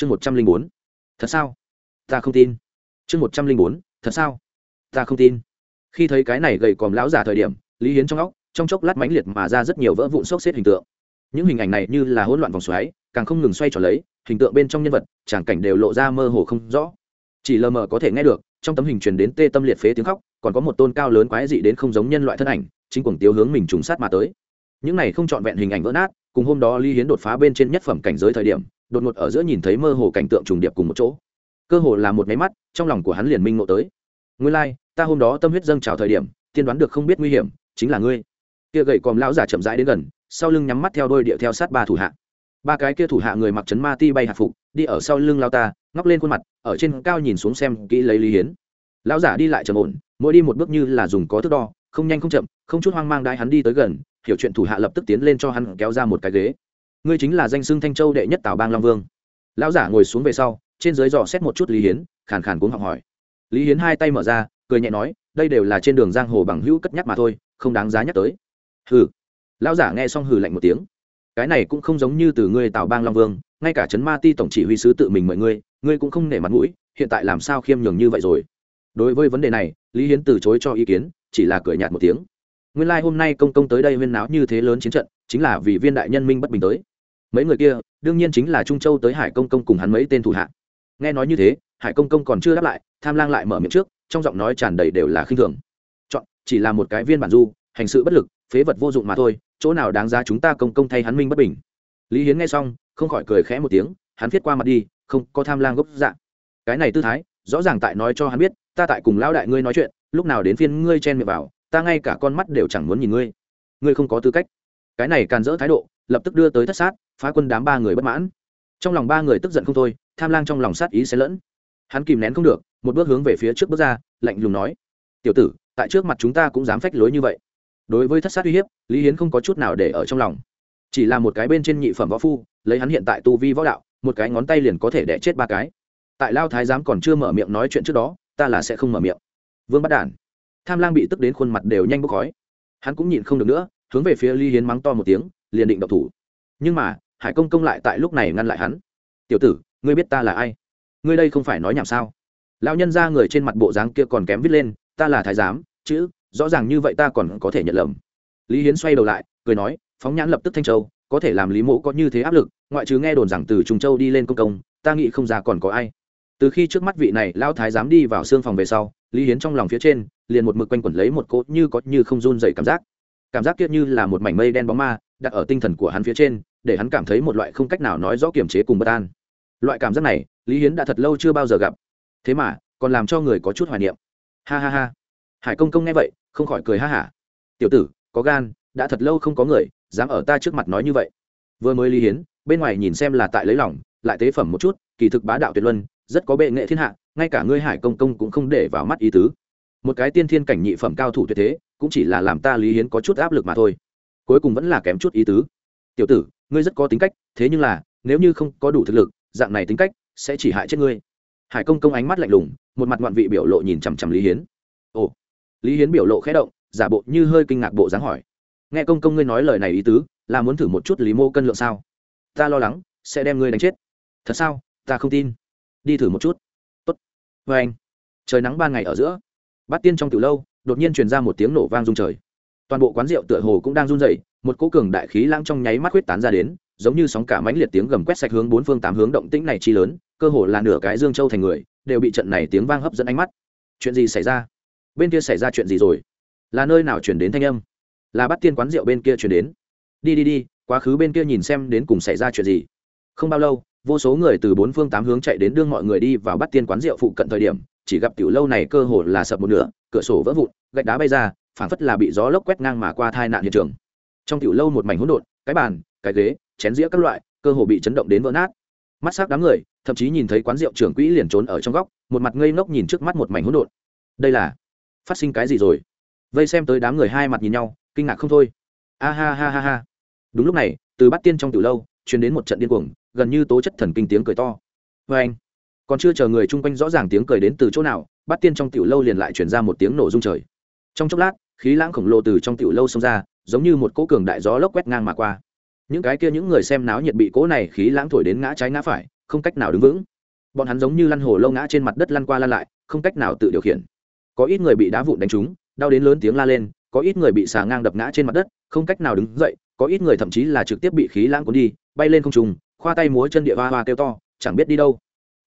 chương một trăm linh bốn. Thật sao? Ta không tin. Chương một trăm linh bốn. Thật sao? Ta không tin. Khi thấy cái này gầy còm lão giả thời điểm, lý hiến trong óc, trong chốc lát mãnh liệt mà ra rất nhiều vỡ vụn sốc xếp hình tượng. Những hình ảnh này như là hỗn loạn vòng xoáy, càng không ngừng xoay trở lấy, hình tượng bên trong nhân vật, tràng cảnh đều lộ ra mơ hồ không rõ. Chỉ lờ mờ có thể nghe được, trong tấm hình truyền đến tê tâm liệt phế tiếng khóc, còn có một tôn cao lớn quái dị đến không giống nhân loại thân ảnh, chính cuồng tiếu hướng mình trùng sát mà tới. Những này không trọn vẹn hình ảnh vỡ nát, cùng hôm đó lý hiến đột phá bên trên nhất phẩm cảnh giới thời điểm đột ngột ở giữa nhìn thấy mơ hồ cảnh tượng trùng điệp cùng một chỗ. Cơ hồ là một máy mắt trong lòng của hắn liền minh ngộ tới. Ngươi lai、like, ta hôm đó tâm huyết dâng trào thời điểm tiên đoán được không biết nguy hiểm chính là ngươi. Kia gậy còm lão giả chậm rãi đến gần sau lưng nhắm mắt theo đôi điệu theo sát ba thủ hạ. Ba cái kia thủ hạ người mặc trấn ma ti bay hạt phục đi ở sau lưng lao ta ngóc lên khuôn mặt ở trên cao nhìn xuống xem kỹ lấy lý hiến. Lão giả đi lại trầm ổn mỗi đi một bước như là dùng có thước đo không nhanh không chậm không chút hoang mang đai hắn đi tới gần hiểu chuyện thủ hạ lập tức tiến lên cho hắn kéo ra một cái ghế ngươi chính là danh xưng thanh châu đệ nhất tào bang long vương lão giả ngồi xuống về sau trên dưới dò xét một chút lý hiến khàn khàn cuống học hỏi lý hiến hai tay mở ra cười nhẹ nói đây đều là trên đường giang hồ bằng hữu cất nhắc mà thôi không đáng giá nhắc tới hừ lão giả nghe xong hừ lạnh một tiếng cái này cũng không giống như từ ngươi tào bang long vương ngay cả trấn ma ti tổng chỉ huy sứ tự mình mời ngươi ngươi cũng không nể mặt mũi hiện tại làm sao khiêm nhường như vậy rồi đối với vấn đề này lý hiến từ chối cho ý kiến chỉ là cười nhạt một tiếng nguyên lai、like、hôm nay công công tới đây huyên náo như thế lớn chiến trận chính là vì viên đại nhân minh bất bình tới mấy người kia, đương nhiên chính là trung châu tới hải công công cùng hắn mấy tên thủ hạ. Nghe nói như thế, hải công công còn chưa đáp lại, tham lang lại mở miệng trước, trong giọng nói tràn đầy đều là khinh thường. Chọn, chỉ là một cái viên bản du, hành sự bất lực, phế vật vô dụng mà thôi, chỗ nào đáng giá chúng ta công công thay hắn minh bất bình. Lý hiến nghe xong, không khỏi cười khẽ một tiếng, hắn viết qua mặt đi, không, có tham lang gốc dạng cái này tư thái, rõ ràng tại nói cho hắn biết, ta tại cùng lão đại ngươi nói chuyện, lúc nào đến phiên ngươi chen miệng vào, ta ngay cả con mắt đều chẳng muốn nhìn ngươi. Ngươi không có tư cách. Cái này càn dỡ thái độ lập tức đưa tới thất sát, phá quân đám ba người bất mãn. Trong lòng ba người tức giận không thôi, tham lang trong lòng sát ý sẽ lẫn. Hắn kìm nén không được, một bước hướng về phía trước bước ra, lạnh lùng nói, tiểu tử, tại trước mặt chúng ta cũng dám phách lối như vậy. Đối với thất sát uy hiếp, lý hiến không có chút nào để ở trong lòng. Chỉ là một cái bên trên nhị phẩm võ phu, lấy hắn hiện tại tu vi võ đạo, một cái ngón tay liền có thể đẻ chết ba cái. Tại lao thái giám còn chưa mở miệng nói chuyện trước đó, ta là sẽ không mở miệng. Vương bắt đản. Tham lang bị tức đến khuôn mặt đều nhanh bốc khói. Hắn cũng nhịn không được nữa, hướng về phía lý hiến mắng to một tiếng liền định độc thủ. Nhưng mà, hải công công lại tại lúc này ngăn lại hắn. Tiểu tử, ngươi biết ta là ai? Ngươi đây không phải nói nhảm sao? Lão nhân ra người trên mặt bộ dáng kia còn kém viết lên, ta là thái giám, chữ, rõ ràng như vậy ta còn có thể nhận lầm. Lý hiến xoay đầu lại, cười nói, phóng nhãn lập tức thanh châu, có thể làm lý mộ có như thế áp lực, ngoại trừ nghe đồn rằng từ trung châu đi lên công công, ta nghĩ không ra còn có ai. Từ khi trước mắt vị này lão thái dám đi vào xương phòng về sau, lý hiến trong lòng phía trên, liền một mực quanh quẩn lấy một cốt như có như không run dậy cảm giác. Cảm giác kia như là một mảnh mây đen bóng ma đặt ở tinh thần của hắn phía trên, để hắn cảm thấy một loại không cách nào nói rõ kiềm chế cùng bất an. Loại cảm giác này, lý hiến đã thật lâu chưa bao giờ gặp. Thế mà, còn làm cho người có chút hoài niệm. Ha ha ha. Hải công công nghe vậy, không khỏi cười ha hả. Tiểu tử, có gan, đã thật lâu không có người, dám ở ta trước mặt nói như vậy. Vừa mới lý hiến, bên ngoài nhìn xem là tại lấy lòng, lại tế phẩm một chút, kỳ thực bá đạo tuyệt luân, rất có bệ nghệ thiên hạ, ngay cả ngươi hải công công cũng không để vào mắt ý tứ. Một cái tiên thiên cảnh nhị phẩm cao thủ tuyệt thế, cũng chỉ là làm ta lý hiến có chút áp lực mà thôi cuối cùng vẫn là kém chút ý tứ. Tiểu tử, ngươi rất có tính cách, thế nhưng là, nếu như không có đủ thực lực, dạng này tính cách sẽ chỉ hại chết ngươi. Hải công công ánh mắt lạnh lùng, một mặt ngoạn vị biểu lộ nhìn chằm chằm lý hiến. Ồ. Lý hiến biểu lộ khẽ động, giả bộ như hơi kinh ngạc bộ dáng hỏi. Nghe công công ngươi nói lời này ý tứ, là muốn thử một chút lý mô cân lượng sao? Ta lo lắng, sẽ đem ngươi đánh chết. Thật sao? Ta không tin. Đi thử một chút. Tốt. Vê anh trời nắng ban ngày ở giữa. Bát tiên trong từ lâu, đột nhiên truyền ra một tiếng nổ vang rung trời toàn bộ quán rượu tựa hồ cũng đang run rẩy, một cỗ cường đại khí lãng trong nháy mắt huyết tán ra đến, giống như sóng cả mãnh liệt tiếng gầm quét sạch hướng bốn phương tám hướng động tĩnh này chi lớn, cơ hồ là nửa cái dương châu thành người, đều bị trận này tiếng vang hấp dẫn ánh mắt. Chuyện gì xảy ra? Bên kia xảy ra chuyện gì rồi? Là nơi nào chuyển đến thanh âm? Là bắt tiên quán rượu bên kia chuyển đến? Đi đi đi, quá khứ bên kia nhìn xem đến cùng xảy ra chuyện gì. Không bao lâu, vô số người từ bốn phương tám hướng chạy đến đương mọi người đi vào bắt tiên quán rượu phụ cận thời điểm, chỉ gặp tiểu lâu này cơ hồ là sập một nửa, cửa sổ vỡ vụn, gạch đá bay ra phảng phất là bị gió lốc quét ngang mà qua tai nạn hiện trường. Trong tiểu lâu một mảnh hỗn độn, cái bàn, cái ghế, chén dĩa các loại, cơ hồ bị chấn động đến vỡ nát. Mắt s đám người, thậm chí nhìn thấy quán rượu trưởng quỹ liền trốn ở trong góc, một mặt ngây ngốc nhìn trước mắt một mảnh hỗn độn. Đây là phát sinh cái gì rồi? Vây xem tới đám người hai mặt nhìn nhau, kinh ngạc không thôi. A ha ha ha ha. Đúng lúc này, từ bát tiên trong từ lâu chuyển đến một trận điên cuồng, gần như tố chất thần kinh tiếng cười to. Vê anh, còn chưa chờ người chung quanh rõ ràng tiếng cười đến từ chỗ nào, bát tiên trong tiểu lâu liền lại chuyển ra một tiếng nổ rung trời. Trong chốc lát khí lãng khổng lồ từ trong tiểu lâu xông ra, giống như một cỗ cường đại gió lốc quét ngang mà qua. Những cái kia những người xem náo nhiệt bị cỗ này khí lãng thổi đến ngã trái ngã phải, không cách nào đứng vững. Bọn hắn giống như lăn hồ lâu ngã trên mặt đất lăn qua lăn lại, không cách nào tự điều khiển. Có ít người bị đá vụn đánh trúng, đau đến lớn tiếng la lên, có ít người bị xà ngang đập ngã trên mặt đất, không cách nào đứng dậy, có ít người thậm chí là trực tiếp bị khí lãng cuốn đi, bay lên không trùng khoa tay múa chân địa hoa hoa kêu to, chẳng biết đi đâu.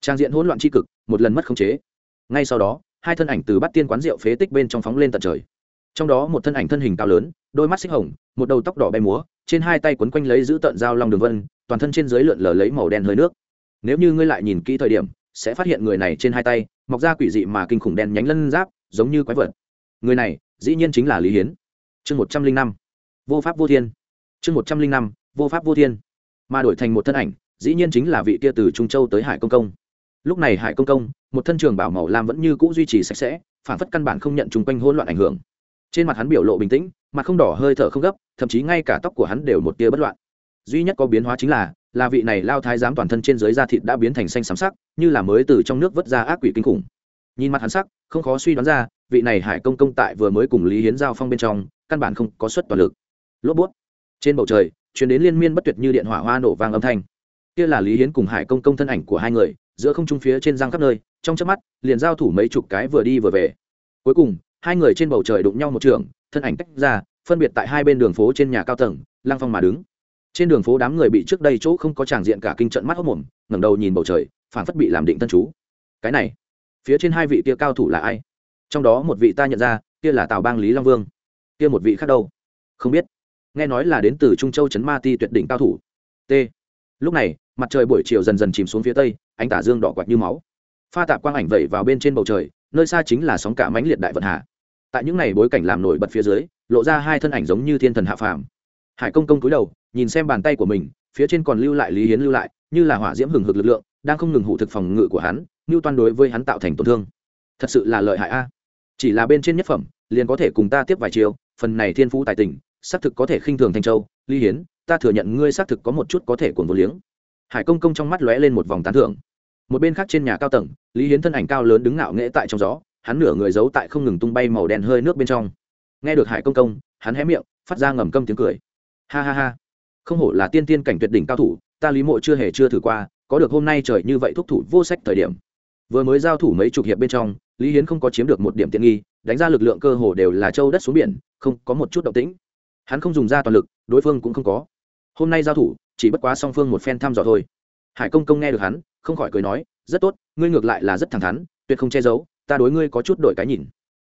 Trang diện hỗn loạn tri cực, một lần mất khống chế. Ngay sau đó, hai thân ảnh từ bắt tiên quán rượu phế tích bên trong phóng lên tận trời trong đó một thân ảnh thân hình cao lớn, đôi mắt xích hồng, một đầu tóc đỏ bay múa, trên hai tay quấn quanh lấy giữ tận dao long đường vân, toàn thân trên dưới lượn lờ lấy màu đen hơi nước. Nếu như ngươi lại nhìn kỹ thời điểm, sẽ phát hiện người này trên hai tay, mọc ra quỷ dị mà kinh khủng đen nhánh lân giáp, giống như quái vật. Người này, dĩ nhiên chính là lý hiến. Chương một trăm linh năm. Vô pháp vô thiên. Chương một trăm linh năm. Vô pháp vô thiên. Mà đổi thành một thân ảnh, dĩ nhiên chính là vị kia từ trung châu tới hải công công. Lúc này hải công công, một thân trường bảo màu lam vẫn như cũ duy trì sạch sẽ, phản phất căn bản không nhận chung quanh hỗn loạn ảnh hưởng trên mặt hắn biểu lộ bình tĩnh, mặt không đỏ hơi thở không gấp, thậm chí ngay cả tóc của hắn đều một tia bất loạn. Duy nhất có biến hóa chính là là vị này lao thái giám toàn thân trên dưới da thịt đã biến thành xanh xám sắc, như là mới từ trong nước vớt ra ác quỷ kinh khủng. Nhìn mặt hắn sắc, không khó suy đoán ra, vị này hải công công tại vừa mới cùng lý hiến giao phong bên trong, căn bản không có suất toàn lực. Lốp bút. Trên bầu trời chuyển đến liên miên bất tuyệt như điện hỏa hoa nổ vang âm thanh. Kia là lý hiến cùng hải công công thân ảnh của hai người, giữa không trung phía trên giang khắp nơi, trong chớp mắt, liền giao thủ mấy chục cái vừa đi vừa về. Cuối cùng hai người trên bầu trời đụng nhau một trường, thân ảnh tách ra, phân biệt tại hai bên đường phố trên nhà cao tầng lang phong mà đứng. Trên đường phố đám người bị trước đây chỗ không có tràng diện cả kinh trận mắt hốc mồm, ngẩng đầu nhìn bầu trời phản phất bị làm định tân chú. Cái này, phía trên hai vị kia cao thủ là ai? Trong đó một vị ta nhận ra, kia là tào bang lý long vương. Kia một vị khác đâu? Không biết. Nghe nói là đến từ trung châu trấn ma ti tuyệt đỉnh cao thủ. T. Lúc này, mặt trời buổi chiều dần dần chìm xuống phía tây, ánh tả dương đỏ quạt như máu. Pha tạp quang ảnh vẩy vào bên trên bầu trời, nơi xa chính là sóng cả mãnh liệt đại vận hà tại những ngày bối cảnh làm nổi bật phía dưới, lộ ra hai thân ảnh giống như thiên thần hạ phàm. Hải công công cúi đầu, nhìn xem bàn tay của mình, phía trên còn lưu lại lý hiến lưu lại, như là hỏa diễm hừng hực lực lượng, đang không ngừng hủ thực phòng ngự của hắn như toan đối với hắn tạo thành tổn thương. Thật sự là lợi hại a. À. Chỉ là bên trên nhất phẩm, liền có thể cùng ta tiếp vài chiều phần này thiên phú tài tình, xác thực có thể khinh thường thanh châu ly hiến, ta thừa nhận ngươi xác thực có một chút có thể cuồng vô liếng. Hải công công trong mắt lóe lên một vòng tán thưởng. Một bên khác trên nhà cao tầng, lý hiến thân ảnh cao lớn đứng ngạo nghễ tại trong gió hắn nửa người giấu tại không ngừng tung bay màu đen hơi nước bên trong. Nghe được hải công công, hắn hé miệng, phát ra ngầm câm tiếng cười. Ha ha ha. Không hổ là tiên tiên cảnh tuyệt đỉnh cao thủ, ta lý mộ chưa hề chưa thử qua, có được hôm nay trời như vậy thúc thủ vô sách thời điểm. Vừa mới giao thủ mấy chục hiệp bên trong, lý hiến không có chiếm được một điểm tiện nghi, đánh ra lực lượng cơ hồ đều là châu đất xuống biển, không có một chút động tĩnh. Hắn không dùng ra toàn lực, đối phương cũng không có. Hôm nay giao thủ, chỉ bất quá song phương một phen thăm dò thôi. Hải công công nghe được hắn, không khỏi cười nói, rất tốt, ngươi ngược lại là rất thẳng thắn, tuyệt không che giấu ta đối ngươi có chút đổi cái nhìn.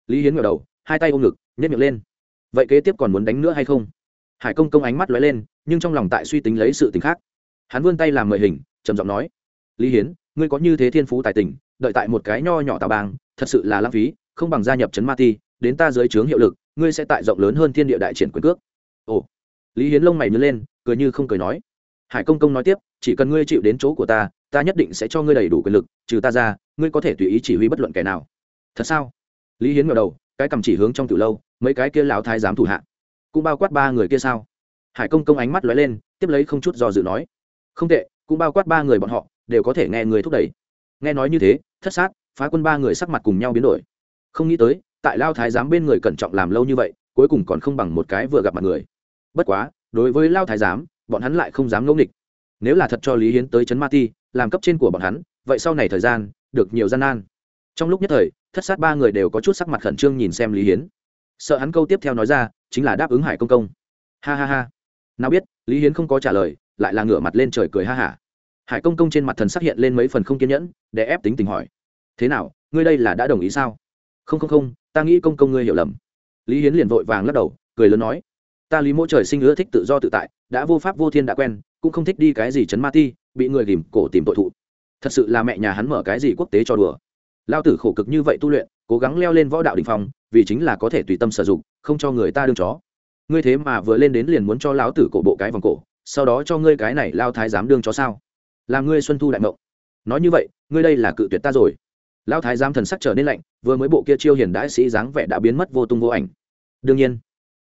Lý hiến ngờ đầu, hai tay ôm ngực nhét miệng lên. Vậy kế tiếp còn muốn đánh nữa hay không? Hải công công ánh mắt lóe lên, nhưng trong lòng tại suy tính lấy sự t ì n h khác. Hắn vươn tay làm mời hình, trầm giọng nói, lý hiến, ngươi có như thế thiên phú tài tình, đợi tại một cái nho nhỏ tà bang, thật sự là lãng phí, không bằng gia nhập trấn ma ti, đến ta dưới trướng hiệu lực, ngươi sẽ tại rộng lớn hơn thiên địa đại triển quyền cước. Ồ. Lý hiến lông mày nhớ lên, cười như không cười nói. Hải công công nói tiếp, chỉ cần ngươi chịu đến chỗ của ta ta nhất định sẽ cho ngươi đầy đủ quyền lực, trừ ta ra, ngươi có thể tùy ý chỉ huy bất luận kẻ nào. Thật sao? Lý hiến ngờ đầu, cái cầm chỉ hướng trong từ lâu, mấy cái kia lão thái giám thủ hạ. Cũng bao quát ba người kia sao? Hải công công ánh mắt lóe lên, tiếp lấy không chút do dự nói. Không tệ, cũng bao quát ba người bọn họ, đều có thể nghe người thúc đẩy. Nghe nói như thế, thất sát, phá quân ba người sắc mặt cùng nhau biến đổi. Không nghĩ tới, tại lao thái giám bên người cẩn trọng làm lâu như vậy, cuối cùng còn không bằng một cái vừa gặp mặt người. Bất quá, đối với lao thái giám, bọn hắn lại không dám ngẫu nghịch nếu là thật cho lý hiến tới trấn ma ti, làm cấp trên của bọn hắn, vậy sau này thời gian, được nhiều gian nan. Trong lúc nhất thời, thất sát ba người đều có chút sắc mặt khẩn trương nhìn xem lý hiến. Sợ hắn câu tiếp theo nói ra, chính là đáp ứng hải công công. Ha ha ha. Nào biết, lý hiến không có trả lời, lại là ngửa mặt lên trời cười ha hả. Hải công công trên mặt thần sắc hiện lên mấy phần không kiên nhẫn, để ép tính tình hỏi. Thế nào, ngươi đây là đã đồng ý sao? Không không không, ta nghĩ công công ngươi hiểu lầm. Lý hiến liền vội vàng lắc đầu, cười lớn nói. Ta lý mỗi trời sinh ưa thích tự do tự tại, đã vô pháp vô thiên đã quen cũng không thích đi cái gì chấn ma ti, bị người tìm cổ tìm tội thụ. Thật sự là mẹ nhà hắn mở cái gì quốc tế cho đùa. Lao tử khổ cực như vậy tu luyện, cố gắng leo lên võ đạo đình phong, vì chính là có thể tùy tâm sử dụng, không cho người ta đương chó. Ngươi thế mà vừa lên đến liền muốn cho lão tử cổ bộ cái vòng cổ, sau đó cho ngươi cái này lao thái giám đương chó sao? Làm ngươi xuân thu đại mộng nói như vậy, ngươi đây là cự tuyệt ta rồi. Lao thái giám thần sắc trở nên lạnh, vừa mới bộ kia chiêu hiền đại sĩ dáng vẻ đã biến mất vô tung vô ảnh. Đương nhiên,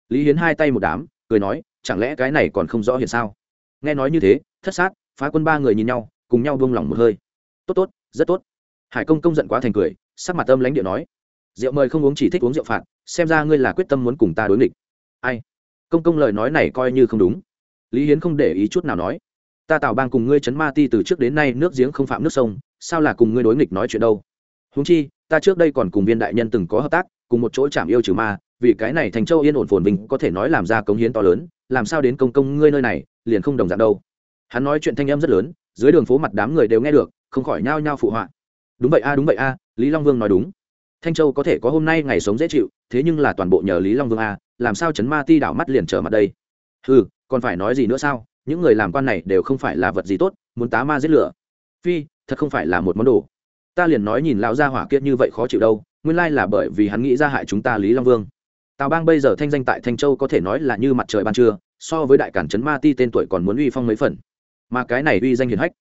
lý hiến hai tay một đám, cười nói, chẳng lẽ cái này còn không rõ hiện sao? Nghe nói như thế, thất sát, phá quân ba người nhìn nhau, cùng nhau buông lỏng một hơi. Tốt tốt, rất tốt. Hải công công giận quá thành cười, sắc mặt âm lãnh địa nói, rượu mời không uống chỉ thích uống rượu phạt, xem ra ngươi là quyết tâm muốn cùng ta đối nghịch. Ai? Công công lời nói này coi như không đúng. Lý hiến không để ý chút nào nói, ta tào bang cùng ngươi chấn ma ti từ trước đến nay nước giếng không phạm nước sông, sao là cùng ngươi đối nghịch nói chuyện đâu? Húng chi, ta trước đây còn cùng viên đại nhân từng có hợp tác, cùng một chỗ chạm yêu trừ ma, vì cái này thành châu yên ổn phồn vinh, có thể nói làm ra cống hiến to lớn, làm sao đến công công ngươi nơi này liền không đồng dạng đâu. Hắn nói chuyện thanh âm rất lớn, dưới đường phố mặt đám người đều nghe được, không khỏi nhao nhao phụ họa. Đúng vậy a, đúng vậy a, lý long vương nói đúng. Thanh châu có thể có hôm nay ngày sống dễ chịu, thế nhưng là toàn bộ nhờ lý long vương a, làm sao chấn ma ti đảo mắt liền trở mặt đây? Ừ còn phải nói gì nữa sao? Những người làm quan này đều không phải là vật gì tốt, muốn tá ma giết lửa. Phi, thật không phải là một món đồ. Ta liền nói nhìn lão gia hỏa kiệt như vậy khó chịu đâu, nguyên lai là bởi vì hắn nghĩ ra hại chúng ta lý long vương. Tào bang bây giờ thanh danh tại thanh châu có thể nói là như mặt trời ban trưa so với đại cản trấn ma ti tên tuổi còn muốn uy phong mấy phần. Mà cái này uy danh hiển hách.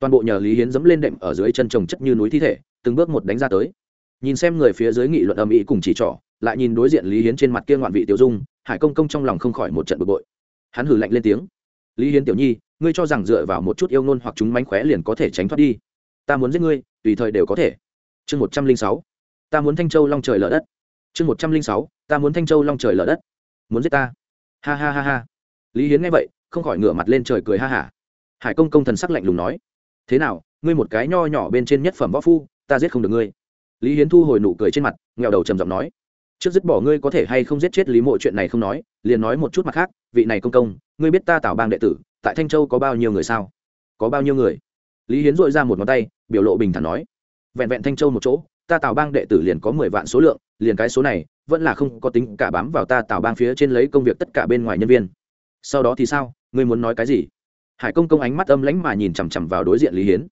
Toàn bộ nhờ lý hiến dẫm lên đệm ở dưới chân trồng chất như núi thi thể, từng bước một đánh ra tới. Nhìn xem người phía dưới nghị luận âm ý cùng chỉ trỏ, lại nhìn đối diện lý hiến trên mặt kia ngoạn vị tiểu dung, hải công công trong lòng không khỏi một trận bực bội. Hắn hử lạnh lên tiếng. Lý hiến tiểu nhi, ngươi cho rằng dựa vào một chút yêu ngôn hoặc chúng mánh khóe liền có thể tránh thoát đi. Ta muốn giết ngươi, tùy thời đều có thể. Chương một trăm linh sáu. Ta muốn thanh châu long trời lở đất. Chương một trăm linh sáu. Ta muốn thanh châu long trời lở đất. Muốn giết ta. Ha ha ha ha lý hiến nghe vậy, không khỏi ngửa mặt lên trời cười ha hả. Hải công công thần sắc lạnh lùng nói, thế nào, ngươi một cái nho nhỏ bên trên nhất phẩm võ phu, ta giết không được ngươi. Lý hiến thu hồi nụ cười trên mặt nghèo đầu trầm giọng nói, trước dứt bỏ ngươi có thể hay không giết chết lý mộ chuyện này không nói, liền nói một chút mặt khác, vị này công công, ngươi biết ta tảo bang đệ tử, tại thanh châu có bao nhiêu người sao? Có bao nhiêu người? Lý hiến dội ra một ngón tay, biểu lộ bình thản nói, vẹn vẹn thanh châu một chỗ, ta tào bang đệ tử liền có mười vạn số lượng, liền cái số này, vẫn là không có tính cả bám vào ta tào bang phía trên lấy công việc tất cả bên ngoài nhân viên sau đó thì sao? Ngươi muốn nói cái gì? Hải công công ánh mắt âm lãnh mà nhìn chằm chằm vào đối diện lý hiến.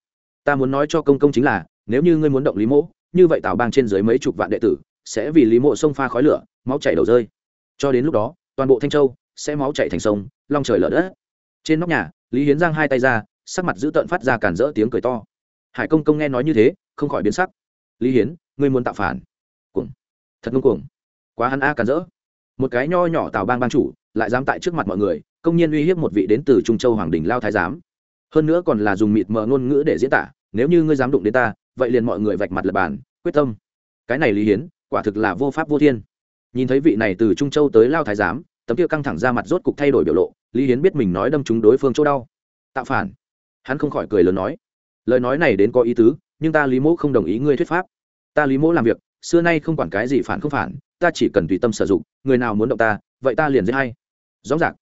Ta muốn nói cho công công chính là, nếu như ngươi muốn động lý mỗ như vậy tào bang trên dưới mấy chục vạn đệ tử, sẽ vì lý mộ sông pha khói lửa, máu chảy đầu rơi. Cho đến lúc đó, toàn bộ thanh châu sẽ máu chảy thành sông, long trời lở đất. Trên nóc nhà, lý hiến giang hai tay ra, sắc mặt giữ tợn phát ra cản rỡ tiếng cười to. Hải công công nghe nói như thế, không khỏi biến sắc. Lý hiến, ngươi muốn tạo phản. Cuồng. Thật ngông cuồng. Quá hắn a cản rỡ. Một cái nho nhỏ tào bang ban chủ lại dám tại trước mặt mọi người, công nhiên uy hiếp một vị đến từ trung châu hoàng đình lao thái giám. Hơn nữa còn là dùng mịt mờ ngôn ngữ để diễn tả, nếu như ngươi dám đụng đến ta, vậy liền mọi người vạch mặt lập bàn, quyết tâm. Cái này lý hiến, quả thực là vô pháp vô thiên. Nhìn thấy vị này từ trung châu tới lao thái giám, tấm kia căng thẳng ra mặt rốt cục thay đổi biểu lộ, lý hiến biết mình nói đâm trúng đối phương chỗ đau. Tạo phản. Hắn không khỏi cười lớn nói. Lời nói này đến có ý tứ, nhưng ta lý mỗ không đồng ý ngươi thuyết pháp. Ta lý mỗ làm việc, xưa nay không quản cái gì phản không phản, ta chỉ cần tùy tâm sử dụng, người nào muốn động ta, vậy ta liền giết hay rõ ràng.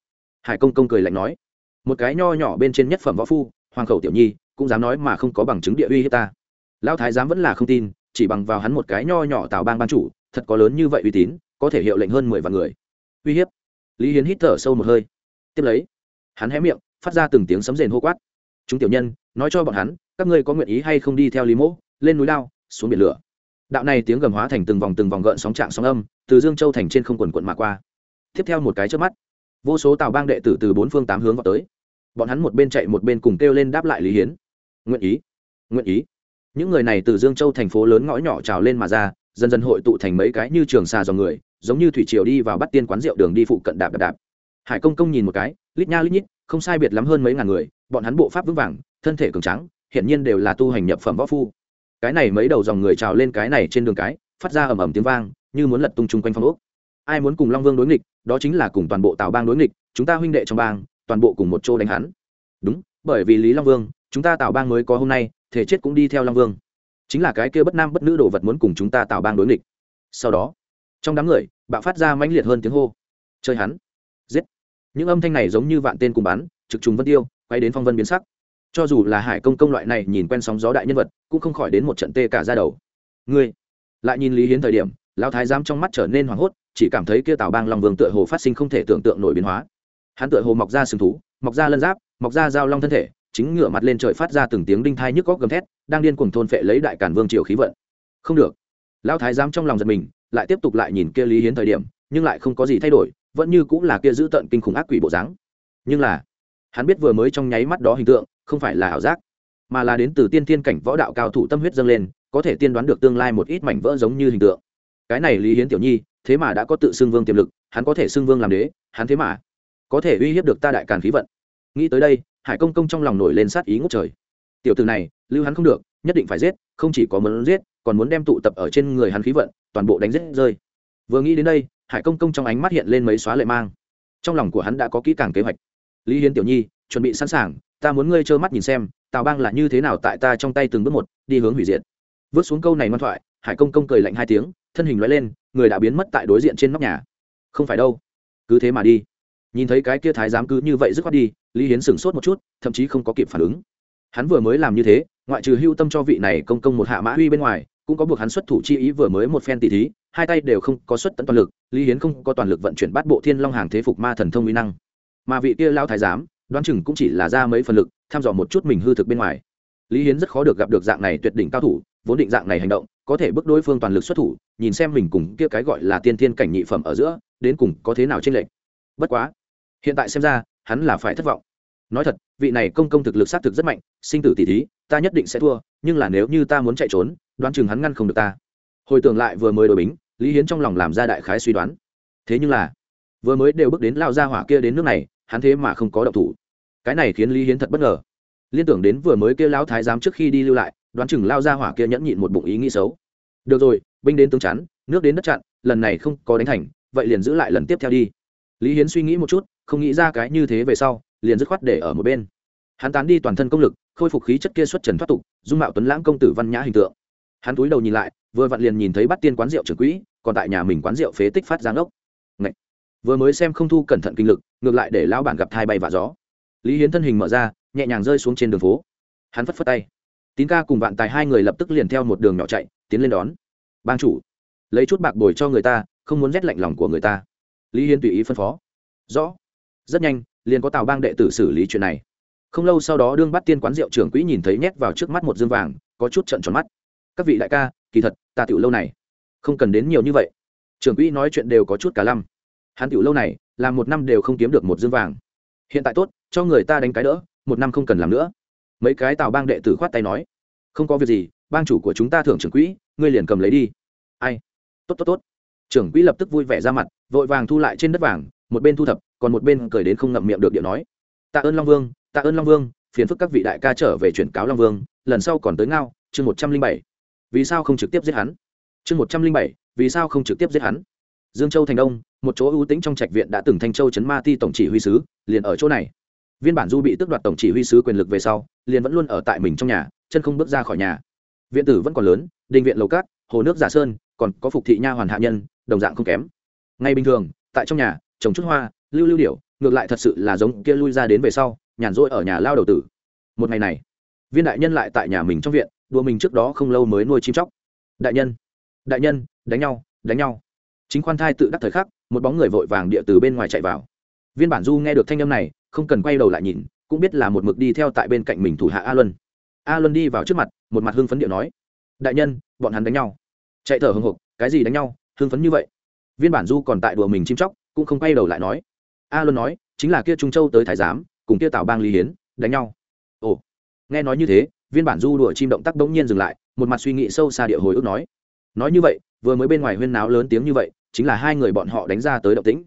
Hải công công cười lạnh nói, một cái nho nhỏ bên trên nhất phẩm võ phu, hoàng khẩu tiểu nhi, cũng dám nói mà không có bằng chứng địa uy hiếp ta. Lão thái giám vẫn là không tin, chỉ bằng vào hắn một cái nho nhỏ tào bang ban chủ, thật có lớn như vậy uy tín, có thể hiệu lệnh hơn mười vạn người. Uy hiếp. Lý hiến hít thở sâu một hơi. Tiếp lấy, hắn hé miệng, phát ra từng tiếng sấm rền hô quát. Chúng tiểu nhân, nói cho bọn hắn, các ngươi có nguyện ý hay không đi theo lý mỗ, lên núi lao, xuống biển lửa. Đạo này tiếng gầm hóa thành từng vòng từng vòng gợn sóng trạng sóng âm, từ dương châu thành trên không quần quận mà qua. Tiếp theo một cái trước mắt vô số tào bang đệ tử từ bốn phương tám hướng vào tới. Bọn hắn một bên chạy một bên cùng kêu lên đáp lại lý hiến. Nguyện ý nguyện ý. Những người này từ dương châu thành phố lớn ngõ nhỏ trào lên mà ra, dần dần hội tụ thành mấy cái như trường xà dòng người, giống như thủy triều đi vào bắt tiên quán rượu đường đi phụ cận đạp đạp đạp. Hải công công nhìn một cái, lít nha lít nhít, không sai biệt lắm hơn mấy ngàn người, bọn hắn bộ pháp vững vàng, thân thể cường trắng hiển nhiên đều là tu hành nhập phẩm võ phu. Cái này mấy đầu dòng người trào lên cái này trên đường cái, phát ra ầm ầm tiếng vang, như muốn lật tung chung quanh phong ốc ai muốn cùng long vương đối nghịch, đó chính là cùng toàn bộ tào bang đối nghịch, chúng ta huynh đệ trong bang, toàn bộ cùng một chỗ đánh hắn. Đúng, bởi vì lý long vương, chúng ta tào bang mới có hôm nay, thể chết cũng đi theo long vương. Chính là cái kia bất nam bất nữ đồ vật muốn cùng chúng ta tào bang đối nghịch. Sau đó, trong đám người, bạo phát ra mãnh liệt hơn tiếng hô. Chơi hắn. Giết. Những âm thanh này giống như vạn tên cùng bắn, trực trùng vân tiêu, quay đến phong vân biến sắc. Cho dù là hải công công loại này nhìn quen sóng gió đại nhân vật, cũng không khỏi đến một trận tê cả ra đầu. Ngươi, lại nhìn lý hiến thời điểm, lão thái giám trong mắt trở nên hoảng hốt chỉ cảm thấy kia tào bang long vương tựa hồ phát sinh không thể tưởng tượng nổi biến hóa. Hắn tựa hồ mọc ra sừng thú, mọc ra lân giáp, mọc ra dao long thân thể, chính ngửa mặt lên trời phát ra từng tiếng đinh thai nhức góc gầm thét, đang điên cuồng thôn phệ lấy đại cản vương triều khí vận. Không được. Lão thái giám trong lòng giật mình, lại tiếp tục lại nhìn kia lý hiến thời điểm, nhưng lại không có gì thay đổi, vẫn như cũng là kia giữ tận kinh khủng ác quỷ bộ dáng. Nhưng là, hắn biết vừa mới trong nháy mắt đó hình tượng, không phải là ảo giác, mà là đến từ tiên tiên cảnh võ đạo cao thủ tâm huyết dâng lên, có thể tiên đoán được tương lai một ít mảnh vỡ giống như hình tượng cái này lý hiến tiểu nhi, thế mà đã có tự xưng vương tiềm lực, hắn có thể xưng vương làm đế, hắn thế mà có thể uy hiếp được ta đại càn khí vận. Nghĩ tới đây, hải công công trong lòng nổi lên sát ý ngút trời. Tiểu từ này, lưu hắn không được, nhất định phải giết, không chỉ có muốn giết, còn muốn đem tụ tập ở trên người hắn khí vận, toàn bộ đánh giết rơi. Vừa nghĩ đến đây, hải công công trong ánh mắt hiện lên mấy xóa lệ mang. Trong lòng của hắn đã có kỹ càng kế hoạch. Lý hiến tiểu nhi, chuẩn bị sẵn sàng, ta muốn ngươi trơ mắt nhìn xem, tào bang là như thế nào tại ta trong tay từng bước một, đi hướng hủy diệt. Vứt xuống câu này ngoan thoại, hải công công cười lạnh hai tiếng thân hình lóe lên, người đã biến mất tại đối diện trên nóc nhà. Không phải đâu. Cứ thế mà đi. Nhìn thấy cái kia thái giám cứ như vậy dứt khoát đi, lý hiến sửng sốt một chút, thậm chí không có kịp phản ứng. Hắn vừa mới làm như thế, ngoại trừ hưu tâm cho vị này công công một hạ mã huy bên ngoài, cũng có buộc hắn xuất thủ chi ý vừa mới một phen tỷ thí, hai tay đều không có xuất tận toàn lực, lý hiến không có toàn lực vận chuyển bát bộ thiên long hàng thế phục ma thần thông uy năng. Mà vị kia lao thái giám, đoán chừng cũng chỉ là ra mấy phần lực thăm dò một chút mình hư thực bên ngoài. Lý hiến rất khó được gặp được dạng này tuyệt đỉnh cao thủ vốn định dạng này hành động, có thể bước đối phương toàn lực xuất thủ, nhìn xem mình cùng kia cái gọi là tiên thiên cảnh nhị phẩm ở giữa, đến cùng có thế nào trên lệnh bất quá, hiện tại xem ra, hắn là phải thất vọng. Nói thật, vị này công công thực lực xác thực rất mạnh, sinh tử tỷ thí, ta nhất định sẽ thua, nhưng là nếu như ta muốn chạy trốn, đoán chừng hắn ngăn không được ta. Hồi tưởng lại vừa mới đổi bính, lý hiến trong lòng làm ra đại khái suy đoán. Thế nhưng là, vừa mới đều bước đến lao ra hỏa kia đến nước này, hắn thế mà không có động thủ. Cái này khiến lý hiến thật bất ngờ. Liên tưởng đến vừa mới kêu lão thái giám trước khi đi lưu lại đoán chừng lao ra hỏa kia nhẫn nhịn một bụng ý nghĩ xấu. Được rồi, binh đến tướng chắn, nước đến đất chặn, lần này không có đánh thành, vậy liền giữ lại lần tiếp theo đi. Lý hiến suy nghĩ một chút, không nghĩ ra cái như thế về sau, liền dứt khoát để ở một bên. Hắn tán đi toàn thân công lực, khôi phục khí chất kia xuất trần thoát tục, dung mạo tuấn lãng công tử văn nhã hình tượng. Hắn túi đầu nhìn lại, vừa vặn liền nhìn thấy bắt tiên quán rượu trưởng quỹ, còn tại nhà mình quán rượu phế tích phát giáng ốc. Ngậy! vừa mới xem không thu cẩn thận kinh lực, ngược lại để lão bản gặp thai bay và gió. Lý hiến thân hình mở ra, nhẹ nhàng rơi xuống trên đường phố. Hắn phất phất tay tín ca cùng vạn tài hai người lập tức liền theo một đường nhỏ chạy, tiến lên đón. Ban chủ, lấy chút bạc bồi cho người ta, không muốn rét lạnh lòng của người ta. Lý hiến tùy ý phân phó. Rõ. Rất nhanh, liền có tàu bang đệ tử xử lý chuyện này. Không lâu sau đó đương bắt tiên quán rượu trưởng quỹ nhìn thấy nhét vào trước mắt một dương vàng, có chút trận tròn mắt. Các vị đại ca, kỳ thật, ta tiểu lâu này, không cần đến nhiều như vậy. Trưởng quỹ nói chuyện đều có chút cả lăm. Hắn tiểu lâu này làm một năm đều không kiếm được một dương vàng. Hiện tại tốt, cho người ta đánh cái đỡ, một năm không cần làm nữa. Mấy cái tàu bang đệ tử khoát tay nói không có việc gì, bang chủ của chúng ta thưởng trưởng quỹ, ngươi liền cầm lấy đi. Ai? Tốt tốt tốt. Trưởng quỹ lập tức vui vẻ ra mặt, vội vàng thu lại trên đất vàng, một bên thu thập, còn một bên cười đến không ngậm miệng được điệu nói. Tạ ơn long vương, tạ ơn long vương, phiền phức các vị đại ca trở về chuyển cáo long vương, lần sau còn tới ngao, chương một trăm linh bảy. Vì sao không trực tiếp giết hắn? Chương một trăm linh bảy, vì sao không trực tiếp giết hắn? Dương châu thành đông, một chỗ ưu tĩnh trong trạch viện đã từng thanh châu chấn ma ti tổng chỉ huy sứ, liền ở chỗ này. Viên bản du bị tước đoạt tổng chỉ huy sứ quyền lực về sau, liền vẫn luôn ở tại mình trong nhà chân không bước ra khỏi nhà. Viện tử vẫn còn lớn, đình viện lầu cát, hồ nước giả sơn, còn có phục thị nha hoàn hạ nhân, đồng dạng không kém. Ngay bình thường, tại trong nhà, trồng chút hoa, lưu lưu điệu ngược lại thật sự là giống kia lui ra đến về sau, nhàn rỗi ở nhà lao đầu tử. Một ngày này, viên đại nhân lại tại nhà mình trong viện, đùa mình trước đó không lâu mới nuôi chim chóc. Đại nhân đại nhân, đánh nhau đánh nhau. Chính khoan thai tự đắc thời khắc, một bóng người vội vàng địa từ bên ngoài chạy vào. Viên bản du nghe được thanh âm này, không cần quay đầu lại nhìn, cũng biết là một mực đi theo tại bên cạnh mình thủ hạ a luân a luân đi vào trước mặt, một mặt hưng phấn điệu nói, đại nhân, bọn hắn đánh nhau. Chạy thở hưng hục cái gì đánh nhau? Hưng phấn như vậy? Viên bản du còn tại đùa mình chim chóc, cũng không quay đầu lại nói, a luân nói, chính là kia trung châu tới thái giám, cùng kia tào bang lý hiến, đánh nhau. Ồ, nghe nói như thế, viên bản du đùa chim động tác bỗng nhiên dừng lại, một mặt suy nghĩ sâu xa địa hồi ức nói nói như vậy, vừa mới bên ngoài huyên náo lớn tiếng như vậy, chính là hai người bọn họ đánh ra tới động tĩnh.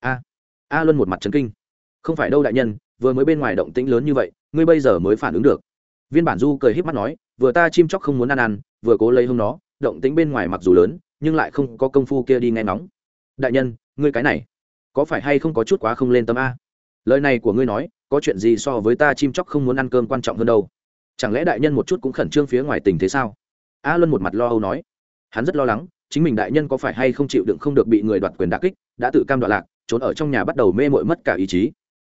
A a luân một mặt trấn kinh, không phải đâu đại nhân, vừa mới bên ngoài động tĩnh lớn như vậy, ngươi bây giờ mới phản ứng được viên bản du cười h í p mắt nói, vừa ta chim chóc không muốn ăn ăn, vừa cố lấy hông nó, động tĩnh bên ngoài mặc dù lớn, nhưng lại không có công phu kia đi nghe ngóng. Đại nhân, ngươi cái này, có phải hay không có chút quá không lên tâm a? Lời này của ngươi nói, có chuyện gì so với ta chim chóc không muốn ăn cơm quan trọng hơn đâu? Chẳng lẽ đại nhân một chút cũng khẩn trương phía ngoài tình thế sao? A luân một mặt lo âu nói. Hắn rất lo lắng, chính mình đại nhân có phải hay không chịu đựng không được bị người đoạt quyền đà kích, đã tự cam đoạn lạc, trốn ở trong nhà bắt đầu mê mội mất cả ý chí.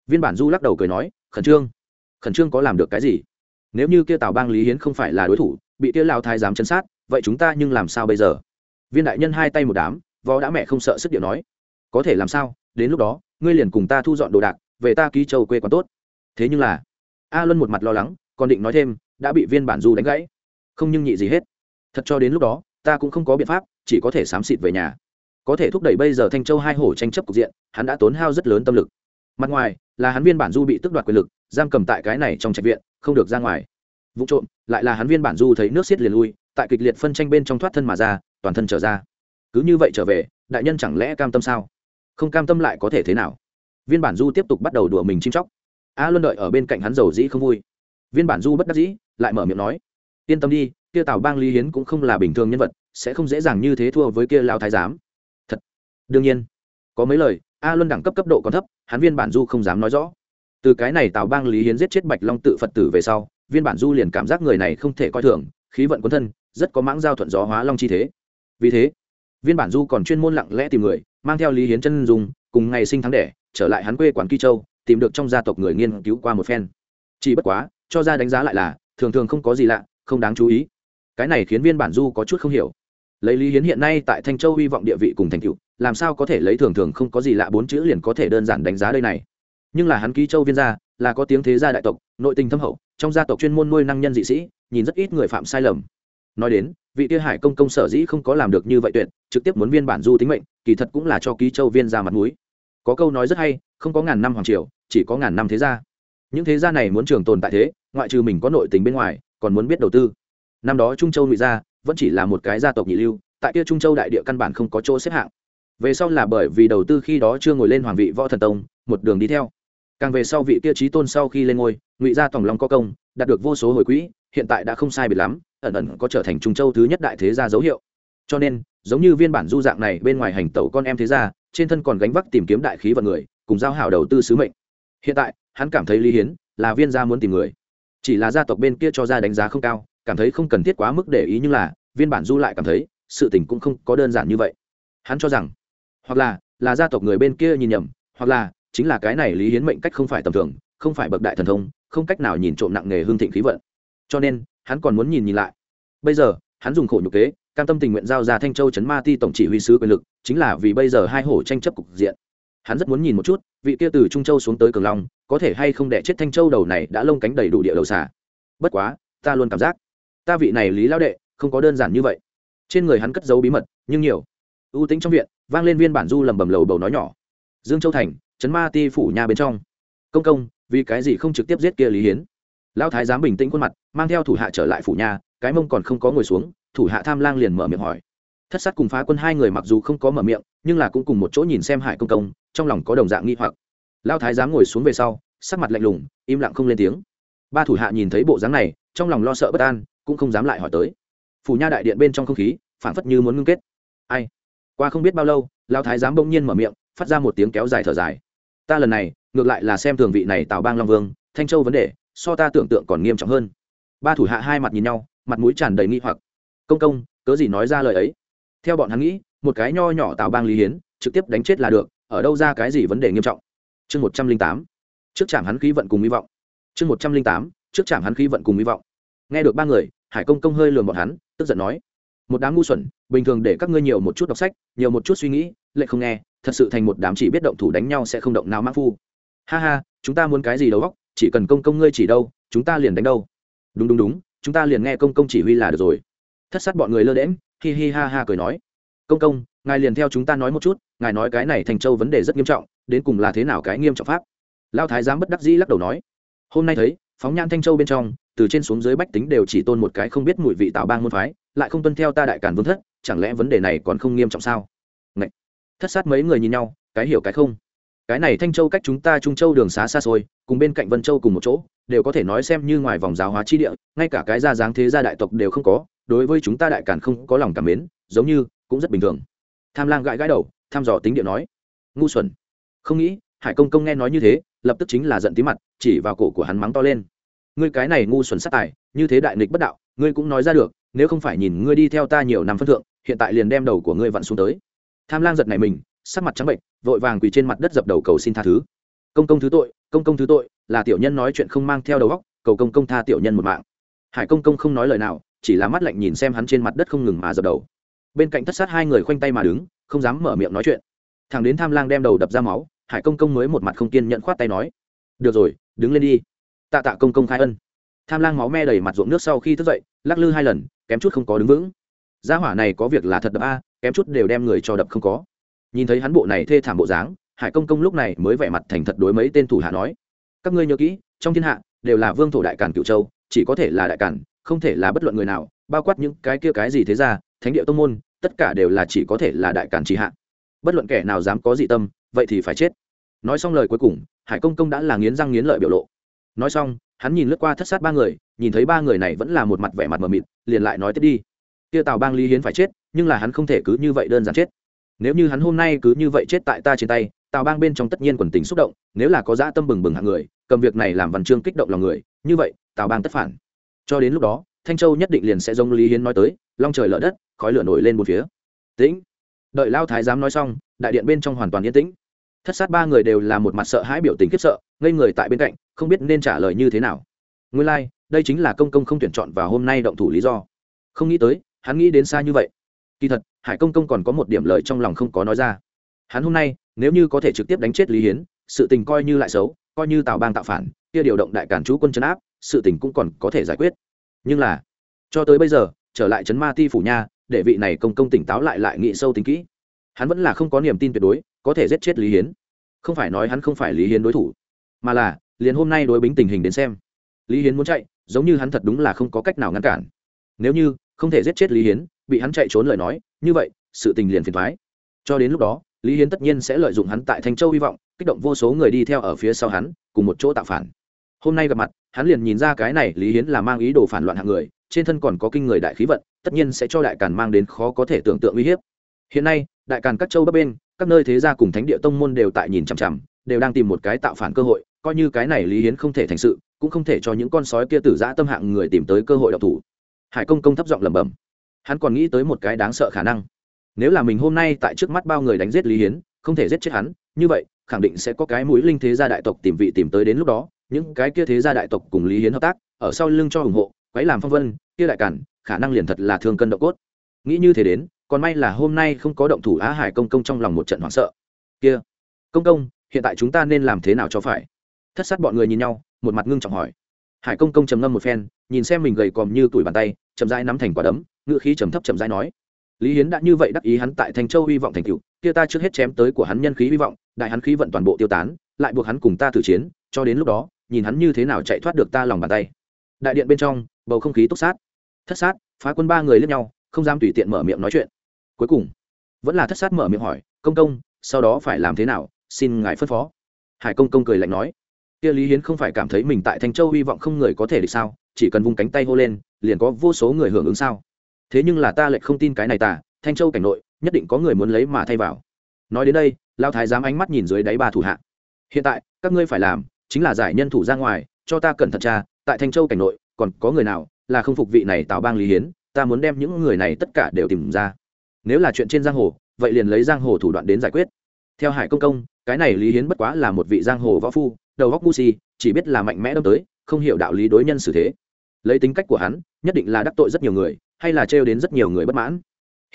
Viên bản du lắc đầu cười nói, khẩn trương khẩn trương có làm được cái gì? Nếu như kia tào bang lý hiến không phải là đối thủ, bị kia lao thái giám chân sát, vậy chúng ta nhưng làm sao bây giờ? Viên đại nhân hai tay một đám võ đã mẹ không sợ sức điệu nói. Có thể làm sao? Đến lúc đó, ngươi liền cùng ta thu dọn đồ đạc, về ta ký châu quê quán tốt. Thế nhưng là, a luân một mặt lo lắng, còn định nói thêm, đã bị viên bản du đánh gãy. Không nhưng nhị gì hết. Thật cho đến lúc đó, ta cũng không có biện pháp, chỉ có thể xám xịt về nhà. Có thể thúc đẩy bây giờ thanh châu hai hổ tranh chấp cục diện, hắn đã tốn hao rất lớn tâm lực mặt ngoài, là hắn viên bản du bị tước đoạt quyền lực, giam cầm tại cái này trong trạch viện, không được ra ngoài. Vụ trộm, lại là hắn viên bản du thấy nước xiết liền lui, tại kịch liệt phân tranh bên trong thoát thân mà ra, toàn thân trở ra. Cứ như vậy trở về, đại nhân chẳng lẽ cam tâm sao? Không cam tâm lại có thể thế nào? Viên bản du tiếp tục bắt đầu đùa mình chim chóc. A luân đợi ở bên cạnh hắn giàu dĩ không vui. Viên bản du bất đắc dĩ, lại mở miệng nói, yên tâm đi, kia tào bang lý hiến cũng không là bình thường nhân vật, sẽ không dễ dàng như thế thua với kia lao thái giám. Thật, đương nhiên, có mấy lời a luân đẳng cấp cấp độ còn thấp, hắn viên bản du không dám nói rõ. Từ cái này tào bang lý hiến giết chết bạch long tự phật tử về sau, viên bản du liền cảm giác người này không thể coi thường, khí vận quân thân, rất có mãng giao thuận gió hóa long chi thế. Vì thế, viên bản du còn chuyên môn lặng lẽ tìm người, mang theo lý hiến chân dùng cùng ngày sinh tháng đẻ, trở lại hắn quê quản kỳ châu, tìm được trong gia tộc người nghiên cứu qua một phen. Chỉ bất quá, cho ra đánh giá lại là, thường thường không có gì lạ, không đáng chú ý. Cái này khiến viên bản du có chút không hiểu lấy lý hiến hiện nay tại thanh châu hy vọng địa vị cùng thành cựu làm sao có thể lấy thường thường không có gì lạ bốn chữ liền có thể đơn giản đánh giá đây này? Nhưng là hắn ký châu viên gia, là có tiếng thế gia đại tộc, nội tình thâm hậu, trong gia tộc chuyên môn nuôi năng nhân dị sĩ, nhìn rất ít người phạm sai lầm. Nói đến, vị tia hải công công sở dĩ không có làm được như vậy tuyệt, trực tiếp muốn viên bản du tính mệnh, kỳ thật cũng là cho ký châu viên ra mặt mũi. Có câu nói rất hay, không có ngàn năm hoàng triều, chỉ có ngàn năm thế gia. Những thế gia này muốn trường tồn tại thế, ngoại trừ mình có nội tình bên ngoài, còn muốn biết đầu tư. Năm đó trung châu ngụy gia vẫn chỉ là một cái gia tộc nhị lưu, tại kia trung châu đại địa căn bản không có chỗ xếp hạng. Về sau là bởi vì đầu tư khi đó chưa ngồi lên hoàng vị võ thần tông, một đường đi theo. Càng về sau vị kia trí tôn sau khi lên ngôi, ngụy gia tổng long có công, đạt được vô số hồi quỹ, hiện tại đã không sai biệt lắm, ẩn ẩn có trở thành trung châu thứ nhất đại thế gia dấu hiệu. Cho nên, giống như viên bản du dạng này, bên ngoài hành tẩu con em thế gia, trên thân còn gánh vác tìm kiếm đại khí vận người, cùng giao hảo đầu tư sứ mệnh. Hiện tại, hắn cảm thấy lý hiến, là viên gia muốn tìm người. Chỉ là gia tộc bên kia cho ra đánh giá không cao cảm thấy không cần thiết quá mức để ý nhưng là, viên bản du lại cảm thấy, sự tình cũng không có đơn giản như vậy. Hắn cho rằng, hoặc là là gia tộc người bên kia nhìn nhầm, hoặc là, chính là cái này lý hiến mệnh cách không phải tầm thường, không phải bậc đại thần thông, không cách nào nhìn trộm nặng nghề hương thịnh khí vận. Cho nên, hắn còn muốn nhìn nhìn lại. Bây giờ, hắn dùng khổ nhục kế, cam tâm tình nguyện giao ra thanh châu chấn ma ti tổng chỉ huy sứ quyền lực, chính là vì bây giờ hai hổ tranh chấp cục diện. Hắn rất muốn nhìn một chút, vị kia từ trung châu xuống tới cường long, có thể hay không đẻ chết thanh châu đầu này đã lông cánh đầy đủ địa đầu xả bất quá, ta luôn cảm giác ta vị này lý lao đệ, không có đơn giản như vậy. Trên người hắn cất giấu bí mật, nhưng nhiều. Ưu tính trong viện, vang lên viên bản du lầm bầm lầu bầu nói nhỏ. Dương châu thành trấn ma ti phủ nhà bên trong. Công công, vì cái gì không trực tiếp giết kia lý hiến? Lão thái giám bình tĩnh khuôn mặt, mang theo thủ hạ trở lại phủ nhà, cái mông còn không có ngồi xuống, thủ hạ tham lang liền mở miệng hỏi. Thất sát cùng phá quân hai người mặc dù không có mở miệng, nhưng là cũng cùng một chỗ nhìn xem hải công công, trong lòng có đồng dạng nghi hoặc. Lao thái giám ngồi xuống về sau, sắc mặt lạnh lùng, im lặng không lên tiếng. Ba thủ hạ nhìn thấy bộ dáng này, trong lòng lo sợ bất an cũng không dám lại hỏi tới. Phủ nha đại điện bên trong không khí, phảng phất như muốn ngưng kết. Ai? Qua không biết bao lâu lao thái giám bỗng nhiên mở miệng, phát ra một tiếng kéo dài thở dài. Ta lần này, ngược lại là xem thường vị này tào bang long vương, thanh châu vấn đề, so ta tưởng tượng còn nghiêm trọng hơn. Ba thủ hạ hai mặt nhìn nhau, mặt mũi tràn đầy nghi hoặc. Công công, cớ gì nói ra lời ấy? Theo bọn hắn nghĩ, một cái nho nhỏ tào bang lý hiến, trực tiếp đánh chết là được, ở đâu ra cái gì vấn đề nghiêm trọng? Chương một trăm linh tám. Trước trạm hắn khí vận cùng hy vọng. Chương một trăm linh tám. Trước trạm hắn khí vận cùng hy vọng nghe được ba người, hải công công hơi lườm bọn hắn, tức giận nói, một đám ngu xuẩn, bình thường để các ngươi nhiều một chút đọc sách, nhiều một chút suy nghĩ lệ không nghe, thật sự thành một đám chỉ biết động thủ đánh nhau sẽ không động nào mã phu. Ha ha, chúng ta muốn cái gì đầu góc chỉ cần công công ngươi chỉ đâu, chúng ta liền đánh đâu. Đúng đúng đúng, chúng ta liền nghe công công chỉ huy là được rồi. Thất sát bọn người lơ đễm hi hi ha ha cười nói, công công, ngài liền theo chúng ta nói một chút, ngài nói cái này thành châu vấn đề rất nghiêm trọng, đến cùng là thế nào cái nghiêm trọng pháp? Lao thái giám bất đắc dĩ lắc đầu nói, hôm nay thấy phóng nhan thanh châu bên trong, từ trên xuống dưới bách tính đều chỉ tôn một cái không biết mùi vị tạo bang môn phái, lại không tuân theo ta đại cản vương thất, chẳng lẽ vấn đề này còn không nghiêm trọng sao? Ngậy! thất sát mấy người nhìn nhau, cái hiểu cái không. Cái này thanh châu cách chúng ta trung châu đường xá xa xôi, cùng bên cạnh vân châu cùng một chỗ, đều có thể nói xem như ngoài vòng giáo hóa chi địa, ngay cả cái gia dáng thế gia đại tộc đều không có, đối với chúng ta đại cản không có lòng cảm mến, giống như cũng rất bình thường. Tham lang gãi gãi đầu, thăm dò tính điện nói. Ngu xuẩn! Không nghĩ hải công công nghe nói như thế, lập tức chính là giận tí mặt, chỉ vào cổ của hắn mắng to lên. Ngươi cái này ngu xuẩn sát tài, như thế đại nghịch bất đạo, ngươi cũng nói ra được, nếu không phải nhìn ngươi đi theo ta nhiều năm phân thượng, hiện tại liền đem đầu của ngươi vặn xuống tới. Tham lang giật này mình, sắc mặt trắng bệnh vội vàng quỳ trên mặt đất dập đầu cầu xin tha thứ. Công công thứ tội, công công thứ tội, là tiểu nhân nói chuyện không mang theo đầu óc, cầu công công tha tiểu nhân một mạng. Hải công công không nói lời nào, chỉ là mắt lạnh nhìn xem hắn trên mặt đất không ngừng mà dập đầu. Bên cạnh thất sát hai người khoanh tay mà đứng, không dám mở miệng nói chuyện. Thằng đến tham lang đem đầu đập ra máu hải công công mới một mặt không kiên nhận khoát tay nói, được rồi, đứng lên đi. Tạ tạ công công khai ân. Tham lang máu me đầy mặt ruộng nước sau khi thức dậy, lắc lư hai lần, kém chút không có đứng vững. Gia hỏa này có việc là thật đập a, kém chút đều đem người cho đập không có. Nhìn thấy hắn bộ này thê thảm bộ dáng, hải công công lúc này mới vẻ mặt thành thật đối mấy tên thủ hạ nói, các ngươi nhớ kỹ, trong thiên hạ đều là vương thổ đại cản cựu châu, chỉ có thể là đại cản không thể là bất luận người nào, bao quát những cái kia cái gì thế ra thánh địa tông môn, tất cả đều là chỉ có thể là đại cản chỉ hạ. Bất luận kẻ nào dám có dị tâm vậy thì phải chết. Nói xong lời cuối cùng, hải công công đã là nghiến răng nghiến lợi biểu lộ. Nói xong, hắn nhìn lướt qua thất sát ba người, nhìn thấy ba người này vẫn là một mặt vẻ mặt mờ mịt, liền lại nói tiếp đi. Kia tào bang lý hiến phải chết, nhưng là hắn không thể cứ như vậy đơn giản chết. Nếu như hắn hôm nay cứ như vậy chết tại ta trên tay, tào bang bên trong tất nhiên quần tình xúc động, nếu là có dã tâm bừng bừng hạng người, cầm việc này làm văn chương kích động lòng người, như vậy, tào bang tất phản. Cho đến lúc đó, thanh châu nhất định liền sẽ giống lý hiến nói tới, long trời lở đất, khói lửa nổi lên một phía. Tĩnh. Đợi lao thái giám nói xong, đại điện bên trong hoàn toàn yên tĩnh thất sát ba người đều là một mặt sợ hãi biểu tình khiếp sợ ngây người tại bên cạnh không biết nên trả lời như thế nào. Nguyên lai、like, đây chính là công công không tuyển chọn và hôm nay động thủ lý do. Không nghĩ tới hắn nghĩ đến xa như vậy. Kỳ thật hải công công còn có một điểm lời trong lòng không có nói ra. Hắn hôm nay nếu như có thể trực tiếp đánh chết lý hiến sự tình coi như lại xấu coi như tào bang tạo phản kia điều động đại cản chú quân chấn áp sự tình cũng còn có thể giải quyết. Nhưng là cho tới bây giờ trở lại trấn ma ti phủ nha để vị này công công tỉnh táo lại lại nghĩ sâu tính kỹ. Hắn vẫn là không có niềm tin tuyệt đối có thể giết chết lý hiến. Không phải nói hắn không phải lý hiến đối thủ, mà là, liền hôm nay đối bính tình hình đến xem. Lý hiến muốn chạy, giống như hắn thật đúng là không có cách nào ngăn cản. Nếu như không thể giết chết lý hiến, bị hắn chạy trốn lời nói, như vậy, sự tình liền phiền thoái cho đến lúc đó, lý hiến tất nhiên sẽ lợi dụng hắn tại thanh châu hy vọng, kích động vô số người đi theo ở phía sau hắn, cùng một chỗ tạo phản. Hôm nay gặp mặt, hắn liền nhìn ra cái này lý hiến là mang ý đồ phản loạn hạng người, trên thân còn có kinh người đại khí vận, tất nhiên sẽ cho đại càn mang đến khó có thể tưởng tượng uy hiếp. Hiện nay, đại càn các châu bắc bên các nơi thế gia cùng thánh địa tông môn đều tại nhìn chằm chằm, đều đang tìm một cái tạo phản cơ hội, coi như cái này lý hiến không thể thành sự, cũng không thể cho những con sói kia tử giã tâm hạng người tìm tới cơ hội độc thủ. Hải công công thấp giọng lẩm bẩm. Hắn còn nghĩ tới một cái đáng sợ khả năng. Nếu là mình hôm nay tại trước mắt bao người đánh giết lý hiến, không thể giết chết hắn, như vậy, khẳng định sẽ có cái mũi linh thế gia đại tộc tìm vị tìm tới đến lúc đó, những cái kia thế gia đại tộc cùng lý hiến hợp tác, ở sau lưng cho ủng hộ, quấy làm phong vân, kia đại cản, khả năng liền thật là thương cân độ cốt. Nghĩ như thế đến còn may là hôm nay không có động thủ á hải công công trong lòng một trận hoảng sợ. Kia, công công, hiện tại chúng ta nên làm thế nào cho phải? Thất sát bọn người nhìn nhau, một mặt ngưng trọng hỏi. Hải công công trầm ngâm một phen, nhìn xem mình gầy còm như tuổi bàn tay, chậm rãi nắm thành quả đấm ngựa khí trầm thấp chậm rãi nói. Lý hiến đã như vậy đắc ý hắn tại thành châu hy vọng thành cựu kia ta trước hết chém tới của hắn nhân khí hy vọng, đại hắn khí vận toàn bộ tiêu tán, lại buộc hắn cùng ta thử chiến, cho đến lúc đó, nhìn hắn như thế nào chạy thoát được ta lòng bàn tay. Đại điện bên trong, bầu không khí túc sát. Thất sát, phá quân ba người lướt nhau, không dám tùy tiện mở miệng nói chuyện cuối cùng, vẫn là thất sát mở miệng hỏi, công công, sau đó phải làm thế nào? Xin ngài phân phó. Hải công công cười lạnh nói, kia lý hiến không phải cảm thấy mình tại thanh châu hy vọng không người có thể địch sao, chỉ cần vung cánh tay hô lên, liền có vô số người hưởng ứng sao. Thế nhưng là ta lại không tin cái này tả thanh châu cảnh nội, nhất định có người muốn lấy mà thay vào. Nói đến đây, lao thái dám ánh mắt nhìn dưới đáy ba thủ hạ. Hiện tại, các ngươi phải làm chính là giải nhân thủ ra ngoài, cho ta cẩn thận tra, tại thanh châu cảnh nội, còn có người nào là không phục vị này tào bang lý hiến, ta muốn đem những người này tất cả đều tìm ra nếu là chuyện trên giang hồ, vậy liền lấy giang hồ thủ đoạn đến giải quyết. Theo hải công công, cái này lý hiến bất quá là một vị giang hồ võ phu, đầu góc ngu si, chỉ biết là mạnh mẽ đâm tới, không hiểu đạo lý đối nhân xử thế. Lấy tính cách của hắn, nhất định là đắc tội rất nhiều người, hay là trêu đến rất nhiều người bất mãn.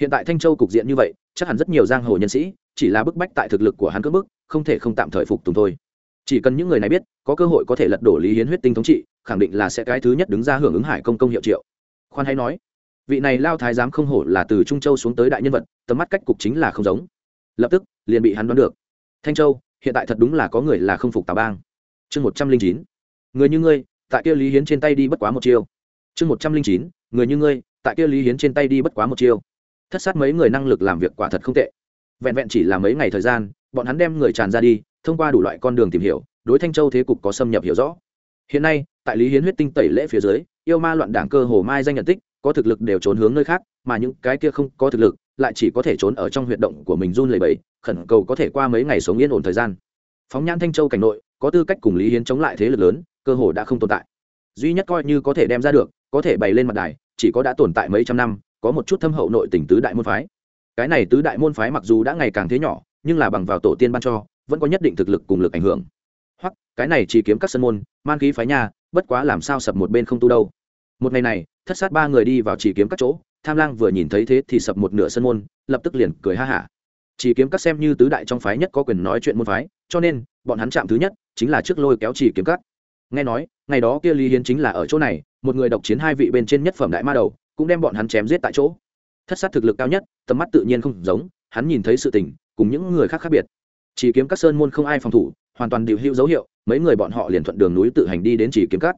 Hiện tại thanh châu cục diện như vậy, chắc hẳn rất nhiều giang hồ nhân sĩ, chỉ là bức bách tại thực lực của hắn cướp bức, không thể không tạm thời phục tùng thôi. Chỉ cần những người này biết, có cơ hội có thể lật đổ lý hiến huyết tinh thống trị, khẳng định là sẽ cái thứ nhất đứng ra hưởng ứng hải công công hiệu triệu. Khoan hay nói vị này lao thái giám không hổ là từ trung châu xuống tới đại nhân vật, tầm mắt cách cục chính là không giống. Lập tức, liền bị hắn đoán được. Thanh châu, hiện tại thật đúng là có người là không phục Tào bang. Chương một trăm linh chín, người như ngươi, tại kia lý hiến trên tay đi bất quá một chiêu. Chương một trăm linh chín, người như ngươi, tại kia lý hiến trên tay đi bất quá một chiêu. Thất sát mấy người năng lực làm việc quả thật không tệ. Vẹn vẹn chỉ là mấy ngày thời gian, bọn hắn đem người tràn ra đi, thông qua đủ loại con đường tìm hiểu, đối thanh châu thế cục có xâm nhập hiểu rõ. Hiện nay, tại lý hiến huyết tinh tẩy lễ phía dưới, yêu ma loạn đảng cơ hồ mai danh nhận tích có thực lực đều trốn hướng nơi khác mà những cái kia không có thực lực lại chỉ có thể trốn ở trong huyệt động của mình run lầy bẫy khẩn cầu có thể qua mấy ngày sống yên ổn thời gian. Phóng nhãn thanh châu cảnh nội có tư cách cùng lý hiến chống lại thế lực lớn cơ hồ đã không tồn tại. Duy nhất coi như có thể đem ra được có thể bày lên mặt đài chỉ có đã tồn tại mấy trăm năm có một chút thâm hậu nội tỉnh tứ đại môn phái. Cái này tứ đại môn phái mặc dù đã ngày càng thế nhỏ nhưng là bằng vào tổ tiên ban cho vẫn có nhất định thực lực cùng lực ảnh hưởng. Hoặc cái này chỉ kiếm các sân môn man khí phái nhà, bất quá làm sao sập một bên không tu đâu một ngày này, thất sát ba người đi vào chỉ kiếm các chỗ, tham lang vừa nhìn thấy thế thì sập một nửa sân môn, lập tức liền cười ha hả. Chỉ kiếm các xem như tứ đại trong phái nhất có quyền nói chuyện môn phái, cho nên, bọn hắn chạm thứ nhất, chính là trước lôi kéo chỉ kiếm các. Nghe nói, ngày đó kia lý hiến chính là ở chỗ này, một người độc chiến hai vị bên trên nhất phẩm đại ma đầu, cũng đem bọn hắn chém giết tại chỗ. Thất sát thực lực cao nhất, tầm mắt tự nhiên không giống, hắn nhìn thấy sự tình, cùng những người khác khác biệt. Chỉ kiếm các sơn môn không ai phòng thủ, hoàn toàn điều hữu dấu hiệu, mấy người bọn họ liền thuận đường núi tự hành đi đến chỉ kiếm các.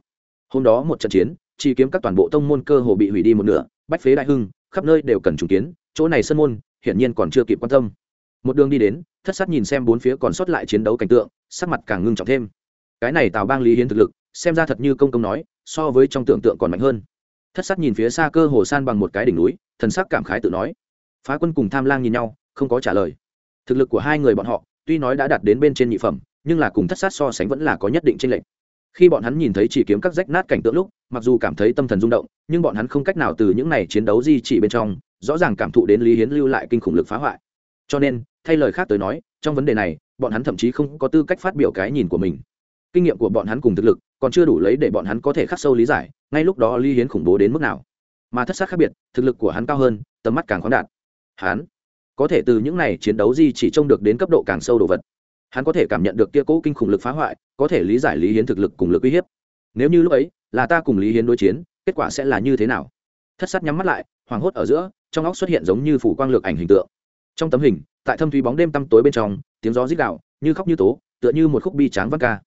Hôm đó một trận chiến chỉ kiếm các toàn bộ tông môn cơ hồ bị hủy đi một nửa, bách phế đại hưng, khắp nơi đều cần trùng kiến, chỗ này sân môn, hiển nhiên còn chưa kịp quan tâm. Một đường đi đến, thất sát nhìn xem bốn phía còn sót lại chiến đấu cảnh tượng, sắc mặt càng ngưng trọng thêm. Cái này tào bang lý hiến thực lực, xem ra thật như công công nói, so với trong tưởng tượng còn mạnh hơn. Thất sát nhìn phía xa cơ hồ san bằng một cái đỉnh núi, thần sắc cảm khái tự nói. Phá quân cùng tham lang nhìn nhau, không có trả lời. Thực lực của hai người bọn họ, tuy nói đã đạt đến bên trên nhị phẩm, nhưng là cùng thất sát so sánh vẫn là có nhất định tranh lệch. Khi bọn hắn nhìn thấy chỉ kiếm các rách nát cảnh tượng lúc mặc dù cảm thấy tâm thần rung động, nhưng bọn hắn không cách nào từ những này chiến đấu di chỉ bên trong, rõ ràng cảm thụ đến lý hiến lưu lại kinh khủng lực phá hoại. Cho nên, thay lời khác tới nói, trong vấn đề này, bọn hắn thậm chí không có tư cách phát biểu cái nhìn của mình. Kinh nghiệm của bọn hắn cùng thực lực, còn chưa đủ lấy để bọn hắn có thể khắc sâu lý giải, ngay lúc đó lý hiến khủng bố đến mức nào. Mà thất sát khác biệt, thực lực của hắn cao hơn, tầm mắt càng khoáng đạt. Hắn có thể từ những này chiến đấu di chỉ trông được đến cấp độ càng sâu đồ vật. Hắn có thể cảm nhận được kia cố kinh khủng lực phá hoại, có thể lý giải lý hiến thực lực cùng lực uy hiếp. Nếu như lúc ấy là ta cùng lý hiến đối chiến, kết quả sẽ là như thế nào? Thất sát nhắm mắt lại hoảng hốt ở giữa, trong óc xuất hiện giống như phủ quang lược ảnh hình tượng. Trong tấm hình, tại thâm thúy bóng đêm tăm tối bên trong, tiếng gió rít đạo như khóc như tố, tựa như một khúc bi tráng văn ca.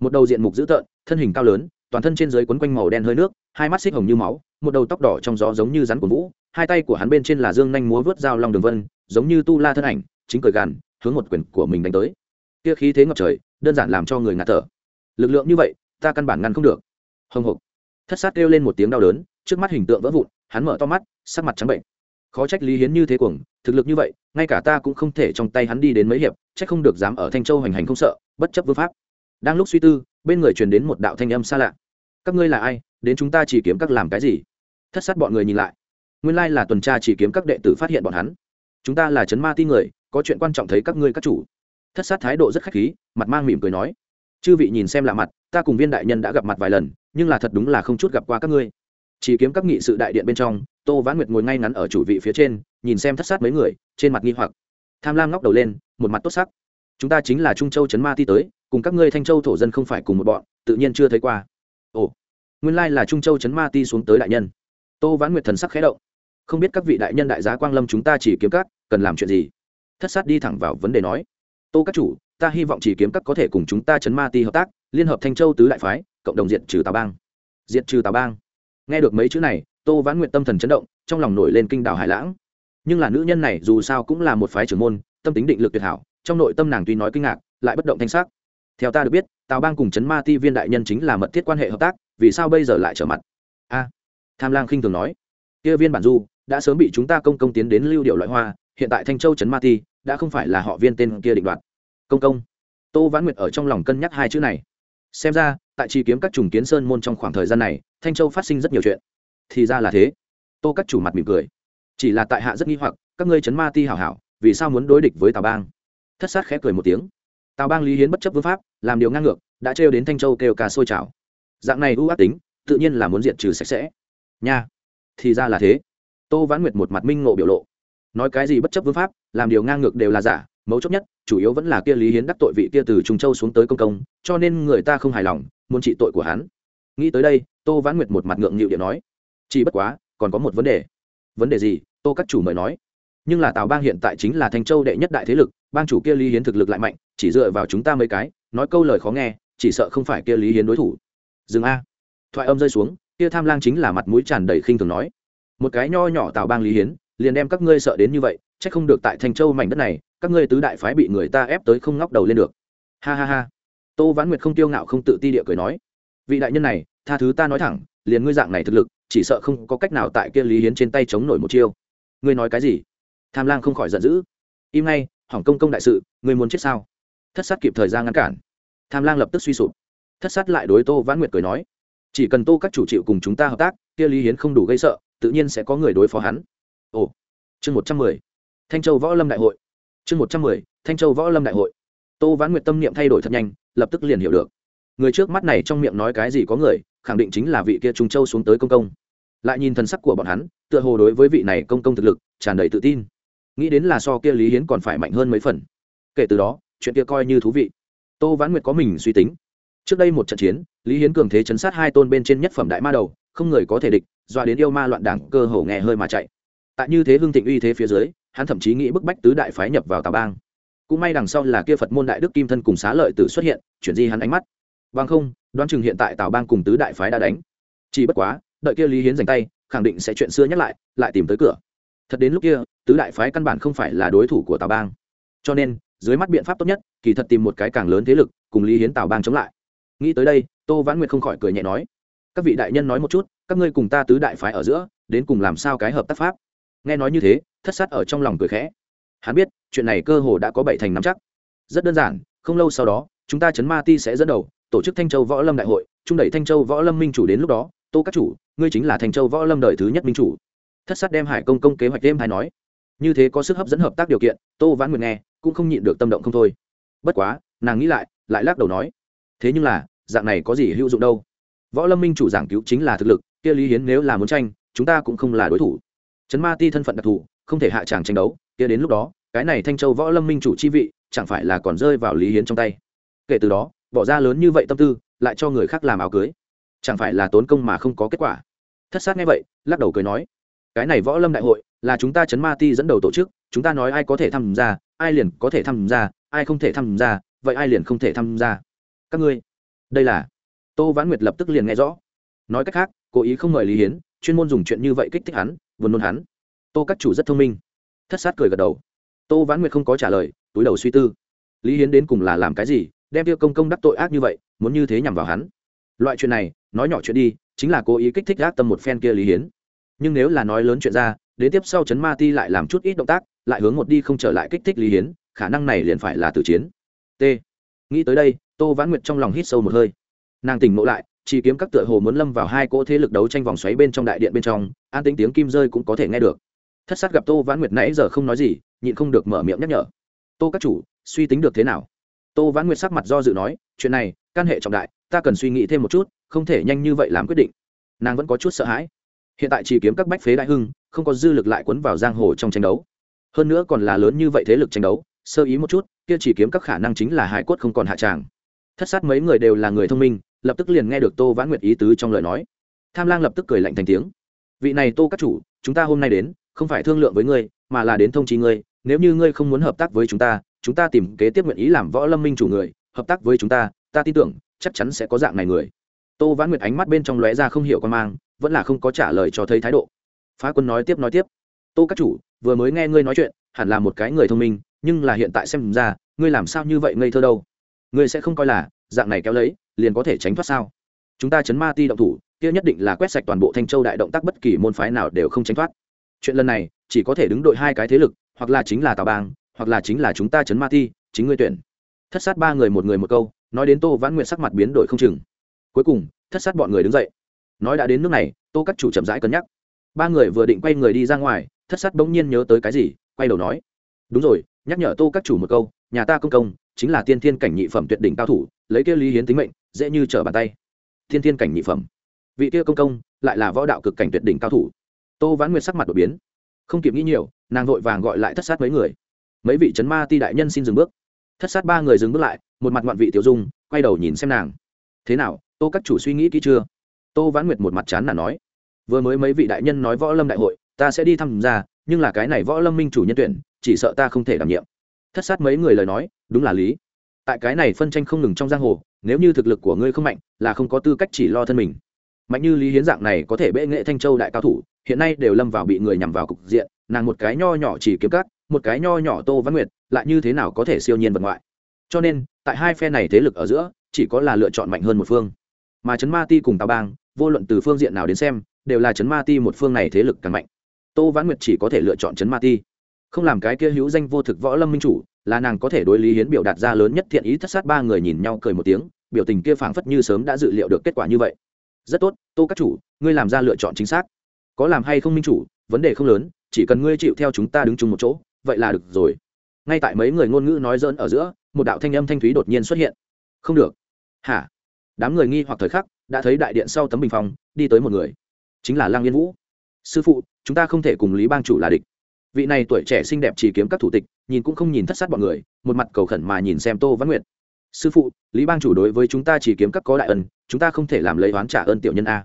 Một đầu diện mục dữ tợn, thân hình cao lớn, toàn thân trên dưới quấn quanh màu đen hơi nước, hai mắt xích hồng như máu, một đầu tóc đỏ trong gió giống như rắn của vũ, hai tay của hắn bên trên là dương nhanh múa vớt dao long đường vân, giống như tu la thân ảnh, chính cười gàn, hướng một quyền của mình đánh tới. Kia khí thế ngập trời, đơn giản làm cho người ngạt thở. Lực lượng như vậy, ta căn bản ngăn không được hồng hộc. Thất sát kêu lên một tiếng đau đớn, trước mắt hình tượng vỡ vụn, hắn mở to mắt, sắc mặt trắng bệnh. Khó trách lý hiến như thế cuồng, thực lực như vậy, ngay cả ta cũng không thể trong tay hắn đi đến mấy hiệp trách không được dám ở thanh châu hành hành không sợ, bất chấp vương pháp. Đang lúc suy tư, bên người truyền đến một đạo thanh âm xa lạ. Các ngươi là ai? Đến chúng ta chỉ kiếm các làm cái gì? Thất sát bọn người nhìn lại. Nguyên lai là tuần tra chỉ kiếm các đệ tử phát hiện bọn hắn. Chúng ta là chấn ma ti người, có chuyện quan trọng thấy các ngươi các chủ. Thất sát thái độ rất khách khí, mặt mang mỉm cười nói. Chư vị nhìn xem lạ mặt ta cùng viên đại nhân đã gặp mặt vài lần, nhưng là thật đúng là không chút gặp qua các ngươi. Chỉ kiếm các nghị sự đại điện bên trong, tô vãn nguyệt ngồi ngay ngắn ở chủ vị phía trên, nhìn xem thất sát mấy người, trên mặt nghi hoặc. Tham lam ngóc đầu lên, một mặt tốt sắc. Chúng ta chính là trung châu trấn ma ti tới, cùng các ngươi thanh châu thổ dân không phải cùng một bọn, tự nhiên chưa thấy qua. Ồ, nguyên lai là trung châu trấn ma ti xuống tới đại nhân. Tô vãn nguyệt thần sắc khẽ động. Không biết các vị đại nhân đại giá quang lâm chúng ta chỉ kiếm các, cần làm chuyện gì? Thất sát đi thẳng vào vấn đề nói. Tô các chủ ta hy vọng chỉ kiếm các có thể cùng chúng ta chấn ma ti hợp tác, liên hợp thanh châu tứ đại phái, cộng đồng diện trừ tào bang. Diện trừ tào bang. Nghe được mấy chữ này, tô vãn nguyện tâm thần chấn động, trong lòng nổi lên kinh đảo hải lãng. Nhưng là nữ nhân này dù sao cũng là một phái trưởng môn, tâm tính định lực tuyệt hảo, trong nội tâm nàng tuy nói kinh ngạc, lại bất động thanh sắc. Theo ta được biết, tào bang cùng chấn ma ti viên đại nhân chính là mật thiết quan hệ hợp tác, vì sao bây giờ lại trở mặt? A, tham lang khinh thường nói. Kia viên bản du, đã sớm bị chúng ta công công tiến đến lưu điệu loại hoa, hiện tại thanh châu chấn ma ti, đã không phải là họ viên tên kia định đoạt công công. Tô vãn nguyệt ở trong lòng cân nhắc hai chữ này. Xem ra, tại chi kiếm các trùng kiến sơn môn trong khoảng thời gian này, thanh châu phát sinh rất nhiều chuyện. Thì ra là thế. Tô các chủ mặt mỉm cười. Chỉ là tại hạ rất nghi hoặc, các ngươi chấn ma ti hảo hảo, vì sao muốn đối địch với tào bang? Thất sát khẽ cười một tiếng. Tào bang lý hiến bất chấp vương pháp, làm điều ngang ngược, đã trêu đến thanh châu kêu ca sôi trào. Dạng này ưu ác tính, tự nhiên là muốn diệt trừ sạch sẽ. Nha. Thì ra là thế. Tô vãn nguyệt một mặt minh ngộ biểu lộ. Nói cái gì bất chấp vương pháp, làm điều ngang ngược đều là giả mấu chốt nhất, chủ yếu vẫn là kia lý hiến đắc tội vị kia từ trung châu xuống tới công công, cho nên người ta không hài lòng, muốn trị tội của hắn. Nghĩ tới đây, tô vãn nguyệt một mặt ngượng nghịu điện nói, chỉ bất quá, còn có một vấn đề. Vấn đề gì? Tô các chủ mời nói. Nhưng là tào bang hiện tại chính là thanh châu đệ nhất đại thế lực, bang chủ kia lý hiến thực lực lại mạnh, chỉ dựa vào chúng ta mấy cái, nói câu lời khó nghe, chỉ sợ không phải kia lý hiến đối thủ. Dừng a. Thoại âm rơi xuống, kia tham lang chính là mặt mũi tràn đầy khinh thường nói, một cái nho nhỏ tào bang lý hiến, liền đem các ngươi sợ đến như vậy, chắc không được tại thanh châu mảnh đất này các ngươi tứ đại phái bị người ta ép tới không ngóc đầu lên được. Ha ha ha. Tô vãn nguyệt không tiêu ngạo không tự ti địa cười nói, vị đại nhân này, tha thứ ta nói thẳng, liền ngươi dạng này thực lực, chỉ sợ không có cách nào tại kia lý hiến trên tay chống nổi một chiêu. Ngươi nói cái gì? Tham lang không khỏi giận dữ. Im ngay, hỏng công công đại sự, ngươi muốn chết sao? Thất sát kịp thời gian ngăn cản. Tham lang lập tức suy sụp. Thất sát lại đối tô vãn nguyệt cười nói, chỉ cần tô các chủ chịu cùng chúng ta hợp tác, kia lý hiến không đủ gây sợ, tự nhiên sẽ có người đối phó hắn. Ồ, chương một trăm mười. Thanh châu võ lâm đại hội chương một trăm mười, thanh châu võ lâm đại hội. Tô vãn nguyệt tâm niệm thay đổi thật nhanh, lập tức liền hiểu được. Người trước mắt này trong miệng nói cái gì có người, khẳng định chính là vị kia trung châu xuống tới công công. Lại nhìn thần sắc của bọn hắn, tựa hồ đối với vị này công công thực lực, tràn đầy tự tin. Nghĩ đến là so kia lý hiến còn phải mạnh hơn mấy phần. Kể từ đó, chuyện kia coi như thú vị. Tô vãn nguyệt có mình suy tính. Trước đây một trận chiến, lý hiến cường thế chấn sát hai tôn bên trên nhất phẩm đại ma đầu, không người có thể địch doa đến yêu ma loạn đảng cơ hồ nghe hơi mà chạy. Tại như thế hưng thịnh uy thế phía dưới hắn thậm chí nghĩ bức bách tứ đại phái nhập vào tà bang. Cũng may đằng sau là kia phật môn đại đức kim thân cùng xá lợi tử xuất hiện, chuyển di hắn ánh mắt. Bằng không, đoán chừng hiện tại tào bang cùng tứ đại phái đã đánh. Chỉ bất quá, đợi kia lý hiến giành tay, khẳng định sẽ chuyện xưa nhắc lại lại tìm tới cửa. Thật đến lúc kia, tứ đại phái căn bản không phải là đối thủ của tào bang. Cho nên, dưới mắt biện pháp tốt nhất, kỳ thật tìm một cái càng lớn thế lực, cùng lý hiến tào bang chống lại. Nghĩ tới đây, tô vãn nguyệt không khỏi cười nhẹ nói, các vị đại nhân nói một chút, các ngươi cùng ta tứ đại phái ở giữa, đến cùng làm sao cái hợp tác pháp? Nghe nói như thế thất sát ở trong lòng cười khẽ. Hắn biết, chuyện này cơ hồ đã có bảy thành nắm chắc. Rất đơn giản, không lâu sau đó, chúng ta chấn ma ti sẽ dẫn đầu, tổ chức thanh châu võ lâm đại hội, trung đẩy thanh châu võ lâm minh chủ đến lúc đó, tô các chủ, ngươi chính là thanh châu võ lâm đời thứ nhất minh chủ. Thất sát đem hải công công kế hoạch đêm hay nói. Như thế có sức hấp dẫn hợp tác điều kiện, tô vãn nguyệt nghe, cũng không nhịn được tâm động không thôi. Bất quá, nàng nghĩ lại lại lắc đầu nói, thế nhưng là, dạng này có gì hữu dụng đâu? Võ lâm minh chủ giảng cứu chính là thực lực, kia lý hiến nếu là muốn tranh, chúng ta cũng không là đối thủ. Trấn ma ti thân phận đặc thù không thể hạ tràng tranh đấu, kia đến lúc đó, cái này thanh châu võ lâm minh chủ chi vị, chẳng phải là còn rơi vào lý hiến trong tay. Kể từ đó, bỏ ra lớn như vậy tâm tư, lại cho người khác làm áo cưới. Chẳng phải là tốn công mà không có kết quả. Thất sát nghe vậy, lắc đầu cười nói, cái này võ lâm đại hội, là chúng ta chấn ma ti dẫn đầu tổ chức, chúng ta nói ai có thể tham gia, ai liền có thể tham gia, ai không thể tham gia, vậy ai liền không thể tham gia? Các ngươi, đây là tô vãn nguyệt lập tức liền nghe rõ. Nói cách khác, cố ý không mời lý hiến, chuyên môn dùng chuyện như vậy kích thích hắn vườn nôn hắn tô các chủ rất thông minh. Thất sát cười gật đầu. Tô vãn nguyệt không có trả lời, túi đầu suy tư. Lý hiến đến cùng là làm cái gì, đem tiêu công công đắc tội ác như vậy, muốn như thế nhằm vào hắn. Loại chuyện này, nói nhỏ chuyện đi, chính là cố ý kích thích ác tâm một phen kia lý hiến. Nhưng nếu là nói lớn chuyện ra, đến tiếp sau chấn ma ti lại làm chút ít động tác, lại hướng một đi không trở lại kích thích lý hiến, khả năng này liền phải là tử chiến. T. Nghĩ tới đây, tô vãn nguyệt trong lòng hít sâu một hơi. Nàng tỉnh ngộ lại, chỉ kiếm các tựa hồ muốn lâm vào hai cỗ thế lực đấu tranh vòng xoáy bên trong đại điện bên trong, an tính tiếng kim rơi cũng có thể nghe được thất sát gặp tô vãn nguyệt nãy giờ không nói gì, nhịn không được mở miệng nhắc nhở. Tô các chủ, suy tính được thế nào? Tô vãn nguyệt sắc mặt do dự nói, chuyện này căn hệ trọng đại, ta cần suy nghĩ thêm một chút, không thể nhanh như vậy làm quyết định. Nàng vẫn có chút sợ hãi. Hiện tại chỉ kiếm các bách phế đại hưng, không có dư lực lại quấn vào giang hồ trong tranh đấu. Hơn nữa còn là lớn như vậy thế lực tranh đấu, sơ ý một chút, kia chỉ kiếm các khả năng chính là hải quất không còn hạ tràng. Thất sát mấy người đều là người thông minh, lập tức liền nghe được tô vãn nguyệt ý tứ trong lời nói. Tham lang lập tức cười lạnh thành tiếng. Vị này tô các chủ, chúng ta hôm nay đến không phải thương lượng với ngươi, mà là đến thông trí ngươi, nếu như ngươi không muốn hợp tác với chúng ta chúng ta tìm kế tiếp nguyện ý làm võ lâm minh chủ người, hợp tác với chúng ta ta tin tưởng, chắc chắn sẽ có dạng này người. Tô vãn nguyệt ánh mắt bên trong lóe ra không hiểu con mang, vẫn là không có trả lời cho thấy thái độ. Phá quân nói tiếp nói tiếp. Tô các chủ, vừa mới nghe ngươi nói chuyện, hẳn là một cái người thông minh, nhưng là hiện tại xem ra, ngươi làm sao như vậy ngây thơ đâu? Ngươi sẽ không coi là, dạng này kéo lấy, liền có thể tránh thoát sao? Chúng ta chấn ma ti động thủ, kia nhất định là quét sạch toàn bộ thanh châu đại động tác bất kỳ môn phái nào đều không tránh thoát chuyện lần này chỉ có thể đứng đội hai cái thế lực hoặc là chính là tào bang hoặc là chính là chúng ta chấn ma Thi, chính ngươi tuyển. Thất sát ba người một người một câu nói đến tô vãn nguyện sắc mặt biến đổi không chừng. Cuối cùng thất sát bọn người đứng dậy. Nói đã đến nước này tô các chủ chậm rãi cân nhắc. Ba người vừa định quay người đi ra ngoài thất sát bỗng nhiên nhớ tới cái gì quay đầu nói. Đúng rồi nhắc nhở tô các chủ một câu nhà ta công công chính là tiên thiên cảnh nhị phẩm tuyệt đỉnh cao thủ lấy kia lý hiến tính mệnh dễ như trở bàn tay. Thiên thiên cảnh nhị phẩm. Vị kia công công lại là võ đạo cực cảnh tuyệt đỉnh cao thủ tô vãn nguyệt sắc mặt đột biến. Không kịp nghĩ nhiều, nàng vội vàng gọi lại thất sát mấy người. Mấy vị c ma ti đại nhân xin dừng bước. Thất sát ba người dừng bước lại, một mặt ngoạn vị tiểu dung, quay đầu nhìn xem nàng. Thế nào, tô các chủ suy nghĩ kỹ chưa? Tô vãn nguyệt một mặt chán là nói. Vừa mới mấy vị đại nhân nói võ lâm đại hội, ta sẽ đi tham gia nhưng là cái này võ lâm minh chủ nhân tuyển, chỉ sợ ta không thể đảm nhiệm. Thất sát mấy người lời nói, đúng là lý. Tại cái này phân tranh không ngừng trong giang hồ, nếu như thực lực của ngươi không mạnh, là không có tư cách chỉ lo thân mình mạnh như lý hiến dạng này có thể bệ nghệ thanh châu đại cao thủ, hiện nay đều lâm vào bị người nhằm vào cục diện, nàng một cái nho nhỏ chỉ kiếm cắt một cái nho nhỏ tô văn nguyệt, lại như thế nào có thể siêu nhiên vật ngoại? Cho nên, tại hai phe này thế lực ở giữa, chỉ có là lựa chọn mạnh hơn một phương. Mà Trấn ma ti cùng tào bang, vô luận từ phương diện nào đến xem, đều là Trấn ma ti một phương này thế lực càng mạnh. Tô Văn nguyệt chỉ có thể lựa chọn Trấn ma ti. Không làm cái kia hữu danh vô thực võ lâm minh chủ, là nàng có thể đối lý hiến biểu đạt ra lớn nhất thiện ý thất sát ba người nhìn nhau cười một tiếng, biểu tình kia phảng phất như sớm đã dự liệu được kết quả như vậy rất tốt tô các chủ ngươi làm ra lựa chọn chính xác. Có làm hay không minh chủ vấn đề không lớn chỉ cần ngươi chịu theo chúng ta đứng chung một chỗ vậy là được rồi. Ngay tại mấy người ngôn ngữ nói dỡn ở giữa một đạo thanh âm thanh thúy đột nhiên xuất hiện. Không được. Hả? Đám người nghi hoặc thời khắc đã thấy đại điện sau tấm bình phòng, đi tới một người. Chính là lăng yên vũ. Sư phụ chúng ta không thể cùng lý bang chủ là địch. Vị này tuổi trẻ xinh đẹp chỉ kiếm các thủ tịch nhìn cũng không nhìn thất sát bọn người một mặt cầu khẩn mà nhìn xem tô văn nguyệt sư phụ, lý bang chủ đối với chúng ta chỉ kiếm các có đại ân, chúng ta không thể làm lấy oán trả ơn tiểu nhân a.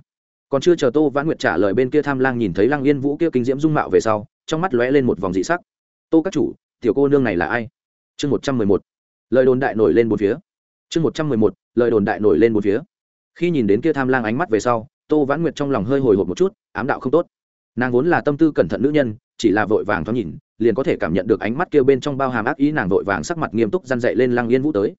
Còn chưa chờ tô Vãn nguyệt trả lời bên kia tham lang nhìn thấy Lang yên vũ kia kinh diễm dung mạo về sau, trong mắt lóe lên một vòng dị sắc. Tô các chủ, tiểu cô nương này là ai? Chương một trăm mười một. Lời đồn đại nổi lên một phía. Chương một trăm mười một. Lời đồn đại nổi lên một phía. Khi nhìn đến kia tham lang ánh mắt về sau, tô vãn nguyệt trong lòng hơi hồi hộp một chút, ám đạo không tốt. Nàng vốn là tâm tư cẩn thận nữ nhân, chỉ là vội vàng thoáng nhìn, liền có thể cảm nhận được ánh mắt kia bên trong bao hàm ác ý, nàng vội vàng sắc mặt nghiêm túc răn dậy lên lăng yên vũ tới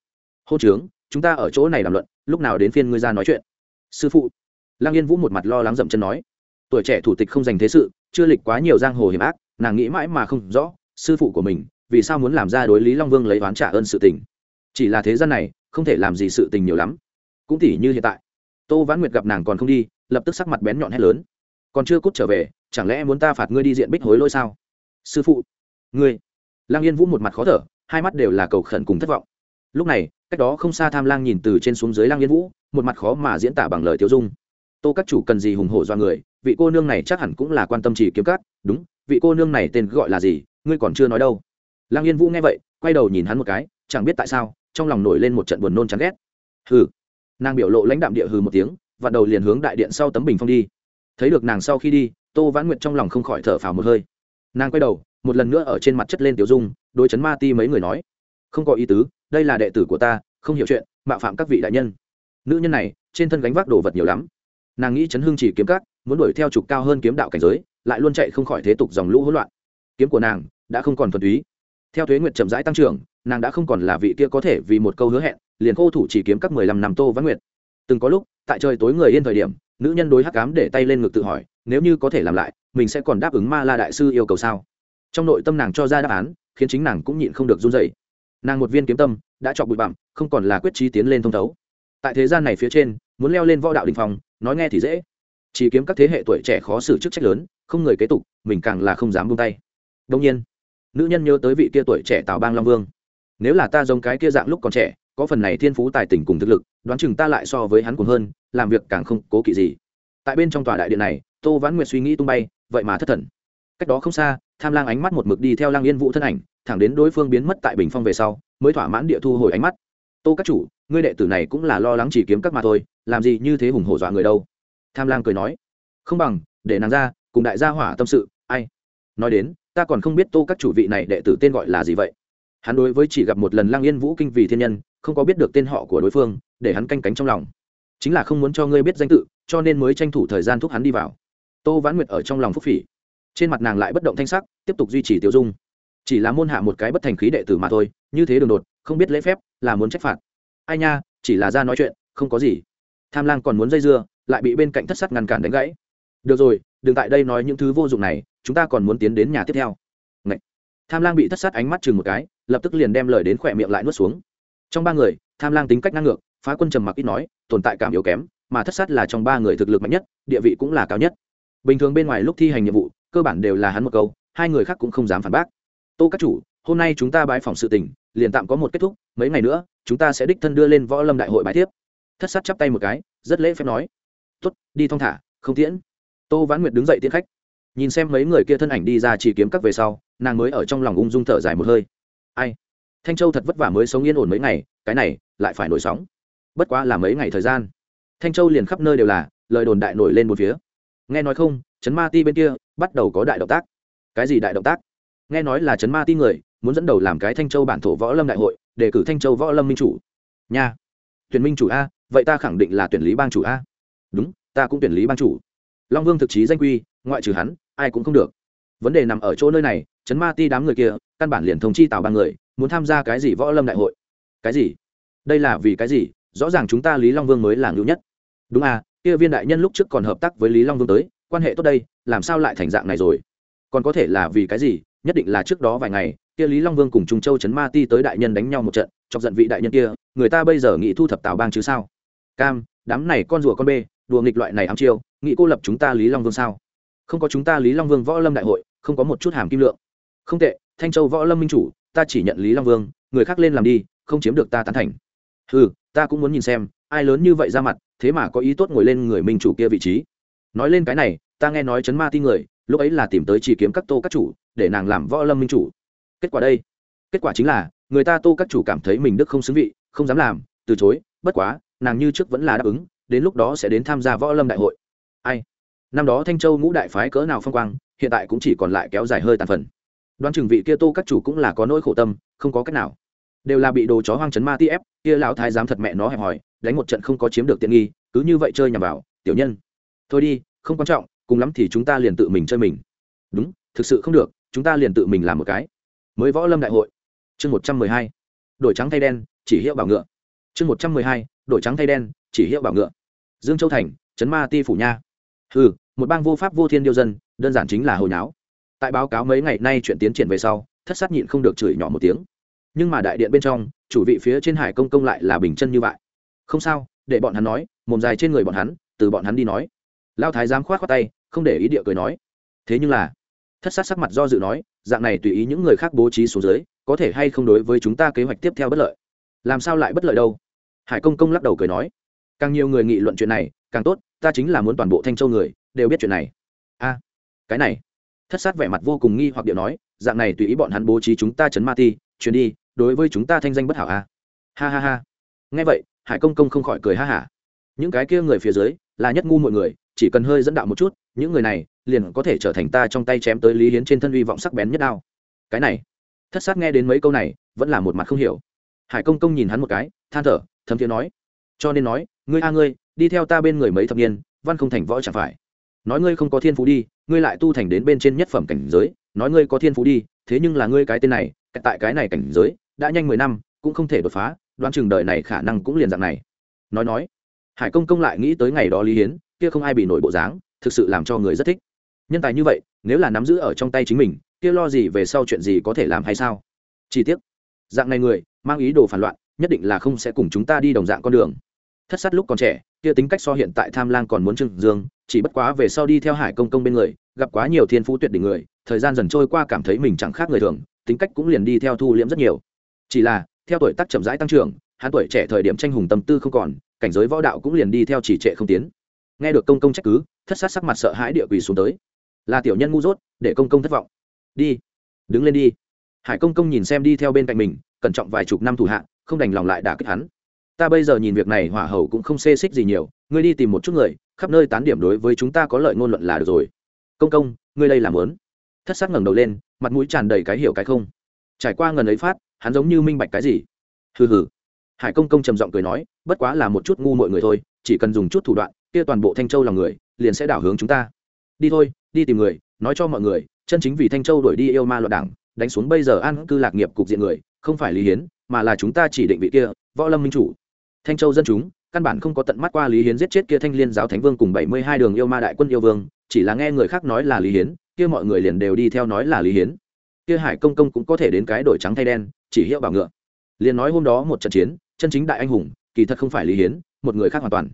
hô trướng, chúng ta ở chỗ này làm luận, lúc nào đến phiên ngươi ra nói chuyện? Sư phụ. Lăng yên vũ một mặt lo lắng dậm chân nói. Tuổi trẻ thủ tịch không dành thế sự, chưa lịch quá nhiều giang hồ hiểm ác, nàng nghĩ mãi mà không rõ, sư phụ của mình, vì sao muốn làm ra đối lý long vương lấy oán trả ơn sự tình? Chỉ là thế gian này, không thể làm gì sự tình nhiều lắm. Cũng tỉ như hiện tại, tô vãn nguyệt gặp nàng còn không đi, lập tức sắc mặt bén nhọn hét lớn. Còn chưa cút trở về, chẳng lẽ muốn ta phạt ngươi đi diện bích hối lỗi sao? Sư phụ. Ngươi. Lang yên vũ một mặt khó thở, hai mắt đều là cầu khẩn cùng thất vọng lúc này, cách đó không xa tham lang nhìn từ trên xuống dưới lang yên vũ, một mặt khó mà diễn tả bằng lời tiêu dung. Tô các chủ cần gì hùng hổ do người, vị cô nương này chắc hẳn cũng là quan tâm chỉ kiếm cát đúng, vị cô nương này tên gọi là gì, ngươi còn chưa nói đâu. Lang yên vũ nghe vậy, quay đầu nhìn hắn một cái, chẳng biết tại sao, trong lòng nổi lên một trận buồn nôn chán ghét. Hừ. Nàng biểu lộ lãnh đạm địa hừ một tiếng và đầu liền hướng đại điện sau tấm bình phong đi. Thấy được nàng sau khi đi, tô vãn nguyệt trong lòng không khỏi thở phào một hơi. Nàng quay đầu, một lần nữa ở trên mặt chất lên tiểu dung đôi chấn ma ti mấy người nói không có ý tứ, đây là đệ tử của ta, không hiểu chuyện, mạo phạm các vị đại nhân. Nữ nhân này, trên thân gánh vác đồ vật nhiều lắm. Nàng nghĩ chấn hương chỉ kiếm cắt muốn đuổi theo trục cao hơn kiếm đạo cảnh giới, lại luôn chạy không khỏi thế tục dòng lũ hỗn loạn. Kiếm của nàng đã không còn thuần túy. Theo thuế nguyệt chậm rãi tăng trưởng, nàng đã không còn là vị kia có thể vì một câu hứa hẹn, liền khô thủ chỉ kiếm các mười lăm năm tô văn nguyệt. Từng có lúc, tại trời tối người yên thời điểm, nữ nhân đối hắc cám để tay lên ngực tự hỏi, nếu như có thể làm lại, mình sẽ còn đáp ứng ma la đại sư yêu cầu sao? Trong nội tâm nàng cho ra đáp án, khiến chính nàng cũng nhịn không được run dậy nàng một viên kiếm tâm, đã chọc bụi bặm, không còn là quyết trí tiến lên thông thấu. Tại thế gian này phía trên, muốn leo lên võ đạo đình phòng nói nghe thì dễ. Chỉ kiếm các thế hệ tuổi trẻ khó xử chức trách lớn, không người kế tục, mình càng là không dám buông tay. Đông nhiên, nữ nhân nhớ tới vị kia tuổi trẻ tào bang long vương. Nếu là ta giống cái kia dạng lúc còn trẻ, có phần này thiên phú tài tình cùng thực lực, đoán chừng ta lại so với hắn cùng hơn, làm việc càng không cố kỵ gì. Tại bên trong tòa đại điện này, tô vãn nguyệt suy nghĩ tung bay, vậy mà thất thần. Cách đó không xa tham lang ánh mắt một mực đi theo lang yên vũ thân ảnh, thẳng đến đối phương biến mất tại bình phong về sau, mới thỏa mãn địa thu hồi ánh mắt. Tô các chủ, ngươi đệ tử này cũng là lo lắng chỉ kiếm các mà thôi, làm gì như thế hùng hổ dọa người đâu? Tham lang cười nói. Không bằng, để nàng ra, cùng đại gia hỏa tâm sự, ai? Nói đến, ta còn không biết tô các chủ vị này đệ tử tên gọi là gì vậy. Hắn đối với chỉ gặp một lần lang yên vũ kinh vì thiên nhân, không có biết được tên họ của đối phương, để hắn canh cánh trong lòng. Chính là không muốn cho ngươi biết danh tự, cho nên mới tranh thủ thời gian thúc hắn đi vào. Tô vãn nguyệt ở trong lòng phúc phỉ trên mặt nàng lại bất động thanh sắc, tiếp tục duy trì tiêu dung. Chỉ là môn hạ một cái bất thành khí đệ tử mà thôi, như thế đường đột, không biết lễ phép, là muốn trách phạt. Ai nha, chỉ là ra nói chuyện, không có gì. Tham lang còn muốn dây dưa, lại bị bên cạnh thất sắt ngăn cản đánh gãy. Được rồi, đừng tại đây nói những thứ vô dụng này, chúng ta còn muốn tiến đến nhà tiếp theo. Ngậy. tham lang bị thất sát ánh mắt chừng một cái, lập tức liền đem lời đến khỏe miệng lại nuốt xuống. Trong ba người, tham lang tính cách ngang ngược, phá quân trầm mặc ít nói, tồn tại cảm yếu kém, mà thất sát là trong ba người thực lực mạnh nhất, địa vị cũng là cao nhất. Bình thường bên ngoài lúc thi hành nhiệm vụ cơ bản đều là hắn một câu, hai người khác cũng không dám phản bác. Tô các chủ, hôm nay chúng ta bái phòng sự tình, liền tạm có một kết thúc, mấy ngày nữa, chúng ta sẽ đích thân đưa lên võ lâm đại hội bài tiếp. thất sát chắp tay một cái, rất lễ phép nói. Tuất đi thong thả, không tiễn. Tô vãn nguyệt đứng dậy tiễn khách. Nhìn xem mấy người kia thân ảnh đi ra chỉ kiếm các về sau, nàng mới ở trong lòng ung dung thở dài một hơi. Ai? Thanh châu thật vất vả mới sống yên ổn mấy ngày, cái này, lại phải nổi sóng. Bất quá là mấy ngày thời gian. Thanh châu liền khắp nơi đều là, lời đồn đại nổi lên một phía. Nghe nói không trấn ma ti bên kia bắt đầu có đại động tác. Cái gì đại động tác? Nghe nói là trấn ma ti người muốn dẫn đầu làm cái thanh châu bản thổ võ lâm đại hội, để cử thanh châu võ lâm minh chủ. Nha. Tuyển minh chủ a, vậy ta khẳng định là tuyển lý bang chủ a. Đúng, ta cũng tuyển lý bang chủ. Long vương thực chí danh quy, ngoại trừ hắn, ai cũng không được. Vấn đề nằm ở chỗ nơi này, chấn ma ti đám người kia, căn bản liền thông chi tạo ba người, muốn tham gia cái gì võ lâm đại hội? Cái gì? Đây là vì cái gì? Rõ ràng chúng ta lý long vương mới là ngữ nhất. Đúng à kia viên đại nhân lúc trước còn hợp tác với lý long vương tới quan hệ tốt đây, làm sao lại thành dạng này rồi? Còn có thể là vì cái gì? Nhất định là trước đó vài ngày, kia lý long vương cùng trung châu Trấn ma ti tới đại nhân đánh nhau một trận, chọc giận vị đại nhân kia, người ta bây giờ nghĩ thu thập tào bang chứ sao? Cam, đám này con rùa con bê, đùa nghịch loại này ám chiêu, nghĩ cô lập chúng ta lý long vương sao? Không có chúng ta lý long vương võ lâm đại hội, không có một chút hàm kim lượng. Không tệ, thanh châu võ lâm minh chủ, ta chỉ nhận lý long vương, người khác lên làm đi, không chiếm được ta tán thành. Ừ ta cũng muốn nhìn xem, ai lớn như vậy ra mặt, thế mà có ý tốt ngồi lên người minh chủ kia vị trí nói lên cái này, ta nghe nói chấn ma ti người, lúc ấy là tìm tới chỉ kiếm các tô các chủ, để nàng làm võ lâm minh chủ. Kết quả đây? Kết quả chính là, người ta tô các chủ cảm thấy mình đức không xứng vị, không dám làm, từ chối, bất quá, nàng như trước vẫn là đáp ứng, đến lúc đó sẽ đến tham gia võ lâm đại hội. Ai? Năm đó thanh châu ngũ đại phái cỡ nào phong quang, hiện tại cũng chỉ còn lại kéo dài hơi tàn phần. Đoán chừng vị kia tô các chủ cũng là có nỗi khổ tâm, không có cách nào. Đều là bị đồ chó hoang chấn ma ti ép, kia lão thái dám thật mẹ nó hẹp hòi, đánh một trận không có chiếm được tiện nghi, cứ như vậy chơi nhằm vào, tiểu nhân thôi đi, không quan trọng, cùng lắm thì chúng ta liền tự mình chơi mình. Đúng, thực sự không được, chúng ta liền tự mình làm một cái. Mới võ lâm đại hội. Chương một trăm mười hai. Đổi trắng thay đen, chỉ hiệu bảo ngựa. Chương một trăm mười hai, đổi trắng thay đen, chỉ hiệu bảo ngựa. Dương châu thành, trấn ma ti phủ nha. Ừ một bang vô pháp vô thiên điêu dân, đơn giản chính là hồi náo. Tại báo cáo mấy ngày nay chuyện tiến triển về sau, thất sát nhịn không được chửi nhỏ một tiếng. Nhưng mà đại điện bên trong, chủ vị phía trên hải công công lại là bình chân như vậy. Không sao, để bọn hắn nói, mồm dài trên người bọn hắn, từ bọn hắn đi nói lao thái giám khoát khoát tay, không để ý địa cười nói. Thế nhưng là, thất sát sắc mặt do dự nói, dạng này tùy ý những người khác bố trí xuống dưới, có thể hay không đối với chúng ta kế hoạch tiếp theo bất lợi? Làm sao lại bất lợi đâu? Hải công công lắc đầu cười nói. Càng nhiều người nghị luận chuyện này, càng tốt, ta chính là muốn toàn bộ thanh châu người, đều biết chuyện này. A, cái này. Thất sát vẻ mặt vô cùng nghi hoặc điệu nói, dạng này tùy ý bọn hắn bố trí chúng ta chấn ma ti chuyến đi, đối với chúng ta thanh danh bất hảo a. Ha ha ha. Nghe vậy, hải công công không khỏi cười ha hả. Những cái kia người phía dưới, là nhất ngu mọi người chỉ cần hơi dẫn đạo một chút, những người này liền có thể trở thành ta trong tay chém tới lý hiến trên thân uy vọng sắc bén nhất đao. Cái này, thất sát nghe đến mấy câu này, vẫn là một mặt không hiểu. Hải công công nhìn hắn một cái, than thở, thấm thiế nói, cho nên nói, ngươi a ngươi, đi theo ta bên người mấy thập niên, văn không thành võ chẳng phải. Nói ngươi không có thiên phú đi, ngươi lại tu thành đến bên trên nhất phẩm cảnh giới, nói ngươi có thiên phú đi, thế nhưng là ngươi cái tên này tại cái này cảnh giới, đã nhanh mười năm, cũng không thể đột phá, đoán chừng đời này khả năng cũng liền dạng này. Nói nói, hải công công lại nghĩ tới ngày đó lý hiến kia không ai bị nổi bộ dáng, thực sự làm cho người rất thích. Nhân tài như vậy, nếu là nắm giữ ở trong tay chính mình, kia lo gì về sau chuyện gì có thể làm hay sao? Chi tiết dạng này người, mang ý đồ phản loạn, nhất định là không sẽ cùng chúng ta đi đồng dạng con đường. Thất sát lúc còn trẻ, kia tính cách so hiện tại tham lang còn muốn trưng dương, chỉ bất quá về sau đi theo hải công công bên người, gặp quá nhiều thiên phú tuyệt đỉnh người, thời gian dần trôi qua cảm thấy mình chẳng khác người thường, tính cách cũng liền đi theo thu liễm rất nhiều. Chỉ là, theo tuổi tác chậm rãi tăng trưởng, hắn tuổi trẻ thời điểm tranh hùng tâm tư không còn, cảnh giới võ đạo cũng liền đi theo chỉ trệ không tiến nghe được công công trách cứ, thất sát sắc mặt sợ hãi địa quỳ xuống tới. Là tiểu nhân ngu dốt, để công công thất vọng. Đi, đứng lên đi. Hải công công nhìn xem đi theo bên cạnh mình, cẩn trọng vài chục năm thủ hạ, không đành lòng lại đả kích hắn. Ta bây giờ nhìn việc này hỏa hầu cũng không xê xích gì nhiều, ngươi đi tìm một chút người, khắp nơi tán điểm đối với chúng ta có lợi ngôn luận là được rồi. Công công, ngươi đây làm lớn thất sát ngẩng đầu lên, mặt mũi tràn đầy cái hiểu cái không. Trải qua ngần ấy phát, hắn giống như minh bạch cái gì? Hừ hừ. Hải công công trầm giọng cười nói, bất quá là một chút ngu mọi người thôi, chỉ cần dùng chút thủ đoạn kia toàn bộ thanh châu là người, liền sẽ đảo hướng chúng ta. Đi thôi, đi tìm người, nói cho mọi người, chân chính vì thanh châu đổi đi yêu ma loạn đảng, đánh xuống bây giờ an cư lạc nghiệp cục diện người, không phải lý hiến, mà là chúng ta chỉ định vị kia, võ lâm minh chủ. Thanh châu dân chúng, căn bản không có tận mắt qua lý hiến giết chết kia thanh liên giáo thánh vương cùng bảy mươi hai đường yêu ma đại quân yêu vương, chỉ là nghe người khác nói là lý hiến, kia mọi người liền đều đi theo nói là lý hiến. Kia hải công công cũng có thể đến cái đổi trắng thay đen, chỉ hiệu bảo ngựa. Liền nói hôm đó một trận chiến, chân chính đại anh hùng, kỳ thật không phải lý hiến, một người khác hoàn toàn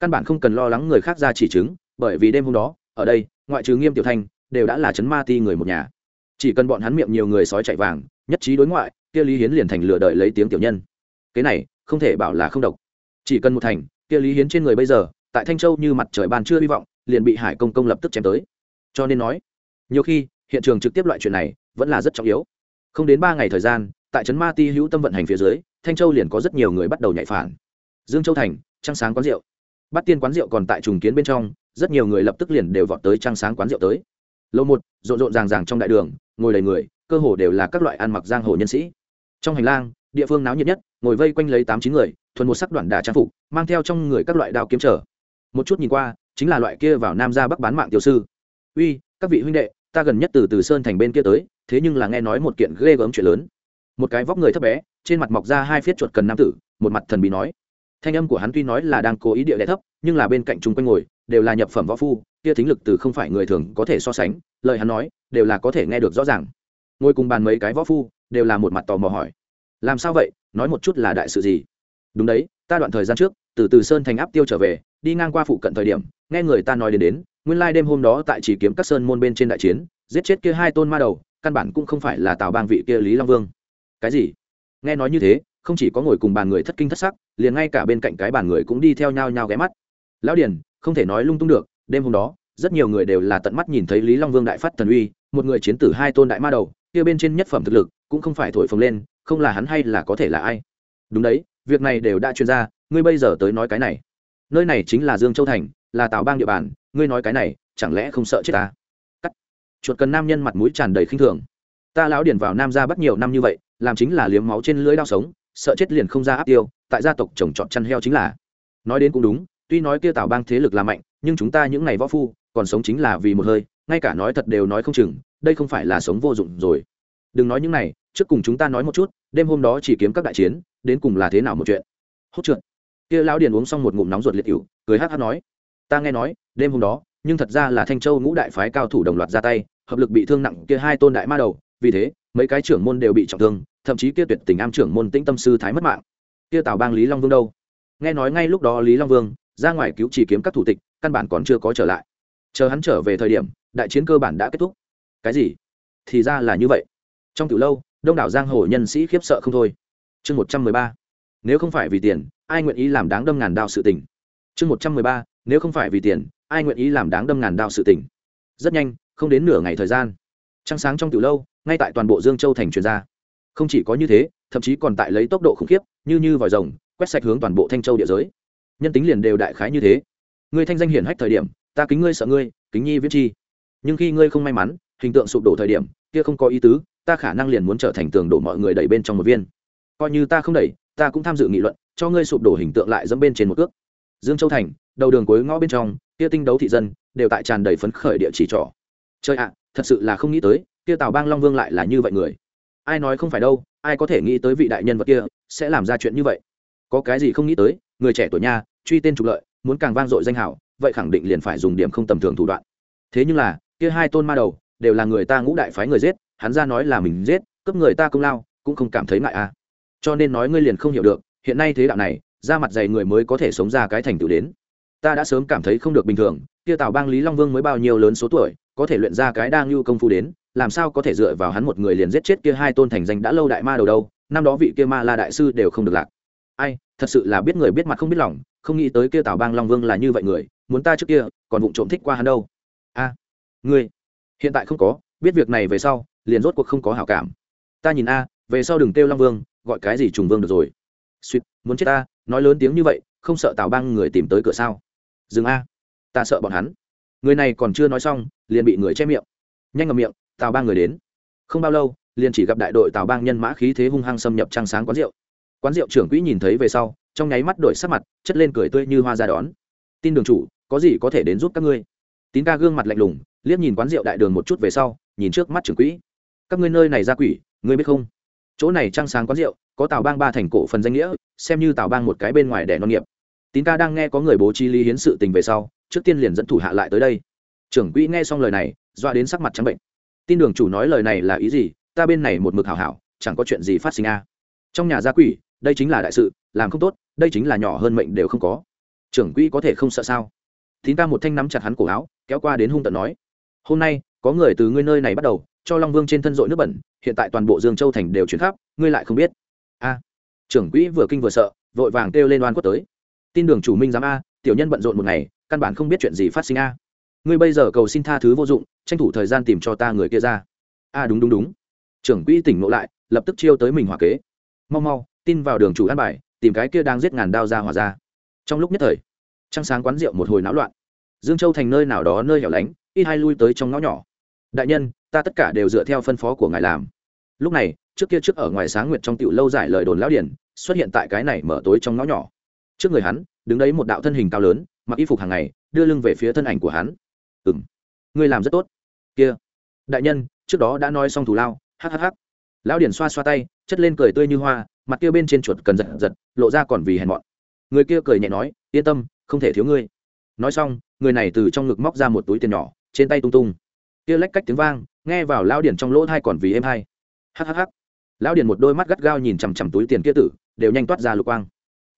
căn bản không cần lo lắng người khác ra chỉ chứng, bởi vì đêm hôm đó, ở đây, ngoại trừ nghiêm tiểu thanh, đều đã là chấn ma ti người một nhà. Chỉ cần bọn hắn miệng nhiều người sói chạy vàng, nhất trí đối ngoại, kia lý hiến liền thành lừa đợi lấy tiếng tiểu nhân. Cái này, không thể bảo là không độc. Chỉ cần một thành, kia lý hiến trên người bây giờ, tại thanh châu như mặt trời ban chưa hy vọng, liền bị hải công công lập tức chém tới. Cho nên nói, nhiều khi, hiện trường trực tiếp loại chuyện này, vẫn là rất trọng yếu. Không đến ba ngày thời gian, tại trấn ma ti hữu tâm vận hành phía dưới, thanh châu liền có rất nhiều người bắt đầu nhạy phản. Dương châu thành, trăng sáng quán rượu bắt tiên quán rượu còn tại trùng kiến bên trong, rất nhiều người lập tức liền đều vọt tới trăng sáng quán rượu tới. Lâu một, rộn rộn ràng ràng trong đại đường, ngồi đầy người, cơ hồ đều là các loại ăn mặc giang hồ nhân sĩ. Trong hành lang, địa phương náo nhiệt nhất, ngồi vây quanh lấy tám chín người, thuần một sắc đoạn đà trang phục, mang theo trong người các loại đao kiếm trở. Một chút nhìn qua, chính là loại kia vào nam ra bắc bán mạng tiểu sư. Uy, các vị huynh đệ, ta gần nhất từ từ sơn thành bên kia tới, thế nhưng là nghe nói một kiện ghê gớm chuyện lớn. Một cái vóc người thấp bé, trên mặt mọc ra hai phiết chuột cần nam tử, một mặt thần bí nói thanh âm của hắn tuy nói là đang cố ý địa đ thấp, nhưng là bên cạnh chung quanh ngồi, đều là nhập phẩm võ phu, kia thính lực từ không phải người thường có thể so sánh, lời hắn nói, đều là có thể nghe được rõ ràng. Ngồi cùng bàn mấy cái võ phu, đều là một mặt tò mò hỏi. Làm sao vậy? Nói một chút là đại sự gì? Đúng đấy, ta đoạn thời gian trước, từ từ sơn thành áp tiêu trở về, đi ngang qua phụ cận thời điểm, nghe người ta nói đến đến, nguyên lai đêm hôm đó tại chỉ kiếm các sơn môn bên trên đại chiến, giết chết kia hai tôn ma đầu, căn bản cũng không phải là tào bang vị kia lý long vương. Cái gì? Nghe nói như thế không chỉ có ngồi cùng bàn người thất kinh thất sắc, liền ngay cả bên cạnh cái bàn người cũng đi theo nhau nhau ghé mắt. Lão điền, không thể nói lung tung được, đêm hôm đó, rất nhiều người đều là tận mắt nhìn thấy lý long vương đại phát thần uy, một người chiến tử hai tôn đại ma đầu, kia bên trên nhất phẩm thực lực, cũng không phải thổi phồng lên, không là hắn hay là có thể là ai. Đúng đấy, việc này đều đã chuyên ra, ngươi bây giờ tới nói cái này. Nơi này chính là dương châu thành, là tào bang địa bàn, ngươi nói cái này, chẳng lẽ không sợ chết ta? Cắt. Chuột cần nam nhân mặt mũi tràn đầy khinh thường. Ta lão Điền vào nam ra bắt nhiều năm như vậy, làm chính là liếm máu trên lưới đao sống sợ chết liền không ra áp tiêu, tại gia tộc trồng trọt chăn heo chính là. Nói đến cũng đúng, tuy nói kia tào bang thế lực là mạnh, nhưng chúng ta những ngày võ phu, còn sống chính là vì một hơi, ngay cả nói thật đều nói không chừng, đây không phải là sống vô dụng rồi. Đừng nói những này, trước cùng chúng ta nói một chút, đêm hôm đó chỉ kiếm các đại chiến, đến cùng là thế nào một chuyện. Hốt trượt. Kia lão điền uống xong một ngụm nóng ruột liệt cựu cười hát hát nói, ta nghe nói, đêm hôm đó, nhưng thật ra là thanh châu ngũ đại phái cao thủ đồng loạt ra tay, hợp lực bị thương nặng kia hai tôn đại ma đầu, vì thế, mấy cái trưởng môn đều bị trọng thương thậm chí kia tuyệt tình am trưởng môn tĩnh tâm sư thái mất mạng. Kia tào bang lý long vương đâu? Nghe nói ngay lúc đó lý long vương ra ngoài cứu chỉ kiếm các thủ tịch, căn bản còn chưa có trở lại. Chờ hắn trở về thời điểm, đại chiến cơ bản đã kết thúc. Cái gì? Thì ra là như vậy. Trong từ lâu, đông đảo giang hồ nhân sĩ khiếp sợ không thôi. Chương một trăm mười ba, nếu không phải vì tiền, ai nguyện ý làm đáng đâm ngàn đao sự tình? Chương một trăm mười ba, nếu không phải vì tiền, ai nguyện ý làm đáng đâm ngàn đao sự tình? Rất nhanh, không đến nửa ngày thời gian, trăng sáng trong từ lâu, ngay tại toàn bộ dương châu thành truyền ra không chỉ có như thế, thậm chí còn tại lấy tốc độ khủng khiếp, như như vòi rồng, quét sạch hướng toàn bộ thanh châu địa giới. Nhân tính liền đều đại khái như thế. Ngươi thanh danh hiển hách thời điểm, ta kính ngươi sợ ngươi, kính nhi viết chi. Nhưng khi ngươi không may mắn, hình tượng sụp đổ thời điểm, kia không có ý tứ, ta khả năng liền muốn trở thành tường đổ mọi người đẩy bên trong một viên. Coi như ta không đẩy, ta cũng tham dự nghị luận, cho ngươi sụp đổ hình tượng lại dẫm bên trên một cước. Dương châu thành, đầu đường cuối ngõ bên trong, kia tinh đấu thị dân, đều tại tràn đầy phấn khởi địa chỉ trỏ. Chơi ạ, thật sự là không nghĩ tới, kia tào bang long vương lại là như vậy người ai nói không phải đâu, ai có thể nghĩ tới vị đại nhân vật kia sẽ làm ra chuyện như vậy. Có cái gì không nghĩ tới, người trẻ tuổi nha, truy tên trục lợi, muốn càng vang dội danh hảo, vậy khẳng định liền phải dùng điểm không tầm thường thủ đoạn. Thế nhưng là, kia hai tôn ma đầu, đều là người ta ngũ đại phái người giết, hắn ra nói là mình giết, cướp người ta công lao, cũng không cảm thấy ngại à. Cho nên nói ngươi liền không hiểu được, hiện nay thế đạo này, ra mặt dày người mới có thể sống ra cái thành tựu đến. Ta đã sớm cảm thấy không được bình thường, kia tào bang lý long vương mới bao nhiêu lớn số tuổi, có thể luyện ra cái đang lưu công phu đến làm sao có thể dựa vào hắn một người liền giết chết kia hai tôn thành danh đã lâu đại ma đầu đâu, năm đó vị kia ma la đại sư đều không được lạc. Ai, thật sự là biết người biết mặt không biết lòng, không nghĩ tới kia tào bang long vương là như vậy người, muốn ta trước kia còn vụng trộm thích qua hắn đâu. A, ngươi, hiện tại không có, biết việc này về sau, liền rốt cuộc không có hảo cảm. Ta nhìn a, về sau đừng kêu long vương, gọi cái gì trùng vương được rồi. Suýt, muốn chết ta, nói lớn tiếng như vậy, không sợ tào bang người tìm tới cửa sao? Dừng a, ta sợ bọn hắn. Người này còn chưa nói xong, liền bị người che miệng. Nhanh ngầm miệng tào bang người đến. Không bao lâu, liền chỉ gặp đại đội tào bang nhân mã khí thế hung hăng xâm nhập trăng sáng quán rượu. Quán rượu trưởng quỹ nhìn thấy về sau, trong nháy mắt đổi sắc mặt, chất lên cười tươi như hoa ra đón. Tin đường chủ, có gì có thể đến giúp các ngươi? Tín ca gương mặt lạnh lùng, liếc nhìn quán rượu đại đường một chút về sau, nhìn trước mắt trưởng quỹ. Các ngươi nơi này ra quỷ, ngươi biết không? Chỗ này trăng sáng quán rượu, có tào bang ba thành cổ phần danh nghĩa, xem như tào bang một cái bên ngoài để non nghiệp. Tín ca đang nghe có người bố trí lý hiến sự tình về sau, trước tiên liền dẫn thủ hạ lại tới đây. Trưởng quỹ nghe xong lời này, doa đến sắc mặt trắng bệnh tin đường chủ nói lời này là ý gì? Ta bên này một mực hảo hảo, chẳng có chuyện gì phát sinh a. Trong nhà gia quỷ, đây chính là đại sự, làm không tốt, đây chính là nhỏ hơn mệnh đều không có. Trưởng quỹ có thể không sợ sao? Thín ta một thanh nắm chặt hắn cổ áo, kéo qua đến hung tận nói. Hôm nay, có người từ ngươi nơi này bắt đầu, cho long vương trên thân dội nước bẩn, hiện tại toàn bộ dương châu thành đều chuyển khắp, ngươi lại không biết. A. Trưởng quỹ vừa kinh vừa sợ, vội vàng kêu lên oan quất tới. Tin đường chủ minh giám a, tiểu nhân bận rộn một ngày, căn bản không biết chuyện gì phát sinh a. Ngươi bây giờ cầu xin tha thứ vô dụng tranh thủ thời gian tìm cho ta người kia ra. A đúng đúng đúng. Trưởng quỹ tỉnh ngộ lại, lập tức chiêu tới mình hỏa kế. Mau mau, tin vào đường chủ an bài, tìm cái kia đang giết ngàn đao ra hòa ra. Trong lúc nhất thời, trăng sáng quán rượu một hồi náo loạn. Dương châu thành nơi nào đó nơi hẻo lánh, ít hai lui tới trong ngõ nhỏ. Đại nhân, ta tất cả đều dựa theo phân phó của ngài làm. Lúc này, trước kia trước ở ngoài sáng nguyệt trong tiểu lâu giải lời đồn lão điển, xuất hiện tại cái này mở tối trong ngõ nhỏ. Trước người hắn, đứng đấy một đạo thân hình cao lớn, mặc y phục hàng ngày, đưa lưng về phía thân ảnh của hắn. Ừ m ngươi làm rất tốt kia. Đại nhân, trước đó đã nói xong thủ lao hhh lão điển xoa xoa tay, chất lên cười tươi như hoa, mặt kia bên trên chuột cần giật giật, lộ ra còn vì hèn mọn. Người kia cười nhẹ nói, yên tâm, không thể thiếu ngươi. Nói xong, người này từ trong ngực móc ra một túi tiền nhỏ, trên tay tung tung. Kia lách cách tiếng vang, nghe vào lão điển trong lỗ thai còn vì êm hay. Hhh lão điển một đôi mắt gắt gao nhìn chằm chằm túi tiền kia tử, đều nhanh toát ra lục quang.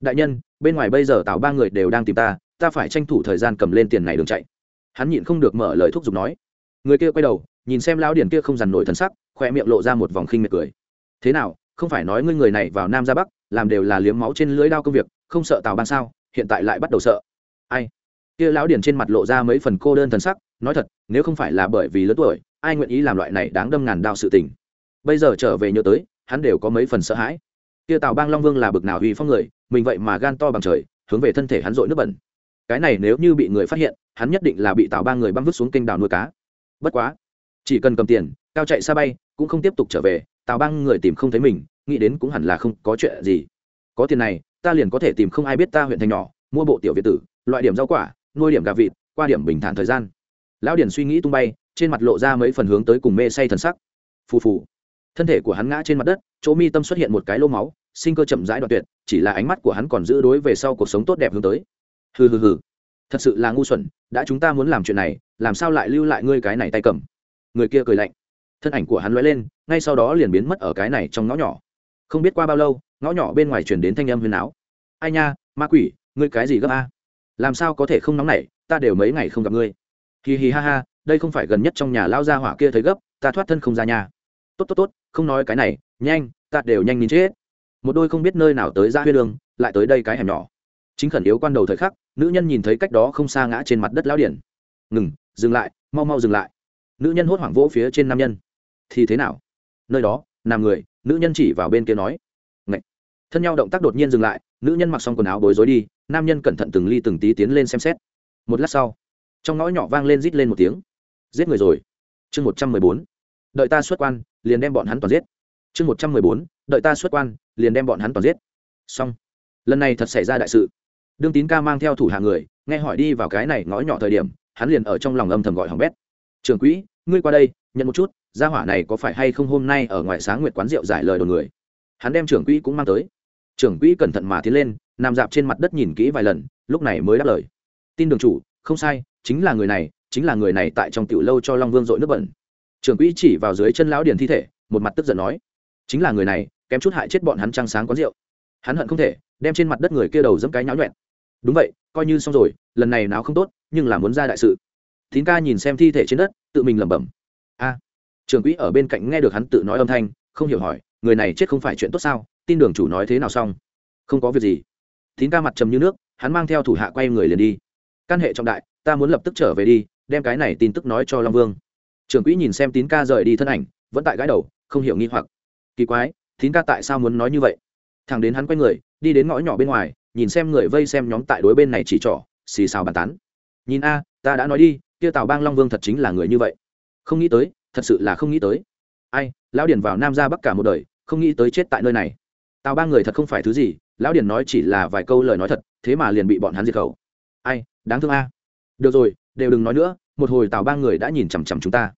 Đại nhân, bên ngoài bây giờ tạo ba người đều đang tìm ta ta phải tranh thủ thời gian cầm lên tiền này đường chạy. Hắn nhịn không được mở lời thúc giục nói người kia quay đầu, nhìn xem lão điển kia không dằn nổi thân sắc khoe miệng lộ ra một vòng khinh miệt cười. Thế nào, không phải nói ngươi người này vào nam ra bắc, làm đều là liếm máu trên lưỡi đao công việc, không sợ tào ban sao, hiện tại lại bắt đầu sợ. Ai? Kia lão điển trên mặt lộ ra mấy phần cô đơn thần sắc, nói thật, nếu không phải là bởi vì lớn tuổi, ai nguyện ý làm loại này đáng đâm ngàn đao sự tình? Bây giờ trở về nhớ tới, hắn đều có mấy phần sợ hãi. Kia tào bang long vương là bực nào uy phong người, mình vậy mà gan to bằng trời, hướng về thân thể hắn dội nước bẩn. Cái này nếu như bị người phát hiện, hắn nhất định là bị tào bang người băm vứt xuống kênh đào nuôi cá bất quá, chỉ cần cầm tiền, cao chạy xa bay, cũng không tiếp tục trở về, tào bang người tìm không thấy mình, nghĩ đến cũng hẳn là không có chuyện gì. Có tiền này, ta liền có thể tìm không ai biết ta huyện thành nhỏ, mua bộ tiểu việt tử, loại điểm rau quả, nuôi điểm gà vịt, qua điểm bình thản thời gian. Lão điển suy nghĩ tung bay, trên mặt lộ ra mấy phần hướng tới cùng mê say thần sắc. Phù phù. Thân thể của hắn ngã trên mặt đất, chỗ mi tâm xuất hiện một cái lô máu, sinh cơ chậm rãi đoạn tuyệt, chỉ là ánh mắt của hắn còn giữ đối về sau cuộc sống tốt đẹp hướng tới. Hừ hừ hừ. Thật sự là ngu xuẩn, đã chúng ta muốn làm chuyện này làm sao lại lưu lại ngươi cái này tay cầm? Người kia cười lạnh. Thân ảnh của hắn lóe lên, ngay sau đó liền biến mất ở cái này trong ngõ nhỏ. Không biết qua bao lâu, ngõ nhỏ bên ngoài chuyển đến thanh âm huyền áo. Ai nha, ma quỷ, ngươi cái gì gấp a? Làm sao có thể không nóng nảy, ta đều mấy ngày không gặp ngươi. Hì hì ha ha, đây không phải gần nhất trong nhà lao ra hỏa kia thấy gấp, ta thoát thân không ra nhà. Tốt tốt tốt, không nói cái này, nhanh, ta đều nhanh nhìn chết. Một đôi không biết nơi nào tới ra huyên đường lại tới đây cái hẻm nhỏ. Chính khẩn yếu quan đầu thời khắc, nữ nhân nhìn thấy cách đó không xa ngã trên mặt đất lão điển. Ngừng dừng lại, mau mau dừng lại. Nữ nhân hốt hoảng vỗ phía trên nam nhân. Thì thế nào? Nơi đó, nằm người, nữ nhân chỉ vào bên kia nói. Ngậy. thân nhau động tác đột nhiên dừng lại, nữ nhân mặc xong quần áo bối rối đi, nam nhân cẩn thận từng ly từng tí tiến lên xem xét. Một lát sau, trong ngõ nhỏ vang lên rít lên một tiếng. Giết người rồi. Chương một trăm mười bốn. Đợi ta xuất quan, liền đem bọn hắn toàn giết. Chương một trăm mười bốn. Đợi ta xuất quan, liền đem bọn hắn toàn giết. Xong. Lần này thật xảy ra đại sự. Đương tín ca mang theo thủ hạ người, nghe hỏi đi vào cái này ngõ nhỏ thời điểm hắn liền ở trong lòng âm thầm gọi hỏng bét. Trường quỹ, ngươi qua đây, nhận một chút, gia hỏa này có phải hay không hôm nay ở ngoài sáng nguyệt quán rượu giải lời đồn người? Hắn đem trưởng quỹ cũng mang tới. Trưởng quỹ cẩn thận mà tiến lên, nằm dạp trên mặt đất nhìn kỹ vài lần, lúc này mới đáp lời. Tin đường chủ, không sai, chính là người này, chính là người này tại trong tiểu lâu cho long vương dội nước bẩn. Trưởng quỹ chỉ vào dưới chân lão điền thi thể, một mặt tức giận nói, chính là người này, kém chút hại chết bọn hắn trăng sáng quán rượu. Hắn hận không thể, đem trên mặt đất người kia đầu dẫm cái nháo nhuẹn đúng vậy, coi như xong rồi, lần này nào không tốt nhưng là muốn ra đại sự. Thín ca nhìn xem thi thể trên đất, tự mình lẩm bẩm. A, trưởng quỹ ở bên cạnh nghe được hắn tự nói âm thanh, không hiểu hỏi, người này chết không phải chuyện tốt sao? Tin đường chủ nói thế nào xong? Không có việc gì. Thín ca mặt trầm như nước, hắn mang theo thủ hạ quay người liền đi. Căn hệ trọng đại, ta muốn lập tức trở về đi, đem cái này tin tức nói cho long vương. Trưởng quỹ nhìn xem tín ca rời đi thân ảnh, vẫn tại gái đầu, không hiểu nghi hoặc. Kỳ quái tín ca tại sao muốn nói như vậy? Thằng đến hắn quay người, đi đến ngõ nhỏ bên ngoài, nhìn xem người vây xem nhóm tại đối bên này chỉ trỏ, xì xào bàn tán nhìn a, ta đã nói đi, kia tào bang long vương thật chính là người như vậy. Không nghĩ tới, thật sự là không nghĩ tới. Ai, lão điển vào nam ra bắc cả một đời, không nghĩ tới chết tại nơi này. Tào bang người thật không phải thứ gì, lão điển nói chỉ là vài câu lời nói thật, thế mà liền bị bọn hắn diệt khẩu. Ai, đáng thương a. Được rồi, đều đừng nói nữa, một hồi tào bang người đã nhìn chằm chằm chúng ta.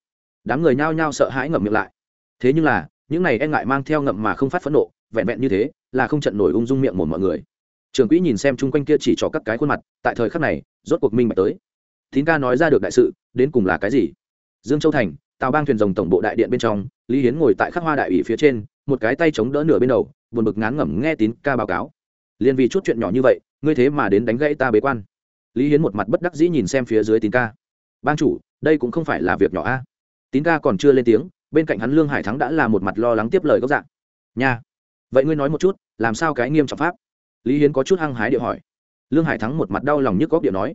Đám người nhao nhao sợ hãi ngậm miệng lại. Thế nhưng là, những này e ngại mang theo ngậm mà không phát phẫn nộ, vẹn vẹn như thế, là không trận nổi ung dung miệng một mọi người trường quỹ nhìn xem chung quanh kia chỉ cho các cái khuôn mặt, tại thời khắc này, rốt cuộc minh bạch tới. Thín ca nói ra được đại sự, đến cùng là cái gì? Dương châu thành tàu bang thuyền rồng tổng bộ đại điện bên trong, lý hiến ngồi tại khắc hoa đại ủy phía trên, một cái tay chống đỡ nửa bên đầu, buồn bực ngán ngẩm nghe tín ca báo cáo. Liền vì chút chuyện nhỏ như vậy, ngươi thế mà đến đánh gãy ta bế quan. Lý hiến một mặt bất đắc dĩ nhìn xem phía dưới tín ca. Ban chủ, đây cũng không phải là việc nhỏ a. Tín ca còn chưa lên tiếng, bên cạnh hắn lương hải thắng đã là một mặt lo lắng tiếp lời góc dạng. Nha. Vậy ngươi nói một chút, làm sao cái nghiêm trọng pháp? Lý hiến có chút hăng hái điệu hỏi. Lương hải thắng một mặt đau lòng nhức góc điệu nói.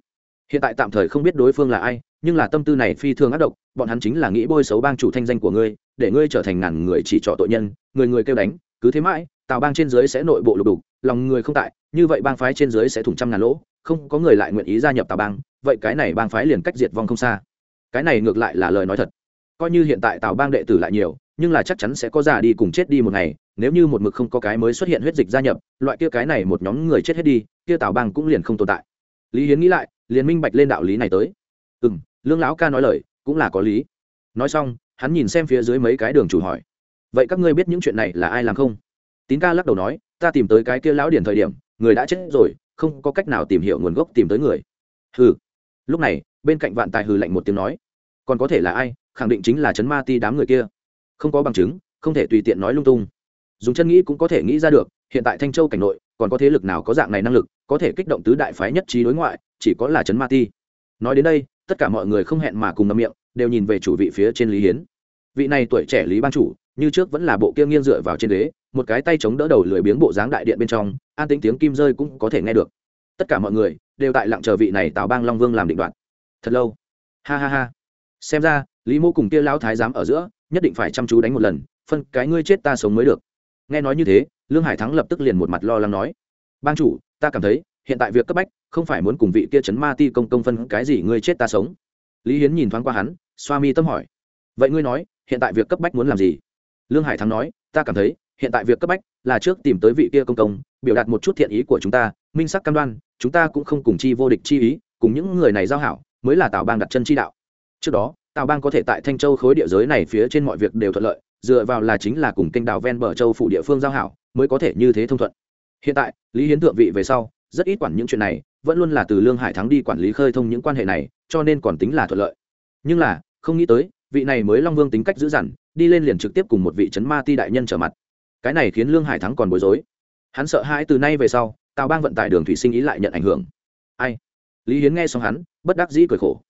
Hiện tại tạm thời không biết đối phương là ai, nhưng là tâm tư này phi thường ác độc, bọn hắn chính là nghĩ bôi xấu bang chủ thanh danh của ngươi, để ngươi trở thành ngàn người chỉ trỏ tội nhân, người người kêu đánh, cứ thế mãi, tào bang trên dưới sẽ nội bộ lục đục, lòng người không tại, như vậy bang phái trên dưới sẽ thủng trăm ngàn lỗ, không có người lại nguyện ý gia nhập tào bang, vậy cái này bang phái liền cách diệt vong không xa. Cái này ngược lại là lời nói thật. Coi như hiện tại tào bang đệ tử lại nhiều nhưng là chắc chắn sẽ có già đi cùng chết đi một ngày, nếu như một mực không có cái mới xuất hiện huyết dịch gia nhập, loại kia cái này một nhóm người chết hết đi, kia tào bang cũng liền không tồn tại. Lý hiến nghĩ lại, liền minh bạch lên đạo lý này tới. Ừ m lương lão ca nói lời, cũng là có lý. Nói xong, hắn nhìn xem phía dưới mấy cái đường chủ hỏi. Vậy các ngươi biết những chuyện này là ai làm không? Tín ca lắc đầu nói, ta tìm tới cái kia lão điển thời điểm, người đã chết rồi, không có cách nào tìm hiểu nguồn gốc tìm tới người. Hừ. Lúc này, bên cạnh vạn tài hừ lạnh một tiếng nói, còn có thể là ai, khẳng định chính là chấn ma ti đám người kia không có bằng chứng, không thể tùy tiện nói lung tung. Dùng chân nghĩ cũng có thể nghĩ ra được, hiện tại thanh châu cảnh nội, còn có thế lực nào có dạng này năng lực, có thể kích động tứ đại phái nhất trí đối ngoại, chỉ có là chấn ma ti. Nói đến đây, tất cả mọi người không hẹn mà cùng ngậm miệng, đều nhìn về chủ vị phía trên lý hiến. Vị này tuổi trẻ lý ban chủ, như trước vẫn là bộ kia nghiêng dựa vào trên đế, một cái tay chống đỡ đầu lười biếng bộ dáng đại điện bên trong, an tính tiếng kim rơi cũng có thể nghe được. Tất cả mọi người đều tại lặng chờ vị này tào bang long vương làm định đoạt. Thật lâu. Ha ha ha. Xem ra, lý mô cùng kia lão thái giám ở giữa nhất định phải chăm chú đánh một lần, phân cái ngươi chết ta sống mới được. Nghe nói như thế, lương hải thắng lập tức liền một mặt lo lắng nói. Bang chủ, ta cảm thấy, hiện tại việc cấp bách, không phải muốn cùng vị kia chấn ma ti công công phân cái gì ngươi chết ta sống. Lý hiến nhìn thoáng qua hắn, xoa mi tâm hỏi. Vậy ngươi nói, hiện tại việc cấp bách muốn làm gì? Lương hải thắng nói, ta cảm thấy, hiện tại việc cấp bách là trước tìm tới vị kia công công, biểu đạt một chút thiện ý của chúng ta, minh sắc cam đoan, chúng ta cũng không cùng chi vô địch chi ý, cùng những người này giao hảo, mới là tào bang đặt chân chi đạo. Trước đó tào bang có thể tại thanh châu khối địa giới này phía trên mọi việc đều thuận lợi, dựa vào là chính là cùng kênh đào ven bờ châu phụ địa phương giao hảo, mới có thể như thế thông thuận. Hiện tại, lý hiến thượng vị về sau, rất ít quản những chuyện này, vẫn luôn là từ lương hải thắng đi quản lý khơi thông những quan hệ này, cho nên còn tính là thuận lợi. Nhưng là, không nghĩ tới, vị này mới long vương tính cách dữ dằn, đi lên liền trực tiếp cùng một vị c ma ti đại nhân trở mặt. Cái này khiến lương hải thắng còn bối rối. Hắn sợ hãi từ nay về sau, tào bang vận tải đường thủy sinh ý lại nhận ảnh hưởng. Ai? Lý hiến nghe xong hắn, bất đắc dĩ cười khổ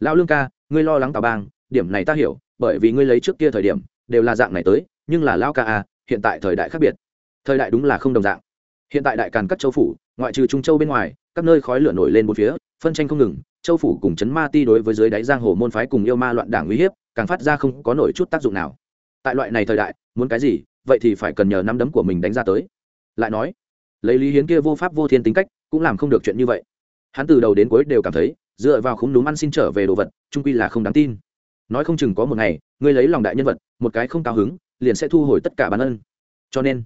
lão lương ca, ngươi lo lắng tào bang, điểm này ta hiểu, bởi vì ngươi lấy trước kia thời điểm, đều là dạng này tới, nhưng là lao ca à hiện tại thời đại khác biệt. Thời đại đúng là không đồng dạng. Hiện tại đại càn các châu phủ, ngoại trừ trung châu bên ngoài, các nơi khói lửa nổi lên một phía, phân tranh không ngừng, châu phủ cùng chấn ma ti đối với dưới đáy giang hồ môn phái cùng yêu ma loạn đảng uy hiếp, càng phát ra không có nổi chút tác dụng nào. Tại loại này thời đại, muốn cái gì, vậy thì phải cần nhờ năm đấm của mình đánh ra tới. Lại nói, lấy lý hiến kia vô pháp vô thiên tính cách, cũng làm không được chuyện như vậy. Hắn từ đầu đến cuối đều cảm thấy dựa vào khúng đúng ăn xin trở về đồ vật trung quy là không đáng tin. Nói không chừng có một ngày, ngươi lấy lòng đại nhân vật, một cái không cao hứng, liền sẽ thu hồi tất cả bản ân. Cho nên,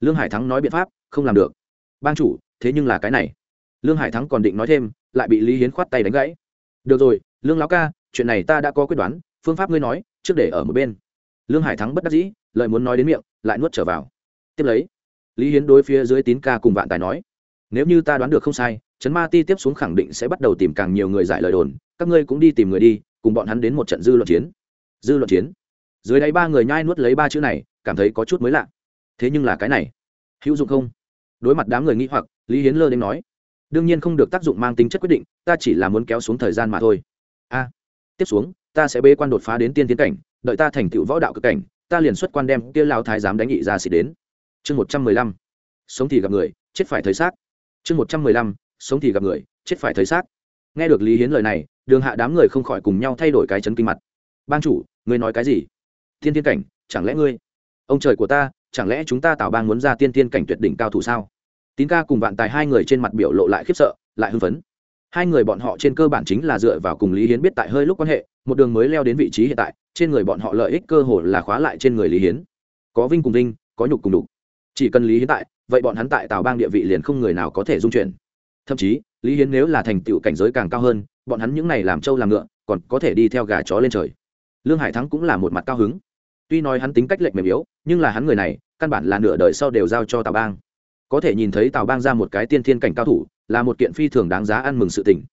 lương hải thắng nói biện pháp, không làm được. Ban chủ, thế nhưng là cái này. Lương hải thắng còn định nói thêm, lại bị lý hiến khoát tay đánh gãy. Được rồi, lương lão ca, chuyện này ta đã có quyết đoán, phương pháp ngươi nói, trước để ở một bên. Lương hải thắng bất đắc dĩ lợi muốn nói đến miệng, lại nuốt trở vào. Tiếp lấy, lý hiến đối phía dưới tín ca cùng vạn tài nói, nếu như ta đoán được không sai trấn ma ti tiếp xuống khẳng định sẽ bắt đầu tìm càng nhiều người giải lời đồn, các ngươi cũng đi tìm người đi, cùng bọn hắn đến một trận dư luận chiến. Dư luận chiến? Dưới đáy ba người nhai nuốt lấy ba chữ này, cảm thấy có chút mới lạ. Thế nhưng là cái này, hữu dụng không? Đối mặt đám người nghĩ hoặc, lý hiến lơ đến nói, đương nhiên không được tác dụng mang tính chất quyết định, ta chỉ là muốn kéo xuống thời gian mà thôi. A, tiếp xuống, ta sẽ bê quan đột phá đến tiên tiến cảnh, đợi ta thành tựu võ đạo cực cảnh, ta liền xuất quan đem kia lao thái giám đánh nghị ra xịt đến. Chương một trăm mười lăm. Sống thì gặp người, chết phải thấy xác. Chương một trăm mười lăm sống thì gặp người, chết phải thấy xác. Nghe được lý hiến lời này, đường hạ đám người không khỏi cùng nhau thay đổi cái chấn kinh mặt. Ban chủ, ngươi nói cái gì? Thiên Thiên cảnh, chẳng lẽ ngươi? Ông trời của ta, chẳng lẽ chúng ta tạo bang muốn ra tiên Thiên cảnh tuyệt đỉnh cao thủ sao? Tín ca cùng vạn tài hai người trên mặt biểu lộ lại khiếp sợ, lại hưng phấn. Hai người bọn họ trên cơ bản chính là dựa vào cùng lý hiến biết tại hơi lúc quan hệ, một đường mới leo đến vị trí hiện tại, trên người bọn họ lợi ích cơ hồ là khóa lại trên người lý hiến. Có vinh cùng vinh, có nhục cùng đục chỉ cần lý hiến tại, vậy bọn hắn tại tào bang địa vị liền không người nào có thể dung chuyển thậm chí, lý hiến nếu là thành tựu cảnh giới càng cao hơn, bọn hắn những n à y làm trâu làm ngựa, còn có thể đi theo gà chó lên trời. Lương hải thắng cũng là một mặt cao hứng. Tuy nói hắn tính cách lệnh mềm yếu, nhưng là hắn người này, căn bản là nửa đời sau đều giao cho tào bang. Có thể nhìn thấy tào bang ra một cái tiên thiên cảnh cao thủ, là một kiện phi thường đáng giá ăn mừng sự tình.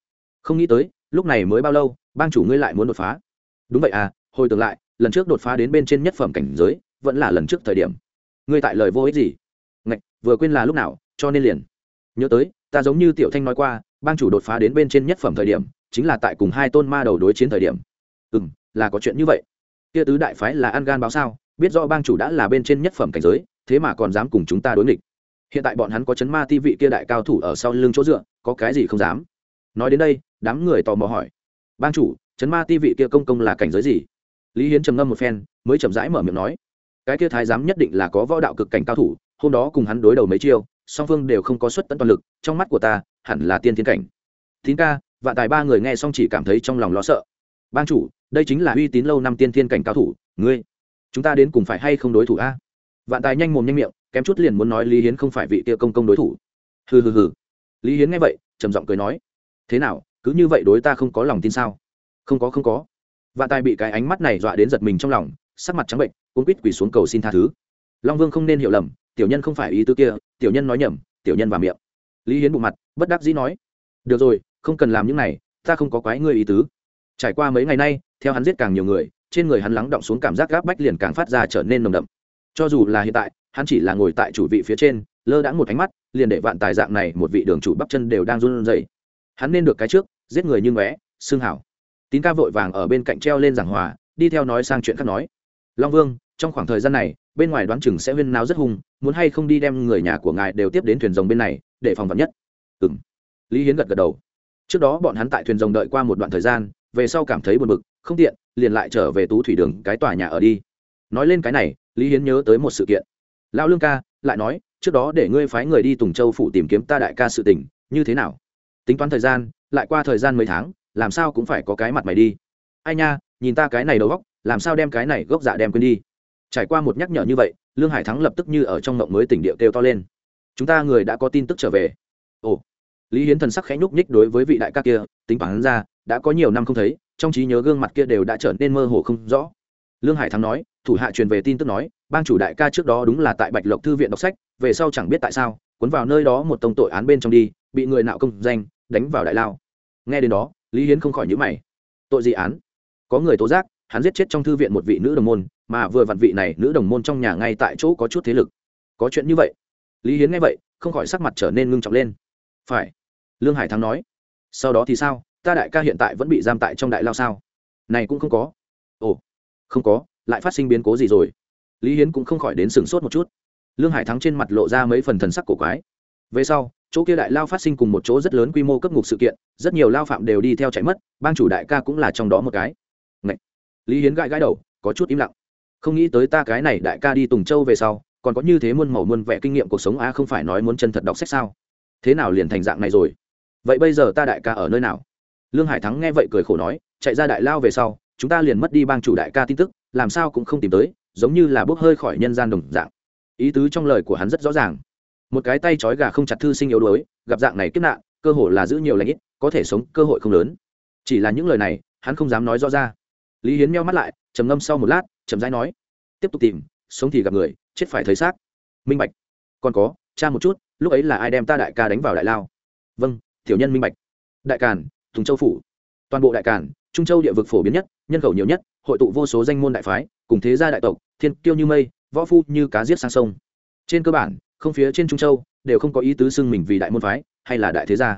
Không nghĩ tới, lúc này mới bao lâu, bang chủ ngươi lại muốn đột phá? Đúng vậy à hồi tưởng lại, lần trước đột phá đến bên trên nhất phẩm cảnh giới, vẫn là lần trước thời điểm. Ngươi tại lời vô ích gì? Ngạch, vừa quên là lúc nào, cho nên liền. Nhớ tới ta giống như tiểu thanh nói qua, bang chủ đột phá đến bên trên nhất phẩm thời điểm, chính là tại cùng hai tôn ma đầu đối chiến thời điểm. Ừ m là có chuyện như vậy. Kia tứ đại phái là an gan báo sao, biết rõ bang chủ đã là bên trên nhất phẩm cảnh giới, thế mà còn dám cùng chúng ta đối nghịch. Hiện tại bọn hắn có chấn ma ti vị kia đại cao thủ ở sau lưng chỗ dựa, có cái gì không dám? Nói đến đây, đám người tò mò hỏi. Bang chủ, chấn ma ti vị kia công công là cảnh giới gì? Lý hiến trầm ngâm một phen, mới chậm rãi mở miệng nói. Cái kia thái giám nhất định là có võ đạo cực cảnh cao thủ, hôm đó cùng hắn đối đầu mấy chiêu song phương đều không có xuất tận toàn lực, trong mắt của ta, hẳn là tiên thiên cảnh. Tín ca, vạn tài ba người nghe xong chỉ cảm thấy trong lòng lo sợ. Ban chủ, đây chính là uy tín lâu năm tiên thiên cảnh cao thủ, ngươi, chúng ta đến cùng phải hay không đối thủ a? Vạn tài nhanh mồm nhanh miệng, kém chút liền muốn nói lý hiến không phải vị kia công công đối thủ. Hừ hừ hừ. Lý hiến nghe vậy, trầm giọng cười nói, thế nào, cứ như vậy đối ta không có lòng tin sao? Không có không có. Vạn tài bị cái ánh mắt này dọa đến giật mình trong lòng, sắc mặt trắng bệnh cũng quýt quỳ xuống cầu xin tha thứ. Long vương không nên hiểu lầm tiểu nhân không phải ý tứ kia, tiểu nhân nói nhầm, tiểu nhân vào miệng. Lý hiến bụng mặt, bất đắc dĩ nói, được rồi, không cần làm những này, ta không có quái ngươi ý tứ. Trải qua mấy ngày nay, theo hắn giết càng nhiều người, trên người hắn lắng động xuống cảm giác gáp bách liền càng phát ra trở nên nồng đậm. Cho dù là hiện tại, hắn chỉ là ngồi tại chủ vị phía trên, lơ đãng một ánh mắt, liền để vạn tài dạng này một vị đường chủ bắp chân đều đang run rẩy. Hắn nên được cái trước, giết người như ngóe, xương hảo. Tín ca vội vàng ở bên cạnh treo lên giảng hòa, đi theo nói sang chuyện khác nói. Long vương, trong khoảng thời gian này bên ngoài đoán chừng sẽ huyên náo rất hung, muốn hay không đi đem người nhà của ngài đều tiếp đến thuyền rồng bên này, để phòng vật nhất. Ừ m lý hiến gật gật đầu. Trước đó bọn hắn tại thuyền rồng đợi qua một đoạn thời gian, về sau cảm thấy buồn bực, không tiện, liền lại trở về tú thủy đường, cái tòa nhà ở đi. Nói lên cái này, lý hiến nhớ tới một sự kiện. Lão lương ca, lại nói, trước đó để ngươi phái người đi tùng châu phụ tìm kiếm ta đại ca sự tình, như thế nào? Tính toán thời gian, lại qua thời gian mấy tháng, làm sao cũng phải có cái mặt mày đi. Ai nha, nhìn ta cái này đầu góc làm sao đem cái này gốc dạ đem quên đi? Trải qua một nhắc nhở như vậy, lương hải thắng lập tức như ở trong ngộng mới tỉnh điệu kêu to lên. Chúng ta người đã có tin tức trở về. Ồ. Lý hiến thần sắc khẽ nhúc nhích đối với vị đại ca kia, tính bản ra, đã có nhiều năm không thấy, trong trí nhớ gương mặt kia đều đã trở nên mơ hồ không rõ. Lương hải thắng nói, thủ hạ truyền về tin tức nói, bang chủ đại ca trước đó đúng là tại bạch lộc thư viện đọc sách, về sau chẳng biết tại sao, cuốn vào nơi đó một tông tội án bên trong đi, bị người nạo công danh, đánh vào đại lao. Nghe đến đó, lý hiến không khỏi nhữ mày. Tội gì án? Có người tố giác hắn giết chết trong thư viện một vị nữ đồng môn, mà vừa vặn vị này nữ đồng môn trong nhà ngay tại chỗ có chút thế lực. Có chuyện như vậy? Lý hiến nghe vậy, không khỏi sắc mặt trở nên ngưng trọng lên. Phải. Lương hải thắng nói. Sau đó thì sao? Ta đại ca hiện tại vẫn bị giam tại trong đại lao sao? Này cũng không có. Ồ, không có. Lại phát sinh biến cố gì rồi? Lý hiến cũng không khỏi đến sửng sốt một chút. Lương hải thắng trên mặt lộ ra mấy phần thần sắc cổ quái. Về sau, chỗ kia đại lao phát sinh cùng một chỗ rất lớn quy mô cấp ngục sự kiện, rất nhiều lao phạm đều đi theo chạy mất, bang chủ đại ca cũng là trong đó một cái lý hiến gãi gãi đầu, có chút im lặng. Không nghĩ tới ta cái này đại ca đi tùng châu về sau, còn có như thế muôn màu muôn vẻ kinh nghiệm cuộc sống a không phải nói muốn chân thật đọc sách sao? Thế nào liền thành dạng này rồi? Vậy bây giờ ta đại ca ở nơi nào? Lương hải thắng nghe vậy cười khổ nói, chạy ra đại lao về sau, chúng ta liền mất đi bang chủ đại ca tin tức, làm sao cũng không tìm tới, giống như là bốc hơi khỏi nhân gian đồng dạng. Ý tứ trong lời của hắn rất rõ ràng. Một cái tay trói gà không chặt thư sinh yếu đuối, gặp dạng này kiếp nạn, cơ hội là giữ nhiều lãnh ít, có thể sống cơ hội không lớn. Chỉ là những lời này, hắn không dám nói rõ ra lý hiến meo mắt lại, trầm ngâm sau một lát, chậm rãi nói, tiếp tục tìm, sống thì gặp người, chết phải thấy xác. Minh bạch. Còn có cha một chút, lúc ấy là ai đem ta đại ca đánh vào đại lao? Vâng tiểu nhân minh bạch. Đại càn thùng châu phủ. Toàn bộ đại càn, trung châu địa vực phổ biến nhất, nhân khẩu nhiều nhất, hội tụ vô số danh môn đại phái, cùng thế gia đại tộc, thiên kiêu như mây, võ phu như cá giết sang sông. Trên cơ bản, không phía trên trung châu, đều không có ý tứ xưng mình vì đại môn phái, hay là đại thế gia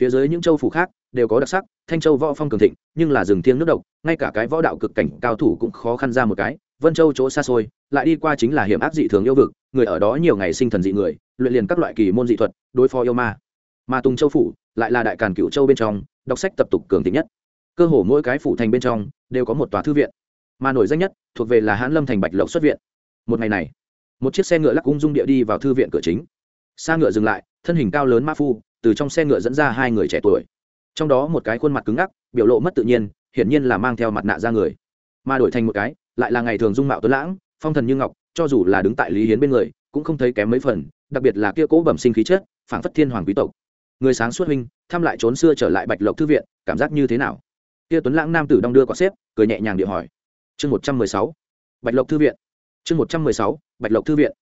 phía dưới những châu phủ khác đều có đặc sắc, thanh châu võ phong cường thịnh, nhưng là rừng thiêng nước độc, ngay cả cái võ đạo cực cảnh cao thủ cũng khó khăn ra một cái. Vân châu chỗ xa xôi, lại đi qua chính là hiểm ác dị thường yêu vực, người ở đó nhiều ngày sinh thần dị người, luyện liền các loại kỳ môn dị thuật, đối phó yêu ma. Mà tùng châu phủ lại là đại càn cựu châu bên trong, đọc sách tập tục cường thịnh nhất. Cơ hồ mỗi cái phủ thành bên trong đều có một tòa thư viện. Mà nổi danh nhất thuộc về là hãn lâm thành bạch lộc xuất viện. Một ngày này, một chiếc xe ngựa lắc ung dung địa đi vào thư viện cửa chính. Xa ngựa dừng lại, thân hình cao lớn ma phu từ trong xe ngựa dẫn ra hai người trẻ tuổi. Trong đó một cái khuôn mặt cứng ngắc, biểu lộ mất tự nhiên, hiển nhiên là mang theo mặt nạ ra người. Mà đổi thành một cái, lại là ngày thường dung mạo tuấn lãng, phong thần như ngọc, cho dù là đứng tại lý hiến bên người, cũng không thấy kém mấy phần, đặc biệt là kia cố bẩm sinh khí chất, phảng phất thiên hoàng quý tộc. Người sáng suốt huynh, thăm lại trốn xưa trở lại bạch lộc thư viện, cảm giác như thế nào? Kia tuấn lãng nam tử đong đưa quả xếp, cười nhẹ nhàng địa hỏi. Chương một trăm mười sáu, bạch lộc thư viện. Chương một trăm mười sáu, bạch lộc thư viện.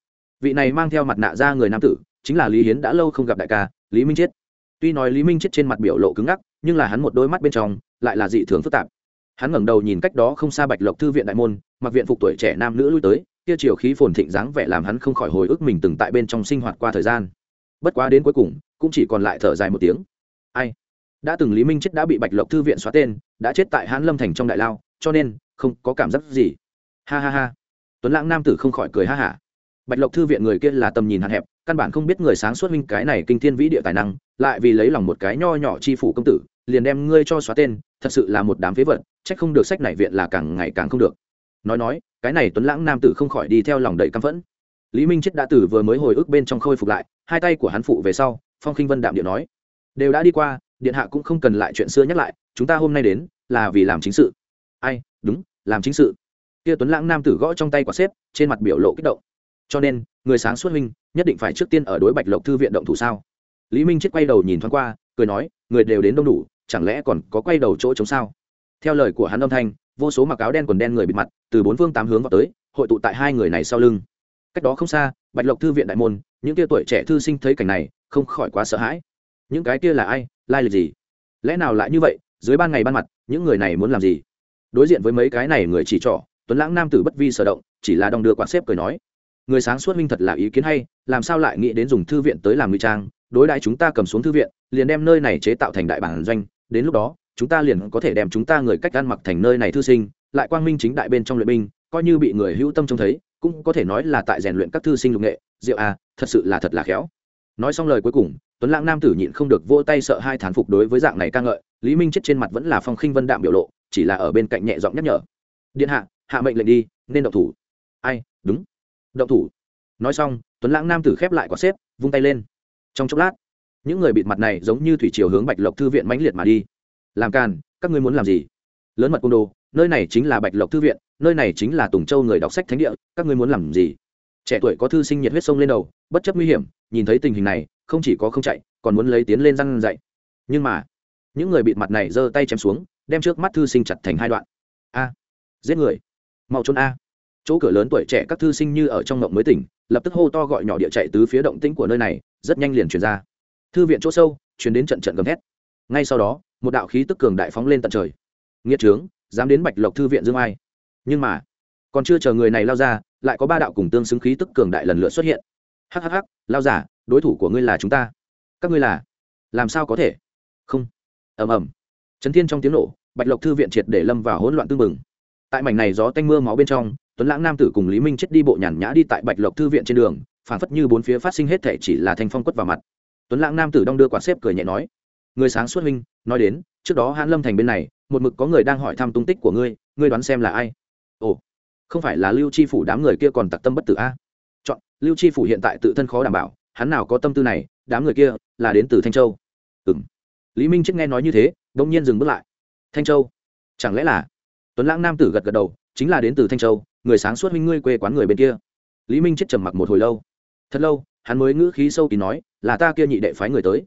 Vị này mang theo mặt nạ ra người nam tử chính là lý hiến đã lâu không gặp đại ca, lý minh chiết tuy nói lý minh chiết trên mặt biểu lộ cứng ngắc, nhưng là hắn một đôi mắt bên trong lại là dị thường phức tạp. Hắn ngẩng đầu nhìn cách đó không xa bạch lộc thư viện đại môn, mặc viện phục tuổi trẻ nam nữ lui tới, kia chiều khí phồn thịnh dáng vẻ làm hắn không khỏi hồi ức mình từng tại bên trong sinh hoạt qua thời gian. Bất quá đến cuối cùng, cũng chỉ còn lại thở dài một tiếng. Ai? Đã từng lý minh chết đã bị bạch lộc thư viện xóa tên, đã chết tại hãn lâm thành trong đại lao, cho nên không có cảm giác gì. Ha ha ha. Tuấn lãng nam tử không khỏi cười ha hả bạch lộc thư viện người kia là tầm nhìn hạn hẹp, căn bản không biết người sáng suốt minh cái này kinh thiên vĩ địa tài năng, lại vì lấy lòng một cái nho nhỏ chi phủ công tử, liền đem ngươi cho xóa tên, thật sự là một đám phế vật trách không được sách này viện là càng ngày càng không được. Nói nói, cái này tuấn lãng nam tử không khỏi đi theo lòng đầy căm phẫn. Lý minh chết đã tử vừa mới hồi ức bên trong khôi phục lại, hai tay của hắn phụ về sau, phong khinh vân đạm điện nói, đều đã đi qua, điện hạ cũng không cần lại chuyện xưa nhắc lại, chúng ta hôm nay đến, là vì làm chính sự. Ai, đúng, làm chính sự. Kia tuấn lãng nam tử gõ trong tay quả xếp, trên mặt biểu lộ kích động cho nên, người sáng suốt minh nhất định phải trước tiên ở đối bạch lộc thư viện động thủ sao? Lý minh chết quay đầu nhìn thoáng qua, cười nói, người đều đến đông đủ, chẳng lẽ còn có quay đầu chỗ chống sao? Theo lời của hắn âm thanh, vô số mặc áo đen quần đen người bịt mặt, từ bốn phương tám hướng vào tới, hội tụ tại hai người này sau lưng. Cách đó không xa, bạch lộc thư viện đại môn, những tia tuổi trẻ thư sinh thấy cảnh này, không khỏi quá sợ hãi. Những cái kia là ai, lai lịch gì? Lẽ nào lại như vậy, dưới ban ngày ban mặt, những người này muốn làm gì? Đối diện với mấy cái này người chỉ trỏ, tuấn lãng nam tử bất vi sở động, chỉ là đong đưa quạt xếp cười nói người sáng suốt minh thật là ý kiến hay, làm sao lại nghĩ đến dùng thư viện tới làm ngụy trang? Đối đãi chúng ta cầm xuống thư viện, liền đem nơi này chế tạo thành đại bản doanh. Đến lúc đó, chúng ta liền có thể đem chúng ta người cách ăn mặc thành nơi này thư sinh, lại quang minh chính đại bên trong luyện binh, coi như bị người hữu tâm trông thấy, cũng có thể nói là tại rèn luyện các thư sinh lục nghệ. Diệu à thật sự là thật là khéo. Nói xong lời cuối cùng, tuấn lãng nam tử nhịn không được vỗ tay sợ hai thán phục đối với dạng này ca ngợi. Lý minh chết trên mặt vẫn là phong khinh vân đạm biểu lộ, chỉ là ở bên cạnh nhẹ giọng nhắc nhở. Điện hạ hạ mệnh lệnh đi, nên độc thủ. Ai, đúng động thủ. Nói xong, tuấn lãng nam tử khép lại quả xếp, vung tay lên. Trong chốc lát, những người bịt mặt này giống như thủy chiều hướng bạch lộc thư viện mãnh liệt mà đi. Làm càn, các ngươi muốn làm gì? Lớn mật côn đồ, nơi này chính là bạch lộc thư viện, nơi này chính là tùng châu người đọc sách thánh địa, các ngươi muốn làm gì? Trẻ tuổi có thư sinh nhiệt huyết sông lên đầu, bất chấp nguy hiểm, nhìn thấy tình hình này, không chỉ có không chạy, còn muốn lấy tiến lên răng dậy nhưng mà, những người bịt mặt này giơ tay chém xuống, đem trước mắt thư sinh chặt thành hai đoạn. A, giết người. Mau trốn a chỗ cửa lớn tuổi trẻ các thư sinh như ở trong ngộng mới tỉnh, lập tức hô to gọi nhỏ địa chạy tứ phía động tĩnh của nơi này, rất nhanh liền chuyển ra. Thư viện chỗ sâu chuyển đến trận trận gầm thét. Ngay sau đó, một đạo khí tức cường đại phóng lên tận trời. Nghiệt trướng, dám đến bạch lộc thư viện dương ai? Nhưng mà, còn chưa chờ người này lao ra, lại có ba đạo cùng tương xứng khí tức cường đại lần lượt xuất hiện. Hhh lao giả, đối thủ của ngươi là chúng ta. Các ngươi là, làm sao có thể? Không. Ầm ầm. Trấn thiên trong tiếng nổ, bạch lộc thư viện triệt để lâm vào hỗn loạn tương mừng tại mảnh này gió tanh mưa máu bên trong tuấn lãng nam tử cùng lý minh chết đi bộ nhàn nhã đi tại bạch lộc thư viện trên đường phản phất như bốn phía phát sinh hết thể chỉ là thanh phong quất vào mặt. Tuấn lãng nam tử đong đưa quạt xếp cười nhẹ nói, người sáng suốt minh nói đến, trước đó hãn lâm thành bên này, một mực có người đang hỏi thăm tung tích của ngươi ngươi đoán xem là ai? Ồ, không phải là lưu chi phủ đám người kia còn tặc tâm bất tử a? Chọn, lưu chi phủ hiện tại tự thân khó đảm bảo, hắn nào có tâm tư này, đám người kia là đến từ thanh châu. Ừng lý minh chết nghe nói như thế đ ỗ n g nhiên dừng bước lại. Thanh châu? Chẳng lẽ là? Tuấn lãng nam tử gật gật đầu, chính là đến từ thanh châu người sáng suốt minh ngươi quê quán người bên kia. Lý minh chết trầm mặc một hồi lâu. Thật lâu, hắn mới ngữ khí sâu kỳ nói, là ta kia nhị đệ phái người tới.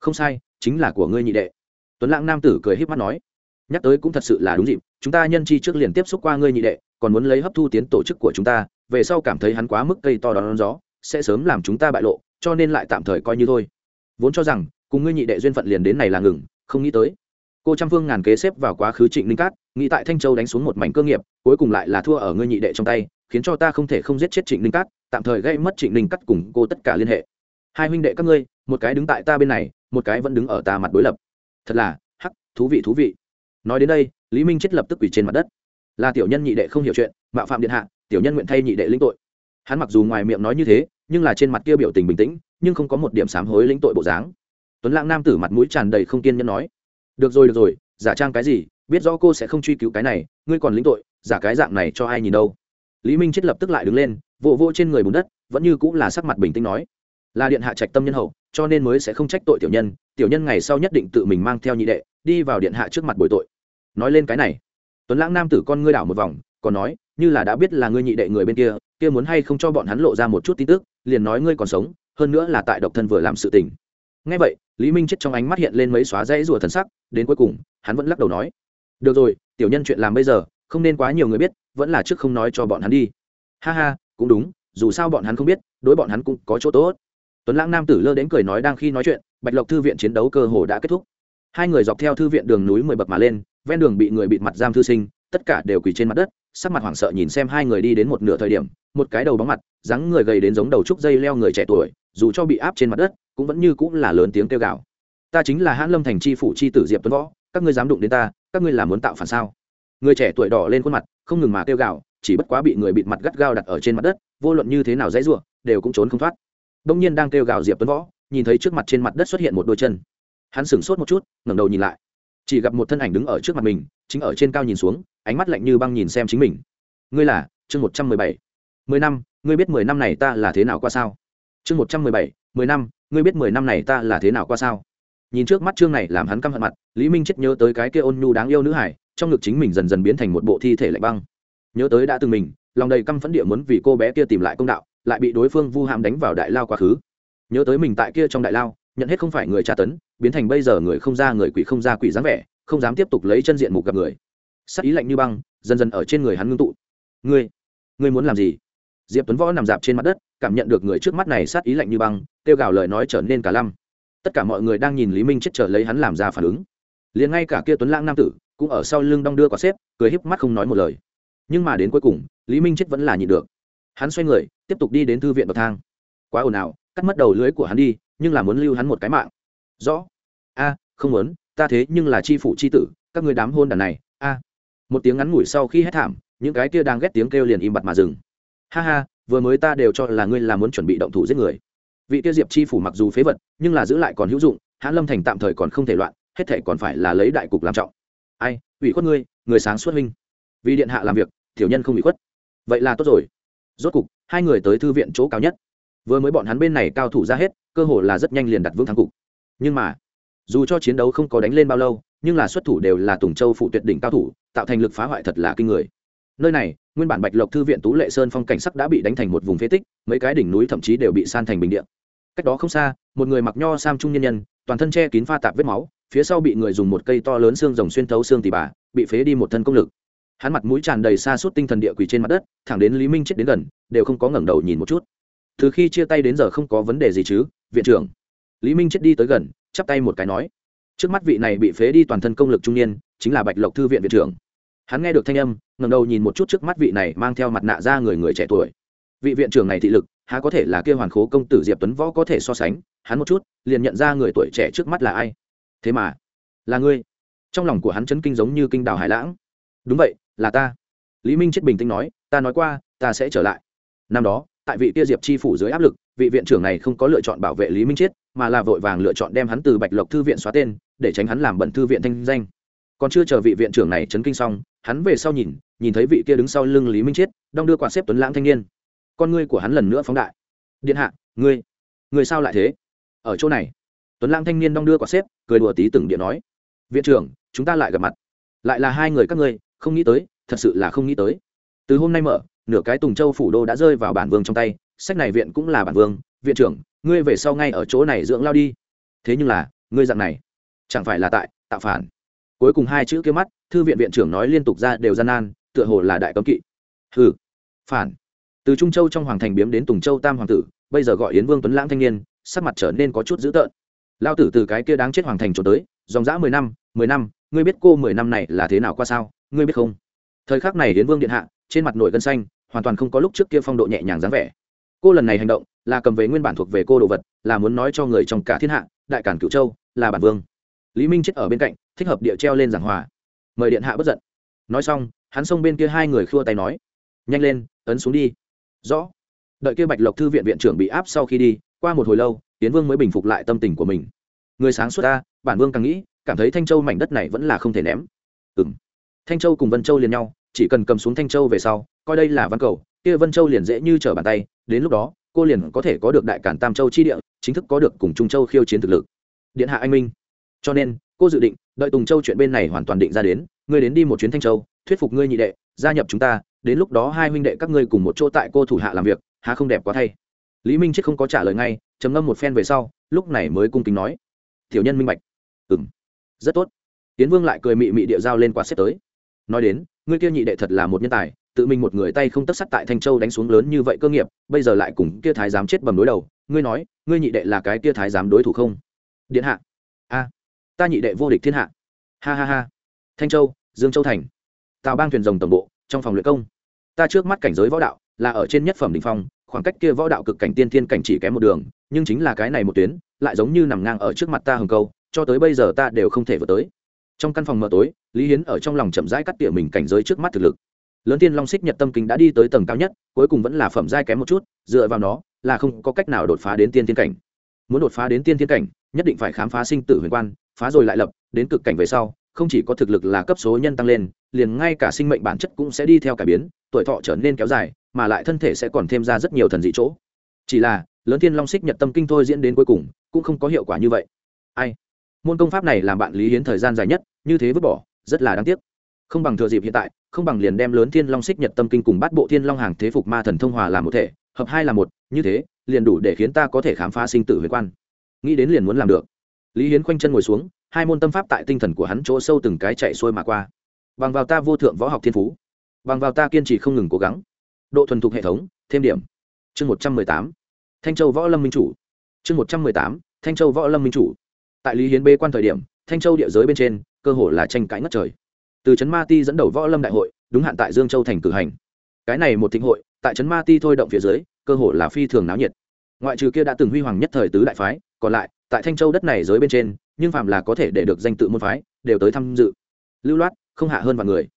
Không sai, chính là của ngươi nhị đệ. Tuấn lãng nam tử cười h í p mắt nói, nhắc tới cũng thật sự là đúng dịp, chúng ta nhân chi trước liền tiếp xúc qua ngươi nhị đệ, còn muốn lấy hấp thu tiến tổ chức của chúng ta, về sau cảm thấy hắn quá mức cây to đón gió, sẽ sớm làm chúng ta bại lộ, cho nên lại tạm thời coi như thôi. Vốn cho rằng, cùng ngươi nhị đệ duyên phận liền đến này là ngừng, không nghĩ tới cô trăm phương ngàn kế xếp vào quá khứ trịnh linh cát, nghĩ tại thanh châu đánh xuống một mảnh cơ nghiệp, cuối cùng lại là thua ở ngươi nhị đệ trong tay, khiến cho ta không thể không giết chết trịnh linh cát, tạm thời gây mất trịnh linh cát cùng cô tất cả liên hệ. Hai huynh đệ các ngươi, một cái đứng tại ta bên này, một cái vẫn đứng ở ta mặt đối lập. Thật là, hắc, thú vị thú vị. Nói đến đây, lý minh chết lập tức quỳ trên mặt đất. Là tiểu nhân nhị đệ không hiểu chuyện, mạo phạm điện hạ, tiểu nhân nguyện thay nhị đệ lĩnh tội. Hắn mặc dù ngoài miệng nói như thế, nhưng là trên mặt kia biểu tình bình tĩnh, nhưng không có một điểm sám hối lĩnh tội bộ dáng. Tuấn lãng nam tử mặt mũi tràn đầy không kiên nhẫn nói được rồi được rồi, giả trang cái gì? Biết rõ cô sẽ không truy cứu cái này, ngươi còn lĩnh tội, giả cái dạng này cho ai nhìn đâu? Lý minh chết lập tức lại đứng lên, vỗ vỗ trên người bùn đất, vẫn như cũng là sắc mặt bình tĩnh nói. Là điện hạ trạch tâm nhân hậu, cho nên mới sẽ không trách tội tiểu nhân tiểu nhân ngày sau nhất định tự mình mang theo nhị đệ, đi vào điện hạ trước mặt bồi tội. Nói lên cái này, tuấn lãng nam tử con ngươi đảo một vòng, còn nói, như là đã biết là ngươi nhị đệ người bên kia kia muốn hay không cho bọn hắn lộ ra một chút tin tức, liền nói ngươi còn sống, hơn nữa là tại độc thân vừa làm sự tình. Ngay vậy, lý minh chết trong ánh mắt hiện lên mấy xóa dãy rùa thần sắc đến cuối cùng, hắn vẫn lắc đầu nói, được rồi, tiểu nhân chuyện làm bây giờ, không nên quá nhiều người biết, vẫn là trước không nói cho bọn hắn đi. Ha ha, cũng đúng, dù sao bọn hắn không biết, đối bọn hắn cũng có chỗ tốt. Tuấn lãng nam tử lơ đến cười nói đang khi nói chuyện, bạch lộc thư viện chiến đấu cơ hồ đã kết thúc. Hai người dọc theo thư viện đường núi mười bậc mà lên, ven đường bị người bịt mặt giam thư sinh, tất cả đều quỳ trên mặt đất, sắc mặt hoảng sợ nhìn xem hai người đi đến một nửa thời điểm, một cái đầu bóng mặt, dáng người gầy đến giống đầu trúc dây leo người trẻ tuổi, dù cho bị áp trên mặt đất, cũng vẫn như cũng là lớn tiếng kêu gào ta chính là hãn lâm thành chi phủ chi tử diệp tuấn võ, các ngươi dám đụng đến ta, các ngươi là muốn tạo phản sao? Người trẻ tuổi đỏ lên khuôn mặt, không ngừng mà kêu gào, chỉ bất quá bị người bịt mặt gắt gao đặt ở trên mặt đất, vô luận như thế nào dãy ruộng đều cũng trốn không thoát. Đông nhiên đang kêu gào diệp tuấn võ, nhìn thấy trước mặt trên mặt đất xuất hiện một đôi chân. Hắn sửng sốt một chút, ngẩng đầu nhìn lại. Chỉ gặp một thân ảnh đứng ở trước mặt mình, chính ở trên cao nhìn xuống, ánh mắt lạnh như băng nhìn xem chính mình. Ngươi là? Chương một trăm mười bảy. Mười năm, ngươi biết mười năm này ta là thế nào qua sao? Chương một trăm mười bảy, mười năm, ngươi biết mười năm này ta là thế nào qua sao? Nhìn trước mắt chương này làm hắn căm hận mặt, lý minh chết nhớ tới cái kia ôn nhu đáng yêu nữ hải trong ngực chính mình dần dần biến thành một bộ thi thể lạnh băng. Nhớ tới đã từng mình, lòng đầy căm phẫn địa muốn vì cô bé kia tìm lại công đạo, lại bị đối phương vu hãm đánh vào đại lao quá khứ. Nhớ tới mình tại kia trong đại lao, nhận hết không phải người tra tấn, biến thành bây giờ người không ra người quỷ không ra quỷ dáng vẻ, không dám tiếp tục lấy chân diện mục gặp người. Sắc ý lạnh như băng, dần dần ở trên người hắn ngưng tụ. Ngươi ngươi muốn làm gì? Diệp tuấn võ nằm dạp trên mặt đất, cảm nhận được người trước mắt này sát ý lạnh như băng, kêu gào lời nói trở nên cả lăm tất cả mọi người đang nhìn lý minh chết chờ lấy hắn làm ra phản ứng. Liền ngay cả kia tuấn lãng nam tử cũng ở sau lưng đong đưa quả xếp, cười híp mắt không nói một lời. Nhưng mà đến cuối cùng, lý minh chết vẫn là nhịn được. Hắn xoay người, tiếp tục đi đến thư viện bậc thang. Quá ồn ào, cắt mất đầu lưới của hắn đi, nhưng là muốn lưu hắn một cái mạng. Rõ. A, không muốn, ta thế nhưng là chi phủ chi tử, các người đám hôn đàn này, a. Một tiếng ngắn ngủi sau khi hét thảm, những cái kia đang ghét tiếng kêu liền im bặt mà dừng. Ha ha, vừa mới ta đều cho là ngươi là muốn chuẩn bị động thủ giết người vị tiêu diệp chi phủ mặc dù phế vật, nhưng là giữ lại còn hữu dụng hãn lâm thành tạm thời còn không thể loạn, hết thể còn phải là lấy đại cục làm trọng. Ai, ủy khuất ngươi, người sáng xuất huynh. Vì điện hạ làm việc, tiểu nhân không bị khuất. Vậy là tốt rồi. Rốt cục, hai người tới thư viện chỗ cao nhất. Vừa mới bọn hắn bên này cao thủ ra hết, cơ hồ là rất nhanh liền đặt vương thắng cục. Nhưng mà, dù cho chiến đấu không có đánh lên bao lâu, nhưng là xuất thủ đều là tùng châu phụ tuyệt đỉnh cao thủ, tạo thành lực phá hoại thật là kinh người. Nơi này, nguyên bản bạch lộc thư viện tú lệ sơn phong cảnh sắc đã bị đánh thành một vùng phế tích, mấy cái đỉnh núi thậm chí đều bị san thành bình điện cách đó không xa, một người mặc nho sam trung nhân nhân, toàn thân che kín pha tạp vết máu, phía sau bị người dùng một cây to lớn xương rồng xuyên thấu xương tỉ bà, bị phế đi một thân công lực. Hắn mặt mũi tràn đầy xa suốt tinh thần địa quỷ trên mặt đất, thẳng đến lý minh chết đến gần, đều không có ngẩng đầu nhìn một chút. Từ khi chia tay đến giờ không có vấn đề gì chứ, viện trưởng. Lý minh chết đi tới gần, chắp tay một cái nói. Trước mắt vị này bị phế đi toàn thân công lực trung niên, chính là bạch lộc thư viện viện trưởng. Hắn nghe được thanh âm, ngẩng đầu nhìn một chút trước mắt vị này mang theo mặt nạ ra người người trẻ tuổi. Vị viện trưởng này thị lực há có thể là kia hoàn khố công tử diệp tuấn võ có thể so sánh, hắn một chút, liền nhận ra người tuổi trẻ trước mắt là ai. Thế mà, là ngươi. Trong lòng của hắn chấn kinh giống như kinh đào hải lãng. Đúng vậy, là ta. Lý minh chết bình tĩnh nói, ta nói qua, ta sẽ trở lại. Năm đó, tại vị kia diệp chi phủ dưới áp lực, vị viện trưởng này không có lựa chọn bảo vệ lý minh chiết mà là vội vàng lựa chọn đem hắn từ bạch lộc thư viện xóa tên, để tránh hắn làm bận thư viện thanh danh. Còn chưa chờ vị viện trưởng này chấn kinh xong, hắn về sau nhìn nhìn thấy vị kia đứng sau lưng lý minh chiết đong đưa quạt xếp tuấn lãng thanh niên con ngươi của hắn lần nữa phóng đại. Điện hạ, ngươi ngươi sao lại thế? Ở chỗ này. Tuấn lang thanh niên đong đưa quả xếp, cười đùa tí từng điện nói. Viện trưởng, chúng ta lại gặp mặt. Lại là hai người các ngươi, không nghĩ tới, thật sự là không nghĩ tới. Từ hôm nay mở, nửa cái tùng châu phủ đô đã rơi vào bản vương trong tay, sách này viện cũng là bản vương. Viện trưởng, ngươi về sau ngay ở chỗ này dưỡng lao đi. Thế nhưng là, ngươi dặn này, chẳng phải là tại tạo phản. Cuối cùng hai chữ kia mắt, thư viện viện trưởng nói liên tục ra đều gian nan, tựa hồ là đại cấm kỵ. Hừ, phản từ trung châu trong hoàng thành biếm đến tùng châu tam hoàng tử, bây giờ gọi yến vương tuấn lãng thanh niên, sắc mặt trở nên có chút dữ tợn. Lao tử từ cái kia đáng chết hoàng thành trốn tới, dòng dã mười năm mười năm, ngươi biết cô mười năm này là thế nào qua sao, ngươi biết không? Thời khắc này yến vương điện hạ, trên mặt nổi gân xanh, hoàn toàn không có lúc trước kia phong độ nhẹ nhàng dáng vẻ. Cô lần này hành động, là cầm về nguyên bản thuộc về cô đồ vật, là muốn nói cho người trong cả thiên hạ, đại cản cửu châu, là bản vương. Lý minh chết ở bên cạnh, thích hợp địa treo lên giảng hòa. Mời điện hạ bất giận. Nói xong, hắn xông bên kia hai người khua tay nói, nhanh lên, ấn xuống đi rõ. Đợi kia bạch lộc thư viện viện trưởng bị áp sau khi đi, qua một hồi lâu, tiến vương mới bình phục lại tâm tình của mình. Người sáng suốt ta, bản vương càng nghĩ, cảm thấy thanh châu mảnh đất này vẫn là không thể ném. Ừ m thanh châu cùng vân châu liền nhau, chỉ cần cầm xuống thanh châu về sau, coi đây là văn cầu, kia vân châu liền dễ như trở bàn tay, đến lúc đó, cô liền có thể có được đại cản tam châu chi địa, chính thức có được cùng trung châu khiêu chiến thực lực. Điện hạ anh minh. Cho nên, cô dự định, đợi tùng châu chuyện bên này hoàn toàn định ra đến, ngươi đến đi một chuyến thanh châu, thuyết phục ngươi nhị đệ, gia nhập chúng ta đến lúc đó hai huynh đệ các ngươi cùng một chỗ tại cô thủ hạ làm việc, há không đẹp quá thay. Lý minh chết không có trả lời ngay, trầm ngâm một phen về sau, lúc này mới cung kính nói. Tiểu nhân minh bạch. Ừm. Rất tốt. Tiến vương lại cười mị mị địa giao lên quạt xếp tới. Nói đến, ngươi kia nhị đệ thật là một nhân tài, tự mình một người tay không tất sắt tại thanh châu đánh xuống lớn như vậy cơ nghiệp, bây giờ lại cùng kia thái giám chết bầm đối đầu, ngươi nói, ngươi nhị đệ là cái kia thái giám đối thủ không? Điện hạ. A. Ta nhị đệ vô địch thiên hạ. Ha ha ha. Thanh châu, dương châu thành. Tào bang thuyền rồng tổng bộ trong phòng luyện công. Ta trước mắt cảnh giới võ đạo là ở trên nhất phẩm đình phong, khoảng cách kia võ đạo cực cảnh tiên thiên cảnh chỉ kém một đường, nhưng chính là cái này một tuyến, lại giống như nằm ngang ở trước mặt ta hừng câu, cho tới bây giờ ta đều không thể vượt tới. Trong căn phòng mờ tối, lý hiến ở trong lòng chậm rãi cắt tỉa mình cảnh giới trước mắt thực lực. Lớn tiên long xích nhật tâm kính đã đi tới tầng cao nhất, cuối cùng vẫn là phẩm giai kém một chút, dựa vào nó là không có cách nào đột phá đến tiên thiên cảnh. Muốn đột phá đến tiên thiên cảnh, nhất định phải khám phá sinh tử huyền quan, phá rồi lại lập, đến cực cảnh về sau không chỉ có thực lực là cấp số nhân tăng lên, liền ngay cả sinh mệnh bản chất cũng sẽ đi theo cải biến, tuổi thọ trở nên kéo dài, mà lại thân thể sẽ còn thêm ra rất nhiều thần dị chỗ. Chỉ là, lớn thiên long xích nhật tâm kinh thôi diễn đến cuối cùng, cũng không có hiệu quả như vậy. Ai? Môn công pháp này làm bạn lý hiến thời gian dài nhất, như thế vứt bỏ, rất là đáng tiếc. Không bằng thừa dịp hiện tại, không bằng liền đem lớn thiên long xích nhật tâm kinh cùng bắt bộ thiên long hàng thế phục ma thần thông hòa làm một thể, hợp hai là một, như thế, liền đủ để khiến ta có thể khám phá sinh tử huyền quan. Nghĩ đến liền muốn làm được. Lý hiến khoanh chân ngồi xuống hai môn tâm pháp tại tinh thần của hắn chỗ sâu từng cái chạy xuôi mà qua. Bằng vào ta vô thượng võ học thiên phú, bằng vào ta kiên trì không ngừng cố gắng, độ thuần thục hệ thống, thêm điểm. Chương một trăm mười tám, thanh châu võ lâm minh chủ. Chương một trăm mười tám, thanh châu võ lâm minh chủ. Tại lý hiến bê quan thời điểm, thanh châu địa giới bên trên, cơ hồ là tranh cãi ngất trời. Từ trấn ma ti dẫn đầu võ lâm đại hội, đúng hạn tại dương châu thành cử hành. Cái này một thịnh hội, tại trấn ma ti thôi động phía dưới, cơ hồ là phi thường náo nhiệt. Ngoại trừ kia đã từng huy hoàng nhất thời tứ đại phái, còn lại, tại thanh châu đất này giới bên trên nhưng phạm là có thể để được danh tự môn phái, đều tới tham dự. Lưu loát, không hạ hơn vài người.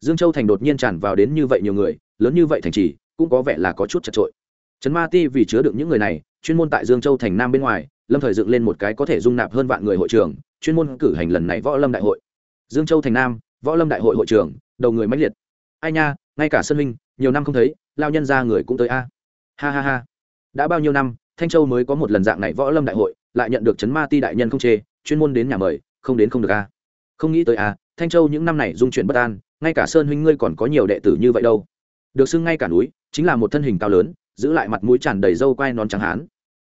Dương châu thành đột nhiên tràn vào đến như vậy nhiều người, lớn như vậy thành trì, cũng có vẻ là có chút chật trội. Trấn ma ti vì chứa đựng những người này, chuyên môn tại dương châu thành nam bên ngoài, lâm thời dựng lên một cái có thể dung nạp hơn vạn người hội trường, chuyên môn cử hành lần này võ lâm đại hội. Dương châu thành nam, võ lâm đại hội hội trưởng đầu người mãnh liệt. Ai nha, ngay cả sân minh, nhiều năm không thấy, lao nhân ra người cũng tới a. Ha ha ha. Đã bao nhiêu năm, thanh châu mới có một lần dạng này võ lâm đại hội, lại nhận được chấn ma ti đại nhân không chê chuyên môn đến nhà mời, không đến không được a không nghĩ tới a thanh châu những năm này dung chuyển bất an, ngay cả sơn huynh ngươi còn có nhiều đệ tử như vậy đâu. Được xưng ngay cả núi, chính là một thân hình cao lớn, giữ lại mặt mũi tràn đầy râu quai non trắng hán.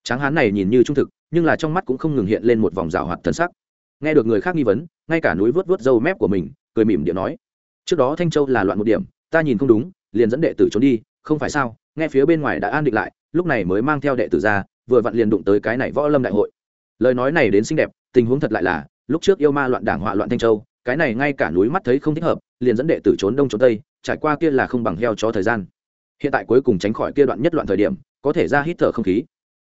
Trắng hán này nhìn như trung thực, nhưng là trong mắt cũng không ngừng hiện lên một vòng rào hoạt thân sắc. Nghe được người khác nghi vấn, ngay cả núi vớt vớt râu mép của mình, cười mỉm điện nói, trước đó thanh châu là loạn một điểm, ta nhìn không đúng, liền dẫn đệ tử trốn đi, không phải sao? Nghe phía bên ngoài đã an định lại, lúc này mới mang theo đệ tử ra, vừa vặn liền đụng tới cái này võ lâm đại hội. Lời nói này đến xinh đẹp tình huống thật lại là, lúc trước yêu ma loạn đảng họa loạn thanh châu, cái này ngay cả núi mắt thấy không thích hợp, liền dẫn đệ tử trốn đông trốn tây, trải qua kia là không bằng heo cho thời gian. Hiện tại cuối cùng tránh khỏi kia đoạn nhất loạn thời điểm, có thể ra hít thở không khí.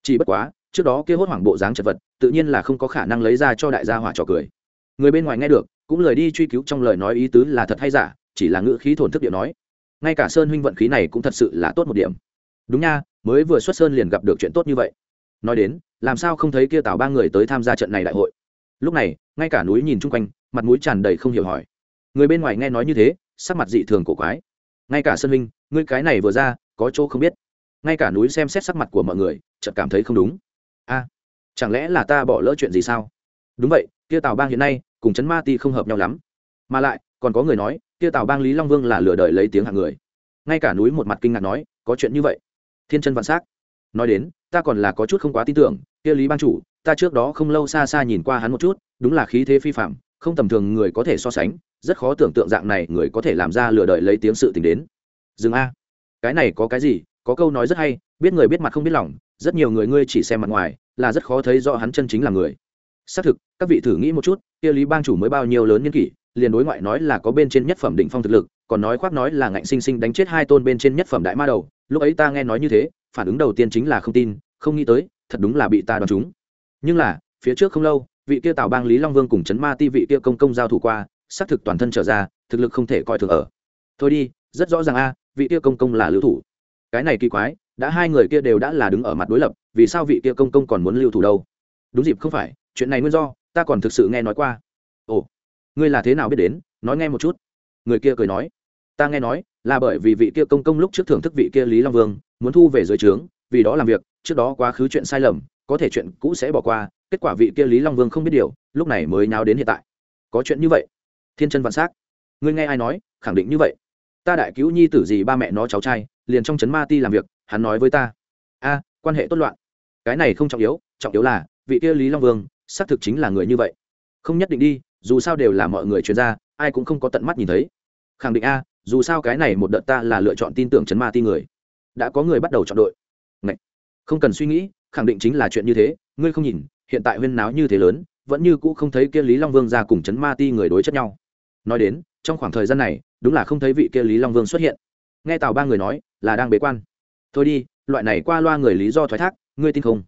Chỉ bất quá, trước đó kia hốt hoảng bộ dáng chật vật, tự nhiên là không có khả năng lấy ra cho đại gia hỏa trò cười. Người bên ngoài nghe được, cũng lời đi truy cứu trong lời nói ý tứ là thật hay giả, chỉ là ngữ khí thổn thức điệu nói. Ngay cả sơn huynh vận khí này cũng thật sự là tốt một điểm. Đúng nha, mới vừa xuất sơn liền gặp được chuyện tốt như vậy nói đến, làm sao không thấy kia tào ba người tới tham gia trận này đại hội? Lúc này, ngay cả núi nhìn chung quanh, mặt mũi tràn đầy không hiểu hỏi. Người bên ngoài nghe nói như thế, sắc mặt dị thường cổ quái. Ngay cả sân huynh ngươi cái này vừa ra, có chỗ không biết. Ngay cả núi xem xét sắc mặt của mọi người, chợt cảm thấy không đúng. A, chẳng lẽ là ta bỏ lỡ chuyện gì sao? Đúng vậy, kia tào bang hiện nay, cùng chấn ma ti không hợp nhau lắm. Mà lại, còn có người nói, kia tào bang lý long vương là lừa đời lấy tiếng hạng người. Ngay cả núi một mặt kinh ngạc nói, có chuyện như vậy? Thiên chân vạn s á c nói đến, ta còn là có chút không quá tin tưởng, kia lý ban chủ, ta trước đó không lâu xa xa nhìn qua hắn một chút, đúng là khí thế phi phạm không tầm thường người có thể so sánh, rất khó tưởng tượng dạng này người có thể làm ra lừa đợi lấy tiếng sự t ì n h đến. Dừng a. Cái này có cái gì? Có câu nói rất hay, biết người biết mặt không biết lòng, rất nhiều người ngươi chỉ xem mặt ngoài, là rất khó thấy rõ hắn chân chính là người. Xác thực, các vị thử nghĩ một chút, kia lý bang chủ mới bao nhiêu lớn nhân kỷ, liền đối ngoại nói là có bên trên nhất phẩm đỉnh phong thực lực, còn nói khoác nói là ngạnh sinh sinh đánh chết hai tôn bên trên nhất phẩm đại ma đầu, lúc ấy ta nghe nói như thế phản ứng đầu tiên chính là không tin, không nghĩ tới, thật đúng là bị ta đoán chúng nhưng là, phía trước không lâu, vị kia tào bang lý long vương cùng chấn ma ti vị kia công công giao thủ qua, xác thực toàn thân trở ra, thực lực không thể coi thường ở. Thôi đi, rất rõ ràng a, vị kia công công là lưu thủ. Cái này kỳ quái, đã hai người kia đều đã là đứng ở mặt đối lập, vì sao vị kia công công còn muốn lưu thủ đâu? Đúng dịp không phải, chuyện này nguyên do, ta còn thực sự nghe nói qua. Ồ, ngươi là thế nào biết đến? Nói nghe một chút. Người kia cười nói. Ta nghe nói, là bởi vì vị kia công công lúc trước thưởng thức vị kia lý long vương muốn thu về dưới trướng, vì đó làm việc, trước đó quá khứ chuyện sai lầm, có thể chuyện cũ sẽ bỏ qua, kết quả vị kia lý long vương không biết điều, lúc này mới nháo đến hiện tại. Có chuyện như vậy? Thiên chân vạn s á c ngươi nghe ai nói, khẳng định như vậy. Ta đại cứu nhi tử gì ba mẹ nó cháu trai, liền trong trấn ma ti làm việc, hắn nói với ta. A, quan hệ tốt loạn. Cái này không trọng yếu trọng yếu là, vị kia lý long vương, xác thực chính là người như vậy. Không nhất định đi, dù sao đều là mọi người chuyên gia, ai cũng không có tận mắt nhìn thấy. Khẳng định a, dù sao cái này một đợt ta là lựa chọn tin tưởng chấn ma ti người đã có người bắt đầu chọn đội. Ngậy! không cần suy nghĩ, khẳng định chính là chuyện như thế, ngươi không nhìn, hiện tại huyên náo như thế lớn, vẫn như cũ không thấy kia lý long vương ra cùng chấn ma ti người đối chất nhau. Nói đến, trong khoảng thời gian này, đúng là không thấy vị kia lý long vương xuất hiện. Nghe tào ba người nói, là đang bế quan. Thôi đi, loại này qua loa người lý do thoái thác, ngươi tin không?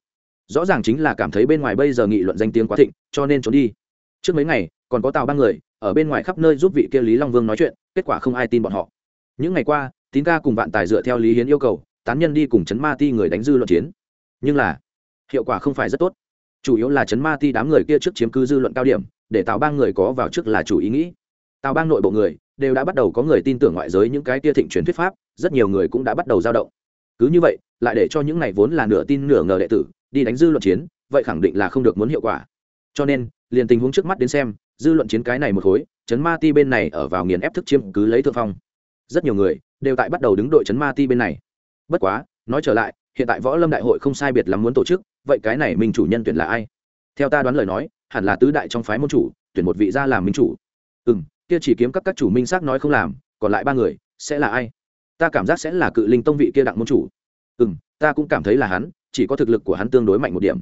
Rõ ràng chính là cảm thấy bên ngoài bây giờ nghị luận danh tiếng quá thịnh, cho nên trốn đi. Trước mấy ngày, còn có tào ba người, ở bên ngoài khắp nơi giúp vị kia lý long vương nói chuyện, kết quả không ai tin bọn họ. Những ngày qua tín ca cùng vạn tài dựa theo lý hiến yêu cầu, tán nhân đi cùng chấn ma ti người đánh dư luận chiến. Nhưng là, hiệu quả không phải rất tốt. Chủ yếu là chấn ma ti đám người kia trước chiếm cứ dư luận cao điểm, để tạo bang người có vào trước là chủ ý nghĩ. Tào bang nội bộ người đều đã bắt đầu có người tin tưởng ngoại giới những cái kia thịnh truyền thuyết pháp, rất nhiều người cũng đã bắt đầu dao động. Cứ như vậy, lại để cho những này vốn là nửa tin nửa ngờ đệ tử đi đánh dư luận chiến, vậy khẳng định là không được muốn hiệu quả. Cho nên, liền tình huống trước mắt đến xem, dư luận chiến cái này một khối chấn ma ti bên này ở vào nghiền ép thức chiếm cứ lấy thượng phong. Rất nhiều người đều tại bắt đầu đứng đội chấn ma ti bên này. Bất quá, nói trở lại, hiện tại võ lâm đại hội không sai biệt lắm muốn tổ chức, vậy cái này minh chủ nhân tuyển là ai? Theo ta đoán lời nói, hẳn là tứ đại trong phái môn chủ, tuyển một vị ra làm minh chủ. Ừ m kia chỉ kiếm các các chủ minh xác nói không làm, còn lại ba người, sẽ là ai? Ta cảm giác sẽ là cự linh tông vị kia đặng môn chủ. Ừ m ta cũng cảm thấy là hắn, chỉ có thực lực của hắn tương đối mạnh một điểm.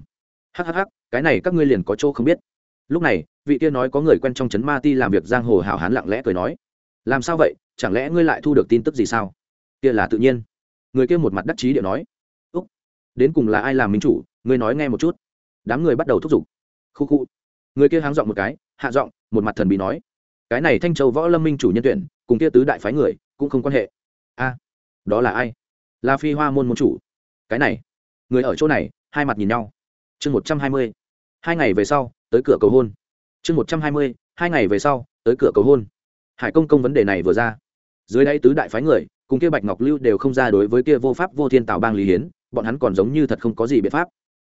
Hhh cái này các ngươi liền có chỗ không biết. Lúc này, vị kia nói có người quen trong trấn ma ti làm việc giang hồ hảo hán lặng lẽ cười nói làm sao vậy? Chẳng lẽ ngươi lại thu được tin tức gì sao? Kia là tự nhiên. Người kia một mặt đắc chí điệu nói. Úc, đến cùng là ai làm minh chủ? Ngươi nói nghe một chút. Đám người bắt đầu thúc giục. Khu khu. Người kia háng giọng một cái, hạ giọng, một mặt thần bí nói. Cái này thanh châu võ lâm minh chủ nhân tuyển, cùng kia tứ đại phái người, cũng không quan hệ. A, đó là ai? Là phi hoa môn môn chủ. Cái này. Người ở chỗ này, hai mặt nhìn nhau. Chương một trăm hai mươi. Hai ngày về sau, tới cửa cầu hôn. Chương một trăm hai mươi, hai ngày về sau, tới cửa cầu hôn hải công công vấn đề này vừa ra. Dưới đây tứ đại phái người, cùng kia bạch ngọc lưu đều không ra đối với kia vô pháp, vô thiên tào bang lý hiến, bọn hắn còn giống như thật không có gì biện pháp.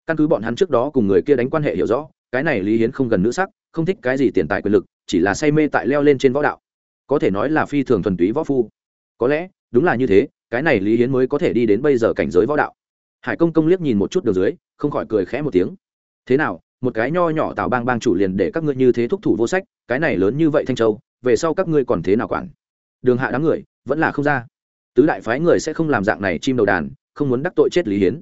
Căn cứ bọn hắn trước đó cùng người kia đánh quan hệ hiểu rõ, cái này lý hiến không gần nữ sắc, không thích cái gì tiền tài quyền lực, chỉ là say mê tại leo lên trên võ đạo. Có thể nói là phi thường thuần túy võ phu. Có lẽ, đúng là như thế, cái này lý hiến mới có thể đi đến bây giờ cảnh giới võ đạo. Hải công công liếc nhìn một chút đường dưới, không khỏi cười khẽ một tiếng. Thế nào, một cái nho nhỏ tạo bang bang chủ liền để các ngươi như thế thúc thủ vô sách, cái này lớn như vậy thanh châu về sau các ngươi còn thế nào quản? Đường hạ đám người, vẫn là không ra. Tứ đại phái người sẽ không làm dạng này chim đầu đàn, không muốn đắc tội chết lý hiến.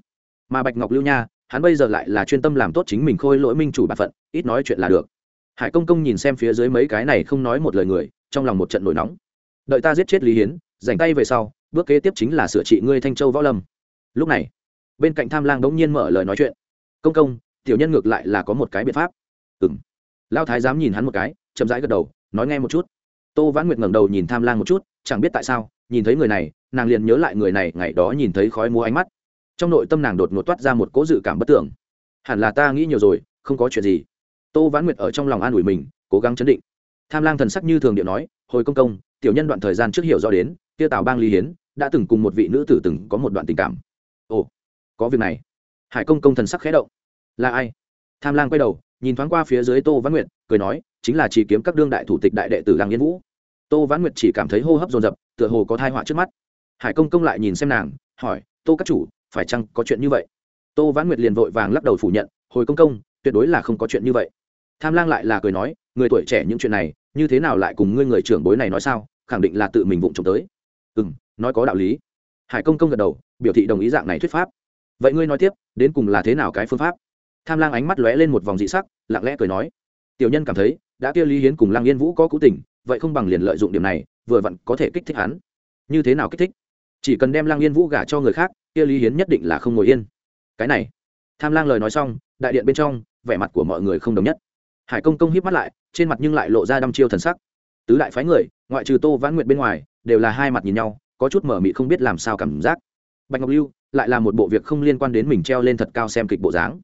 Mà bạch ngọc lưu nha, hắn bây giờ lại là chuyên tâm làm tốt chính mình khôi lỗi minh chủ b phận, ít nói chuyện là được. Hải công công nhìn xem phía dưới mấy cái này không nói một lời người, trong lòng một trận nổi nóng. Đợi ta giết chết lý hiến dành tay về sau, bước kế tiếp chính là sửa trị ngươi thanh châu võ lâm. Lúc này, bên cạnh tham lang đống nhiên mở lời nói chuyện. Công công, tiểu nhân ngược lại là có một cái biện pháp. Ừ m lao thái dám nhìn hắn một cái, chậm rãi gật đầu, nói nghe một chút tô vãn nguyệt ngẩng đầu nhìn tham lang một chút, chẳng biết tại sao, nhìn thấy người này, nàng liền nhớ lại người này ngày đó nhìn thấy khói múa ánh mắt. Trong nội tâm nàng đột ngột toát ra một cỗ dự cảm bất tưởng hẳn là ta nghĩ nhiều rồi, không có chuyện gì. Tô vãn nguyệt ở trong lòng an ủi mình, cố gắng chấn định. Tham lang thần sắc như thường điện nói, hồi công công, tiểu nhân đoạn thời gian trước hiểu rõ đến tiêu tào bang lý hiến đã từng cùng một vị nữ tử từng có một đoạn tình cảm. Ồ, có việc này. Hải công công thần sắc khẽ động. Là ai? Tham lang quay đầu nhìn thoáng qua phía dưới tô văn nguyệt, cười nói, chính là chỉ kiếm các đương đại thủ tịch đại đệ tử lăng yên vũ. Tô văn nguyệt chỉ cảm thấy hô hấp dồn dập, tựa hồ có thai họa trước mắt. Hải công công lại nhìn xem nàng, hỏi, tô các chủ, phải chăng có chuyện như vậy? Tô văn nguyệt liền vội vàng lắc đầu phủ nhận, hồi công công, tuyệt đối là không có chuyện như vậy. Tham lang lại là cười nói, người tuổi trẻ những chuyện này, như thế nào lại cùng ngươi người trưởng bối này nói sao? Khẳng định là tự mình vụng trộm tới. Ừ m nói có đạo lý. Hải công công gật đầu, biểu thị đồng ý dạng này thuyết pháp. Vậy ngươi nói tiếp, đến cùng là thế nào cái phương pháp? Tham lang ánh mắt lóe lên một vòng dị sắc lặng lẽ cười nói, tiểu nhân cảm thấy, đã kia lý hiến cùng lang yên vũ có cũ tình, vậy không bằng liền lợi dụng điểm này, vừa vặn có thể kích thích hắn. Như thế nào kích thích? Chỉ cần đem lang yên vũ gả cho người khác, kia lý hiến nhất định là không ngồi yên. Cái này. Tham lang lời nói xong, đại điện bên trong, vẻ mặt của mọi người không đồng nhất. Hải công công hiếp mắt lại, trên mặt nhưng lại lộ ra đăm chiêu thần sắc. Tứ đại phái người, ngoại trừ tô vãn nguyện bên ngoài, đều là hai mặt nhìn nhau, có chút mở mị không biết làm sao cảm giác. Bạch ngọc lưu, lại là một bộ việc không liên quan đến mình treo lên thật cao xem kịch bộ dáng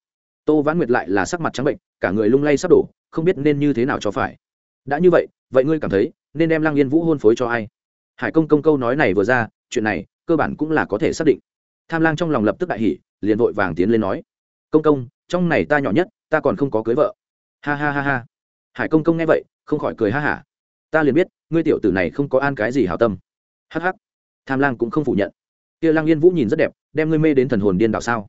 tô vãn nguyệt lại là sắc mặt trắng bệnh, cả người lung lay sắp đổ, không biết nên như thế nào cho phải. Đã như vậy vậy ngươi cảm thấy nên đem lăng yên vũ hôn phối cho ai? Hải công công câu nói này vừa ra, chuyện này cơ bản cũng là có thể xác định. Tham lang trong lòng lập tức đại hỉ, liền vội vàng tiến lên nói, công công, trong này ta nhỏ nhất, ta còn không có cưới vợ. Ha ha ha ha. Hải công công nghe vậy, không khỏi cười ha hả. Ta liền biết, ngươi tiểu tử này không có an cái gì hảo tâm. Hh tham lang cũng không phủ nhận. Kia lang yên vũ nhìn rất đẹp, đem ngươi mê đến thần hồn điên đạo sao?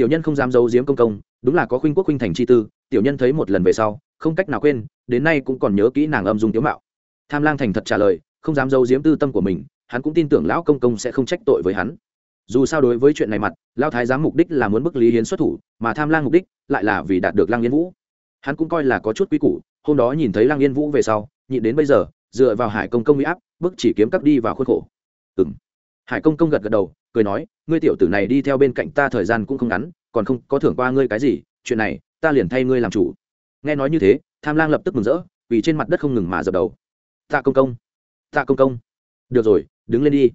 Tiểu nhân không dám giấu giếm công công, đúng là có khuynh quốc khuynh thành chi tư, tiểu nhân thấy một lần về sau, không cách nào quên, đến nay cũng còn nhớ kỹ nàng âm dung tiếu mạo. Tham lang thành thật trả lời, không dám giấu giếm tư tâm của mình, hắn cũng tin tưởng lão công công sẽ không trách tội với hắn. Dù sao đối với chuyện này mặt, lão thái giám mục đích là muốn bức lý hiến xuất thủ, mà tham lang mục đích lại là vì đạt được lang yên vũ. Hắn cũng coi là có chút quy củ, hôm đó nhìn thấy lang yên vũ về sau, nhịn đến bây giờ, dựa vào hải công công huy áp, bức chỉ kiếm cắp đi vào khuôn khổ. Ừ m hải công công gật gật đầu cười nói, ngươi tiểu tử này đi theo bên cạnh ta thời gian cũng không ngắn, còn không có thưởng qua ngươi cái gì, chuyện này, ta liền thay ngươi làm chủ. Nghe nói như thế, tham lang lập tức mừng rỡ, vì trên mặt đất không ngừng mà dập đầu. Tạ công công, tạ công công. Được rồi, đứng lên đi.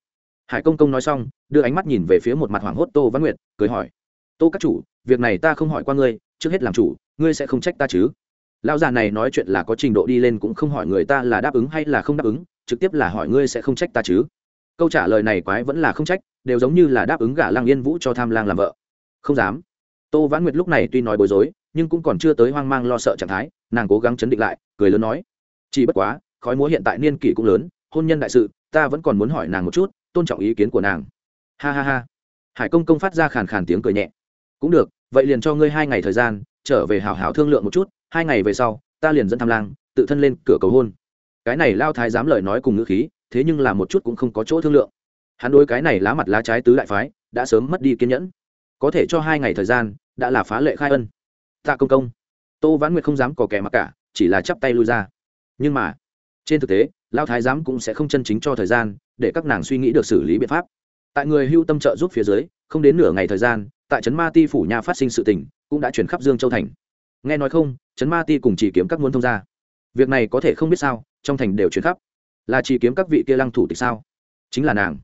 Hải công công nói xong, đưa ánh mắt nhìn về phía một mặt hoảng hốt tô văn nguyệt, cười hỏi, tô các chủ, việc này ta không hỏi qua ngươi, trước hết làm chủ, ngươi sẽ không trách ta chứ? Lão già này nói chuyện là có trình độ đi lên cũng không hỏi người ta là đáp ứng hay là không đáp ứng, trực tiếp là hỏi ngươi sẽ không trách ta chứ? Câu trả lời này quái vẫn là không trách đều giống như là đáp ứng gả lang yên vũ cho tham lang làm vợ. Không dám. Tô vãn nguyệt lúc này tuy nói bối rối, nhưng cũng còn chưa tới hoang mang lo sợ trạng thái, nàng cố gắng chấn định lại, cười lớn nói, chỉ bất quá, khói múa hiện tại niên kỷ cũng lớn, hôn nhân đại sự, ta vẫn còn muốn hỏi nàng một chút, tôn trọng ý kiến của nàng. Ha ha ha. Hải công công phát ra khàn khàn tiếng cười nhẹ. Cũng được, vậy liền cho ngươi hai ngày thời gian, trở về hảo hảo thương lượng một chút, hai ngày về sau, ta liền dẫn tham lang, tự thân lên cửa cầu hôn. Cái này lao thái dám lời nói cùng ngữ khí, thế nhưng là một chút cũng không có chỗ thương lượng hắn đối cái này lá mặt lá trái tứ đại phái, đã sớm mất đi kiên nhẫn. Có thể cho hai ngày thời gian, đã là phá lệ khai ân. Tạ công công. Tô vãn nguyệt không dám có kẻ mặc cả, chỉ là chắp tay lui ra. Nhưng mà, trên thực tế lao thái giám cũng sẽ không chân chính cho thời gian, để các nàng suy nghĩ được xử lý biện pháp. Tại người hưu tâm trợ giúp phía dưới, không đến nửa ngày thời gian, tại trấn ma ti phủ nhà phát sinh sự tình, cũng đã chuyển khắp dương châu thành. Nghe nói không, trấn ma ti cùng chỉ kiếm các muốn thông gia. Việc này có thể không biết sao, trong thành đều chuyển khắp. Là chỉ kiếm các vị kia lăng thủ tịch sao? Chính là nàng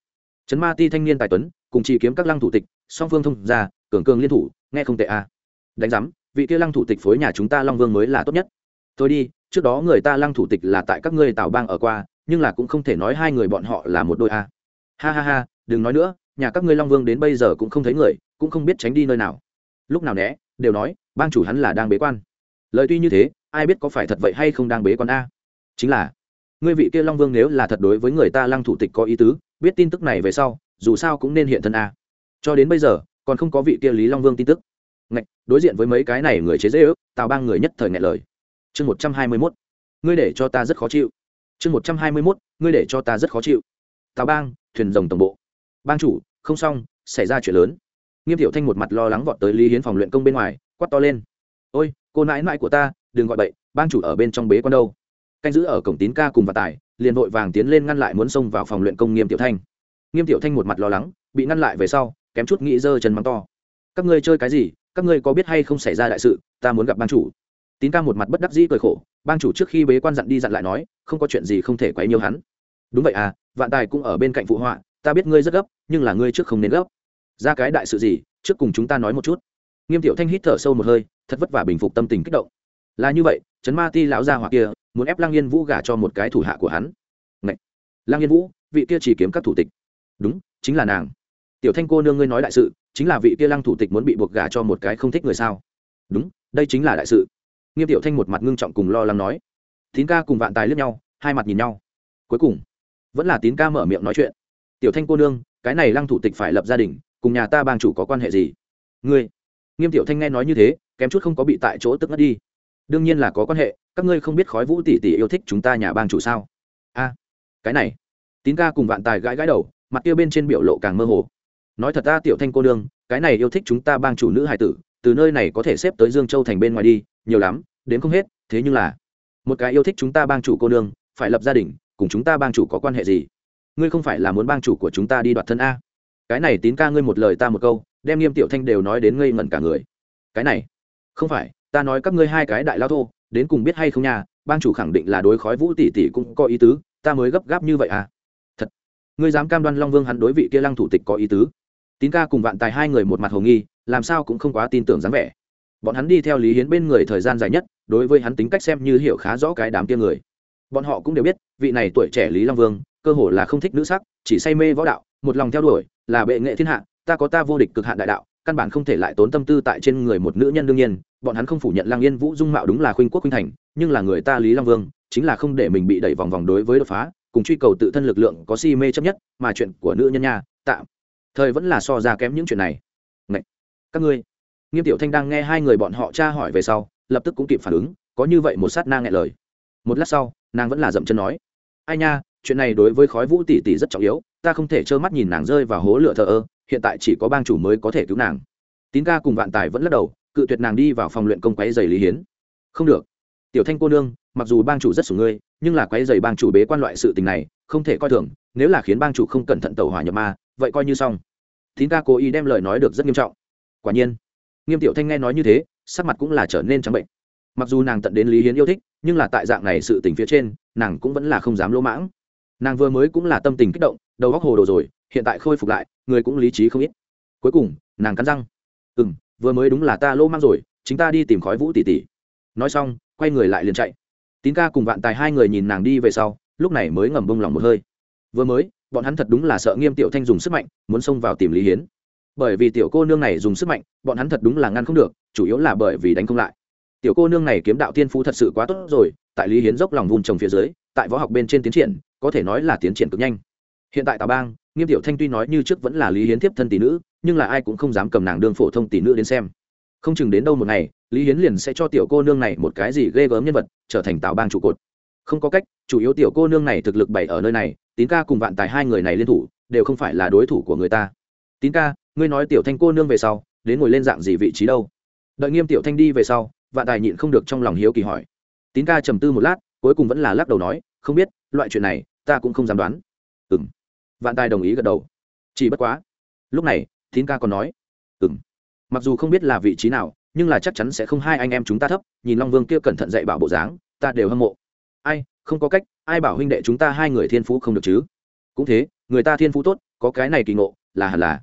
trấn ma ti thanh niên tài tuấn, cùng chỉ kiếm các lăng thủ tịch, song phương thông gia, cường cường liên thủ, nghe không tệ à. đánh giám, vị kia lăng thủ tịch phối nhà chúng ta long vương mới là tốt nhất. Tôi đi, trước đó người ta lăng thủ tịch là tại các ngươi tào bang ở qua, nhưng là cũng không thể nói hai người bọn họ là một đôi a ha ha ha, đừng nói nữa, nhà các ngươi long vương đến bây giờ cũng không thấy người, cũng không biết tránh đi nơi nào. Lúc nào né, đều nói, bang chủ hắn là đang bế quan. Lời tuy như thế, ai biết có phải thật vậy hay không đang bế quan a. Chính là, ngươi vị kia long vương nếu là thật đối với người ta lăng thủ tịch có ý tứ biết tin tức này về sau, dù sao cũng nên hiện thân a. Cho đến bây giờ, còn không có vị kia lý long vương tin tức. Ngạch, đối diện với mấy cái này người chế dễ ước tào bang người nhất thời ngại lời. Chương một trăm hai mươi mốt. Ngươi để cho ta rất khó chịu. Chương một trăm hai mươi mốt, ngươi để cho ta rất khó chịu. Tào bang, thuyền rồng tổng bộ. Bang chủ, không xong, xảy ra chuyện lớn. Nghiêm tiểu thanh một mặt lo lắng vọt tới lý hiến phòng luyện công bên ngoài, quát to lên. Ôi, cô nãi nãi của ta, đừng gọi bậy, bang chủ ở bên trong bế con đâu. Canh giữ ở cổng tín ca cùng và tài liền vội vàng tiến lên ngăn lại muốn xông vào phòng luyện công nghiêm tiểu thanh. Nghiêm tiểu thanh một mặt lo lắng, bị ngăn lại về sau, kém chút nghĩ dơ chân mắng to. Các ngươi chơi cái gì? Các ngươi có biết hay không xảy ra đại sự? Ta muốn gặp ban chủ. Tín ca một mặt bất đắc dĩ cười khổ, ban chủ trước khi bế quan dặn đi dặn lại nói, không có chuyện gì không thể quấy nhiều hắn. Đúng vậy à vạn tài cũng ở bên cạnh phụ họa, ta biết ngươi rất gấp, nhưng là ngươi trước không nên gấp. Ra cái đại sự gì, trước cùng chúng ta nói một chút. Nghiêm tiểu thanh hít thở sâu một hơi, thật vất vả bình phục tâm tình kích động. Là như vậy chấn ma ti lão gia hỏa kia muốn ép lang yên vũ gả cho một cái thủ hạ của hắn. Ngậy! lang yên vũ, vị kia chỉ kiếm các thủ tịch. Đúng, chính là nàng. Tiểu thanh cô nương ngươi nói đại sự, chính là vị kia lăng thủ tịch muốn bị buộc gả cho một cái không thích người sao? Đúng, đây chính là đại sự. Nghiêm tiểu thanh một mặt ngưng trọng cùng lo lắng nói. Tín ca cùng vạn tài lướt nhau, hai mặt nhìn nhau. Cuối cùng, vẫn là tín ca mở miệng nói chuyện. Tiểu thanh cô nương, cái này lăng thủ tịch phải lập gia đình, cùng nhà ta bang chủ có quan hệ gì? Ngươi! Nghiêm tiểu thanh nghe nói như thế, kém chút không có bị tại chỗ tức ngất đi đương nhiên là có quan hệ, các ngươi không biết khói vũ tỷ tỷ yêu thích chúng ta nhà bang chủ sao? A, cái này, tín ca cùng vạn tài gãi gãi đầu, mặt kia bên trên biểu lộ càng mơ hồ. Nói thật ta, tiểu thanh cô nương, cái này yêu thích chúng ta bang chủ nữ hải tử, từ nơi này có thể xếp tới dương châu thành bên ngoài đi, nhiều lắm, đến không hết, thế nhưng là, một cái yêu thích chúng ta bang chủ cô nương, phải lập gia đình, cùng chúng ta bang chủ có quan hệ gì? Ngươi không phải là muốn bang chủ của chúng ta đi đoạt thân a. Cái này tín ca ngươi một lời ta một câu, đem nghiêm tiểu thanh đều nói đến ngây ngẩn cả người. Cái này, không phải ta nói các ngươi hai cái đại lao thô, đến cùng biết hay không nha ban chủ khẳng định là đối khói vũ tỷ tỷ cũng có ý tứ, ta mới gấp gáp như vậy à? Thật. Ngươi dám cam đoan long vương hắn đối vị kia lăng thủ tịch có ý tứ? Tín ca cùng vạn tài hai người một mặt hồ nghi, làm sao cũng không quá tin tưởng dáng vẻ. Bọn hắn đi theo lý hiến bên người thời gian dài nhất, đối với hắn tính cách xem như hiểu khá rõ cái đám kia người. Bọn họ cũng đều biết, vị này tuổi trẻ lý long vương, cơ hồ là không thích nữ sắc, chỉ say mê võ đạo, một lòng theo đuổi, là bệ nghệ thiên hạ, ta có ta vô địch cực hạn đại đạo căn bản không thể lại tốn tâm tư tại trên người một nữ nhân đương nhiên, bọn hắn không phủ nhận lang yên vũ dung mạo đúng là khuynh quốc khuynh thành, nhưng là người ta lý long vương, chính là không để mình bị đẩy vòng vòng đối với đột phá, cùng truy cầu tự thân lực lượng có si mê chấp nhất, mà chuyện của nữ nhân nha, tạm. Thời vẫn là so ra kém những chuyện này. Ngậy! các ngươi. Nghiêm tiểu thanh đang nghe hai người bọn họ tra hỏi về sau, lập tức cũng kịp phản ứng, có như vậy một sát na ngại lời. Một lát sau, nàng vẫn là dậm chân nói. Ai nha, chuyện này đối với khói vũ tỷ tỷ rất trọng yếu, ta không thể trơ mắt nhìn nàng rơi vào hố lửa thờ ơ hiện tại chỉ có bang chủ mới có thể cứu nàng. Tín ca cùng vạn tài vẫn lắc đầu, cự tuyệt nàng đi vào phòng luyện công quái giày lý hiến. Không được. Tiểu thanh cô nương, mặc dù bang chủ rất sủng ngươi, nhưng là quái giày bang chủ bế quan loại sự tình này, không thể coi thường, nếu là khiến bang chủ không cẩn thận tẩu hỏa nhập ma, vậy coi như xong. Tín ca cố ý đem lời nói được rất nghiêm trọng. Quả nhiên, nghiêm tiểu thanh nghe nói như thế, sắc mặt cũng là trở nên trắng bệnh. Mặc dù nàng tận đến lý hiến yêu thích, nhưng là tại dạng này sự tình phía trên, nàng cũng vẫn là không dám lỗ mãng nàng vừa mới cũng là tâm tình kích động, đầu góc hồ đồ rồi, hiện tại khôi phục lại, người cũng lý trí không ít. Cuối cùng, nàng cắn răng. Ừ m vừa mới đúng là ta lỗ mang rồi, chính ta đi tìm khói vũ tỷ tỷ nói xong, quay người lại liền chạy. Tín ca cùng vạn tài hai người nhìn nàng đi về sau, lúc này mới ngầm bông lòng một hơi. Vừa mới, bọn hắn thật đúng là sợ nghiêm tiểu thanh dùng sức mạnh, muốn xông vào tìm lý hiến. Bởi vì tiểu cô nương này dùng sức mạnh, bọn hắn thật đúng là ngăn không được, chủ yếu là bởi vì đánh không lại. Tiểu cô nương này kiếm đạo tiên phú thật sự quá tốt rồi, tại lý hiến dốc lòng vun trồng phía dưới, tại võ học bên trên tiến triển có thể nói là tiến triển cực nhanh. Hiện tại tào bang, nghiêm tiểu thanh tuy nói như trước vẫn là lý hiến tiếp thân tỷ nữ, nhưng là ai cũng không dám cầm nàng đương phổ thông tỷ nữ đến xem. Không chừng đến đâu một ngày, lý hiến liền sẽ cho tiểu cô nương này một cái gì ghê gớm nhân vật, trở thành tào bang trụ cột. Không có cách, chủ yếu tiểu cô nương này thực lực bày ở nơi này, tín ca cùng vạn tài hai người này liên thủ, đều không phải là đối thủ của người ta. Tín ca, ngươi nói tiểu thanh cô nương về sau, đến ngồi lên dạng gì vị trí đâu? Đợi nghiêm tiểu thanh đi về sau, vạn tài nhịn không được trong lòng hiếu kỳ hỏi. Tín ca trầm tư một lát, cuối cùng vẫn là lắc đầu nói, không biết, loại chuyện này ta cũng không dám đoán. Ừ m vạn tài đồng ý gật đầu. Chỉ bất quá. Lúc này, Thín ca còn nói. Ừ m mặc dù không biết là vị trí nào, nhưng là chắc chắn sẽ không hai anh em chúng ta thấp, nhìn long vương kia cẩn thận dạy bảo bộ dáng, ta đều hâm mộ. Ai, không có cách, ai bảo huynh đệ chúng ta hai người thiên phú không được chứ? Cũng thế, người ta thiên phú tốt, có cái này kỳ ngộ, là hẳn là.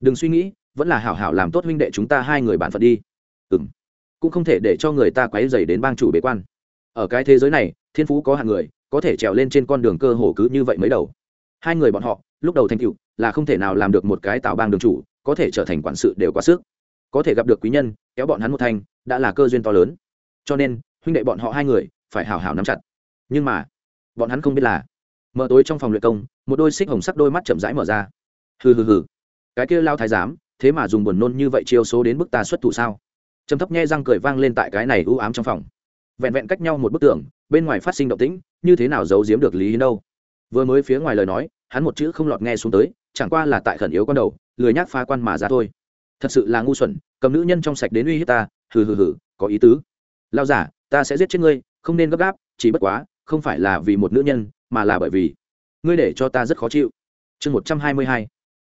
Đừng suy nghĩ, vẫn là hảo hảo làm tốt huynh đệ chúng ta hai người bạn phận đi. Ừ m cũng không thể để cho người ta quấy dày đến bang chủ bế quan. Ở cái thế giới này, thiên phú có hạng người có thể trèo lên trên con đường cơ hồ cứ như vậy mới đầu. Hai người bọn họ, lúc đầu thành tựu, là không thể nào làm được một cái tạo bang đường chủ, có thể trở thành quản sự đều quá sức. Có thể gặp được quý nhân, kéo bọn hắn một thành, đã là cơ duyên to lớn. Cho nên, huynh đệ bọn họ hai người, phải hào hào nắm chặt. Nhưng mà, bọn hắn không biết là, mở tối trong phòng luyện công, một đôi xích hồng sắc đôi mắt chậm rãi mở ra. Hừ hừ hừ. Cái kia lao thái giám, thế mà dùng buồn nôn như vậy chiêu số đến bức ta xuất thủ sao? Trầm thấp nhe răng cười vang lên tại cái này u ám trong phòng vẹn vẹn cách nhau một bức tường, bên ngoài phát sinh động tĩnh, như thế nào giấu giếm được lý hiến đâu? Vừa mới phía ngoài lời nói, hắn một chữ không lọt nghe xuống tới, chẳng qua là tại khẩn yếu con đầu, lười nhác phá quan mà ra thôi. Thật sự là ngu xuẩn, cầm nữ nhân trong sạch đến uy hiếp ta, hừ hừ hừ, có ý tứ. Lao giả, ta sẽ giết chết ngươi, không nên gấp gáp, chỉ bất quá, không phải là vì một nữ nhân, mà là bởi vì ngươi để cho ta rất khó chịu. Chương một trăm hai mươi hai,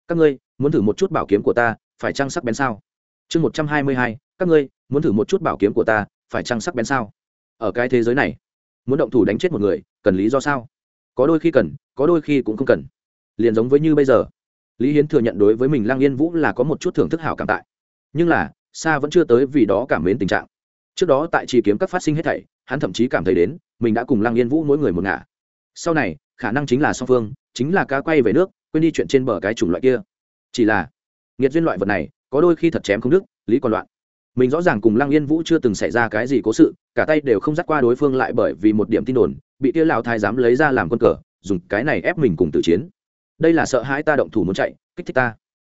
các ngươi, muốn thử một chút bảo kiếm của ta, phải trang sắc bén sao? Chương một trăm hai mươi hai, các ngươi, muốn thử một chút bảo kiếm của ta, phải trăng sắc bén sao? Ở cái thế giới này. Muốn động thủ đánh chết một người, cần lý do sao? Có đôi khi cần, có đôi khi cũng không cần. Liền giống với như bây giờ. Lý hiến thừa nhận đối với mình lang yên vũ là có một chút thưởng thức hảo cảm tại. Nhưng là xa vẫn chưa tới vì đó cảm mến tình trạng. Trước đó tại trì kiếm các phát sinh hết thảy, hắn thậm chí cảm thấy đến, mình đã cùng lang yên vũ mỗi người một ngả. Sau này, khả năng chính là song phương, chính là cá quay về nước, quên đi chuyện trên bờ cái chủng loại kia. Chỉ là, nghiệt duyên loại vật này, có đôi khi thật chém không đức lý còn loạn mình rõ ràng cùng lăng yên vũ chưa từng xảy ra cái gì cố sự, cả tay đều không dắt qua đối phương lại bởi vì một điểm tin đồn, bị kia lão thái dám lấy ra làm quân cờ, dùng cái này ép mình cùng tử chiến. Đây là sợ hãi ta động thủ muốn chạy, kích thích ta.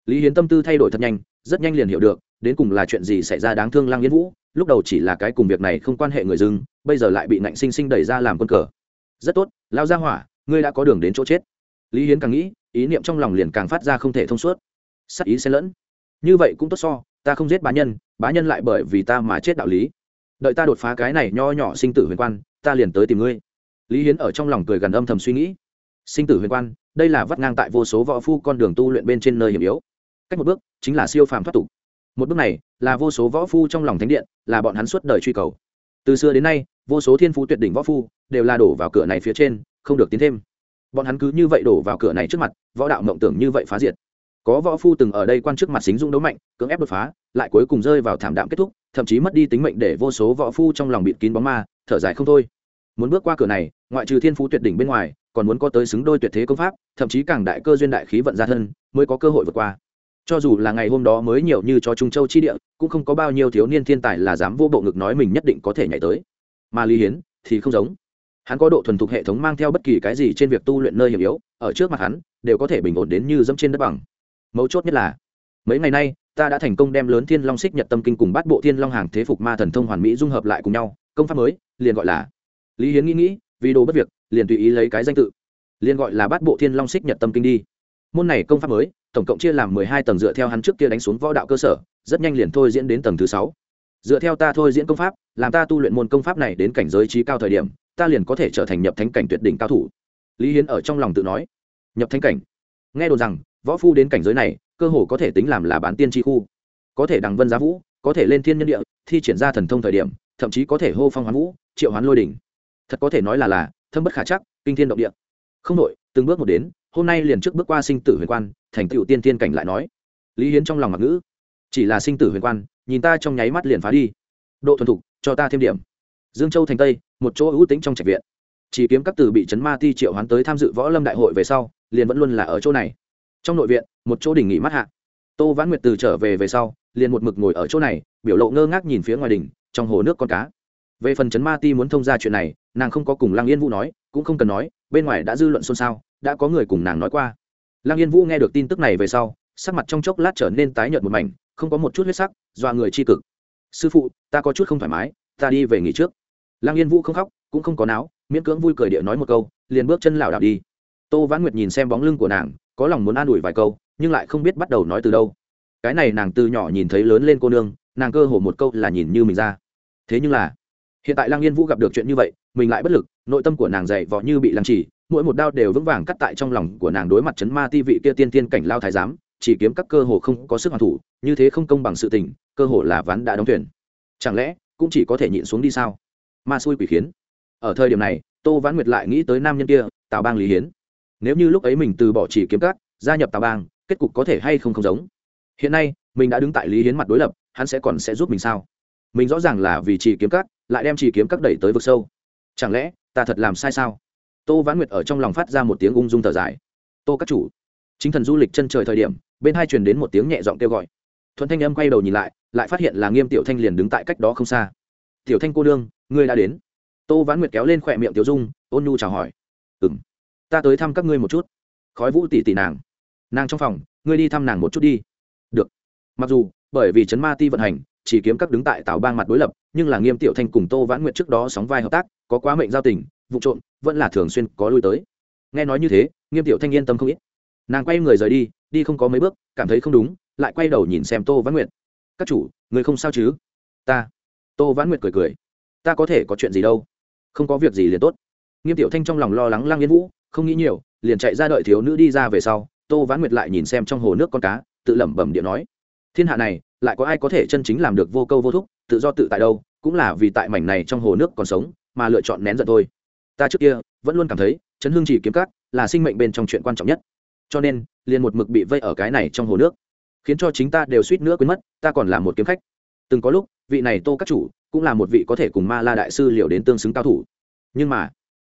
Lý hiến tâm tư thay đổi thật nhanh, rất nhanh liền hiểu được, đến cùng là chuyện gì xảy ra đáng thương lăng yên vũ, lúc đầu chỉ là cái cùng việc này không quan hệ người dưng, bây giờ lại bị nạnh sinh sinh đẩy ra làm quân cờ. Rất tốt lao ra hỏa, ngươi đã có đường đến chỗ chết. Lý hiến càng nghĩ, ý niệm trong lòng liền càng phát ra không thể thông suốt. Sắc ý xen lẫn. Như vậy cũng tốt so ta không giết bá nhân bá nhân lại bởi vì ta mà chết đạo lý. Đợi ta đột phá cái này nho nhỏ sinh tử huyền quan, ta liền tới tìm ngươi. Lý hiến ở trong lòng cười gần âm thầm suy nghĩ. Sinh tử huyền quan, đây là vắt ngang tại vô số võ phu con đường tu luyện bên trên nơi hiểm yếu. Cách một bước, chính là siêu phàm thoát tục. Một bước này, là vô số võ phu trong lòng thánh điện, là bọn hắn suốt đời truy cầu. Từ xưa đến nay, vô số thiên phú tuyệt đỉnh võ phu đều là đổ vào cửa này phía trên, không được tiến thêm. Bọn hắn cứ như vậy đổ vào cửa này trước mặt, võ đạo mộng tưởng như vậy phá diệt có võ phu từng ở đây quan trước mặt xính dung đấu mạnh, cưỡng ép đột phá, lại cuối cùng rơi vào thảm đạm kết thúc, thậm chí mất đi tính mệnh để vô số võ phu trong lòng bịt kín bóng ma, thở dài không thôi. Muốn bước qua cửa này, ngoại trừ thiên phú tuyệt đỉnh bên ngoài, còn muốn có tới xứng đôi tuyệt thế công pháp, thậm chí càng đại cơ duyên đại khí vận ra thân, mới có cơ hội vượt qua. Cho dù là ngày hôm đó mới nhiều như cho trung châu chi địa, cũng không có bao nhiêu thiếu niên thiên tài là dám vô bộ ngực nói mình nhất định có thể nhảy tới. Mà lý hiến thì không giống. Hắn có độ thuần thục hệ thống mang theo bất kỳ cái gì trên việc tu luyện nơi hiểm yếu, ở trước mặt hắn, đều có thể bình ổn đến như dẫm trên đất bằng mấu chốt nhất là, mấy ngày nay, ta đã thành công đem lớn thiên long xích nhật tâm kinh cùng bát bộ thiên long hàng thế phục ma thần thông hoàn mỹ dung hợp lại cùng nhau, công pháp mới, liền gọi là lý hiến nghĩ nghĩ, vì đồ bất việc, liền tùy ý lấy cái danh tự, liền gọi là bát bộ thiên long xích nhật tâm kinh đi. Môn này công pháp mới, tổng cộng chia làm mười hai tầng dựa theo hắn trước kia đánh xuống võ đạo cơ sở, rất nhanh liền thôi diễn đến tầng thứ sáu. Dựa theo ta thôi diễn công pháp, làm ta tu luyện môn công pháp này đến cảnh giới trí cao thời điểm, ta liền có thể trở thành nhập thánh cảnh tuyệt đỉnh cao thủ. Lý hiến ở trong lòng tự nói, nhập thánh cảnh. Nghe đồn rằng võ phu đến cảnh giới này, cơ hồ có thể tính làm là bán tiên tri khu. Có thể đằng vân giá vũ, có thể lên thiên nhân địa, thi triển ra thần thông thời điểm, thậm chí có thể hô phong hoán vũ, triệu hoán lôi đỉnh. Thật có thể nói là là, thâm bất khả chắc, kinh thiên động địa. Không nội từng bước một đến, hôm nay liền trước bước qua sinh tử huyền quan, thành tựu tiên tiên cảnh lại nói. Lý hiến trong lòng mặc ngữ. Chỉ là sinh tử huyền quan, nhìn ta trong nháy mắt liền phá đi. Độ thuần thục, cho ta thêm điểm. Dương châu thành tây, một chỗ ưu tính trong trạch viện. Chỉ kiếm các từ bị chấn ma ti triệu hoán tới tham dự võ lâm đại hội về sau, liền vẫn luôn là ở chỗ này trong nội viện, một chỗ đỉnh nghỉ mát hạ. Tô vãn nguyệt từ trở về về sau, liền một mực ngồi ở chỗ này, biểu lộ ngơ ngác nhìn phía ngoài đỉnh trong hồ nước con cá. Về phần chấn ma ti muốn thông ra chuyện này, nàng không có cùng lăng yên vũ nói, cũng không cần nói, bên ngoài đã dư luận xôn xao, đã có người cùng nàng nói qua. Lăng yên vũ nghe được tin tức này về sau, sắc mặt trong chốc lát trở nên tái nhợt một mảnh, không có một chút huyết sắc, dọa người tri cực. Sư phụ, ta có chút không thoải mái, ta đi về nghỉ trước. Lăng yên vũ không khóc, cũng không có náo, miễn cưỡng vui cười địa nói một câu, liền bước chân lảo đảo đi. Tô vãn nguyệt nhìn xem bóng lưng của nàng có lòng muốn an ủi vài câu, nhưng lại không biết bắt đầu nói từ đâu. Cái này nàng từ nhỏ nhìn thấy lớn lên cô nương, nàng cơ hồ một câu là nhìn như mình ra. Thế nhưng là, hiện tại lăng yên vũ gặp được chuyện như vậy, mình lại bất lực, nội tâm của nàng dày vò như bị làm chỉ mỗi một đao đều vững vàng cắt tại trong lòng của nàng đối mặt chấn ma ti vị kia tiên tiên cảnh lao thái giám, chỉ kiếm các cơ hồ không có sức hoàn thủ, như thế không công bằng sự tình, cơ hồ là ván đã đóng thuyền. Chẳng lẽ, cũng chỉ có thể nhịn xuống đi sao? Ma xui quỷ khiến. Ở thời điểm này, tô vãn nguyệt lại nghĩ tới nam nhân kia, tào bang lý hiến nếu như lúc ấy mình từ bỏ chỉ kiếm cát, gia nhập tà bang kết cục có thể hay không không giống. Hiện nay mình đã đứng tại lý hiến mặt đối lập hắn sẽ còn sẽ giúp mình sao? Mình rõ ràng là vì chỉ kiếm cát, lại đem chỉ kiếm cát đẩy tới vực sâu. Chẳng lẽ ta thật làm sai sao? Tô vãn nguyệt ở trong lòng phát ra một tiếng ung dung thở dài. Tô các chủ chính thần du lịch chân trời thời điểm bên hai truyền đến một tiếng nhẹ giọng kêu gọi. Thuận thanh âm quay đầu nhìn lại lại phát hiện là nghiêm tiểu thanh liền đứng tại cách đó không xa. Tiểu thanh cô đương ngươi đã đến. Tô vãn nguyệt kéo lên khỏe miệng tiểu dung ôn nhu chào hỏi. Ừng ta tới thăm các ngươi một chút. Khói vũ tỷ tỷ nàng. Nàng trong phòng, ngươi đi thăm nàng một chút đi. Được. Mặc dù, bởi vì chấn ma ti vận hành, chỉ kiếm các đứng tại tảo bang mặt đối lập, nhưng là nghiêm tiểu thanh cùng tô vãn nguyệt trước đó sóng vai hợp tác, có quá mệnh giao tình, vụ trộm, vẫn là thường xuyên có lui tới. Nghe nói như thế, nghiêm tiểu thanh yên tâm không ít. Nàng quay người rời đi đi không có mấy bước, cảm thấy không đúng, lại quay đầu nhìn xem tô vãn nguyệt. Các chủ, người không sao chứ? Ta. Tô vãn nguyệt cười cười. Ta có thể có chuyện gì đâu? Không có việc gì liền tốt. Nghiêm tiểu thanh trong lòng lo lắng lang yên vũ không nghĩ nhiều, liền chạy ra đợi thiếu nữ đi ra về sau, tô vãn nguyệt lại nhìn xem trong hồ nước con cá, tự lẩm bẩm điện nói, thiên hạ này, lại có ai có thể chân chính làm được vô câu vô thúc, tự do tự tại đâu, cũng là vì tại mảnh này trong hồ nước còn sống mà lựa chọn nén giận thôi. Ta trước kia vẫn luôn cảm thấy chấn hương chỉ kiếm cắt là sinh mệnh bên trong chuyện quan trọng nhất. Cho nên, liền một mực bị vây ở cái này trong hồ nước, khiến cho chính ta đều suýt nữa quên mất, ta còn là một kiếm khách. Từng có lúc, vị này tô các chủ cũng là một vị có thể cùng ma la đại sư liều đến tương xứng cao thủ. Nhưng mà,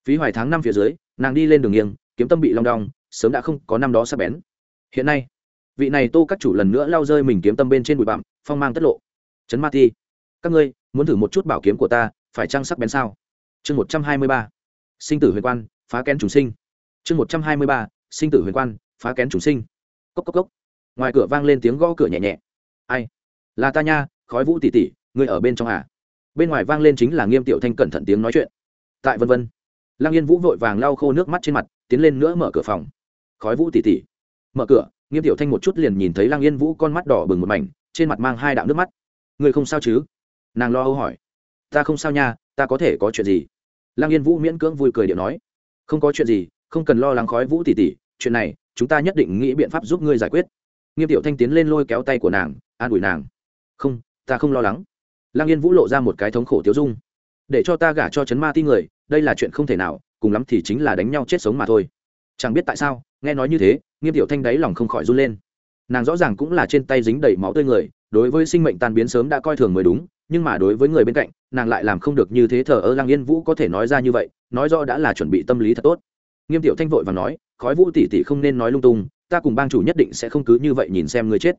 phí hoài tháng năm phía dưới nàng đi lên đường nghiêng kiếm tâm bị long đong sớm đã không có năm đó sắp bén. Hiện nay vị này tô các chủ lần nữa lao rơi mình kiếm tâm bên trên bụi bặm phong mang tất lộ. Chấn ma thi, các ngươi muốn thử một chút bảo kiếm của ta phải trăng sắc bén sao? Chương một trăm hai mươi ba sinh tử huyền quan phá kén trùng sinh. Chương một trăm hai mươi ba sinh tử huyền quan phá kén trùng sinh. Cốc cốc cốc. Ngoài cửa vang lên tiếng gõ cửa nhẹ nhẹ. Ai? Là ta nha khói vũ tỉ tỉ ngươi ở bên trong à? Bên ngoài vang lên chính là nghiêm tiểu thanh cẩn thận tiếng nói chuyện. Tại vân vân lăng yên vũ vội vàng lau khô nước mắt trên mặt, tiến lên nữa mở cửa phòng. Khói vũ tỉ tỉ. Mở cửa, nghiêm tiểu thanh một chút liền nhìn thấy lăng yên vũ con mắt đỏ bừng một mảnh, trên mặt mang hai đạo nước mắt. Người không sao chứ? Nàng lo âu hỏi. Ta không sao nha, ta có thể có chuyện gì? Lăng yên vũ miễn cưỡng vui cười điệu nói. Không có chuyện gì, không cần lo lắng khói vũ tỉ tỉ, chuyện này, chúng ta nhất định nghĩ biện pháp giúp ngươi giải quyết. Nghiêm tiểu thanh tiến lên lôi kéo tay của nàng, an ủi nàng. Không, ta không lo lắng. Lăng yên vũ lộ ra một cái thống khổ tiêu dung để cho ta gả cho chấn ma ti người, đây là chuyện không thể nào, cùng lắm thì chính là đánh nhau chết sống mà thôi. Chẳng biết tại sao, nghe nói như thế, nghiêm tiểu thanh đáy lòng không khỏi run lên. Nàng rõ ràng cũng là trên tay dính đầy máu tươi người, đối với sinh mệnh tan biến sớm đã coi thường mới đúng, nhưng mà đối với người bên cạnh, nàng lại làm không được như thế thờ ơ lăng yên vũ có thể nói ra như vậy, nói rõ đã là chuẩn bị tâm lý thật tốt. Nghiêm tiểu thanh vội và nói, khói vũ tỷ tỷ không nên nói lung tung, ta cùng bang chủ nhất định sẽ không cứ như vậy nhìn xem người chết.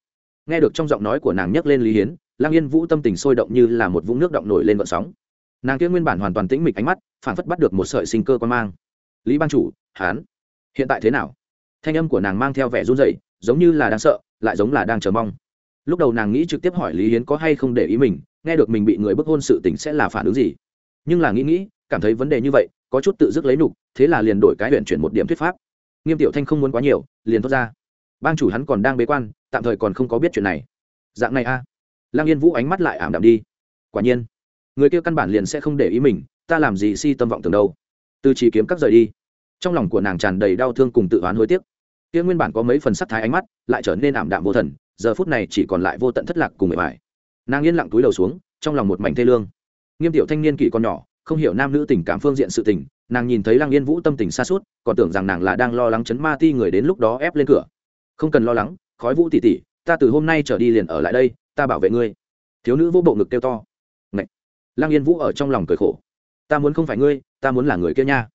Nghe được trong giọng nói của nàng nhắc lên lý hiến, lăng yên vũ tâm tình sôi động như là một vũng nước động nổi lên vận sóng nàng kia nguyên bản hoàn toàn tĩnh mịch ánh mắt phản phất bắt được một sợi sinh cơ quan mang. Lý bang chủ hán hiện tại thế nào? Thanh âm của nàng mang theo vẻ run rẩy, giống như là đang sợ, lại giống là đang chờ mong. Lúc đầu nàng nghĩ trực tiếp hỏi lý hiến có hay không để ý mình, nghe được mình bị người bức hôn sự tình sẽ là phản ứng gì. Nhưng là nghĩ nghĩ, cảm thấy vấn đề như vậy, có chút tự dứt lấy nục, thế là liền đổi cái huyện chuyển một điểm thuyết pháp. Nghiêm tiểu thanh không muốn quá nhiều, liền thốt ra. Bang chủ hắn còn đang bế quan, tạm thời còn không có biết chuyện này. Dạng này a. À. lang yên vũ ánh mắt lại ảm đạm đi. Quả nhiên người kia căn bản liền sẽ không để ý mình, ta làm gì si tâm vọng tưởng đâu. Từ chỉ kiếm các rời đi. Trong lòng của nàng tràn đầy đau thương cùng tự oán hối tiếc. Kia nguyên bản có mấy phần sắc thái ánh mắt, lại trở nên ảm đạm vô thần, giờ phút này chỉ còn lại vô tận thất lạc cùng mệt mỏi. Nàng yên lặng túi đầu xuống, trong lòng một mảnh thê lương. Nghiêm tiểu thanh niên kỷ còn nhỏ, không hiểu nam nữ tình cảm phương diện sự tình, nàng nhìn thấy lăng yên vũ tâm tình xa suốt, còn tưởng rằng nàng là đang lo lắng chấn ma ti người đến lúc đó ép lên cửa. Không cần lo lắng, khói vũ tỉ tỉ, ta từ hôm nay trở đi liền ở lại đây, ta bảo vệ ngươi. Thiếu nữ vô bộ ngực kêu to lăng yên vũ ở trong lòng cười khổ. Ta muốn không phải ngươi, ta muốn là người kia nha.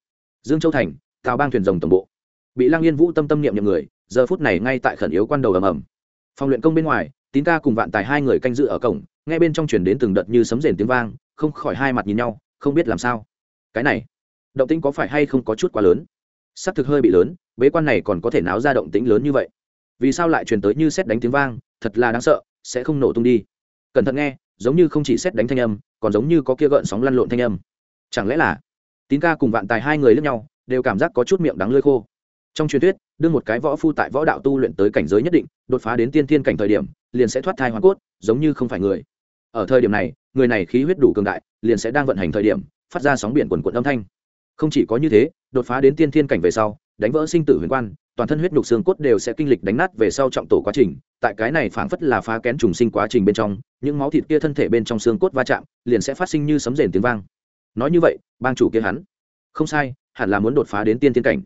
Dương châu thành, tào bang thuyền rồng tổng bộ. Bị lăng yên vũ tâm tâm niệm nhậm người, giờ phút này ngay tại khẩn yếu quan đầu ầm ầm. Phòng luyện công bên ngoài, tín ca cùng vạn tài hai người canh dự ở cổng ngay bên trong chuyển đến từng đợt như sấm rền tiếng vang, không khỏi hai mặt nhìn nhau, không biết làm sao. Cái này, động tĩnh có phải hay không có chút quá lớn? S ắ c thực hơi bị lớn, bế quan này còn có thể náo ra động tĩnh lớn như vậy. Vì sao lại truyền tới như xét đánh tiếng vang, thật là đáng sợ, sẽ không nổ tung đi. Cẩn thận nghe giống như không chỉ xét đánh thanh âm, còn giống như có kia gợn sóng lăn lộn thanh âm. Chẳng lẽ là tín ca cùng vạn tài hai người lẫn nhau, đều cảm giác có chút miệng đắng lơi khô. Trong truyền thuyết đưa một cái võ phu tại võ đạo tu luyện tới cảnh giới nhất định, đột phá đến tiên thiên cảnh thời điểm, liền sẽ thoát thai hoàn cốt, giống như không phải người. Ở thời điểm này, người này khí huyết đủ cường đại, liền sẽ đang vận hành thời điểm, phát ra sóng biển quần quận âm thanh. Không chỉ có như thế, đột phá đến tiên thiên cảnh về sau, đánh vỡ sinh tử huyền quan toàn thân huyết nhục xương cốt đều sẽ kinh lịch đánh nát về sau trọng tổ quá trình, tại cái này phảng phất là phá kén trùng sinh quá trình bên trong, những máu thịt kia thân thể bên trong xương cốt va chạm, liền sẽ phát sinh như sấm rền tiếng vang. Nói như vậy, bang chủ kia hắn. Không sai, hẳn là muốn đột phá đến tiên thiên cảnh.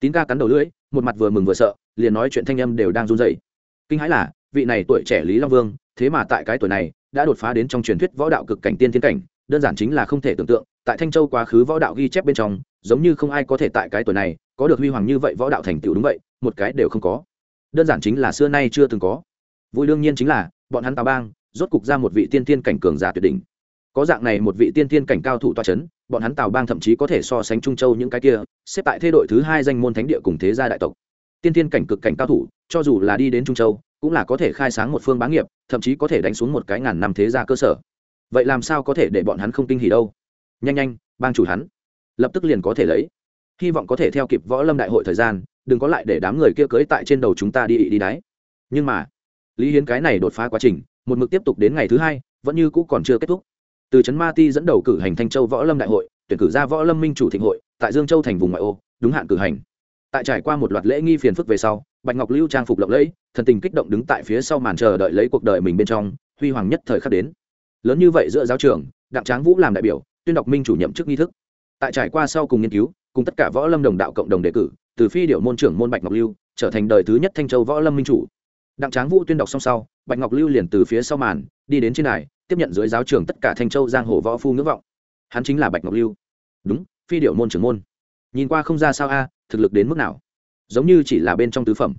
Tín ca cắn đầu lưỡi, một mặt vừa mừng vừa sợ, liền nói chuyện thanh âm đều đang run rẩy. Kinh hãi là, vị này tuổi trẻ lý long vương, thế mà tại cái tuổi này, đã đột phá đến trong truyền thuyết võ đạo cực cảnh tiên thiên cảnh, đơn giản chính là không thể tưởng tượng, tại thanh châu quá khứ võ đạo ghi chép bên trong, giống như không ai có thể tại cái tuổi này có được huy hoàng như vậy võ đạo thành tựu đúng vậy, một cái đều không có. Đơn giản chính là xưa nay chưa từng có. Vui đương nhiên chính là, bọn hắn tào bang, rốt cục ra một vị tiên tiên cảnh cường giả tuyệt đỉnh. Có dạng này một vị tiên tiên cảnh cao thủ toa c h ấ n bọn hắn tào bang thậm chí có thể so sánh trung châu những cái kia, xếp tại thế đội thứ hai danh môn thánh địa cùng thế gia đại tộc. Tiên tiên cảnh cực cảnh cao thủ, cho dù là đi đến trung châu, cũng là có thể khai sáng một phương bá nghiệp, thậm chí có thể đánh xuống một cái ngàn năm thế gia cơ sở. Vậy làm sao có thể để bọn hắn không kinh hỉ đâu? Nhanh nhanh, bang chủ hắn. Lập tức liền có thể lấy hy vọng có thể theo kịp võ lâm đại hội thời gian, đừng có lại để đám người kia cưới tại trên đầu chúng ta đi đi đáy nhưng mà, lý hiến cái này đột phá quá trình, một mực tiếp tục đến ngày thứ hai, vẫn như cũ còn chưa kết thúc. Từ trấn ma ti dẫn đầu cử hành thanh châu võ lâm đại hội, tuyển cử ra võ lâm minh chủ thịnh hội, tại dương châu thành vùng ngoại ô, đúng hạn cử hành. Tại trải qua một loạt lễ nghi phiền phức về sau, bạch ngọc lưu trang phục lộng lẫy, thần tình kích động đứng tại phía sau màn chờ đợi lấy cuộc đời mình bên trong, huy hoàng nhất thời khắc đến. Lớn như vậy giữa giáo trường, đặng tráng vũ làm đại biểu, tuyên đọc minh chủ nhậm chức nghi thức. Tại trải qua sau cùng nghiên cứu cùng tất cả võ lâm đồng đạo cộng đồng đề cử, từ phi điệu môn trưởng môn bạch ngọc lưu, trở thành đời thứ nhất thanh châu võ lâm minh chủ. Đặng tráng vũ tuyên đọc xong sau, bạch ngọc lưu liền từ phía sau màn, đi đến trên đài, tiếp nhận dưới giáo trường tất cả thanh châu giang hồ võ phu ngưỡng vọng. Hắn chính là bạch ngọc lưu. Đúng, phi điệu môn trưởng môn. Nhìn qua không ra sao a, thực lực đến mức nào? Giống như chỉ là bên trong tứ phẩm.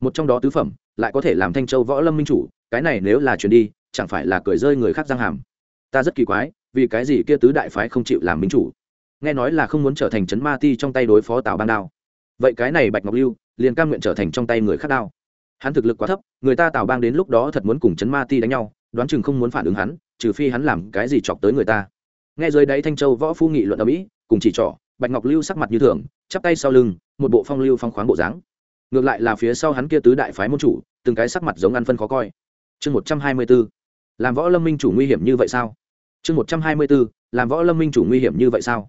Một trong đó tứ phẩm, lại có thể làm thanh châu võ lâm minh chủ, cái này nếu là chuyển đi, chẳng phải là cười rơi người khác giang hàm. Ta rất kỳ quái, vì cái gì kia tứ đại phái không chịu làm minh chủ? Nghe nói là không muốn trở thành chấn ma ti trong tay đối phó tào ban đao. Vậy cái này bạch ngọc lưu, liền cam nguyện trở thành trong tay người khác đao. Hắn thực lực quá thấp, người ta tào bang đến lúc đó thật muốn cùng chấn ma ti đánh nhau, đoán chừng không muốn phản ứng hắn, trừ phi hắn làm cái gì chọc tới người ta. Nghe dưới đáy thanh châu võ phu nghị luận ở mỹ, cùng chỉ trỏ, bạch ngọc lưu sắc mặt như thường, chắp tay sau lưng, một bộ phong lưu phong khoáng bộ dáng. Ngược lại là phía sau hắn kia tứ đại phái môn chủ, từng cái sắc mặt giống ăn phân khó coi. Chương một trăm hai mươi b ố làm võ lâm minh chủ nguy hiểm như vậy sao? Chương một trăm hai mươi b ố làm võ lâm minh chủ nguy hiểm như vậy sao?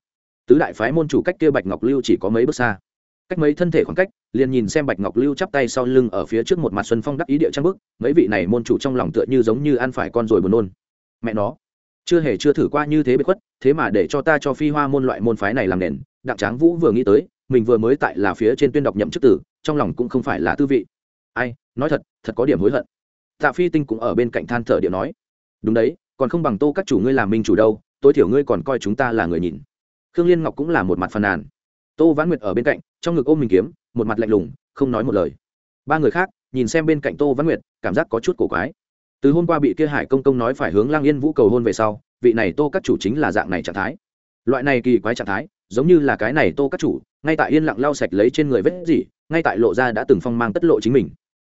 Tứ đại phái môn chủ cách kia bạch ngọc lưu chỉ có mấy bước xa. Cách mấy thân thể khoảng cách, liền nhìn xem bạch ngọc lưu chắp tay sau lưng ở phía trước một mặt xuân phong đắc ý địa trang bức mấy vị này môn chủ trong lòng tựa như giống như ăn phải con rồi buồn nôn. Mẹ nó, chưa hề chưa thử qua như thế bị khuất, thế mà để cho ta cho phi hoa môn loại môn phái này làm nền, đặng tráng vũ vừa nghĩ tới, mình vừa mới tại là phía trên tuyên đọc nhậm chức tử, trong lòng cũng không phải là tư vị. Ai, nói thật thật có điểm hối hận. Tạ phi tinh cũng ở bên cạnh than thở điệu nói. Đúng đấy, còn không bằng tô các chủ ngươi làm minh chủ đâu, tối thiểu ngươi còn coi chúng ta là người nhìn khương liên ngọc cũng là một mặt phàn nàn. Tô vãn nguyệt ở bên cạnh, trong ngực ôm mình kiếm, một mặt lạnh lùng, không nói một lời. Ba người khác, nhìn xem bên cạnh tô vãn nguyệt, cảm giác có chút cổ quái. Từ hôm qua bị kia hải công công nói phải hướng lang yên vũ cầu hôn về sau, vị này tô các chủ chính là dạng này trạng thái. Loại này kỳ quái trạng thái, giống như là cái này tô các chủ, ngay tại yên lặng lau sạch lấy trên người vết gì, ngay tại lộ ra đã từng phong mang tất lộ chính mình.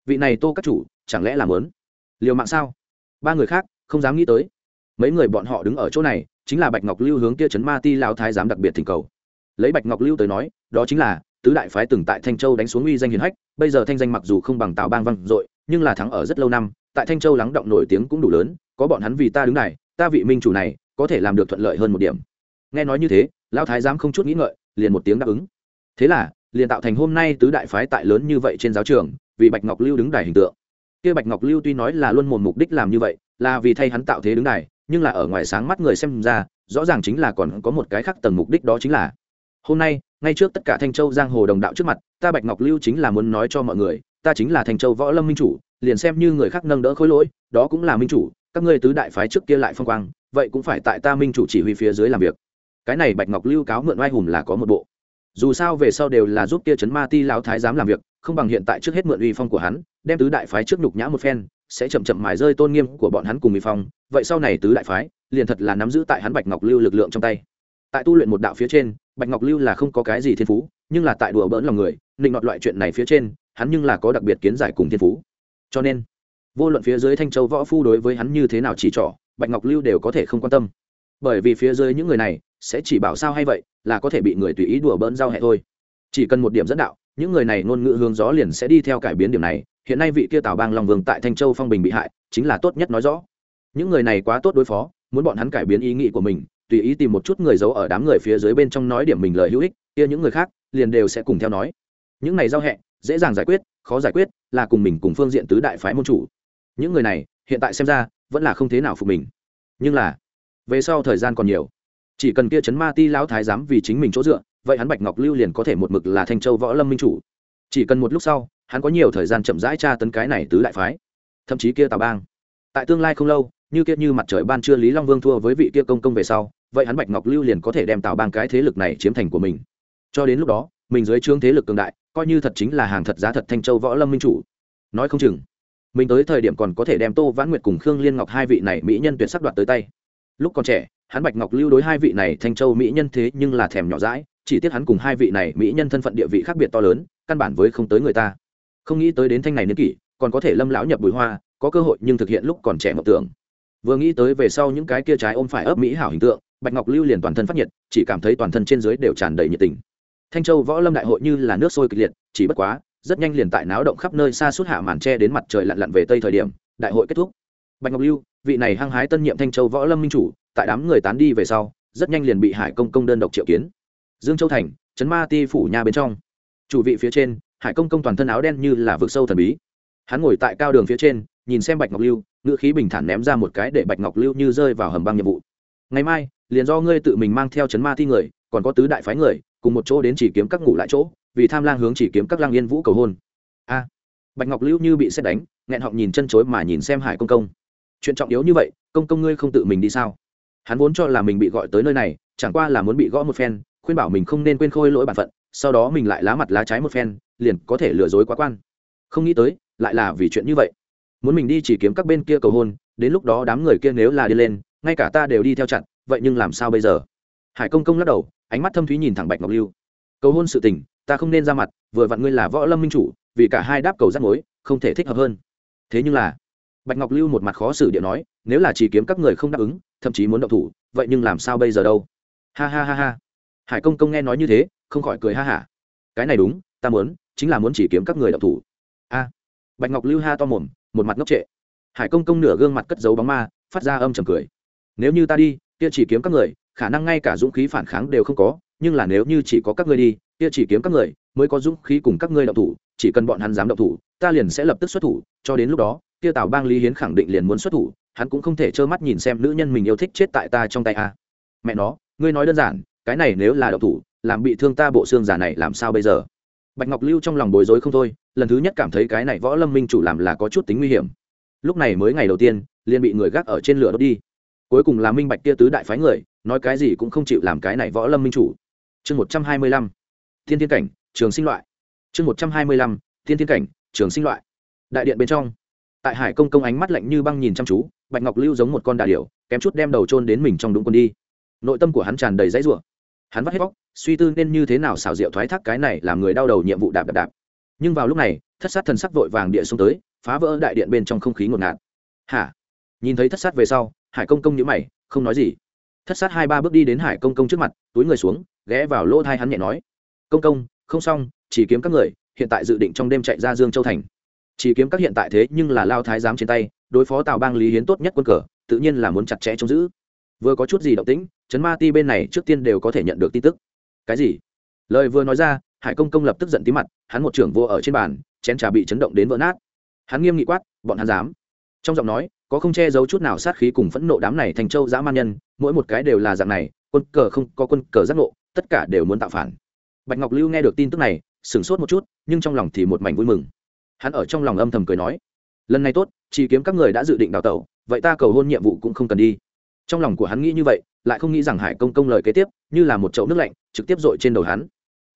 Vị này tô các chủ, chẳng lẽ làm lớn liều mạng sao? Ba người khác, không dám nghĩ tới. Mấy người bọn họ đứng ở chỗ này chính là bạch ngọc lưu hướng kia trấn ma ti lao thái giám đặc biệt thỉnh cầu. Lấy bạch ngọc lưu tới nói, đó chính là, tứ đại phái từng tại thanh châu đánh xuống uy danh hiền hách, bây giờ thanh danh mặc dù không bằng tào bang văn dội, nhưng là thắng ở rất lâu năm, tại thanh châu lắng động nổi tiếng cũng đủ lớn, có bọn hắn vì ta đứng này, ta vị minh chủ này, có thể làm được thuận lợi hơn một điểm. Nghe nói như thế, lão thái giám không chút nghĩ ngợi, liền một tiếng đáp ứng. Thế là, liền tạo thành hôm nay tứ đại phái tại lớn như vậy trên giáo trường, vì bạch ngọc lưu đứng đài hình tượng. Kia bạch ngọc lưu tuy nói là luôn một mục đích làm như vậy, là vì thay hắn tạo thế đứng đài nhưng là ở ngoài sáng mắt người xem ra, rõ ràng chính là còn có một cái khác tầng mục đích đó chính là, hôm nay, ngay trước tất cả thanh châu giang hồ đồng đạo trước mặt, ta bạch ngọc lưu chính là muốn nói cho mọi người, ta chính là thanh châu võ lâm minh chủ, liền xem như người khác nâng đỡ khối lỗi, đó cũng là minh chủ, các ngươi tứ đại phái trước kia lại phong quang, vậy cũng phải tại ta minh chủ chỉ huy phía dưới làm việc. Cái này bạch ngọc lưu cáo mượn oai hùng là có một bộ. Dù sao về sau đều là giúp kia chấn ma ti lão thái giám làm việc, không bằng hiện tại trước hết mượn uy phong của hắn, đem tứ đại phái trước nhục nhã một phen sẽ chậm chậm mài rơi tôn nghiêm của bọn hắn cùng mỹ phong, vậy sau này tứ đại phái liền thật là nắm giữ tại hắn bạch ngọc lưu lực lượng trong tay. Tại tu luyện một đạo phía trên, bạch ngọc lưu là không có cái gì thiên phú, nhưng là tại đùa bỡn lòng người, định đoạt loại chuyện này phía trên, hắn nhưng là có đặc biệt kiến giải cùng thiên phú. Cho nên, vô luận phía dưới thanh châu võ phu đối với hắn như thế nào chỉ trỏ, bạch ngọc lưu đều có thể không quan tâm. Bởi vì phía dưới những người này sẽ chỉ bảo sao hay vậy là có thể bị người tùy ý đùa bỡn giao hẹ thôi. Chỉ cần một điểm dẫn đạo, những người này ngôn ngữ hướng gió liền sẽ đi theo cải biến điểm này hiện nay vị kia tào bang long vương tại thanh châu phong bình bị hại, chính là tốt nhất nói rõ. Những người này quá tốt đối phó, muốn bọn hắn cải biến ý nghĩ của mình, tùy ý tìm một chút người giấu ở đám người phía dưới bên trong nói điểm mình lời hữu ích, kia những người khác, liền đều sẽ cùng theo nói. Những này giao hẹ, dễ dàng giải quyết, khó giải quyết, là cùng mình cùng phương diện tứ đại phái môn chủ. Những người này, hiện tại xem ra, vẫn là không thế nào phục mình. Nhưng là, về sau thời gian còn nhiều. Chỉ cần kia chấn ma ti lão thái giám vì chính mình chỗ dựa, vậy hắn bạch ngọc lưu liền có thể một mực là thanh châu võ lâm minh chủ. Chỉ cần một lúc sau hắn có nhiều thời gian chậm rãi tra tấn cái này tứ đại phái, thậm chí kia tào bang. Tại tương lai không lâu, như kia như mặt trời ban trưa lý long vương thua với vị kia công công về sau, vậy hắn bạch ngọc lưu liền có thể đem tào bang cái thế lực này chiếm thành của mình. Cho đến lúc đó, mình dưới trướng thế lực cường đại, coi như thật chính là hàng thật giá thật thanh châu võ lâm minh chủ. Nói không chừng, mình tới thời điểm còn có thể đem tô vãn nguyệt cùng khương liên ngọc hai vị này mỹ nhân tuyệt sắc đoạt tới tay. Lúc còn trẻ, hắn bạch ngọc lưu đối hai vị này thanh châu mỹ nhân thế nhưng là thèm nhỏ rãi chỉ tiếc hắn cùng hai vị này mỹ nhân thân phận địa vị khác biệt to lớn, căn bản với không tới người ta không nghĩ tới đến thanh này niên kỷ, còn có thể lâm lão nhập bùi hoa, có cơ hội nhưng thực hiện lúc còn trẻ mộng tưởng. Vừa nghĩ tới về sau những cái kia trái ôm phải ấp mỹ hảo hình tượng, bạch ngọc lưu liền toàn thân phát nhiệt, chỉ cảm thấy toàn thân trên dưới đều tràn đầy nhiệt tình. Thanh châu võ lâm đại hội như là nước sôi kịch liệt, chỉ bất quá, rất nhanh liền tại náo động khắp nơi xa suốt hạ màn tre đến mặt trời lặn lặn về tây thời điểm, đại hội kết thúc. Bạch ngọc lưu, vị này hăng hái tân nhiệm thanh châu võ lâm minh chủ, tại đám người tán đi về sau, rất nhanh liền bị hải công công đơn độc triệu kiến. Dương châu thành, trấn ma ti phủ nhà bên trong. Chủ vị phía trên hải công công toàn thân áo đen như là vực sâu thần bí. Hắn ngồi tại cao đường phía trên, nhìn xem bạch ngọc lưu, ngữ khí bình thản ném ra một cái để bạch ngọc lưu như rơi vào hầm băng nhiệm vụ. Ngày mai, liền do ngươi tự mình mang theo chấn ma thi người, còn có tứ đại phái người, cùng một chỗ đến chỉ kiếm các ngủ lại chỗ, vì tham lang hướng chỉ kiếm các lang yên vũ cầu hôn. A. Bạch ngọc lưu như bị xét đánh, nghẹn họng nhìn chân chối mà nhìn xem hải công công. Chuyện trọng yếu như vậy, công công ngươi không tự mình đi sao? Hắn vốn cho là mình bị gọi tới nơi này, chẳng qua là muốn bị gõ một phen, khuyên bảo mình không nên quên khôi lỗi bản phận sau đó mình lại lá mặt lá trái một phen, liền có thể lừa dối quá quan. Không nghĩ tới, lại là vì chuyện như vậy. Muốn mình đi chỉ kiếm các bên kia cầu hôn, đến lúc đó đám người kia nếu là đi lên, ngay cả ta đều đi theo chặn, vậy nhưng làm sao bây giờ? Hải công công lắc đầu, ánh mắt thâm thúy nhìn thẳng bạch ngọc lưu. Cầu hôn sự tình, ta không nên ra mặt, vừa vặn ngươi là võ lâm minh chủ, vì cả hai đáp cầu rắc mối, không thể thích hợp hơn. Thế nhưng là, bạch ngọc lưu một mặt khó xử điện nói, nếu là chỉ kiếm các người không đáp ứng, thậm chí muốn động thủ, vậy nhưng làm sao bây giờ đâu? Ha ha ha ha hải công công nghe nói như thế, không khỏi cười ha hả. Cái này đúng, ta muốn, chính là muốn chỉ kiếm các người động thủ. A. Bạch ngọc lưu ha to mồm, một mặt ngốc trệ. Hải công công nửa gương mặt cất giấu bóng ma, phát ra âm trầm cười. Nếu như ta đi, kia chỉ kiếm các người, khả năng ngay cả dũng khí phản kháng đều không có, nhưng là nếu như chỉ có các ngươi đi, kia chỉ kiếm các người, mới có dũng khí cùng các ngươi động thủ, chỉ cần bọn hắn dám động thủ, ta liền sẽ lập tức xuất thủ, cho đến lúc đó, kia tào bang lý hiến khẳng định liền muốn xuất thủ, hắn cũng không thể trơ mắt nhìn xem nữ nhân mình yêu thích chết tại ta trong tay a. Mẹ nó, ngươi nói đơn giản cái này nếu là động thủ, làm bị thương ta bộ xương giả này làm sao bây giờ? Bạch ngọc lưu trong lòng bối rối không thôi, lần thứ nhất cảm thấy cái này võ lâm minh chủ làm là có chút tính nguy hiểm. Lúc này mới ngày đầu tiên, liền bị người gác ở trên lửa đốt đi. Cuối cùng là minh bạch kia tứ đại phái người, nói cái gì cũng không chịu làm cái này võ lâm minh chủ. Chương một trăm hai mươi lăm, thiên thiên cảnh, trường sinh loại. Chương một trăm hai mươi lăm, thiên thiên cảnh, trường sinh loại. Đại điện bên trong, tại hải công công ánh mắt lạnh như băng nhìn chăm chú, bạch ngọc lưu giống một con đà điểu, kém chút đem đầu trôn đến mình trong đúng quân đi. Nội tâm của hắn tràn đầy dãy rủa hắn vắt hết bóc, suy tư nên như thế nào xảo diệu thoái thác cái này làm người đau đầu nhiệm vụ đạp đạp đạp. Nhưng vào lúc này, thất sát thần sắc vội vàng địa xuống tới, phá vỡ đại điện bên trong không khí ngột ngạt. Hả? Nhìn thấy thất sát về sau, hải công công nhữ mày, không nói gì. Thất sát hai ba bước đi đến hải công công trước mặt, túi người xuống, ghé vào lỗ thai hắn nhẹ nói, công công, không xong, chỉ kiếm các người, hiện tại dự định trong đêm chạy ra dương châu thành. Chỉ kiếm các hiện tại thế nhưng là lao thái giám trên tay, đối phó tào bang lý hiến tốt nhất quân cờ, tự nhiên là muốn chặt chẽ trông giữ vừa có chút gì động tĩnh chấn ma ti bên này trước tiên đều có thể nhận được tin tức. Cái gì? Lời vừa nói ra hải công công lập tức giận tí mặt hắn một trưởng vô ở trên bàn chén trà bị chấn động đến vỡ nát. Hắn nghiêm nghị quát bọn hắn dám? Trong giọng nói có không che giấu chút nào sát khí cùng phẫn nộ đám này thành châu dã man nhân mỗi một cái đều là dạng này quân cờ không có quân cờ giác ngộ, tất cả đều muốn tạo phản. Bạch ngọc lưu nghe được tin tức này sửng sốt một chút nhưng trong lòng thì một mảnh vui mừng. Hắn ở trong lòng âm thầm cười nói lần này tốt chỉ kiếm các người đã dự định đào tẩu vậy ta cầu hôn nhiệm vụ cũng không cần đi trong lòng của hắn nghĩ như vậy, lại không nghĩ rằng hải công công lời kế tiếp, như là một chậu nước lạnh, trực tiếp dội trên đầu hắn.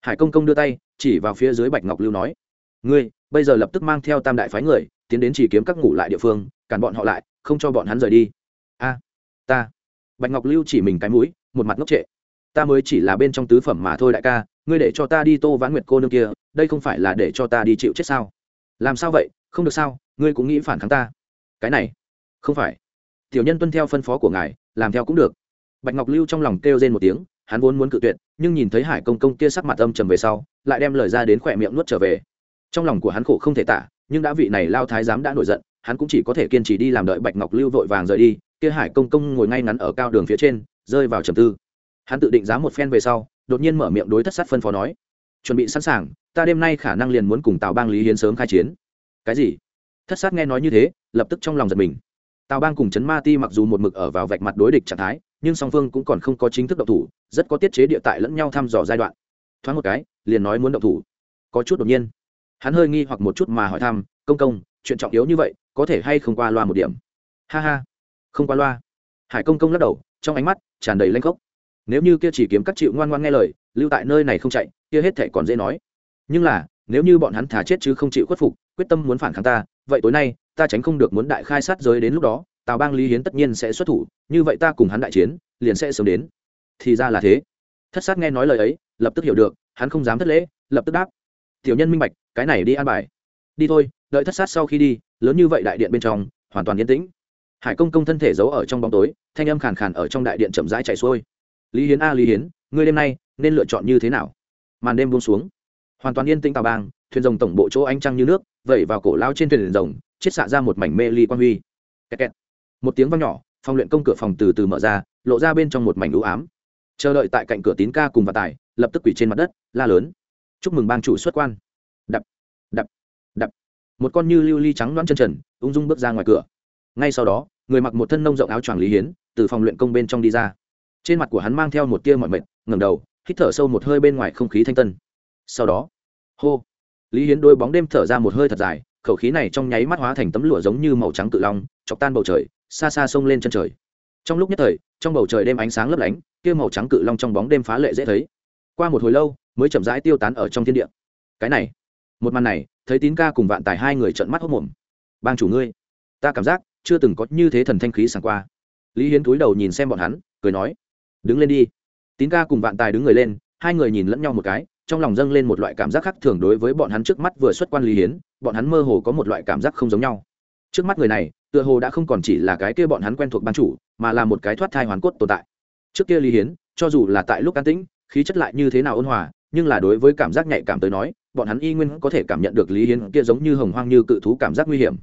Hải công công đưa tay, chỉ vào phía dưới bạch ngọc lưu nói, ngươi, bây giờ lập tức mang theo tam đại phái người, tiến đến chỉ kiếm các ngủ lại địa phương, cản bọn họ lại, không cho bọn hắn rời đi. A, ta. Bạch ngọc lưu chỉ mình cái mũi, một mặt ngốc trệ. Ta mới chỉ là bên trong tứ phẩm mà thôi đại ca, ngươi để cho ta đi tô vãn nguyệt cô nương kia, đây không phải là để cho ta đi chịu chết sao? Làm sao vậy? Không được sao, ngươi cũng nghĩ phản kháng ta. Cái này, không phải tiểu nhân tuân theo phân phó của ngài, làm theo cũng được. Bạch ngọc lưu trong lòng kêu rên một tiếng, hắn vốn muốn cự tuyệt, nhưng nhìn thấy hải công công kia sắc mặt âm trầm về sau, lại đem lời ra đến khỏe miệng nuốt trở về. Trong lòng của hắn khổ không thể tả, nhưng đã vị này lao thái giám đã nổi giận, hắn cũng chỉ có thể kiên trì đi làm đợi bạch ngọc lưu vội vàng rời đi, kia hải công công ngồi ngay ngắn ở cao đường phía trên, rơi vào trầm tư. Hắn tự định giá một phen về sau, đột nhiên mở miệng đối thất sát phân phó nói, chuẩn bị sẵn sàng, ta đêm nay khả năng liền muốn cùng tào bang lý hiến sớm khai chiến. Cái gì? Thất sát nghe nói như thế, lập tức trong lòng giật mình tào bang cùng trấn ma ti mặc dù một mực ở vào vạch mặt đối địch trạng thái, nhưng song phương cũng còn không có chính thức động thủ, rất có tiết chế địa tại lẫn nhau thăm dò giai đoạn. Thoáng một cái, liền nói muốn động thủ. Có chút đột nhiên, hắn hơi nghi hoặc một chút mà hỏi thăm, công công, chuyện trọng yếu như vậy, có thể hay không qua loa một điểm? Ha ha, không qua loa. Hải công công lắc đầu, trong ánh mắt tràn đầy lanh khốc. Nếu như kia chỉ kiếm các chịu ngoan ngoan nghe lời, lưu tại nơi này không chạy, kia hết thể còn dễ nói. Nhưng là, nếu như bọn hắn thả chết chứ không chịu khuất phục, quyết tâm muốn phản kháng ta, vậy tối nay ta tránh không được muốn đại khai sát giới đến lúc đó, tào bang lý hiến tất nhiên sẽ xuất thủ, như vậy ta cùng hắn đại chiến, liền sẽ sớm đến. Thì ra là thế. Thất sát nghe nói lời ấy, lập tức hiểu được, hắn không dám thất lễ, lập tức đáp. Tiểu nhân minh bạch, cái này đi an bài. Đi thôi, đợi thất sát sau khi đi, lớn như vậy đại điện bên trong, hoàn toàn yên tĩnh. Hải công công thân thể giấu ở trong bóng tối, thanh âm khàn khàn ở trong đại điện chậm rãi chạy xuôi. Lý hiến a, lý hiến, ngươi đêm nay nên lựa chọn như thế nào? Màn đêm buông xuống. Hoàn toàn yên tĩnh tào bang thuyền rồng tổng bộ chỗ ánh trăng như nước, vẩy vào cổ lao trên thuyền rồng, chiết xạ ra một mảnh mê ly quan huy. Kẹt kẹt. một tiếng vang nhỏ, phòng luyện công cửa phòng từ từ mở ra, lộ ra bên trong một mảnh ưu ám. Chờ đợi tại cạnh cửa tín ca cùng và tài, lập tức quỷ trên mặt đất, la lớn. Chúc mừng bang chủ xuất quan. Đập đập đập. Một con như lưu ly trắng loãng chân trần, ung dung bước ra ngoài cửa. Ngay sau đó, người mặc một thân nông rộng áo choàng lý hiến, từ phòng luyện công bên trong đi ra. Trên mặt của hắn mang theo một tia mọi mệt, ngẩng đầu, hít thở sâu một hơi bên ngoài không khí thanh tân. Sau đó, hô lý hiến đôi bóng đêm thở ra một hơi thật dài, khẩu khí này trong nháy mắt hóa thành tấm lụa giống như màu trắng cự long, chọc tan bầu trời, xa xa xông lên chân trời. Trong lúc nhất thời, trong bầu trời đêm ánh sáng lấp lánh, kia màu trắng cự long trong bóng đêm phá lệ dễ thấy. Qua một hồi lâu, mới chậm rãi tiêu tán ở trong thiên địa. Cái này, một màn này, thấy tín ca cùng vạn tài hai người trợn mắt hốc mồm bang chủ ngươi, ta cảm giác chưa từng có như thế thần thanh khí sảng qua. Lý hiến cúi đầu nhìn xem bọn hắn, cười nói, đứng lên đi. Tín ca cùng vạn tài đứng người lên, hai người nhìn lẫn nhau một cái trong lòng dâng lên một loại cảm giác khác thường đối với bọn hắn trước mắt vừa xuất quan lý hiến, bọn hắn mơ hồ có một loại cảm giác không giống nhau. Trước mắt người này, tựa hồ đã không còn chỉ là cái kia bọn hắn quen thuộc ban chủ, mà là một cái thoát thai hoàn cốt tồn tại. Trước kia lý hiến, cho dù là tại lúc an tĩnh, khí chất lại như thế nào ôn hòa, nhưng là đối với cảm giác nhạy cảm tới nói, bọn hắn y nguyên có thể cảm nhận được lý hiến kia giống như hồng hoang như cự thú cảm giác nguy hiểm.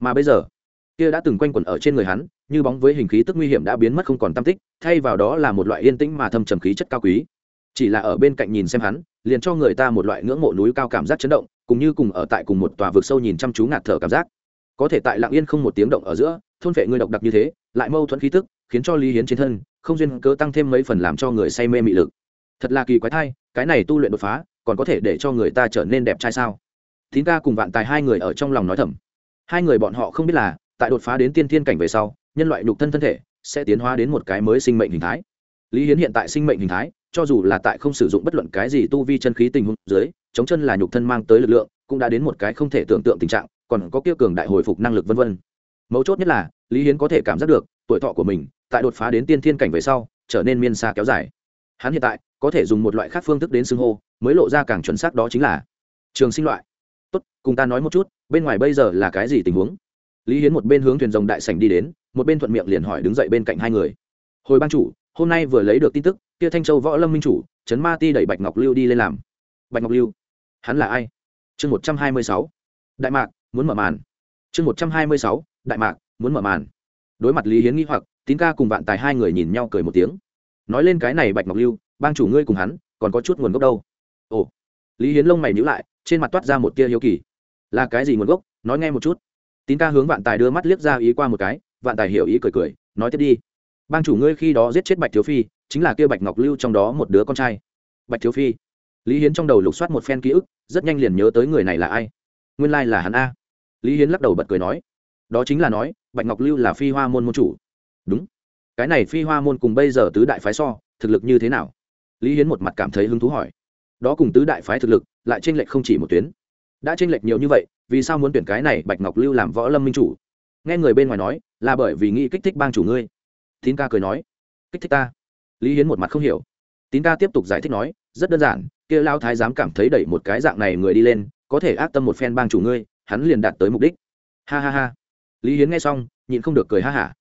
Mà bây giờ, kia đã từng quanh quẩn ở trên người hắn, như bóng với hình khí tức nguy hiểm đã biến mất không còn tam tích, thay vào đó là một loại yên tĩnh mà thâm trầm khí chất cao quý chỉ là ở bên cạnh nhìn xem hắn, liền cho người ta một loại ngưỡng mộ núi cao cảm giác chấn động, cùng như cùng ở tại cùng một tòa vực sâu nhìn chăm chú ngạt thở cảm giác. Có thể tại lặng yên không một tiếng động ở giữa, thôn vệ người độc đặc như thế, lại mâu thuẫn khí tức, khiến cho lý hiến trên thân, không duyên cớ tăng thêm mấy phần làm cho người say mê mị lực. Thật là kỳ quái thai cái này tu luyện đột phá, còn có thể để cho người ta trở nên đẹp trai sao? Thín ca cùng vạn tài hai người ở trong lòng nói thầm. Hai người bọn họ không biết là, tại đột phá đến tiên thiên cảnh về sau, nhân loại nhục thân thân thể, sẽ tiến hóa đến một cái mới sinh mệnh hình thái. Lý hiến hiện tại sinh mệnh hình thái cho dù là tại không sử dụng bất luận cái gì tu vi chân khí tình huống dưới, chống chân là nhục thân mang tới lực lượng, cũng đã đến một cái không thể tưởng tượng tình trạng, còn có kia cường đại hồi phục năng lực vân vân. Mấu chốt nhất là, lý hiến có thể cảm giác được, tuổi thọ của mình, tại đột phá đến tiên thiên cảnh về sau, trở nên miên xa kéo dài. Hắn hiện tại, có thể dùng một loại khác phương thức đến xưng hô, mới lộ ra càng chuẩn xác đó chính là, trường sinh loại. Tốt, cùng ta nói một chút, bên ngoài bây giờ là cái gì tình huống? Lý hiến một bên hướng thuyền rồng đại sảnh đi đến, một bên thuận miệng liền hỏi đứng dậy bên cạnh hai người. Hồi ban chủ hôm nay vừa lấy được tin tức, kia thanh châu võ lâm minh chủ, trấn ma ti đẩy bạch ngọc lưu đi lên làm. Bạch ngọc lưu? Hắn là ai? Chương một trăm hai mươi sáu. Đại mạc, muốn mở màn. Chương một trăm hai mươi sáu, đại mạc, muốn mở màn. Đối mặt lý hiến nghĩ hoặc, tín ca cùng vạn tài hai người nhìn nhau cười một tiếng. Nói lên cái này bạch ngọc lưu, bang chủ ngươi cùng hắn, còn có chút nguồn gốc đâu? Ồ. Lý hiến lông mày nhữ lại, trên mặt toát ra một tia hiếu kỳ. Là cái gì nguồn gốc? Nói nghe một chút. Tín ca hướng vạn tài đưa mắt liếc ra ý qua một cái, vạn tài hiểu ý cười cười, nói tiếp đi bang chủ ngươi khi đó giết chết bạch thiếu phi, chính là kia bạch ngọc lưu trong đó một đứa con trai. Bạch thiếu phi. Lý hiến trong đầu lục soát một phen ký ức, rất nhanh liền nhớ tới người này là ai. Nguyên lai là hắn a. Lý hiến lắc đầu bật cười nói. Đó chính là nói, bạch ngọc lưu là phi hoa môn môn chủ. Đúng. Cái này phi hoa môn cùng bây giờ tứ đại phái so, thực lực như thế nào? Lý hiến một mặt cảm thấy hứng thú hỏi. Đó cùng tứ đại phái thực lực, lại tranh lệch không chỉ một tuyến. Đã tranh lệch nhiều như vậy, vì sao muốn tuyển cái này bạch ngọc lưu làm võ lâm minh chủ? Nghe người bên ngoài nói, là bởi vì nghĩ kích thích bang chủ ngươi tín ca cười nói, kích thích ta? Lý hiến một mặt không hiểu. Tín ca tiếp tục giải thích nói, rất đơn giản, kia lao thái dám cảm thấy đẩy một cái dạng này người đi lên, có thể ác tâm một phen bang chủ ngươi, hắn liền đạt tới mục đích. Ha ha ha. Lý hiến nghe xong, nhịn không được cười ha hả.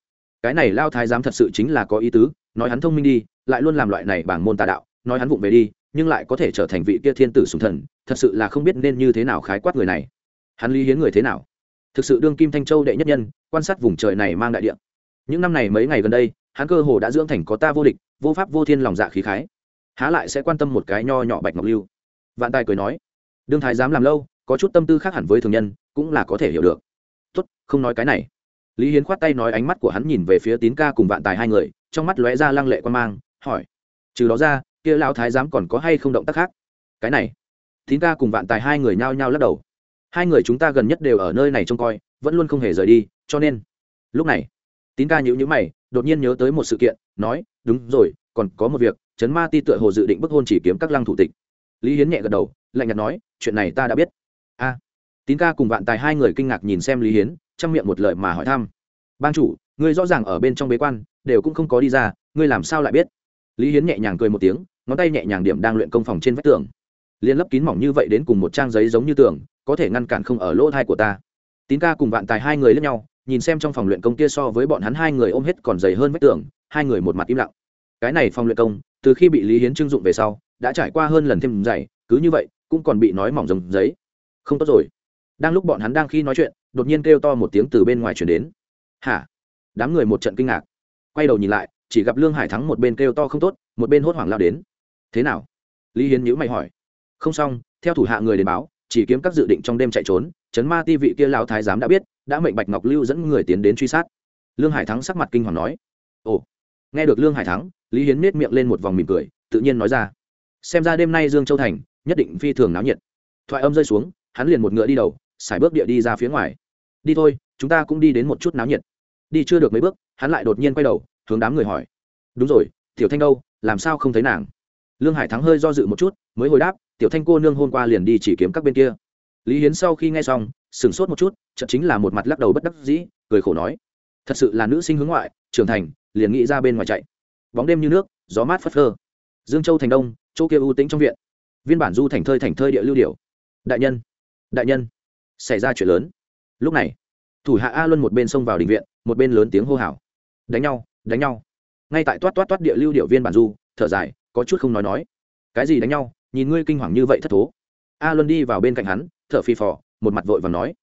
Cái này lao thái giám thật sự chính là có ý tứ, nói hắn thông minh đi, lại luôn làm loại này bảng môn tà đạo, nói hắn vụng về đi, nhưng lại có thể trở thành vị kia thiên tử sùng thần, thật sự là không biết nên như thế nào khái quát người này. Hắn lý hiến người thế nào? Thực sự đương kim thanh châu đệ nhất nhân, quan sát vùng trời này mang đại điện những năm này mấy ngày gần đây, hắn cơ hồ đã dưỡng thành có ta vô địch, vô pháp vô thiên lòng dạ khí khái. Há lại sẽ quan tâm một cái nho nhỏ bạch ngọc lưu. Vạn tài cười nói, đương thái dám làm lâu, có chút tâm tư khác hẳn với thường nhân, cũng là có thể hiểu được. Tốt, không nói cái này. Lý hiến khoát tay nói ánh mắt của hắn nhìn về phía tín ca cùng vạn tài hai người, trong mắt lóe ra lăng lệ quan mang, hỏi, trừ đó ra, kia lão thái giám còn có hay không động tác khác? Cái này. Tín ca cùng vạn tài hai người nhao nhao lắc đầu. Hai người chúng ta gần nhất đều ở nơi này trông coi, vẫn luôn không hề rời đi, cho nên, lúc này tín ca nhữ nhữ mày, đột nhiên nhớ tới một sự kiện, nói, đúng rồi, còn có một việc, trấn ma ti tựa hồ dự định bức hôn chỉ kiếm các lăng thủ tịch. Lý hiến nhẹ gật đầu, lạnh nhạt nói, chuyện này ta đã biết. A. Tín ca cùng vạn tài hai người kinh ngạc nhìn xem lý hiến chăm miệng một lời mà hỏi thăm. Ban chủ, ngươi rõ ràng ở bên trong bế quan, đều cũng không có đi ra, ngươi làm sao lại biết? Lý hiến nhẹ nhàng cười một tiếng, ngón tay nhẹ nhàng điểm đang luyện công phòng trên vách tường. Liên lấp kín mỏng như vậy đến cùng một trang giấy giống như tường, có thể ngăn cản không ở lỗ thai của ta. Tín ca cùng vạn tài hai người lẫn nhau nhìn xem trong phòng luyện công kia so với bọn hắn hai người ôm hết còn dày hơn vách tường, hai người một mặt im lặng. Cái này phòng luyện công, từ khi bị lý hiến trưng dụng về sau, đã trải qua hơn lần thêm dày cứ như vậy, cũng còn bị nói mỏng rồng giấy. Không tốt rồi. Đang lúc bọn hắn đang khi nói chuyện, đột nhiên kêu to một tiếng từ bên ngoài chuyển đến. Hả? Đám người một trận kinh ngạc. Quay đầu nhìn lại, chỉ gặp lương hải thắng một bên kêu to không tốt, một bên hốt hoảng lao đến. Thế nào? Lý hiến nhữ mày hỏi. Không xong, theo thủ hạ người đến báo, chỉ kiếm các dự định trong đêm chạy trốn chấn ma ti vị kia lao thái giám đã biết, đã mệnh bạch ngọc lưu dẫn người tiến đến truy sát. Lương hải thắng sắc mặt kinh hoàng nói, ồ. Nghe được lương hải thắng, lý hiến nết miệng lên một vòng mỉm cười, tự nhiên nói ra, xem ra đêm nay dương châu thành, nhất định phi thường náo nhiệt. Thoại âm rơi xuống, hắn liền một ngựa đi đầu, xài bước địa đi ra phía ngoài. Đi thôi, chúng ta cũng đi đến một chút náo nhiệt. Đi chưa được mấy bước, hắn lại đột nhiên quay đầu, hướng đám người hỏi, đúng rồi, tiểu thanh đâu, làm sao không thấy nàng? Lương hải thắng hơi do dự một chút, mới hồi đáp, tiểu thanh cô nương hôm qua liền đi chỉ kiếm các bên kia lý hiến sau khi nghe xong, sửng sốt một chút, chợt chính là một mặt lắc đầu bất đắc dĩ, cười khổ nói, thật sự là nữ sinh hướng ngoại, trưởng thành, liền nghĩ ra bên ngoài chạy. Bóng đêm như nước, gió mát phất phơ. Dương châu thành đông, chỗ kia ưu tĩnh trong viện. Viên bản du thành thơi thành thơi địa lưu điều đại nhân đại nhân, xảy ra chuyện lớn. Lúc này, thủ hạ a luân một bên xông vào đình viện, một bên lớn tiếng hô hào. Đánh nhau đánh nhau. Ngay tại toát toát toát địa lưu điệu viên bản du, thở dài, có chút không nói nói. Cái gì đánh nhau? Nhìn ngươi kinh hoàng như vậy thất thố a luân đi vào bên cạnh hắn, thở phì phò, một mặt vội và nói.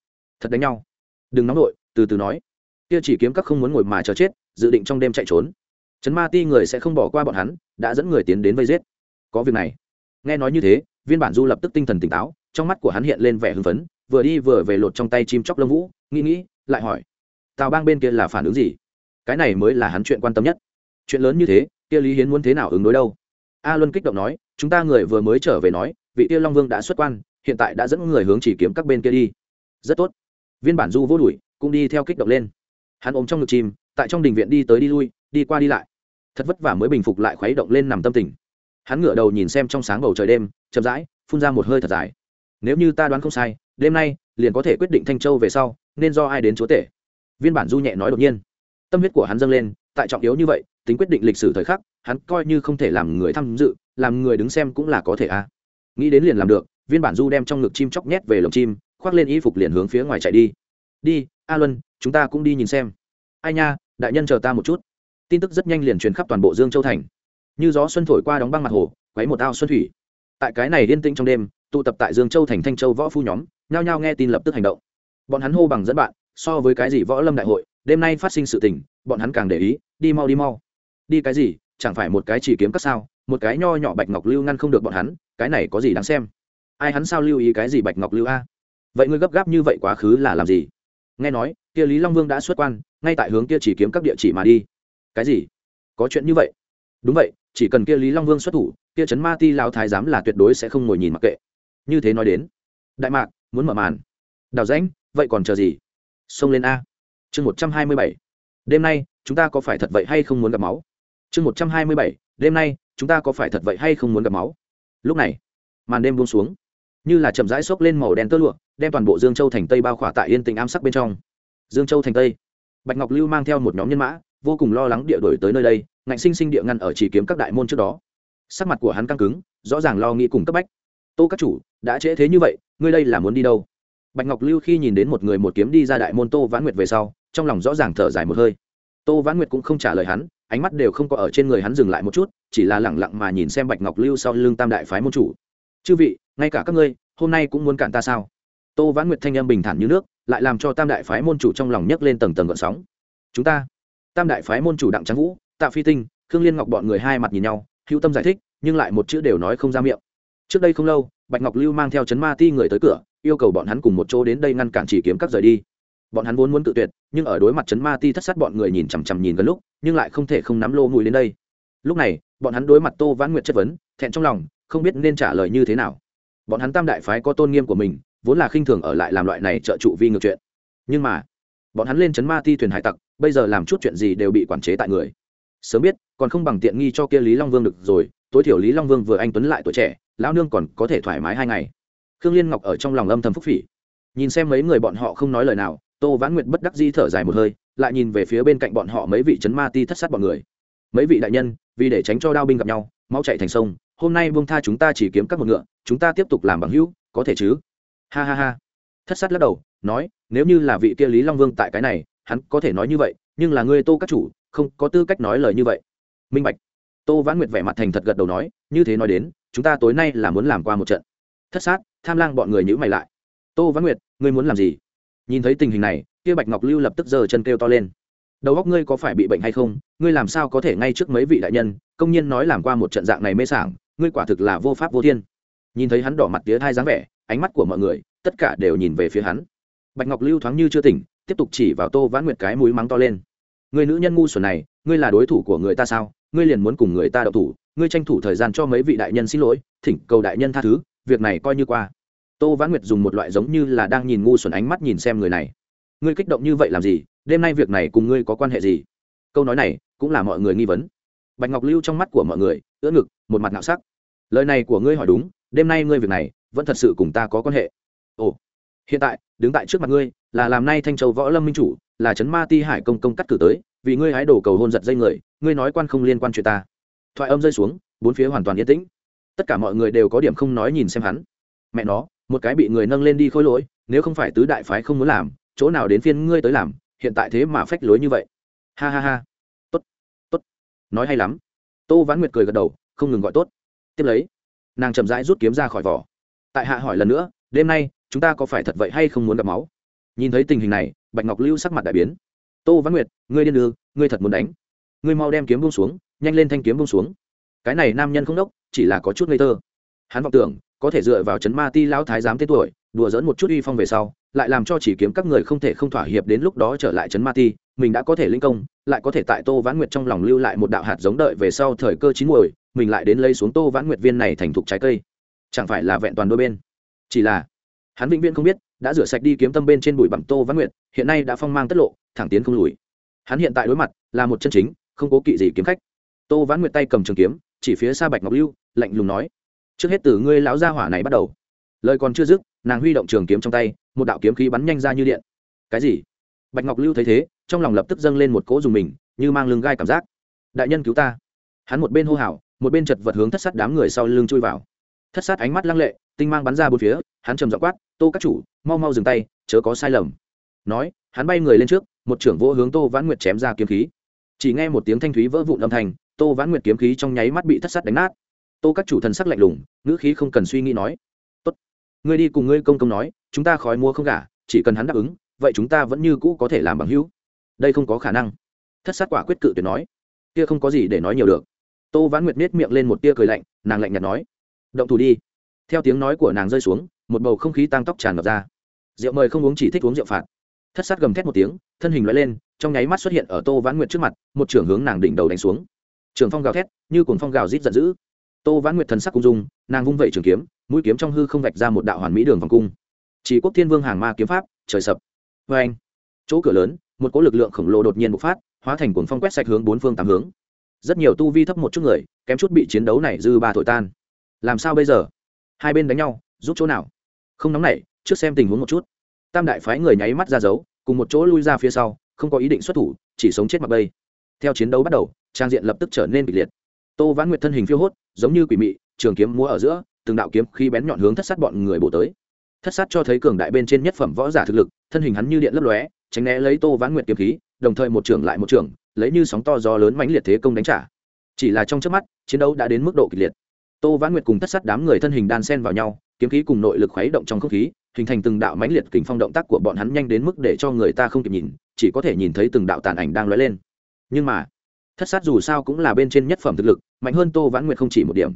Thật đánh nhau. Đừng nóng vội từ từ nói. Kia chỉ kiếm các không muốn ngồi mà chờ chết, dự định trong đêm chạy trốn. Trấn ma ti người sẽ không bỏ qua bọn hắn, đã dẫn người tiến đến vây giết. Có việc này. Nghe nói như thế, viên bản du lập tức tinh thần tỉnh táo, trong mắt của hắn hiện lên vẻ hưng phấn, vừa đi vừa về lột trong tay chim chóc lông vũ, nghĩ nghĩ, lại hỏi. Tào bang bên kia là phản ứng gì? Cái này mới là hắn chuyện quan tâm nhất. Chuyện lớn như thế, kia lý hiến muốn thế nào ứng đối đâu? A luân kích động nói, chúng ta người vừa mới trở về nói vị tiêu long vương đã xuất quan, hiện tại đã dẫn người hướng chỉ kiếm các bên kia đi. Rất tốt. Viên bản du vô đuổi, cũng đi theo kích động lên. Hắn ôm trong ngực chim, tại trong đình viện đi tới đi lui, đi qua đi lại. Thật vất vả mới bình phục lại khuấy động lên nằm tâm tình. Hắn ngửa đầu nhìn xem trong sáng bầu trời đêm, chậm rãi, phun ra một hơi thật dài. Nếu như ta đoán không sai, đêm nay, liền có thể quyết định thanh châu về sau, nên do ai đến chúa tể? Viên bản du nhẹ nói đột nhiên. Tâm huyết của hắn dâng lên, tại trọng yếu như vậy, tính quyết định lịch sử thời khắc, hắn coi như không thể làm người tham dự, làm người đứng xem cũng là có thể a nghĩ đến liền làm được, viên bản du đem trong ngực chim chóc nhét về lồng chim, khoác lên y phục liền hướng phía ngoài chạy đi. Đi, a luân, chúng ta cũng đi nhìn xem. Ai nha, đại nhân chờ ta một chút. Tin tức rất nhanh liền truyền khắp toàn bộ dương châu thành. Như gió xuân thổi qua đóng băng mặt hồ, quấy một ao xuân thủy. Tại cái này yên tĩnh trong đêm, tụ tập tại dương châu thành thanh châu võ phu nhóm, nhao nhao nghe tin lập tức hành động. Bọn hắn hô bằng dẫn bạn, so với cái gì võ lâm đại hội, đêm nay phát sinh sự tình, bọn hắn càng để ý, đi mau đi mau. Đi cái gì, chẳng phải một cái chỉ kiếm các sao? Một cái nho nhỏ bạch ngọc lưu ngăn không được bọn hắn, cái này có gì đáng xem? Ai hắn sao lưu ý cái gì bạch ngọc lưu a? Vậy ngươi gấp gáp như vậy quá khứ là làm gì? Nghe nói, kia lý long vương đã xuất quan, ngay tại hướng kia chỉ kiếm các địa chỉ mà đi. Cái gì? Có chuyện như vậy? Đúng vậy, chỉ cần kia lý long vương xuất thủ, kia trấn ma ti lao thái giám là tuyệt đối sẽ không ngồi nhìn mặc kệ. Như thế nói đến, đại mạc, muốn mở màn. Đào rãnh, vậy còn chờ gì? Xông lên a. Chương một trăm hai mươi bảy. Đêm nay, chúng ta có phải thật vậy hay không muốn gặp máu? Chương một trăm hai mươi bảy. Đêm nay chúng ta có phải thật vậy hay không muốn gặp máu? Lúc này, màn đêm buông xuống, như là chậm rãi xốc lên màu đen tơ lụa, đem toàn bộ dương châu thành tây bao khỏa tại yên tĩnh ám sắc bên trong. Dương châu thành tây, bạch ngọc lưu mang theo một nhóm nhân mã, vô cùng lo lắng địa đổi tới nơi đây, ngạnh sinh sinh địa ngăn ở chỉ kiếm các đại môn trước đó. Sắc mặt của hắn căng cứng, rõ ràng lo nghĩ cùng cấp bách. Tô các chủ, đã trễ thế như vậy, ngươi đây là muốn đi đâu? Bạch ngọc lưu khi nhìn đến một người một kiếm đi ra đại môn tô vãn nguyệt về sau, trong lòng rõ ràng thở dài một hơi. Tô vãn nguyệt cũng không trả lời hắn ánh mắt đều không có ở trên người hắn dừng lại một chút, chỉ là lẳng lặng mà nhìn xem bạch ngọc lưu sau lưng tam đại phái môn chủ. Chư vị, ngay cả các ngươi, hôm nay cũng muốn cản ta sao? Tô vãn nguyệt thanh âm bình thản như nước, lại làm cho tam đại phái môn chủ trong lòng nhấc lên tầng tầng gợn sóng. Chúng ta. Tam đại phái môn chủ đặng trắng vũ, tạ phi tinh, khương liên ngọc bọn người hai mặt nhìn nhau, hữu tâm giải thích, nhưng lại một chữ đều nói không ra miệng. Trước đây không lâu, bạch ngọc lưu mang theo chấn ma ti người tới cửa, yêu cầu bọn hắn cùng một chỗ đến đây ngăn cản chỉ kiếm các rời đi bọn hắn vốn muốn tự tuyệt, nhưng ở đối mặt chấn ma ti thất sát bọn người nhìn chằm chằm nhìn gần lúc, nhưng lại không thể không nắm lô mùi đến đây. Lúc này, bọn hắn đối mặt tô vãn nguyệt chất vấn, thẹn trong lòng, không biết nên trả lời như thế nào. Bọn hắn tam đại phái có tôn nghiêm của mình, vốn là khinh thường ở lại làm loại này trợ trụ vi ngược chuyện. Nhưng mà, bọn hắn lên chấn ma ti thuyền hải tặc, bây giờ làm chút chuyện gì đều bị quản chế tại người. Sớm biết, còn không bằng tiện nghi cho kia lý long vương được rồi, tối thiểu lý long vương vừa anh tuấn lại tuổi trẻ, lão nương còn có thể thoải mái hai ngày. Khương liên ngọc ở trong lòng âm thầm phúc phỉ. Nhìn xem mấy người bọn họ không nói lời nào tô vãn nguyệt bất đắc di thở dài một hơi, lại nhìn về phía bên cạnh bọn họ mấy vị c ma ti thất sát bọn người. Mấy vị đại nhân, vì để tránh cho đao binh gặp nhau, mau chạy thành sông, hôm nay buông tha chúng ta chỉ kiếm các một ngựa, chúng ta tiếp tục làm bằng hữu, có thể chứ? Ha ha ha. Thất sát lắc đầu, nói, nếu như là vị kia lý long vương tại cái này, hắn có thể nói như vậy, nhưng là ngươi tô các chủ, không có tư cách nói lời như vậy. Minh bạch. Tô vãn nguyệt vẻ mặt thành thật gật đầu nói, như thế nói đến, chúng ta tối nay là muốn làm qua một trận. Thất sát, tham lang bọn người nhữ mày lại. Tô vãn nguyệt, ngươi muốn làm gì? Nhìn thấy tình hình này, kia bạch ngọc lưu lập tức giơ chân kêu to lên. Đầu góc ngươi có phải bị bệnh hay không? Ngươi làm sao có thể ngay trước mấy vị đại nhân, công nhân nói làm qua một trận dạng này mê sảng, ngươi quả thực là vô pháp vô thiên. Nhìn thấy hắn đỏ mặt tía thai dáng vẻ, ánh mắt của mọi người, tất cả đều nhìn về phía hắn. Bạch ngọc lưu thoáng như chưa tỉnh, tiếp tục chỉ vào tô vãn nguyệt cái mũi mắng to lên. Người nữ nhân ngu xuẩn này, ngươi là đối thủ của người ta sao? Ngươi liền muốn cùng người ta đậu thủ, ngươi tranh thủ thời gian cho mấy vị đại nhân xin lỗi, thỉnh cầu đại nhân tha thứ, việc này coi như qua tô vãn nguyệt dùng một loại giống như là đang nhìn ngu xuẩn ánh mắt nhìn xem người này. Ngươi kích động như vậy làm gì? Đêm nay việc này cùng ngươi có quan hệ gì? Câu nói này cũng là mọi người nghi vấn. Bạch ngọc lưu trong mắt của mọi người, ưỡn ngực, một mặt nạo sắc. Lời này của ngươi hỏi đúng, đêm nay ngươi việc này vẫn thật sự cùng ta có quan hệ. Ồ, hiện tại, đứng tại trước mặt ngươi là làm nay thanh châu võ lâm minh chủ, là trấn ma ti hải công công cắt cử tới, vì ngươi hái đổ cầu hôn giật dây người, ngươi nói quan không liên quan chuyện ta. Thoại âm rơi xuống, bốn phía hoàn toàn yên tĩnh. Tất cả mọi người đều có điểm không nói nhìn xem hắn. Mẹ nó một cái bị người nâng lên đi khôi lỗi, nếu không phải tứ đại phái không muốn làm, chỗ nào đến phiên ngươi tới làm, hiện tại thế mà phách lối như vậy. Ha ha ha. Tốt tốt. Nói hay lắm. Tô vãn nguyệt cười gật đầu, không ngừng gọi tốt. Tiếp lấy, nàng chậm rãi rút kiếm ra khỏi vỏ. Tại hạ hỏi lần nữa, đêm nay, chúng ta có phải thật vậy hay không muốn gặp máu? Nhìn thấy tình hình này, bạch ngọc lưu sắc mặt đại biến. Tô vãn nguyệt, ngươi điên đưa ngươi thật muốn đánh. Ngươi mau đem kiếm bông xuống, nhanh lên thanh kiếm bông xuống. Cái này nam nhân không đốc, chỉ là có chút ngây thơ. Hắn vọng tưởng có thể dựa vào chấn ma ti lão thái giám tên tuổi, đùa dỡn một chút uy phong về sau, lại làm cho chỉ kiếm các người không thể không thỏa hiệp đến lúc đó trở lại chấn ma ti, mình đã có thể linh công, lại có thể tại tô vãn nguyệt trong lòng lưu lại một đạo hạt giống đợi về sau thời cơ chín muồi, mình lại đến lấy xuống tô vãn nguyệt viên này thành thục trái cây. Chẳng phải là vẹn toàn đôi bên. Chỉ là, hắn vĩnh viễn không biết, đã rửa sạch đi kiếm tâm bên trên bụi bặm tô vãn nguyệt, hiện nay đã phong mang tất lộ, thẳng tiến không lùi. Hắn hiện tại đối mặt, là một chân chính, không cố kỵ gì kiếm khách. Tô vãn nguyệt tay cầm trường kiếm, chỉ phía xa bạch ngọc lưu, lạnh lùng nói trước hết từ ngươi lão gia hỏa này bắt đầu. Lời còn chưa dứt, nàng huy động trường kiếm trong tay, một đạo kiếm khí bắn nhanh ra như điện. Cái gì? Bạch ngọc lưu thấy thế, trong lòng lập tức dâng lên một cỗ dùng mình, như mang lưng gai cảm giác. Đại nhân cứu ta. Hắn một bên hô hào, một bên chật vật hướng thất sát đám người sau lưng chui vào. Thất sát ánh mắt lăng lệ, tinh mang bắn ra bốn phía, hắn trầm dọ quát, tô các chủ, mau mau dừng tay, chớ có sai lầm. Nói, hắn bay người lên trước, một trưởng vô hướng tô vãn nguyệt chém ra kiếm khí. Chỉ nghe một tiếng thanh thúy vỡ vụn âm thanh, tô vãn nguyệt kiếm khí trong nháy mắt bị thất sát đánh nát tô các chủ thần sắc lạnh lùng, ngữ khí không cần suy nghĩ nói. Tốt, ngươi đi cùng ngươi công công nói, chúng ta khói mua không gả, chỉ cần hắn đáp ứng, vậy chúng ta vẫn như cũ có thể làm bằng hữu. Đây không có khả năng. Thất sát quả quyết cự tuyệt nói. Kia không có gì để nói nhiều được. Tô vãn nguyệt nết miệng lên một tia cười lạnh, nàng lạnh nhạt nói. Động thủ đi. Theo tiếng nói của nàng rơi xuống, một bầu không khí tăng tóc tràn ngập ra. Rượu mời không uống chỉ thích uống rượu phạt. Thất sát gầm thét một tiếng, thân hình loại lên, trong nháy mắt xuất hiện ở tô vãn nguyệt trước mặt, một trưởng hướng nàng đỉnh đầu đánh xuống. Trường phong gào thét, như cuồng phong gào rít giận dữ tô vãn nguyệt thần sắc cung dung, nàng vung vẩy trường kiếm, mũi kiếm trong hư không vạch ra một đạo hoàn mỹ đường vòng cung. Chỉ quốc thiên vương hàng ma kiếm pháp, trời sập. Vê anh, chỗ cửa lớn, một cỗ lực lượng khổng lồ đột nhiên bộc phát, hóa thành cuồng phong quét sạch hướng bốn phương tám hướng. Rất nhiều tu vi thấp một chút người, kém chút bị chiến đấu này dư ba thổi tan. Làm sao bây giờ? Hai bên đánh nhau, giúp chỗ nào? Không nóng nảy, trước xem tình huống một chút. Tam đại phái người nháy mắt ra giấu cùng một chỗ lui ra phía sau, không có ý định xuất thủ, chỉ sống chết mặc bây theo chiến đấu bắt đầu, trang diện lập tức trở nên kịch liệt tô vãn nguyệt thân hình phiêu hốt, giống như quỷ mị, trường kiếm múa ở giữa, từng đạo kiếm khi bén nhọn hướng thất sát bọn người bổ tới. Thất sát cho thấy cường đại bên trên nhất phẩm võ giả thực lực, thân hình hắn như điện lấp lóe, tránh né lấy tô vãn nguyệt kiếm khí, đồng thời một trường lại một trường lấy như sóng to gió lớn mãnh liệt thế công đánh trả. Chỉ là trong trước mắt, chiến đấu đã đến mức độ kịch liệt. Tô vãn nguyệt cùng thất sát đám người thân hình đan sen vào nhau, kiếm khí cùng nội lực khuấy động trong không khí, hình thành từng đạo mãnh liệt kình phong động tác của bọn hắn nhanh đến mức để cho người ta không kịp nhìn, chỉ có thể nhìn thấy từng đạo tàn ảnh đang lóe lên. Nhưng mà thất sát dù sao cũng là bên trên nhất phẩm thực lực, mạnh hơn tô vãn nguyệt không chỉ một điểm.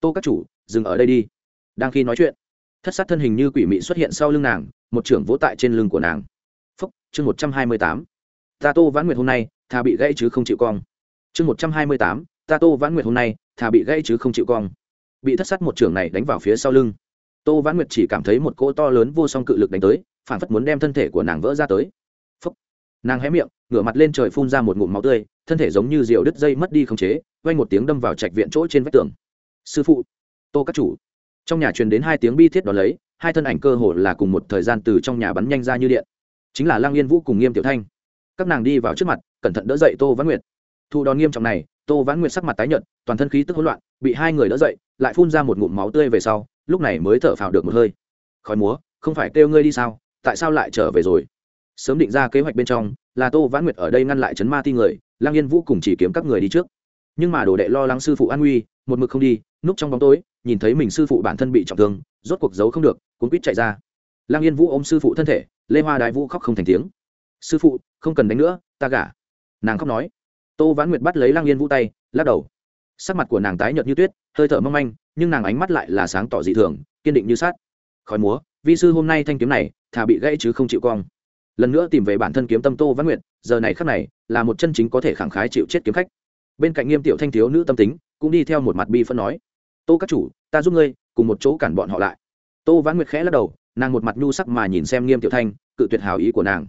Tô các chủ, dừng ở đây đi. Đang khi nói chuyện, thất sát thân hình như quỷ mị xuất hiện sau lưng nàng, một trưởng vỗ tại trên lưng của nàng. Phúc, chương một trăm hai mươi tám. Ta tô vãn nguyệt hôm nay, thà bị gãy chứ không chịu cong. Chương một trăm hai mươi tám, ta tô vãn nguyệt hôm nay, thà bị gãy chứ không chịu cong. Bị thất sát một trưởng này đánh vào phía sau lưng. Tô vãn nguyệt chỉ cảm thấy một cỗ to lớn vô song cự lực đánh tới, phản phất muốn đem thân thể của nàng vỡ ra tới nàng hé miệng, ngửa mặt lên trời phun ra một ngụm máu tươi, thân thể giống như diều đứt dây mất đi khống chế, vang một tiếng đâm vào trạch viện chỗ trên vách tường. Sư phụ, tô các chủ. Trong nhà truyền đến hai tiếng bi thiết đó lấy, hai thân ảnh cơ hồ là cùng một thời gian từ trong nhà bắn nhanh ra như điện. Chính là lang yên vũ cùng nghiêm tiểu thanh. Các nàng đi vào trước mặt, cẩn thận đỡ dậy tô vãn nguyệt. Thu đòn nghiêm trọng này, tô vãn nguyệt sắc mặt tái nhợt, toàn thân khí tức hỗn loạn, bị hai người đỡ dậy, lại phun ra một ngụm máu tươi về sau, lúc này mới thở phào được một hơi. Khói múa, không phải kêu ngươi đi sao? Tại sao lại trở về rồi? Sớm định ra kế hoạch bên trong, là tô vãn nguyệt ở đây ngăn lại chấn ma ti người lang yên vũ cùng chỉ kiếm các người đi trước. Nhưng mà đồ đệ lo lắng sư phụ an nguy, một mực không đi, núp trong bóng tối, nhìn thấy mình sư phụ bản thân bị trọng thương, rốt cuộc giấu không được, cuốn quýt chạy ra. Lang yên vũ ôm sư phụ thân thể, lê hoa đại vũ khóc không thành tiếng. Sư phụ, không cần đánh nữa, ta gả. Nàng khóc nói. Tô vãn nguyệt bắt lấy lang yên vũ tay, lắc đầu. Sắc mặt của nàng tái nhợt như tuyết, hơi thở mong manh, nhưng nàng ánh mắt lại là sáng tỏ dị thường, kiên định như sát khói múa, vi sư hôm nay thanh kiếm này, thà bị gãy chứ không chịu cong lần nữa tìm về bản thân kiếm tâm tô văn nguyệt, giờ này khắc này, là một chân chính có thể khẳng khái chịu chết kiếm khách. Bên cạnh nghiêm tiểu thanh thiếu nữ tâm tính, cũng đi theo một mặt bi phân nói, tô các chủ, ta giúp ngươi, cùng một chỗ cản bọn họ lại. Tô văn nguyệt khẽ lắc đầu, nàng một mặt nhu sắc mà nhìn xem nghiêm tiểu thanh, cự tuyệt hào ý của nàng.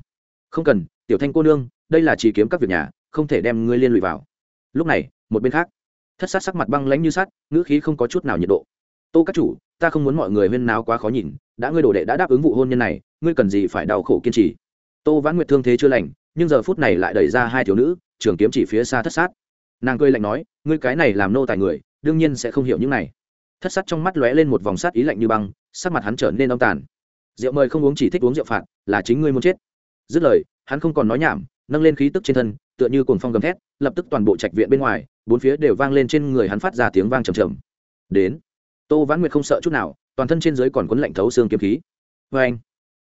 Không cần, tiểu thanh cô nương, đây là chỉ kiếm các việc nhà, không thể đem ngươi liên lụy vào. Lúc này, một bên khác, thất sát sắc mặt băng lãnh như sắt, ngữ khí không có chút nào nhiệt độ. Tô các chủ, ta không muốn mọi người huyên náo quá khó nhìn, đã ngươi đồ đệ đã đáp ứng vụ hôn nhân này, ngươi cần gì phải đau khổ kiên trì? Tô vãn nguyệt thương thế chưa lành, nhưng giờ phút này lại đẩy ra hai thiếu nữ, trường kiếm chỉ phía xa thất sát. Nàng cười lạnh nói, ngươi cái này làm nô tài người, đương nhiên sẽ không hiểu những này. Thất sát trong mắt lóe lên một vòng sát ý lạnh như băng, sắc mặt hắn trở nên âm tàn. Rượu mời không uống chỉ thích uống rượu phạt, là chính ngươi muốn chết. Dứt lời, hắn không còn nói nhảm, nâng lên khí tức trên thân, tựa như cồn phong gầm thét, lập tức toàn bộ trạch viện bên ngoài, bốn phía đều vang lên trên người hắn phát ra tiếng vang trầm trầm. Đến, tô vãn nguyệt không sợ chút nào, toàn thân trên dưới còn quấn lạnh thấu xương kiếm khí. Vê anh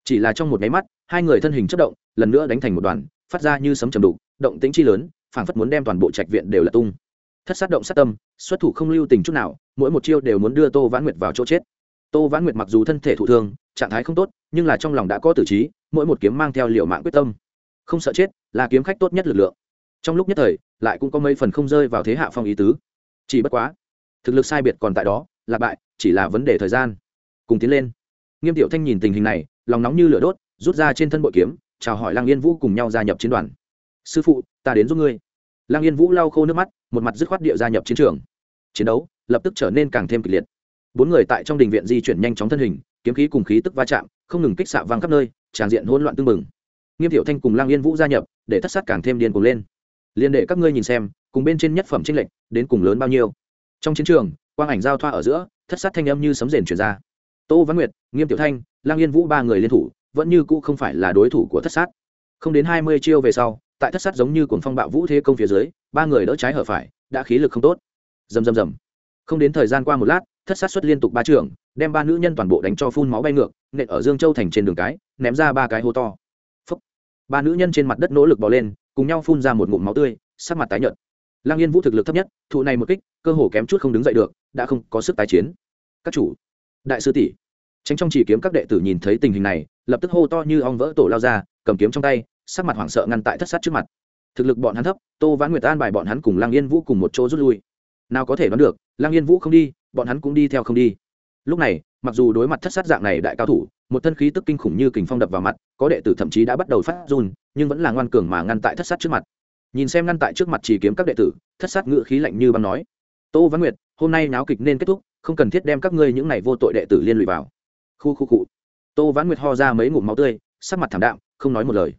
chỉ là trong một máy mắt hai người thân hình chất động, lần nữa đánh thành một đoàn, phát ra như sấm trầm đục, động tĩnh chi lớn, phảng phất muốn đem toàn bộ trạch viện đều là tung. Thất sát động sát tâm, xuất thủ không lưu tình chút nào, mỗi một chiêu đều muốn đưa tô vãn nguyệt vào chỗ chết. Tô vãn nguyệt mặc dù thân thể thụ thương, trạng thái không tốt, nhưng là trong lòng đã có tử trí, mỗi một kiếm mang theo liệu mạng quyết tâm. Không sợ chết, là kiếm khách tốt nhất lực lượng. Trong lúc nhất thời, lại cũng có mấy phần không rơi vào thế hạ phong ý tứ. Chỉ bất quá, thực lực sai biệt còn tại đó, là bại, chỉ là vấn đề thời gian. Cùng tiến lên. Nghiêm tiểu thanh nhìn tình hình này, lòng nóng như lửa đốt rút ra trên thân bội kiếm, chào hỏi lang yên vũ cùng nhau gia nhập chiến đoàn. Sư phụ, ta đến giúp ngươi. Lang yên vũ lau khô nước mắt, một mặt dứt khoát địa gia nhập chiến trường. Chiến đấu lập tức trở nên càng thêm kịch liệt. Bốn người tại trong đình viện di chuyển nhanh chóng thân hình, kiếm khí cùng khí tức va chạm, không ngừng kích xạ vang khắp nơi, tràn diện hỗn loạn tưng bừng. Nghiêm tiểu thanh cùng lang yên vũ gia nhập, để thất sát càng thêm điên cuồng lên. Liên để các ngươi nhìn xem, cùng bên trên nhất phẩm trinh lệnh đến cùng lớn bao nhiêu? Trong chiến trường, quang ảnh giao thoa ở giữa, thất sát thanh âm như sấm rền chuyển ra. Tô văn nguyệt, nghiêm tiểu thanh lang yên vũ ba người liên thủ vẫn như cũ không phải là đối thủ của thất sát. Không đến hai mươi chiêu về sau, tại thất sát giống như cuồng phong bạo vũ thế công phía dưới, ba người đỡ trái hở phải, đã khí lực không tốt. Rầm rầm rầm. Không đến thời gian qua một lát, thất sát xuất liên tục ba trường đem ba nữ nhân toàn bộ đánh cho phun máu bay ngược, nện ở dương châu thành trên đường cái, ném ra ba cái hô to. Phúc. ba nữ nhân trên mặt đất nỗ lực bò lên, cùng nhau phun ra một ngụm máu tươi, sắc mặt tái nhợt. Lang yên vũ thực lực thấp nhất, thụ này một kích, cơ hồ kém chút không đứng dậy được, đã không có sức tái chiến. Các chủ. Đại sư tỷ. Tránh trong chỉ kiếm các đệ tử nhìn thấy tình hình này lập tức hô to như ong vỡ tổ lao ra, cầm kiếm trong tay, sắc mặt hoảng sợ ngăn tại thất sát trước mặt. Thực lực bọn hắn thấp, tô vãn nguyệt an bài bọn hắn cùng lang yên vũ cùng một chỗ rút lui. Nào có thể đoán được lang yên vũ không đi, bọn hắn cũng đi theo không đi. Lúc này, mặc dù đối mặt thất sát dạng này đại cao thủ, một thân khí tức kinh khủng như kình phong đập vào mặt, có đệ tử thậm chí đã bắt đầu phát run, nhưng vẫn là ngoan cường mà ngăn tại thất sát trước mặt. Nhìn xem ngăn tại trước mặt chỉ kiếm các đệ tử, thất sát ngự khí lạnh như băng nói, tô văn nguyệt, hôm nay náo kịch nên kết thúc, không cần thiết đem các ngươi những này vô tội đệ tử liên lụy vào. Khu khu cụ tô Vãn nguyệt ho ra mấy ngụm máu tươi, sắc mặt thảm đạm, không nói một lời.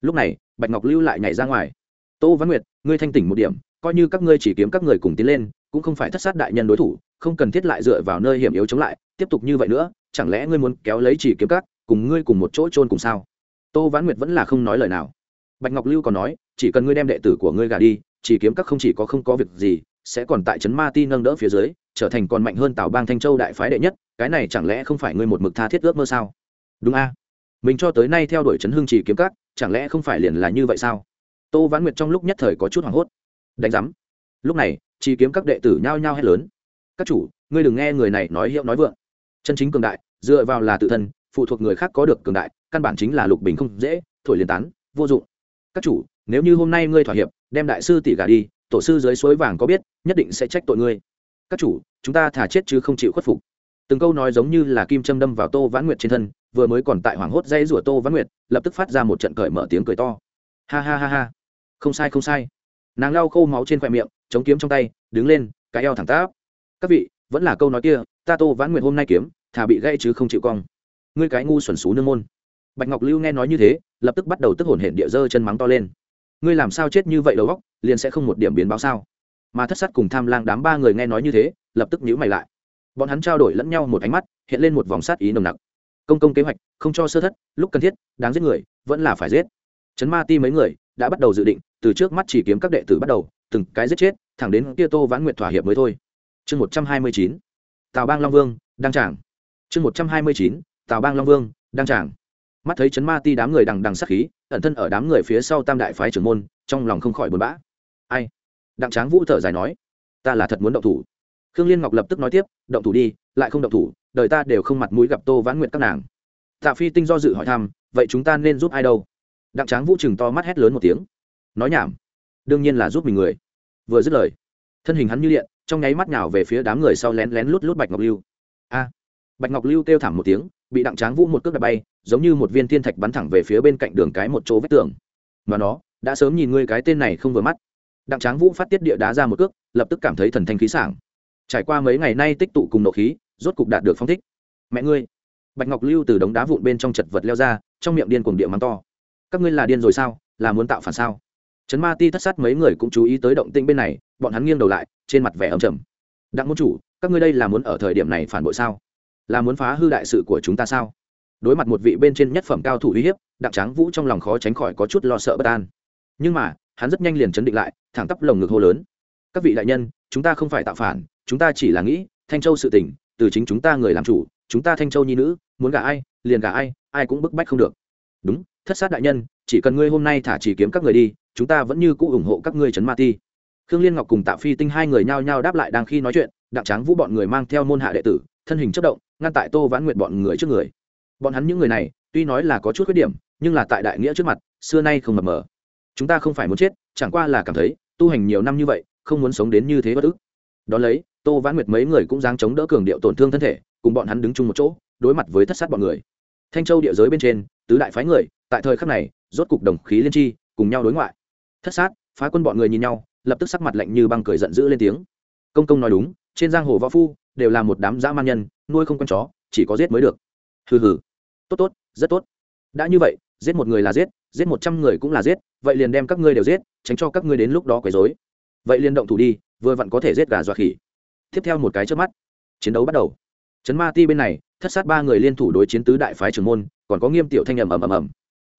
Lúc này, bạch ngọc lưu lại nhảy ra ngoài. Tô Vãn nguyệt, ngươi thanh tỉnh một điểm, coi như các ngươi chỉ kiếm các người cùng tiến lên, cũng không phải thất sát đại nhân đối thủ, không cần thiết lại dựa vào nơi hiểm yếu chống lại, tiếp tục như vậy nữa, chẳng lẽ ngươi muốn kéo lấy chỉ kiếm các, cùng ngươi cùng một chỗ trôn cùng sao? Tô vãn nguyệt vẫn là không nói lời nào. Bạch ngọc lưu còn nói, chỉ cần ngươi đem đệ tử của ngươi gà đi, chỉ kiếm các không chỉ có không có việc gì, sẽ còn tại trấn ma ti nâng đỡ phía dưới, trở thành còn mạnh hơn tào bang thanh châu đại phái đệ nhất cái này chẳng lẽ không phải ngươi một mực tha thiết ước mơ sao? Đúng a. Mình cho tới nay theo đuổi trấn hương chỉ kiếm các, chẳng lẽ không phải liền là như vậy sao? Tô vãn nguyệt trong lúc nhất thời có chút hoảng hốt. Đánh giám. Lúc này, chỉ kiếm các đệ tử nhao nhao hét lớn. Các chủ, ngươi đừng nghe người này nói hiệu nói vượng. Chân chính cường đại, dựa vào là tự thân, phụ thuộc người khác có được cường đại, căn bản chính là lục bình không dễ, thổi liền tán, vô dụng. Các chủ, nếu như hôm nay ngươi thỏa hiệp, đem đại sư tỷ gà đi, tổ sư dưới suối vàng có biết, nhất định sẽ trách tội ngươi. Các chủ, chúng ta thả chết chứ không chịu khuất phục từng câu nói giống như là kim châm đâm vào tô vãn nguyệt trên thân, vừa mới còn tại hoảng hốt dây rủa tô vãn nguyệt, lập tức phát ra một trận cởi mở tiếng cười to. Ha ha ha ha. Không sai không sai. Nàng lau khô máu trên khoe miệng, chống kiếm trong tay, đứng lên, cái eo thẳng táp các vị, vẫn là câu nói kia, ta tô vãn nguyệt hôm nay kiếm, thà bị gãy chứ không chịu cong. Ngươi cái ngu xuẩn xú nương môn. Bạch ngọc lưu nghe nói như thế, lập tức bắt đầu tức hổn hển địa dơ chân mắng to lên. Ngươi làm sao chết như vậy đầu góc liền sẽ không một điểm biến báo sao? Mà thất sát cùng tham lang đám ba người nghe nói như thế, lập tức nhíu mày lại bọn hắn trao đổi lẫn nhau một ánh mắt, hiện lên một vòng sát ý nồng nặc. Công công kế hoạch, không cho sơ thất, lúc cần thiết, đáng giết người, vẫn là phải giết. Chấn ma ti mấy người đã bắt đầu dự định, từ trước mắt chỉ kiếm các đệ tử bắt đầu, từng cái giết chết, thẳng đến kia tô vãn nguyện thỏa hiệp mới thôi. Chương một trăm hai mươi chín, tào bang long vương, đăng tràng. Chương một trăm hai mươi chín, tào bang long vương, đăng tràng. Mắt thấy chấn ma ti đám người đằng đằng sắc khí, ẩn thân ở đám người phía sau tam đại phái trưởng môn, trong lòng không khỏi buồn bã. Ai? Đặng tráng vũ thở dài nói, ta là thật muốn động thủ khương liên ngọc lập tức nói tiếp, động thủ đi, lại không động thủ, đời ta đều không mặt mũi gặp tô vãn nguyện các nàng. Tạ phi tinh do dự hỏi thăm, vậy chúng ta nên giúp ai đâu? Đặng tráng vũ chừng to mắt hét lớn một tiếng, nói nhảm, đương nhiên là giúp mình người. Vừa dứt lời, thân hình hắn như điện, trong nháy mắt nhào về phía đám người sau lén lén lút lút bạch ngọc lưu. A! Bạch ngọc lưu kêu thảm một tiếng, bị đặng tráng vũ một cước đập bay, giống như một viên thiên thạch bắn thẳng về phía bên cạnh đường cái một chỗ vách tường. Mà nó, đã sớm nhìn ngươi cái tên này không vừa mắt. Đặng tráng vũ phát tiết địa đá ra một cước, lập tức cảm thấy thần thanh khí sảng trải qua mấy ngày nay tích tụ cùng nộ khí, rốt cục đạt được phong thích. Mẹ ngươi. Bạch ngọc lưu từ đống đá vụn bên trong chật vật leo ra, trong miệng điên cuồng địa mắng to. Các ngươi là điên rồi sao? Là muốn tạo phản sao? Trấn ma ti thất sát mấy người cũng chú ý tới động tĩnh bên này, bọn hắn nghiêng đầu lại, trên mặt vẻ ấm trầm. Đặng môn chủ, các ngươi đây là muốn ở thời điểm này phản bội sao? Là muốn phá hư đại sự của chúng ta sao? Đối mặt một vị bên trên nhất phẩm cao thủ uy hiếp, đặng tráng vũ trong lòng khó tránh khỏi có chút lo sợ bất an. Nhưng mà, hắn rất nhanh liền chấn định lại, thẳng tắp lồng ngực hô lớn các vị đại nhân, chúng ta không phải tạo phản, chúng ta chỉ là nghĩ, thanh châu sự tỉnh từ chính chúng ta người làm chủ, chúng ta thanh châu nhi nữ, muốn gả ai, liền gả ai ai cũng bức bách không được. Đúng, thất sát đại nhân, chỉ cần ngươi hôm nay thả chỉ kiếm các người đi, chúng ta vẫn như cũ ủng hộ các ngươi trấn ma ti. Khương liên ngọc cùng tạ phi tinh hai người nhao nhao đáp lại đang khi nói chuyện, đặng tráng vũ bọn người mang theo môn hạ đệ tử, thân hình chất động, ngăn tại tô vãn nguyện bọn người trước người. Bọn hắn những người này, tuy nói là có chút khuyết điểm, nhưng là tại đại nghĩa trước mặt, xưa nay không mập mờ. Chúng ta không phải muốn chết, chẳng qua là cảm thấy, tu hành nhiều năm như vậy không muốn sống đến như thế bất ức. Đón lấy, tô vãn nguyệt mấy người cũng dáng chống đỡ cường điệu tổn thương thân thể, cùng bọn hắn đứng chung một chỗ, đối mặt với thất sát bọn người. Thanh châu địa giới bên trên, tứ đại phái người, tại thời khắc này, rốt cục đồng khí liên tri cùng nhau đối ngoại. Thất sát, phá quân bọn người nhìn nhau, lập tức sắc mặt lạnh như băng cười giận dữ lên tiếng. Công công nói đúng, trên giang hồ võ phu, đều là một đám dã man nhân, nuôi không con chó, chỉ có giết mới được. Hừ hừ. Tốt tốt, rất tốt. Đã như vậy, giết một người là giết giết một trăm người cũng là giết, vậy liền đem các ngươi đều giết, tránh cho các ngươi đến lúc đó quấy dối vậy liên động thủ đi, vừa vặn có thể giết gà dọa khỉ. Tiếp theo một cái trước mắt, chiến đấu bắt đầu. Trấn ma ti bên này, thất sát ba người liên thủ đối chiến tứ đại phái trưởng môn, còn có nghiêm tiểu thanh ầm ầm ầm ầm.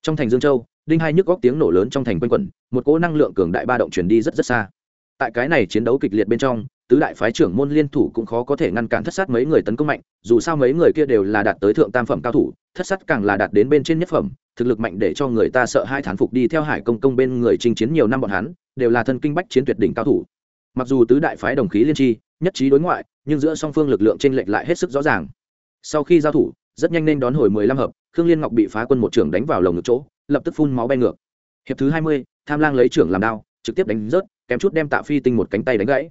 Trong thành dương châu, đinh hai nhức góc tiếng nổ lớn trong thành quanh quẩn, một cỗ năng lượng cường đại ba động chuyển đi rất rất xa. Tại cái này chiến đấu kịch liệt bên trong, tứ đại phái trưởng môn liên thủ cũng khó có thể ngăn cản thất sát mấy người tấn công mạnh, dù sao mấy người kia đều là đạt tới thượng tam phẩm cao thủ, thất sát càng là đạt đến bên trên nhất phẩm, thực lực mạnh để cho người ta sợ hai thán phục đi theo hải công công bên người chinh chiến nhiều năm bọn hắn đều là thân kinh bách chiến tuyệt đỉnh cao thủ. Mặc dù tứ đại phái đồng khí liên tri, nhất trí đối ngoại, nhưng giữa song phương lực lượng trên lệch lại hết sức rõ ràng. Sau khi giao thủ, rất nhanh nên đón hồi mười lăm hợp, khương liên ngọc bị phá quân một trưởng đánh vào lồng ngực chỗ, lập tức phun máu bay ngược. Hiệp thứ hai mươi, tham lang lấy trưởng làm đao, trực tiếp đánh rớt, kém chút đem tạ phi tinh một cánh tay đánh gãy.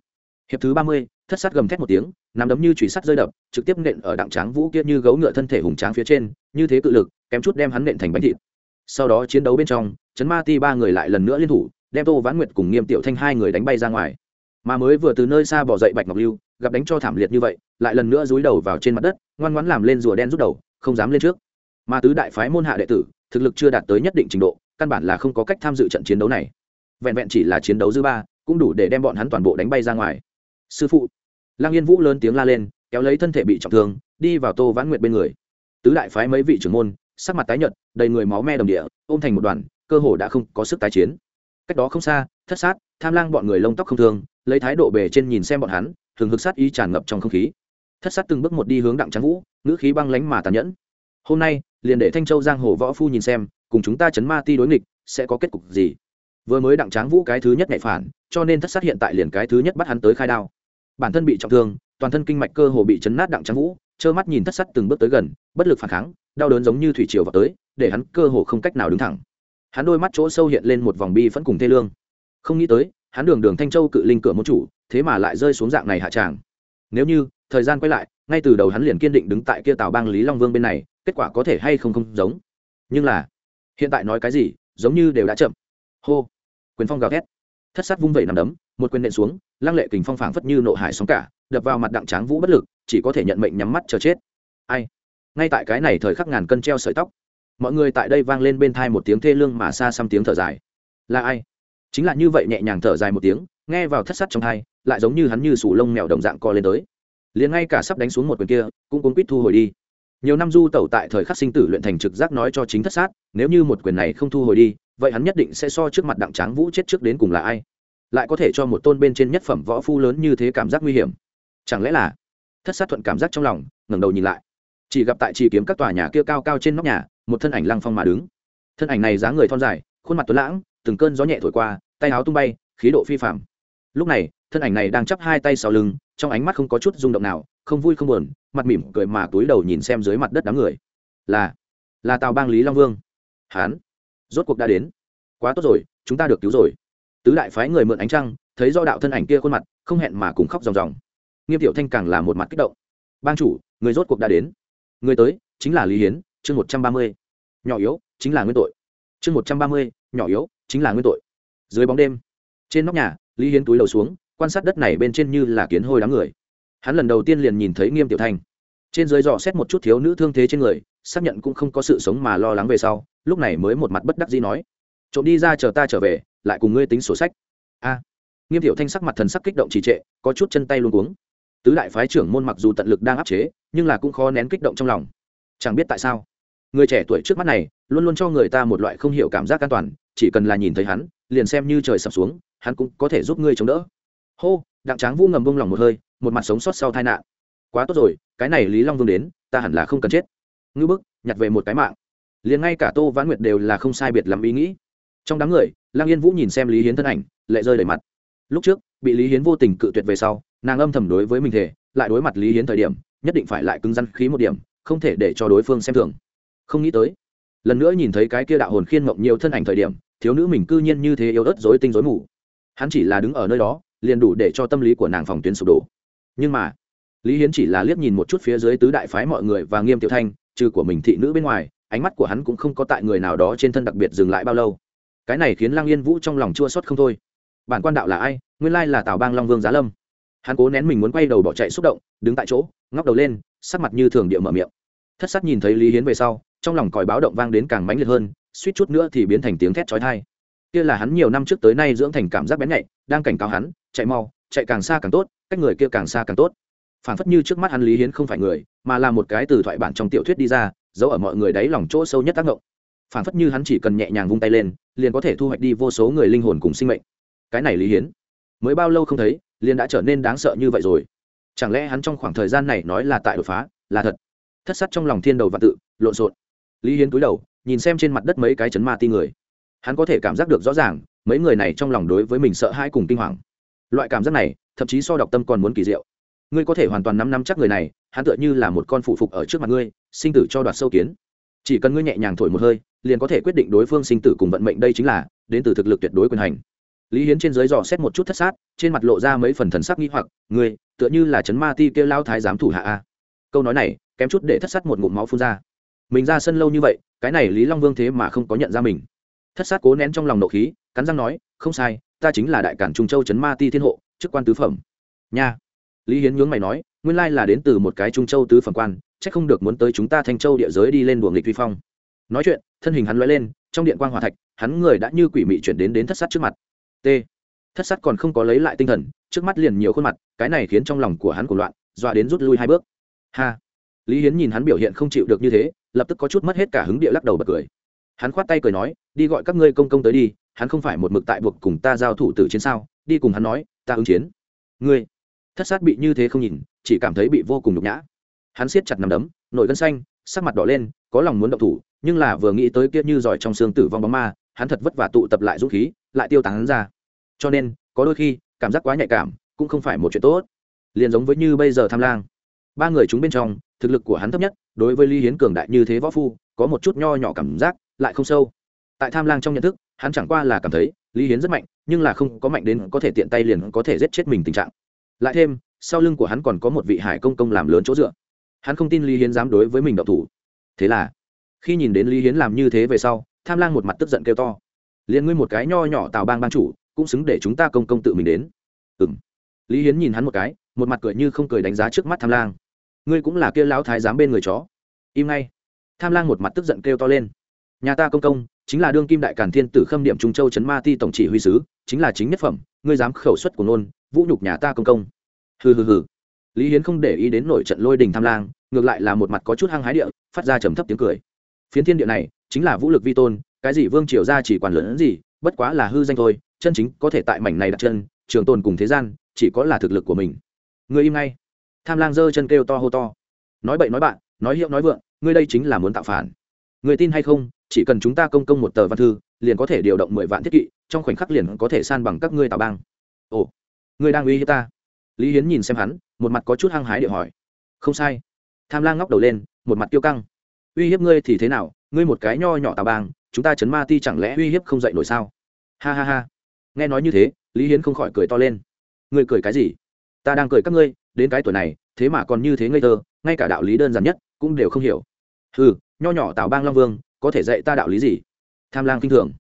Hiệp thứ ba mươi, thất sát gầm thét một tiếng nằm đấm như chùy sắt rơi đập, trực tiếp nện ở đặng tráng vũ kia như gấu ngựa thân thể hùng tráng phía trên, như thế cự lực, kém chút đem hắn nện thành bánh thịt. Sau đó chiến đấu bên trong, chấn ma ti ba người lại lần nữa liên thủ đem tô vãn nguyệt cùng nghiêm tiểu thanh hai người đánh bay ra ngoài. Mà mới vừa từ nơi xa bỏ dậy bạch ngọc lưu, gặp đánh cho thảm liệt như vậy, lại lần nữa dúi đầu vào trên mặt đất, ngoan ngoãn làm lên rùa đen rút đầu, không dám lên trước. Mà tứ đại phái môn hạ đệ tử, thực lực chưa đạt tới nhất định trình độ, căn bản là không có cách tham dự trận chiến đấu này. Vẹn vẹn chỉ là chiến đấu dư ba, cũng đủ để đem bọn hắn toàn bộ đánh bay ra ngoài. Sư phụ, lăng yên vũ lớn tiếng la lên, kéo lấy thân thể bị trọng thương, đi vào tô vãn nguyệt bên người. Tứ đại phái mấy vị trưởng môn, sắc mặt tái nhợt, đầy người máu me đồng địa, ôm thành một đoàn, cơ hồ đã không có sức tái chiến cách đó không xa, thất sát, tham lang bọn người lông tóc không thương, lấy thái độ bề trên nhìn xem bọn hắn, thường hực sát ý tràn ngập trong không khí. Thất sát từng bước một đi hướng đặng trắng vũ, ngữ khí băng lánh mà tàn nhẫn. Hôm nay, liền để thanh châu giang hồ võ phu nhìn xem, cùng chúng ta chấn ma ti đối nghịch, sẽ có kết cục gì? Vừa mới đặng tráng vũ cái thứ nhất nhạy phản, cho nên thất sát hiện tại liền cái thứ nhất bắt hắn tới khai đao. Bản thân bị trọng thương, toàn thân kinh mạch cơ hồ bị chấn nát đặng tráng vũ, trơ mắt nhìn thất sát từng bước tới gần, bất lực phản kháng, đau đớn giống như thủy triều vào tới, để hắn cơ hồ không cách nào đứng thẳng hắn đôi mắt chỗ sâu hiện lên một vòng bi vẫn cùng thê lương. Không nghĩ tới, hắn đường đường thanh châu cự linh cửa môn chủ, thế mà lại rơi xuống dạng này hạ tràng. Nếu như, thời gian quay lại, ngay từ đầu hắn liền kiên định đứng tại kia tào bang lý long vương bên này, kết quả có thể hay không không giống. Nhưng là, hiện tại nói cái gì, giống như đều đã chậm. Hô! Quyền phong gào thét. Thất sát vung vẩy nằm đấm, một quyền nện xuống, lăng lệ kình phong phảng phất như nộ hải sóng cả, đập vào mặt đặng tráng vũ bất lực, chỉ có thể nhận mệnh nhắm mắt chờ chết. Ai? Ngay tại cái này thời khắc ngàn cân treo sợi tóc mọi người tại đây vang lên bên thai một tiếng thê lương mà xa xăm tiếng thở dài. Là ai? Chính là như vậy nhẹ nhàng thở dài một tiếng, nghe vào thất sắt trong thai, lại giống như hắn như sủ lông mèo đồng dạng co lên tới. Liền ngay cả sắp đánh xuống một quyền kia, cũng cuốn quýt thu hồi đi. Nhiều năm du tẩu tại thời khắc sinh tử luyện thành trực giác nói cho chính thất sát, nếu như một quyền này không thu hồi đi, vậy hắn nhất định sẽ so trước mặt đặng tráng vũ chết trước đến cùng là ai? Lại có thể cho một tôn bên trên nhất phẩm võ phu lớn như thế cảm giác nguy hiểm. Chẳng lẽ là thất sát thuận cảm giác trong lòng, ngẩng đầu nhìn lại. Chỉ gặp tại chỉ kiếm các tòa nhà kia cao cao trên nóc nhà một thân ảnh lăng phong mà đứng. Thân ảnh này dáng người thon dài, khuôn mặt tuấn lãng, từng cơn gió nhẹ thổi qua, tay áo tung bay, khí độ phi phạm lúc này, thân ảnh này đang chắp hai tay sau lưng, trong ánh mắt không có chút rung động nào, không vui không buồn, mặt mỉm cười mà túi đầu nhìn xem dưới mặt đất đám người. Là là tào bang lý long vương. Hán, rốt cuộc đã đến. Quá tốt rồi, chúng ta được cứu rồi. Tứ đại phái người mượn ánh trăng, thấy do đạo thân ảnh kia khuôn mặt, không hẹn mà cùng khóc ròng ròng. Nghiêm tiểu thanh càng là một mặt kích động. Bang chủ, người rốt cuộc đã đến. Người tới, chính là lý hiến chương một trăm ba mươi, nhỏ yếu, chính là nguyên tội. Chương một trăm ba mươi, nhỏ yếu, chính là nguyên tội. Dưới bóng đêm, trên nóc nhà, lý hiến túi đầu xuống, quan sát đất này bên trên như là kiến hôi đám người. Hắn lần đầu tiên liền nhìn thấy nghiêm tiểu thanh trên dưới dò xét một chút thiếu nữ thương thế trên người, xác nhận cũng không có sự sống mà lo lắng về sau, lúc này mới một mặt bất đắc dĩ nói, trộm đi ra chờ ta trở về, lại cùng ngươi tính sổ sách. A. Nghiêm tiểu thanh sắc mặt thần sắc kích động trì trệ, có chút chân tay luôn cuống. Tứ đại phái trưởng môn mặc dù tận lực đang áp chế, nhưng là cũng khó nén kích động trong lòng. Chẳng biết tại sao người trẻ tuổi trước mắt này, luôn luôn cho người ta một loại không hiểu cảm giác an toàn, chỉ cần là nhìn thấy hắn, liền xem như trời sập xuống, hắn cũng có thể giúp ngươi chống đỡ. Hô, đặng tráng vũ ngầm bông lòng một hơi, một mặt sống sót sau tai nạn. Quá tốt rồi, cái này lý long vương đến, ta hẳn là không cần chết. Ngư bức, nhặt về một cái mạng. Liền ngay cả tô vãn nguyệt đều là không sai biệt lắm ý nghĩ. Trong đám người lang yên vũ nhìn xem lý hiến thân ảnh lệ rơi đầy mặt. Lúc trước, bị lý hiến vô tình cự tuyệt về sau, nàng âm thầm đối với mình thể lại đối mặt lý hiến thời điểm, nhất định phải lại cứng rắn khí một điểm, không thể để cho đối phương xem thường không nghĩ tới. Lần nữa nhìn thấy cái kia đạo hồn khiên mộng nhiều thân ảnh thời điểm, thiếu nữ mình cư nhiên như thế yếu ớt dối tinh dối mù. Hắn chỉ là đứng ở nơi đó, liền đủ để cho tâm lý của nàng phòng tuyến sụp đổ. Nhưng mà, lý hiến chỉ là liếc nhìn một chút phía dưới tứ đại phái mọi người và nghiêm tiểu thanh, trừ của mình thị nữ bên ngoài, ánh mắt của hắn cũng không có tại người nào đó trên thân đặc biệt dừng lại bao lâu. Cái này khiến lang yên vũ trong lòng chua xót không thôi. Bản quan đạo là ai? Nguyên lai là tào bang long vương giá lâm. Hắn cố nén mình muốn quay đầu bỏ chạy xúc động, đứng tại chỗ, ngóc đầu lên, sắc mặt như thường địa mở miệng. Thất sắc nhìn thấy lý hiến về sau trong lòng còi báo động vang đến càng mãnh liệt hơn, suýt chút nữa thì biến thành tiếng thét chói tai. Kia là hắn nhiều năm trước tới nay dưỡng thành cảm giác bén nhạy, đang cảnh cáo hắn, chạy mau, chạy càng xa càng tốt, cách người kia càng xa càng tốt. Phản phất như trước mắt hắn lý hiến không phải người, mà là một cái từ thoại bản trong tiểu thuyết đi ra, giấu ở mọi người đáy lòng chỗ sâu nhất tác động phản phất như hắn chỉ cần nhẹ nhàng vung tay lên, liền có thể thu hoạch đi vô số người linh hồn cùng sinh mệnh. Cái này lý hiến, mới bao lâu không thấy, liền đã trở nên đáng sợ như vậy rồi. Chẳng lẽ hắn trong khoảng thời gian này nói là tại đột phá, là thật? Thất sắc trong lòng thiên đầu và tự, lộn xộn lý hiến cúi đầu, nhìn xem trên mặt đất mấy cái chấn ma ti người. Hắn có thể cảm giác được rõ ràng, mấy người này trong lòng đối với mình sợ hãi cùng kinh hoàng. Loại cảm giác này, thậm chí so đọc tâm còn muốn kỳ diệu. Ngươi có thể hoàn toàn nắm nắm chắc người này, hắn tựa như là một con phụ phục ở trước mặt ngươi, sinh tử cho đoạt sâu kiến. Chỉ cần ngươi nhẹ nhàng thổi một hơi, liền có thể quyết định đối phương sinh tử cùng vận mệnh đây chính là, đến từ thực lực tuyệt đối quyền hành. Lý hiến trên dưới dò xét một chút thất sát, trên mặt lộ ra mấy phần thần sắc nghi hoặc, ngươi, tựa như là chấn ma ti kêu lao thái giám thủ hạ a. Câu nói này, kém chút để thất sát một ngụm máu phun ra mình ra sân lâu như vậy, cái này lý long vương thế mà không có nhận ra mình. Thất sát cố nén trong lòng nộ khí, cắn răng nói, không sai, ta chính là đại cản trung châu trấn ma ti thiên hộ, chức quan tứ phẩm. Nha. Lý hiến nhướng mày nói, nguyên lai là đến từ một cái trung châu tứ phẩm quan c h ắ c không được muốn tới chúng ta thanh châu địa giới đi lên buồng lịch vi phong. Nói chuyện, thân hình hắn loay lên, trong điện quan hòa thạch, hắn người đã như quỷ mị chuyển đến đến thất sát trước mặt. T. Thất sát còn không có lấy lại tinh thần, trước mắt liền nhiều khuôn mặt, cái này khiến trong lòng của hắn cuộc loạn, dọa đến rút lui hai bước. Ha. Lý hiến nhìn hắn biểu hiện không chịu được như thế lập tức có chút mất hết cả hứng địa lắc đầu bật cười. Hắn khoát tay cười nói, đi gọi các ngươi công công tới đi, hắn không phải một mực tại buộc cùng ta giao thủ tử chiến sao? Đi cùng hắn nói, ta ứng chiến. Ngươi? Thất sát bị như thế không nhìn, chỉ cảm thấy bị vô cùng nhục nhã. Hắn siết chặt nằm đấm nổi gân xanh, sắc mặt đỏ lên, có lòng muốn động thủ, nhưng là vừa nghĩ tới kia như giỏi trong xương tử vong bóng ma, hắn thật vất vả tụ tập lại dũng khí, lại tiêu tán hắn ra. Cho nên, có đôi khi, cảm giác quá nhạy cảm, cũng không phải một chuyện tốt. Liền giống với như bây giờ tham lang. Ba người chúng bên trong thực lực của hắn thấp nhất, đối với lý hiến cường đại như thế võ phu, có một chút nho nhỏ cảm giác, lại không sâu. Tại tham lang trong nhận thức, hắn chẳng qua là cảm thấy lý hiến rất mạnh, nhưng là không có mạnh đến có thể tiện tay liền có thể giết chết mình tình trạng. Lại thêm, sau lưng của hắn còn có một vị hải công công làm lớn chỗ dựa. Hắn không tin lý hiến dám đối với mình đậu thủ. Thế là, khi nhìn đến lý hiến làm như thế về sau, tham lang một mặt tức giận kêu to. Liền ngươi một cái nho nhỏ tào bang ban chủ, cũng xứng để chúng ta công công tự mình đến. Ừ m lý hiến nhìn hắn một cái, một mặt cười như không cười đánh giá trước mắt tham lang ngươi cũng là kia lão thái giám bên người chó. Im ngay. Tham lang một mặt tức giận kêu to lên. Nhà ta công công, chính là đương kim đại cản thiên tử khâm điểm trung châu trấn ma ti tổng chỉ huy sứ, chính là chính nhất phẩm, ngươi dám khẩu xuất của nôn, vũ nhục nhà ta công công. Hừ hừ hừ. Lý hiến không để ý đến nổi trận lôi đình tham lang, ngược lại là một mặt có chút hăng hái địa, phát ra trầm thấp tiếng cười. Phiến thiên địa này, chính là vũ lực vi tôn, cái gì vương triều ra chỉ quản lớn gì, bất quá là hư danh thôi, chân chính có thể tại mảnh này đặt chân, trường tồn cùng thế gian, chỉ có là thực lực của mình. Ngươi im ngay tham lang giơ chân kêu to hô to. Nói bậy nói bạn, nói hiệu nói vượng, ngươi đây chính là muốn tạo phản. Người tin hay không, chỉ cần chúng ta công công một tờ văn thư, liền có thể điều động mười vạn thiết kỵ, trong khoảnh khắc liền có thể san bằng các ngươi tào bang. Ồ, ngươi đang uy hiếp ta. Lý hiến nhìn xem hắn, một mặt có chút hăng hái để hỏi. Không sai. Tham lang ngóc đầu lên, một mặt tiêu căng. Uy hiếp ngươi thì thế nào, ngươi một cái nho nhỏ tào bang, chúng ta chấn ma ti chẳng lẽ uy hiếp không dậy nổi sao? Ha ha ha. Nghe nói như thế, lý hiến không khỏi cười to lên. Ngươi cười cái gì? Ta đang cười các ngươi đến cái tuổi này, thế mà còn như thế ngây thơ, ngay cả đạo lý đơn giản nhất cũng đều không hiểu. Ừ nho nhỏ tào bang long vương, có thể dạy ta đạo lý gì? Tham lang kinh thường.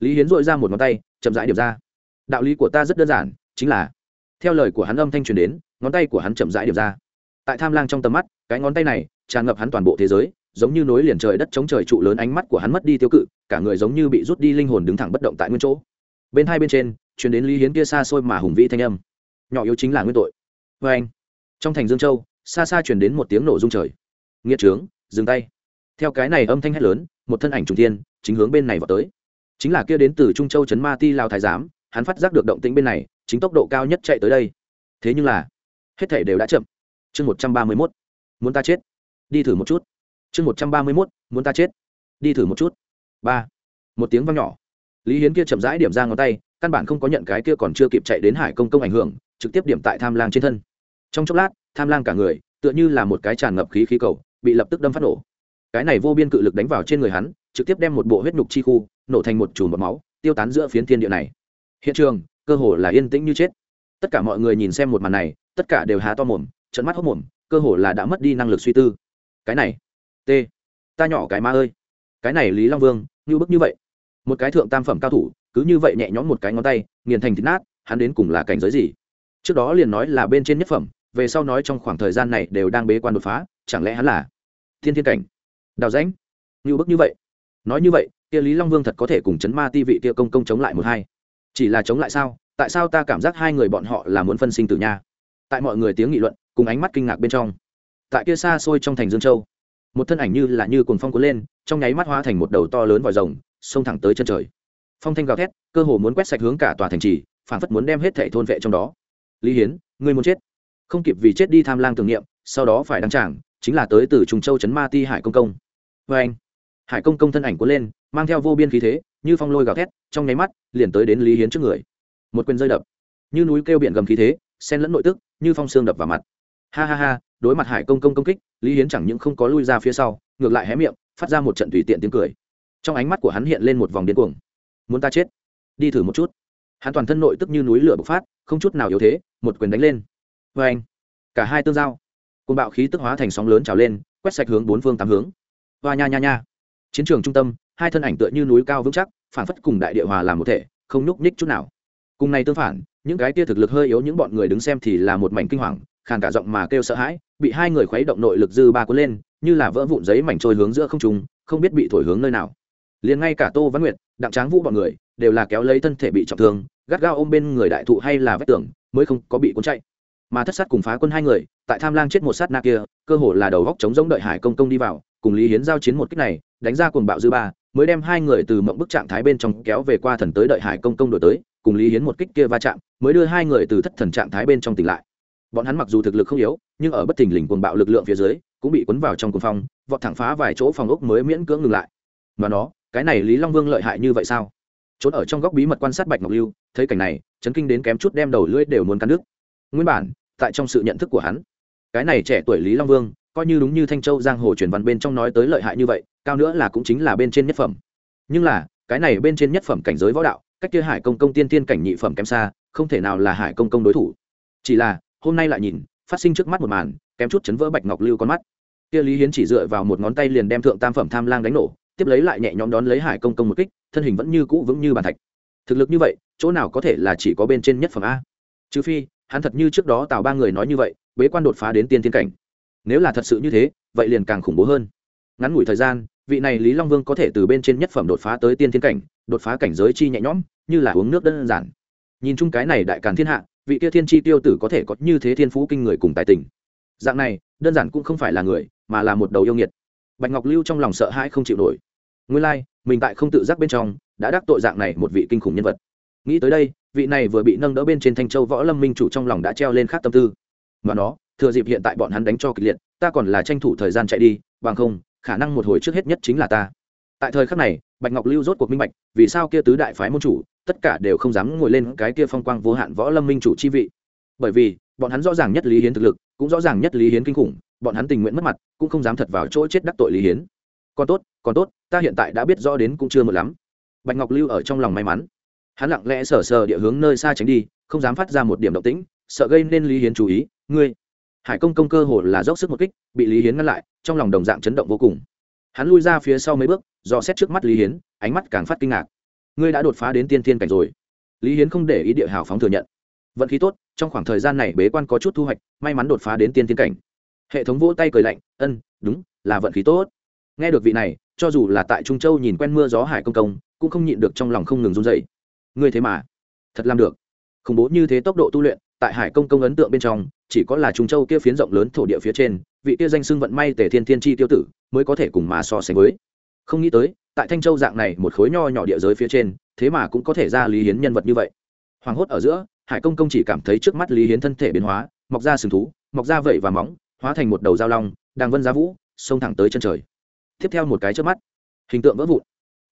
Lý hiến dội ra một ngón tay, chậm rãi điểm ra. Đạo lý của ta rất đơn giản, chính là, theo lời của hắn âm thanh truyền đến, ngón tay của hắn chậm rãi điểm ra. Tại tham lang trong tầm mắt, cái ngón tay này tràn ngập hắn toàn bộ thế giới, giống như nối liền trời đất chống trời trụ lớn ánh mắt của hắn mất đi tiêu cự, cả người giống như bị rút đi linh hồn đứng thẳng bất động tại nguyên chỗ. Bên hai bên trên chuyển đến lý hiến kia xa xôi mà hùng vĩ thanh âm. Nhỏ yếu chính là nguyên tội. Vê anh trong thành dương châu, xa xa chuyển đến một tiếng nổ rung trời. Nghĩa trướng, dừng tay. Theo cái này âm thanh hét lớn, một thân ảnh trung tiên chính hướng bên này vào tới. Chính là kia đến từ trung châu trấn ma ti lao thái giám, hắn phát giác được động tĩnh bên này, chính tốc độ cao nhất chạy tới đây. Thế nhưng là, hết thể đều đã chậm. Chương một trăm ba mươi mốt, muốn ta chết. Đi thử một chút. Chương một trăm ba mươi mốt, muốn ta chết. Đi thử một chút. Ba. Một tiếng văng nhỏ. Lý hiến kia chậm rãi điểm ra ngón tay, căn bản không có nhận cái kia còn chưa kịp chạy đến hải công công ảnh hưởng, trực tiếp điểm tại tham lang trên thân trong chốc lát, tham lang cả người, tựa như là một cái tràn ngập khí khí cầu, bị lập tức đâm phát nổ. Cái này vô biên cự lực đánh vào trên người hắn, trực tiếp đem một bộ huyết nhục chi khu, nổ thành một chùm bọt máu, tiêu tán giữa phiến thiên địa này. Hiện trường, cơ hồ là yên tĩnh như chết. Tất cả mọi người nhìn xem một màn này, tất cả đều há to mồm trận mắt hốc mồm, cơ hồ là đã mất đi năng lực suy tư. Cái này, t, ta nhỏ cái ma ơi. Cái này lý long vương, như bức như vậy. Một cái thượng tam phẩm cao thủ, cứ như vậy nhẹ nhõm một cái ngón tay, nghiền thành thịt nát, hắn đến cùng là cảnh giới gì? Trước đó liền nói là bên trên nhất phẩm về sau nói trong khoảng thời gian này đều đang bế quan đột phá, chẳng lẽ hắn là thiên thiên cảnh? Đào rãnh, như bức như vậy, nói như vậy, kia lý long vương thật có thể cùng chấn ma ti vị kia công công chống lại một hai. Chỉ là chống lại sao? Tại sao ta cảm giác hai người bọn họ là muốn phân sinh tử nha? Tại mọi người tiếng nghị luận, cùng ánh mắt kinh ngạc bên trong. Tại kia xa xôi trong thành dương châu, một thân ảnh như là như cuồng phong cuốn lên, trong nháy mắt hóa thành một đầu to lớn vòi rồng, xông thẳng tới chân trời. Phong thanh gào thét, cơ hồ muốn quét sạch hướng cả tòa thành trì, phản phất muốn đem hết thệ thôn vệ trong đó. Lý hiến, ngươi muốn chết? Không kịp vì chết đi tham lang tưởng niệm, sau đó phải đăng trảng chính là tới từ trùng châu trấn ma ti hải công công. Vê anh, hải công công thân ảnh cuốn lên, mang theo vô biên khí thế, như phong lôi gào thét, trong nháy mắt, liền tới đến lý hiến trước người. Một quyền rơi đập. Như núi kêu biển gầm khí thế sen lẫn nội tức, như phong xương đập vào mặt. Ha ha ha, đối mặt hải công công công kích, lý hiến chẳng những không có lui ra phía sau, ngược lại hé miệng, phát ra một trận tùy tiện tiếng cười. Trong ánh mắt của hắn hiện lên một vòng điên cuồng. Muốn ta chết? Đi thử một chút. Hắn toàn thân nội tức như núi lửa bộc phát, không chút nào yếu thế, một quyền đánh lên vê anh, cả hai tương giao. Côn bạo khí tức hóa thành sóng lớn trào lên, quét sạch hướng bốn phương tám hướng. Và nha nha nha. Chiến trường trung tâm, hai thân ảnh tựa như núi cao vững chắc, phản phất cùng đại địa hòa làm một thể, không nhúc nhích chút nào. Cùng này tương phản, những cái tia thực lực hơi yếu những bọn người đứng xem thì là một mảnh kinh hoàng, khàn cả giọng mà kêu sợ hãi, bị hai người khuấy động nội lực dư ba cuốn lên, như là vỡ vụn giấy mảnh trôi hướng giữa không trung, không biết bị thổi hướng nơi nào. Liền ngay cả tô văn nguyệt, đặng tráng vũ bọn người, đều là kéo lấy thân thể bị trọng thương, gắt gao ôm bên người đại thụ hay là vách tường, mới không có bị cuốn chạy mà thất sát cùng phá quân hai người, tại tham lang chết một sát na kia, cơ hồ là đầu góc chống giống đợi hải công công đi vào, cùng lý hiến giao chiến một cách này, đánh ra cuồng bạo dư ba, mới đem hai người từ mộng bức trạng thái bên trong kéo về qua thần tới đợi hải công công đổi tới, cùng lý hiến một kích kia va chạm, mới đưa hai người từ thất thần trạng thái bên trong tỉnh lại. Bọn hắn mặc dù thực lực không yếu, nhưng ở bất thình lình cuồng bạo lực lượng phía dưới, cũng bị cuốn vào trong cuồng phong, vọt thẳng phá vài chỗ phòng ốc mới miễn cưỡng ngừng lại. Mà nó, cái này lý long vương lợi hại như vậy sao? Trốn ở trong góc bí mật quan sát bạch ngọc lưu, thấy cảnh này, chấn kinh đến kém chút đem đầu lưỡi đều muốn cắn nước nguyên bản tại trong sự nhận thức của hắn. Cái này trẻ tuổi lý long vương, coi như đúng như thanh châu giang hồ truyền văn bên trong nói tới lợi hại như vậy, cao nữa là cũng chính là bên trên nhất phẩm. Nhưng là, cái này bên trên nhất phẩm cảnh giới võ đạo, cách kia hải công công tiên tiên cảnh nhị phẩm kém xa, không thể nào là hải công công đối thủ. Chỉ là, hôm nay lại nhìn, phát sinh trước mắt một màn, kém chút chấn vỡ bạch ngọc lưu con mắt. Kia lý hiến chỉ dựa vào một ngón tay liền đem thượng tam phẩm tham lang đánh nổ, tiếp lấy lại nhẹ nhõm đón lấy hải công công một kích, thân hình vẫn như cũ vững như bàn thạch. Thực lực như vậy, chỗ nào có thể là chỉ có bên trên nhất phẩm a? Trừ phi hắn thật như trước đó tào ba người nói như vậy, bế quan đột phá đến tiên thiên cảnh. Nếu là thật sự như thế, vậy liền càng khủng bố hơn. Ngắn ngủi thời gian, vị này lý long vương có thể từ bên trên nhất phẩm đột phá tới tiên thiên cảnh, đột phá cảnh giới chi nhẹ nhõm, như là uống nước đơn giản. Nhìn chung cái này đại càn thiên hạ, vị kia thiên chi tiêu tử có thể có như thế thiên phú kinh người cùng tài tình. Dạng này, đơn giản cũng không phải là người, mà là một đầu yêu nghiệt. Bạch ngọc lưu trong lòng sợ hãi không chịu nổi. Nguyên lai, mình tại không tự giác bên trong, đã đắc tội dạng này một vị kinh khủng nhân vật. Nghĩ tới đây vị này vừa bị nâng đỡ bên trên thanh châu võ lâm minh chủ trong lòng đã treo lên khác tâm tư. Và nó, thừa dịp hiện tại bọn hắn đánh cho kịch liệt, ta còn là tranh thủ thời gian chạy đi, bằng không, khả năng một hồi trước hết nhất chính là ta. Tại thời khắc này, bạch ngọc lưu rốt cuộc minh bạch, vì sao kia tứ đại phái môn chủ, tất cả đều không dám ngồi lên cái kia phong quang vô hạn võ lâm minh chủ chi vị. Bởi vì, bọn hắn rõ ràng nhất lý hiến thực lực, cũng rõ ràng nhất lý hiến kinh khủng, bọn hắn tình nguyện mất mặt, cũng không dám thật vào chỗ chết đắc tội lý hiến. Còn tốt còn tốt, ta hiện tại đã biết rõ đến cũng chưa một lắm. Bạch ngọc lưu ở trong lòng may mắn hắn lặng lẽ sờ sờ địa hướng nơi xa tránh đi, không dám phát ra một điểm động tĩnh, sợ gây nên lý hiến chú ý. Ngươi? Hải công công cơ hồ là dốc sức một kích, bị lý hiến ngăn lại, trong lòng đồng dạng chấn động vô cùng. Hắn lui ra phía sau mấy bước, dò xét trước mắt lý hiến, ánh mắt càng phát kinh ngạc. Ngươi đã đột phá đến tiên thiên cảnh rồi. Lý hiến không để ý địa hào phóng thừa nhận. Vận khí tốt, trong khoảng thời gian này bế quan có chút thu hoạch, may mắn đột phá đến tiên thiên cảnh. Hệ thống vỗ tay cười lạnh, ân, đúng, là vận khí tốt. Nghe được vị này, cho dù là tại trung châu nhìn quen mưa gió hải công công, cũng không nhịn được trong lòng không ngừng run dậy ngươi thế mà. Thật làm được. Khủng bố như thế tốc độ tu luyện, tại hải công công ấn tượng bên trong, chỉ có là trung châu kia phiến rộng lớn thổ địa phía trên, vị kia danh xưng vận may tề thiên thiên chi tiêu tử mới có thể cùng mà so sánh với. Không nghĩ tới, tại thanh châu dạng này một khối nho nhỏ địa giới phía trên, thế mà cũng có thể ra lý hiến nhân vật như vậy. Hoàng hốt ở giữa, hải công công chỉ cảm thấy trước mắt lý hiến thân thể biến hóa, mọc ra sừng thú, mọc ra vẩy và móng, hóa thành một đầu dao long, đang vân giá vũ, xông thẳng tới chân trời. Tiếp theo một cái trước mắt, hình tượng vỡ vụn.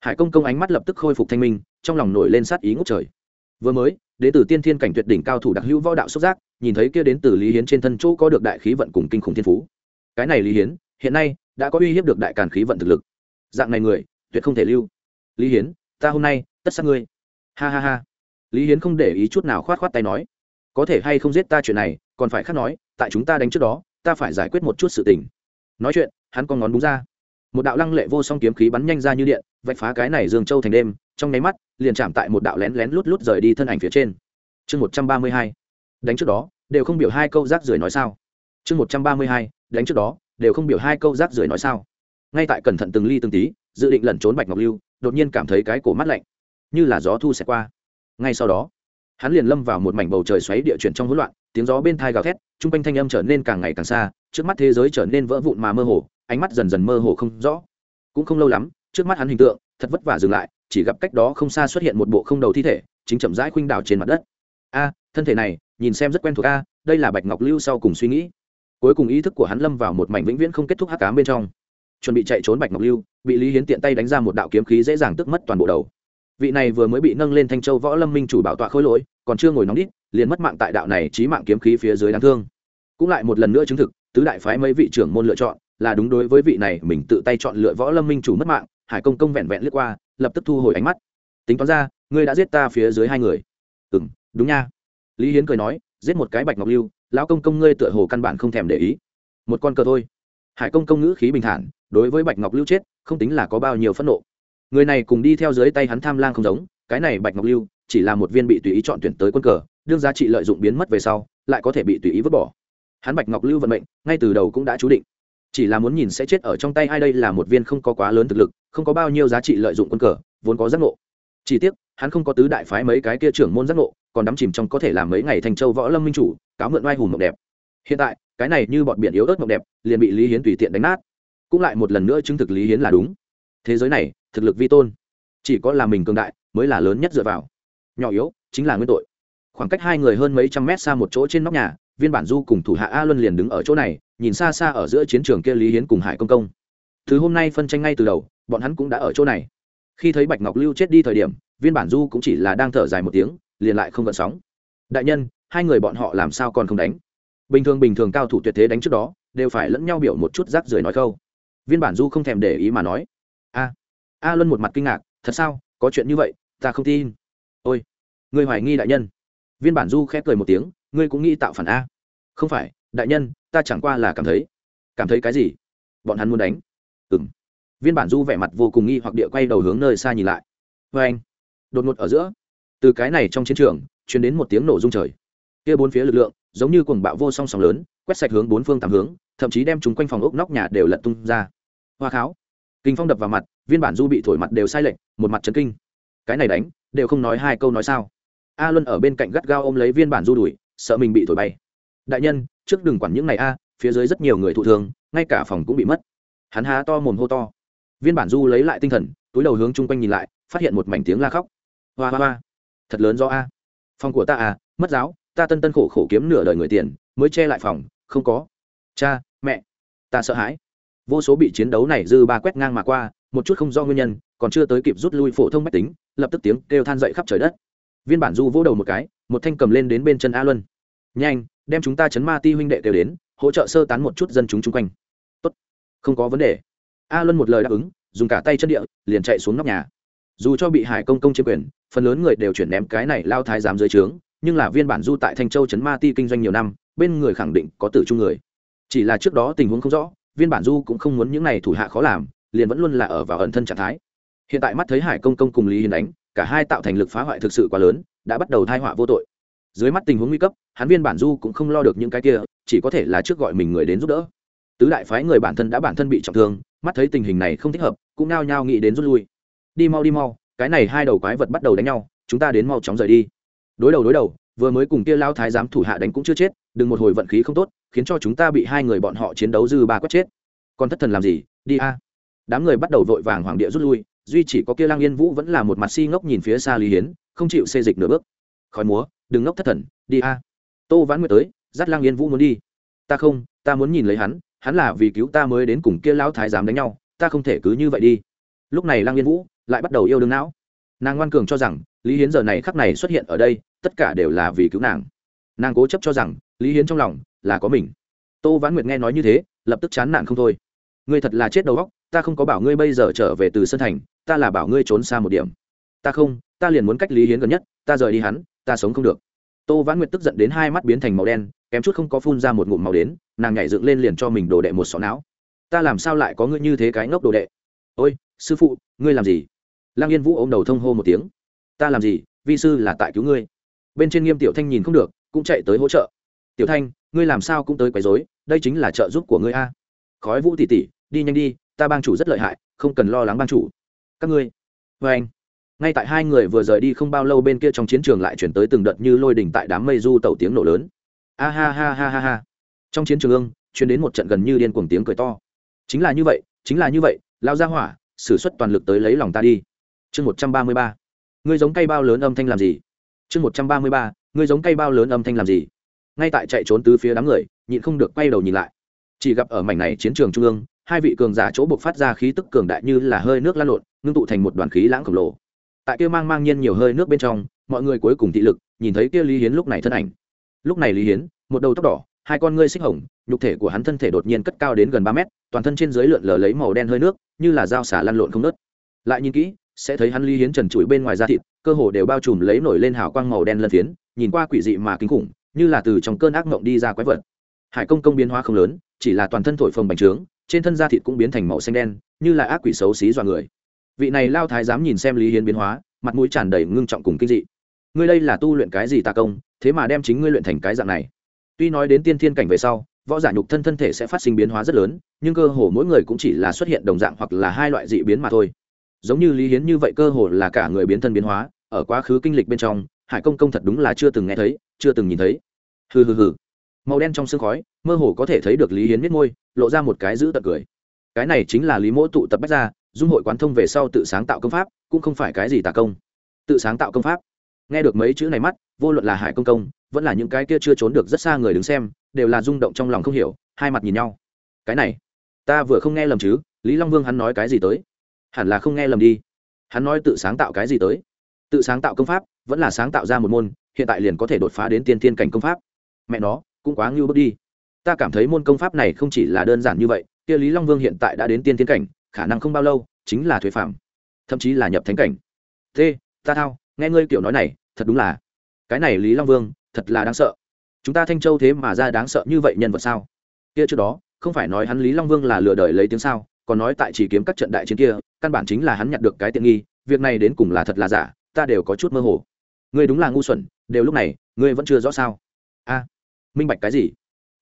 Hải công công ánh mắt lập tức khôi phục thanh minh trong lòng nổi lên sát ý ngút trời. Vừa mới, đến từ tiên thiên cảnh tuyệt đỉnh cao thủ đặc hữu võ đạo xúc giác, nhìn thấy kia đến từ lý hiến trên thân chỗ có được đại khí vận cùng kinh khủng thiên phú. Cái này lý hiến, hiện nay, đã có uy hiếp được đại càn khí vận thực lực. Dạng này người, tuyệt không thể lưu. Lý hiến, ta hôm nay, tất sát ngươi. Ha ha ha. Lý hiến không để ý chút nào khoát khoát tay nói. Có thể hay không giết ta chuyện này, còn phải khác nói, tại chúng ta đánh trước đó, ta phải giải quyết một chút sự tình. Nói chuyện, hắn con ngón đúng ra một đạo lăng lệ vô song kiếm khí bắn nhanh ra như điện, vạch phá cái này dương châu thành đêm, trong nháy mắt, liền chạm tại một đạo lén lén lút lút rời đi thân ảnh phía trên. Chương một trăm ba mươi hai, đánh trước đó, đều không biểu hai câu rác rưởi nói sao. Chương một trăm ba mươi hai, đánh trước đó, đều không biểu hai câu rác rưởi nói sao. Ngay tại cẩn thận từng ly từng tí, dự định lẩn trốn bạch ngọc lưu, đột nhiên cảm thấy cái cổ mắt lạnh, như là gió thu xẹt qua. Ngay sau đó hắn liền lâm vào một mảnh bầu trời xoáy địa chuyển trong hỗn loạn, tiếng gió bên thai gào thét t r u n g quanh thanh âm trở nên càng ngày càng xa, trước mắt thế giới trở nên vỡ vụn mà mơ hồ, ánh mắt dần dần mơ hồ không rõ. Cũng không lâu lắm, trước mắt hắn hình tượng, thật vất vả dừng lại, chỉ gặp cách đó không xa xuất hiện một bộ không đầu thi thể, chính chậm rãi khuynh đảo trên mặt đất. A, thân thể này, nhìn xem rất quen thuộc a, đây là bạch ngọc lưu sau cùng suy nghĩ. Cuối cùng ý thức của hắn lâm vào một mảnh vĩnh viễn không kết thúc hắc cám bên trong. Chuẩn bị chạy trốn bạch ngọc lưu, bị lý hiến tiện tay đánh ra một đạo kiếm khí dễ dàng tức mất toàn bộ đầu vị này vừa mới bị nâng lên thanh châu võ lâm minh chủ bảo tọa khôi lỗi, còn chưa ngồi nóng đít, liền mất mạng tại đạo này trí mạng kiếm khí phía dưới đáng thương. Cũng lại một lần nữa chứng thực, tứ đại phái mấy vị trưởng môn lựa chọn, là đúng đối với vị này mình tự tay chọn lựa võ lâm minh chủ mất mạng, hải công công vẹn vẹn lướt qua, lập tức thu hồi ánh mắt. Tính toán ra, ngươi đã giết ta phía dưới hai người. Ừ m đúng nha. Lý hiến cười nói, giết một cái bạch ngọc lưu, lão công công ngươi tựa hồ căn bản không thèm để ý. Một con cờ thôi. Hải công công ngữ khí bình thản, đối với bạch ngọc lưu chết, không tính là có bao nhiêu phẫn nộ người này cùng đi theo dưới tay hắn tham lang không giống, cái này bạch ngọc lưu chỉ là một viên bị tùy ý chọn tuyển tới quân cờ, đương giá trị lợi dụng biến mất về sau, lại có thể bị tùy ý vứt bỏ. Hắn bạch ngọc lưu vận mệnh, ngay từ đầu cũng đã chú định. Chỉ là muốn nhìn sẽ chết ở trong tay ai đây là một viên không có quá lớn thực lực, không có bao nhiêu giá trị lợi dụng quân cờ, vốn có giác ngộ. Chỉ tiếc, hắn không có tứ đại phái mấy cái kia trưởng môn giác ngộ, còn đắm chìm trong có thể làm mấy ngày thành châu võ lâm minh chủ, cáo mượn oai hùng mộng đẹp. Hiện tại, cái này như bọn biển yếu ớt mộng đẹp, liền bị lý hiến tùy tiện đánh nát. Cũng lại một lần nữa chứng thực lý hiến là đúng. Thế giới này thực lực vi tôn. Chỉ có là mình cường đại mới là lớn nhất dựa vào. Nhỏ yếu chính là nguyên tội. Khoảng cách hai người hơn mấy trăm mét xa một chỗ trên nóc nhà, viên bản du cùng thủ hạ a luân liền đứng ở chỗ này, nhìn xa xa ở giữa chiến trường kia lý hiến cùng hải công công. Thứ hôm nay phân tranh ngay từ đầu, bọn hắn cũng đã ở chỗ này. Khi thấy bạch ngọc lưu chết đi thời điểm, viên bản du cũng chỉ là đang thở dài một tiếng, liền lại không gợn sóng. Đại nhân, hai người bọn họ làm sao còn không đánh? Bình thường bình thường cao thủ tuyệt thế đánh trước đó, đều phải lẫn nhau biểu một chút rác rưởi nói câu. Viên bản du không thèm để ý mà nói. A a luân một mặt kinh ngạc, thật sao? Có chuyện như vậy, ta không tin. Ôi, ngươi hoài nghi đại nhân. Viên bản du khép cười một tiếng, ngươi cũng nghĩ tạo phản a? Không phải, đại nhân, ta chẳng qua là cảm thấy. Cảm thấy cái gì? Bọn hắn muốn đánh. Ừ m viên bản du vẻ mặt vô cùng nghi hoặc địa quay đầu hướng nơi xa nhìn lại. Vê anh. Đột ngột ở giữa, từ cái này trong chiến trường chuyển đến một tiếng nổ rung trời. Kia bốn phía lực lượng, giống như cuồng bạo vô song sóng lớn, quét sạch hướng bốn phương tám hướng, thậm chí đem chúng quanh phòng ốc nóc nhà đều lật tung ra. Hoa kháo kinh phong đập vào mặt, viên bản du bị thổi mặt đều sai lệch, một mặt trấn kinh. Cái này đánh, đều không nói hai câu nói sao? A luân ở bên cạnh gắt gao ôm lấy viên bản du đuổi, sợ mình bị thổi bay. Đại nhân, trước đừng quản những này a à, phía dưới rất nhiều người thụ thương, ngay cả phòng cũng bị mất. Hắn há to mồm hô to. Viên bản du lấy lại tinh thần, túi đầu hướng chung quanh nhìn lại, phát hiện một mảnh tiếng la khóc. Hoa hoa hoa. Thật lớn do a. Phòng của ta à mất giáo, ta tân tân khổ khổ kiếm nửa đời người tiền, mới che lại phòng, không có. Cha, mẹ, ta sợ hãi vô số bị chiến đấu này dư ba quét ngang mà qua, một chút không do nguyên nhân, còn chưa tới kịp rút lui phổ thông mách tính, lập tức tiếng kêu than dậy khắp trời đất. Viên bản du vỗ đầu một cái, một thanh cầm lên đến bên chân a luân. Nhanh, đem chúng ta chấn ma ti huynh đệ kêu đến, hỗ trợ sơ tán một chút dân chúng chung quanh. Tốt, không có vấn đề. A luân một lời đáp ứng, dùng cả tay chân địa, liền chạy xuống nóc nhà. Dù cho bị hải công công chiếm quyền, phần lớn người đều chuyển ném cái này lao thái giám dưới trướng, nhưng là viên bản du tại thanh châu trấn ma ti kinh doanh nhiều năm, bên người khẳng định có tử trung người. Chỉ là trước đó tình huống không rõ viên bản du cũng không muốn những này thủ hạ khó làm, liền vẫn luôn là ở vào ẩn thân trạng thái. Hiện tại mắt thấy hải công công cùng lý hiền đánh, cả hai tạo thành lực phá hoại thực sự quá lớn, đã bắt đầu thai họa vô tội. Dưới mắt tình huống nguy cấp, hắn viên bản du cũng không lo được những cái kia, chỉ có thể là trước gọi mình người đến giúp đỡ. Tứ đại phái người bản thân đã bản thân bị trọng thương, mắt thấy tình hình này không thích hợp, cũng nao nhao nghĩ đến rút lui. Đi mau đi mau, cái này hai đầu quái vật bắt đầu đánh nhau, chúng ta đến mau chóng rời đi. Đối đầu đối đầu, vừa mới cùng kia lao thái giám thủ hạ đánh cũng chưa chết, đừng một hồi vận khí không tốt khiến cho chúng ta bị hai người bọn họ chiến đấu dư ba quất chết. Còn thất thần làm gì? Đi a. Đám người bắt đầu vội vàng hoàng địa rút lui, duy chỉ có kia lang yên vũ vẫn là một mặt si ngốc nhìn phía xa lý hiến, không chịu xê dịch nửa bước. Khói múa, đừng ngốc thất thần, đi a. Tô vãn nguyệt tới, dắt lang yên vũ muốn đi. Ta không, ta muốn nhìn lấy hắn hắn là vì cứu ta mới đến cùng kia lão thái giám đánh nhau, ta không thể cứ như vậy đi. Lúc này lang yên vũ lại bắt đầu yêu đương não. Nàng ngoan cường cho rằng, lý hiến giờ này khắc này xuất hiện ở đây, tất cả đều là vì cứu nàng. Nàng cố chấp cho rằng, lý hiến trong lòng là có mình. Tô vãn nguyệt nghe nói như thế, lập tức chán nản không thôi. Ngươi thật là chết đầu óc, ta không có bảo ngươi bây giờ trở về từ sân thành, ta là bảo ngươi trốn xa một điểm. Ta không, ta liền muốn cách lý hiến gần nhất, ta rời đi hắn, ta sống không được. Tô vãn nguyệt tức giận đến hai mắt biến thành màu đen, kém chút không có phun ra một ngụm màu đến, nàng nhảy dựng lên liền cho mình đồ đệ một sọ não. Ta làm sao lại có ngươi như thế cái ngốc đồ đệ? Ôi, sư phụ, ngươi làm gì? Lăng yên vũ ôm đầu thông hô một tiếng. Ta làm gì? Vi sư là tại cứu ngươi. Bên trên nghiêm tiểu thanh nhìn không được, cũng chạy tới hỗ trợ. Tiểu thanh ngươi làm sao cũng tới quấy rối, đây chính là trợ giúp của ngươi a. Khói vũ tỉ tỉ, đi nhanh đi, ta bang chủ rất lợi hại, không cần lo lắng bang chủ. Các ngươi vê anh. Ngay tại hai người vừa rời đi không bao lâu bên kia trong chiến trường lại chuyển tới từng đợt như lôi đỉnh tại đám mây du tẩu tiếng nổ lớn. A ha ha ha ha ha. Trong chiến trường ương chuyển đến một trận gần như điên cuồng tiếng cười to. Chính là như vậy, chính là như vậy, lao ra hỏa s ử suất toàn lực tới lấy lòng ta đi. Chương một trăm ba mươi ba. Ngươi giống cây bao lớn âm thanh làm gì? Chương một trăm ba mươi ba. Ngươi giống cây bao lớn âm thanh làm gì? Ngay tại chạy trốn từ phía đám người, nhịn không được quay đầu nhìn lại. Chỉ gặp ở mảnh này chiến trường trung ương, hai vị cường giả chỗ buộc phát ra khí tức cường đại như là hơi nước lan lộn, ngưng tụ thành một đoàn khí lãng khổng lồ. Tại kia mang mang nhiên nhiều hơi nước bên trong, mọi người cuối cùng thị lực, nhìn thấy kia lý hiến lúc này thân ảnh. Lúc này lý hiến, một đầu tóc đỏ, hai con ngươi xích hồng, nhục thể của hắn thân thể đột nhiên cất cao đến gần ba mét, toàn thân trên dưới lượn lờ lấy màu đen hơi nước, như là dao xả lăn lộn không nớt lại nhìn kỹ, sẽ thấy hắn lý hiến trần trụi bên ngoài da thịt, cơ hồ đều bao trùm lấy nổi lên hào quang màu đen lân phiến, nhìn qua quỷ dị mà kinh khủng như là từ trong cơn ác mộng đi ra quái vật. Hải công công biến hóa không lớn, chỉ là toàn thân thổi phồng bành trướng, trên thân da thịt cũng biến thành màu xanh đen, như là ác quỷ xấu xí dọa người. Vị này lao thái dám nhìn xem lý hiến biến hóa, mặt mũi tràn đầy ngưng trọng cùng kinh dị. Ngươi đây là tu luyện cái gì ta công, thế mà đem chính ngươi luyện thành cái dạng này? Tuy nói đến tiên thiên cảnh về sau, võ giả nhục thân thân thể sẽ phát sinh biến hóa rất lớn, nhưng cơ hồ mỗi người cũng chỉ là xuất hiện đồng dạng hoặc là hai loại dị biến mà thôi. Giống như lý hiến như vậy cơ hồ là cả người biến thân biến hóa, ở quá khứ kinh lịch bên trong, hải công công thật đúng là chưa từng nghe thấy, chưa từng nhìn thấy hừ hừ hừ. Màu đen trong sương khói, mơ hồ có thể thấy được lý hiến miết môi, lộ ra một cái giữ tật cười. Cái này chính là lý mỗ tụ tập bách ra dung hội quán thông về sau tự sáng tạo công pháp, cũng không phải cái gì tà công. Tự sáng tạo công pháp. Nghe được mấy chữ này mắt, vô luận là hải công công, vẫn là những cái kia chưa trốn được rất xa người đứng xem, đều là rung động trong lòng không hiểu, hai mặt nhìn nhau. Cái này, ta vừa không nghe lầm chứ, lý long vương hắn nói cái gì tới? Hẳn là không nghe lầm đi. Hắn nói tự sáng tạo cái gì tới? Tự sáng tạo công pháp, vẫn là sáng tạo ra một môn, hiện tại liền có thể đột phá đến tiên thiên cảnh công pháp mẹ nó, cũng quá ngưu bước đi. Ta cảm thấy môn công pháp này không chỉ là đơn giản như vậy, kia lý long vương hiện tại đã đến tiên tiến cảnh, khả năng không bao lâu, chính là thuế phạm, thậm chí là nhập thánh cảnh. Thế, ta thao, nghe ngươi kiểu nói này, thật đúng là, cái này lý long vương, thật là đáng sợ. Chúng ta thanh châu thế mà ra đáng sợ như vậy nhân vật sao? Kia trước đó, không phải nói hắn lý long vương là lừa đời lấy tiếng sao, còn nói tại chỉ kiếm các trận đại chiến kia, căn bản chính là hắn nhặt được cái tiện nghi, việc này đến cùng là thật là giả, ta đều có chút mơ hồ. Ngươi đúng là ngu xuẩn, đều lúc này, ngươi vẫn chưa rõ sao? A minh bạch cái gì?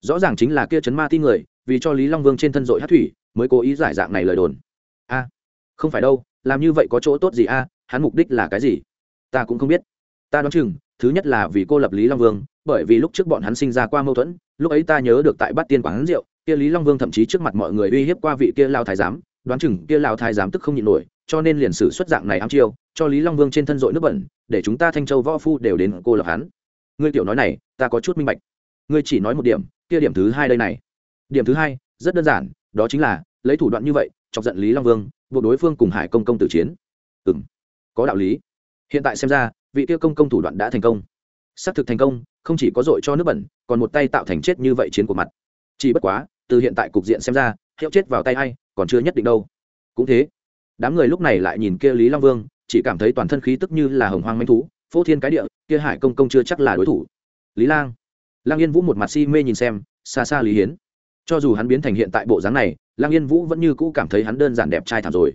Rõ ràng chính là kia chấn ma ti người, vì cho lý long vương trên thân dội hát thủy, mới cố ý giải dạng này lời đồn. A, không phải đâu, làm như vậy có chỗ tốt gì a? Hắn mục đích là cái gì? Ta cũng không biết. Ta đoán chừng, thứ nhất là vì cô lập lý long vương, bởi vì lúc trước bọn hắn sinh ra qua mâu thuẫn, lúc ấy ta nhớ được tại bát tiên quán rượu, kia lý long vương thậm chí trước mặt mọi người uy hiếp qua vị kia lao thái giám, đoán chừng kia lao thái giám tức không nhịn nổi, cho nên liền sử xuất dạng này ám chiêu, cho lý long vương trên thân dội nước bẩn, để chúng ta thanh châu võ phu đều đến cô lập hắn. Ngươi tiểu nói này, ta có chút minh bạch ngươi chỉ nói một điểm, kia điểm thứ hai đây này. Điểm thứ hai, rất đơn giản, đó chính là, lấy thủ đoạn như vậy, chọc giận lý long vương, buộc đối phương cùng hải công công tử chiến. Ừ m có đạo lý. Hiện tại xem ra, vị kia công công thủ đoạn đã thành công. Xác thực thành công, không chỉ có dội cho nước bẩn, còn một tay tạo thành chết như vậy chiến của mặt. Chỉ bất quá, từ hiện tại cục diện xem ra, hiệu chết vào tay a i còn chưa nhất định đâu. Cũng thế, đám người lúc này lại nhìn kia lý long vương, chỉ cảm thấy toàn thân khí tức như là hồng hoang manh thú, phô thiên cái địa, kia hải công công chưa chắc là đối thủ. Lý lang lang yên vũ một mặt si mê nhìn xem, xa xa lý hiến. Cho dù hắn biến thành hiện tại bộ dáng này lang yên vũ vẫn như cũ cảm thấy hắn đơn giản đẹp trai thảm rồi.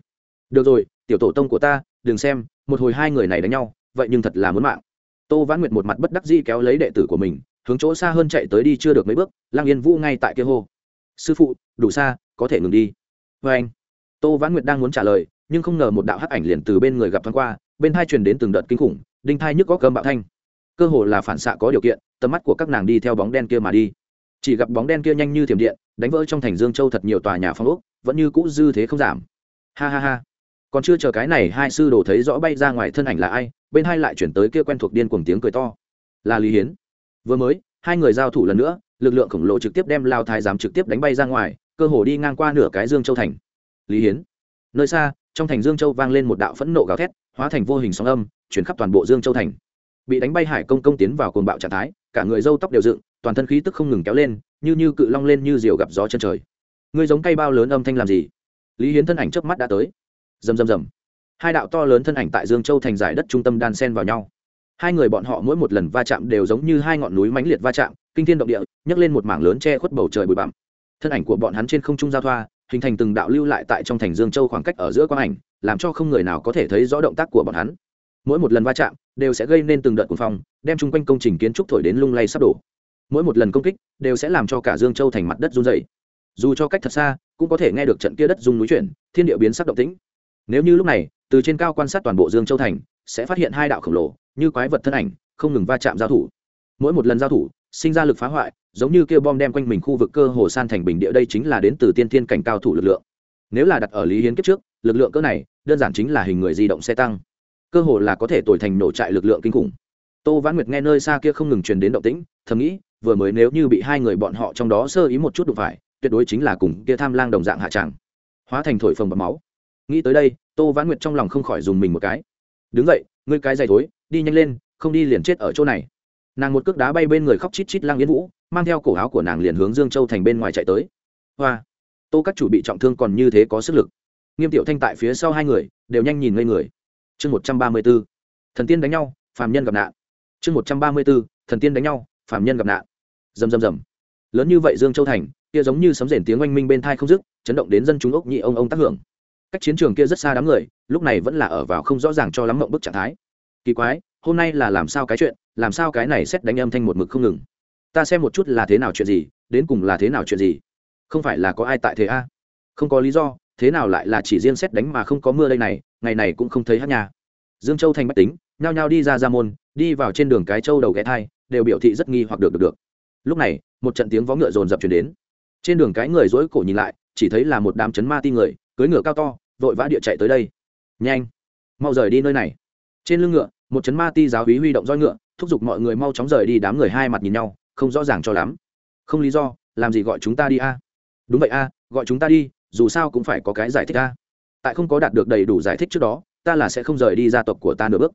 Được rồi, tiểu tổ tông của ta, đừng xem, một hồi hai người này đánh nhau, vậy nhưng thật là muốn mạng. Tô vãn nguyệt một mặt bất đắc dĩ kéo lấy đệ tử của mình, hướng chỗ xa hơn chạy tới đi chưa được mấy bước lang yên vũ ngay tại kia hô. Sư phụ, đủ xa, có thể ngừng đi. Vê anh, tô vãn nguyệt đang muốn trả lời, nhưng không ngờ một đạo hắc ảnh liền từ bên người gặp thoáng qua, bên hai truyền đến từng đợt kinh khủng, đinh thai nhức có cơm bạo thanh cơ hồ là phản xạ có điều kiện, tầm mắt của các nàng đi theo bóng đen kia mà đi. Chỉ gặp bóng đen kia nhanh như thiểm điện, đánh vỡ trong thành dương châu thật nhiều tòa nhà phong ốc, vẫn như cũ dư thế không giảm. Ha ha ha. Còn chưa chờ cái này hai sư đồ thấy rõ bay ra ngoài thân ảnh là ai, bên hai lại chuyển tới kia quen thuộc điên cuồng tiếng cười to. Là lý hiến. Vừa mới, hai người giao thủ lần nữa, lực lượng khổng lồ trực tiếp đem lao thái giám trực tiếp đánh bay ra ngoài, cơ hồ đi ngang qua nửa cái dương châu thành. Lý hiến. Nơi xa, trong thành dương châu vang lên một đạo phẫn nộ gào thét, hóa thành vô hình sóng âm, chuyển khắp toàn bộ dương châu thành bị đánh bay hải công công tiến vào cồn bạo trạng thái, cả người râu tóc đều dựng, toàn thân khí tức không ngừng kéo lên, như như cự long lên như diều gặp gió chân trời. Người giống cây bao lớn âm thanh làm gì? Lý hiến thân ảnh trước mắt đã tới. Rầm rầm rầm. Hai đạo to lớn thân ảnh tại dương châu thành giải đất trung tâm đan sen vào nhau. Hai người bọn họ mỗi một lần va chạm đều giống như hai ngọn núi mãnh liệt va chạm, kinh thiên động địa, nhấc lên một mảng lớn che khuất bầu trời bụi bặm. Thân ảnh của bọn hắn trên không trung giao thoa, hình thành từng đạo lưu lại tại trong thành dương châu khoảng cách ở giữa quang ảnh, làm cho không người nào có thể thấy rõ động tác của bọn hắn. Mỗi một lần va chạm đều sẽ gây nên từng đợt cuồng phong, đem chung quanh công trình kiến trúc thổi đến lung lay sắp đổ. Mỗi một lần công kích đều sẽ làm cho cả dương châu thành mặt đất run dày dù cho cách thật xa, cũng có thể nghe được trận kia đất rung núi chuyển, thiên địa biến sắc động tĩnh. Nếu như lúc này, từ trên cao quan sát toàn bộ dương châu thành, sẽ phát hiện hai đạo khổng lồ, như quái vật thân ảnh, không ngừng va chạm giao thủ. Mỗi một lần giao thủ, sinh ra lực phá hoại, giống như kêu bom đem quanh mình khu vực cơ hồ san thành bình địa đây chính là đến từ tiên thiên cảnh cao thủ lực lượng. Nếu là đặt ở lý hiến kiếp trước, lực lượng cỡ này, đơn giản chính là hình người di động xe tăng cơ hồ là có thể tồi thành nổ trại lực lượng kinh khủng. Tô vãn nguyệt nghe nơi xa kia không ngừng truyền đến động tĩnh, thầm nghĩ, vừa mới nếu như bị hai người bọn họ trong đó sơ ý một chút đụng phải, tuyệt đối chính là cùng kia tham lang đồng dạng hạ tràng hóa thành thổi phồng bọc máu. Nghĩ tới đây, tô vãn nguyệt trong lòng không khỏi dùng mình một cái. Đứng vậy ngươi cái dày thối, đi nhanh lên, không đi liền chết ở chỗ này. Nàng một cước đá bay bên người khóc chít chít lang yến vũ, mang theo cổ áo của nàng liền hướng dương châu thành bên ngoài chạy tới. Hoa, tô các chủ bị trọng thương còn như thế có sức lực. Nghiêm tiểu thanh tại phía sau hai người, đều nhanh nhìn ngây người chương một trăm ba mươi b ố thần tiên đánh nhau, phàm nhân gặp nạn. Chương một trăm ba mươi b ố thần tiên đánh nhau, phàm nhân gặp nạn. Rầm rầm rầm. Lớn như vậy dương châu thành, kia giống như sấm rền tiếng oanh minh bên thai không dứt, chấn động đến dân chúng ốc nhị ông ông tác hưởng. Cách chiến trường kia rất xa đám người, lúc này vẫn là ở vào không rõ ràng cho lắm mộng bức trạng thái. Kỳ quái, hôm nay là làm sao cái chuyện, làm sao cái này xét đánh âm thanh một mực không ngừng. Ta xem một chút là thế nào chuyện gì, đến cùng là thế nào chuyện gì? Không phải là có ai tại thế a? Không có lý do, thế nào lại là chỉ riêng xét đánh mà không có mưa đây này ngày này cũng không thấy hát nhà dương châu thành bách tính, nhao nhao đi ra ra môn, đi vào trên đường cái châu đầu ghé thai, đều biểu thị rất nghi hoặc được được được. Lúc này, một trận tiếng vó ngựa rồn rập chuyển đến. Trên đường cái người dối cổ nhìn lại, chỉ thấy là một đám chấn ma ti người cưới ngựa cao to, vội vã địa chạy tới đây. Nhanh, mau rời đi nơi này. Trên lưng ngựa, một chấn ma ti giáo hí huy động roi ngựa, thúc giục mọi người mau chóng rời đi đám người hai mặt nhìn nhau, không rõ ràng cho lắm. Không lý do, làm gì gọi chúng ta đi a? Đúng vậy a, gọi chúng ta đi, dù sao cũng phải có cái giải thích a tại không có đạt được đầy đủ giải thích trước đó, ta là sẽ không rời đi gia tộc của ta nửa bước.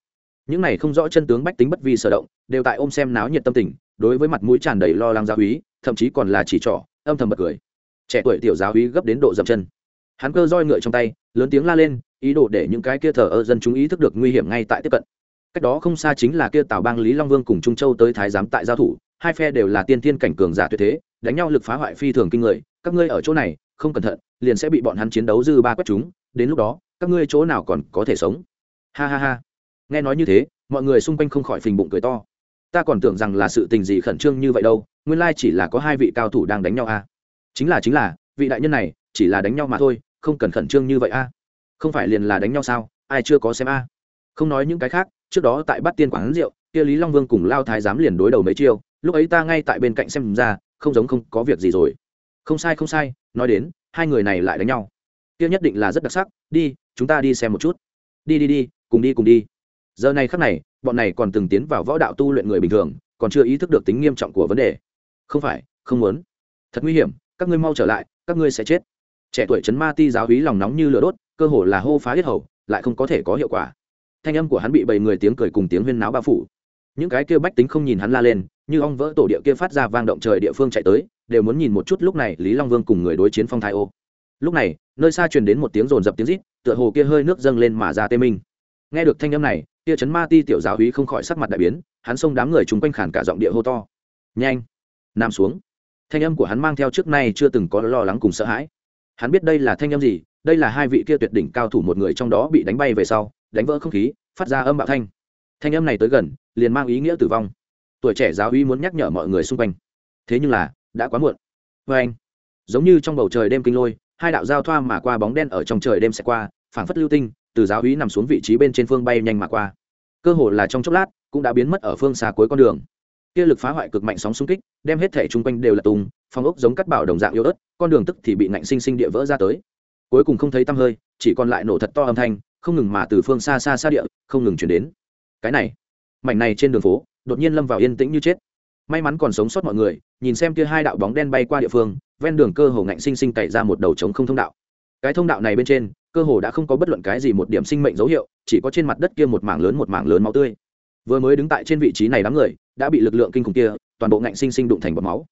Những này không rõ chân tướng bách tính bất vi sở động, đều tại ôm xem náo nhiệt tâm tình, đối với mặt mũi tràn đầy lo lắng giáo húy thậm chí còn là chỉ trỏ, âm thầm bật cười. Trẻ tuổi tiểu giáo húy gấp đến độ dậm chân. Hắn cơ roi ngựa trong tay, lớn tiếng la lên, ý đồ để những cái kia thờ ơ dân chúng ý thức được nguy hiểm ngay tại tiếp cận. Cách đó không xa chính là kia tào bang lý long vương cùng trung châu tới thái giám tại giao thủ, hai phe đều là tiên thiên cảnh cường giả tuyệt thế, đánh nhau lực phá hoại phi thường kinh người, các ngươi ở chỗ này, không cẩn thận, liền sẽ bị bọn hắn chiến đấu dư ba quét chúng đến lúc đó, các ngươi chỗ nào còn có thể sống ha ha ha nghe nói như thế, mọi người xung quanh không khỏi phình bụng cười to ta còn tưởng rằng là sự tình gì khẩn trương như vậy đâu, nguyên lai chỉ là có hai vị cao thủ đang đánh nhau a à. chính là chính là, vị đại nhân này, chỉ là đánh nhau mà thôi, không cần khẩn trương như vậy a à. không phải liền là đánh nhau sao, ai chưa có xem a à. không nói những cái khác, trước đó tại bát tiên quán rượu, kia lý long vương cùng lao thái giám liền đối đầu mấy chiêu, lúc ấy ta ngay tại bên cạnh xem ra, không giống không có việc gì rồi không sai không sai, nói đến, hai người này lại đánh nhau kia nhất định là rất đặc sắc, đi, chúng ta đi xem một chút. Đi đi đi, cùng đi cùng đi. Giờ này khắc này, bọn này còn từng tiến vào võ đạo tu luyện người bình thường, còn chưa ý thức được tính nghiêm trọng của vấn đề. Không phải, không muốn. Thật nguy hiểm, các ngươi mau trở lại, các ngươi sẽ chết. Trẻ tuổi chấn ma ti giáo hí lòng nóng như lửa đốt, cơ hồ là hô phá hết hầu, lại không có thể có hiệu quả. Thanh âm của hắn bị bầy người tiếng cười cùng tiếng huyên náo bao phủ. Những cái kia bách tính không nhìn hắn la lên, như ong vỡ tổ địa kia phát ra vang động trời địa phương chạy tới, đều muốn nhìn một chút lúc này lý long vương cùng người đối chiến phong thái ô lúc này, nơi xa truyền đến một tiếng rồn rập tiếng rít, tựa hồ kia hơi nước dâng lên mà ra tê minh. Nghe được thanh âm này, kia chấn ma ti tiểu giáo hí không khỏi sắc mặt đại biến, hắn xông đám người chung quanh khản cả giọng địa hô to. Nhanh nằm xuống. Thanh âm của hắn mang theo trước nay chưa từng có lo lắng cùng sợ hãi. Hắn biết đây là thanh âm gì, đây là hai vị kia tuyệt đỉnh cao thủ một người trong đó bị đánh bay về sau, đánh vỡ không khí, phát ra âm bạo thanh. Thanh âm này tới gần, liền mang ý nghĩa tử vong. Tuổi trẻ giáo uy muốn nhắc nhở mọi người xung quanh. Thế nhưng là, đã quá muộn. Vê anh giống như trong bầu trời đêm kinh lôi hai đạo giao thoa mà qua bóng đen ở trong trời đêm sẽ qua, phảng phất lưu tinh, từ giáo hí nằm xuống vị trí bên trên phương bay nhanh mà qua. Cơ hồ là trong chốc lát, cũng đã biến mất ở phương xa cuối con đường. Kia lực phá hoại cực mạnh sóng xung kích, đem hết thể chung quanh đều là tung phong ốc giống cắt bảo đồng dạng yếu ớt, con đường tức thì bị nạnh sinh sinh địa vỡ ra tới. Cuối cùng không thấy tăm hơi, chỉ còn lại nổ thật to âm thanh, không ngừng mà từ phương xa xa xa địa, không ngừng chuyển đến. Cái này, mảnh này trên đường phố, đột nhiên lâm vào yên tĩnh như chết may mắn còn sống sót mọi người, nhìn xem kia hai đạo bóng đen bay qua địa phương, ven đường cơ hồ ngạnh sinh sinh cày ra một đầu trống không thông đạo. Cái thông đạo này bên trên, cơ hồ đã không có bất luận cái gì một điểm sinh mệnh dấu hiệu, chỉ có trên mặt đất kia một mảng lớn một mảng lớn máu tươi. Vừa mới đứng tại trên vị trí này đám người, đã bị lực lượng kinh khủng kia, toàn bộ ngạnh sinh sinh đụng thành bọt máu.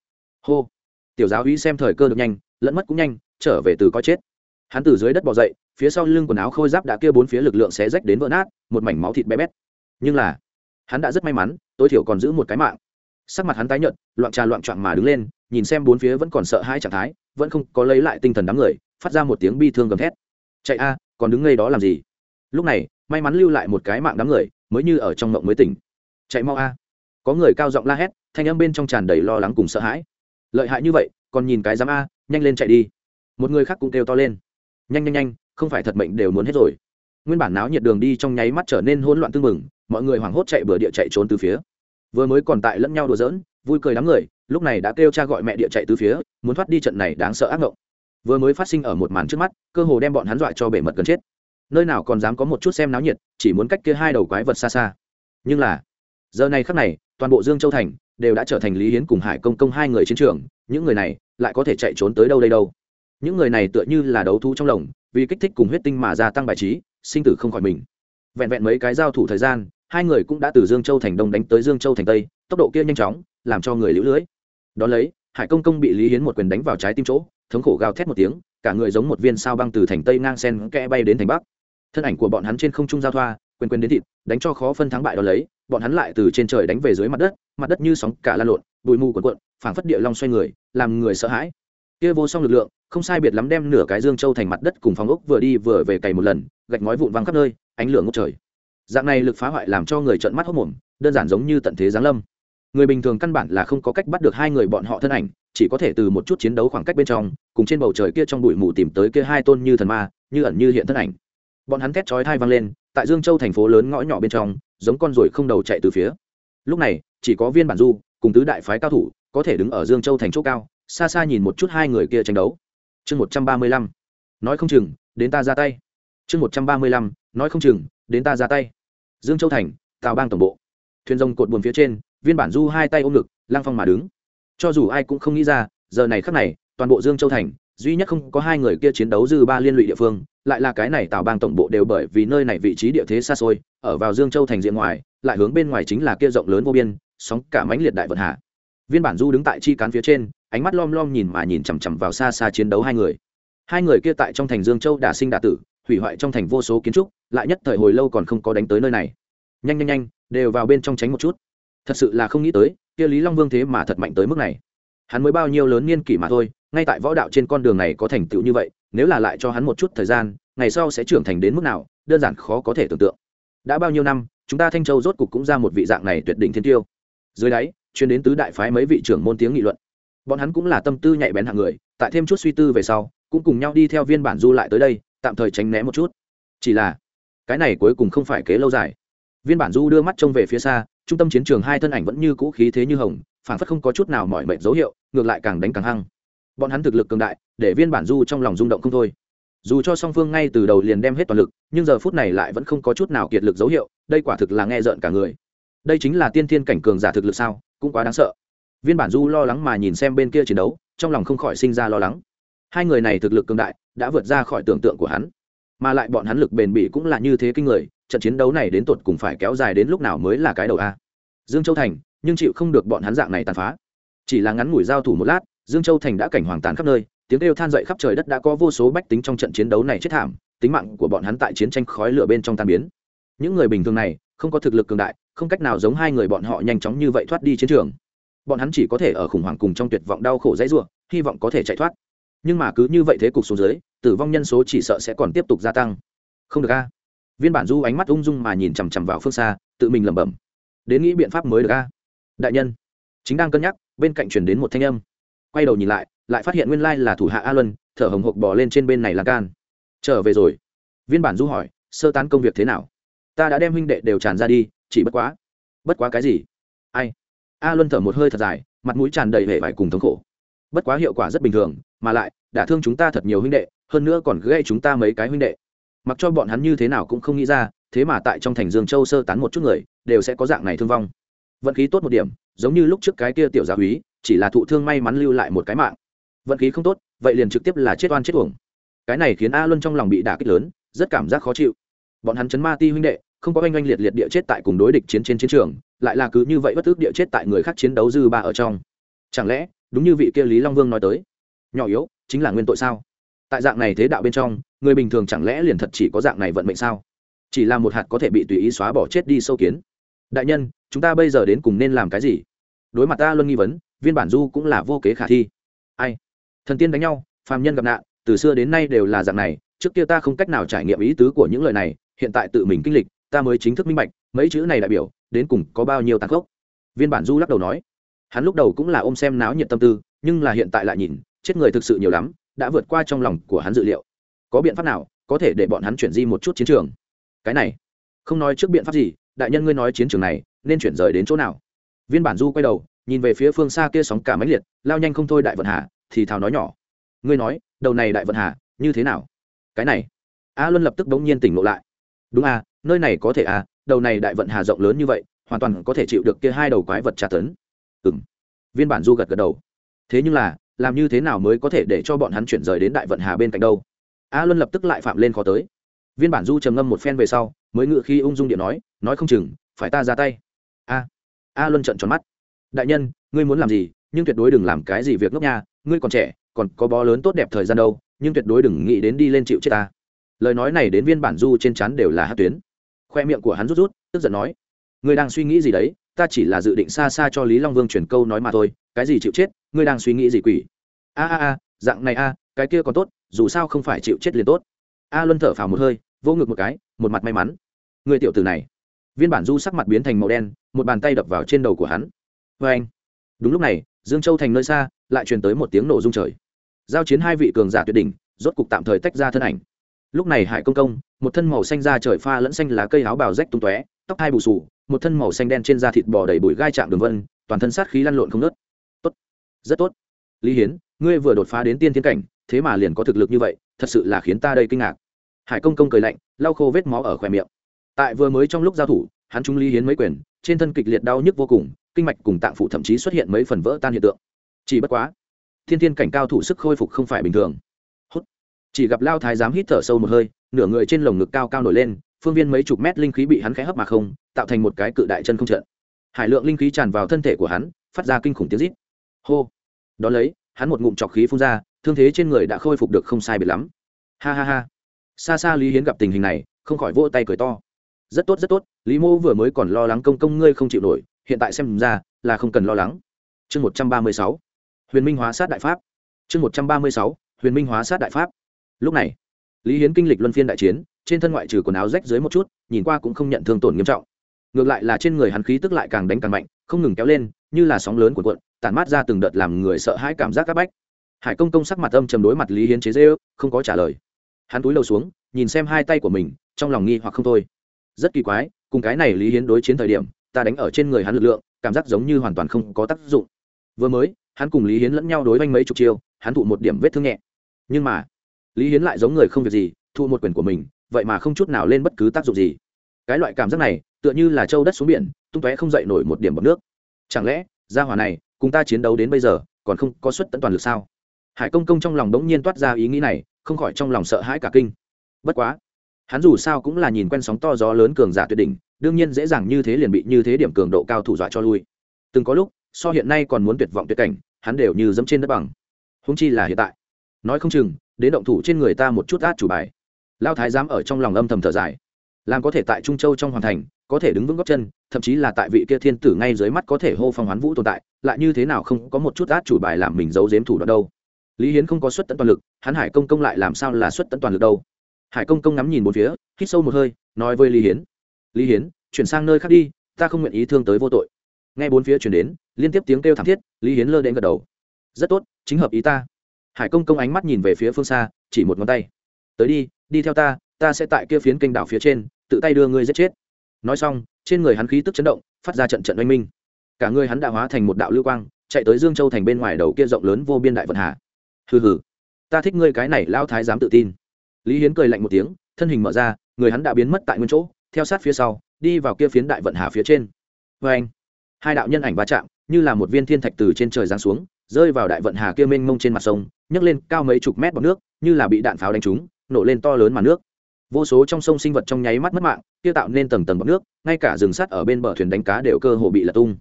Hô! Tiểu giáo uy xem thời cơ được nhanh, lẫn mất cũng nhanh, trở về từ có chết. Hắn từ dưới đất bò dậy, phía sau lưng quần áo khôi giáp đã kia bốn phía lực lượng xé rách đến vỡ nát, một mảnh máu thịt bé bét. Nhưng là, hắn đã rất may mắn, tối thiểu còn giữ một cái mạng sắc mặt hắn tái nhợt, loạn trà loạn trọn mà đứng lên, nhìn xem bốn phía vẫn còn sợ hai trạng thái, vẫn không có lấy lại tinh thần đám người, phát ra một tiếng bi thương gầm thét. Chạy a, còn đứng ngay đó làm gì? Lúc này, may mắn lưu lại một cái mạng đám người, mới như ở trong mộng mới tỉnh. Chạy mau a. Có người cao giọng la hét, thanh âm bên trong tràn đầy lo lắng cùng sợ hãi. Lợi hại như vậy, còn nhìn cái dám a, nhanh lên chạy đi. Một người khác cũng kêu to lên. Nhanh nhanh nhanh, không phải thật mệnh đều muốn hết rồi. Nguyên bản náo nhiệt đường đi trong nháy mắt trở nên hỗn loạn tương mừng mọi người hoảng hốt chạy bừa địa chạy trốn từ phía vừa mới còn tại lẫn nhau đùa giỡn, vui cười đám người, lúc này đã kêu cha gọi mẹ địa chạy từ phía, muốn thoát đi trận này đáng sợ ác mộng vừa mới phát sinh ở một màn trước mắt, cơ hồ đem bọn hắn dọa cho bể mật gần chết. Nơi nào còn dám có một chút xem náo nhiệt, chỉ muốn cách kia hai đầu quái vật xa xa. Nhưng là, giờ này khắc này, toàn bộ dương châu thành đều đã trở thành lý hiến cùng hải công công hai người chiến trường, những người này lại có thể chạy trốn tới đâu đây đâu. Những người này tựa như là đấu thú trong lồng, vì kích thích cùng huyết tinh mà gia tăng bài trí, sinh tử không khỏi mình. Vẹn vẹn mấy cái giao thủ thời gian hai người cũng đã từ dương châu thành đông đánh tới dương châu thành tây, tốc độ kia nhanh chóng, làm cho người lũ lưới. Đón lấy, hải công công bị lý hiến một quyền đánh vào trái tim chỗ, thống khổ gào thét một tiếng, cả người giống một viên sao băng từ thành tây ngang sen kẽ bay đến thành bắc. Thân ảnh của bọn hắn trên không trung giao thoa, quyền quyền đến thịt, đánh cho khó phân thắng bại đón lấy, bọn hắn lại từ trên trời đánh về dưới mặt đất mặt đất như sóng cả lan lộn, bụi mù cuộn quận phảng phất địa long xoay người, làm người sợ hãi. Kia vô song lực lượng, không sai biệt lắm đem nửa cái dương châu thành mặt đất cùng phòng ốc vừa đi vừa về cày một lần, gạch ngói vụn văng khắp nơi, ánh lửa ngốc trời dạng này lực phá hoại làm cho người trợn mắt hốc mồm, đơn giản giống như tận thế giáng lâm. Người bình thường căn bản là không có cách bắt được hai người bọn họ thân ảnh, chỉ có thể từ một chút chiến đấu khoảng cách bên trong, cùng trên bầu trời kia trong bụi mù tìm tới kia hai tôn như thần ma, như ẩn như hiện thân ảnh. Bọn hắn thét chói thai vang lên, tại dương châu thành phố lớn ngõ nhỏ bên trong, giống con ruồi không đầu chạy từ phía. Lúc này, chỉ có viên bản du, cùng tứ đại phái cao thủ, có thể đứng ở dương châu thành chỗ cao, xa xa nhìn một chút hai người kia tranh đấu. Chương một trăm ba mươi lăm. Nói không chừng, đến ta ra tay. Chương một trăm ba mươi lăm. Nói không chừng, đến ta ra tay dương châu thành, tào bang tổng bộ. Thuyền rồng cột buồn phía trên, viên bản du hai tay ôm ngực, lang phong mà đứng. Cho dù ai cũng không nghĩ ra, giờ này khắc này, toàn bộ dương châu thành, duy nhất không có hai người kia chiến đấu dư ba liên lụy địa phương, lại là cái này tào bang tổng bộ đều bởi vì nơi này vị trí địa thế xa xôi, ở vào dương châu thành diện ngoài, lại hướng bên ngoài chính là kia rộng lớn vô biên, sóng cả mãnh liệt đại vận hạ. Viên bản du đứng tại chi cán phía trên, ánh mắt lom lom nhìn mà nhìn chằm chằm vào xa xa chiến đấu hai người. Hai người kia tại trong thành dương châu đả sinh đả tử hủy hoại trong thành vô số kiến trúc, lại nhất thời hồi lâu còn không có đánh tới nơi này. Nhanh nhanh nhanh, đều vào bên trong tránh một chút. Thật sự là không nghĩ tới, kia lý long vương thế mà thật mạnh tới mức này. Hắn mới bao nhiêu lớn niên kỷ mà thôi, ngay tại võ đạo trên con đường này có thành tựu như vậy, nếu là lại cho hắn một chút thời gian, ngày sau sẽ trưởng thành đến mức nào, đơn giản khó có thể tưởng tượng. Đã bao nhiêu năm, chúng ta thanh châu rốt cục cũng ra một vị dạng này tuyệt đỉnh thiên tiêu. Dưới đáy, chuyên đến tứ đại phái mấy vị trưởng môn tiếng nghị luận. Bọn hắn cũng là tâm tư nhạy bén hạng người, tại thêm chút suy tư về sau, cũng cùng nhau đi theo viên bản du lại tới đây tạm thời tránh né một chút. Chỉ là, cái này cuối cùng không phải kế lâu dài. Viên bản du đưa mắt trông về phía xa, trung tâm chiến trường hai thân ảnh vẫn như cũ khí thế như hồng phản phất không có chút nào mọi mệnh dấu hiệu, ngược lại càng đánh càng hăng. Bọn hắn thực lực cường đại, để viên bản du trong lòng rung động không thôi. Dù cho song phương ngay từ đầu liền đem hết toàn lực, nhưng giờ phút này lại vẫn không có chút nào kiệt lực dấu hiệu, đây quả thực là nghe rợn cả người. Đây chính là tiên thiên cảnh cường giả thực lực sao, cũng quá đáng sợ. Viên bản du lo lắng mà nhìn xem bên kia chiến đấu, trong lòng không khỏi sinh ra lo lắng. Hai người này thực lực cường đại đã vượt ra khỏi tưởng tượng của hắn. Mà lại bọn hắn lực bền bỉ cũng là như thế kinh người, trận chiến đấu này đến tột cùng phải kéo dài đến lúc nào mới là cái đầu a? Dương châu thành, nhưng chịu không được bọn hắn dạng này tàn phá. Chỉ là ngắn ngủi giao thủ một lát, dương châu thành đã cảnh hoàng tàn khắp nơi, tiếng kêu than dậy khắp trời đất đã có vô số bách tính trong trận chiến đấu này chết thảm, tính mạng của bọn hắn tại chiến tranh khói lửa bên trong tan biến. Những người bình thường này, không có thực lực cường đại, không cách nào giống hai người bọn họ nhanh chóng như vậy thoát đi chiến trường. Bọn hắn chỉ có thể ở khủng hoảng cùng trong tuyệt vọng đau khổ dãy ruộng hy vọng có thể chạy thoát nhưng mà cứ như vậy thế cục xuống dưới, tử vong nhân số chỉ sợ sẽ còn tiếp tục gia tăng. Không được a. Viên bản du ánh mắt ung dung mà nhìn chằm chằm vào phương xa, tự mình lẩm bẩm. Đến nghĩ biện pháp mới được a. Đại nhân, chính đang cân nhắc, bên cạnh chuyển đến một thanh âm. Quay đầu nhìn lại lại phát hiện nguyên lai là thủ hạ a luân, thở hồng hộc bò lên trên bên này lan can. Trở về rồi. Viên bản du hỏi, sơ tán công việc thế nào? Ta đã đem huynh đệ đều tràn ra đi, chỉ bất quá. Bất quá cái gì? Ai? A luân thở một hơi thật dài, mặt mũi tràn đầy hệ vải cùng thống khổ bất quá hiệu quả rất bình thường, mà lại, đã thương chúng ta thật nhiều huynh đệ, hơn nữa còn gây chúng ta mấy cái huynh đệ. Mặc cho bọn hắn như thế nào cũng không nghĩ ra, thế mà tại trong thành dương châu sơ tán một chút người, đều sẽ có dạng này thương vong. Vận khí tốt một điểm, giống như lúc trước cái kia tiểu gia húy chỉ là thụ thương may mắn lưu lại một cái mạng. Vận khí không tốt, vậy liền trực tiếp là chết oan chết uổng. Cái này khiến a luân trong lòng bị đả kích lớn, rất cảm giác khó chịu. Bọn hắn chấn ma ti huynh đệ, không có oanh oanh liệt liệt địa chết tại cùng đối địch chiến trên chiến trường, lại là cứ như vậy bất ước địa chết tại người khác chiến đấu dư ba ở trong. Chẳng lẽ đúng như vị kia lý long vương nói tới nhỏ yếu chính là nguyên tội sao tại dạng này thế đạo bên trong người bình thường chẳng lẽ liền thật chỉ có dạng này vận mệnh sao chỉ là một hạt có thể bị tùy ý xóa bỏ chết đi sâu kiến đại nhân chúng ta bây giờ đến cùng nên làm cái gì đối mặt ta luôn nghi vấn viên bản du cũng là vô kế khả thi ai thần tiên đánh nhau phàm nhân gặp nạn từ xưa đến nay đều là dạng này trước kia ta không cách nào trải nghiệm ý tứ của những lời này hiện tại tự mình kinh lịch ta mới chính thức minh bạch mấy chữ này đại biểu đến cùng có bao nhiêu tàn khốc viên bản du lắc đầu nói hắn lúc đầu cũng là ôm xem náo nhiệt tâm tư, nhưng là hiện tại lại nhìn, chết người thực sự nhiều lắm, đã vượt qua trong lòng của hắn dự liệu. Có biện pháp nào có thể để bọn hắn chuyển di một chút chiến trường? Cái này, không nói trước biện pháp gì, đại nhân ngươi nói chiến trường này nên chuyển rời đến chỗ nào? Viên bản du quay đầu, nhìn về phía phương xa kia sóng cả máy liệt, lao nhanh không thôi đại vận hà, thì thào nói nhỏ. Ngươi nói, đầu này đại vận hà, như thế nào? Cái này, a luân lập tức đống nhiên tỉnh ngộ lại. Đúng à nơi này có thể à đầu này đại vận hà rộng lớn như vậy, hoàn toàn có thể chịu được kia hai đầu quái vật tra tấn ừng viên bản du gật gật đầu. Thế nhưng là, làm như thế nào mới có thể để cho bọn hắn chuyển rời đến đại vận hà bên cạnh đâu? A luân lập tức lại phạm lên khó tới. Viên bản du trầm ngâm một phen về sau, mới ngự khi ung dung điện nói nói không chừng, phải ta ra tay. A a luân trận tròn mắt. Đại nhân, ngươi muốn làm gì? Nhưng tuyệt đối đừng làm cái gì việc ngốc nha. Ngươi còn trẻ, còn có bó lớn tốt đẹp thời gian đâu, nhưng tuyệt đối đừng nghĩ đến đi lên chịu chết ta. Lời nói này đến viên bản du trên chắn đều là hát tuyến. Khoe miệng của hắn rút rút, tức giận nói, ngươi đang suy nghĩ gì đấy? Ta chỉ là dự định xa xa cho lý long vương truyền câu nói mà thôi, cái gì chịu chết, ngươi đang suy nghĩ gì quỷ? A a a, dạng này a, cái kia còn tốt, dù sao không phải chịu chết liền tốt. A luân thở phào một hơi vô ngực một cái, một mặt may mắn. Người tiểu tử này. Viên bản du sắc mặt biến thành màu đen, một bàn tay đập vào trên đầu của hắn. Vê anh. Đúng lúc này, dương châu thành nơi xa, lại truyền tới một tiếng nổ rung trời. Giao chiến hai vị cường giả tuyệt đỉnh, rốt cục tạm thời tách ra thân ảnh. Lúc này hải công công, một thân màu xanh da trời pha lẫn xanh lá cây áo bào rách tung tóe, tóc hai bù sù một thân màu xanh đen trên da thịt bò đầy bụi gai chạm đường vân, toàn thân sát khí lăn lộn không nớt tốt. Rất tốt. Lý hiến, ngươi vừa đột phá đến tiên thiên cảnh, thế mà liền có thực lực như vậy, thật sự là khiến ta đây kinh ngạc. Hải công công cười lạnh, lau khô vết máu ở khoe miệng. Tại vừa mới trong lúc giao thủ, hắn trung lý hiến mấy quyền, trên thân kịch liệt đau nhức vô cùng, kinh mạch cùng tạng phụ thậm chí xuất hiện mấy phần vỡ tan hiện tượng. Chỉ bất quá, thiên thiên cảnh cao thủ sức khôi phục không phải bình thường. Hút. Chỉ gặp lao thái dám hít thở sâu một hơi, nửa người trên lồng ngực cao cao nổi lên phương viên mấy chục mét linh khí bị hắn khẽ hấp mà không, tạo thành một cái cự đại chân không trận. Hải lượng linh khí tràn vào thân thể của hắn, phát ra kinh khủng tiếng rít. Hô! Đ ó lấy, hắn một ngụm trọc khí phun ra, thương thế trên người đã khôi phục được không sai biệt lắm. Ha ha ha! Xa xa lý hiến gặp tình hình này, không khỏi vỗ tay cười to. Rất tốt rất tốt, lý mô vừa mới còn lo lắng công công ngươi không chịu nổi, hiện tại xem ra là không cần lo lắng. Chương một trăm ba mươi sáu. Huyền minh hóa sát đại pháp. Chương một trăm ba mươi sáu. Huyền minh hóa sát đại pháp. Lúc này lý hiến kinh lịch luân phiên đại chiến, trên thân ngoại trừ quần áo rách dưới một chút, nhìn qua cũng không nhận thương tổn nghiêm trọng. Ngược lại là trên người hắn khí tức lại càng đánh càng mạnh, không ngừng kéo lên, như là sóng lớn của cuộn, tản mát ra từng đợt làm người sợ hãi cảm giác c áp bách. Hải công công sắc mặt âm chầm đối mặt lý hiến chế dễ ư không có trả lời. Hắn túi lầu xuống, nhìn xem hai tay của mình, trong lòng nghi hoặc không thôi. Rất kỳ quái, cùng cái này lý hiến đối chiến thời điểm, ta đánh ở trên người hắn lực lượng, cảm giác giống như hoàn toàn không có tác dụng. Vừa mới, hắn cùng lý hiến lẫn nhau đối với mấy chục chiêu, hắn thụ một điểm vết thương nhẹ. Nhưng mà lý hiến lại giống người không việc gì, thụ một quyền của mình, vậy mà không chút nào lên bất cứ tác dụng gì. Cái loại cảm giác này, tựa như là châu đất xuống biển, tung tóe không dậy nổi một điểm bọc nước. Chẳng lẽ, gia hỏa này, cùng ta chiến đấu đến bây giờ, còn không có suất tận toàn lực sao? Hải công công trong lòng đống nhiên toát ra ý nghĩ này, không khỏi trong lòng sợ hãi cả kinh. Bất quá, hắn dù sao cũng là nhìn quen sóng to gió lớn cường giả tuyệt đỉnh, đương nhiên dễ dàng như thế liền bị như thế điểm cường độ cao thủ dọa cho lui. Từng có lúc, so hiện nay còn muốn tuyệt vọng tuyệt cảnh, hắn đều như dẫm trên đất bằng. Húng chi là hiện tại. Nói không chừng đến động thủ trên người ta một chút át chủ bài. Lao thái giám ở trong lòng âm thầm thở dài. Làm có thể tại trung châu trong hoàn thành, có thể đứng vững góc chân, thậm chí là tại vị kia thiên tử ngay dưới mắt có thể hô phong hoán vũ tồn tại, lại như thế nào không có một chút át chủ bài làm mình giấu giếm thủ đoạn đâu. Lý hiến không có xuất tận toàn lực, hắn hải công công lại làm sao là xuất tận toàn lực đâu? Hải công công ngắm nhìn một phía, hít sâu một hơi, nói với lý hiến. Lý hiến, chuyển sang nơi khác đi, ta không nguyện ý thương tới vô tội. Nghe bốn phía chuyển đến, liên tiếp tiếng kêu thảm thiết, lý hiến lơ đến gật đầu. Rất tốt, chính hợp ý ta hải công công ánh mắt nhìn về phía phương xa, chỉ một ngón tay. Tới đi đi theo ta ta sẽ tại kia phiến kênh đảo phía trên, tự tay đưa ngươi giết chết. Nói xong, trên người hắn khí tức chấn động, phát ra trận trận oanh minh. Cả người hắn đã hóa thành một đạo lưu quang, chạy tới dương châu thành bên ngoài đầu kia rộng lớn vô biên đại vận hà. Hừ hừ, ta thích ngươi cái này lao thái dám tự tin. Lý hiến cười lạnh một tiếng, thân hình mở ra, người hắn đã biến mất tại nguyên chỗ, theo sát phía sau, đi vào kia phiến đại vận hà phía trên. Vê anh hai đạo nhân ảnh va chạm, như là một viên thiên thạch từ trên trời giáng xuống, rơi vào đại vận hà kia mênh mông trên mặt sông nhấc lên cao mấy chục mét bọc nước như là bị đạn pháo đánh trúng nổ lên to lớn màn nước. Vô số trong sông sinh vật trong nháy mắt mất mạng kia tạo nên tầng tầng bọc nước ngay cả rừng sắt ở bên bờ thuyền đánh cá đều cơ hồ bị lật tung.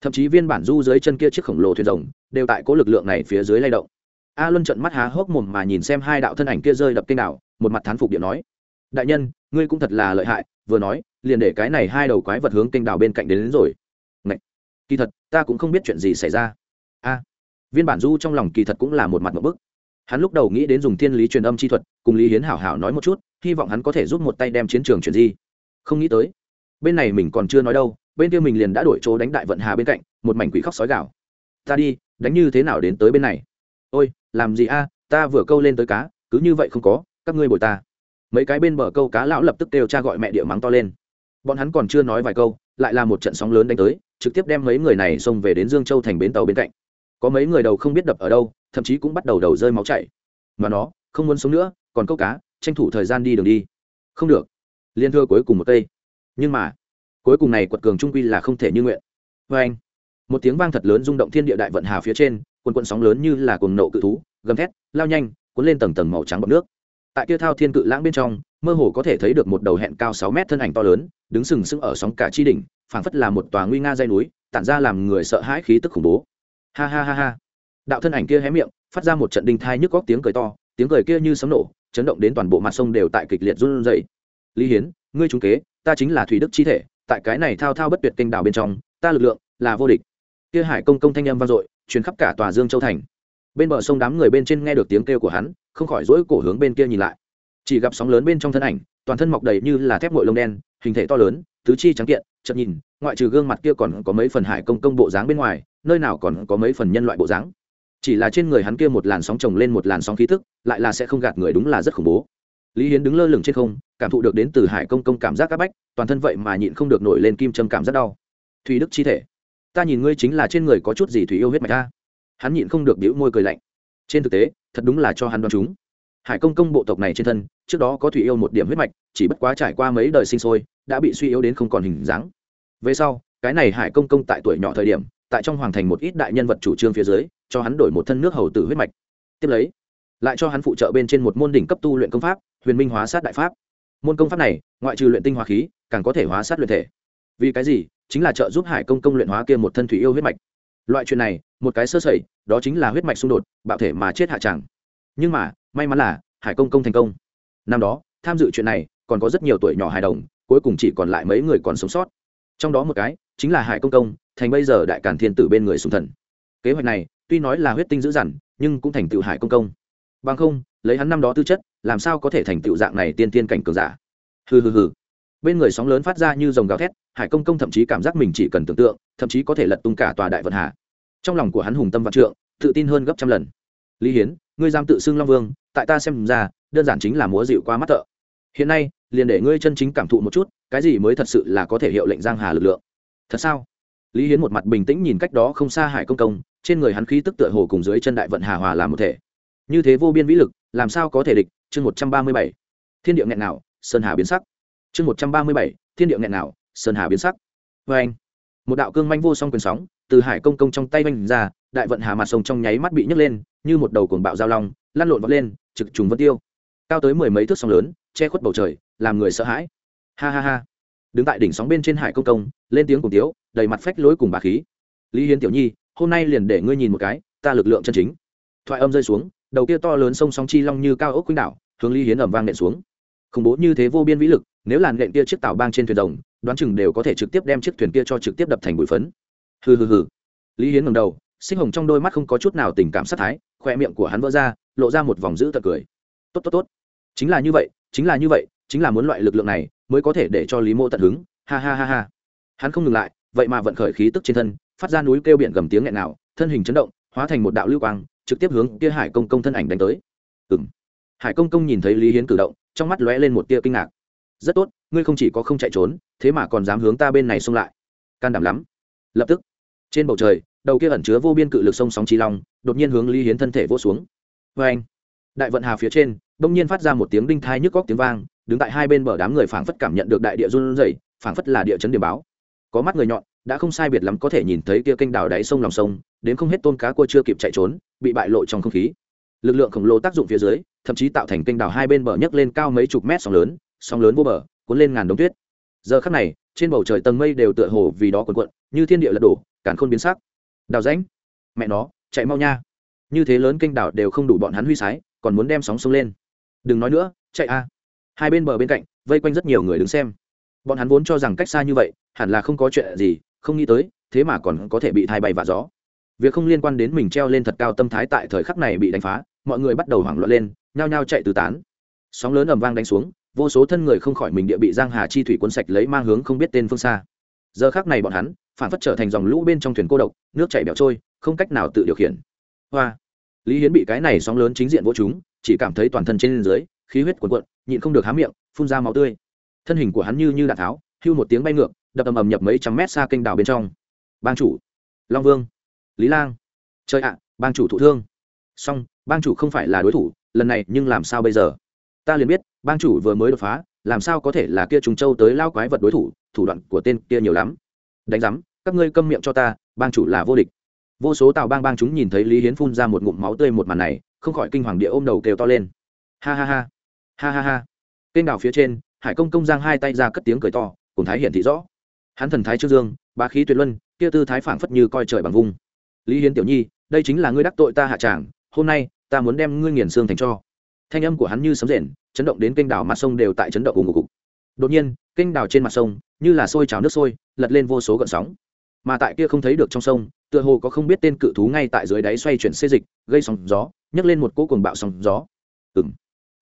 Thậm chí viên bản du dưới chân kia chiếc khổng lồ thuyền rồng đều tại cố lực lượng này phía dưới lay động. A luân trận mắt há hốc mồm mà nhìn xem hai đạo thân ảnh kia rơi đập kênh đảo một mặt thán phục điện nói đại nhân ngươi cũng thật là lợi hại vừa nói liền để cái này hai đầu quái vật hướng kênh đảo bên cạnh đến, đến rồi. Ngậy! kỳ thật ta cũng không biết chuyện gì xảy ra. A viên bản du trong lòng kỳ thật cũng là một mặt một bức. Hắn lúc đầu nghĩ đến dùng thiên lý truyền âm chi thuật, cùng lý hiến hảo hảo nói một chút, hy vọng hắn có thể giúp một tay đem chiến trường chuyển di. Không nghĩ tới, bên này mình còn chưa nói đâu, bên kia mình liền đã đổi chỗ đánh đại vận hà bên cạnh, một mảnh quỷ khóc sói gạo ta đi, đánh như thế nào đến tới bên này? Ôi, làm gì a, ta vừa câu lên tới cá, cứ như vậy không có, các ngươi bồi ta. Mấy cái bên bờ câu cá lão lập tức kêu cha gọi mẹ địa mắng to lên. Bọn hắn còn chưa nói vài câu, lại là một trận sóng lớn đánh tới, trực tiếp đem mấy người này xông về đến dương châu thành bến tàu bên cạnh có mấy người đầu không biết đập ở đâu, thậm chí cũng bắt đầu đầu rơi máu chảy. Mà nó, không muốn sống nữa, còn câu cá, tranh thủ thời gian đi đường đi. Không được. Liên thưa cuối cùng một tây nhưng mà, cuối cùng này quật cường trung quy là không thể như nguyện. Vê anh, một tiếng vang thật lớn rung động thiên địa đại vận hà phía trên, quần quận sóng lớn như là cuồng nộ cự thú, gầm thét, lao nhanh, cuốn lên tầng tầng màu trắng bọc nước. Tại kia thao thiên cự lãng bên trong, mơ hồ có thể thấy được một đầu hẹn cao sáu mét thân ảnh to lớn, đứng sừng sững ở sóng cả chi đỉnh, phảng phất là một tòa nguy nga dây núi, tản ra làm người sợ hãi khí tức khủng bố ha ha ha ha. Đạo thân ảnh kia hé miệng, phát ra một trận đinh thai nhức góc tiếng cười to, tiếng cười kia như sấm nổ, chấn động đến toàn bộ mặt sông đều tại kịch liệt run rẩy. Lý hiến, ngươi trung kế, ta chính là thủy đức chi thể, tại cái này thao thao bất tuyệt kênh đảo bên trong, ta lực lượng là vô địch. Kia hải công công thanh âm vang dội, truyền khắp cả tòa dương châu thành. Bên bờ sông đám người bên trên nghe được tiếng kêu của hắn, không khỏi dỗi cổ hướng bên kia nhìn lại. Chỉ gặp sóng lớn bên trong thân ảnh, toàn thân mọc đầy như là thép ngội lông đen, hình thể to lớn, tứ chi trắng kiện chậm nhìn, ngoại trừ gương mặt kia còn có mấy phần hải công công bộ dáng bên ngoài nơi nào còn có mấy phần nhân loại bộ dáng. Chỉ là trên người hắn kia một làn sóng trồng lên một làn sóng khí tức, lại là sẽ không gạt người đúng là rất khủng bố. Lý hiến đứng lơ lửng trên không, cảm thụ được đến từ hải công công cảm giác áp bách, toàn thân vậy mà nhịn không được nổi lên kim châm cảm giác đau. Thùy đức chi thể. Ta nhìn ngươi chính là trên người có chút gì thủy yêu huyết mạch ta hắn nhịn không được đĩu môi cười lạnh. Trên thực tế, thật đúng là cho hắn đoán chúng. Hải công công bộ tộc này trên thân, trước đó có thủy yêu một điểm huyết mạch, chỉ bất quá trải qua mấy đời sinh sôi, đã bị suy yếu đến không còn hình dáng. Về sau, cái này hải công công tại tuổi nhỏ thời điểm tại trong hoàng thành một ít đại nhân vật chủ trương phía dưới, cho hắn đổi một thân nước hầu tử huyết mạch. Tiếp lấy, lại cho hắn phụ trợ bên trên một môn đỉnh cấp tu luyện công pháp, huyền minh hóa sát đại pháp. Môn công pháp này, ngoại trừ luyện tinh hóa khí, càng có thể hóa sát luyện thể. Vì cái gì? Chính là trợ giúp hải công công luyện hóa kia một thân thủy yêu huyết mạch. Loại chuyện này, một cái sơ sẩy, đó chính là huyết mạch xung đột, bạo thể mà chết hạ chẳng. Nhưng mà, may mắn là, hải công công thành công. Năm đó, tham dự chuyện này, còn có rất nhiều tuổi nhỏ hài đồng, cuối cùng chỉ còn lại mấy người còn sống sót. Trong đó một cái, chính là hải công công thành bây giờ đại càn thiên tử bên người sùng thần. Kế hoạch này, tuy nói là huyết tinh dữ dằn, nhưng cũng thành tựu hải công công. Bằng không, lấy hắn năm đó tư chất, làm sao có thể thành tựu dạng này tiên tiên cảnh cường giả? Hừ hừ hừ. Bên người sóng lớn phát ra như dòng gào thét, hải công công thậm chí cảm giác mình chỉ cần tưởng tượng, thậm chí có thể lật tung cả tòa đại vận hà. Trong lòng của hắn hùng tâm vạn trượng, tự tin hơn gấp trăm lần. Lý hiến, ngươi giam tự xưng long vương, tại ta xem ra, đơn giản chính là múa dịu qua mắt thợ. Hiện nay, liền để ngươi chân chính cảm thụ một chút, cái gì mới thật sự là có thể hiệu lệnh giang hà lực lượng. Thật sao? Lý hiến một mặt bình tĩnh nhìn cách đó không xa hải công công, trên người hắn khí tức tựa hồ cùng dưới chân đại vận hà hòa làm một thể. Như thế vô biên vĩ lực, làm sao có thể địch? Chương một trăm ba mươi bảy. Thiên địa nghẹn nào sơn hà biến sắc. Chương một trăm ba mươi bảy. Thiên địa nghẹn nào sơn hà biến sắc. Vê anh, một đạo cương manh vô song quyền sóng từ hải công công trong tay manh ra, đại vận hà mặt sông trong nháy mắt bị nhấc lên, như một đầu cuồng bạo giao long, lăn lộn vọt lên, trực trùng vân tiêu. Cao tới mười mấy thước sóng lớn, che khuất bầu trời, làm người sợ hãi. Ha ha ha đứng tại đỉnh sóng bên trên hải công công, lên tiếng cùng tiếu, đầy mặt phách lối cùng bà khí. Lý hiến tiểu nhi, hôm nay liền để ngươi nhìn một cái, ta lực lượng chân chính. Thoại âm rơi xuống, đầu kia to lớn sông sóng chi long như cao ốc quýnh đảo, hướng lý hiến ẩm vang nện xuống. Khủng bố như thế vô biên vĩ lực, nếu làn nện kia chiếc tàu bang trên thuyền rồng, đoán chừng đều có thể trực tiếp đem chiếc thuyền kia cho trực tiếp đập thành bụi phấn. Hừ hừ hừ. Lý hiến ngầm đầu sinh hồng trong đôi mắt không có chút nào tình cảm sát thái, khoe miệng của hắn vỡ ra, lộ ra một vòng dữ tật cười. Tốt tốt tốt. Chính là như vậy, chính là như vậy chính là muốn loại lực lượng này mới có thể để cho lý mô tận hứng. Ha ha ha ha. Hắn không ngừng lại, vậy mà vận khởi khí tức trên thân, phát ra núi kêu biển gầm tiếng nghẹn nào thân hình chấn động, hóa thành một đạo lưu quang, trực tiếp hướng kia hải công công thân ảnh đánh tới. Ừ m hải công công nhìn thấy lý hiến cử động, trong mắt lóe lên một tia kinh ngạc. Rất tốt, ngươi không chỉ có không chạy trốn, thế mà còn dám hướng ta bên này xông lại. Can đảm lắm. Lập tức, trên bầu trời, đầu kia ẩn chứa vô biên cự lực sông sóng trí long, đột nhiên hướng lý hiến thân thể vỗ xuống. Vê anh đại vận hà phía trên bỗng nhiên phát ra một tiếng đinh thai nhức góc tiếng vang, đứng tại hai bên bờ đám người phảng phất cảm nhận được đại địa run rẩy, phảng phất là địa chấn điểm báo. Có mắt người nhọn, đã không sai biệt lắm có thể nhìn thấy kia kênh đào đáy sông lòng sông, đến không hết tôn cá cua chưa kịp chạy trốn, bị bại lộ trong không khí. Lực lượng khổng lồ tác dụng phía dưới, thậm chí tạo thành kênh đào hai bên bờ nhấc lên cao mấy chục mét sóng lớn sóng lớn vô bờ, cuốn lên ngàn đống tuyết. Giờ khắc này, trên bầu trời tầng mây đều tựa hồ vì đó cuộn cuộn, như thiên địa lật đổ, càn khôn biến sắc. Đào rãnh. Mẹ nó, chạy mau nha. Như thế lớn kênh đảo đều không đủ bọn hắn huy sái còn muốn đem sóng sông lên. Đừng nói nữa, chạy a. Hai bên bờ bên cạnh, vây quanh rất nhiều người đứng xem. Bọn hắn vốn cho rằng cách xa như vậy, hẳn là không có chuyện gì, không nghĩ tới, thế mà còn có thể bị thai bay và gió. Việc không liên quan đến mình treo lên thật cao tâm thái tại thời khắc này bị đánh phá, mọi người bắt đầu hoảng loạn lên, nhao nhao chạy tứ tán. Sóng lớn ầm vang đánh xuống, vô số thân người không khỏi mình địa bị giang hà chi thủy cuốn sạch lấy mang hướng không biết tên phương xa. Giờ khác này bọn hắn, phản phất trở thành dòng lũ bên trong thuyền cô độc, nước chảy bẻo trôi, không cách nào tự điều khiển. Hoa! Lý hiến bị cái này sóng lớn chính diện vỗ chúng chỉ cảm thấy toàn thân trên dưới, khí huyết cuồn cuộn, nhịn không được há miệng, phun ra máu tươi. Thân hình của hắn như như đạn tháo, hưu một tiếng bay ngược, đập ầm ầm nhập mấy trăm mét xa kênh đảo bên trong. Bang chủ. Long vương. Lý lang. Chơi ạ, bang chủ thụ thương. Song bang chủ không phải là đối thủ, lần này nhưng làm sao bây giờ? Ta liền biết, bang chủ vừa mới đột phá, làm sao có thể là kia trùng châu tới lao quái vật đối thủ thủ đoạn của tên kia nhiều lắm. Đánh giám, các ngươi câm miệng cho ta, bang chủ là vô địch vô số tàu bang bang chúng nhìn thấy lý hiến phun ra một ngụm máu tươi một màn này, không khỏi kinh hoàng địa ôm đầu kêu to lên. Ha ha ha. Ha ha ha. Kênh đảo phía trên, hải công công giang hai tay ra cất tiếng cười to, cùng thái hiển thị rõ. Hắn thần thái trương dương, bá khí tuyệt luân, kia tư thái phảng phất như coi trời bằng vung. Lý hiến tiểu nhi, đây chính là ngươi đắc tội ta hạ tràng, hôm nay, ta muốn đem ngươi nghiền xương thành cho. Thanh âm của hắn như sấm rền, chấn động đến kênh đảo mặt sông đều tại chấn động ủng ục đột nhiên, kênh đảo trên mặt sông, như là sôi trào nước sôi, lật lên vô số gợn sóng mà tại kia không thấy được trong sông, tựa hồ có không biết tên cự thú ngay tại dưới đáy xoay chuyển xê dịch, gây sóng gió, nhấc lên một cỗ cuồng bạo sóng gió. Ừng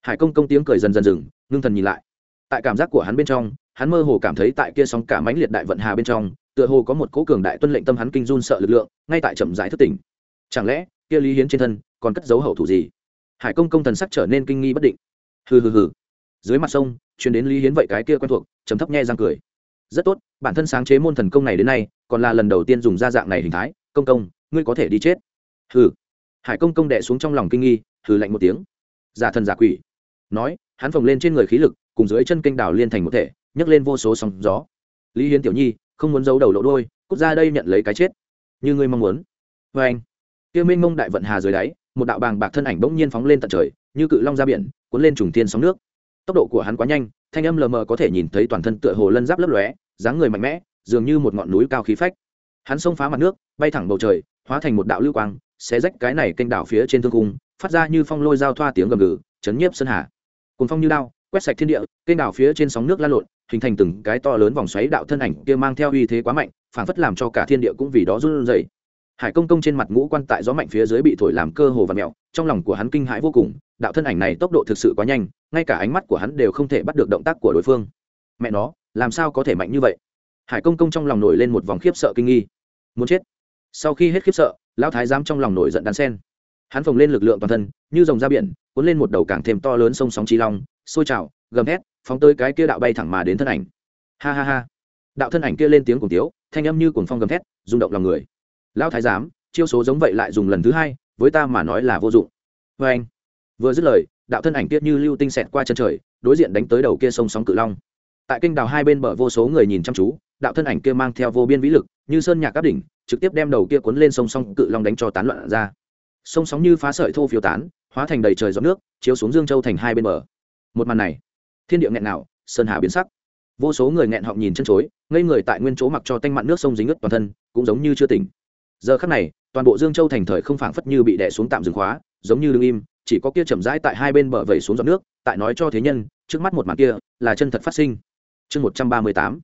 hải công công tiếng cười dần dần dừng, ngưng thần nhìn lại. Tại cảm giác của hắn bên trong, hắn mơ hồ cảm thấy tại kia sóng cả mãnh liệt đại vận hà bên trong, tựa hồ có một cỗ cường đại tuân lệnh tâm hắn kinh run sợ lực lượng, ngay tại chậm rãi thất tỉnh. Chẳng lẽ, kia lý hiến trên thân, còn cất giấu hậu thủ gì? Hải công công thần sắc trở nên kinh nghi bất định. Hừ hừ hừ. Dưới mặt sông chuyến đến lý hiến vậy cái kia quen thuộc chấm thấp nghe răng cười. Rất tốt, bản thân sáng chế môn thần công này đến nay còn là lần đầu tiên dùng ra dạng này hình thái, công công, ngươi có thể đi chết. Hừ. Hải công công đệ xuống trong lòng kinh nghi, hừ lạnh một tiếng. Giả thần giả quỷ. Nói, hắn phồng lên trên người khí lực, cùng dưới chân kênh đảo liên thành một thể, nhấc lên vô số sóng gió. Lý hiến tiểu nhi, không muốn giấu đầu lộ đôi cút ra đây nhận lấy cái chết. Như ngươi mong muốn. Vê anh. Tiêu minh mông đại vận hà dưới đáy, một đạo bàng bạc thân ảnh bỗng nhiên phóng lên tận trời, như cự long ra biển, cuốn lên trùng tiên sóng nước. Tốc độ của hắn quá nhanh, thanh âm lờ mờ có thể nhìn thấy toàn thân tựa hồ lân giáp lấp lóe, dáng người mạnh mẽ dường như một ngọn núi cao khí phách. Hắn xông phá mặt nước, bay thẳng bầu trời, hóa thành một đạo lưu quang, xé rách cái này kênh đảo phía trên thương cung, phát ra như phong lôi giao thoa tiếng gầm gừ, chấn nhiếp sơn hà. Cùng phong như đao, quét sạch thiên địa, kênh đảo phía trên sóng nước lan lộn, hình thành từng cái to lớn vòng xoáy đạo thân ảnh kia mang theo uy thế quá mạnh, phảng phất làm cho cả thiên địa cũng vì đó run rẩy. Hải công công trên mặt ngũ quan tại gió mạnh phía dưới bị thổi làm cơ hồ và mèo, trong lòng của hắn kinh hãi vô cùng, đạo thân ảnh này tốc độ thực sự quá nhanh, ngay cả ánh mắt của hắn đều không thể bắt được động tác của đối phương. Mẹ nó, làm sao có thể mạnh như vậy? Hải công công trong lòng nổi lên một vòng khiếp sợ kinh nghi. Muốn chết? Sau khi hết khiếp sợ, lão thái giám trong lòng nổi giận đan sen. Hắn phồng lên lực lượng toàn thân, như dòng ra biển, cuốn lên một đầu càng thêm to lớn sông sóng trí long, sôi trào, gầm hét phóng tới cái kia đạo bay thẳng mà đến thân ảnh. Ha ha ha. Đạo thân ảnh kia lên tiếng cùng tiếu, thanh âm như cuồng phong gầm thét, rung động lòng người. Lão thái giám, chiêu số giống vậy lại dùng lần thứ hai, với ta mà nói là vô dụng. Vê anh. Vừa dứt lời, đạo thân ảnh kia như lưu tinh xẹt qua chân trời, đối diện đánh tới đầu kia sông sóng cự long. Tại kênh đào hai bên bờ vô số người nhìn chăm chú đạo thân ảnh kia mang theo vô biên vĩ lực, như sơn nhạc áp đỉnh, trực tiếp đem đầu kia cuốn lên sông sóng cự long đánh cho tán loạn ra. Sông sóng như phá sợi thô phiêu tán, hóa thành đầy trời giọt nước, chiếu xuống dương châu thành hai bên bờ. Một màn này, thiên địa nghẹn nào sơn hà biến sắc. Vô số người nghẹn họng nhìn chân chối, ngây người tại nguyên chỗ mặc cho tanh mặn nước sông dính ướt toàn thân, cũng giống như chưa tỉnh. Giờ khắc này, toàn bộ dương châu thành thời không phảng phất như bị đè xuống tạm dừng khóa, giống như đương im, chỉ có kia chậm rãi tại hai bên bờ vẩy xuống giọt nước, tại nói cho thế nhân, trước mắt một màn kia là chân thật phát sinh. Chương một trăm ba mươi tám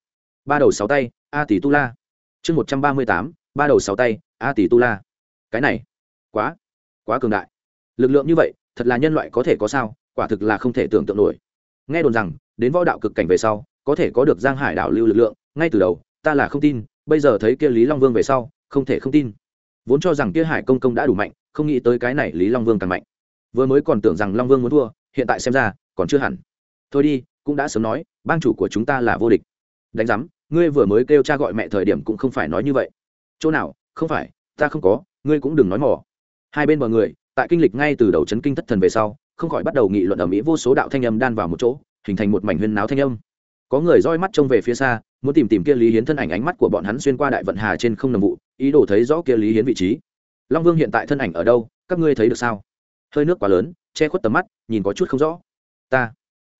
ba đầu sáu tay, a tỷ tu la. Chương một trăm ba mươi tám, ba đầu sáu tay, a tỷ tu la. Cái này, quá quá cường đại. Lực lượng như vậy, thật là nhân loại có thể có sao, quả thực là không thể tưởng tượng nổi. Nghe đồn rằng, đến võ đạo cực cảnh về sau, có thể có được giang hải đảo lưu lực lượng, ngay từ đầu, ta là không tin, bây giờ thấy kia lý long vương về sau, không thể không tin. Vốn cho rằng kia hải công công đã đủ mạnh, không nghĩ tới cái này lý long vương càng mạnh. Vừa mới còn tưởng rằng long vương muốn thua, hiện tại xem ra, còn chưa hẳn. Thôi đi, cũng đã sớm nói, bang chủ của chúng ta là vô địch. Đánh giám ngươi vừa mới kêu cha gọi mẹ thời điểm cũng không phải nói như vậy. Chỗ nào? Không phải, ta không có, ngươi cũng đừng nói mỏ hai bên bờ người, tại kinh lịch ngay từ đầu chấn kinh thất thần về sau, không khỏi bắt đầu nghị luận ở mỹ vô số đạo thanh âm đan vào một chỗ, hình thành một mảnh huyên náo thanh âm. Có người roi mắt trông về phía xa, muốn tìm tìm kia lý hiến thân ảnh ánh mắt của bọn hắn xuyên qua đại vận hà trên không nằm vụ, ý đồ thấy rõ kia lý hiến vị trí. Long vương hiện tại thân ảnh ở đâu, các ngươi thấy được sao? Hơi nước quá lớn, che khuất tầm mắt, nhìn có chút không rõ. Ta,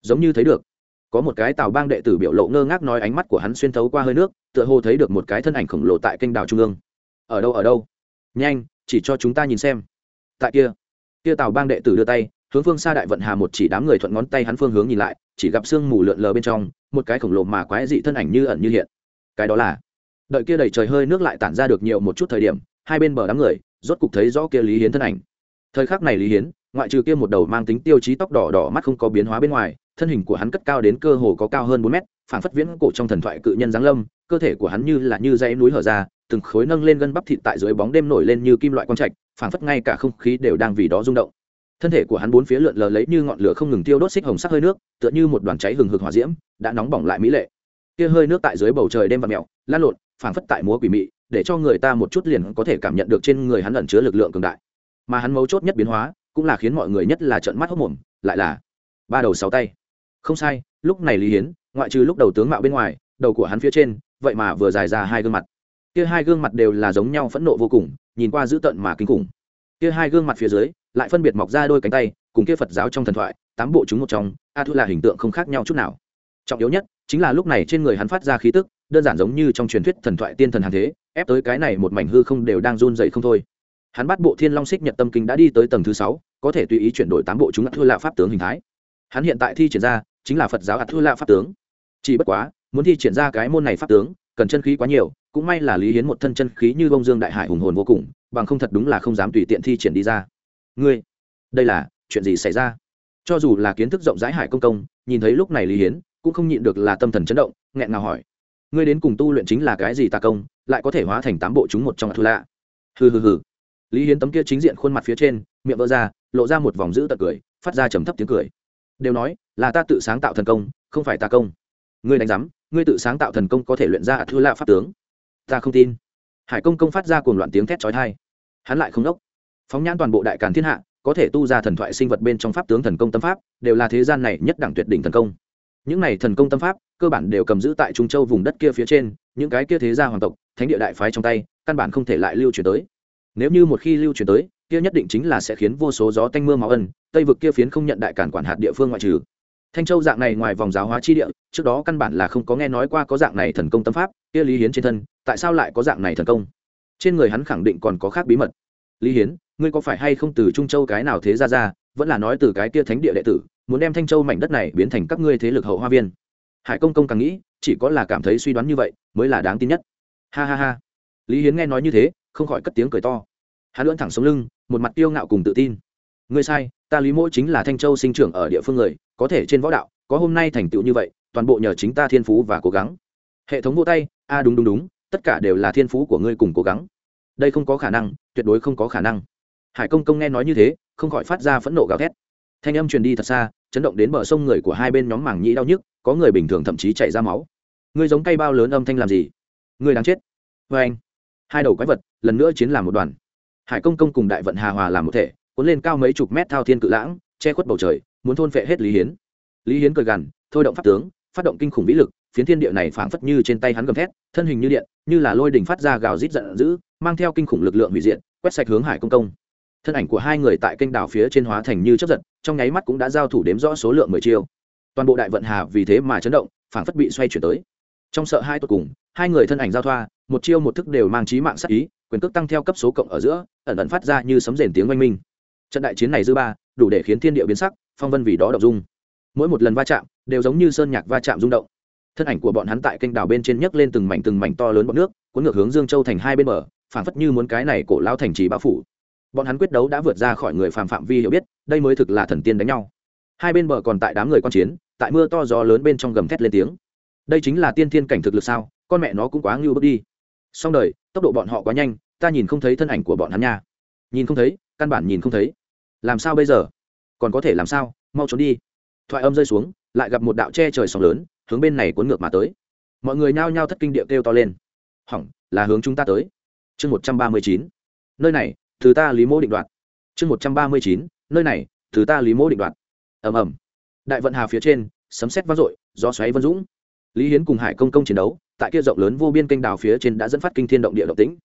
giống như thấy được có một cái tàu bang đệ tử biểu lộ ngơ ngác nói ánh mắt của hắn xuyên thấu qua hơi nước, tựa hồ thấy được một cái thân ảnh khổng lồ tại kênh đảo trung ương. Ở đâu ở đâu? Nhanh, chỉ cho chúng ta nhìn xem. Tại kia. Kia tàu bang đệ tử đưa tay, hướng phương xa đại vận hà một chỉ đám người thuận ngón tay hắn phương hướng nhìn lại, chỉ gặp sương mù lượn lờ bên trong, một cái khổng lồ mà quái dị thân ảnh như ẩn như hiện. Cái đó là? Đợi kia đầy trời hơi nước lại tản ra được nhiều một chút thời điểm, hai bên bờ đám người, rốt cục thấy rõ kia lý hiến thân ảnh. Thời khắc này lý hiến, ngoại trừ kia một đầu mang tính tiêu chí tóc đỏ đỏ mắt không có biến hóa bên ngoài thân hình của hắn cất cao đến cơ hồ có cao hơn bốn mét phản phất viễn cổ trong thần thoại cự nhân giáng lâm, cơ thể của hắn như là như dãy núi hở ra, từng khối nâng lên gân bắp thịt tại dưới bóng đêm nổi lên như kim loại quang trạch phản phất ngay cả không khí đều đang vì đó rung động. Thân thể của hắn bốn phía lượn lờ lấy như ngọn lửa không ngừng tiêu đốt xích hồng sắc hơi nước, tựa như một đoàn cháy hừng hực hỏa diễm, đã nóng bỏng lại mỹ lệ. Kia hơi nước tại dưới bầu trời đêm và mèo, lan lộn, phảng phất tại múa quỷ mị, để cho người ta một chút liền có thể cảm nhận được trên người hắn ẩn chứa lực lượng cường đại. Mà hắn mấu chốt nhất biến hóa, cũng là khiến mọi người nhất là trợn mắt hốc mồm, lại là ba đầu sáu tay không sai, lúc này lý hiến, ngoại trừ lúc đầu tướng mạo bên ngoài, đầu của hắn phía trên, vậy mà vừa dài ra hai gương mặt. Kia hai gương mặt đều là giống nhau phẫn nộ vô cùng, nhìn qua dữ tợn mà kinh khủng. Kia hai gương mặt phía dưới, lại phân biệt mọc ra đôi cánh tay, cùng kia phật giáo trong thần thoại, tám bộ chúng một trong, a thu là hình tượng không khác nhau chút nào. Trọng yếu nhất, chính là lúc này trên người hắn phát ra khí tức, đơn giản giống như trong truyền thuyết thần thoại tiên thần hàng thế, ép tới cái này một mảnh hư không đều đang run dậy không thôi. Hắn bắt bộ thiên long xích nhật tâm kinh đã đi tới tầng thứ sáu, có thể tùy ý chuyển đổi tám bộ chúng a thu là pháp tướng hình thái hắn hiện tại thi triển ra chính là phật giáo thua lạ pháp tướng. Chỉ bất quá, muốn thi triển ra cái môn này pháp tướng, cần chân khí quá nhiều, cũng may là lý hiến một thân chân khí như bông dương đại hải hùng hồn vô cùng, bằng không thật đúng là không dám tùy tiện thi triển đi ra. Ngươi, đây là chuyện gì xảy ra? Cho dù là kiến thức rộng rãi hải công công, nhìn thấy lúc này lý hiến, cũng không nhịn được là tâm thần chấn động, nghẹn ngào hỏi. Ngươi đến cùng tu luyện chính là cái gì tà công, lại có thể hóa thành tám bộ chúng một trong thu lạ hừ hừ hừ. Lý hiến tấm kia chính diện khuôn mặt phía trên, miệng vỡ ra, lộ ra một vòng dữ tật cười, phát ra trầm thấp tiếng cười đều nói, là ta tự sáng tạo thần công, không phải ta công. Ngươi đánh giám, ngươi tự sáng tạo thần công có thể luyện ra thư lạ pháp tướng. Ta không tin. Hải công công phát ra cuồng loạn tiếng thét trói thai hắn lại không đốc. Phóng nhãn toàn bộ đại càn thiên hạ, có thể tu ra thần thoại sinh vật bên trong pháp tướng thần công tâm pháp, đều là thế gian này nhất đẳng tuyệt đỉnh thần công. Những này thần công tâm pháp, cơ bản đều cầm giữ tại trung châu vùng đất kia phía trên, những cái kia thế gia hoàng tộc, thánh địa đại phái trong tay, căn bản không thể lại lưu truyền tới. Nếu như một khi lưu truyền tới kia nhất định chính là sẽ khiến vô số gió tanh mưa máu ân, tây vực kia phiến không nhận đại cản quản hạt địa phương ngoại trừ. Thanh châu dạng này ngoài vòng giáo hóa chi địa, trước đó căn bản là không có nghe nói qua có dạng này thần công tâm pháp, kia lý hiến trên thân, tại sao lại có dạng này thần công? Trên người hắn khẳng định còn có khác bí mật. Lý hiến, ngươi có phải hay không từ trung châu cái nào thế ra ra, vẫn là nói từ cái kia thánh địa đệ tử, muốn đem thanh châu mảnh đất này biến thành các ngươi thế lực hậu hoa viên? Hải công công càng nghĩ, chỉ có là cảm thấy suy đoán như vậy, mới là đáng tin nhất. Ha ha ha. Lý hiến nghe nói như thế, không khỏi cất tiếng cười to hắn lưỡn thẳng sống lưng, một mặt tiêu ngạo cùng tự tin. Ngươi sai, ta lý mỗi chính là thanh châu sinh trưởng ở địa phương người, có thể trên võ đạo, có hôm nay thành tựu như vậy, toàn bộ nhờ chính ta thiên phú và cố gắng. Hệ thống vô tay, a đúng đúng đúng, tất cả đều là thiên phú của ngươi cùng cố gắng. Đây không có khả năng, tuyệt đối không có khả năng. Hải công công nghe nói như thế, không khỏi phát ra phẫn nộ gào thét. Thanh âm truyền đi thật xa, chấn động đến bờ sông người của hai bên nhóm mảng nhĩ đau nhức, có người bình thường thậm chí chảy ra máu. Ngươi giống cây bao lớn âm thanh làm gì? Ngươi đang chết. Vê anh hai đầu quái vật, lần nữa chiến làm một đoàn hải công công cùng đại vận hà hòa làm một thể, cuốn lên cao mấy chục mét thao thiên cự lãng, che khuất bầu trời, muốn thôn phệ hết lý hiến. Lý hiến cười gằn, thôi động pháp tướng, phát động kinh khủng vĩ lực, phiến thiên địa này phảng phất như trên tay hắn gầm thét, thân hình như điện, như là lôi đỉnh phát ra gào rít giận dữ, mang theo kinh khủng lực lượng hủy diện quét sạch hướng hải công công. Thân ảnh của hai người tại kênh đảo phía trên hóa thành như chấp giật, trong nháy mắt cũng đã giao thủ đếm rõ số lượng mười chiêu. Toàn bộ đại vận hà vì thế mà chấn động, phảng phất bị xoay chuyển tới. Trong sợ hai tột cùng, hai người thân ảnh giao thoa, một chiêu một thức đều mang trí mạng sắc ý quyền cước tăng theo cấp số cộng ở giữa, ẩn ẩn phát ra như sấm rền tiếng oanh minh. Trận đại chiến này dư ba, đủ để khiến thiên địa biến sắc, phong vân vì đó đọc dung. Mỗi một lần va chạm, đều giống như sơn nhạc va chạm rung động. Thân ảnh của bọn hắn tại kênh đảo bên trên nhấc lên từng mảnh từng mảnh to lớn bọt nước, cuốn ngược hướng dương châu thành hai bên bờ, phảng phất như muốn cái này cổ lao thành trì bao phủ. Bọn hắn quyết đấu đã vượt ra khỏi người phàm phạm vi hiểu biết, đây mới thực là thần tiên đánh nhau. Hai bên bờ còn tại đám người quan chiến, tại mưa to gió lớn bên trong gầm thét lên tiếng. Đây chính là tiên thiên cảnh thực lực sao? Con mẹ nó cũng quá ngưu bước đi xong đời, tốc độ bọn họ quá nhanh, ta nhìn không thấy thân ảnh của bọn hắn nha. Nhìn không thấy, căn bản nhìn không thấy. Làm sao bây giờ? Còn có thể làm sao? Mau trốn đi. Thoại âm rơi xuống, lại gặp một đạo che trời sóng lớn, hướng bên này cuốn ngược mà tới. Mọi người nhao nhao thất kinh địa kêu to lên. Hỏng, là hướng chúng ta tới. Chương một trăm ba mươi chín. Nơi này, thứ ta lý mô định đoạt. Chương một trăm ba mươi chín. Nơi này, thứ ta lý mô định đoạt. Ầm ầm. Đại vận hà phía trên, sấm xét vang dội, gió xoáy vân dũng. Lý hiến cùng hải công công chiến đấu tại kia rộng lớn vô biên kênh đào phía trên đã dẫn phát kinh thiên động địa động tĩnh.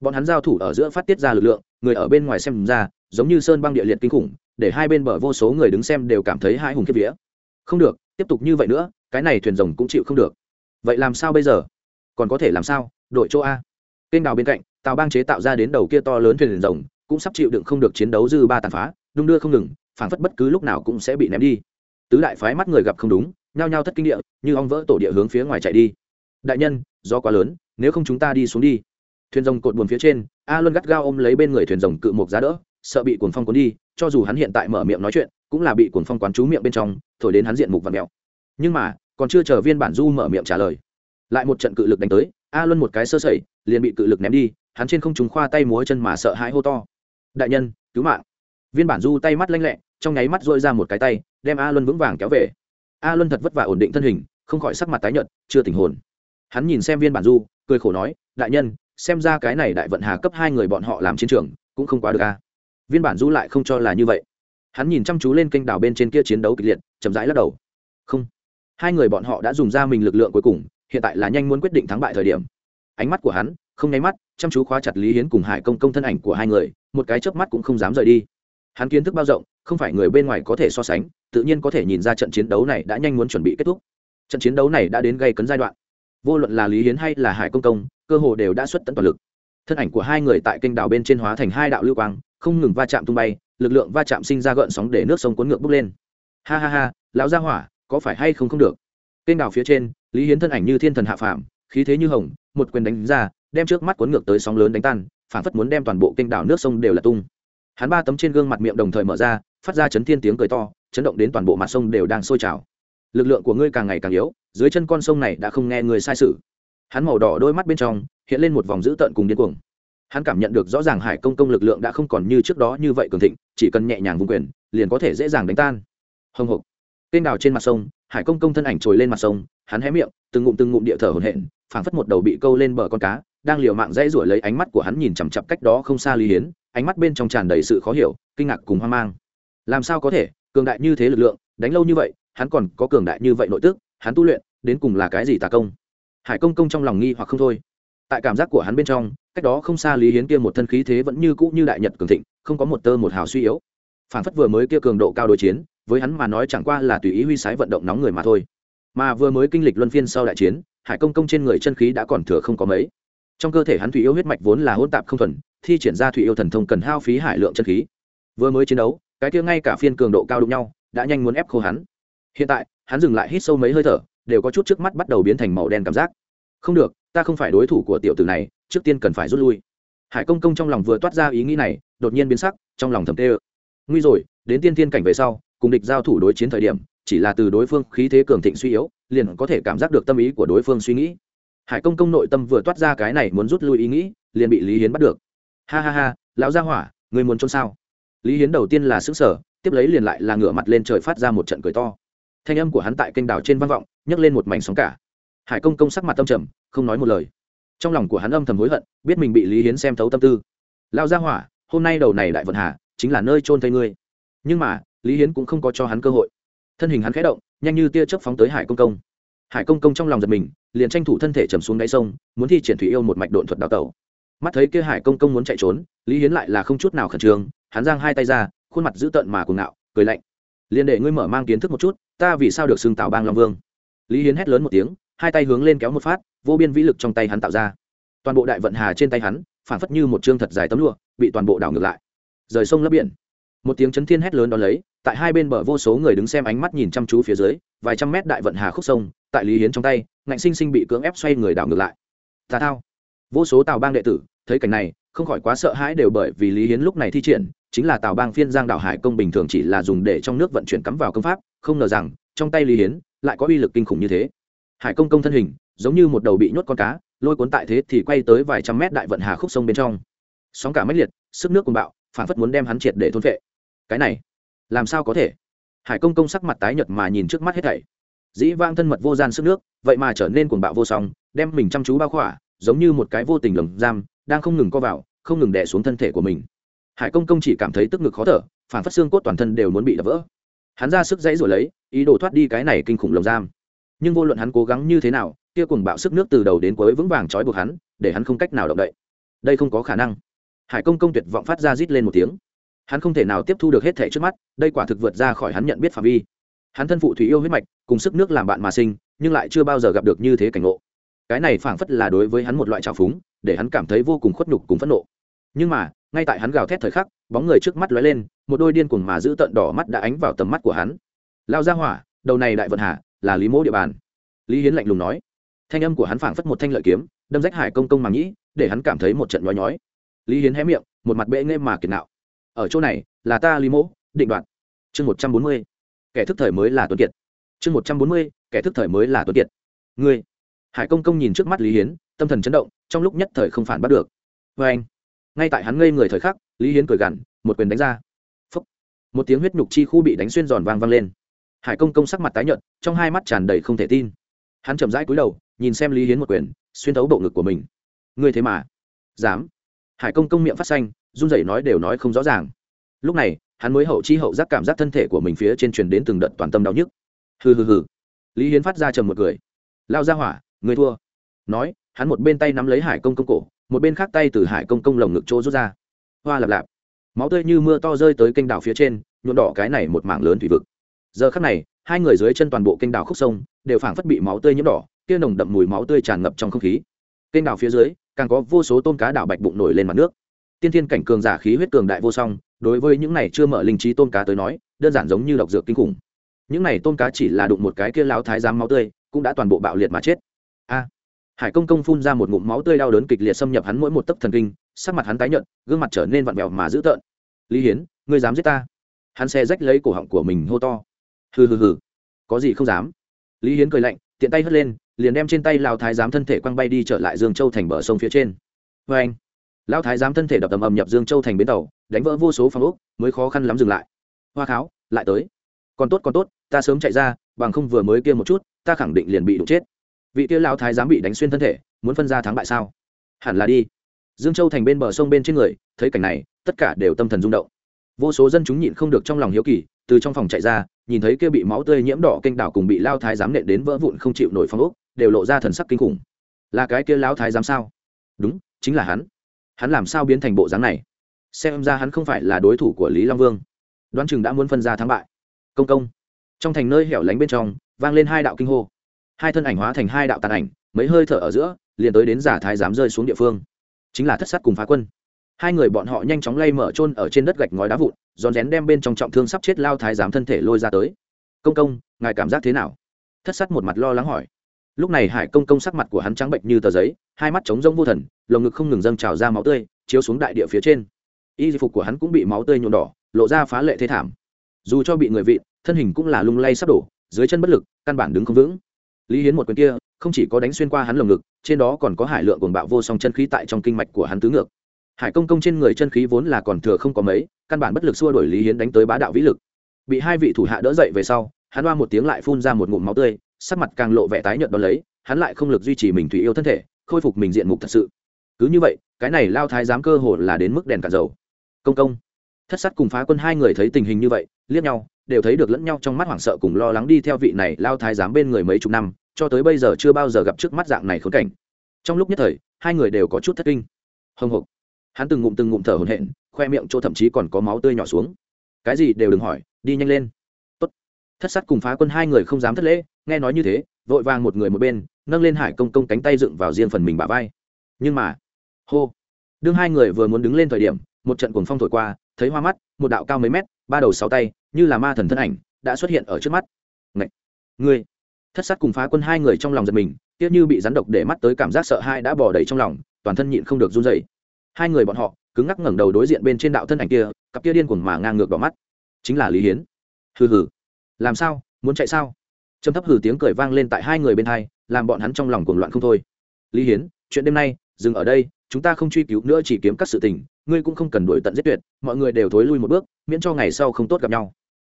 Bọn hắn giao thủ ở giữa phát tiết ra lực lượng, người ở bên ngoài xem ra, giống như sơn băng địa liệt kinh khủng, để hai bên bờ vô số người đứng xem đều cảm thấy hai hùng kiếp vía. Không được, tiếp tục như vậy nữa, cái này thuyền rồng cũng chịu không được. Vậy làm sao bây giờ? Còn có thể làm sao? Đội chỗ a. Kênh đào bên cạnh tàu bang chế tạo ra đến đầu kia to lớn thuyền rồng, cũng sắp chịu đựng không được chiến đấu dư ba tàn phá, đung đưa không ngừng, phảng phất bất cứ lúc nào cũng sẽ bị ném đi. Tứ đại phái mắt người gặp không đúng, nhao nhao thất kinh địa, như ong vỡ tổ địa hướng phía ngoài chạy đi đại nhân do quá lớn, nếu không chúng ta đi xuống đi. Thuyền rồng cột buồn phía trên a luân gắt gao ôm lấy bên người thuyền rồng cự một giá đỡ, sợ bị cuồng phong cuốn đi, cho dù hắn hiện tại mở miệng nói chuyện, cũng là bị cuồng phong quán chú miệng bên trong, thổi đến hắn diện mục và mèo. Nhưng mà, còn chưa chờ viên bản du mở miệng trả lời. Lại một trận cự lực đánh tới a luân một cái sơ sẩy, liền bị cự lực ném đi, hắn trên không trúng khoa tay múa chân mà sợ hãi hô to. Đại nhân, cứu mạng. Viên bản du tay mắt lanh lẹ, trong nháy mắt dội ra một cái tay, đem a luân vững vàng kéo về. A luân thật vất vả ổn định thân hình, không khỏi sắc mặt tái nhợt, chưa tình hồn hắn nhìn xem viên bản du, cười khổ nói, đại nhân, xem ra cái này đại vận hà cấp hai người bọn họ làm chiến trường, cũng không quá được a. Viên bản du lại không cho là như vậy. Hắn nhìn chăm chú lên kênh đảo bên trên kia chiến đấu kịch liệt, chậm rãi lắc đầu. Không. Hai người bọn họ đã dùng ra mình lực lượng cuối cùng, hiện tại là nhanh muốn quyết định thắng bại thời điểm. Ánh mắt của hắn, không nháy mắt, chăm chú khóa chặt lý hiến cùng hải công công thân ảnh của hai người, một cái chớp mắt cũng không dám rời đi. Hắn kiến thức bao rộng, không phải người bên ngoài có thể so sánh, tự nhiên có thể nhìn ra trận chiến đấu này đã nhanh muốn chuẩn bị kết thúc. Trận chiến đấu này đã đến gây cấn giai đoạn vô luận là lý hiến hay là hải công công, cơ hồ đều đã xuất tận toàn lực. Thân ảnh của hai người tại kênh đảo bên trên hóa thành hai đạo lưu quang, không ngừng va chạm tung bay, lực lượng va chạm sinh ra gợn sóng để nước sông cuốn ngược bốc lên. Ha ha ha, lão gia hỏa, có phải hay không không được? Kênh đảo phía trên, lý hiến thân ảnh như thiên thần hạ phàm, khí thế như hồng, một quyền đánh ra, đem trước mắt cuốn ngược tới sóng lớn đánh tan, phản phất muốn đem toàn bộ kênh đảo nước sông đều là tung. Hắn ba tấm trên gương mặt miệng đồng thời mở ra, phát ra chấn thiên tiếng cười to, chấn động đến toàn bộ mặt sông đều đang sôi trào lực lượng của ngươi càng ngày càng yếu, dưới chân con sông này đã không nghe người sai sự. Hắn màu đỏ đôi mắt bên trong, hiện lên một vòng dữ tợn cùng điên cuồng. Hắn cảm nhận được rõ ràng hải công công lực lượng đã không còn như trước đó như vậy cường thịnh, chỉ cần nhẹ nhàng vùng quyền, liền có thể dễ dàng đánh tan. Hồng hộc. Tên đào trên mặt sông, hải công công thân ảnh trồi lên mặt sông, hắn hé miệng, từng ngụm từng ngụm địa thở hồn hển, phảng phất một đầu bị câu lên bờ con cá, đang liều mạng dãy rủi lấy ánh mắt của hắn nhìn chằm chặp cách đó không xa lý hiến, ánh mắt bên trong tràn đầy sự khó hiểu, kinh ngạc cùng hoang mang. Làm sao có thể? Cường đại như thế lực lượng đánh lâu như vậy, hắn còn có cường đại như vậy nội tức, hắn tu luyện, đến cùng là cái gì tà công? Hải công công trong lòng nghi hoặc không thôi. Tại cảm giác của hắn bên trong, cách đó không xa lý hiến kia một thân khí thế vẫn như cũ như đại nhật cường thịnh, không có một tơ một hào suy yếu. Phản phất vừa mới kia cường độ cao đối chiến, với hắn mà nói chẳng qua là tùy ý huy sái vận động nóng người mà thôi. Mà vừa mới kinh lịch luân phiên sau đại chiến, hải công công trên người chân khí đã còn thừa không có mấy. Trong cơ thể hắn thủy yêu huyết mạch vốn là hỗn tạp không thuần, thi triển ra thủy yêu thần thông cần hao phí hải lượng chân khí. Vừa mới chiến đấu, cái kia ngay cả phiên cường độ cao đụng nhau đã nhanh muốn ép khô hắn. Hiện tại, hắn dừng lại hít sâu mấy hơi thở, đều có chút trước mắt bắt đầu biến thành màu đen cảm giác. Không được, ta không phải đối thủ của tiểu tử này, trước tiên cần phải rút lui. Hải công công trong lòng vừa toát ra ý nghĩ này, đột nhiên biến sắc, trong lòng thầm tê ơ. Nguy rồi, đến tiên thiên cảnh về sau, cùng địch giao thủ đối chiến thời điểm, chỉ là từ đối phương khí thế cường thịnh suy yếu, liền có thể cảm giác được tâm ý của đối phương suy nghĩ. Hải công công nội tâm vừa toát ra cái này muốn rút lui ý nghĩ, liền bị lý hiến bắt được. Ha ha ha, lão gia hỏa, người muốn trốn sao? Lý hiến đầu tiên là xứng sở tiếp lấy liền lại là ngửa mặt lên trời phát ra một trận cười to. Thanh âm của hắn tại kênh đảo trên vang vọng, nhấc lên một mảnh sóng cả. Hải công công sắc mặt tâm trầm, không nói một lời. Trong lòng của hắn âm thầm hối hận, biết mình bị lý hiến xem thấu tâm tư. Lao ra hỏa, hôm nay đầu này đại vận hà, chính là nơi trôn thây ngươi. Nhưng mà, lý hiến cũng không có cho hắn cơ hội. Thân hình hắn khẽ động, nhanh như tia chớp phóng tới hải công công. Hải công công trong lòng giật mình, liền tranh thủ thân thể chầm xuống đáy sông, muốn thi triển thủy yêu một mạch độn thuật đào tẩu. Mắt thấy kia hải công công muốn chạy trốn, lý hiến lại là không chút nào khẩn trương, hắn giang hai tay ra khuôn mặt dữ tợn mà cuồng ngạo, cười lạnh. Liền để ngươi mở mang kiến thức một chút, ta vì sao được xưng tào bang long vương? Lý hiến hét lớn một tiếng, hai tay hướng lên kéo một phát, vô biên vĩ lực trong tay hắn tạo ra. Toàn bộ đại vận hà trên tay hắn phản phất như một chương thật dài tấm lụa, bị toàn bộ đảo ngược lại. Rời sông lấp biển. Một tiếng chấn thiên hét lớn đ ó lấy, tại hai bên bờ vô số người đứng xem ánh mắt nhìn chăm chú phía dưới, vài trăm mét đại vận hà khúc sông, tại lý hiến trong tay, ngạnh sinh sinh bị cưỡng ép xoay người đảo ngược lại. Tà thao. Vô số tào bang đệ tử, thấy cảnh này, không khỏi quá sợ hãi đều bởi vì lý hiến lúc này thi triển chính là tào bang phiên giang đảo hải công bình thường chỉ là dùng để trong nước vận chuyển cắm vào công pháp, không ngờ rằng, trong tay lý hiến lại có uy lực kinh khủng như thế. Hải công công thân hình, giống như một đầu bị nhốt con cá, lôi cuốn tại thế thì quay tới vài trăm mét đại vận hà khúc sông bên trong. Sóng cả mách liệt, sức nước cuồng bạo, phản phất muốn đem hắn triệt để thôn vệ cái này, làm sao có thể? Hải công công sắc mặt tái nhợt mà nhìn trước mắt hết thảy. Dĩ vang thân mật vô gian sức nước, vậy mà trở nên cuồng bạo vô song, đem mình chăm chú bao khỏa, giống như một cái vô tình lồng giam, đang không ngừng co vào, không ngừng đè xuống thân thể của mình hải công công chỉ cảm thấy tức ngực khó thở, phản phất xương cốt toàn thân đều muốn bị đập vỡ. Hắn ra sức dãy rồi lấy, ý đồ thoát đi cái này kinh khủng lồng giam. Nhưng vô luận hắn cố gắng như thế nào, kia cùng bạo sức nước từ đầu đến cuối vững vàng trói buộc hắn, để hắn không cách nào động đậy. Đây không có khả năng. Hải công công tuyệt vọng phát ra rít lên một tiếng. Hắn không thể nào tiếp thu được hết thể trước mắt, đây quả thực vượt ra khỏi hắn nhận biết phạm vi. Hắn thân phụ thủy yêu huyết mạch, cùng sức nước làm bạn mà sinh, nhưng lại chưa bao giờ gặp được như thế cảnh ngộ. Cái này phảng phất là đối với hắn một loại trào phúng, để hắn cảm thấy vô cùng khuất nhục cùng phẫn nộ. Nhưng mà ngay tại hắn gào thét thời khắc, bóng người trước mắt lóe lên, một đôi điên cuồng mà giữ tận đỏ mắt đã ánh vào tầm mắt của hắn. Lao ra hỏa, đầu này đại vận hạ, là lý mỗ địa bàn. Lý hiến lạnh lùng nói. Thanh âm của hắn phảng phất một thanh lợi kiếm, đâm rách hải công công màng nhĩ để hắn cảm thấy một trận nhói nhói. Lý hiến hé miệng, một mặt bệ nghe mà kiệt nạo. Ở chỗ này, là ta lý mỗ, định đoạt. Chương một trăm bốn mươi. Kẻ thức thời mới là tuấn kiệt. Chương một trăm bốn mươi. Kẻ thức thời mới là tuấn kiệt. Ngươi. Hải công công nhìn trước mắt lý hiến, tâm thần chấn động, trong lúc nhất thời không phản bắt được. Vê anh ngay tại hắn ngây người thời khắc, lý hiến cười gằn, một quyền đánh ra. Phúc. một tiếng huyết nhục chi khu bị đánh xuyên giòn vang vang lên. Hải công công sắc mặt tái nhợt, trong hai mắt tràn đầy không thể tin. Hắn chậm rãi cúi đầu, nhìn xem lý hiến một quyền, xuyên thấu bộ ngực của mình. Ngươi thế mà. Dám. Hải công công miệng phát xanh, run rẩy nói đều nói không rõ ràng. Lúc này, hắn mới hậu chi hậu giác cảm giác thân thể của mình phía trên truyền đến từng đợt toàn tâm đau nhức. Hừ hừ hừ. Lý hiến phát ra trầm một cười. Lao ra hỏa người thua. Nói, hắn một bên tay nắm lấy hải công công cổ một bên khác tay từ hải công công lồng ngực chỗ rút ra. Hoa lạp lạp. Máu tươi như mưa to rơi tới kênh đảo phía trên, nhuộm đỏ cái này một mảng lớn thủy vực. Giờ khắc này, hai người dưới chân toàn bộ kênh đảo khúc sông đều phảng phất bị máu tươi nhiễm đỏ, kia nồng đậm mùi máu tươi tràn ngập trong không khí. Kênh đảo phía dưới, càng có vô số tôm cá đảo bạch bụng nổi lên mặt nước. Tiên thiên cảnh cường giả khí huyết cường đại vô song, đối với những này chưa mở linh trí tôm cá tới nói, đơn giản giống như độc dược kinh khủng. Những này tôm cá chỉ là đụng một cái kia láo thái giám máu tươi, cũng đã toàn bộ bạo liệt mà chết. A hải công công phun ra một ngụm máu tươi đau đớn kịch liệt xâm nhập hắn mỗi một tấc thần kinh, sắc mặt hắn tái nhợt, gương mặt trở nên vặn vẹo mà dữ tợn. Lý hiến, ngươi dám giết ta? Hắn xe rách lấy cổ họng của mình hô to. Hừ hừ hừ, có gì không dám? Lý hiến cười lạnh, tiện tay hất lên, liền đem trên tay lao thái giám thân thể quăng bay đi trở lại dương châu thành bờ sông phía trên. Vê anh. Lao thái giám thân thể đập tầm ầm nhập dương châu thành bến tàu, đánh vỡ vô số phòng ốc, mới khó khăn lắm dừng lại. Hoa kháo, lại tới. Còn tốt còn tốt, ta sớm chạy ra, bằng không vừa mới kia một chút, ta khẳng định liền bị đụng chết vị kia lao thái giám bị đánh xuyên thân thể, muốn phân ra thắng bại sao? Hẳn là đi. Dương châu thành bên bờ sông bên trên người, thấy cảnh này, tất cả đều tâm thần rung động. Vô số dân chúng nhịn không được trong lòng hiếu kỳ, từ trong phòng chạy ra, nhìn thấy kia bị máu tươi nhiễm đỏ kênh đảo cùng bị lao thái giám nện đến vỡ vụn không chịu nổi phong ốc, đều lộ ra thần sắc kinh khủng. Là cái kia lao thái giám sao? Đúng, chính là hắn. Hắn làm sao biến thành bộ dáng này? Xem ra hắn không phải là đối thủ của lý long vương. Đoán chừng đã muốn phân ra thắng bại. Công công. Trong thành nơi hẻo lánh bên trong, vang lên hai đạo kinh hô hai thân ảnh hóa thành hai đạo tàn ảnh, mấy hơi thở ở giữa, liền tới đến giả thái giám rơi xuống địa phương. Chính là thất sát cùng phá quân. Hai người bọn họ nhanh chóng lay mở trôn ở trên đất gạch ngói đá vụn, rón rén đem bên trong trọng thương sắp chết lao thái giám thân thể lôi ra tới. Công công, ngài cảm giác thế nào? Thất sát một mặt lo lắng hỏi. Lúc này hải công công sắc mặt của hắn trắng bệnh như tờ giấy, hai mắt trống rông vô thần, lồng ngực không ngừng dâng trào ra máu tươi, chiếu xuống đại địa phía trên. Y phục của hắn cũng bị máu tươi nhuộm đỏ, lộ ra phá lệ thế thảm. Dù cho bị người vị thân hình cũng là lung lay sắp đổ, dưới chân bất lực, căn bản đứng không vững lý hiến một quyền kia, không chỉ có đánh xuyên qua hắn lồng ngực, trên đó còn có hải lượng cuồng bạo vô song chân khí tại trong kinh mạch của hắn tứ ngược. Hải công công trên người chân khí vốn là còn thừa không có mấy, căn bản bất lực xua đổi lý hiến đánh tới bá đạo vĩ lực. Bị hai vị thủ hạ đỡ dậy về sau, hắn oa một tiếng lại phun ra một ngụm máu tươi, sắc mặt càng lộ vẻ tái nhợt đón lấy, hắn lại không lực duy trì mình thủy yêu thân thể, khôi phục mình diện mục thật sự. Cứ như vậy, cái này lao thái giám cơ hồ là đến mức đèn cả dầu. Công công, thất sát cùng phá quân hai người thấy tình hình như vậy, liếc nhau đều thấy được lẫn nhau trong mắt hoảng sợ cùng lo lắng đi theo vị này lao thái giám bên người mấy chục năm, cho tới bây giờ chưa bao giờ gặp trước mắt dạng này khốn cảnh. Trong lúc nhất thời, hai người đều có chút thất kinh. Hồng hộc hắn từng ngụm từng ngụm thở hổn hển, khoe miệng chỗ thậm chí còn có máu tươi nhỏ xuống. Cái gì đều đừng hỏi, đi nhanh lên. Tốt. thất sát cùng phá quân hai người không dám thất lễ, nghe nói như thế, vội vàng một người một bên, nâng lên hải công công cánh tay dựng vào riêng phần mình bả vai. Nhưng mà, hô. Đương hai người vừa muốn đứng lên thời điểm, một trận cuồng phong thổi qua, thấy hoa mắt, một đạo cao mấy mét ba đầu sáu tay, như là ma thần thân ảnh, đã xuất hiện ở trước mắt. Ngậy! ngươi! Thất sát cùng phá quân hai người trong lòng giật mình tiếc như bị rắn độc để mắt tới cảm giác sợ hãi đã bỏ đầy trong lòng, toàn thân nhịn không được run dậy hai người bọn họ, cứng ngắc ngẩng đầu đối diện bên trên đạo thân ảnh kia, cặp kia điên cuồng mà ngang ngược đỏ mắt. Chính là lý hiến. Hừ hừ! Làm sao? Muốn chạy sao? Trầm thấp hừ tiếng cười vang lên tại hai người bên hai, làm bọn hắn trong lòng cuồng loạn không thôi. Lý hiến, chuyện đêm nay, dừng ở đây, chúng ta không truy cứu nữa chỉ kiếm các sự tình ngươi cũng không cần đuổi tận giết tuyệt, mọi người đều thối lui một bước, miễn cho ngày sau không tốt gặp nhau.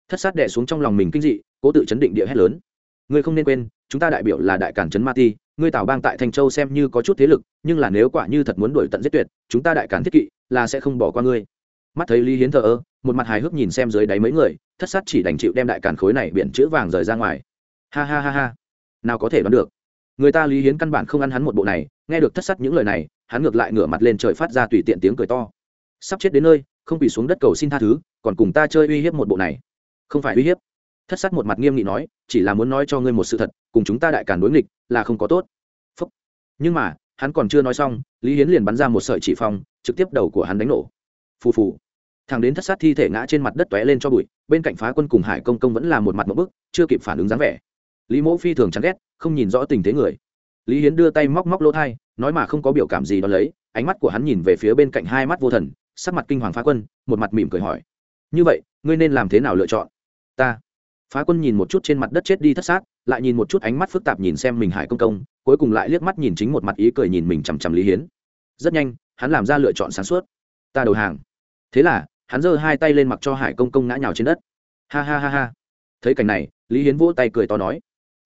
Thất sát đẻ xuống trong lòng mình kinh dị, cố tự chấn định địa hét lớn. Ngươi không nên quên, chúng ta đại biểu là đại cản trấn ma ti, ngươi tào bang tại thanh châu xem như có chút thế lực, nhưng là nếu quả như thật muốn đuổi tận giết tuyệt, chúng ta đại cản thiết kỵ, là sẽ không bỏ qua ngươi. Mắt thấy lý hiến thờ ơ, một mặt hài hước nhìn xem dưới đáy mấy người, thất sát chỉ đành chịu đem đại cản khối này biển chữ vàng rời ra ngoài. Ha ha ha ha. Nào có thể đoán được. Người ta lý hiến căn bản không ăn hắn một bộ này, nghe được thất sát những lời này, hắn ngược lại ngửa mặt lên trời phát ra tùy tiện tiếng cười to sắp chết đến nơi, không bị xuống đất cầu xin tha thứ, còn cùng ta chơi uy hiếp một bộ này. Không phải uy hiếp. Thất sát một mặt nghiêm nghị nói, chỉ là muốn nói cho ngươi một sự thật, cùng chúng ta đại cản đối nghịch, là không có tốt. Phúc. nhưng mà, hắn còn chưa nói xong, lý hiến liền bắn ra một sợi chỉ phong, trực tiếp đầu của hắn đánh nổ. Phù phù. Thằng đến thất sát thi thể ngã trên mặt đất t lên cho bụi, bên cạnh phá quân cùng hải công công vẫn là một mặt một bức, chưa kịp phản ứng dáng vẻ. Lý mẫu phi thường chán ghét, không nhìn rõ tình thế người. Lý hiến đưa tay móc móc lỗ thai, nói mà không có biểu cảm gì đ ó lấy, ánh mắt của hắn nhìn về phía bên cạnh hai mắt vô thần sắc mặt kinh hoàng phá quân, một mặt mỉm cười hỏi. Như vậy, ngươi nên làm thế nào lựa chọn? Ta. Phá quân nhìn một chút trên mặt đất chết đi thất xác lại nhìn một chút ánh mắt phức tạp nhìn xem mình hải công công, cuối cùng lại liếc mắt nhìn chính một mặt ý cười nhìn mình chằm chằm lý hiến. Rất nhanh, hắn làm ra lựa chọn sáng suốt. Ta đầu hàng. Thế là, hắn giơ hai tay lên mặc cho hải công công ngã nhào trên đất. Ha ha ha ha. Thấy cảnh này, lý hiến vỗ tay cười to nói.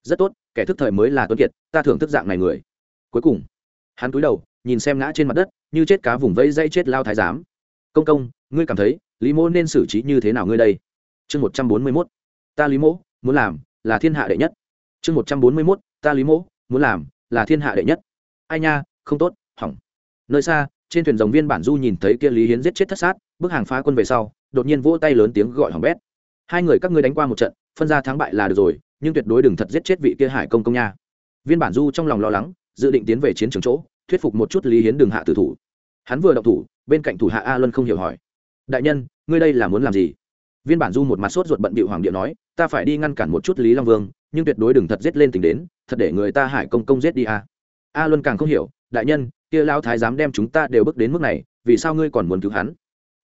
Rất tốt, kẻ thức thời mới là tuân kiệt, ta thưởng thức dạng này người. Cuối cùng, hắn cúi đầu, nhìn xem ngã trên mặt đất, như chết cá vùng vẫy dây chết lao thái giám công công, ngươi cảm thấy lý mô nên xử trí như thế nào ngươi đây? Chương một trăm bốn mươi mốt, ta lý mô muốn làm là thiên hạ đệ nhất. Chương một trăm bốn mươi mốt, ta lý mô muốn làm là thiên hạ đệ nhất. Ai nha, không tốt, hỏng. Nơi xa, trên thuyền dòng viên bản du nhìn thấy kia lý hiến giết chết thất sát bức hàng phá quân về sau, đột nhiên vỗ tay lớn tiếng gọi hỏng bét. Hai người các ngươi đánh qua một trận, phân ra thắng bại là được rồi, nhưng tuyệt đối đừng thật giết chết vị kia hải công công nha. Viên bản du trong lòng lo lắng, dự định tiến về chiến trường chỗ, thuyết phục một chút lý hiến đường hạ tử thủ. Hắn vừa động thủ bên cạnh thủ hạ a luân không hiểu hỏi. Đại nhân, ngươi đây là muốn làm gì? Viên bản du một mặt sốt ruột bận bịu hoàng điện nói, ta phải đi ngăn cản một chút lý long vương, nhưng tuyệt đối đừng thật giết lên tình đến, thật để người ta hải công công giết đi a. A luân càng không hiểu, đại nhân, kia lao thái dám đem chúng ta đều bước đến mức này, vì sao ngươi còn muốn cứu hắn?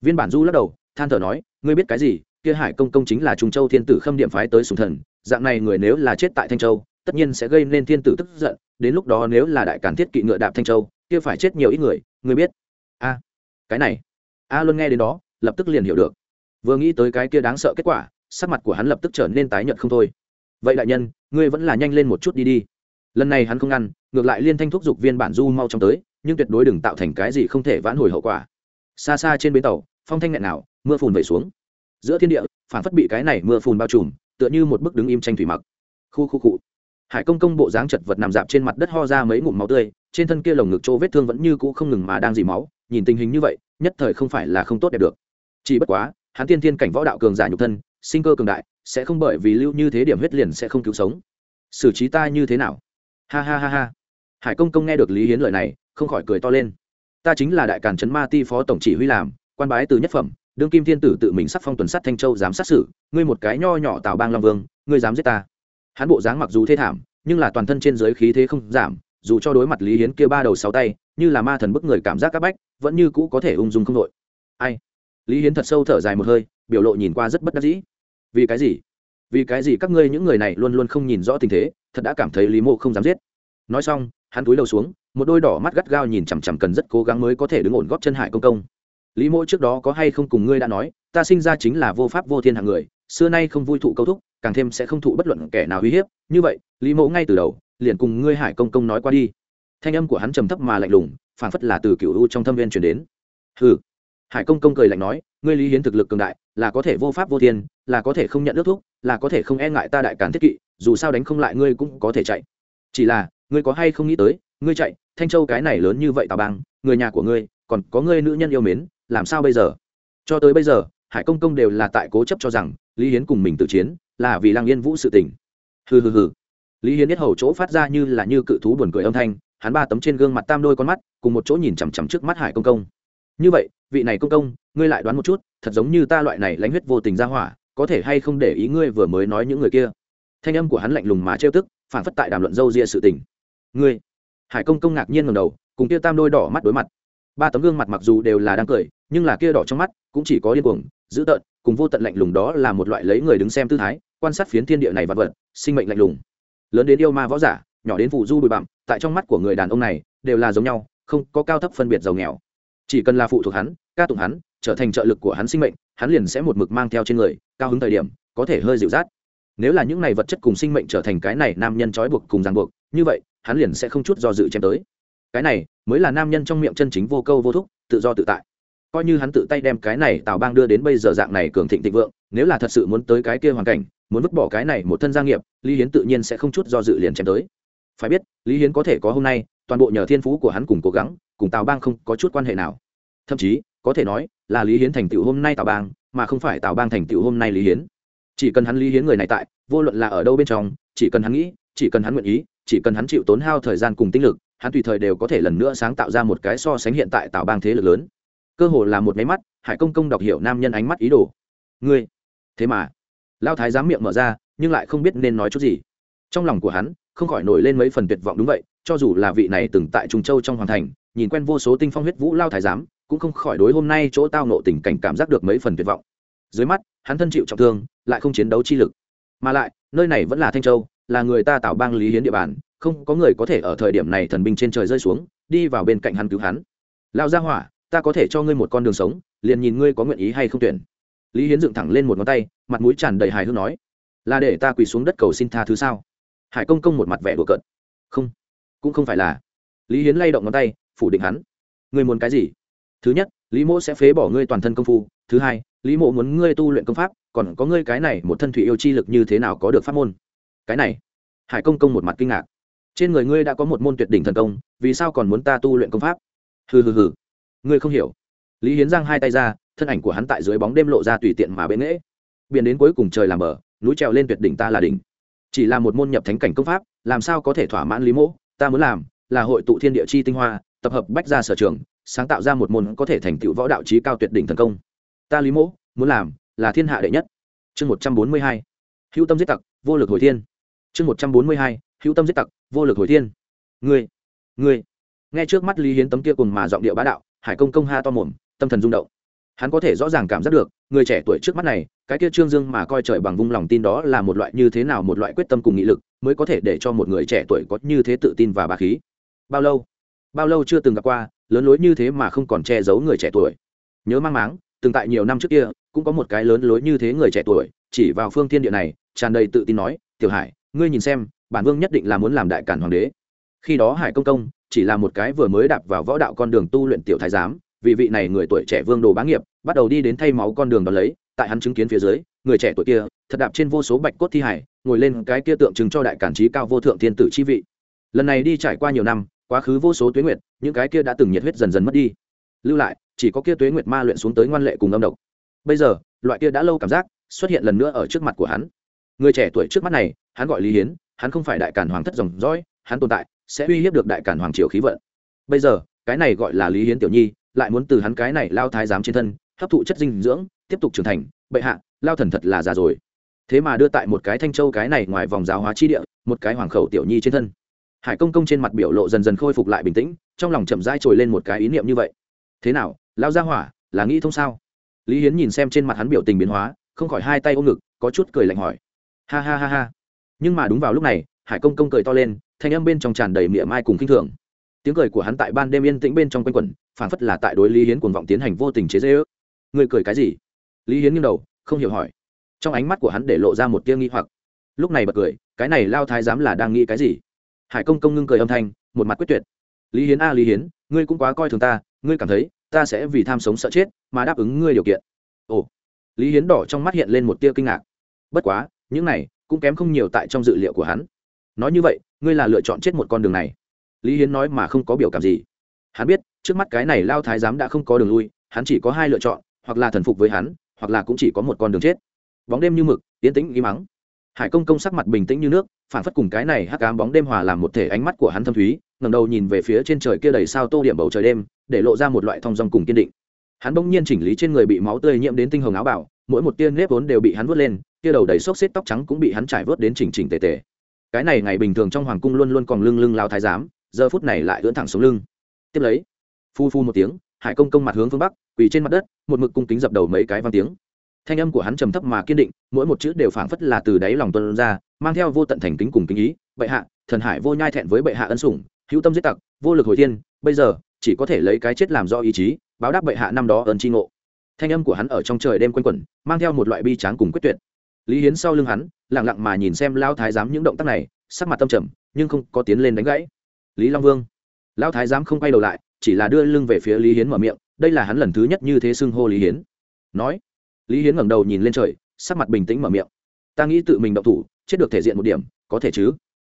Viên bản du lắc đầu, than thở nói, ngươi biết cái gì, kia hải công công chính là trung châu thiên tử khâm điểm phái tới sùng thần, dạng này người nếu là chết tại thanh châu, tất nhiên sẽ gây nên thiên tử tức giận, đến lúc đó nếu là đại cản thiết kỵ ngựa đạp thanh châu, kia phải chết nhiều ít người, ngươi biết. A cái này. A luôn nghe đến đó, lập tức liền hiểu được. Vừa nghĩ tới cái kia đáng sợ kết quả, sắc mặt của hắn lập tức trở nên tái nhợt không thôi. Vậy đại nhân, ngươi vẫn là nhanh lên một chút đi đi. Lần này hắn không ngăn ngược lại liên thanh thúc giục viên bản du mau chóng tới, nhưng tuyệt đối đừng tạo thành cái gì không thể vãn hồi hậu quả. Xa xa trên bến tàu, phong thanh nghẹn nào, mưa phùn vẩy xuống. Giữa thiên địa, phản phất bị cái này mưa phùn bao trùm, tựa như một bức đứng im tranh thủy mặc. Khu khu cụ hải công công bộ dáng chật vật nằm dạp trên mặt đất ho ra mấy ngụm máu tươi, trên thân kia lồng ngực chỗ vết thương vẫn như cũ không ngừng mà đang dì máu nhìn tình hình như vậy, nhất thời không phải là không tốt đẹp được. Chỉ bất quá, hắn tiên thiên cảnh võ đạo cường giả nhục thân, sinh cơ cường đại, sẽ không bởi vì lưu như thế điểm huyết liền sẽ không cứu sống. Xử trí ta như thế nào? Ha ha ha ha. Hải công công nghe được lý hiến lời này, không khỏi cười to lên. Ta chính là đại càn trấn ma ti phó tổng chỉ huy làm, quan bái từ nhất phẩm, đương kim thiên tử tự mình sắc phong tuần sát thanh châu dám sát xử, ngươi một cái nho nhỏ tào bang long vương, ngươi dám giết ta. Hắn bộ dáng mặc dù thê thảm, nhưng là toàn thân trên giới khí thế không giảm dù cho đối mặt lý hiến kia ba đầu sáu tay, như là ma thần bức người cảm giác các bách, vẫn như cũ có thể ung dung không đội. Ai? Lý hiến thật sâu thở dài một hơi, biểu lộ nhìn qua rất bất đắc dĩ. Vì cái gì? Vì cái gì các ngươi những người này luôn luôn không nhìn rõ tình thế, thật đã cảm thấy lý mộ không dám giết? Nói xong, hắn túi đầu xuống, một đôi đỏ mắt gắt gao nhìn chằm chằm cần rất cố gắng mới có thể đứng ổn góp chân hải công công. Lý mộ trước đó có hay không cùng ngươi đã nói, ta sinh ra chính là vô pháp vô thiên hạng người, xưa nay không vui thụ câu thúc, càng thêm sẽ không thụ bất luận kẻ nào uy hiếp. Như vậy, lý mộ ngay từ đầu liền cùng ngươi hải công công nói qua đi. Thanh âm của hắn trầm thấp mà lạnh lùng phản phất là từ cựu u trong thâm viên chuyển đến. Hừ. Hải công công cười lạnh nói, ngươi lý hiến thực lực cường đại, là có thể vô pháp vô thiên, là có thể không nhận ước thuốc, là có thể không e ngại ta đại cản thiết kỵ, dù sao đánh không lại ngươi cũng có thể chạy. Chỉ là, ngươi có hay không nghĩ tới, ngươi chạy, thanh châu cái này lớn như vậy tào bang, người nhà của ngươi, còn có ngươi nữ nhân yêu mến, làm sao bây giờ? Cho tới bây giờ, hải công công đều là tại cố chấp cho rằng, lý hiến cùng mình tự chiến, là vì lăng yên vũ sự tình. Hừ hừ hừ lý hiến nhất hầu chỗ phát ra như là như cự thú buồn cười âm thanh, hắn ba tấm trên gương mặt tam đôi con mắt, cùng một chỗ nhìn chằm chằm trước mắt hải công công. Như vậy, vị này công công, ngươi lại đoán một chút, thật giống như ta loại này lãnh huyết vô tình ra hỏa, có thể hay không để ý ngươi vừa mới nói những người kia? Thanh âm của hắn lạnh lùng mà trêu tức, phản phất tại đàm luận dâu ria sự tình. Ngươi? Hải công công ngạc nhiên ngầm đầu, cùng kia tam đôi đỏ mắt đối mặt. Ba tấm gương mặt mặc dù đều là đang cười, nhưng là kia đỏ trong mắt cũng chỉ có điên cuồng, dữ tợn, cùng vô tận lạnh lùng đó là một loại lấy người đứng xem tư thái, quan sát phiến thiên địa này vật vật, sinh mệnh lạnh lùng lớn đến yêu ma võ giả, nhỏ đến phụ du bụi bặm, tại trong mắt của người đàn ông này, đều là giống nhau, không có cao thấp phân biệt giàu nghèo. Chỉ cần là phụ thuộc hắn, ca tụng hắn, trở thành trợ lực của hắn sinh mệnh, hắn liền sẽ một mực mang theo trên người, cao hứng thời điểm, có thể hơi dịu rát nếu là những này vật chất cùng sinh mệnh trở thành cái này nam nhân trói buộc cùng ràng buộc, như vậy, hắn liền sẽ không chút do dự chém tới. Cái này, mới là nam nhân trong miệng chân chính vô câu vô thúc, tự do tự tại. Coi như hắn tự tay đem cái này tào bang đưa đến bây giờ dạng này cường thịnh thịnh vượng, nếu là thật sự muốn tới cái kia hoàn cảnh muốn vứt bỏ cái này một thân gia nghiệp, lý hiến tự nhiên sẽ không chút do dự liền chém tới. Phải biết, lý hiến có thể có hôm nay, toàn bộ nhờ thiên phú của hắn cùng cố gắng, cùng tào bang không có chút quan hệ nào. Thậm chí, có thể nói là lý hiến thành tựu hôm nay tào bang, mà không phải tào bang thành tựu hôm nay lý hiến. Chỉ cần hắn lý hiến người này tại, vô luận là ở đâu bên trong, chỉ cần hắn nghĩ, chỉ cần hắn nguyện ý, chỉ cần hắn chịu tốn hao thời gian cùng tinh lực, hắn tùy thời đều có thể lần nữa sáng tạo ra một cái so sánh hiện tại tào bang thế lực lớn. Cơ hồ là một máy mắt, hải công công đọc hiểu nam nhân ánh mắt ý đồ. Ngươi, thế mà lao thái giám miệng mở ra, nhưng lại không biết nên nói chút gì. Trong lòng của hắn, không khỏi nổi lên mấy phần tuyệt vọng đúng vậy, cho dù là vị này từng tại trung châu trong hoàng thành, nhìn quen vô số tinh phong huyết vũ lao thái giám, cũng không khỏi đối hôm nay chỗ tao nộ tình cảnh cảm giác được mấy phần tuyệt vọng. Dưới mắt, hắn thân chịu trọng thương, lại không chiến đấu chi lực. Mà lại, nơi này vẫn là thanh châu, là người ta tạo bang lý hiến địa bàn, không có người có thể ở thời điểm này thần binh trên trời rơi xuống, đi vào bên cạnh hắn cứu hắn. Lao ra hỏa, ta có thể cho ngươi một con đường sống, liền nhìn ngươi có nguyện ý hay không tuyển lý hiến dựng thẳng lên một ngón tay, mặt mũi tràn đầy hài hước nói, là để ta quỳ xuống đất cầu xin tha thứ sao? Hải công công một mặt vẻ đùa cợt. Không, cũng không phải là. Lý hiến lay động ngón tay, phủ định hắn. Ngươi muốn cái gì? Thứ nhất, lý mỗ sẽ phế bỏ ngươi toàn thân công phu. Thứ hai, lý mộ muốn ngươi tu luyện công pháp, còn có ngươi cái này một thân thủy yêu chi lực như thế nào có được pháp môn? Cái này, hải công công một mặt kinh ngạc. Trên người ngươi đã có một môn tuyệt đỉnh thần công, vì sao còn muốn ta tu luyện công pháp? Hừ hừ hừ, ngươi không hiểu. Lý hiến giang hai tay ra thân ảnh của hắn tại dưới bóng đêm lộ ra tùy tiện mà bệ nghễ. Biển đến cuối cùng trời làm bờ, núi trèo lên tuyệt đỉnh ta là đỉnh. Chỉ là một môn nhập thánh cảnh công pháp, làm sao có thể thỏa mãn lý mỗ ta muốn làm là hội tụ thiên địa chi tinh hoa, tập hợp bách gia sở trường, sáng tạo ra một môn có thể thành tựu võ đạo trí cao tuyệt đỉnh thần công. Ta lý mỗ muốn làm là thiên hạ đệ nhất. Chương một trăm bốn mươi hai, hữu tâm giết tặc, vô lực hồi thiên. Chương một trăm bốn mươi hai, hữu tâm giết tặc, vô lực hồi thiên. Ngươi ngươi. Nghe trước mắt lý hiến tấm kia cùng mà giọng điệu bá đạo, hải công công ha to mồm, tâm thần rung động hắn có thể rõ ràng cảm giác được, người trẻ tuổi trước mắt này, cái kia trương dương mà coi trời bằng vung lòng tin đó là một loại như thế nào một loại quyết tâm cùng nghị lực, mới có thể để cho một người trẻ tuổi có như thế tự tin và bà khí. Bao lâu? Bao lâu chưa từng gặp qua, lớn lối như thế mà không còn che giấu người trẻ tuổi. Nhớ mang máng, từng tại nhiều năm trước kia, cũng có một cái lớn lối như thế người trẻ tuổi, chỉ vào phương thiên địa này, tràn đầy tự tin nói, tiểu hải, ngươi nhìn xem, bản vương nhất định là muốn làm đại cản hoàng đế. Khi đó hải công công chỉ là một cái vừa mới đạp vào võ đạo con đường tu luyện tiểu thái giám vì vị này người tuổi trẻ vương đồ bá nghiệp, bắt đầu đi đến thay máu con đường đó lấy, tại hắn chứng kiến phía dưới, người trẻ tuổi kia, thật đạp trên vô số bạch cốt thi hải, ngồi lên cái kia tượng trưng cho đại cản trí cao vô thượng thiên tử chi vị. Lần này đi trải qua nhiều năm, quá khứ vô số tuế nguyệt, những cái kia đã từng nhiệt huyết dần dần mất đi. Lưu lại, chỉ có kia tuế nguyệt ma luyện xuống tới ngoan lệ cùng âm độc. Bây giờ, loại kia đã lâu cảm giác, xuất hiện lần nữa ở trước mặt của hắn. Người trẻ tuổi trước mắt này, hắn gọi lý hiến, hắn không phải đại cản hoàng thất dòng dõi, hắn tồn tại, sẽ uy hiếp được đại cản hoàng triều khí vận. Bây giờ, cái này gọi là lý hiến tiểu nhi lại muốn từ hắn cái này lao thái giám trên thân, hấp thụ chất dinh dưỡng, tiếp tục trưởng thành. Bệ hạ, lao thần thật là già rồi. Thế mà đưa tại một cái thanh châu cái này ngoài vòng giáo hóa chi địa, một cái hoàng khẩu tiểu nhi trên thân. Hải công công trên mặt biểu lộ dần dần khôi phục lại bình tĩnh, trong lòng chậm rãi trồi lên một cái ý niệm như vậy. Thế nào, lao ra hỏa, là nghĩ thông sao? Lý hiến nhìn xem trên mặt hắn biểu tình biến hóa, không khỏi hai tay ôm ngực, có chút cười lạnh hỏi. Ha ha ha ha. Nhưng mà đúng vào lúc này, hải công công cười to lên, thanh âm bên trong tràn đầy miệng mai cùng kinh thường tiếng cười của hắn tại ban đêm yên tĩnh bên trong quanh quẩn phản phất là tại đối lý hiến cuồng vọng tiến hành vô tình chế dễ ước người cười cái gì? Lý hiến nghiêng đầu, không hiểu hỏi. Trong ánh mắt của hắn để lộ ra một tia nghi hoặc. Lúc này bật cười, cái này lao thái giám là đang nghĩ cái gì? Hải công công ngưng cười âm thanh, một mặt quyết tuyệt. Lý hiến a, lý hiến, ngươi cũng quá coi thường ta, ngươi cảm thấy ta sẽ vì tham sống sợ chết mà đáp ứng ngươi điều kiện. Ồ. Lý hiến đỏ trong mắt hiện lên một tia kinh ngạc. Bất quá, những này cũng kém không nhiều tại trong dự liệu của hắn. Nói như vậy, ngươi là lựa chọn chết một con đường này lý hiến nói mà không có biểu cảm gì. Hắn biết, trước mắt cái này lao thái giám đã không có đường lui, hắn chỉ có hai lựa chọn, hoặc là thần phục với hắn, hoặc là cũng chỉ có một con đường chết. Bóng đêm như mực tiến tĩnh im mắng. Hải công công sắc mặt bình tĩnh như nước, phản phất cùng cái này hắc cám bóng đêm hòa làm một thể ánh mắt của hắn thâm thúy ngầm đầu nhìn về phía trên trời kia đầy sao tô điểm bầu trời đêm, để lộ ra một loại thong dong cùng kiên định. Hắn bỗng nhiên chỉnh lý trên người bị máu tươi nhiễm đến tinh hồng áo bảo, mỗi một tia nếp vốn đều bị hắn vớt lên tia đầu đầy xốc xếp tóc trắng cũng bị hắn trải vớt đến chỉnh chỉnh tề tề. Cái này ngày bình thường trong hoàng cung luôn luôn còn lưng lưng lao thái giám giờ phút này lại ưỡn thẳng xuống lưng. Tiếp lấy, phu phu một tiếng, hải công công mặt hướng phương bắc, quỳ trên mặt đất, một mực cung kính dập đầu mấy cái vang tiếng. Thanh âm của hắn trầm thấp mà kiên định, mỗi một chữ đều phảng phất là từ đáy lòng tuân ra, mang theo vô tận thành kính cùng kính ý. Bệ hạ, thần hải vô nhai thẹn với bệ hạ ân sủng, hữu tâm giết tặc, vô lực hồi thiên, bây giờ, chỉ có thể lấy cái chết làm do ý chí, báo đáp bệ hạ năm đó ơn tri ngộ. Thanh âm của hắn ở trong trời đêm quanh quẩn, mang theo một loại bi tráng cùng quyết tuyệt. Lý hiến sau lưng hắn lẳng lặng mà nhìn xem lao thái giám những động tác này, sắc mặt tâm trầm, nhưng không có tiến lên đánh gãy lý long vương. Lão thái giám không quay đầu lại, chỉ là đưa lưng về phía lý hiến mở miệng, đây là hắn lần thứ nhất như thế xưng hô lý hiến. Nói, lý hiến ngẩng đầu nhìn lên trời, sắc mặt bình tĩnh mở miệng. Ta nghĩ tự mình động thủ, chết được thể diện một điểm, có thể chứ?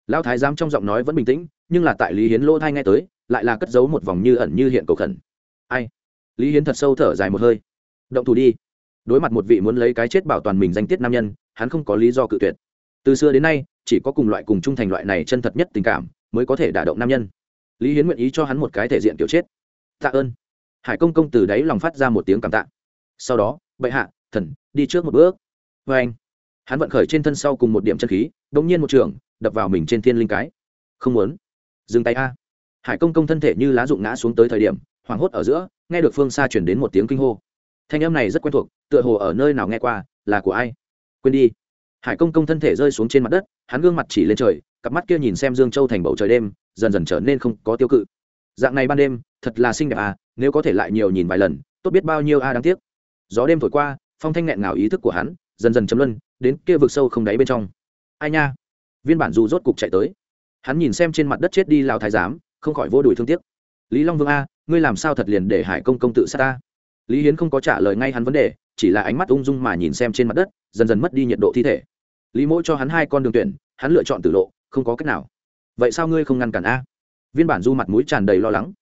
Lão thái giám trong giọng nói vẫn bình tĩnh, nhưng là tại lý hiến lỗ thai nghe tới, lại là cất giấu một vòng như ẩn như hiện cầu khẩn. Ai? Lý hiến thật sâu thở dài một hơi. Động thủ đi. Đối mặt một vị muốn lấy cái chết bảo toàn mình danh tiết nam nhân, hắn không có lý do cự tuyệt. Từ xưa đến nay, chỉ có cùng loại cùng trung thành loại này chân thật nhất tình cảm mới có thể đả động nam nhân. Lý hiến nguyện ý cho hắn một cái thể diện kiểu chết. Tạ ơn. Hải công công từ đáy lòng phát ra một tiếng cảm tạ. Sau đó, bệ hạ, thần, đi trước một bước. Vê anh, hắn vận khởi trên thân sau cùng một điểm chân khí đ ỗ n g nhiên một trường, đập vào mình trên thiên linh cái. Không muốn. Dừng tay a. Hải công công thân thể như lá rụng ngã xuống tới thời điểm, hoảng hốt ở giữa, nghe được phương xa chuyển đến một tiếng kinh hô. Thanh âm này rất quen thuộc, tựa hồ ở nơi nào nghe qua, là của ai? Quên đi hải công công thân thể rơi xuống trên mặt đất, hắn gương mặt chỉ lên trời, cặp mắt kia nhìn xem dương châu thành bầu trời đêm, dần dần trở nên không có tiêu cự. Dạng này ban đêm, thật là xinh đẹp à nếu có thể lại nhiều nhìn vài lần, tốt biết bao nhiêu a à đáng tiếc. Gió đêm thổi qua, phong thanh nghẹn ngào ý thức của hắn, dần dần chấm luân, đến kia vực sâu không đáy bên trong. Ai nha? Viên bản du rốt cục chạy tới. Hắn nhìn xem trên mặt đất chết đi lao thái giám, không khỏi vô đùi thương tiếc. Lý long vương a, ngươi làm sao thật liền để hải công công tự sát ta? Lý hiến không có trả lời ngay hắn vấn đề, chỉ là ánh mắt ung dung mà nhìn xem trên mặt đất dần dần mất đi nhiệt độ thi thể. Lý mỗi cho hắn hai con đường tuyển, hắn lựa chọn tử lộ, không có cách nào. Vậy sao ngươi không ngăn cản a? Viên bản du mặt mũi tràn đầy lo lắng.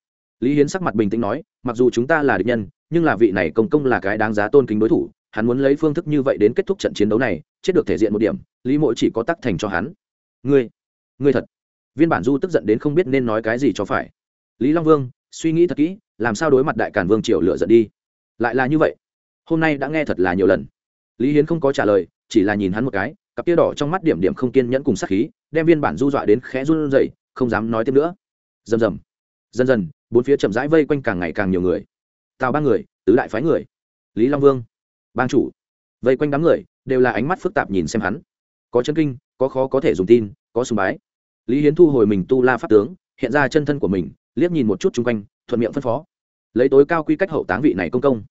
Lý hiến sắc mặt bình tĩnh nói, mặc dù chúng ta là địch nhân, nhưng là vị này công công là cái đáng giá tôn kính đối thủ, hắn muốn lấy phương thức như vậy đến kết thúc trận chiến đấu này, chết được thể diện một điểm, lý mỗi chỉ có tắc thành cho hắn. Ngươi ngươi thật. Viên bản du tức giận đến không biết nên nói cái gì cho phải. Lý long vương, suy nghĩ thật kỹ, làm sao đối mặt đại cản vương triều lựa giận đi? Lại là như vậy. Hôm nay đã nghe thật là nhiều lần lý hiến không có trả lời, chỉ là nhìn hắn một cái, cặp tia đỏ trong mắt điểm điểm không kiên nhẫn cùng sát khí, đem viên bản du dọa đến khẽ run rẩy, không dám nói tiếp nữa. Rầm rầm. Dần dần, bốn phía chậm rãi vây quanh càng ngày càng nhiều người. Tào ba người, tứ đại phái người. Lý long vương, bang chủ. Vây quanh đám người, đều là ánh mắt phức tạp nhìn xem hắn. Có chân kinh, có khó có thể dùng tin, có sùng bái. Lý hiến thu hồi mình tu la pháp tướng, hiện ra chân thân của mình, liếc nhìn một chút chung quanh, thuận miệng phân phó. Lấy tối cao quy cách hậu táng vị này công công.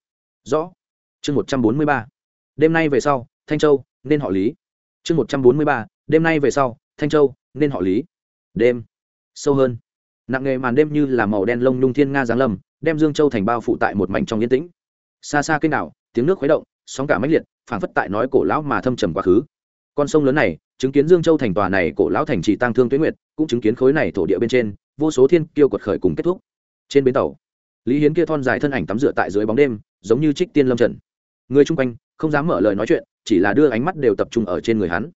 Rõ. Chương một trăm bốn mươi ba đêm nay về sau, thanh châu, nên họ lý. Chương một trăm bốn mươi ba, đêm nay về sau, thanh châu, nên họ lý. Đêm, sâu hơn. Nặng nghề màn đêm như là màu đen lông nhung thiên nga giáng lâm, đem dương châu thành bao phụ tại một mảnh trong yên tĩnh. Xa xa kênh đảo, tiếng nước khuấy động, sóng cả mãnh liệt, phảng phất tại nói cổ lão mà thâm trầm quá khứ. Con sông lớn này, chứng kiến dương châu thành tòa này cổ lão thành trì tăng thương tuyến nguyệt, cũng chứng kiến khối này thổ địa bên trên, vô số thiên kiêu quật khởi cùng kết thúc. Trên bến tàu, lý hiến kia thon dài thân ảnh tắm rửa tại dưới bóng đêm, giống như trích tiên lâm trần. Người chung quanh không dám mở lời nói chuyện, chỉ là đưa ánh mắt đều tập trung ở trên người hắn.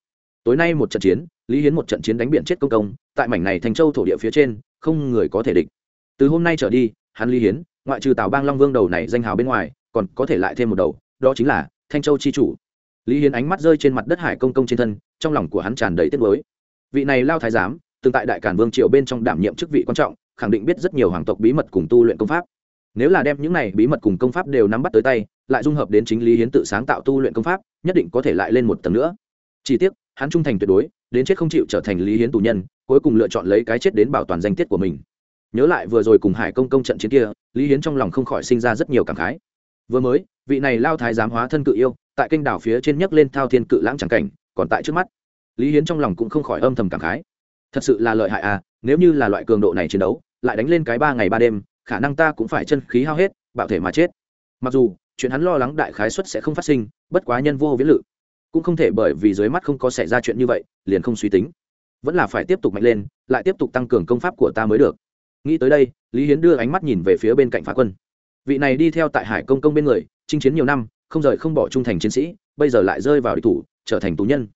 Tối nay một trận chiến, lý hiến một trận chiến đánh biển chết công công, tại mảnh này thành châu thổ địa phía trên, không người có thể địch. Từ hôm nay trở đi, hắn lý hiến, ngoại trừ tào bang long vương đầu này danh hào bên ngoài, còn có thể lại thêm một đầu, đó chính là thanh châu chi chủ. Lý hiến ánh mắt rơi trên mặt đất hải công công trên thân, trong lòng của hắn tràn đầy tiếc mới vị này lao thái giám, từng tại đại cản vương triều bên trong đảm nhiệm chức vị quan trọng, khẳng định biết rất nhiều hoàng tộc bí mật cùng tu luyện công pháp nếu là đem những này bí mật cùng công pháp đều nắm bắt tới tay, lại dung hợp đến chính lý hiến tự sáng tạo tu luyện công pháp, nhất định có thể lại lên một tầng nữa. Chỉ tiếc, hắn trung thành tuyệt đối, đến chết không chịu trở thành lý hiến tù nhân, cuối cùng lựa chọn lấy cái chết đến bảo toàn danh tiết của mình. Nhớ lại vừa rồi cùng hải công công trận chiến kia, lý hiến trong lòng không khỏi sinh ra rất nhiều cảm khái. Vừa mới, vị này lao thái giám hóa thân cự yêu, tại kênh đảo phía trên nhấc lên thao thiên cự lãng c cảnh, còn tại trước mắt. Lý hiến trong lòng cũng không khỏi âm thầm cảm khái. Thật sự là lợi hại à nếu như là loại cường độ này chiến đấu, lại đánh lên cái ba ngày ba đêm khả năng ta cũng phải chân khí hao hết, bạo thể mà chết. Mặc dù, chuyện hắn lo lắng đại khái suất sẽ không phát sinh, bất quá nhân vô viễn lự. Cũng không thể bởi vì dưới mắt không có xảy ra chuyện như vậy, liền không suy tính. Vẫn là phải tiếp tục mạnh lên, lại tiếp tục tăng cường công pháp của ta mới được. Nghĩ tới đây, lý hiến đưa ánh mắt nhìn về phía bên cạnh phá quân. Vị này đi theo tại hải công công bên người, chinh chiến nhiều năm, không rời không bỏ trung thành chiến sĩ, bây giờ lại rơi vào địch thủ, trở thành tù nhân.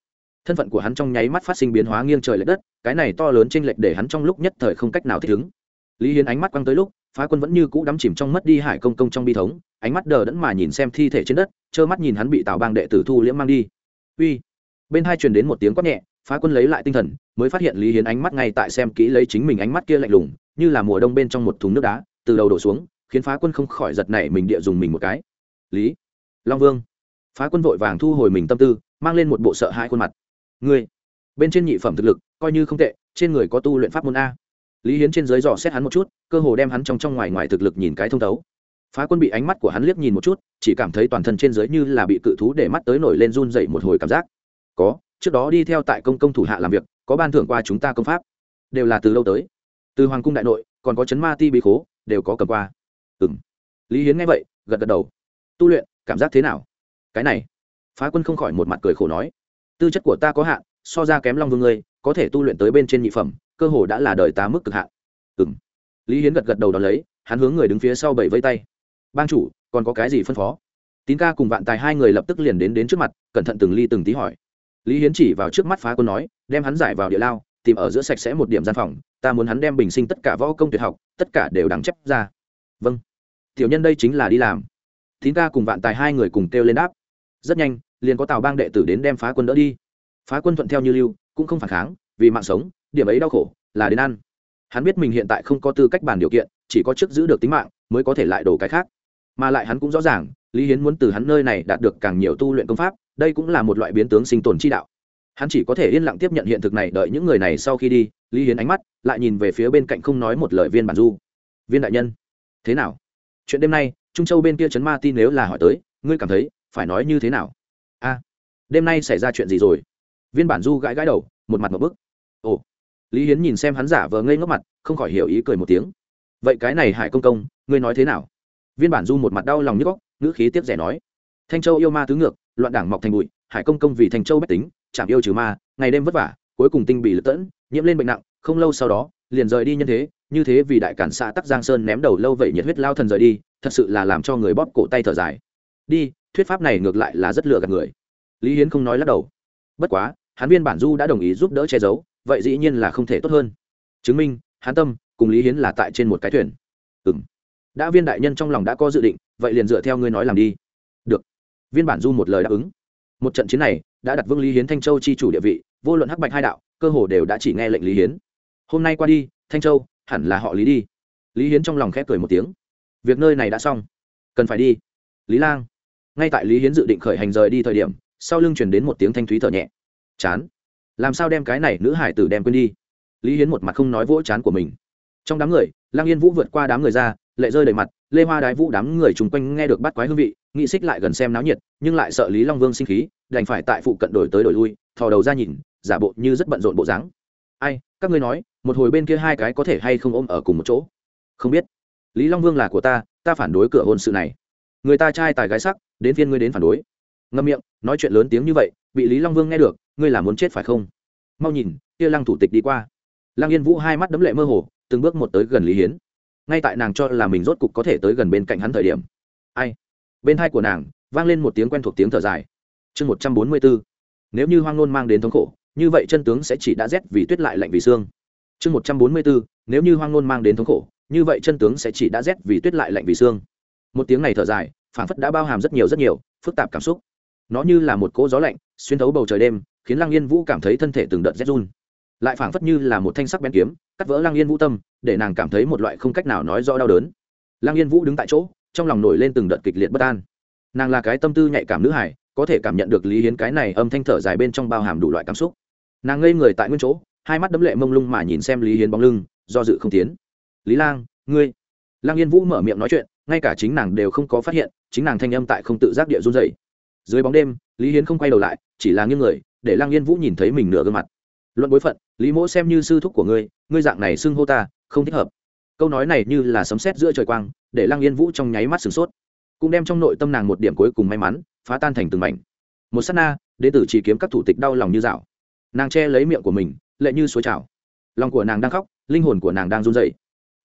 Thân phận của hắn trong nháy mắt phát sinh biến hóa nghiêng trời l ệ đất, cái này to lớn t r ê n lệch để hắn trong lúc nhất thời không cách nào thích ứng. Lý hiến ánh mắt quăng tới lúc phá quân vẫn như cũ đắm chìm trong mất đi hải công công trong bi thống, ánh mắt đờ đẫn mà nhìn xem thi thể trên đất, trơ mắt nhìn hắn bị tào bang đệ tử thu liễm mang đi. Uy. Bên hai truyền đến một tiếng quát nhẹ, phá quân lấy lại tinh thần, mới phát hiện lý hiến ánh mắt ngay tại xem kỹ lấy chính mình ánh mắt kia lạnh lùng, như là mùa đông bên trong một thùng nước đá, từ đầu đổ xuống, khiến phá quân không khỏi giật nảy mình địa dùng mình một cái. Lý. Long vương. Phá quân vội vàng thu hồi mình tâm tư, mang lên một bộ sợ hai khuôn mặt. Ngươi. Bên trên nhị phẩm thực lực, coi như không tệ, trên người có tu luyện pháp môn a lý hiến trên dưới dò xét hắn một chút, cơ hồ đem hắn trong trong ngoài ngoài thực lực nhìn cái thông thấu. Phá quân bị ánh mắt của hắn liếc nhìn một chút, chỉ cảm thấy toàn thân trên dưới như là bị cự thú để mắt tới nổi lên run dậy một hồi cảm giác. Có, trước đó đi theo tại công công thủ hạ làm việc, có ban thưởng qua chúng ta công pháp. Đều là từ lâu tới. Từ hoàng cung đại nội, còn có chấn ma ti bí khố, đều có cầm qua. Ừ m lý hiến nghe vậy, gật gật đầu. Tu luyện, cảm giác thế nào? Cái này. Phá quân không khỏi một mặt cười khổ nói. Tư chất của ta có hạn, so ra kém long vương ngươi, có thể tu luyện tới bên trên nhị phẩm cơ hồ đã là đời tá mức cực hạn. Ừm. lý hiến gật gật đầu đón lấy, hắn hướng người đứng phía sau bảy vây tay. Ban chủ, còn có cái gì phân phó? Tín ca cùng vạn tài hai người lập tức liền đến đến trước mặt, cẩn thận từng ly từng tí hỏi. Lý hiến chỉ vào trước mắt phá quân nói, đem hắn giải vào địa lao, tìm ở giữa sạch sẽ một điểm gian phòng, ta muốn hắn đem bình sinh tất cả võ công tuyệt học, tất cả đều đằng chép ra. Vâng. Tiểu nhân đây chính là đi làm. Tín ca cùng vạn tài hai người cùng kêu lên đáp. Rất nhanh, liền có tào bang đệ tử đến đem phá quân đỡ đi. Phá quân thuận theo như lưu, cũng không phản kháng, vì mạng sống điểm ấy đau khổ là đến ăn. Hắn biết mình hiện tại không có tư cách bàn điều kiện, chỉ có chức giữ được tính mạng mới có thể lại đổ cái khác. Mà lại hắn cũng rõ ràng, lý hiến muốn từ hắn nơi này đạt được càng nhiều tu luyện công pháp, đây cũng là một loại biến tướng sinh tồn chi đạo. Hắn chỉ có thể yên lặng tiếp nhận hiện thực này, đợi những người này sau khi đi, lý hiến ánh mắt lại nhìn về phía bên cạnh không nói một lời viên bản du. Viên đại nhân, thế nào? Chuyện đêm nay, trung châu bên kia trấn ma tin nếu là hỏi tới, ngươi cảm thấy phải nói như thế nào? A, đêm nay xảy ra chuyện gì rồi? Viên bản du gãi gãi đầu, một mặt một bức. Ồ lý hiến nhìn xem hắn giả vờ ngây ngốc mặt, không khỏi hiểu ý cười một tiếng. Vậy cái này hải công công, ngươi nói thế nào? Viên bản du một mặt đau lòng nhức góc, ngữ khí tiếp rẻ nói. Thanh châu yêu ma tứ ngược, loạn đảng mọc thành bụi, hải công công vì thanh châu bách tính chạm yêu trừ ma, ngày đêm vất vả, cuối cùng tinh bị lật tẫn, nhiễm lên bệnh nặng, không lâu sau đó, liền rời đi nhân thế, như thế vì đại cản xã tắc giang sơn ném đầu lâu vậy nhiệt huyết lao thần rời đi, thật sự là làm cho người bóp cổ tay thở dài. Đi, thuyết pháp này ngược lại là rất lừa gạt người. Lý hiến không nói lắc đầu. Bất quá, hắn viên bản du đã đồng ý giúp đỡ che giấu vậy dĩ nhiên là không thể tốt hơn. Chứng minh, hắn tâm, cùng lý hiến là tại trên một cái thuyền. Ừ đã viên đại nhân trong lòng đã có dự định, vậy liền dựa theo ngươi nói làm đi. Được. Viên bản du một lời đáp ứng. Một trận chiến này, đã đặt vương lý hiến thanh châu chi chủ địa vị, vô luận hắc bạch hai đạo, cơ hồ đều đã chỉ nghe lệnh lý hiến. Hôm nay qua đi, thanh châu, hẳn là họ lý đi. Lý hiến trong lòng khẽ cười một tiếng. Việc nơi này đã xong. Cần phải đi. Lý lang. Ngay tại lý hiến dự định khởi hành rời đi thời điểm, sau lưng chuyển đến một tiếng thanh thúy thở nhẹ. Chán làm sao đem cái này nữ hải tử đem quên đi? Lý hiến một mặt không nói vỗ chán của mình. Trong đám người lang yên vũ vượt qua đám người ra, lệ rơi đầy mặt, lê hoa đái vũ đám người chung quanh nghe được bắt quái hương vị, nghị xích lại gần xem náo nhiệt, nhưng lại sợ lý long vương sinh khí, đành phải tại phụ cận đổi tới đổi lui, thò đầu ra nhìn, giả bộ như rất bận rộn bộ dáng. Ai, các ngươi nói, một hồi bên kia hai cái có thể hay không ôm ở cùng một chỗ? Không biết. Lý long vương là của ta ta phản đối cửa hôn sự này. Người ta trai tài gái sắc, đến phiên ngươi đến phản đối ngâm miệng, nói chuyện lớn tiếng như vậy, bị lý long vương nghe được, ngươi là muốn chết phải không? Mau nhìn, kia lăng thủ tịch đi qua. Lăng yên vũ hai mắt đấm lệ mơ hồ, từng bước một tới gần lý hiến. Ngay tại nàng cho là mình rốt cục có thể tới gần bên cạnh hắn thời điểm. Ai? Bên hai của nàng, vang lên một tiếng quen thuộc tiếng thở dài. Chương một trăm bốn mươi bốn. Nếu như hoang nôn mang đến thống khổ, như vậy chân tướng sẽ chỉ đã rét vì tuyết lại lạnh vì xương. Chương một trăm bốn mươi bốn. Nếu như hoang nôn mang đến thống khổ, như vậy chân tướng sẽ chỉ đã rét vì tuyết lại lạnh vì xương. Một tiếng này thở dài phản phất đã bao hàm rất nhiều rất nhiều phức tạp cảm xúc nó như là một cỗ gió lạnh, xuyên thấu bầu trời đêm, khiến lăng yên vũ cảm thấy thân thể từng đợt rét run. Lại phảng phất như là một thanh sắc bén kiếm, cắt vỡ lăng yên vũ tâm, để nàng cảm thấy một loại không cách nào nói rõ đau đớn. Lăng yên vũ đứng tại chỗ, trong lòng nổi lên từng đợt kịch liệt bất an. Nàng là cái tâm tư nhạy cảm nữ hải có thể cảm nhận được lý hiến cái này âm thanh thở dài bên trong bao hàm đủ loại cảm xúc. Nàng ngây người tại nguyên chỗ, hai mắt đấm lệ mông lung mà nhìn xem lý hiến bóng lưng, do dự không tiến. Lý lang, ngươi? Lang yên vũ mở miệng nói chuyện, ngay cả chính nàng đều không có phát hiện, chính nàng thanh âm tại không tự giác địa run dày dưới bóng đêm, lý hiến không quay đầu lại, chỉ là nghiêng người, để lang yên vũ nhìn thấy mình nửa gương mặt. Luận bối phận, lý mỗ xem như sư thúc của ngươi ngươi dạng này xưng hô ta, không thích hợp. Câu nói này như là sấm sét giữa trời quang, để lang yên vũ trong nháy mắt sửng sốt. Cũng đem trong nội tâm nàng một điểm cuối cùng may mắn, phá tan thành từng mảnh. Một s á t na đ ế tử chỉ kiếm các thủ tịch đau lòng như dạo. Nàng che lấy miệng của mình, lệ như suối trào. Lòng của nàng đang khóc, linh hồn của nàng đang run dậy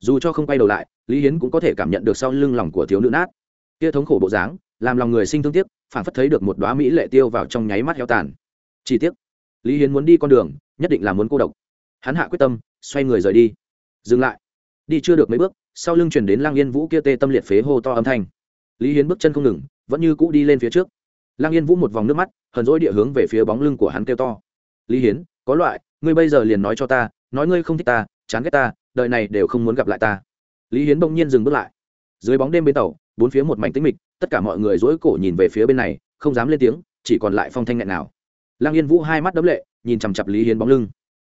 dù cho không quay đầu lại, lý hiến cũng có thể cảm nhận được sau lưng lòng của thiếu nữ nát. Kia thống khổ bộ dáng làm lòng người sinh thương tiếc phản phất thấy được một đoá mỹ lệ tiêu vào trong nháy mắt heo tàn. Chỉ tiếc, lý hiến muốn đi con đường nhất định là muốn cô độc. Hắn hạ quyết tâm xoay người rời đi. Dừng lại. Đi chưa được mấy bước sau lưng truyền đến lang yên vũ kia tê tâm liệt phế hô to âm thanh. Lý hiến bước chân không ngừng vẫn như cũ đi lên phía trước. Lang yên vũ một vòng nước mắt hờn dỗi địa hướng về phía bóng lưng của hắn kêu to. Lý hiến có loại ngươi bây giờ liền nói cho ta nói ngươi không thích ta chán ghét ta đời này đều không muốn gặp lại ta. Lý hiến bỗng nhiên dừng bước lại. Dưới bóng đêm bên tàu bốn phía một mảnh tĩnh mịch tất cả mọi người rối cổ nhìn về phía bên này, không dám lên tiếng, chỉ còn lại phong thanh nghẹn nào lăng yên vũ hai mắt đấm lệ, nhìn chằm chặp lý hiến bóng lưng.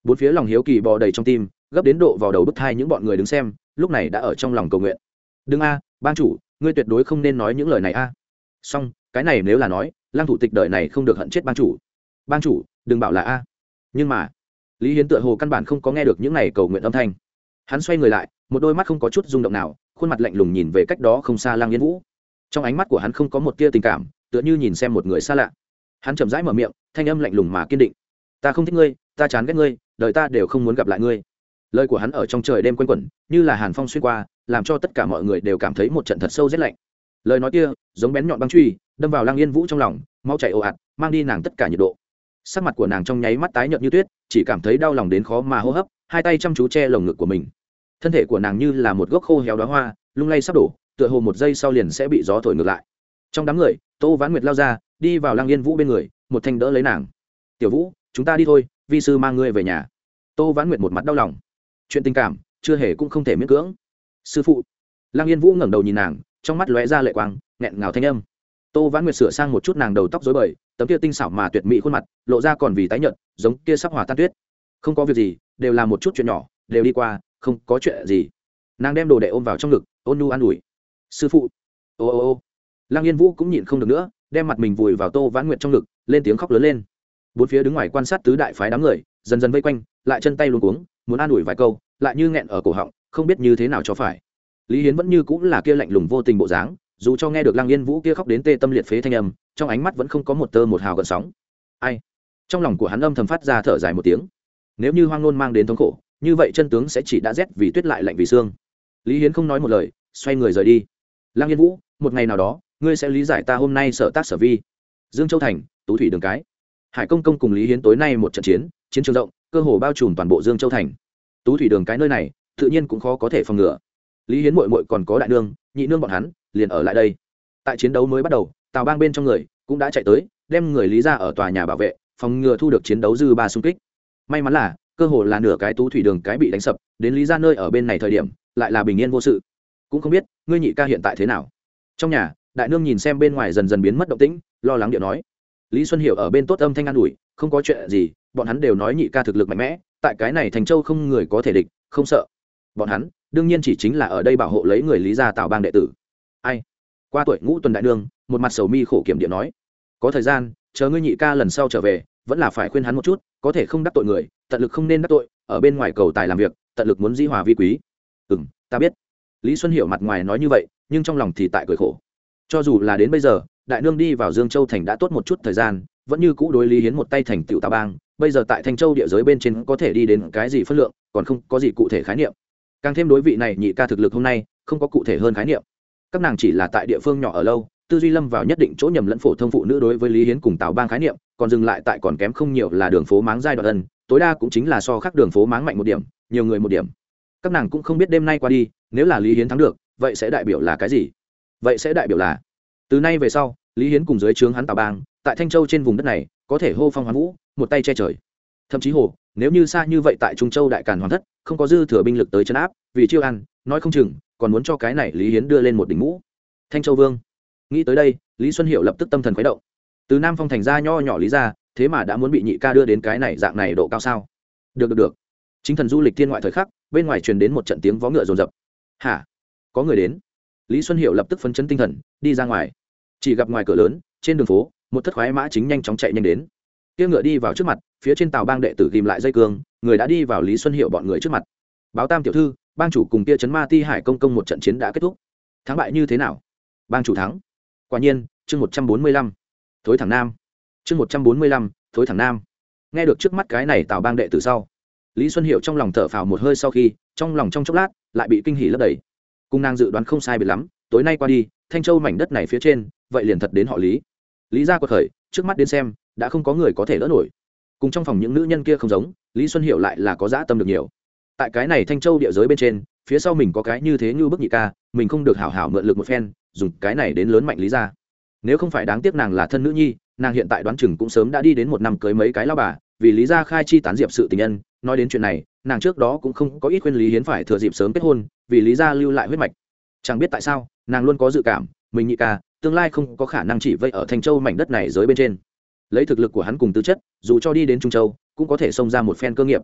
Bốn phía lòng hiếu kỳ bò đầy trong tim, gấp đến độ vào đầu bức thai những bọn người đứng xem, lúc này đã ở trong lòng cầu nguyện. Đừng a, ban chủ, ngươi tuyệt đối không nên nói những lời này a. Song cái này nếu là nói, lăng thủ tịch đời này không được hận chết ban chủ. Ban chủ, đừng bảo là a. Nhưng mà, lý hiến tựa hồ căn bản không có nghe được những này cầu nguyện âm thanh. Hắn xoay người lại, một đôi mắt không có chút rung động nào, khuôn mặt lạnh lùng nhìn về cách đó không xa lang yên vũ trong ánh mắt của hắn không có một tia tình cảm, tựa như nhìn xem một người xa lạ. Hắn chậm rãi mở miệng, thanh âm lạnh lùng mà kiên định. Ta không thích ngươi, ta chán ghét ngươi, đời ta đều không muốn gặp lại ngươi. Lời của hắn ở trong trời đêm quanh quẩn, như là hàn phong xuyên qua, làm cho tất cả mọi người đều cảm thấy một trận thật sâu rét lạnh. Lời nói kia, giống bén nhọn băng truy, đâm vào lang yên vũ trong lòng, mau chạy ồ ạt, mang đi nàng tất cả nhiệt độ. Sắc mặt của nàng trong nháy mắt tái nhợt như tuyết, chỉ cảm thấy đau lòng đến khó mà hô hấp, hai tay chăm chú che lồng ngực của mình. Thân thể của nàng như là một gốc khô héo đóa hoa, lung lay sắp đổ tựa hồ một giây sau liền sẽ bị gió thổi ngược lại. Trong đám người, tô vãn nguyệt lao ra, đi vào lăng yên vũ bên người, một thanh đỡ lấy nàng. Tiểu vũ, chúng ta đi thôi, vi sư mang ngươi về nhà. Tô vãn nguyệt một mặt đau lòng. Chuyện tình cảm, chưa hề cũng không thể miễn cưỡng. Sư phụ. Lăng yên vũ ngẩng đầu nhìn nàng, trong mắt lóe ra lệ quang, nghẹn ngào thanh âm. Tô vãn nguyệt sửa sang một chút nàng đầu tóc dối bời, tấm kia tinh xảo mà tuyệt mỹ khuôn mặt, lộ ra còn vì tái nhợt, giống kia sắp hòa tan tuyết. Không có việc gì, đều là một chút chuyện nhỏ, đều đi qua, không có chuyện gì. Nàng đem đồ đệ ôm vào trong ngực, ôn nu an ủi sư phụ. Ô ô ô. Lăng yên vũ cũng nhịn không được nữa, đem mặt mình vùi vào tô vãn nguyệt trong ngực, lên tiếng khóc lớn lên. Bốn phía đứng ngoài quan sát tứ đại phái đám người, dần dần vây quanh, lại chân tay luôn cuống, muốn an ủi vài câu, lại như nghẹn ở cổ họng, không biết như thế nào cho phải. Lý hiến vẫn như cũng là kia lạnh lùng vô tình bộ dáng, dù cho nghe được lăng yên vũ kia khóc đến tê tâm liệt phế thanh âm, trong ánh mắt vẫn không có một tơ một hào gợn sóng. Ai? Trong lòng của hắn âm thầm phát ra thở dài một tiếng. Nếu như hoang nôn mang đến thống khổ, như vậy chân tướng sẽ chỉ đã rét vì tuyết lại lạnh vì xương. Lý hiến không nói một lời, xoay người rời đi lăng yên vũ, một ngày nào đó, ngươi sẽ lý giải ta hôm nay sở tác sở vi. Dương châu thành, tú thủy đường cái. Hải công công cùng lý hiến tối nay một trận chiến chiến trường rộng, cơ hồ bao trùm toàn bộ dương châu thành. Tú thủy đường cái nơi này, tự nhiên cũng khó có thể phòng ngừa. Lý hiến mội mội còn có đại nương, nhị nương bọn hắn, liền ở lại đây. Tại chiến đấu mới bắt đầu, tào bang bên trong người cũng đã chạy tới, đem người lý ra ở tòa nhà bảo vệ, phòng ngừa thu được chiến đấu dư ba xung kích. May mắn là, cơ hồ là nửa cái tú thủy đường cái bị đánh sập, đến lý ra nơi ở bên này thời điểm, lại là bình yên vô sự cũng không biết ngươi nhị ca hiện tại thế nào. Trong nhà, đại nương nhìn xem bên ngoài dần dần biến mất động tĩnh, lo lắng điệu nói. Lý xuân hiểu ở bên tốt âm thanh an ủi, không có chuyện gì, bọn hắn đều nói nhị ca thực lực mạnh mẽ, tại cái này thành châu không người có thể địch, không sợ. Bọn hắn, đương nhiên chỉ chính là ở đây bảo hộ lấy người lý gia tạo bang đệ tử. Ai? Qua tuổi ngũ tuần đại nương, một mặt sầu mi khổ kiểm điện nói. Có thời gian, chờ ngươi nhị ca lần sau trở về, vẫn là phải khuyên hắn một chút, có thể không đắc tội người, tận lực không nên đắc tội, ở bên ngoài cầu tài làm việc, tận lực muốn di hòa vi quý. Ừ m ta biết lý xuân hiểu mặt ngoài nói như vậy, nhưng trong lòng thì tại cười khổ. Cho dù là đến bây giờ, đại nương đi vào dương châu thành đã tốt một chút thời gian, vẫn như cũ đối lý hiến một tay thành tựu tà bang, bây giờ tại thanh châu địa giới bên trên có thể đi đến cái gì phân lượng, còn không có gì cụ thể khái niệm. Càng thêm đối vị này nhị ca thực lực hôm nay, không có cụ thể hơn khái niệm. Các nàng chỉ là tại địa phương nhỏ ở lâu, tư duy lâm vào nhất định chỗ nhầm lẫn phổ thông phụ nữ đối với lý hiến cùng tào bang khái niệm, còn dừng lại tại còn kém không nhiều là đường phố máng giai đoạn ân, tối đa cũng chính là so khác đường phố máng mạnh một điểm, nhiều người một điểm. Các nàng cũng không biết đêm nay qua đi nếu là lý hiến thắng được, vậy sẽ đại biểu là cái gì? Vậy sẽ đại biểu là, từ nay về sau, lý hiến cùng dưới trướng hắn tào bang, tại thanh châu trên vùng đất này, có thể hô phong hoán vũ, một tay che trời. Thậm chí hồ, nếu như xa như vậy tại trung châu đại càn hoàn thất, không có dư thừa binh lực tới chấn áp, vì chiêu ăn, nói không chừng, còn muốn cho cái này lý hiến đưa lên một đỉnh mũ thanh châu vương. Nghĩ tới đây, lý xuân hiệu lập tức tâm thần khuấy động. Từ nam phong thành ra nho nhỏ lý ra thế mà đã muốn bị nhị ca đưa đến cái này dạng này độ cao sao? Được được được. Chính thần du lịch thiên ngoại thời khắc, bên ngoài truyền đến một trận tiếng vó ngựa rồn rập hả? Có người đến. Lý xuân hiệu lập tức phấn chấn tinh thần, đi ra ngoài. Chỉ gặp ngoài cửa lớn, trên đường phố, một thất khoái mã chính nhanh chóng chạy nhanh đến. Kia ngựa đi vào trước mặt, phía trên tàu bang đệ tử ghìm lại dây cương, người đã đi vào lý xuân hiệu bọn người trước mặt. Báo tam tiểu thư, bang chủ cùng kia chấn ma ti hải công công một trận chiến đã kết thúc. Thắng bại như thế nào? Bang chủ thắng. Quả nhiên, chương một trăm bốn mươi lăm. Thối thẳng nam. Chương một trăm bốn mươi lăm, thối thẳng nam. Nghe được trước mắt cái này tào bang đệ tử sau, lý xuân hiệu trong lòng thở phào một hơi sau khi trong lòng trong chốc lát, lại bị kinh hỉ lấp đầy. Cung nàng dự đoán không sai biệt lắm, tối nay qua đi, thanh châu mảnh đất này phía trên, vậy liền thật đến họ lý. Lý ra cuộc khởi, trước mắt đến xem, đã không có người có thể đỡ nổi. Cùng trong phòng những nữ nhân kia không giống, lý xuân hiệu lại là có dã tâm được nhiều. Tại cái này thanh châu địa giới bên trên, phía sau mình có cái như thế như bức nhị ca, mình không được hảo hảo mượn lực một phen, dùng cái này đến lớn mạnh lý ra. Nếu không phải đáng tiếc nàng là thân nữ nhi, nàng hiện tại đoán chừng cũng sớm đã đi đến một năm cưới mấy cái lao bà, vì lý gia khai chi tán diệp sự tình nhân, nói đến chuyện này nàng trước đó cũng không có ít khuyên lý hiến phải thừa dịp sớm kết hôn, vì lý gia lưu lại huyết mạch. Chẳng biết tại sao, nàng luôn có dự cảm, mình nhị ca, tương lai không có khả năng chỉ vây ở thanh châu mảnh đất này giới bên trên. Lấy thực lực của hắn cùng tư chất, dù cho đi đến trung châu, cũng có thể xông ra một phen cơ nghiệp.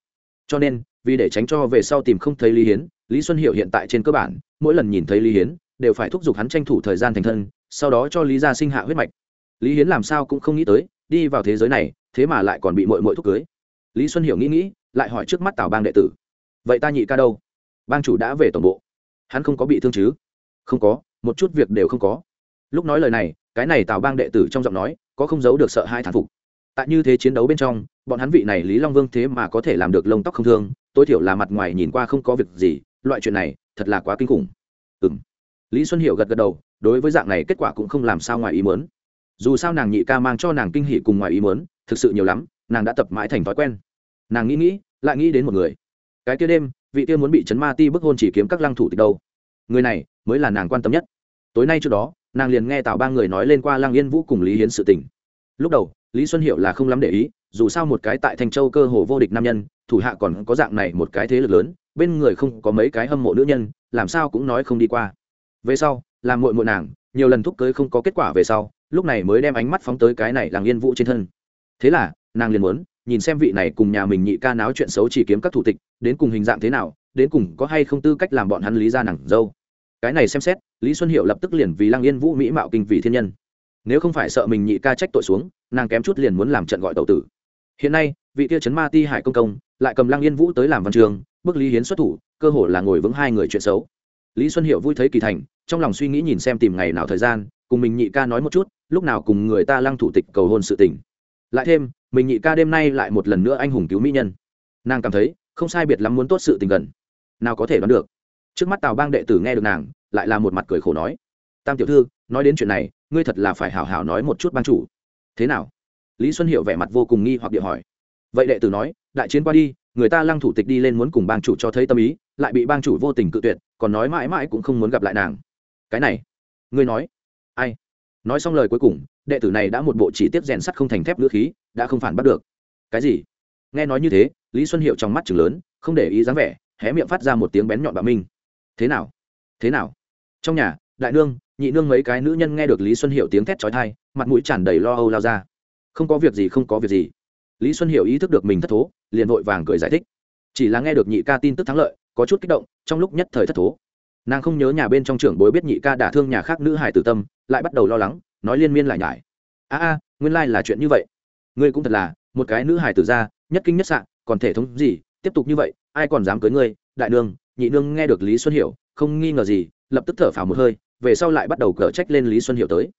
Cho nên, vì để tránh cho về sau tìm không thấy lý hiến, lý xuân hiệu hiện tại trên cơ bản, mỗi lần nhìn thấy lý hiến, đều phải thúc giục hắn tranh thủ thời gian thành thân, sau đó cho lý gia sinh hạ huyết mạch. Lý hiến làm sao cũng không nghĩ tới, đi vào thế giới này, thế mà lại còn bị mội mội thúc cưới. Lý xuân hiểu nghĩ nghĩ lại hỏi trước mắt tào bang đệ tử. Vậy ta nhị ca đâu? Bang chủ đã về tổng bộ. Hắn không có bị thương chứ? Không có, một chút việc đều không có. Lúc nói lời này, cái này tào bang đệ tử trong giọng nói, có không giấu được sợ hai thản phục. Tại như thế chiến đấu bên trong, bọn hắn vị này lý long vương thế mà có thể làm được lông tóc không thương, tối thiểu là mặt ngoài nhìn qua không có việc gì, loại chuyện này, thật là quá kinh khủng. Ừ m lý xuân hiệu gật gật đầu, đối với dạng này kết quả cũng không làm sao ngoài ý mớn dù sao nàng nhị ca mang cho nàng kinh hỷ cùng ngoài ý mớn thực sự nhiều lắm, nàng đã tập mãi thành thói quen nàng nghĩ nghĩ, lại nghĩ đến một người. Cái kia đêm, vị kia muốn bị chấn ma ti bức hôn chỉ kiếm các lăng thủ tịch đâu? Người này mới là nàng quan tâm nhất. Tối nay trước đó, nàng liền nghe tào ba người nói lên qua lăng yên vũ cùng lý hiến sự tình. Lúc đầu, lý xuân hiệu là không lắm để ý, dù sao một cái tại thanh châu cơ hồ vô địch nam nhân, thủ hạ còn có dạng này một cái thế lực lớn, bên người không có mấy cái hâm mộ nữ nhân, làm sao cũng nói không đi qua. Về sau, làm muội muội nàng, nhiều lần thúc cưới không có kết quả về sau, lúc này mới đem ánh mắt phóng tới cái này làng yên vũ trên thân. Thế là, nàng liền muốn nhìn xem vị này cùng nhà mình nhị ca náo chuyện xấu chỉ kiếm các thủ tịch, đến cùng hình dạng thế nào, đến cùng có hay không tư cách làm bọn hắn lý ra nàng dâu. Cái này xem xét, lý xuân hiệu lập tức liền vì lăng yên vũ mỹ mạo kinh vị thiên nhân. Nếu không phải sợ mình nhị ca trách tội xuống, nàng kém chút liền muốn làm trận gọi tàu tử. Hiện nay, vị kia chấn ma ti hải công công, lại cầm lăng yên vũ tới làm văn trường bức lý hiến xuất thủ, cơ hồ là ngồi vững hai người chuyện xấu. Lý xuân hiệu vui thấy kỳ thành, trong lòng suy nghĩ nhìn xem tìm ngày nào thời gian, cùng mình nhị ca nói một chút, lúc nào cùng người ta lăng thủ tịch cầu hôn sự tình. Lại thêm mình nhị ca đêm nay lại một lần nữa anh hùng cứu mỹ nhân. Nàng cảm thấy, không sai biệt lắm muốn tốt sự tình gần. Nào có thể đoán được. Trước mắt tào bang đệ tử nghe được nàng, lại là một mặt cười khổ nói. Tam tiểu thư, nói đến chuyện này, ngươi thật là phải hảo hảo nói một chút ban chủ. Thế nào? Lý xuân hiệu vẻ mặt vô cùng nghi hoặc địa hỏi. Vậy đệ tử nói, đại chiến qua đi, người ta lăng thủ tịch đi lên muốn cùng bang chủ cho thấy tâm ý, lại bị bang chủ vô tình cự tuyệt, còn nói mãi mãi cũng không muốn gặp lại nàng. Cái này, ngươi nói. Ai? Nói xong lời cuối cùng đệ tử này đã một bộ chỉ tiếp rèn sắt không thành thép ngữ khí, đã không phản bắt được. Cái gì? Nghe nói như thế, lý xuân hiệu trong mắt chừng lớn, không để ý dáng vẻ, hé miệng phát ra một tiếng bén nhọn bạo minh. Thế nào? Thế nào? Trong nhà, đại nương, nhị nương mấy cái nữ nhân nghe được lý xuân hiệu tiếng thét trói thai mặt mũi tràn đầy lo âu lao ra. Không có việc gì, không có việc gì. Lý xuân hiệu ý thức được mình thất thố, liền vội vàng cười giải thích. Chỉ là nghe được nhị ca tin tức thắng lợi, có chút kích động, trong lúc nhất thời thất thố. Nàng không nhớ nhà bên trong trưởng bối biết nhị ca đả thương nhà khác nữ hải tử tâm, lại bắt đầu lo lắng nói liên miên lại nhải. A a, nguyên lai、like、là chuyện như vậy. Ngươi cũng thật là, một cái nữ hài tử ra nhất kinh nhất sạn còn thể thống gì, tiếp tục như vậy, ai còn dám cưới ngươi? Đại nương, nhị nương nghe được lý xuân hiểu, không nghi ngờ gì, lập tức thở phào một hơi, về sau lại bắt đầu cở trách lên lý xuân hiểu tới.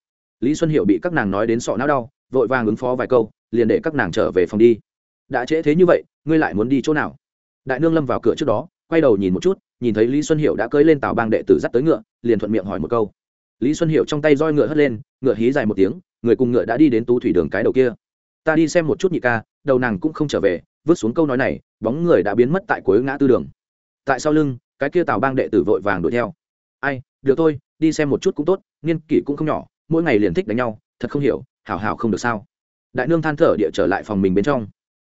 Lý xuân hiểu bị các nàng nói đến sọ não đau, vội vàng ứng phó vài câu, liền để các nàng trở về phòng đi. Đã trễ thế như vậy, ngươi lại muốn đi chỗ nào? Đại nương lâm vào cửa trước đó, quay đầu nhìn một chút, nhìn thấy lý xuân hiệu đã cưới lên tàu bang đệ tử dắt tới ngựa, liền thuận miệng hỏi một câu lý xuân hiệu trong tay roi ngựa hất lên, ngựa hí dài một tiếng, người cùng ngựa đã đi đến tú thủy đường cái đầu kia. Ta đi xem một chút nhị ca, đầu nàng cũng không trở về, vứt xuống câu nói này, bóng người đã biến mất tại cuối ngã tư đường. Tại sau lưng, cái kia tào bang đệ tử vội vàng đuổi theo. Ai, được thôi, đi xem một chút cũng tốt, niên kỷ cũng không nhỏ, mỗi ngày liền thích đánh nhau, thật không hiểu, hảo hảo không được sao. Đại nương than thở địa trở lại phòng mình bên trong.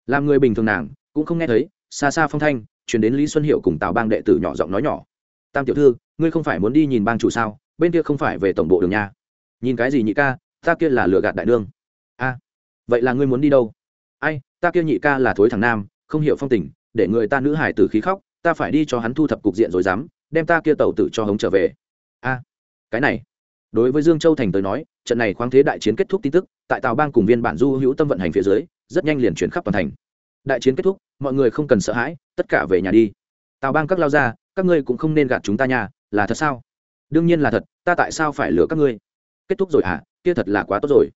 Làm người bình thường nàng, cũng không nghe thấy, xa xa phong thanh chuyển đến lý xuân hiệu cùng tào bang đệ tử nhỏ giọng nói nhỏ. Tam tiểu thư, ngươi không phải muốn đi nhìn bang chủ sao? Bên kia không phải về tổng bộ đường nha. Nhìn cái gì nhị ca, ta kia là lừa gạt đại nương. A, vậy là ngươi muốn đi đâu? Ai, ta kia nhị ca là thối thằng nam, không hiểu phong tình, để người ta nữ hải tử khí khóc, ta phải đi cho hắn thu thập cục diện rồi dám, đem ta kia tàu tử cho hống trở về. A, cái này. Đối với dương châu thành tới nói, trận này khoáng thế đại chiến kết thúc tin tức, tại tàu bang cùng viên bản du hữu tâm vận hành phía dưới, rất nhanh liền chuyển khắp toàn thành. Đại chiến kết thúc, mọi người không cần sợ hãi, tất cả về nhà đi. Tào bang các lao ra, các ngươi cũng không nên gạt chúng ta nhà là thật sao? Đương nhiên là thật, ta tại sao phải lừa các ngươi? Kết thúc rồi à kia thật là quá tốt rồi.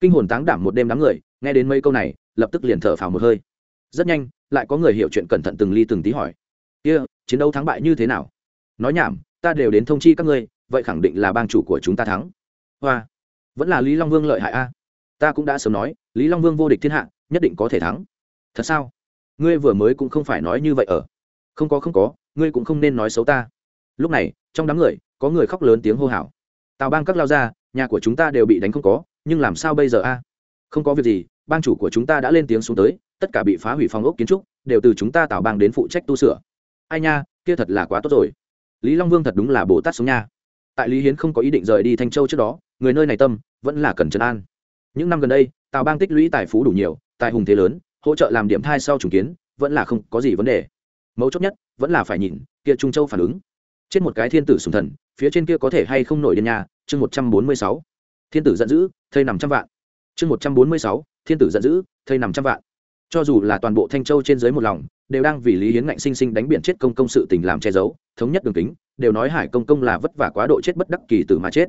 Kinh hồn táng đảm một đêm đám người, nghe đến mấy câu này, lập tức liền thở phào một hơi. Rất nhanh, lại có người hiểu chuyện cẩn thận từng ly từng tí hỏi. Kia, chiến đấu thắng bại như thế nào? Nói nhảm, ta đều đến thông chi các ngươi, vậy khẳng định là bang chủ của chúng ta thắng. Hoa, vẫn là lý long vương lợi hại a. Ta cũng đã sớm nói, lý long vương vô địch thiên hạ, nhất định có thể thắng. Thật sao? Ngươi vừa mới cũng không phải nói như vậy ở. Không có không có, ngươi cũng không nên nói xấu ta. Lúc này, trong đám người có người khóc lớn tiếng hô hào. Tào bang các lao ra, nhà của chúng ta đều bị đánh không có, nhưng làm sao bây giờ a? Không có việc gì, bang chủ của chúng ta đã lên tiếng xuống tới, tất cả bị phá hủy phòng ốc kiến trúc, đều từ chúng ta tào bang đến phụ trách tu sửa. Ai nha, kia thật là quá tốt rồi. Lý long vương thật đúng là bồ tát sống nha. Tại lý hiến không có ý định rời đi thanh châu trước đó, người nơi này tâm, vẫn là cần trấn an. Những năm gần đây, tào bang tích lũy tài phú đủ nhiều, tài hùng thế lớn, hỗ trợ làm điểm thai sau trùng kiến, vẫn là không có gì vấn đề. Mấu chốt nhất, vẫn là phải nhìn, kia trung châu phản ứng trên một cái thiên tử sùng thần, phía trên kia có thể hay không nổi điên nhà chương một trăm bốn mươi sáu. Thiên tử giận dữ, thây nằm trăm vạn. Chương một trăm bốn mươi sáu, thiên tử giận dữ, thây nằm trăm vạn. Cho dù là toàn bộ thanh châu trên dưới một lòng, đều đang vì lý hiến ngạnh sinh sinh đánh biển chết công công sự tình làm che giấu, thống nhất đường kính, đều nói hải công công là vất vả quá độ chết bất đắc kỳ tử mà chết.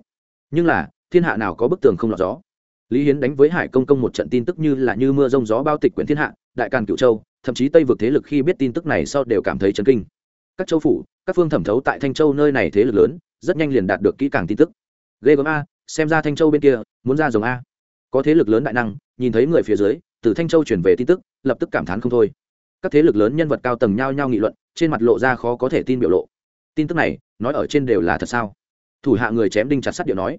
Nhưng là, thiên hạ nào có bức tường không lọt gió? Lý hiến đánh với hải công công một trận tin tức như là như mưa rông gió bao tịch quyển thiên hạ, đại càn cựu châu, thậm chí tây vực thế lực khi biết tin tức này sau đều cảm thấy chấn kinh. Các châu phủ các phương thẩm thấu tại thanh châu nơi này thế lực lớn, rất nhanh liền đạt được kỹ càng tin tức. Ghê gớm a, xem ra thanh châu bên kia, muốn ra dòng a. Có thế lực lớn đại năng, nhìn thấy người phía dưới, từ thanh châu chuyển về tin tức, lập tức cảm thán không thôi. Các thế lực lớn nhân vật cao tầng nhao nhao nghị luận, trên mặt lộ ra khó có thể tin biểu lộ. Tin tức này, nói ở trên đều là thật sao? Thủ hạ người chém đinh chặt sắt điệu nói.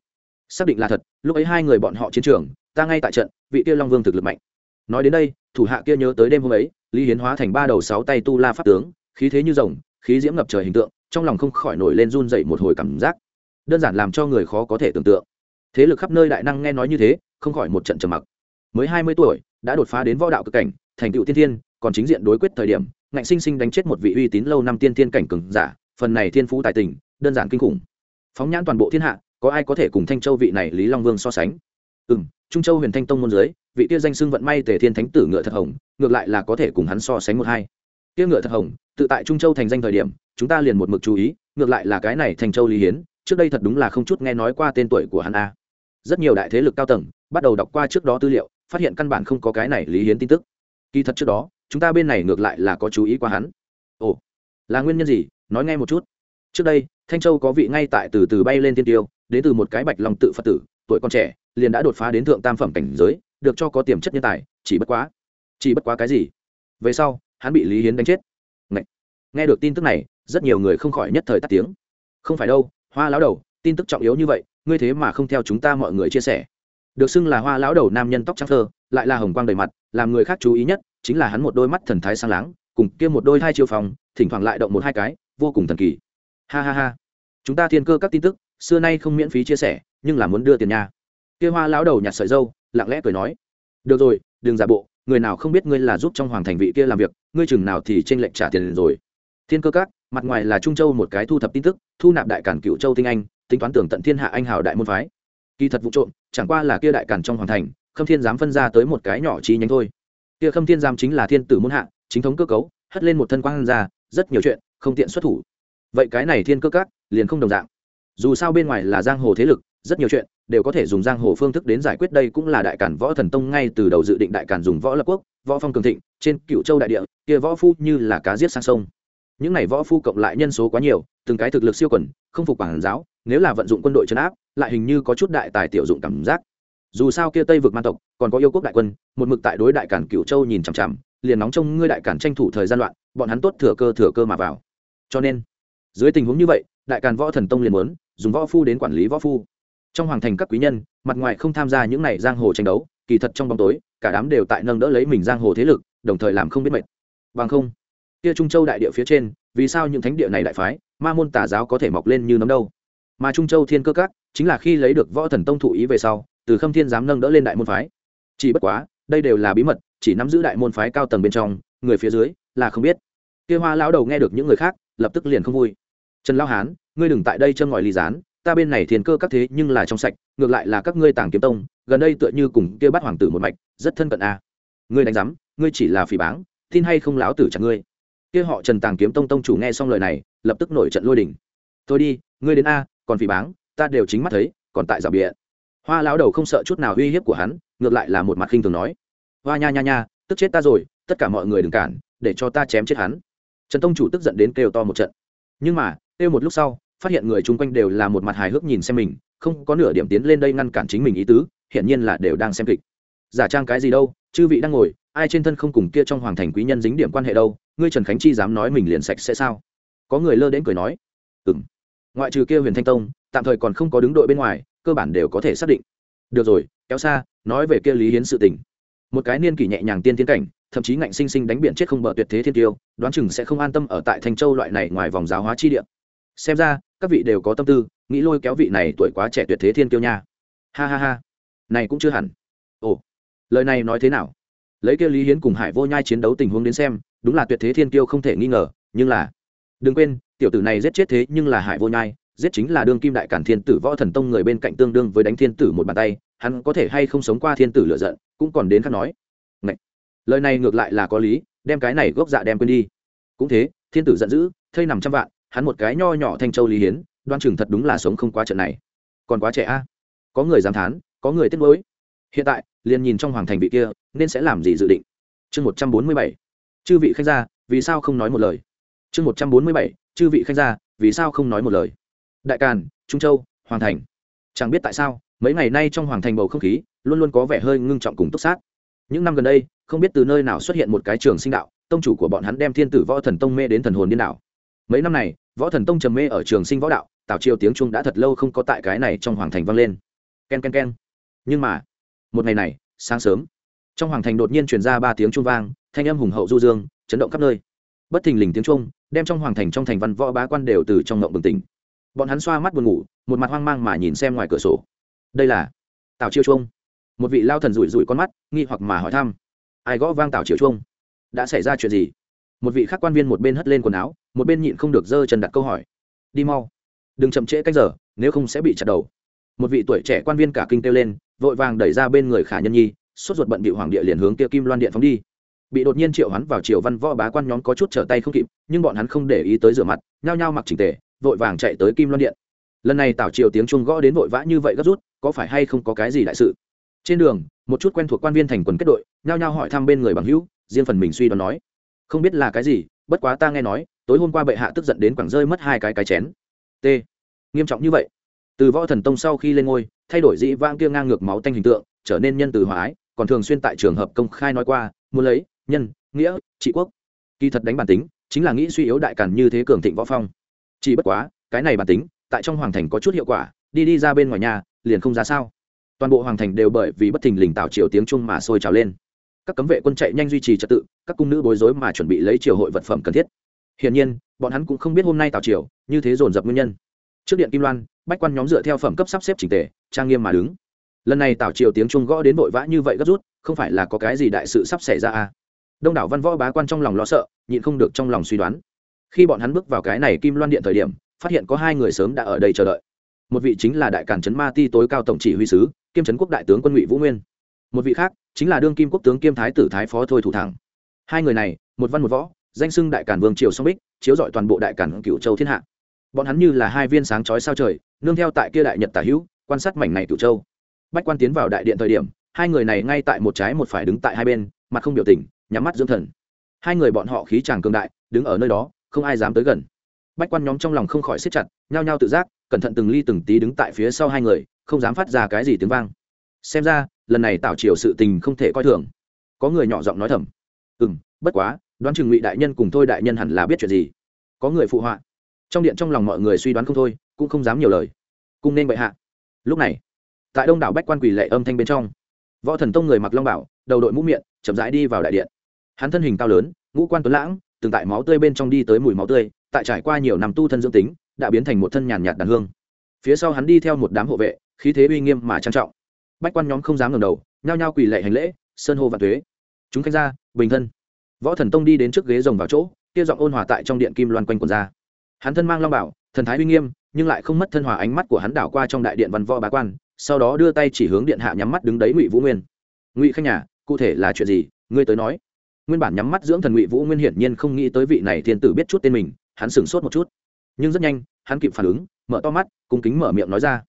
Xác định là thật, lúc ấy hai người bọn họ chiến trường, ta ngay tại trận, vị kia long vương thực lực mạnh. Nói đến đây, thủ hạ kia nhớ tới đêm hôm ấy, lý hiến hóa thành ba đầu sáu tay tu la pháp tướng, khí thế như rồng khí diễm ngập trời hình tượng, trong lòng không khỏi nổi lên run dậy một hồi cảm giác. Đơn giản làm cho người khó có thể tưởng tượng. Thế lực khắp nơi đại năng nghe nói như thế, không khỏi một trận trầm mặc. Mới hai mươi tuổi, đã đột phá đến võ đạo cực cảnh, thành tựu tiên thiên, còn chính diện đối quyết thời điểm, ngạnh sinh sinh đánh chết một vị uy tín lâu năm tiên thiên cảnh cường giả, phần này thiên phú tài tình, đơn giản kinh khủng. Phóng nhãn toàn bộ thiên hạ, có ai có thể cùng thanh châu vị này lý long vương so sánh? Ừ m trung châu huyền thanh tông môn giới vị kia danh xưng vận may tề thiên thánh tử ngựa thật hồng, ngược lại là có thể cùng hắn so sánh một hai kia ngựa thật hồng, tự tại trung châu thành danh thời điểm, chúng ta liền một mực chú ý, ngược lại là cái này thanh châu lý hiến, trước đây thật đúng là không chút nghe nói qua tên tuổi của hắn a. Rất nhiều đại thế lực cao tầng, bắt đầu đọc qua trước đó tư liệu, phát hiện căn bản không có cái này lý hiến tin tức. Kỳ thật trước đó, chúng ta bên này ngược lại là có chú ý qua hắn. Ồ, là nguyên nhân gì? Nói nghe một chút. Trước đây, thanh châu có vị ngay tại từ từ bay lên tiên tiêu, đến từ một cái bạch lòng tự phật tử, tuổi còn trẻ, liền đã đột phá đến thượng tam phẩm cảnh giới, được cho có tiềm chất nhân tài, chỉ bất quá. Chỉ bất quá cái gì? Về sau hắn bị lý hiến đánh chết. Ngậy. nghe được tin tức này, rất nhiều người không khỏi nhất thời tắt tiếng. Không phải đâu, hoa lão đầu, tin tức trọng yếu như vậy, ngươi thế mà không theo chúng ta mọi người chia sẻ. Được xưng là hoa lão đầu nam nhân tóc trắng thơ, lại là hồng quang đầy mặt, làm người khác chú ý nhất chính là hắn một đôi mắt thần thái sang láng, cùng kia một đôi hai chiêu phòng, thỉnh thoảng lại động một hai cái, vô cùng thần kỳ. Ha ha ha. Chúng ta thiên cơ các tin tức, xưa nay không miễn phí chia sẻ, nhưng là muốn đưa tiền nha. Kia hoa lão đầu nhặt sợi dâu, lặng lẽ cười nói. Được rồi, đừng giả bộ người nào không biết ngươi là giúp trong hoàng thành vị kia làm việc, ngươi chừng nào thì tranh lệnh trả tiền rồi. Thiên cơ các, mặt ngoài là trung châu một cái thu thập tin tức, thu nạp đại cản cựu châu tinh anh, tính toán tưởng tận thiên hạ anh hào đại môn phái. Kỳ thật vụ trộm, chẳng qua là kia đại cản trong hoàng thành, khâm thiên dám phân ra tới một cái nhỏ chi nhánh thôi. Kia khâm thiên giám chính là thiên tử môn hạ, chính thống cơ cấu, hất lên một thân quang ra, rất nhiều chuyện, không tiện xuất thủ. Vậy cái này thiên cơ các, liền không đồng dạng. Dù sao bên ngoài là giang hồ thế lực rất nhiều chuyện, đều có thể dùng giang hồ phương thức đến giải quyết. Đây cũng là đại cản võ thần tông ngay từ đầu dự định đại cản dùng võ lập quốc, võ phong cường thịnh, trên cựu châu đại địa, kia võ phu như là cá giết sang sông. Những này võ phu cộng lại nhân số quá nhiều, từng cái thực lực siêu quẩn không phục quản giáo, nếu là vận dụng quân đội chấn áp, lại hình như có chút đại tài tiểu dụng cảm giác. Dù sao kia tây vực man tộc, còn có yêu quốc đại quân, một mực tại đối đại cản cựu châu nhìn chằm chằm, liền nóng trong ngươi đại cản tranh thủ thời gian loạn, bọn hắn tốt thừa cơ thừa cơ mà vào. Cho nên, dưới tình huống như vậy, đại càn võ thần tông liền muốn dùng võ phu đến quản lý võ phu trong hoàng thành các quý nhân, mặt ngoài không tham gia những này giang hồ tranh đấu, kỳ thật trong bóng tối, cả đám đều tại nâng đỡ lấy mình giang hồ thế lực, đồng thời làm không biết mệt. Bằng không, kia trung châu đại địa phía trên, vì sao những thánh địa này đại phái, ma môn tà giáo có thể mọc lên như nấm đâu? Mà trung châu thiên cơ các, chính là khi lấy được võ thần tông thụ ý về sau, từ khâm thiên dám nâng đỡ lên đại môn phái. Chỉ bất quá, đây đều là bí mật, chỉ nắm giữ đại môn phái cao tầng bên trong, người phía dưới là không biết. Kia hoa lão đầu nghe được những người khác, lập tức liền không vui. Trần lao hán, ngươi đừng tại đây châm ngòi ly gián ta bên này thiền cơ các thế nhưng là trong sạch, ngược lại là các ngươi tàng kiếm tông, gần đây tựa như cùng kia bắt hoàng tử một mạch, rất thân cận a à. ngươi đánh giám, ngươi chỉ là phỉ báng, tin hay không láo tử chẳng ngươi. Kia họ trần tàng kiếm tông tông chủ nghe xong lời này, lập tức nổi trận lôi đình. thôi đi, ngươi đến a, còn phỉ báng, ta đều chính mắt thấy, còn tại giả bịa. Hoa lão đầu không sợ chút nào uy hiếp của hắn, ngược lại là một mặt khinh thường nói. Hoa nha nha nha, tức chết ta rồi, tất cả mọi người đừng cản, để cho ta chém chết hắn. Trần tông chủ tức giận đến kêu to một trận. Nhưng mà, kêu một lúc sau phát hiện người chung quanh đều là một mặt hài hước nhìn xem mình, không có nửa điểm tiến lên đây ngăn cản chính mình ý tứ, hiển nhiên là đều đang xem kịch. Giả trang cái gì đâu, chư vị đang ngồi, ai trên thân không cùng kia trong hoàng thành quý nhân dính điểm quan hệ đâu, ngươi trần khánh chi dám nói mình liền sạch sẽ sao? Có người lơ đến cười nói. Ừng ngoại trừ kia huyền thanh tông, tạm thời còn không có đứng đội bên ngoài, cơ bản đều có thể xác định. Được rồi, kéo xa, nói về kia lý hiến sự tình. Một cái niên kỷ nhẹ nhàng tiên tiến cảnh, thậm chí ngạnh sinh sinh đánh biển chết không bờ tuyệt thế thiên tiêu, đoán chừng sẽ không an tâm ở tại thanh châu loại này ngoài vòng giáo hóa chi địa. Xem ra các vị đều có tâm tư, nghĩ lôi kéo vị này tuổi quá trẻ tuyệt thế thiên tiêu nha. Ha ha ha. Này cũng chưa hẳn. Ồ, lời này nói thế nào? Lấy kia lý hiến cùng hải vô nhai chiến đấu tình huống đến xem, đúng là tuyệt thế thiên tiêu không thể nghi ngờ, nhưng là, đừng quên, tiểu tử này giết chết thế nhưng là hải vô nhai, giết chính là đương kim đại cản thiên tử võ thần tông người bên cạnh tương đương với đánh thiên tử một bàn tay, hắn có thể hay không sống qua thiên tử lựa giận, cũng còn đến khắc nói. Ngậy! lời này ngược lại là có lý, đem cái này gốc dạ đem quên đi. Cũng thế, thiên tử giận dữ, thây nằm trăm vạn hắn một cái nho nhỏ thanh châu lý hiến, đoan chừng thật đúng là sống không quá trận này. Còn quá trẻ a. Có người dám thán, có người tiếc nuối. Hiện tại, liền nhìn trong hoàng thành vị kia, nên sẽ làm gì dự định? Chương một trăm bốn mươi bảy. Chư vị khách gia, vì sao không nói một lời? Chương một trăm bốn mươi bảy. Chư vị khách gia, vì sao không nói một lời? Đại càn, trung châu, hoàng thành. Chẳng biết tại sao, mấy ngày nay trong hoàng thành bầu không khí luôn luôn có vẻ hơi ngưng trọng cùng túc sát. Những năm gần đây, không biết từ nơi nào xuất hiện một cái trường sinh đạo, tông chủ của bọn hắn đem thiên tử võ thần tông mê đến thần hồn điên đạo mấy năm này, võ thần tông trầm mê ở trường sinh võ đạo, tào triều tiếng trung đã thật lâu không có tại cái này trong hoàng thành vang lên. K e n k e n k e n nhưng mà, một ngày này, sáng sớm, trong hoàng thành đột nhiên truyền ra ba tiếng trung vang, thanh âm hùng hậu du dương, chấn động khắp nơi. Bất thình lình tiếng trung, đem trong hoàng thành trong thành văn võ bá quan đều từ trong ngộng bừng tỉnh. Bọn hắn xoa mắt buồn ngủ, một mặt hoang mang mà nhìn xem ngoài cửa sổ. Đây là tào chiêu trung. Một vị lao thần rủi rủi con mắt, nghi hoặc mà hỏi thăm. Ai gõ vang tào chiêu trung? Đã xảy ra chuyện gì? Một vị khác quan viên một bên hất lên quần áo, một bên nhịn không được giơ chân đặt câu hỏi. Đi mau. Đừng chậm trễ cách giờ, nếu không sẽ bị chặt đầu. Một vị tuổi trẻ quan viên cả kinh kêu lên, vội vàng đẩy ra bên người khả nhân nhi, sốt ruột bận bị hoàng địa liền hướng kia kim loan điện phóng đi. Bị đột nhiên triệu hắn vào triều văn võ bá quan nhóm có chút trở tay không kịp, nhưng bọn hắn không để ý tới rửa mặt, nhao nhao mặc chỉnh tề, vội vàng chạy tới kim loan điện. Lần này tảo triều tiếng chuông gõ đến vội vã như vậy gấp rút, có phải hay không có cái gì đại sự? Trên đường, một chút quen thuộc quan viên thành quần kết đội, nhao nhao hỏi thăm bên người bằng hữu, riêng phần mình suy đoán nói không biết là cái gì, bất quá ta nghe nói, tối hôm qua bệ hạ tức giận đến quảng rơi mất hai cái cái chén. T. Nghiêm trọng như vậy. Từ võ thần tông sau khi lên ngôi, thay đổi dĩ vãng kia ngang ngược máu tanh hình tượng, trở nên nhân từ hòa ái, còn thường xuyên tại trường hợp công khai nói qua, muốn lấy, nhân, nghĩa, trị quốc. Kỳ thật đánh bản tính, chính là nghĩ suy yếu đại càn như thế cường thịnh võ phong. Chỉ bất quá, cái này bản tính, tại trong hoàng thành có chút hiệu quả, đi đi ra bên ngoài nhà, liền không ra sao. Toàn bộ hoàng thành đều bởi vì bất thình lình tạo triều tiếng trung mà sôi trào lên các cấm vệ quân chạy nhanh duy trì trật tự, các cung nữ bối rối mà chuẩn bị lấy triều hội vật phẩm cần thiết. Hiển nhiên, bọn hắn cũng không biết hôm nay tào triều, như thế dồn dập nguyên nhân. Trước điện kim loan, bách quan nhóm dựa theo phẩm cấp sắp xếp trình tề, trang nghiêm mà đứng. Lần này tào triều tiếng trung gõ đến vội vã như vậy gấp rút, không phải là có cái gì đại sự sắp xảy ra à? Đông đảo văn võ bá quan trong lòng lo sợ, nhịn không được trong lòng suy đoán. Khi bọn hắn bước vào cái này kim loan điện thời điểm, phát hiện có hai người sớm đã ở đây chờ đợi. Một vị chính là đại cản trấn ma ti tối cao tổng chỉ huy sứ, kiêm trấn quốc đại tướng quân ngụy vũ nguyên một vị khác, chính là đương kim quốc tướng kiêm thái tử thái phó thôi thủ thẳng. Hai người này, một văn một võ, danh sưng đại cản vương triều song bích, chiếu dọi toàn bộ đại cản cựu châu thiên hạ. Bọn hắn như là hai viên sáng chói sao trời, nương theo tại kia đại nhật tả hữu, quan sát mảnh này cựu châu. Bách quan tiến vào đại điện thời điểm, hai người này ngay tại một trái một phải đứng tại hai bên, mặt không biểu tình, nhắm mắt dưỡng thần. Hai người bọn họ khí tràng cường đại, đứng ở nơi đó, không ai dám tới gần. Bách quan nhóm trong lòng không khỏi xếp chặt, nhao nhao tự giác, cẩn thận từng ly từng tí đứng tại phía sau hai người, không dám phát ra cái gì tiếng vang. Xem ra lần này tạo triều sự tình không thể coi thường. Có người nhỏ giọng nói thầm. Ừ m bất quá, đoán chừng ngụy đại nhân cùng thôi đại nhân hẳn là biết chuyện gì. Có người phụ họa. Trong điện trong lòng mọi người suy đoán không thôi, cũng không dám nhiều lời. Cung nên bệ hạ. Lúc này, tại đông đảo bách quan quỳ lệ âm thanh bên trong, võ thần tông người mặc long bảo, đầu đội mũ miệng, chậm rãi đi vào đại điện. Hắn thân hình cao lớn, ngũ quan tuấn lãng, từng tại máu tươi bên trong đi tới mùi máu tươi, tại trải qua nhiều năm tu thân dưỡng tính, đã biến thành một thân nhàn nhạt đàn hương. Phía sau hắn đi theo một đám hộ vệ, khí thế uy nghiêm mà trang trọng bách quan nhóm không dám ngẩng đầu, nhao nhao quỳ lệ hành lễ, sơn hô và thuế chúng khanh ra bình thân. Võ thần tông đi đến trước ghế rồng vào chỗ, kia giọng ôn hòa tại trong điện kim loan quanh quần ra. Hắn thân mang long bảo, thần thái uy nghiêm, nhưng lại không mất thân hòa ánh mắt của hắn đảo qua trong đại điện văn võ bá quan, sau đó đưa tay chỉ hướng điện hạ nhắm mắt đứng đấy ngụy vũ nguyên. Ngụy khanh nhà, cụ thể là chuyện gì? Ngươi tới nói. Nguyên bản nhắm mắt dưỡng thần ngụy vũ nguyên hiển nhiên không nghĩ tới vị này thiên tử biết chút tên mình, hắn sửng sốt một chút. Nhưng rất nhanh, hắn kịp phản ứng, mở to mắt, cung kính mở miệng nói ra.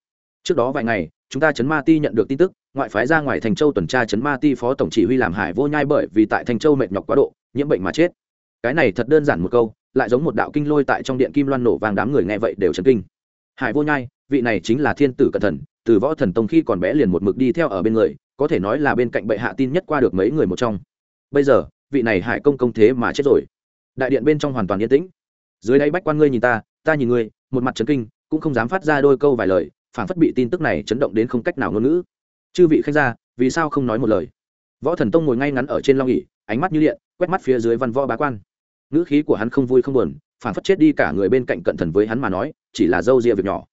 Trước đó vài ngày chúng ta chấn ma ti nhận được tin tức, ngoại phái ra ngoài thành châu tuần tra chấn ma ti phó tổng chỉ huy làm hải vô nhai bởi vì tại thành châu mệt nhọc quá độ, nhiễm bệnh mà chết. Cái này thật đơn giản một câu, lại giống một đạo kinh lôi tại trong điện kim loan nổ vàng đám người nghe vậy đều chấn kinh. Hải vô nhai, vị này chính là thiên tử cẩn thần từ võ thần tông khi còn bé liền một mực đi theo ở bên người, có thể nói là bên cạnh bệ hạ tin nhất qua được mấy người một trong. Bây giờ, vị này hải công công thế mà chết rồi. Đại điện bên trong hoàn toàn yên tĩnh. Dưới đây bách quan ngươi nhìn ta ta nhìn ngươi, một mặt trấn kinh, cũng không dám phát ra đôi câu vài lời phản phất bị tin tức này chấn động đến không cách nào ngôn ngữ. Chư vị khách gia, vì sao không nói một lời? Võ thần tông ngồi ngay ngắn ở trên long ỉ ánh mắt như điện, quét mắt phía dưới văn võ bá quan. Ngữ khí của hắn không vui không buồn phản phất chết đi cả người bên cạnh cận thần với hắn mà nói, chỉ là dâu ria việc nhỏ.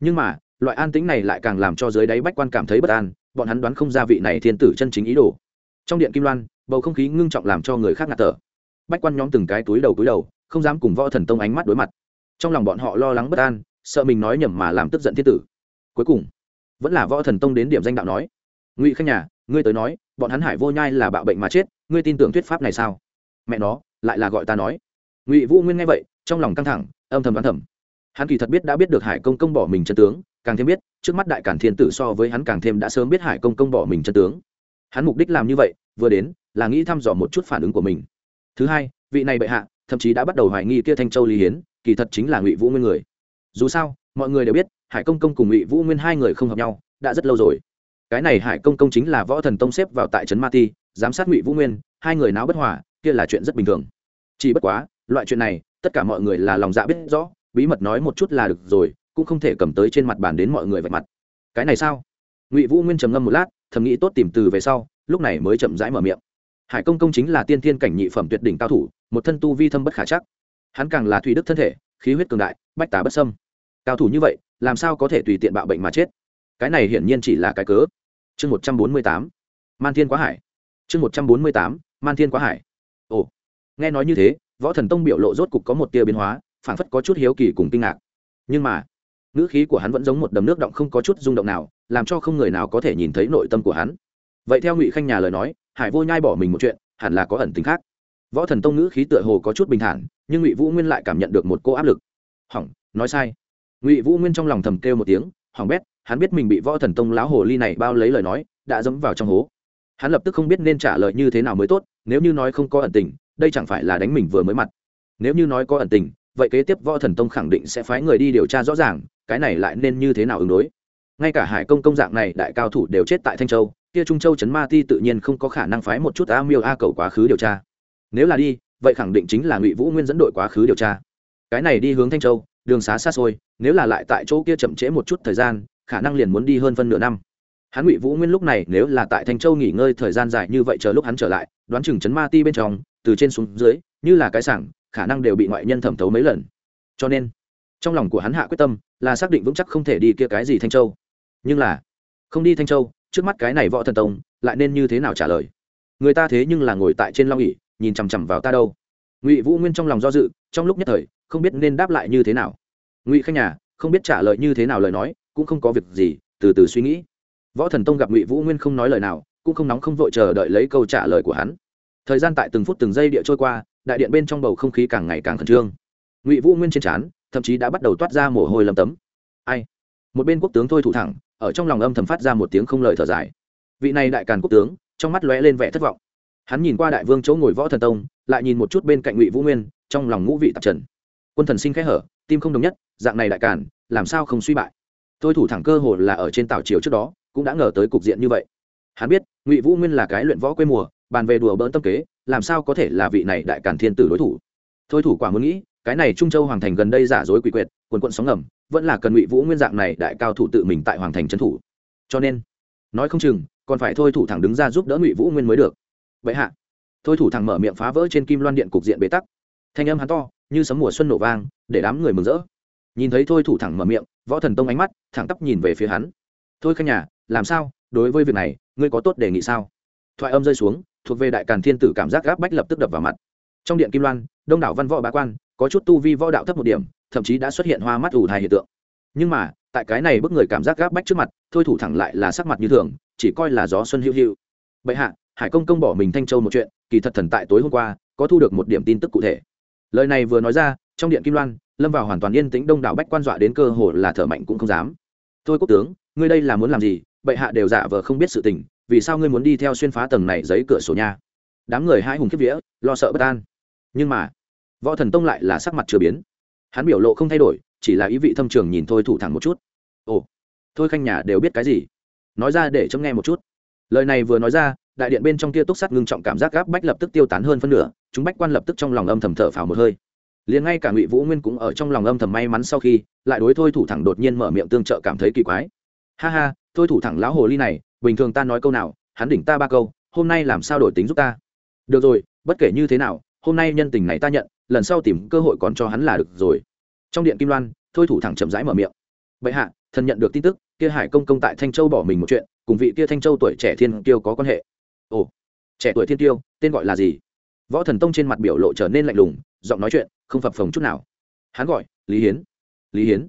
Nhưng mà, loại an tĩnh này lại càng làm cho dưới đáy bách quan cảm thấy bất an, bọn hắn đoán không ra vị này thiên tử chân chính ý đồ. Trong điện kim loan, bầu không khí ngưng trọng làm cho người khác ngạt thở. Bách quan nhóm từng cái túi đầu túi đầu, không dám cùng võ thần tông ánh mắt đối mặt. Trong lòng bọn họ lo lắng bất an, sợ mình nói nhầm mà làm tức giận thiên tử cuối cùng, vẫn là võ thần tông đến điểm danh đạo nói. Ngụy khanh nhà, ngươi tới nói, bọn hắn hải vô nhai là bạo bệnh mà chết, ngươi tin tưởng thuyết pháp này sao? Mẹ nó, lại là gọi ta nói. Ngụy vũ nguyên nghe vậy, trong lòng căng thẳng, âm thầm đoán thầm. Hắn kỳ thật biết đã biết được hải công công bỏ mình chân tướng, càng thêm biết, trước mắt đại cản thiên tử so với hắn càng thêm đã sớm biết hải công công bỏ mình chân tướng. Hắn mục đích làm như vậy, vừa đến, là nghĩ thăm dò một chút phản ứng của mình. Thứ hai, vị này bệ hạ, thậm chí đã bắt đầu hoài nghi kia thanh châu lý hiến, kỳ thật chính là ngụy vũ nguyên người. Dù sao, mọi người đều biết hải công công cùng ngụy vũ nguyên hai người không hợp nhau, đã rất lâu rồi. Cái này hải công công chính là võ thần tông xếp vào tại trấn ma ti, giám sát ngụy vũ nguyên, hai người náo bất hòa, kia là chuyện rất bình thường. Chỉ bất quá, loại chuyện này, tất cả mọi người là lòng dạ biết rõ, bí mật nói một chút là được rồi, cũng không thể cầm tới trên mặt bàn đến mọi người vạch mặt. Cái này sao? Ngụy vũ nguyên trầm ngâm một lát, thầm nghĩ tốt tìm từ về sau, lúc này mới chậm rãi mở miệng. Hải công công chính là tiên thiên cảnh nhị phẩm tuyệt đỉnh cao thủ, một thân tu vi thâm bất khả chắc. Hắn càng là thủy đức thân thể, khí huyết cường đại, bách tá bất sâm cao thủ như vậy, làm sao có thể tùy tiện bạo bệnh mà chết? Cái này hiển nhiên chỉ là cái cớ. Chương một trăm bốn mươi tám, man thiên quá hải. Chương một trăm bốn mươi tám, man thiên quá hải. Ồ, nghe nói như thế, võ thần tông biểu lộ rốt cục có một tia biến hóa, phảng phất có chút hiếu kỳ cùng kinh ngạc. Nhưng mà, ngữ khí của hắn vẫn giống một đầm nước động không có chút rung động nào, làm cho không người nào có thể nhìn thấy nội tâm của hắn. Vậy theo ngụy khanh nhà lời nói, hải vô nhai bỏ mình một chuyện, hẳn là có ẩn tính khác. Võ thần tông ngữ khí tựa hồ có chút bình thản, nhưng ngụy vũ nguyên lại cảm nhận được một cô áp lực. Hỏng, nói sai ngụy vũ nguyên trong lòng thầm kêu một tiếng hỏng bét hắn biết mình bị võ thần tông lão hồ ly này bao lấy lời nói đã dẫm vào trong hố hắn lập tức không biết nên trả lời như thế nào mới tốt nếu như nói không có ẩn tình đây chẳng phải là đánh mình vừa mới mặt nếu như nói có ẩn tình vậy kế tiếp võ thần tông khẳng định sẽ phái người đi điều tra rõ ràng cái này lại nên như thế nào ứng đối ngay cả hải công công dạng này đại cao thủ đều chết tại thanh châu kia trung châu trấn ma ti tự nhiên không có khả năng phái một chút a miêu a cầu quá khứ điều tra nếu là đi vậy khẳng định chính là ngụy vũ nguyên dẫn đội quá khứ điều tra cái này đi hướng thanh châu đường xá xa xôi, nếu là lại tại chỗ kia chậm trễ một chút thời gian, khả năng liền muốn đi hơn phân nửa năm. Hắn ngụy vũ nguyên lúc này nếu là tại thanh châu nghỉ ngơi thời gian dài như vậy chờ lúc hắn trở lại, đoán chừng chấn ma ti bên trong, từ trên xuống dưới, như là cái sảng, khả năng đều bị ngoại nhân thẩm thấu mấy lần. Cho nên, trong lòng của hắn hạ quyết tâm, là xác định vững chắc không thể đi kia cái gì thanh châu. Nhưng là, không đi thanh châu, trước mắt cái này võ thần tông, lại nên như thế nào trả lời? Người ta thế nhưng là ngồi tại trên long ỉ nhìn chằm chằm vào ta đâu? Ngụy vũ nguyên trong lòng do dự, trong lúc nhất thời không biết nên đáp lại như thế nào. Ngụy khanh nhà, không biết trả lời như thế nào lời nói, cũng không có việc gì, từ từ suy nghĩ. Võ thần tông gặp ngụy vũ nguyên không nói lời nào, cũng không nóng không vội chờ đợi lấy câu trả lời của hắn. Thời gian tại từng phút từng giây địa trôi qua, đại điện bên trong bầu không khí càng ngày càng khẩn trương. Ngụy vũ nguyên trên trán, thậm chí đã bắt đầu toát ra mồ hôi lầm tấm. Ai? Một bên quốc tướng thôi thủ thẳng, ở trong lòng âm thầm phát ra một tiếng không lời thở dài. Vị này đại càn quốc tướng, trong mắt lóe lên vẻ thất vọng. Hắn nhìn qua đại vương chỗ ngồi võ thần tông, lại nhìn một chút bên cạnh ngụy vũ nguyên, trong lòng ngũ vị tạp trần quân thần sinh khẽ hở, tim không đồng nhất, dạng này đại càn, làm sao không suy bại? Thôi thủ thẳng cơ hồ là ở trên tảo chiều trước đó, cũng đã ngờ tới cục diện như vậy. Hắn biết, ngụy vũ nguyên là cái luyện võ quê mùa, bàn về đùa bỡn tâm kế, làm sao có thể là vị này đại càn thiên tử đối thủ? Thôi thủ quả muốn nghĩ, cái này trung châu hoàng thành gần đây giả dối quỷ quyệt, quần quận sóng ngầm, vẫn là cần ngụy vũ nguyên dạng này đại cao thủ tự mình tại hoàng thành trấn thủ. Cho nên, nói không chừng, còn phải thôi thủ thẳng đứng ra giúp đỡ ngụy vũ nguyên mới được. Vậy hạ, thôi thủ thẳng mở miệng phá vỡ trên kim loan điện cục diện bế tắc thanh âm hắn to, như sấm mùa xuân nổ vang, để đám người mừng rỡ. Nhìn thấy thôi thủ thẳng mở miệng, võ thần tông ánh mắt, thẳng tắp nhìn về phía hắn. Thôi khanh nhà, làm sao? Đối với việc này, ngươi có tốt đề nghị sao? Thoại âm rơi xuống, thuộc về đại càn thiên tử cảm giác gáp bách lập tức đập vào mặt. Trong điện kim loan, đông đảo văn võ bá quan, có chút tu vi võ đạo thấp một điểm, thậm chí đã xuất hiện hoa mắt ủ thai hiện tượng. Nhưng mà, tại cái này bức người cảm giác gáp bách trước mặt, thôi thủ thẳng lại là sắc mặt như thường, chỉ coi là gió xuân hữu hữu bệ hạ, hải công công bỏ mình thanh châu một chuyện, kỳ thật thần tại tối hôm qua, có thu được một điểm tin tức cụ thể lời này vừa nói ra, trong điện kim loan, lâm vào hoàn toàn yên tĩnh, đông đảo bách quan dọa đến cơ hồ là thở mạnh cũng không dám. Thôi quốc tướng, ngươi đây là muốn làm gì? Bệ hạ đều giả vờ không biết sự tình, vì sao ngươi muốn đi theo xuyên phá tầng này giấy cửa sổ nha đám người hai hùng kiếp vía, lo sợ bất an. Nhưng mà, võ thần tông lại là sắc mặt chưa biến. Hắn biểu lộ không thay đổi, chỉ là ý vị thâm trường nhìn thôi thủ thẳng một chút. Ồ, thôi khanh nhà đều biết cái gì? Nói ra để chấm nghe một chút. Lời này vừa nói ra đại điện bên trong kia túc sắt ngưng trọng cảm giác gáp bách lập tức tiêu tán hơn phân nửa, chúng bách quan lập tức trong lòng âm thầm thở phào một hơi. Liền ngay cả ngụy vũ nguyên cũng ở trong lòng âm thầm may mắn sau khi, lại đối thôi thủ thẳng đột nhiên mở miệng tương trợ cảm thấy kỳ quái. Ha ha, thôi thủ thẳng lão hồ ly này, bình thường ta nói câu nào, hắn đỉnh ta ba câu, hôm nay làm sao đổi tính giúp ta? Được rồi, bất kể như thế nào, hôm nay nhân tình này ta nhận, lần sau tìm cơ hội còn cho hắn là được rồi. Trong điện kim loan, thôi thủ thẳng chậm rãi mở miệng. Bệ hạ, thần nhận được tin tức, kia hải công công tại thanh châu bỏ mình một chuyện, cùng vị kia thanh châu tuổi trẻ thiên kiêu có quan hệ ồ, trẻ tuổi thiên tiêu, tên gọi là gì? Võ thần tông trên mặt biểu lộ trở nên lạnh lùng, giọng nói chuyện, không phập phồng chút nào. Hắn gọi, lý hiến. Lý hiến.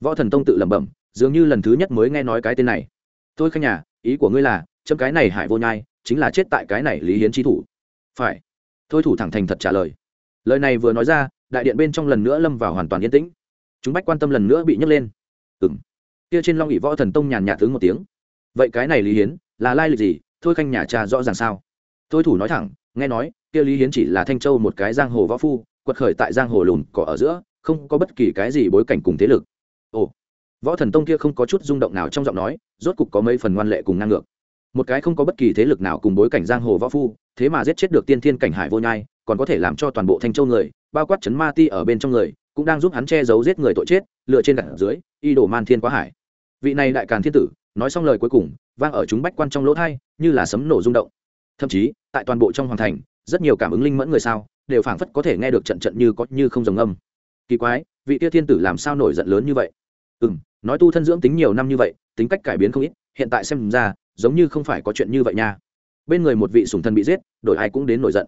Võ thần tông tự lẩm bẩm, dường như lần thứ nhất mới nghe nói cái tên này. Tôi khanh nhà, ý của ngươi là, chấm cái này hải vô nhai, chính là chết tại cái này lý hiến chi thủ. Phải. Thôi thủ thẳng thành thật trả lời. Lời này vừa nói ra, đại điện bên trong lần nữa lâm vào hoàn toàn yên tĩnh. Chúng bách quan tâm lần nữa bị nhấc lên. Ừ m kia trên long ỵ võ thần tông nhàn nhạt tướng một tiếng. Vậy cái này lý hiến, là lai lịch gì? Thôi khanh nhà cha rõ ràng sao? Thôi thủ nói thẳng, nghe nói, kia lý hiến chỉ là thanh châu một cái giang hồ võ phu, quật khởi tại giang hồ lùn cỏ ở giữa, không có bất kỳ cái gì bối cảnh cùng thế lực. Ồ, võ thần tông kia không có chút rung động nào trong giọng nói, rốt cục có mấy phần ngoan lệ cùng ngang ngược. Một cái không có bất kỳ thế lực nào cùng bối cảnh giang hồ võ phu, thế mà giết chết được tiên thiên cảnh hải vô nhai, còn có thể làm cho toàn bộ thanh châu người, bao quát chấn ma ti ở bên trong người, cũng đang giúp hắn che giấu giết người tội chết, lựa trên đặt dưới y đổ man thiên quá hải. Vị này đại càn thiên tử nói xong lời cuối cùng, vang ở chúng bách quan trong lỗ thai, như là sấm nổ rung động. Thậm chí, tại toàn bộ trong hoàng thành, rất nhiều cảm ứng linh mẫn người sao, đều phảng phất có thể nghe được trận trận như có như không rồng âm. Kỳ quái, vị tia thiên tử làm sao nổi giận lớn như vậy? Ừ m nói tu thân dưỡng tính nhiều năm như vậy, tính cách cải biến không ít, hiện tại xem ra, giống như không phải có chuyện như vậy nha. Bên người một vị sùng thần bị giết, đổi ai cũng đến nổi giận.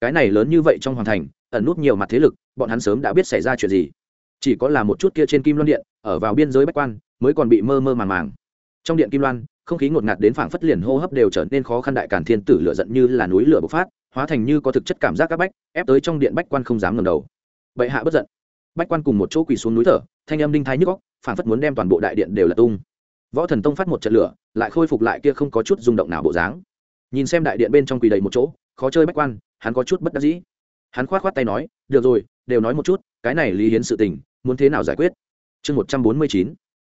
Cái này lớn như vậy trong hoàng thành, ẩn nút nhiều mặt thế lực, bọn hắn sớm đã biết xảy ra chuyện gì. Chỉ có là một chút kia trên kim loan điện, ở vào biên giới bách quan, mới còn bị mơ mơ màng màng trong điện kim loan, không khí ngột ngạt đến phảng phất liền hô hấp đều trở nên khó khăn đại càn thiên tử lửa giận như là núi lửa bộc phát, hóa thành như có thực chất cảm giác các bách, ép tới trong điện bách quan không dám ngầm đầu. Bệ hạ bất giận. Bách quan cùng một chỗ quỳ xuống núi thở, thanh âm đinh thái nhức góc phảng phất muốn đem toàn bộ đại điện đều là tung. Võ thần tông phát một trận lửa, lại khôi phục lại kia không có chút rung động nào bộ dáng. Nhìn xem đại điện bên trong quỳ đầy một chỗ, khó chơi bách quan, hắn có chút bất đắc dĩ. Hắn khoát khoát tay nói, được rồi, đều nói một chút, cái này lý hiến sự tình, muốn thế nào giải quyết? Chương một trăm bốn mươi chín.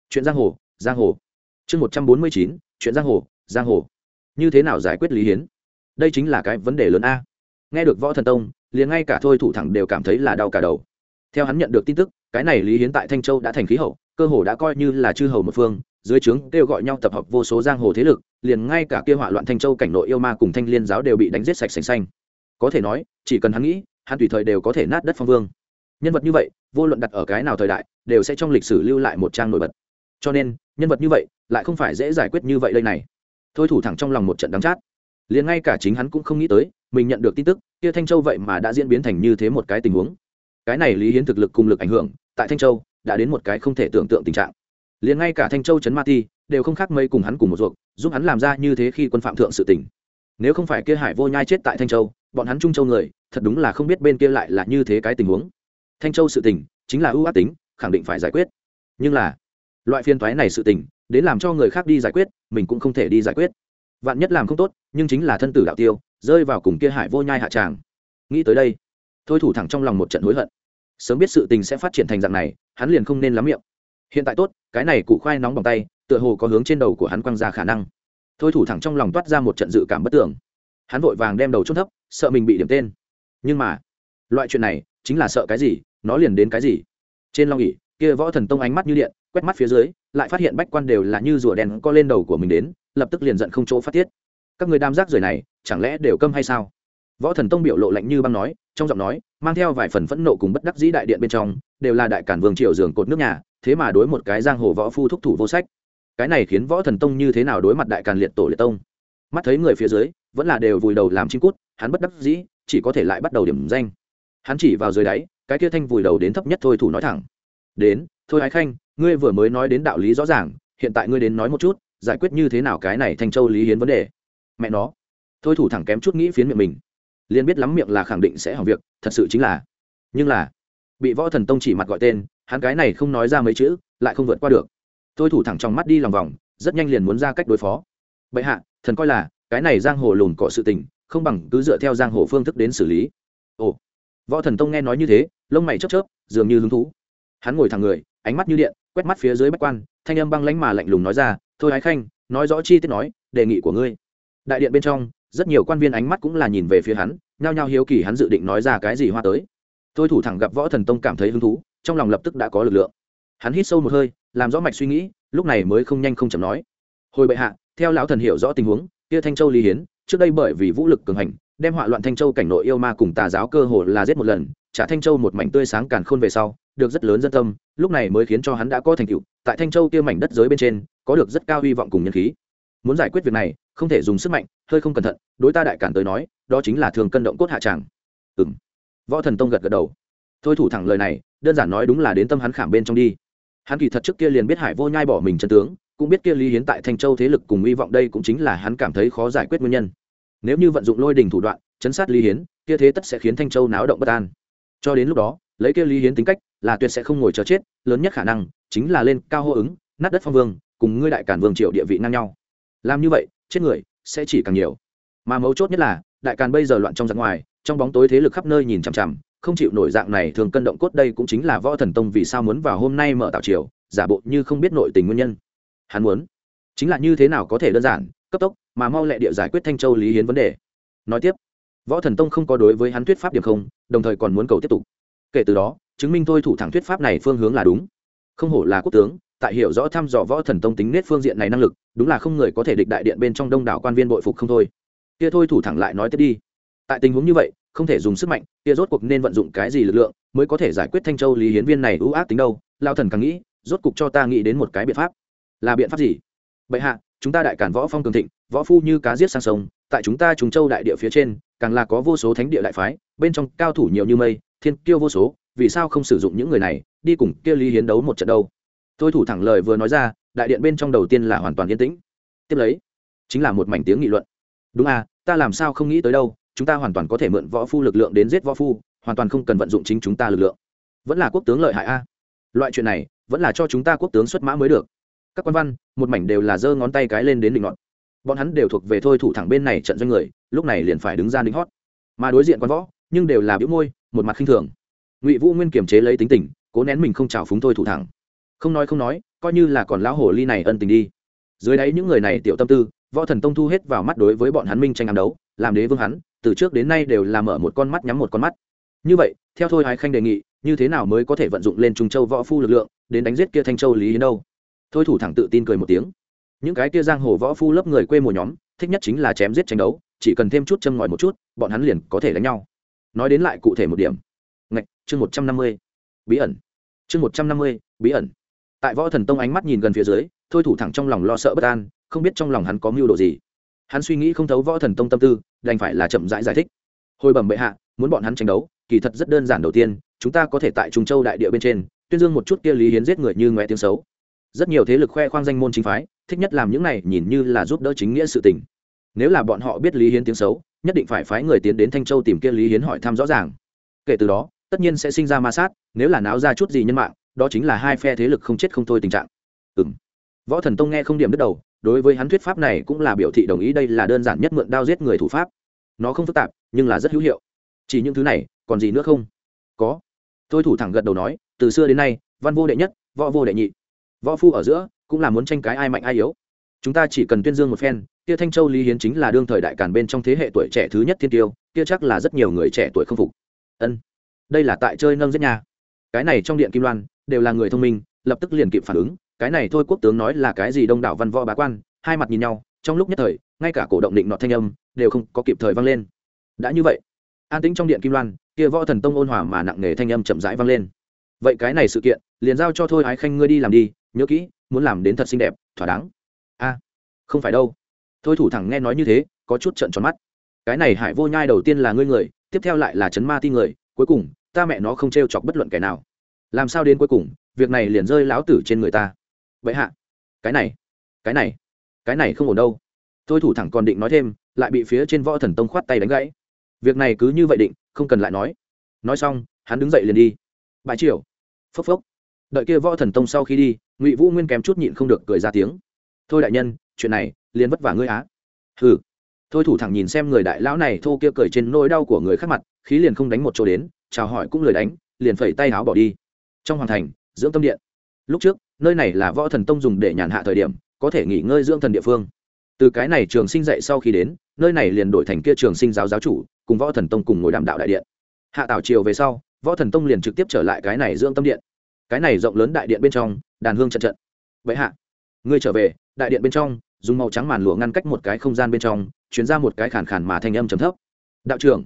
Chuyện giang hồ giang hồ chương một trăm bốn mươi chín, chuyện giang hồ giang hồ. Như thế nào giải quyết lý hiến? Đây chính là cái vấn đề lớn a. Nghe được võ thần tông, liền ngay cả thôi thủ thẳng đều cảm thấy là đau cả đầu. Theo hắn nhận được tin tức, cái này lý hiến tại thanh châu đã thành khí hậu, cơ hồ đã coi như là chư hầu một phương, dưới trướng kêu gọi nhau tập hợp vô số giang hồ thế lực, liền ngay cả kia hỏa loạn thanh châu cảnh nội yêu ma cùng thanh liên giáo đều bị đánh giết sạch sành xanh. Có thể nói, chỉ cần hắn nghĩ, hắn tùy thời đều có thể nát đất phong vương. Nhân vật như vậy, vô luận đặt ở cái nào thời đại, đều sẽ trong lịch sử lưu lại một trang nổi bật. Cho nên nhân vật như vậy lại không phải dễ giải quyết như vậy đây này. Thôi thủ thẳng trong lòng một trận đắng chát. Liền ngay cả chính hắn cũng không nghĩ tới, mình nhận được tin tức, kia thanh châu vậy mà đã diễn biến thành như thế một cái tình huống. Cái này lý hiến thực lực cùng lực ảnh hưởng, tại thanh châu, đã đến một cái không thể tưởng tượng tình trạng. Liền ngay cả thanh châu trấn ma ti, đều không khác mấy cùng hắn cùng một ruộng giúp hắn làm ra như thế khi quân phạm thượng sự tình. nếu không phải kia hải vô nhai chết tại thanh châu, bọn hắn trung châu người, thật đúng là không biết bên kia lại là như thế cái tình huống. Thanh châu sự tình, chính là ưu ác tính, khẳng định phải giải quyết. Nhưng là loại phiên thoái này sự tình, đến làm cho người khác đi giải quyết, mình cũng không thể đi giải quyết. Vạn nhất làm không tốt, nhưng chính là thân tử đạo tiêu, rơi vào cùng kia hải vô nhai hạ tràng. Nghĩ tới đây, thôi thủ thẳng trong lòng một trận hối hận. Sớm biết sự tình sẽ phát triển thành dạng này, hắn liền không nên lắm miệng. Hiện tại tốt, cái này cụ khoai nóng bằng tay, tựa hồ có hướng trên đầu của hắn quăng ra khả năng. Thôi thủ thẳng trong lòng toát ra một trận dự cảm bất tưởng hắn vội vàng đem đầu trôn thấp, sợ mình bị điểm tên. Nhưng mà, loại chuyện này, chính là sợ cái gì, nó liền đến cái gì. Trên long ỉ kia võ thần tông ánh mắt như điện quét mắt phía dưới, lại phát hiện bách quan đều là như rùa đèn co lên đầu của mình đến, lập tức liền giận không chỗ phát tiết. Các người đam giác rời này, chẳng lẽ đều câm hay sao? Võ thần tông biểu lộ lạnh như băng nói, trong giọng nói, mang theo vài phần phẫn nộ cùng bất đắc dĩ đại điện bên trong, đều là đại cản vương triều giường cột nước nhà, thế mà đối một cái giang hồ võ phu thúc thủ vô sách. Cái này khiến võ thần tông như thế nào đối mặt đại càn liệt tổ liệt tông? Mắt thấy người phía dưới, vẫn là đều vùi đầu làm chim cút, hắn bất đắc dĩ, chỉ có thể lại bắt đầu điểm danh. Hắn chỉ vào dưới đáy, cái kia thanh vùi đầu đến thấp nhất thôi thủ nói thẳng. Đến, thôi ái khanh ngươi vừa mới nói đến đạo lý rõ ràng, hiện tại ngươi đến nói một chút, giải quyết như thế nào cái này thanh châu lý hiến vấn đề. Mẹ nó. Thôi thủ thẳng kém chút nghĩ phiến miệng mình. Liền biết lắm miệng là khẳng định sẽ hỏng việc, thật sự chính là. Nhưng là, bị võ thần tông chỉ mặt gọi tên, hắn cái này không nói ra mấy chữ, lại không vượt qua được. Thôi thủ thẳng trong mắt đi lòng vòng, rất nhanh liền muốn ra cách đối phó. Bệ hạ, thần coi là, cái này giang hồ lùn cọ sự tình, không bằng cứ dựa theo giang hồ phương thức đến xử lý. Ồ. Võ thần tông nghe nói như thế, lông mày chớp chớp, dường như hứng thú. Hắn ngồi thẳng người, ánh mắt như điện quét mắt phía dưới bách quan, thanh âm băng lánh mà lạnh lùng nói ra, thôi ái khanh, nói rõ chi tiết nói, đề nghị của ngươi. Đại điện bên trong, rất nhiều quan viên ánh mắt cũng là nhìn về phía hắn, nhao nhao hiếu kỳ hắn dự định nói ra cái gì hoa tới. Thôi thủ thẳng gặp võ thần tông cảm thấy hứng thú, trong lòng lập tức đã có lực lượng. Hắn hít sâu một hơi, làm rõ mạch suy nghĩ, lúc này mới không nhanh không chậm nói, hồi bệ hạ, theo lão thần hiểu rõ tình huống, kia thanh châu lý hiến, trước đây bởi vì vũ lực cường hành, đem họa loạn thanh châu cảnh nội yêu ma cùng tà giáo cơ hồ là giết một lần, trả thanh châu một mảnh tươi sáng càn khôn về sau được rất lớn dân tâm, lúc này mới khiến cho hắn đã có thành tựu, tại thanh châu kia mảnh đất giới bên trên, có được rất cao hy vọng cùng nhân khí. Muốn giải quyết việc này, không thể dùng sức mạnh, hơi không cẩn thận, đối ta đại cản tới nói, đó chính là thường cân động cốt hạ tràng. Ừ m võ thần tông gật gật đầu. Thôi thủ thẳng lời này, đơn giản nói đúng là đến tâm hắn khảm bên trong đi. Hắn kỳ thật trước kia liền biết hải vô nhai bỏ mình chân tướng, cũng biết kia lý hiến tại thanh châu thế lực cùng hy vọng đây cũng chính là hắn cảm thấy khó giải quyết nguyên nhân. Nếu như vận dụng lôi đình thủ đoạn, chấn sát lý hiến, kia thế tất sẽ khiến thanh châu náo động bất an. Cho đến lúc đó, lấy kia lý hiến tính cách là tuyệt sẽ không ngồi chờ chết, lớn nhất khả năng chính là lên cao hô ứng, nát đất phong vương, cùng ngươi đại cản vương triệu địa vị ngang nhau. Làm như vậy, chết người sẽ chỉ càng nhiều. Mà mấu chốt nhất là, đại càn bây giờ loạn trong giặc ngoài, trong bóng tối thế lực khắp nơi nhìn chằm chằm, không chịu nổi dạng này thường cân động cốt đây cũng chính là võ thần tông vì sao muốn vào hôm nay mở tạo triều, giả bộ như không biết nội tình nguyên nhân. Hắn muốn chính là như thế nào có thể đơn giản, cấp tốc, mà mau lẹ địa giải quyết thanh châu lý hiến vấn đề. Nói tiếp, võ thần tông không có đối với hắn thuyết pháp điểm không, đồng thời còn muốn cầu tiếp tục. Kể từ đó chứng minh thôi thủ thẳng thuyết pháp này phương hướng là đúng. Không hổ là quốc tướng, tại hiểu rõ thăm dò võ thần tông tính nết phương diện này năng lực, đúng là không người có thể địch đại điện bên trong đông đảo quan viên bội phục không thôi. Kia thôi thủ thẳng lại nói tiếp đi. Tại tình huống như vậy, không thể dùng sức mạnh, kia rốt cuộc nên vận dụng cái gì lực lượng mới có thể giải quyết thanh châu lý hiến viên này ưu ác tính đâu? Lao thần càng nghĩ, rốt cuộc cho ta nghĩ đến một cái biện pháp. Là biện pháp gì? Bệ hạ, chúng ta đại cản võ phong cường thịnh, võ phu như cá giết sang sông, tại chúng ta trùng châu đại địa phía trên, càng là có vô số thánh địa đại phái, bên trong cao thủ nhiều như mây, thiên kiêu vô số vì sao không sử dụng những người này, đi cùng kia lý hiến đấu một trận đâu? Tôi thủ thẳng lời vừa nói ra, đại điện bên trong đầu tiên là hoàn toàn yên tĩnh. Tiếp lấy, chính là một mảnh tiếng nghị luận. Đúng à ta làm sao không nghĩ tới đâu, chúng ta hoàn toàn có thể mượn võ phu lực lượng đến giết võ phu, hoàn toàn không cần vận dụng chính chúng ta lực lượng. Vẫn là quốc tướng lợi hại a. Loại chuyện này, vẫn là cho chúng ta quốc tướng xuất mã mới được. Các quan văn, một mảnh đều là giơ ngón tay cái lên đến định ngọn. Bọn hắn đều thuộc về thôi thủ thẳng bên này trận doanh người, lúc này liền phải đứng ra đính hót. Mà đối diện quan võ, nhưng đều là biểu môi, một mặt khinh thường ngụy vũ nguyên kiềm chế lấy tính tình cố nén mình không trào phúng thôi thủ thẳng không nói không nói coi như là còn lão hồ ly này ân tình đi dưới đáy những người này tiểu tâm tư võ thần tông thu hết vào mắt đối với bọn hắn minh tranh ám đấu làm đế vương hắn từ trước đến nay đều là mở một con mắt nhắm một con mắt như vậy theo thôi hải khanh đề nghị như thế nào mới có thể vận dụng lên trung châu võ phu lực lượng đến đánh giết kia thanh châu lý hiến đâu thôi thủ thẳng tự tin cười một tiếng những cái kia giang hồ võ phu lớp người quê mùa nhóm thích nhất chính là chém giết tranh đấu chỉ cần thêm chút châm ngòi một chút bọn hắn liền có thể đánh nhau nói đến lại cụ thể một điểm ngạch chương một trăm năm mươi. Bí ẩn. Chương một trăm năm mươi bí ẩn. Tại võ thần tông ánh mắt nhìn gần phía dưới thôi thủ thẳng trong lòng lo sợ bất an không biết trong lòng hắn có mưu đồ gì. Hắn suy nghĩ không thấu võ thần tông tâm tư đành phải là chậm rãi giải, giải thích. Hồi bẩm bệ hạ muốn bọn hắn tranh đấu kỳ thật rất đơn giản đầu tiên chúng ta có thể tại trung châu đại địa bên trên tuyên dương một chút kia lý hiến giết người như ngoe tiếng xấu. Rất nhiều thế lực khoe khoang danh môn chính phái thích nhất làm những này nhìn như là giúp đỡ chính nghĩa sự tình. Nếu là bọn họ biết lý hiến tiếng xấu nhất định phải phái người tiến đến thanh châu tìm kia lý hiến hỏi thăm rõ ràng. Kể từ đó tất nhiên sẽ sinh ra ma sát, nếu là náo ra chút gì nhân mạng, đó chính là hai phe thế lực không chết không thôi tình trạng. Ừ m võ thần tông nghe không điểm đứt đầu, đối với hắn thuyết pháp này cũng là biểu thị đồng ý đây là đơn giản nhất mượn đao giết người thủ pháp. Nó không phức tạp, nhưng là rất hữu hiệu. Chỉ những thứ này, còn gì nữa không? Có. Tôi thủ thẳng gật đầu nói, từ xưa đến nay, văn vô đệ nhất, võ vô đệ nhị. Võ phu ở giữa, cũng là muốn tranh cái ai mạnh ai yếu. Chúng ta chỉ cần tuyên dương một phen, kia thanh châu lý hiến chính là đương thời đại càn bên trong thế hệ tuổi trẻ thứ nhất thiên tiêu, kia chắc là rất nhiều người trẻ tuổi không phục. Ân đây là tại chơi nâng giết nhà cái này trong điện kim loan, đều là người thông minh, lập tức liền kịp phản ứng. Cái này thôi quốc tướng nói là cái gì đông đảo văn võ bá quan, hai mặt nhìn nhau, trong lúc nhất thời, ngay cả cổ động định nọ thanh âm, đều không có kịp thời vang lên. Đã như vậy, an tĩnh trong điện kim loan, kia võ thần tông ôn hòa mà nặng nề thanh âm chậm rãi vang lên. Vậy cái này sự kiện, liền giao cho thôi ái khanh ngươi đi làm đi, nhớ kỹ, muốn làm đến thật xinh đẹp, thỏa đáng. A, không phải đâu. Thôi thủ thẳng nghe nói như thế, có chút trận tròn mắt. Cái này hải vô nhai đầu tiên là ngươi người, tiếp theo lại là chấn ma ti người, cuối cùng ta mẹ nó không t r e o chọc bất luận kẻ nào. Làm sao đến cuối cùng, việc này liền rơi láo tử trên người ta. Vậy hạ, cái này cái này cái này không ổn đâu. Tôi thủ thẳng còn định nói thêm, lại bị phía trên võ thần tông khoát tay đánh gãy. Việc này cứ như vậy định, không cần lại nói. Nói xong, hắn đứng dậy liền đi. Bãi triều. Phốc phốc. Đợi kia võ thần tông sau khi đi, ngụy vũ nguyên kém chút nhịn không được cười ra tiếng. Thôi đại nhân, chuyện này liền vất vả ngươi á. Hừ thôi thủ thẳng nhìn xem người đại lão này thô kia cười trên nỗi đau của người khác mặt, khí liền không đánh một chỗ đến, chào hỏi cũng lời đánh, liền phẩy tay áo bỏ đi. Trong hoàng thành, dưỡng tâm điện. Lúc trước, nơi này là võ thần tông dùng để nhàn hạ thời điểm, có thể nghỉ ngơi dưỡng thần địa phương. Từ cái này trường sinh dạy sau khi đến, nơi này liền đổi thành kia trường sinh giáo giáo chủ, cùng võ thần tông cùng ngồi đàm đạo đại điện. Hạ tảo triều về sau, võ thần tông liền trực tiếp trở lại cái này dưỡng tâm điện. Cái này rộng lớn đại điện bên trong, đàn hương trận trận. Vậy hạ, ngươi trở về, đại điện bên trong, dùng màu trắng màn lụa ngăn cách một cái không gian bên trong chuyển ra một cái khàn khàn mà thanh âm trầm thấp. Đạo trưởng.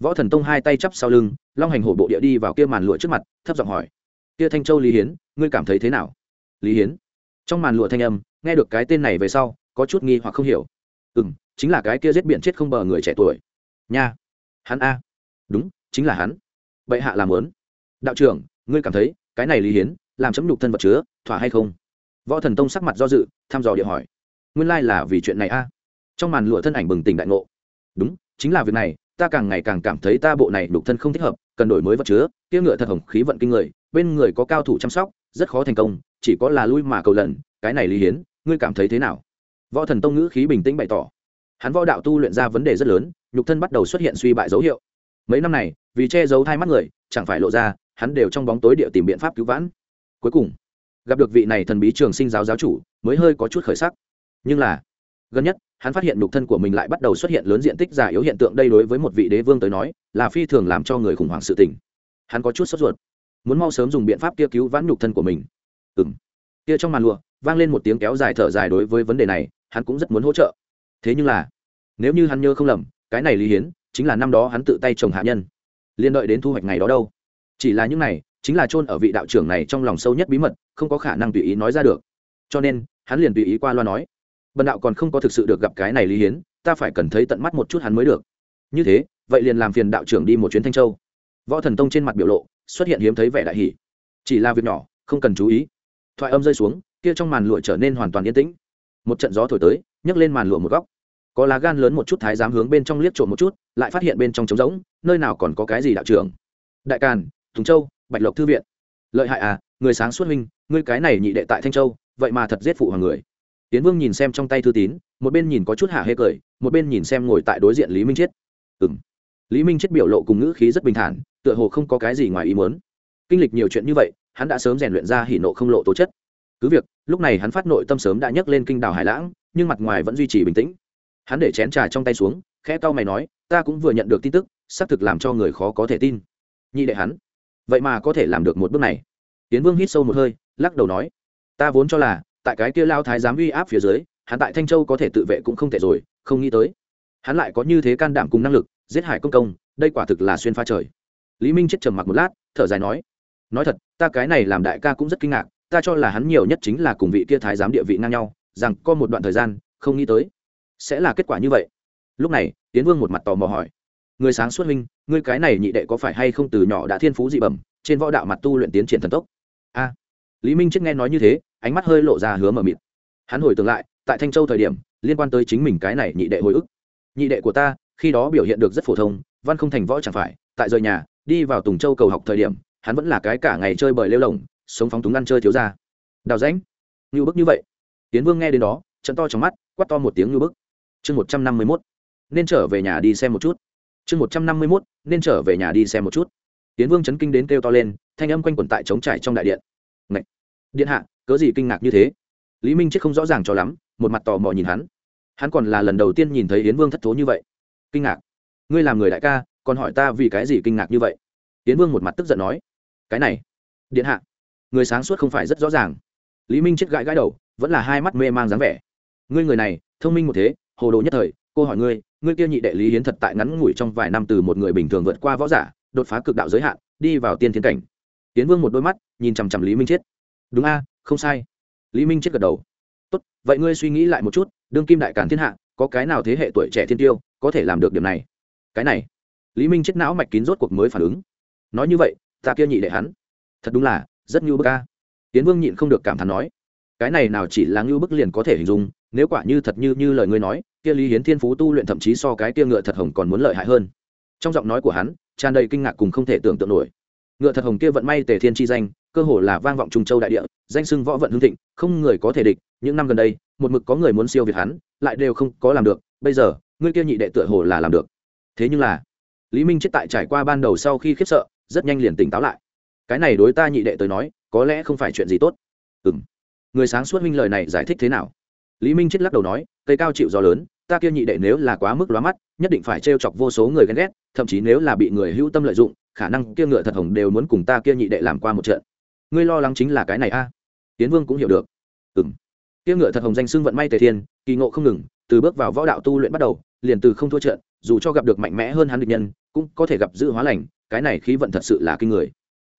Võ thần tông hai tay chắp sau lưng, long hành hổ bộ địa đi vào kia màn lụa trước mặt, thấp giọng hỏi. Kia thanh châu lý hiến, ngươi cảm thấy thế nào? Lý hiến? Trong màn lụa thanh âm, nghe được cái tên này về sau, có chút nghi hoặc không hiểu. Ừ m chính là cái kia giết biển chết không bờ người trẻ tuổi. Nha. Hắn a. Đúng, chính là hắn. Bệ hạ làm lớn đạo trưởng, ngươi cảm thấy cái này lý hiến làm chấm nhục thân vật chứa, thỏa hay không? Võ thần tông sắc mặt do dự, thăm dò địa hỏi. Nguyên lai là vì chuyện này a trong màn lụa thân ảnh bừng tỉnh đại ngộ. Đúng, chính là việc này, ta càng ngày càng cảm thấy ta bộ này đục thân không thích hợp, cần đổi mới vật chứa, kia ngựa thật hồng khí vận kinh người, bên người có cao thủ chăm sóc, rất khó thành công, chỉ có là lui mà cầu lần, cái này lý hiến, ngươi cảm thấy thế nào? Võ thần tông ngữ khí bình tĩnh bày tỏ. Hắn võ đạo tu luyện ra vấn đề rất lớn, nhục thân bắt đầu xuất hiện suy bại dấu hiệu. Mấy năm này, vì che giấu hai mắt người, chẳng phải lộ ra, hắn đều trong bóng tối địa tìm biện pháp cứu vãn. Cuối cùng, gặp được vị này thần bí trường sinh giáo giáo chủ, mới hơi có chút khởi sắc. Nhưng là, gần nhất hắn phát hiện nhục thân của mình lại bắt đầu xuất hiện lớn diện tích giả yếu hiện tượng. Đây đối với một vị đế vương tới nói, là phi thường làm cho người khủng hoảng sự tình. Hắn có chút sốt ruột. Muốn mau sớm dùng biện pháp kia cứu vãn nhục thân của mình. Ừng kia trong màn lụa, vang lên một tiếng kéo dài thở dài đối với vấn đề này, hắn cũng rất muốn hỗ trợ. Thế nhưng là, nếu như hắn nhớ không lầm, cái này lý hiến, chính là năm đó hắn tự tay trồng hạ nhân. Liên đợi đến thu hoạch ngày đó đâu. Chỉ là những này, chính là chôn ở vị đạo trưởng này trong lòng sâu nhất bí mật, không có khả năng tùy ý nói ra được. Cho nên, hắn liền tùy ý qua loa nói bần đạo còn không có thực sự được gặp cái này lý hiến, ta phải cần thấy tận mắt một chút hắn mới được. Như thế, vậy liền làm phiền đạo trưởng đi một chuyến thanh châu. Võ thần tông trên mặt biểu lộ, xuất hiện hiếm thấy vẻ đại hỷ chỉ là việc nhỏ, không cần chú ý. Thoại âm rơi xuống, kia trong màn lụa trở nên hoàn toàn yên tĩnh. Một trận gió thổi tới, nhấc lên màn lụa một góc. Có lá gan lớn một chút thái dám hướng bên trong liếc trộm một chút, lại phát hiện bên trong trống rỗng, nơi nào còn có cái gì đạo trưởng. Đại càn thùng châu, bạch lộc thư viện. Lợi hại à người sáng xuất huynh, ngươi cái này nhị đệ tại thanh châu, vậy mà thật giết phụ hoàng người tiến vương nhìn xem trong tay thư tín, một bên nhìn có chút hạ hê cười, một bên nhìn xem ngồi tại đối diện lý minh chiết. Ừ m lý minh chiết biểu lộ cùng ngữ khí rất bình thản, tựa hồ không có cái gì ngoài ý muốn. Kinh lịch nhiều chuyện như vậy, hắn đã sớm rèn luyện ra hỉ nộ không lộ tố chất. Cứ việc, lúc này hắn phát nội tâm sớm đã nhấc lên kinh đảo hải lãng, nhưng mặt ngoài vẫn duy trì bình tĩnh. Hắn để chén trà trong tay xuống, khẽ cau mày nói, ta cũng vừa nhận được tin tức, xác thực làm cho người khó có thể tin. Nhị đệ hắn, vậy mà có thể làm được một bước này. Tiến vương hít sâu một hơi, lắc đầu nói, ta vốn cho là tại cái kia lao thái giám uy áp phía dưới, hắn tại thanh châu có thể tự vệ cũng không thể rồi, không nghĩ tới. Hắn lại có như thế can đảm cùng năng lực, giết hải công công, đây quả thực là xuyên pha trời. Lý minh chết trầm mặc một lát, thở dài nói nói thật, ta cái này làm đại ca cũng rất kinh ngạc, ta cho là hắn nhiều nhất chính là cùng vị kia thái giám địa vị ngang nhau, rằng có một đoạn thời gian, không nghĩ tới sẽ là kết quả như vậy. Lúc này, tiến vương một mặt tò mò hỏi, người sáng xuất minh ngươi cái này nhị đệ có phải hay không từ nhỏ đã thiên phú dị bẩm, trên võ đạo mặt tu luyện tiến triển thần tốc? A lý minh chết nghe nói như thế, ánh mắt hơi lộ ra hứa mờ mịt. Hắn hồi tưởng lại, tại thanh châu thời điểm, liên quan tới chính mình cái này nhị đệ hồi ức. Nhị đệ của ta, khi đó biểu hiện được rất phổ thông, văn không thành võ chẳng phải, tại rời nhà, đi vào tùng châu cầu học thời điểm, hắn vẫn là cái cả ngày chơi bời lêu lồng, sống phóng túng ăn chơi thiếu ra đào ránh như bức như vậy. Tiến vương nghe đến đó, trận to trong mắt quắt to một tiếng như bức. Chương một trăm năm mươi mốt, nên trở về nhà đi xem một chút. Chương một trăm năm mươi mốt, nên trở về nhà đi xem một chút. Tiến vương chấn kinh đến kêu to lên, thanh âm quanh quẩn tại trống trải trong đại điện điện hạ, cớ gì kinh ngạc như thế? Lý minh chết không rõ ràng cho lắm, một mặt tò mò nhìn hắn. Hắn còn là lần đầu tiên nhìn thấy yến vương thất thố như vậy. Kinh ngạc. Ngươi làm người đại ca, còn hỏi ta vì cái gì kinh ngạc như vậy? Yến vương một mặt tức giận nói. Cái này. Điện hạ. Người sáng suốt không phải rất rõ ràng. Lý minh chết gãi gãi đầu, vẫn là hai mắt mê mang dáng vẻ. Ngươi người này, thông minh một thế, hồ đồ nhất thời, cô hỏi ngươi ngươi kia nhị đệ lý hiến thật tại ngắn ngủi trong vài năm từ một người bình thường vượt qua võ giả, đột phá cực đạo giới hạn, đi vào tiên thiên cảnh. Tiến vương một đôi mắt, nhìn chằm chằm lý minh chết đúng a, không sai. Lý minh chết gật đầu. Tốt, vậy ngươi suy nghĩ lại một chút, đương kim đại càn thiên hạ, có cái nào thế hệ tuổi trẻ thiên tiêu, có thể làm được điểm này? Cái này. Lý minh chết não mạch kín rốt cuộc mới phản ứng. Nói như vậy, ta kia nhị đệ hắn. Thật đúng là, rất như bức ca tiến vương nhịn không được cảm thán nói. Cái này nào chỉ là ngưu bức liền có thể hình dung, nếu quả như thật như như lời ngươi nói, kia lý hiến thiên phú tu luyện thậm chí so cái kia ngựa thật hồng còn muốn lợi hại hơn. Trong giọng nói của hắn, tràn đầy kinh ngạc cùng không thể tưởng tượng nổi. Ngựa thật hồng kia vận may tề thiên chi danh cơ hồ là vang vọng trung châu đại địa, danh sưng võ vận hưng thịnh, không người có thể địch. Những năm gần đây, một mực có người muốn siêu việt hắn, lại đều không có làm được. Bây giờ ngươi kia nhị đệ tựa hồ là làm được. Thế nhưng là, lý minh chết tại trải qua ban đầu sau khi khiếp sợ, rất nhanh liền tỉnh táo lại. Cái này đối ta nhị đệ tới nói, có lẽ không phải chuyện gì tốt. Ừ m người sáng suốt minh lời này giải thích thế nào? Lý minh chết lắc đầu nói, cây cao chịu gió lớn, ta kia nhị đệ nếu là quá mức lóa mắt, nhất định phải t chọc vô số người ghen ghét, thậm chí nếu là bị người hữu tâm lợi dụng, khả năng kia ngựa thật hồng đều muốn cùng ta kia nhị đệ làm qua một trận ngươi lo lắng chính là cái này a. Tiến vương cũng hiểu được. Ừng kia ngựa thật hồng danh xưng vận may tề thiên, kỳ ngộ không ngừng, từ bước vào võ đạo tu luyện bắt đầu, liền từ không thua trận, dù cho gặp được mạnh mẽ hơn hắn địch nhân, cũng có thể gặp giữ hóa lành, cái này khí vận thật sự là kinh người.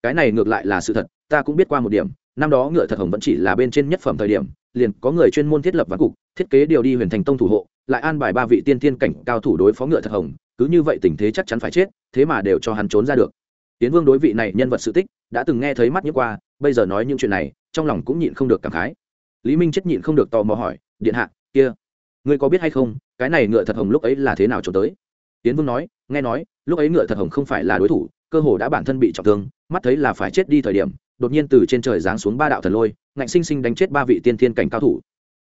Cái này ngược lại là sự thật, ta cũng biết qua một điểm, năm đó ngựa thật hồng vẫn chỉ là bên trên nhất phẩm thời điểm, liền có người chuyên môn thiết lập văn cục, thiết kế điều đi huyền thành tông thủ hộ, lại an bài ba vị tiên tiên cảnh cao thủ đối phó ngựa thật hồng, cứ như vậy tình thế chắc chắn phải chết, thế mà đều cho hắn trốn ra được. Tiến vương đối vị này nhân vật sự tích đã từng nghe thấy mắt nhức qua, bây giờ nói những chuyện này, trong lòng cũng nhịn không được cảm khái. Lý minh chết nhịn không được tò mò hỏi, điện hạ, kia, ngươi có biết hay không, cái này ngựa thật hồng lúc ấy là thế nào trốn tới? Tiến vương nói, nghe nói, lúc ấy ngựa thật hồng không phải là đối thủ, cơ hồ đã bản thân bị trọng thương, mắt thấy là phải chết đi thời điểm, đột nhiên từ trên trời giáng xuống ba đạo thần lôi, ngạnh sinh sinh đánh chết ba vị tiên thiên cảnh cao thủ.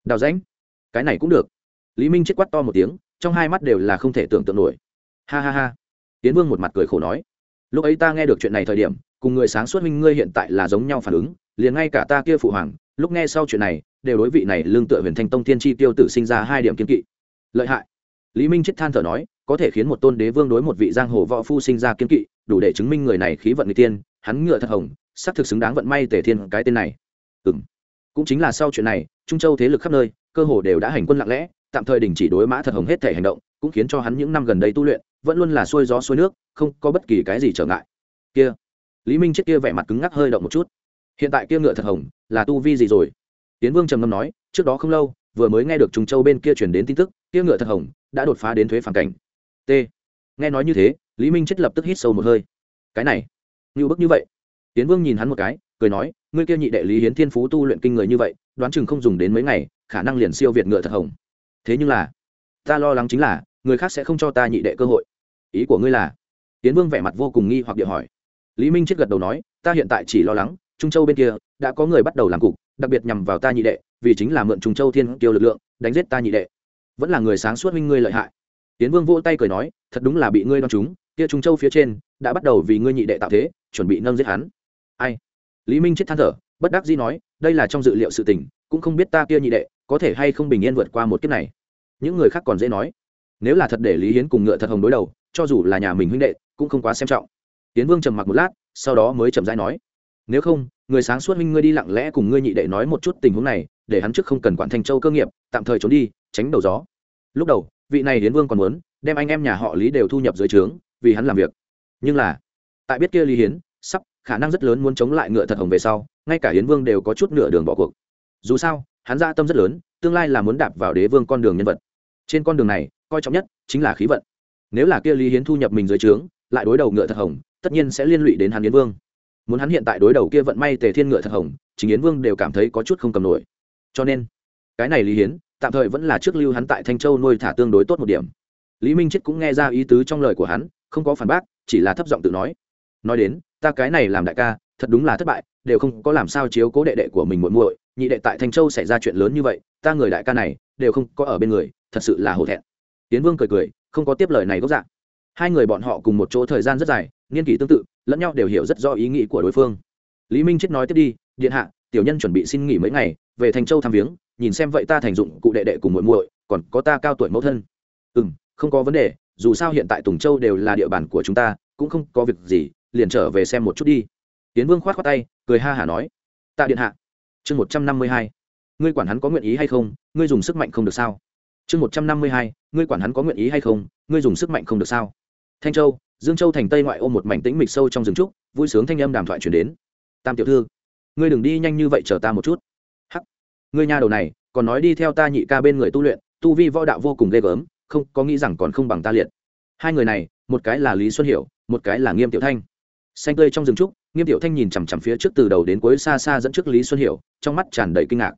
Đào rãnh, cái này cũng được. Lý minh chết quát to một tiếng, trong hai mắt đều là không thể tưởng tượng nổi. Ha ha ha. Tiến vương một mặt cười khổ nói lúc ấy ta nghe được chuyện này thời điểm, cùng người sáng suốt minh ngươi hiện tại là giống nhau phản ứng, liền ngay cả ta kia phụ hoàng, lúc nghe sau chuyện này, đều đối vị này lương tựa huyền thanh tông tiên tri tiêu tử sinh ra hai điểm kiên kỵ. Lợi hại. Lý minh chết than thở nói, có thể khiến một tôn đế vương đối một vị giang hồ võ phu sinh ra kiên kỵ, đủ để chứng minh người này khí vận người tiên, hắn ngựa thật hồng xác thực xứng đáng vận may tề thiên cái tên này. Ừ m cũng chính là sau chuyện này, trung châu thế lực khắp nơi, cơ hồ đều đã hành quân lặng lẽ, tạm thời đình chỉ đối mã thật hồng hết thể hành động, cũng khiến cho hắn những năm gần đây tu luyện vẫn luôn là xuôi gió xuôi nước, không có bất kỳ cái gì trở ngại. Kia, lý minh chết kia vẻ mặt cứng ngắc hơi động một chút. Hiện tại kia ngựa thật hồng, là tu vi gì rồi? Tiến vương trầm ngâm nói, trước đó không lâu, vừa mới nghe được trung châu bên kia chuyển đến tin tức, kia ngựa thật hồng đã đột phá đến thuế phản cảnh. T. Nghe nói như thế, lý minh chết lập tức hít sâu một hơi. Cái này, như bức như vậy. Tiến vương nhìn hắn một cái, cười nói, ngươi kia nhị đệ lý hiến thiên phú tu luyện kinh người như vậy, đoán chừng không dùng đến mấy ngày, khả năng liền siêu việt ngựa thật hồng. Thế nhưng là, ta lo lắng chính là người khác sẽ không cho ta nhị đệ cơ hội. Ý của ngươi là? Tiến vương vẻ mặt vô cùng nghi hoặc địa hỏi. Lý minh chết gật đầu nói, ta hiện tại chỉ lo lắng, trung châu bên kia đã có người bắt đầu làm cục, đặc biệt nhằm vào ta nhị đệ, vì chính là mượn trung châu thiên kiêu lực lượng, đánh giết ta nhị đệ. Vẫn là người sáng suốt huynh ngươi lợi hại. Tiến vương vỗ tay cười nói, thật đúng là bị ngươi đoan chúng, kia trung châu phía trên đã bắt đầu vì ngươi nhị đệ tạo thế, chuẩn bị nâng giết hắn. Ai? Lý minh chết than thở, bất đắc dĩ nói, đây là trong dự liệu sự tình, cũng không biết ta kia nhị đệ có thể hay không bình yên vượt qua một kiếp này. Những người khác còn dễ nói nếu là thật để lý hiến cùng ngựa thật hồng đối đầu, cho dù là nhà mình huynh đệ, cũng không quá xem trọng. Tiến vương trầm mặc một lát, sau đó mới chậm rãi nói, nếu không, người sáng suốt huynh ngươi đi lặng lẽ cùng ngươi nhị đệ nói một chút tình huống này, để hắn trước không cần quản thanh châu cơ nghiệp, tạm thời trốn đi, tránh đầu gió. Lúc đầu, vị này hiến vương còn muốn đem anh em nhà họ lý đều thu nhập dưới trướng, vì hắn làm việc. Nhưng là, tại biết kia lý hiến sắp khả năng rất lớn muốn chống lại ngựa thật hồng về sau, ngay cả hiến vương đều có chút nửa đường bỏ cuộc. Dù sao, hắn ra tâm rất lớn, tương lai là muốn đạp vào đế vương con đường nhân vật trên con đường này, coi trọng nhất chính là khí vận. Nếu là kia lý hiến thu nhập mình dưới trướng, lại đối đầu ngựa thật hồng, tất nhiên sẽ liên lụy đến hắn yến vương. Muốn hắn hiện tại đối đầu kia vận may tề thiên ngựa thật hồng, chính yến vương đều cảm thấy có chút không cầm nổi. Cho nên, cái này lý hiến, tạm thời vẫn là trước lưu hắn tại thanh châu nuôi thả tương đối tốt một điểm. Lý minh chết cũng nghe ra ý tứ trong lời của hắn, không có phản bác, chỉ là thấp giọng tự nói. Nói đến, ta cái này làm đại ca, thật đúng là thất bại, đều không có làm sao chiếu cố đệ đệ của mình muội muội, nhị đệ tại thanh châu xảy ra chuyện lớn như vậy, ta người đại ca này, đều không có ở bên người thật sự là hổ thẹn. Tiến vương cười cười, không có tiếp lời này gốc dạng hai người bọn họ cùng một chỗ thời gian rất dài, niên kỷ tương tự, lẫn nhau đều hiểu rất rõ ý nghĩ của đối phương. Lý minh chết nói tiếp đi, điện hạ, tiểu nhân chuẩn bị xin nghỉ mấy ngày, về thành châu thăm viếng, nhìn xem vậy ta thành dụng cụ đệ đệ cùng muội muội, còn có ta cao tuổi mẫu thân. Ừ không có vấn đề, dù sao hiện tại tùng châu đều là địa bàn của chúng ta, cũng không có việc gì, liền trở về xem một chút đi. Tiến vương khoát khoát tay, cười ha hả nói, tạ điện hạ. Chương một trăm năm mươi hai, ngươi quản hắn có nguyện ý hay không, ngươi dùng sức mạnh không được sao? Chương một trăm năm mươi hai, ngươi quản hắn có nguyện ý hay không, ngươi dùng sức mạnh không được sao? Thanh châu, dương châu thành tây ngoại ô một mảnh tĩnh mịch sâu trong rừng trúc, vui sướng thanh âm đàm thoại chuyển đến. Tam tiểu thư, ngươi đừng đi nhanh như vậy chờ ta một chút. Hắc, ngươi nhà đầu này, còn nói đi theo ta nhị ca bên người tu luyện, tu vi võ đạo vô cùng ghê gớm, không, có nghĩ rằng còn không bằng ta liệt. Hai người này, một cái là lý xuân hiểu, một cái là nghiêm tiểu thanh. Xanh tươi trong rừng trúc, nghiêm tiểu thanh nhìn chằm chằm phía trước từ đầu đến cuối xa xa dẫn trước lý xuân hiểu, trong mắt tràn đầy kinh ngạc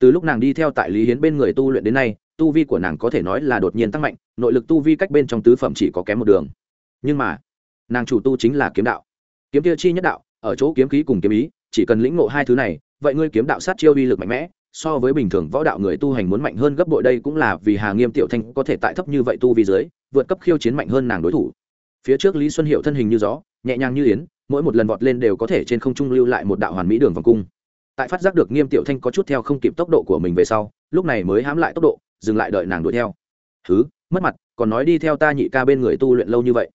từ lúc nàng đi theo tại lý hiến bên người tu luyện đến nay, tu vi của nàng có thể nói là đột nhiên tăng mạnh, nội lực tu vi cách bên trong tứ phẩm chỉ có kém một đường. Nhưng mà, nàng chủ tu chính là kiếm đạo. Kiếm tiêu chi nhất đạo, ở chỗ kiếm khí cùng kiếm ý, chỉ cần lĩnh ngộ hai thứ này, vậy ngươi kiếm đạo sát chiêu uy lực mạnh mẽ, so với bình thường võ đạo người tu hành muốn mạnh hơn gấp bội đây cũng là vì hà nghiêm tiểu thanh có thể tại thấp như vậy tu vi dưới, vượt cấp khiêu chiến mạnh hơn nàng đối thủ. Phía trước lý xuân hiệu thân hình như gió, nhẹ nhàng như yến, mỗi một lần vọt lên đều có thể trên không trung lưu lại một đạo hoàn mỹ đường vòng cung tại phát giác được nghiêm tiểu thanh có chút theo không kịp tốc độ của mình về sau, lúc này mới hãm lại tốc độ, dừng lại đợi nàng đuổi theo. Thứ mất mặt, còn nói đi theo ta nhị ca bên người tu luyện lâu như vậy.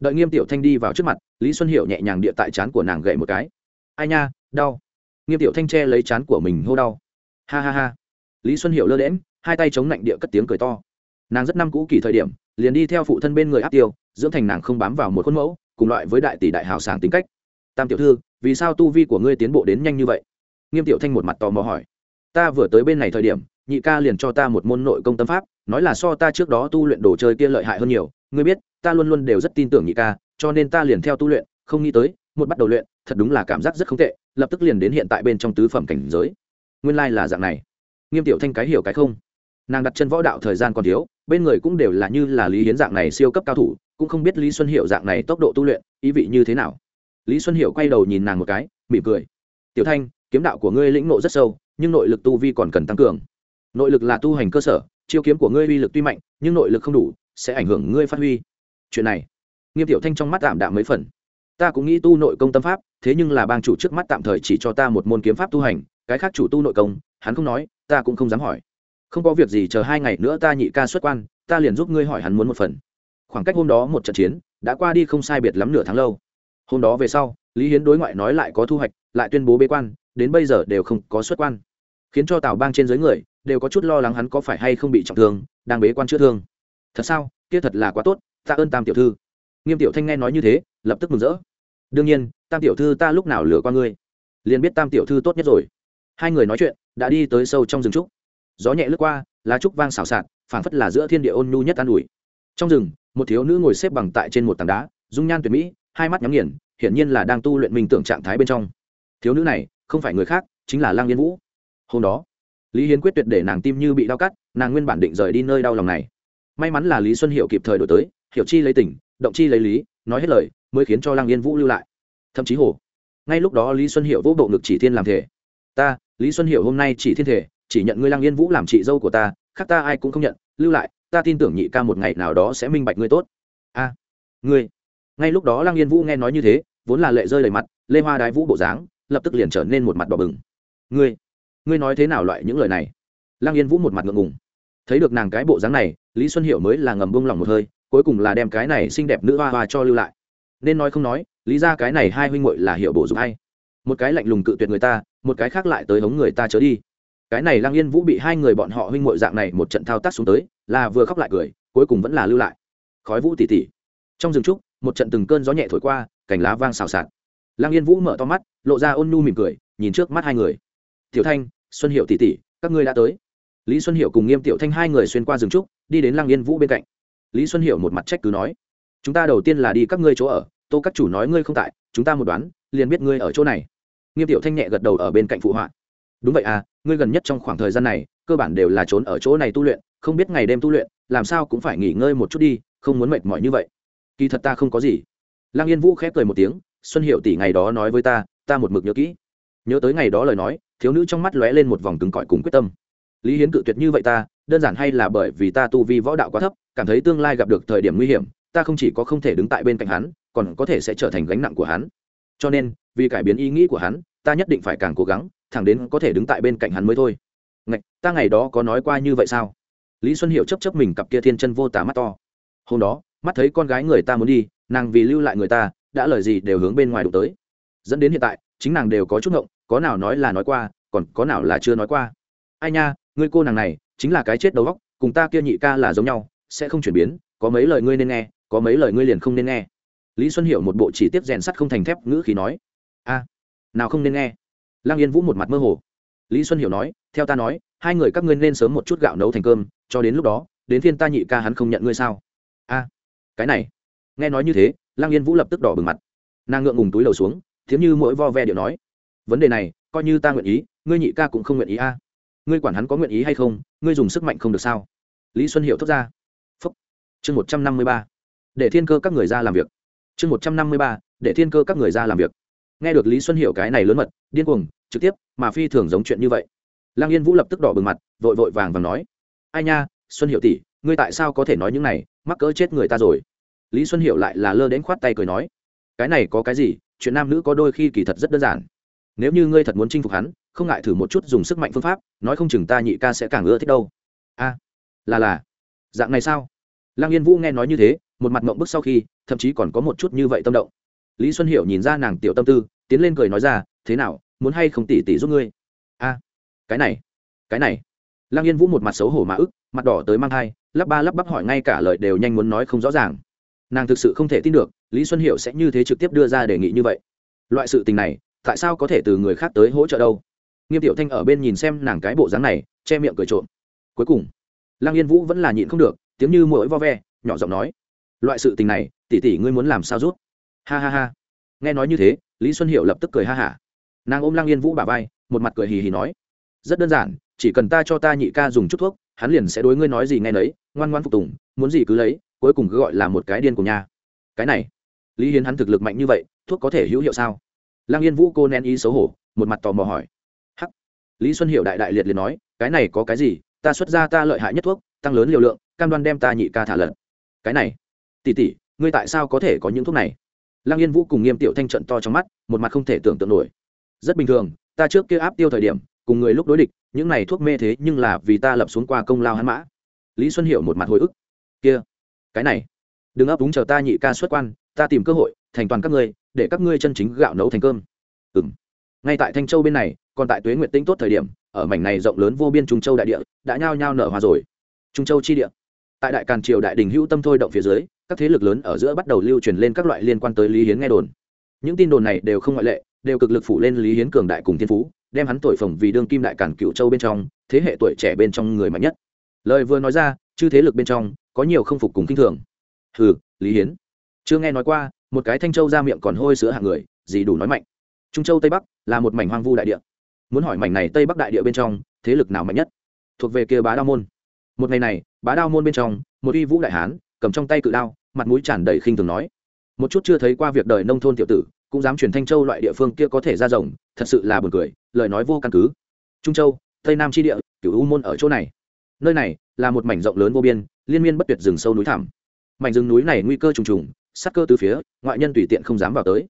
Đợi nghiêm tiểu thanh đi vào trước mặt, lý xuân hiệu nhẹ nhàng địa tại chán của nàng gậy một cái. Ai nha, đau. Nghiêm tiểu thanh che lấy chán của mình hô đau. Ha ha ha. Lý xuân hiệu lơ đễm hai tay chống lạnh địa cất tiếng cười to. Nàng rất năm cũ kỳ thời điểm, liền đi theo phụ thân bên người áp tiêu, dưỡng thành nàng không bám vào một khuôn mẫu, cùng loại với đại tỷ đại hào sảng tính cách. Tam tiểu thư, vì sao tu vi của ngươi tiến bộ đến nhanh như vậy? Nghiêm tiểu thanh một mặt tò mò hỏi. Ta vừa tới bên này thời điểm, nhị ca liền cho ta một môn nội công tâm pháp, nói là so ta trước đó tu luyện đồ chơi kia lợi hại hơn nhiều. Ngươi biết, ta luôn luôn đều rất tin tưởng nhị ca, cho nên ta liền theo tu luyện, không nghĩ tới, một bắt đầu luyện, thật đúng là cảm giác rất không tệ, lập tức liền đến hiện tại bên trong tứ phẩm cảnh giới. Nguyên lai、like、là dạng này. Nghiêm tiểu thanh cái hiểu cái không. Nàng đặt chân võ đạo thời gian còn thiếu, bên người cũng đều là như là lý hiến dạng này siêu cấp cao thủ, cũng không biết lý xuân hiệu dạng này tốc độ tu luyện, ý vị như thế nào. Lý xuân hiệu quay đầu nhìn nàng một cái, mỉm cười. Tiểu thanh kiếm đạo của ngươi lĩnh nộ rất sâu, nhưng nội lực tu vi còn cần tăng cường. Nội lực là tu hành cơ sở, chiêu kiếm của ngươi uy lực tuy mạnh, nhưng nội lực không đủ, sẽ ảnh hưởng ngươi phát huy. Chuyện này, nghiêm tiểu thanh trong mắt tạm đạm mấy phần. Ta cũng nghĩ tu nội công tâm pháp, thế nhưng là bang chủ trước mắt tạm thời chỉ cho ta một môn kiếm pháp tu hành, cái khác chủ tu nội công, hắn không nói, ta cũng không dám hỏi. Không có việc gì chờ hai ngày nữa ta nhị ca xuất quan, ta liền giúp ngươi hỏi hắn muốn một phần. Khoảng cách hôm đó một trận chiến, đã qua đi không sai biệt lắm nửa tháng lâu. Hôm đó về sau lý hiến đối ngoại nói lại có thu hoạch, lại tuyên bố bế quan, đến bây giờ đều không có xuất quan. Khiến cho tào bang trên giới người đều có chút lo lắng hắn có phải hay không bị trọng thương, đang bế quan chữa thương. Thật sao? Kia thật là quá tốt tạ ơn tam tiểu thư. Nghiêm tiểu thanh nghe nói như thế, lập tức mừng rỡ. Đương nhiên, tam tiểu thư ta lúc nào lừa qua ngươi? Liền biết tam tiểu thư tốt nhất rồi. Hai người nói chuyện, đã đi tới sâu trong rừng trúc. Gió nhẹ lướt qua, lá trúc vang xào xạc, phảng phất là giữa thiên địa ôn nhu nhất an ủi. Trong rừng, một thiếu nữ ngồi xếp bằng tại trên một tảng đá, dung nhan tuyệt mỹ, hai mắt nhắm nghiền hiển nhiên là đang tu luyện minh tưởng trạng thái bên trong. Thiếu nữ này, không phải người khác, chính là lang yên vũ. Hôm đó, lý hiến quyết tuyệt để nàng tim như bị đau cắt, nàng nguyên bản định rời đi nơi đau lòng này. May mắn là lý xuân hiệu kịp thời đổi tới, hiểu chi lấy tỉnh, động chi lấy lý, nói hết lời, mới khiến cho lang yên vũ lưu lại. Thậm chí hồ, ngay lúc đó lý xuân hiệu vỗ bộ ngực chỉ thiên làm thể ta, lý xuân hiệu hôm nay chỉ thiên thể chỉ nhận ngươi lang yên vũ làm chị dâu của ta, khác ta ai cũng không nhận, lưu lại, ta tin tưởng nhị ca một ngày nào đó sẽ minh bạch ngươi tốt. A, ngươi ngay lúc đó lang yên vũ nghe nói như thế, vốn là lệ rơi đầy mặt, lê hoa đái vũ bộ dáng, lập tức liền trở nên một mặt đỏ bừng. Ngươi ngươi nói thế nào loại những lời này? Lang yên vũ một mặt ngượng ngùng. Thấy được nàng cái bộ dáng này, lý xuân hiểu mới là ngầm bông lòng một hơi, cuối cùng là đem cái này xinh đẹp nữ hoa hoa cho lưu lại. Nên nói không nói, lý ra cái này hai huynh muội là hiệu bổ dụng hay. Một cái lạnh lùng cự tuyệt người ta, một cái khác lại tới hống người ta chớ đi. Cái này lang yên vũ bị hai người bọn họ huynh muội dạng này một trận thao tác xuống tới, là vừa khóc lại cười, cuối cùng vẫn là lưu lại. Khói vũ tỉ tỉ trong rừng trúc một trận từng cơn gió nhẹ thổi qua, cành lá vang xào xạc. Lang yên vũ mở to mắt, lộ ra ôn nhu mỉm cười, nhìn trước mắt hai người. Tiểu thanh, xuân hiệu tỉ tỉ các ngươi đã tới. Lý xuân hiệu cùng nghiêm tiểu thanh hai người xuyên qua rừng trúc, đi đến lang yên vũ bên cạnh. Lý xuân hiệu một mặt trách cứ nói, chúng ta đầu tiên là đi các ngươi chỗ ở, tô các chủ nói ngươi không tại, chúng ta một đoán, liền biết ngươi ở chỗ này. Nghiêm tiểu thanh nhẹ gật đầu ở bên cạnh phụ họa. Đúng vậy à ngươi gần nhất trong khoảng thời gian này, cơ bản đều là trốn ở chỗ này tu luyện, không biết ngày đêm tu luyện, làm sao cũng phải nghỉ ngơi một chút đi, không muốn mệt mỏi như vậy kỳ thật ta không có gì. Lăng yên vũ khép cười một tiếng xuân hiệu tỷ ngày đó nói với ta ta một mực nhớ kỹ. Nhớ tới ngày đó lời nói thiếu nữ trong mắt lóe lên một vòng cứng cỏi cùng quyết tâm. Lý hiến cự tuyệt như vậy ta đơn giản hay là bởi vì ta tu vi võ đạo quá thấp cảm thấy tương lai gặp được thời điểm nguy hiểm ta không chỉ có không thể đứng tại bên cạnh hắn còn có thể sẽ trở thành gánh nặng của hắn. Cho nên vì cải biến ý nghĩ của hắn ta nhất định phải càng cố gắng thẳng đến có thể đứng tại bên cạnh hắn mới thôi. Ngạch, ta ngày đó có nói qua như vậy sao? Lý xuân hiệu chấp chấp mình cặp kia thiên chân vô tả mắt to. Hôm đó mắt thấy con gái người ta muốn đi, nàng vì lưu lại người ta, đã lời gì đều hướng bên ngoài đụng tới. Dẫn đến hiện tại, chính nàng đều có chút ngộng, có nào nói là nói qua, còn có nào là chưa nói qua. Ai nha, ngươi cô nàng này, chính là cái chết đầu góc cùng ta kia nhị ca là giống nhau, sẽ không chuyển biến, có mấy lời ngươi nên nghe, có mấy lời ngươi liền không nên nghe. Lý xuân hiểu một bộ chỉ tiết rèn sắt không thành thép ngữ khí nói. A, nào không nên nghe. Lang yên vũ một mặt mơ hồ. Lý xuân hiểu nói, theo ta nói, hai người các ngươi nên sớm một chút gạo nấu thành cơm, cho đến lúc đó, đến phiên ta nhị ca hắn không nhận ngươi sao? A cái này nghe nói như thế lăng yên vũ lập tức đỏ bừng mặt nàng ngượng ngùng túi đầu xuống thiếm như mỗi vo ve điệu nói vấn đề này coi như ta nguyện ý ngươi nhị ca cũng không nguyện ý a à. ngươi quản hắn có nguyện ý hay không ngươi dùng sức mạnh không được sao lý xuân hiệu thốt ra phúc chương một trăm năm mươi ba để thiên cơ các người ra làm việc chương một trăm năm mươi ba để thiên cơ các người ra làm việc nghe được lý xuân hiệu cái này lớn mật điên cuồng trực tiếp mà phi thường giống chuyện như vậy lăng yên vũ lập tức đỏ bừng mặt vội vội vàng và nói ai nha xuân hiệu tỷ ngươi tại sao có thể nói những này mắc cỡ chết người ta rồi. Lý xuân hiệu lại là lơ đến khoát tay cười nói, cái này có cái gì? Chuyện nam nữ có đôi khi kỳ thật rất đơn giản. Nếu như ngươi thật muốn chinh phục hắn, không ngại thử một chút dùng sức mạnh phương pháp, nói không chừng ta nhị ca sẽ càng ưa thích đâu. A, là là, dạng này sao? Lăng yên vũ nghe nói như thế, một mặt mộng bức sau khi, thậm chí còn có một chút như vậy tâm động. Lý xuân hiểu nhìn ra nàng tiểu tâm tư, tiến lên cười nói ra, thế nào, muốn hay không tỉ tỉ giúp ngươi? A, cái này cái này. Lăng yên vũ một mặt xấu hổ mà ức, mặt đỏ tới mang thai lắp ba lắp bắp hỏi ngay cả lời đều nhanh muốn nói không rõ ràng. Nàng thực sự không thể tin được, lý xuân hiểu sẽ như thế trực tiếp đưa ra đề nghị như vậy. Loại sự tình này, tại sao có thể từ người khác tới hỗ trợ đâu? Nghiêm tiểu thanh ở bên nhìn xem nàng cái bộ dáng này, che miệng cười trộm. Cuối cùng, lăng yên vũ vẫn là nhịn không được, tiếng như mỗi vo ve, nhỏ giọng nói, loại sự tình này tỉ tỉ ngươi muốn làm sao rút? Ha ha ha. Nghe nói như thế, lý xuân hiệu lập tức cười ha hả. Nàng ôm lăng yên vũ bà vai, một mặt cười hì hì nói, rất đơn giản, chỉ cần ta cho ta nhị ca dùng chút thuốc hắn liền sẽ đối ngươi nói gì nghe nấy, ngoan ngoan phục tùng, muốn gì cứ lấy, cuối cùng cứ gọi là một cái điên của nhà. Cái này, lý hiến hắn thực lực mạnh như vậy, thuốc có thể hữu hiệu sao? Lăng yên vũ cô nén ý xấu hổ, một mặt tò mò hỏi. Hắc. Lý xuân hiệu đại đại liệt liền nói, cái này có cái gì? Ta xuất ra ta lợi hại nhất thuốc, tăng lớn liều lượng, cam đoan đem ta nhị ca thả lận. Cái này tỉ tỉ ngươi tại sao có thể có những thuốc này? Lăng yên vũ cùng nghiêm tiểu thanh trận to trong mắt, một mặt không thể tưởng tượng nổi. Rất bình thường, ta trước kia áp tiêu thời điểm cùng người lúc đối địch, những này thuốc mê thế nhưng là vì ta lập xuống qua công lao hắn mã. Lý xuân hiểu một mặt hồi ức. Kia, cái này, đừng ấp úng chờ ta nhị ca xuất quan, ta tìm cơ hội, thành toàn các ngươi, để các ngươi chân chính gạo nấu thành cơm. Ừ m ngay tại thanh châu bên này, còn tại tuế nguyện tinh tốt thời điểm, ở mảnh này rộng lớn vô biên trung châu đại địa, đã nhao nhao nở hoa rồi. Trung châu chi địa. Tại đại càn triều đại đình hữu tâm thôi động phía dưới, các thế lực lớn ở giữa bắt đầu lưu truyền lên các loại liên quan tới lý hiến nghe đồn. Những tin đồn này đều không ngoại lệ, đều cực lực phủ lên lý hiến cường đại cùng thiên phú đem hắn tuổi phồng vì đương kim đại cản cựu châu bên trong, thế hệ tuổi trẻ bên trong người mạnh nhất. Lời vừa nói ra, chư thế lực bên trong, có nhiều không phục cùng kinh thường. Hừ, lý hiến. Chưa nghe nói qua, một cái thanh châu ra miệng còn hôi sữa hạng người, gì đủ nói mạnh. Trung châu tây bắc là một mảnh hoang vu đại địa. Muốn hỏi mảnh này tây bắc đại địa bên trong, thế lực nào mạnh nhất? Thuộc về kia bá đao môn. Một ngày này, bá đao môn bên trong, một uy vũ đại hán, cầm trong tay cự đao, mặt mũi tràn đầy khinh thường nói. Một chút chưa thấy qua việc đời nông thôn tiểu tử, cũng dám chuyển thanh châu loại địa phương kia có thể ra rồng, thật sự là buồn cười lời nói vô căn cứ. Trung châu, tây nam tri địa, cửu u môn ở chỗ này. Nơi này là một mảnh rộng lớn vô biên, liên miên bất tuyệt rừng sâu núi thẳm. Mảnh rừng núi này nguy cơ trùng trùng sắc cơ từ phía, ngoại nhân tùy tiện không dám vào tới.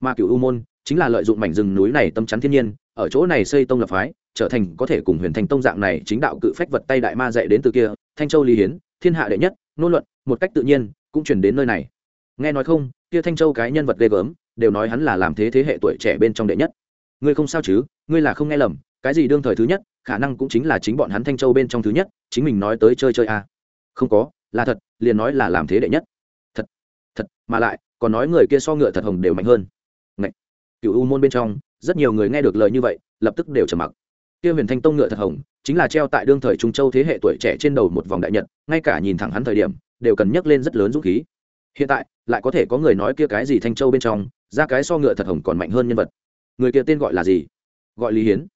Mà cửu u môn chính là lợi dụng mảnh rừng núi này tâm chắn thiên nhiên, ở chỗ này xây tông lập phái, trở thành có thể cùng huyền thành tông dạng này chính đạo cự phách vật tay đại ma dạy đến từ kia, thanh châu lý hiến, thiên hạ đệ nhất nôn luận, một cách tự nhiên, cũng chuyển đến nơi này. Nghe nói không, kia thanh châu cái nhân vật ghê gớm, đều nói hắn là làm thế thế hệ tuổi trẻ bên trong đệ nhất ngươi không sao chứ, ngươi là không nghe lầm, cái gì đương thời thứ nhất, khả năng cũng chính là chính bọn hắn thanh châu bên trong thứ nhất, chính mình nói tới chơi chơi à. không có, là thật, liền nói là làm thế đệ nhất thật thật, mà lại, còn nói người kia so ngựa thật hồng đều mạnh hơn Ngậy. cựu u môn bên trong, rất nhiều người nghe được lời như vậy, lập tức đều trầm mặc kia huyền thanh tông ngựa thật hồng, chính là treo tại đương thời trung châu thế hệ tuổi trẻ trên đầu một vòng đại nhật, ngay cả nhìn thẳng hắn thời điểm, đều cần nhắc lên rất lớn dũng khí hiện tại, lại có thể có người nói kia cái gì thanh châu bên trong, ra cái so ngựa thật hồng còn mạnh hơn nhân vật người kia tên gọi là gì? Gọi lý hiến.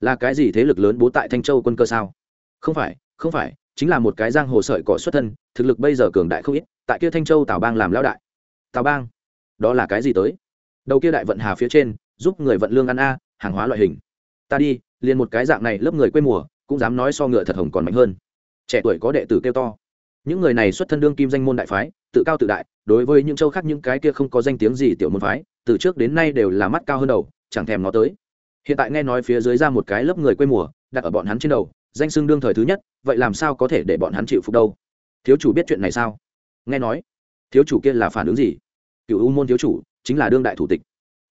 Là cái gì thế lực lớn bố tại thanh châu quân cơ sao? Không phải không phải, chính là một cái giang hồ sợi cỏ xuất thân, thực lực bây giờ cường đại không ít, tại kia thanh châu tào bang làm lão đại. Tào bang? Đó là cái gì tới? Đầu kia đại vận hà phía trên, giúp người vận lương ăn a, hàng hóa loại hình. Ta đi, liền một cái dạng này lớp người quê mùa, cũng dám nói so ngựa thật hồng còn mạnh hơn. Trẻ tuổi có đệ tử kêu to. Những người này xuất thân đương kim danh môn đại phái, tự cao tự đại, đối với những châu khác những cái kia không có danh tiếng gì tiểu môn phái, từ trước đến nay đều là mắt cao hơn đầu chẳng thèm nó tới. Hiện tại nghe nói phía dưới ra một cái lớp người quê mùa, đặt ở bọn hắn trên đầu, danh xưng đương thời thứ nhất, vậy làm sao có thể để bọn hắn chịu phục đâu? Thiếu chủ biết chuyện này sao? Nghe nói, thiếu chủ kia là phản ứng gì? Cựu u môn thiếu chủ chính là đương đại thủ tịch.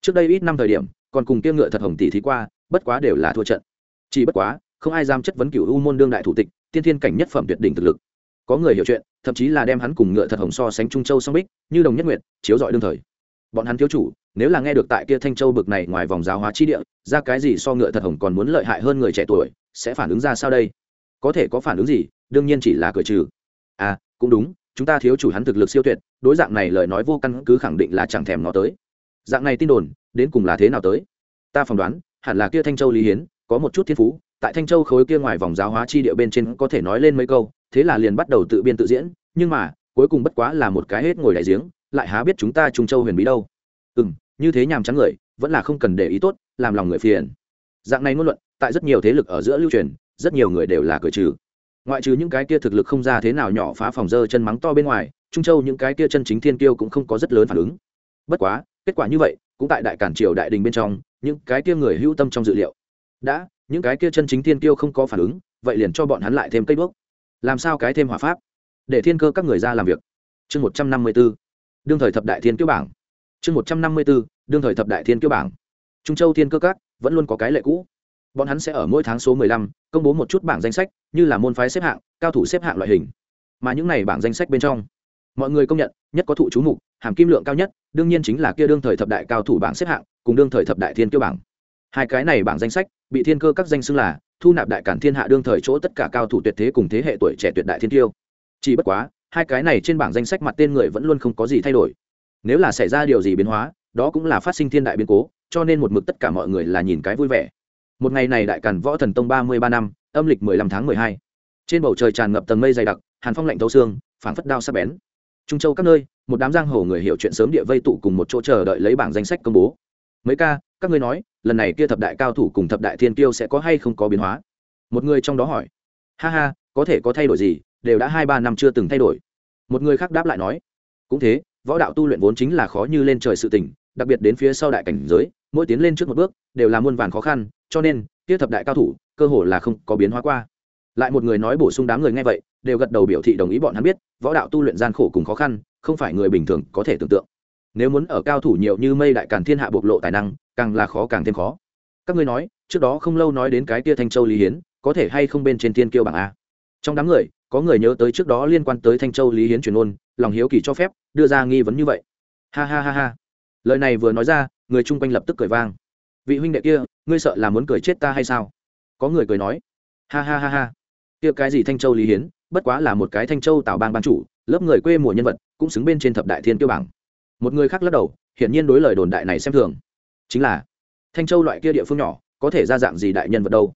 Trước đây ít năm thời điểm, còn cùng kia ngựa thật hồng tỷ thí qua, bất quá đều là thua trận. Chỉ bất quá, không ai dám chất vấn cựu u môn đương đại thủ tịch, tiên thiên cảnh nhất phẩm tuyệt đỉnh thực lực. Có người hiểu chuyện, thậm chí là đem hắn cùng ngựa thật hồng so sánh trung châu song bích, như đồng nhất nguyệt, chiếu dọi đương thời. Bọn hắn thiếu chủ nếu là nghe được tại kia thanh châu bực này ngoài vòng giáo hóa chi địa, ra cái gì so ngựa thật hồng còn muốn lợi hại hơn người trẻ tuổi, sẽ phản ứng ra sao đây? Có thể có phản ứng gì, đương nhiên chỉ là cười trừ. À cũng đúng, chúng ta thiếu chủ hắn thực lực siêu tuyệt, đối dạng này lời nói vô căn cứ khẳng định là chẳng thèm nó tới. Dạng này tin đồn, đến cùng là thế nào tới? Ta phỏng đoán, hẳn là kia thanh châu lý hiến, có một chút thiên phú, tại thanh châu khối kia ngoài vòng giáo hóa chi địa bên trên có thể nói lên mấy câu, thế là liền bắt đầu tự biên tự diễn, nhưng mà, cuối cùng bất quá là một cái hết ngồi đại giếng, lại há biết chúng ta trung châu huyền bí đâu? Ừ m như thế nhàm chán người, vẫn là không cần để ý tốt, làm lòng người phiền. Dạng này ngôn luận, tại rất nhiều thế lực ở giữa lưu truyền, rất nhiều người đều là cười trừ. Ngoại trừ những cái kia thực lực không ra thế nào nhỏ phá phòng dơ chân mắng to bên ngoài, trung châu những cái kia chân chính thiên kiêu cũng không có rất lớn phản ứng. Bất quá, kết quả như vậy, cũng tại đại cản triều đại đình bên trong, những cái kia người hữu tâm trong dự liệu. Đã, những cái kia chân chính thiên kiêu không có phản ứng, vậy liền cho bọn hắn lại thêm cây bước làm sao cái thêm hỏa pháp? Để thiên cơ các người ra làm việc. Chương một trăm năm mươi b ố đương thời thập đại thiên kiêu bảng chương một trăm năm mươi bốn, đương thời thập đại thiên kiêu bảng. Trung châu thiên cơ các vẫn luôn có cái lệ cũ. Bọn hắn sẽ ở mỗi tháng số mười lăm, công bố một chút bảng danh sách, như là môn phái xếp hạng, cao thủ xếp hạng loại hình. Mà những này bảng danh sách bên trong, mọi người công nhận, nhất có thụ chú mục, hàm kim lượng cao nhất, đương nhiên chính là kia đương thời thập đại cao thủ bảng xếp hạng, cùng đương thời thập đại thiên kiêu bảng. Hai cái này bảng danh sách, bị thiên cơ các danh xưng là thu nạp đại cản thiên hạ đương thời chỗ tất cả cao thủ tuyệt thế cùng thế hệ tuổi trẻ tuyệt đại thiên tiêu chỉ bất quá, hai cái này trên bảng danh sách mặt tên người vẫn luôn không có gì thay đổi nếu là xảy ra điều gì biến hóa, đó cũng là phát sinh thiên đại biến cố, cho nên một mực tất cả mọi người là nhìn cái vui vẻ. Một ngày này đại càn võ thần tông ba mươi ba năm, âm lịch mười lăm tháng mười hai. Trên bầu trời tràn ngập tầng mây dày đặc, hàn phong lạnh thấu xương, phảng phất đao sắp bén. Trung châu các nơi, một đám giang hồ người hiểu chuyện sớm địa vây tụ cùng một chỗ chờ đợi lấy bảng danh sách công bố. Mấy ca, các ngươi nói, lần này kia thập đại cao thủ cùng thập đại thiên tiêu sẽ có hay không có biến hóa? Một người trong đó hỏi. Ha ha, có thể có thay đổi gì, đều đã hai ba năm chưa từng thay đổi. Một người khác đáp lại nói. Cũng thế võ đạo tu luyện vốn chính là khó như lên trời sự tỉnh đặc biệt đến phía sau đại cảnh giới, mỗi tiến lên trước một bước, đều là muôn vàn khó khăn, cho nên, kia thập đại cao thủ, cơ hồ là không có biến hóa qua. Lại một người nói bổ sung đám người nghe vậy, đều gật đầu biểu thị đồng ý bọn hắn biết, võ đạo tu luyện gian khổ cùng khó khăn, không phải người bình thường có thể tưởng tượng. Nếu muốn ở cao thủ nhiều như mây đại càn thiên hạ bộc lộ tài năng, càng là khó càng thêm khó. Các ngươi nói, trước đó không lâu nói đến cái tia thanh châu lý hiến, có thể hay không bên trên thiên kiêu bảng a? Trong đám người có người nhớ tới trước đó liên quan tới thanh châu lý hiến truyền ôn, lòng hiếu kỳ cho phép, đưa ra nghi vấn như vậy. Ha ha ha ha. Lời này vừa nói ra, người chung quanh lập tức cười vang. Vị huynh đệ kia, ngươi sợ là muốn cười chết ta hay sao? Có người cười nói. Ha ha ha ha. Kia cái gì thanh châu lý hiến, bất quá là một cái thanh châu tạo bang ban chủ, lớp người quê mùa nhân vật, cũng xứng bên trên thập đại thiên tiêu bảng. Một người khác lắc đầu, hiển nhiên đối lời đồn đại này xem thường. Chính là, thanh châu loại kia địa phương nhỏ, có thể ra dạng gì đại nhân vật đâu?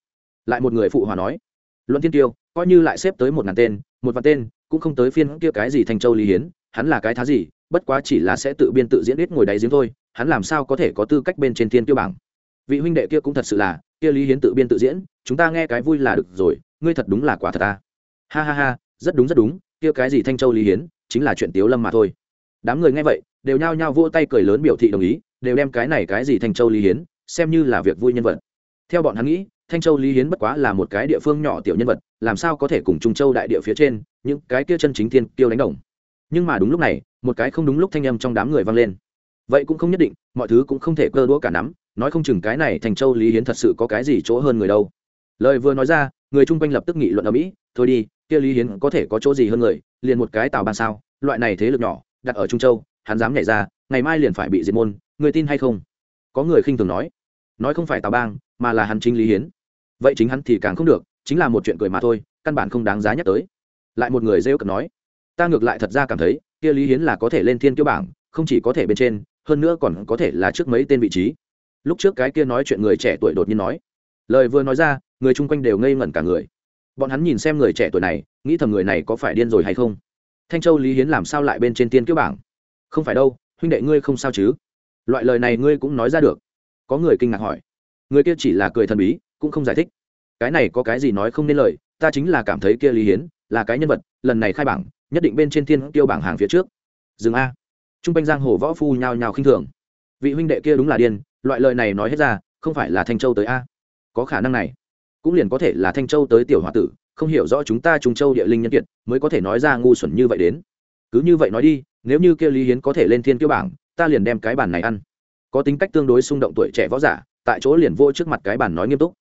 Lại một người phụ hòa nói luận thiên tiêu, coi như lại xếp tới một ngàn tên, một vạn tên, cũng không tới phiên kia cái gì thanh châu lý hiến, hắn là cái thá gì, bất quá chỉ là sẽ tự biên tự diễn ít ngồi đáy giếng thôi, hắn làm sao có thể có tư cách bên trên thiên tiêu bảng? Vị huynh đệ kia cũng thật sự là, kia lý hiến tự biên tự diễn, chúng ta nghe cái vui là được rồi, ngươi thật đúng là quả thật ta. Ha ha ha, rất đúng rất đúng, kia cái gì thanh châu lý hiến, chính là chuyện tiếu lâm mà thôi. Đám người nghe vậy, đều nhao nhao vỗ tay cười lớn biểu thị đồng ý, đều đem cái này cái gì thanh châu lý hiến, xem như là việc vui nhân vật. Theo bọn hắn nghĩ thanh châu lý hiến bất quá là một cái địa phương nhỏ tiểu nhân vật, làm sao có thể cùng trung châu đại địa phía trên, những cái kia chân chính thiên kiêu đánh đồng? Nhưng mà đúng lúc này, một cái không đúng lúc thanh âm trong đám người vang lên. Vậy cũng không nhất định, mọi thứ cũng không thể cơ đũa cả nắm, nói không chừng cái này thành châu lý hiến thật sự có cái gì chỗ hơn người đâu. Lời vừa nói ra, người chung quanh lập tức nghị luận ở mỹ, thôi đi, kia lý hiến có thể có chỗ gì hơn người, liền một cái tào ban sao, loại này thế lực nhỏ, đặt ở trung châu, hắn dám nhảy ra, ngày mai liền phải bị diệt môn, người tin hay không? Có người khinh thường nói. Nói không phải tào bang, mà là hắn chính lý hiến vậy chính hắn thì càng không được, chính là một chuyện cười mà thôi, căn bản không đáng giá nhắc tới. Lại một người rêu cực nói, ta ngược lại thật ra cảm thấy, kia lý hiến là có thể lên thiên kiêu bảng, không chỉ có thể bên trên, hơn nữa còn có thể là trước mấy tên vị trí. Lúc trước cái kia nói chuyện người trẻ tuổi đột nhiên nói, lời vừa nói ra, người chung quanh đều ngây ngẩn cả người. Bọn hắn nhìn xem người trẻ tuổi này, nghĩ thầm người này có phải điên rồi hay không? Thanh châu lý hiến làm sao lại bên trên tiên kiêu bảng? Không phải đâu, huynh đệ ngươi không sao chứ? Loại lời này ngươi cũng nói ra được. Có người kinh ngạc hỏi. Người kia chỉ là cười thần bí cũng không giải thích. Cái này có cái gì nói không nên lời, ta chính là cảm thấy kia lý hiến là cái nhân vật, lần này khai bảng, nhất định bên trên thiên tiêu bảng hàng phía trước. Dừng a. T r u n g quanh giang hồ võ phu nhào nhào khinh thường. Vị huynh đệ kia đúng là điên, loại lời này nói hết ra, không phải là thanh châu tới a. Có khả năng này. Cũng liền có thể là thanh châu tới tiểu h o a tử, không hiểu rõ chúng ta trung châu địa linh nhân kiệt, mới có thể nói ra ngu xuẩn như vậy đến. Cứ như vậy nói đi, nếu như kia lý hiến có thể lên thiên tiêu bảng, ta liền đem cái bàn này ăn. Có tính cách tương đối xung động tuổi trẻ võ giả, tại chỗ liền vô trước mặt cái bàn nói nghiêm túc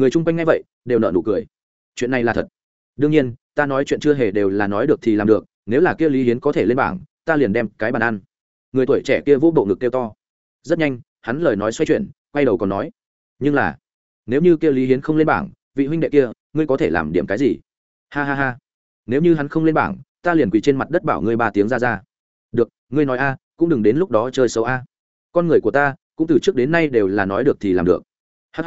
người chung quanh nghe vậy, đều nợ nụ cười. Chuyện này là thật. Đương nhiên, ta nói chuyện chưa hề đều là nói được thì làm được, nếu là kia lý hiến có thể lên bảng, ta liền đem cái bàn ăn. Người tuổi trẻ kia vô bộ ngực kêu to. Rất nhanh, hắn lời nói xoay chuyển, quay đầu còn nói, nhưng là, nếu như kia lý hiến không lên bảng, vị huynh đệ kia, ngươi có thể làm điểm cái gì? Ha ha ha. Nếu như hắn không lên bảng, ta liền quỳ trên mặt đất bảo ngươi ba tiếng ra ra. Được, ngươi nói a, cũng đừng đến lúc đó chơi xấu a. Con người của ta, cũng từ trước đến nay đều là nói được thì làm được. Hh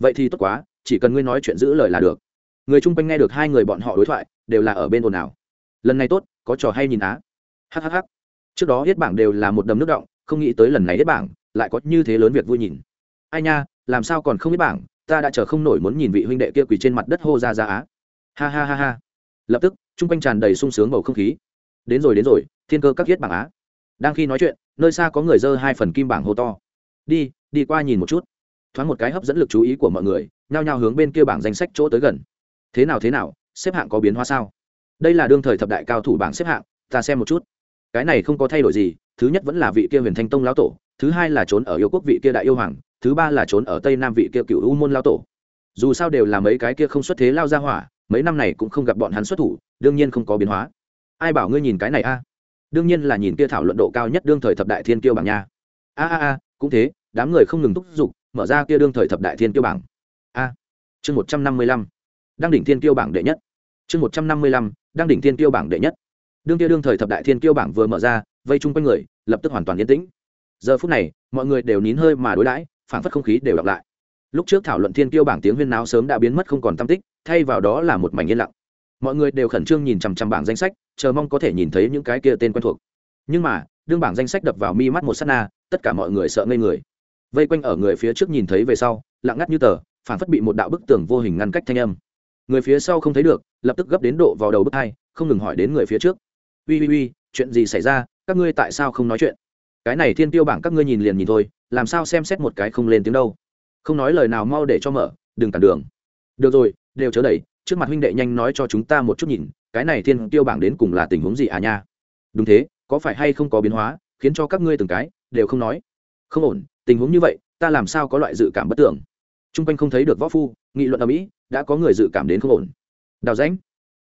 vậy thì tốt quá, chỉ cần ngươi nói chuyện giữ lời là được. Người chung quanh nghe được hai người bọn họ đối thoại, đều là ở bên ồn ào. Lần này tốt, có trò hay nhìn á. Hhh trước đó hết bảng đều là một đầm nước động, không nghĩ tới lần này hết bảng lại có như thế lớn việc vui nhìn. Ai nha, làm sao còn không biết bảng, ta đã chờ không nổi muốn nhìn vị huynh đệ kia quỳ trên mặt đất hô ra ra á. Ha ha ha ha. Lập tức, chung quanh tràn đầy sung sướng bầu không khí. Đến rồi đến rồi, thiên cơ các viết bảng á. Đang khi nói chuyện, nơi xa có người dơ hai phần kim bảng hô to. Đi đi qua nhìn một chút thoáng một cái hấp dẫn lực chú ý của mọi người, nhao nhao hướng bên kia bảng danh sách chỗ tới gần. Thế nào thế nào, xếp hạng có biến hóa sao? Đây là đương thời thập đại cao thủ bảng xếp hạng, ta xem một chút. Cái này không có thay đổi gì, thứ nhất vẫn là vị kia huyền thanh tông lão tổ, thứ hai là trốn ở yêu quốc vị kia đại yêu hoàng, thứ ba là trốn ở tây nam vị kia cựu u môn lão tổ. Dù sao đều là mấy cái kia không xuất thế lao ra hỏa, mấy năm này cũng không gặp bọn hắn xuất thủ, đương nhiên không có biến hóa. Ai bảo ngươi nhìn cái này a? Đương nhiên là nhìn kia thảo luận độ cao nhất đương thời thập đại thiên kiêu bảng nha. A a a, cũng thế, đám người không ngừng thúc giục mở ra kia đương thời thập đại thiên kiêu bảng. A, chương một trăm năm mươi lăm, đăng đỉnh thiên kiêu bảng đệ nhất. Chương một trăm năm mươi lăm, đăng đỉnh thiên kiêu bảng đệ nhất. Đương kia đương thời thập đại thiên kiêu bảng vừa mở ra, vây chung quanh người, lập tức hoàn toàn yên tĩnh. Giờ phút này, mọi người đều nín hơi mà đối đãi phản phất không khí đều đọc lại. Lúc trước thảo luận thiên kiêu bảng tiếng huyên náo sớm đã biến mất không còn tam tích, thay vào đó là một mảnh yên lặng. Mọi người đều khẩn trương nhìn chằm chằm bảng danh sách, chờ mong có thể nhìn thấy những cái kia tên quen thuộc. Nhưng mà, đương bảng danh sách đập vào mi mắt một s á t na, tất cả mọi người sợ ngây người vây quanh ở người phía trước nhìn thấy về sau, lặng ngắt như tờ phản phất bị một đạo bức tường vô hình ngăn cách thanh âm. Người phía sau không thấy được, lập tức gấp đến độ vào đầu bức hai, không ngừng hỏi đến người phía trước. Ui ui ui chuyện gì xảy ra? Các ngươi tại sao không nói chuyện? Cái này thiên tiêu bảng các ngươi nhìn liền nhìn thôi, làm sao xem xét một cái không lên tiếng đâu? Không nói lời nào mau để cho mở, đừng cản đường. Được rồi, đều chớ đẩy, trước mặt huynh đệ nhanh nói cho chúng ta một chút nhìn, cái này thiên tiêu bảng đến cùng là tình huống gì à nha? Đúng thế, có phải hay không có biến hóa, khiến cho các ngươi từng cái đều không nói? Không ổn tình huống như vậy, ta làm sao có loại dự cảm bất tưởng? T r u n g quanh không thấy được võ phu, nghị luận ở mỹ, đã có người dự cảm đến không ổn. Đào ránh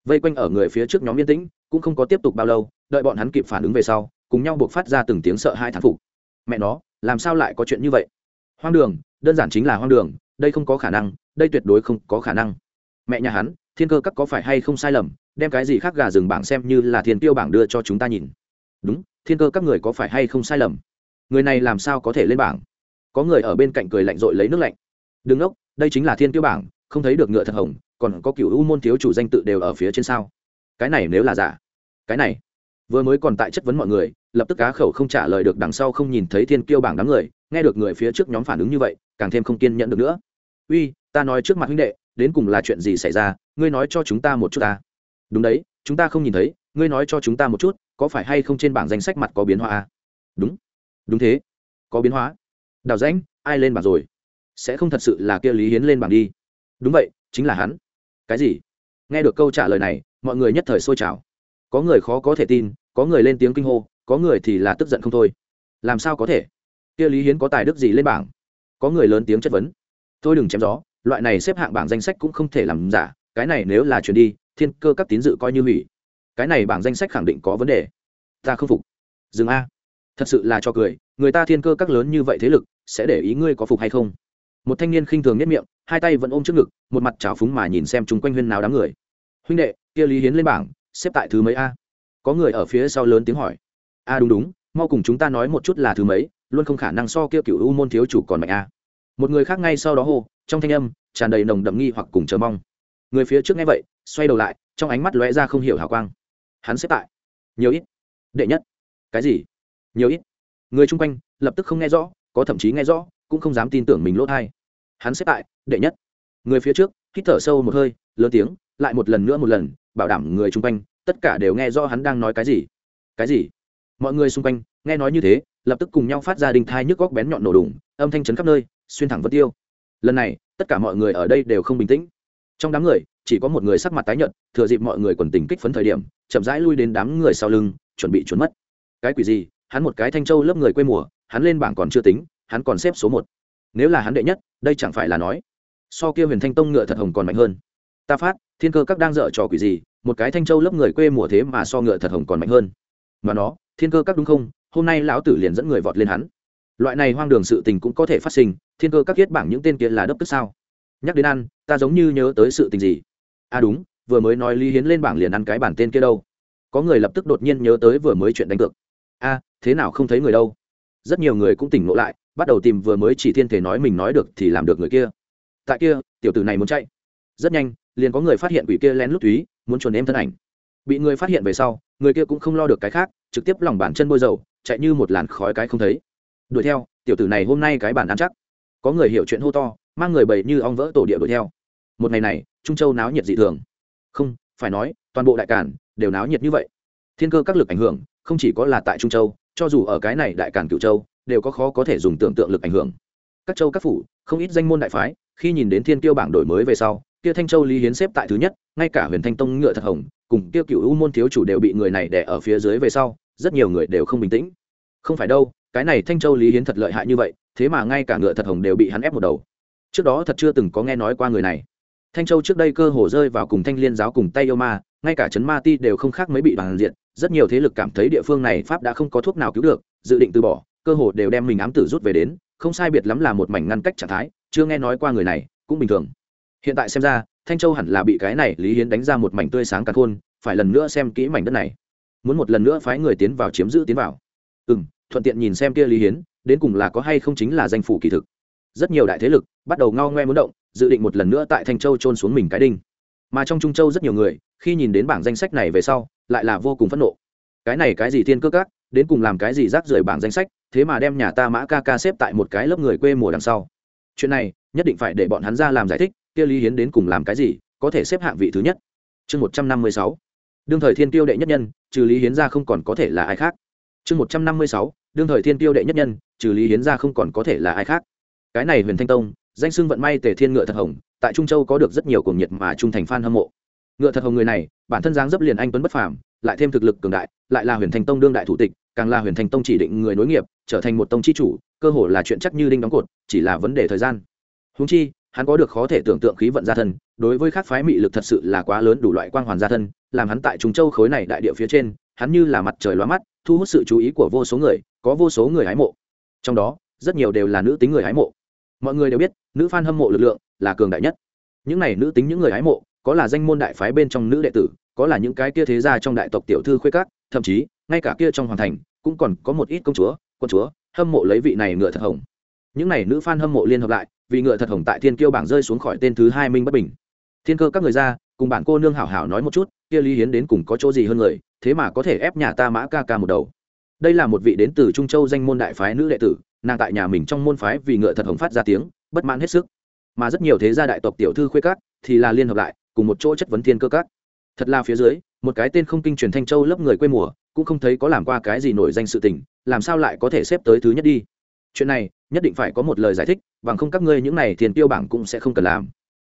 vây quanh ở người phía trước nhóm yên tĩnh, cũng không có tiếp tục bao lâu, đợi bọn hắn kịp phản ứng về sau, cùng nhau buộc phát ra từng tiếng sợ hai thán phục. Mẹ nó, làm sao lại có chuyện như vậy? Hoang đường, đơn giản chính là hoang đường, đây không có khả năng, đây tuyệt đối không có khả năng. Mẹ nhà hắn, thiên cơ các có phải hay không sai lầm, đem cái gì khác gà rừng bảng xem như là thiên tiêu bảng đưa cho chúng ta nhìn. Đúng, thiên cơ các người có phải hay không sai lầm? Người này làm sao có thể lên bảng? Có người ở bên cạnh cười lạnh rội lấy nước lạnh. Đừng ốc đây chính là thiên tiêu bảng, không thấy được ngựa thật hồng, còn có cựu u môn thiếu chủ danh tự đều ở phía trên sao? Cái này nếu là giả. Cái này. Vừa mới còn tại chất vấn mọi người, lập tức cá khẩu không trả lời được đằng sau không nhìn thấy thiên kiêu bảng đám người, nghe được người phía trước nhóm phản ứng như vậy, càng thêm không kiên nhẫn được nữa. Uy, ta nói trước mặt huynh đệ, đến cùng là chuyện gì xảy ra, ngươi nói cho chúng ta một chút ta. Đúng đấy, chúng ta không nhìn thấy, ngươi nói cho chúng ta một chút, có phải hay không trên bảng danh sách mặt có biến hóa à? đúng. Đúng thế. Có biến hóa đào rãnh, ai lên bảng rồi? Sẽ không thật sự là kia lý hiến lên bảng đi. Đúng vậy, chính là hắn. Cái gì? Nghe được câu trả lời này, mọi người nhất thời sôi trào. Có người khó có thể tin, có người lên tiếng kinh hô, có người thì là tức giận không thôi. Làm sao có thể? Kia lý hiến có tài đức gì lên bảng? Có người lớn tiếng chất vấn. Tôi đừng chém gió, loại này xếp hạng bảng danh sách cũng không thể làm giả, cái này nếu là chuyển đi, thiên cơ các tín dự coi như hủy. Cái này bảng danh sách khẳng định có vấn đề. Ta không phục. Dừng a. Thật sự là cho cười, người ta thiên cơ các lớn như vậy thế lực sẽ để ý ngươi có phục hay không. Một thanh niên khinh thường nhất miệng, hai tay vẫn ôm trước ngực, một mặt trào phúng mà nhìn xem chung quanh huyên nào đám người. Huynh đệ, kia lý hiến lên bảng, xếp tại thứ mấy a? Có người ở phía sau lớn tiếng hỏi. A, đúng đúng, mau cùng chúng ta nói một chút là thứ mấy, luôn không khả năng so kia cựu u môn thiếu chủ còn mạnh a. Một người khác ngay sau đó hô, trong thanh âm tràn đầy nồng đậm nghi hoặc cùng chờ mong. Người phía trước nghe vậy, xoay đầu lại, trong ánh mắt lóe ra không hiểu hào quang. Hắn xếp tại. Nhiều ít. Đệ nhất. Cái gì? Nhiều ít. Người chung quanh lập tức không nghe rõ có thậm chí nghe rõ, cũng không dám tin tưởng mình lỗ thai. Hắn xếp tại, đệ nhất. Người phía trước, hít thở sâu một hơi, lớn tiếng, lại một lần nữa một lần, bảo đảm người chung quanh, tất cả đều nghe rõ hắn đang nói cái gì. Cái gì? Mọi người xung quanh, nghe nói như thế, lập tức cùng nhau phát ra đình thai nhức góc bén nhọn nổ đùng, âm thanh chấn khắp nơi, xuyên thẳng vân tiêu. Lần này, tất cả mọi người ở đây đều không bình tĩnh. Trong đám người, chỉ có một người sắc mặt tái nhợt, thừa dịp mọi người quần tình kích phấn thời điểm, chậm rãi lui đến đám người sau lưng, chuẩn bị trốn mất. Cái quỷ gì? Hắn một cái thanh châu lớp người quê mùa hắn lên bảng còn chưa tính hắn còn xếp số một. Nếu là hắn đệ nhất đây chẳng phải là nói so kia huyền thanh tông ngựa thật hồng còn mạnh hơn. Ta phát thiên cơ các đang dở trò quỷ gì một cái thanh châu lớp người quê mùa thế mà so ngựa thật hồng còn mạnh hơn. Mà nó thiên cơ các đúng không? Hôm nay lão tử liền dẫn người vọt lên hắn. Loại này hoang đường sự tình cũng có thể phát sinh thiên cơ các viết bảng những tên kia là đấp tức sao? Nhắc đến ăn ta giống như nhớ tới sự tình gì? À đúng vừa mới nói lý hiến lên bảng liền ăn cái bản tên kia đâu. Có người lập tức đột nhiên nhớ tới vừa mới chuyện đánh cược. A à, thế nào không thấy người đâu? Rất nhiều người cũng tỉnh ngộ lại, bắt đầu tìm vừa mới chỉ thiên thể nói mình nói được thì làm được người kia. Tại kia, tiểu tử này muốn chạy. Rất nhanh, liền có người phát hiện quỷ kia lén lút túy, muốn chuồn em thân ảnh. Bị người phát hiện về sau, người kia cũng không lo được cái khác, trực tiếp lòng bàn chân bôi dầu, chạy như một làn khói cái không thấy. Đuổi theo, tiểu tử này hôm nay cái bản ăn chắc. Có người hiểu chuyện hô to, mang người bầy như ong vỡ tổ địa đuổi theo. Một ngày này, trung châu náo nhiệt dị thường. Không, phải nói, toàn bộ đại cản đều náo nhiệt như vậy. Thiên cơ các lực ảnh hưởng, không chỉ có là tại trung châu cho dù ở cái này đại cản cựu châu, đều có khó có thể dùng tưởng tượng lực ảnh hưởng. Các châu các phủ, không ít danh môn đại phái, khi nhìn đến thiên tiêu bảng đổi mới về sau, kia thanh châu lý hiến xếp tại thứ nhất, ngay cả huyền thanh tông ngựa thật hồng, cùng kia cựu u môn thiếu chủ đều bị người này đẻ ở phía dưới về sau, rất nhiều người đều không bình tĩnh. Không phải đâu, cái này thanh châu lý hiến thật lợi hại như vậy, thế mà ngay cả ngựa thật hồng đều bị hắn ép một đầu. Trước đó thật chưa từng có nghe nói qua người này. Thanh châu trước đây cơ hồ rơi vào cùng thanh liên giáo cùng tay yêu ma, ngay cả trấn ma ti đều không khác mấy bị bằng diện rất nhiều thế lực cảm thấy địa phương này pháp đã không có thuốc nào cứu được, dự định từ bỏ, cơ hồ đều đem mình ám tử rút về đến, không sai biệt lắm là một mảnh ngăn cách trạng thái, chưa nghe nói qua người này, cũng bình thường. Hiện tại xem ra, thanh châu hẳn là bị cái này lý hiến đánh ra một mảnh tươi sáng cả khôn, phải lần nữa xem kỹ mảnh đất này. Muốn một lần nữa phái người tiến vào chiếm giữ tiến vào. Ừ m thuận tiện nhìn xem kia lý hiến, đến cùng là có hay không chính là danh phủ kỳ thực. Rất nhiều đại thế lực bắt đầu ngao ngoe muốn động, dự định một lần nữa tại thanh châu trôn xuống mình cái đinh. Mà trong trung châu rất nhiều người, khi nhìn đến bảng danh sách này về sau lại là vô cùng phẫn nộ. Cái này cái gì thiên cơ các, đến cùng làm cái gì rác rưởi bảng danh sách, thế mà đem nhà ta mã ca ca xếp tại một cái lớp người quê mùa đằng sau. Chuyện này, nhất định phải để bọn hắn ra làm giải thích, kia lý hiến đến cùng làm cái gì, có thể xếp hạng vị thứ nhất. Chương một trăm năm mươi sáu. Đương thời thiên tiêu đệ nhất nhân, trừ lý hiến ra không còn có thể là ai khác. Chương một trăm năm mươi sáu. Đương thời thiên tiêu đệ nhất nhân, trừ lý hiến ra không còn có thể là ai khác. Cái này huyền thanh tông, danh xưng vận may tề thiên ngựa thật hồng, tại trung châu có được rất nhiều cuồng nhiệt mà trung thành f hâm mộ ngựa thật hồng người này, bản thân dáng dấp liền anh tuấn bất phàm, lại thêm thực lực cường đại, lại là huyền thanh tông đương đại thủ tịch, càng là huyền thanh tông chỉ định người nối nghiệp, trở thành một tông chi chủ, cơ hồ là chuyện chắc như đinh đóng cột, chỉ là vấn đề thời gian. Húng chi, hắn có được khó thể tưởng tượng khí vận gia thân, đối với các phái mị lực thật sự là quá lớn đủ loại quang hoàn gia thân, làm hắn tại trung châu khối này đại địa phía trên, hắn như là mặt trời lóa mắt, thu hút sự chú ý của vô số người, có vô số người hái mộ. Trong đó, rất nhiều đều là nữ tính người hái mộ. Mọi người đều biết, nữ f a n hâm mộ lực lượng là cường đại nhất. Những này nữ tính những người hái mộ có là danh môn đại phái bên trong nữ đệ tử, có là những cái kia thế gia trong đại tộc tiểu thư khuê các, thậm chí, ngay cả kia trong hoàng thành, cũng còn có một ít công chúa, quân chúa, hâm mộ lấy vị này ngựa thật hồng. Những này nữ f a n hâm mộ liên hợp lại, vì ngựa thật hồng tại thiên kiêu bảng rơi xuống khỏi tên thứ hai minh bất bình. Thiên cơ các người ra, cùng bản cô nương hảo hảo nói một chút, kia lý hiến đến cùng có chỗ gì hơn người, thế mà có thể ép nhà ta mã ca ca một đầu. Đây là một vị đến từ trung châu danh môn đại phái nữ đệ tử, nàng tại nhà mình trong môn phái vì ngựa thật hồng phát ra tiếng, bất mãn hết sức. Mà rất nhiều thế gia đại tộc tiểu thư khuê các, thì là liên hợp lại cùng một chỗ chất vấn thiên cơ các. Thật là phía dưới, một cái tên không kinh truyền thanh châu lớp người quê mùa, cũng không thấy có làm qua cái gì nổi danh sự tình, làm sao lại có thể xếp tới thứ nhất đi? Chuyện này, nhất định phải có một lời giải thích, bằng không các ngươi những này thiên tiêu bảng cũng sẽ không cần làm.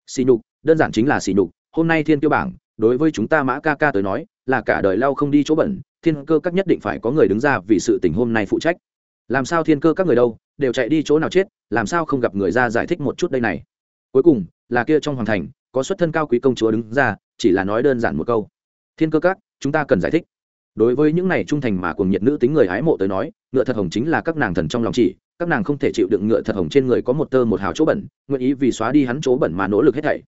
Xì nhục, đơn giản chính là xì nhục, hôm nay thiên tiêu bảng, đối với chúng ta mã ca ca tới nói, là cả đời lao không đi chỗ bẩn, thiên cơ các nhất định phải có người đứng ra vì sự tình hôm nay phụ trách. Làm sao thiên cơ các người đâu, đều chạy đi chỗ nào chết, làm sao không gặp người ra giải thích một chút đây này? Cuối cùng, là kia trong hoàng thành có xuất thân cao quý công chúa đứng ra, chỉ là nói đơn giản một câu. Thiên cơ các, chúng ta cần giải thích. Đối với những này trung thành mà cùng nhiệt nữ tính người hái mộ tới nói, ngựa thật hồng chính là các nàng thần trong lòng chỉ, các nàng không thể chịu đựng ngựa thật hồng trên người có một tơ một hào chỗ bẩn, nguyện ý vì xóa đi hắn chỗ bẩn mà nỗ lực hết thảy.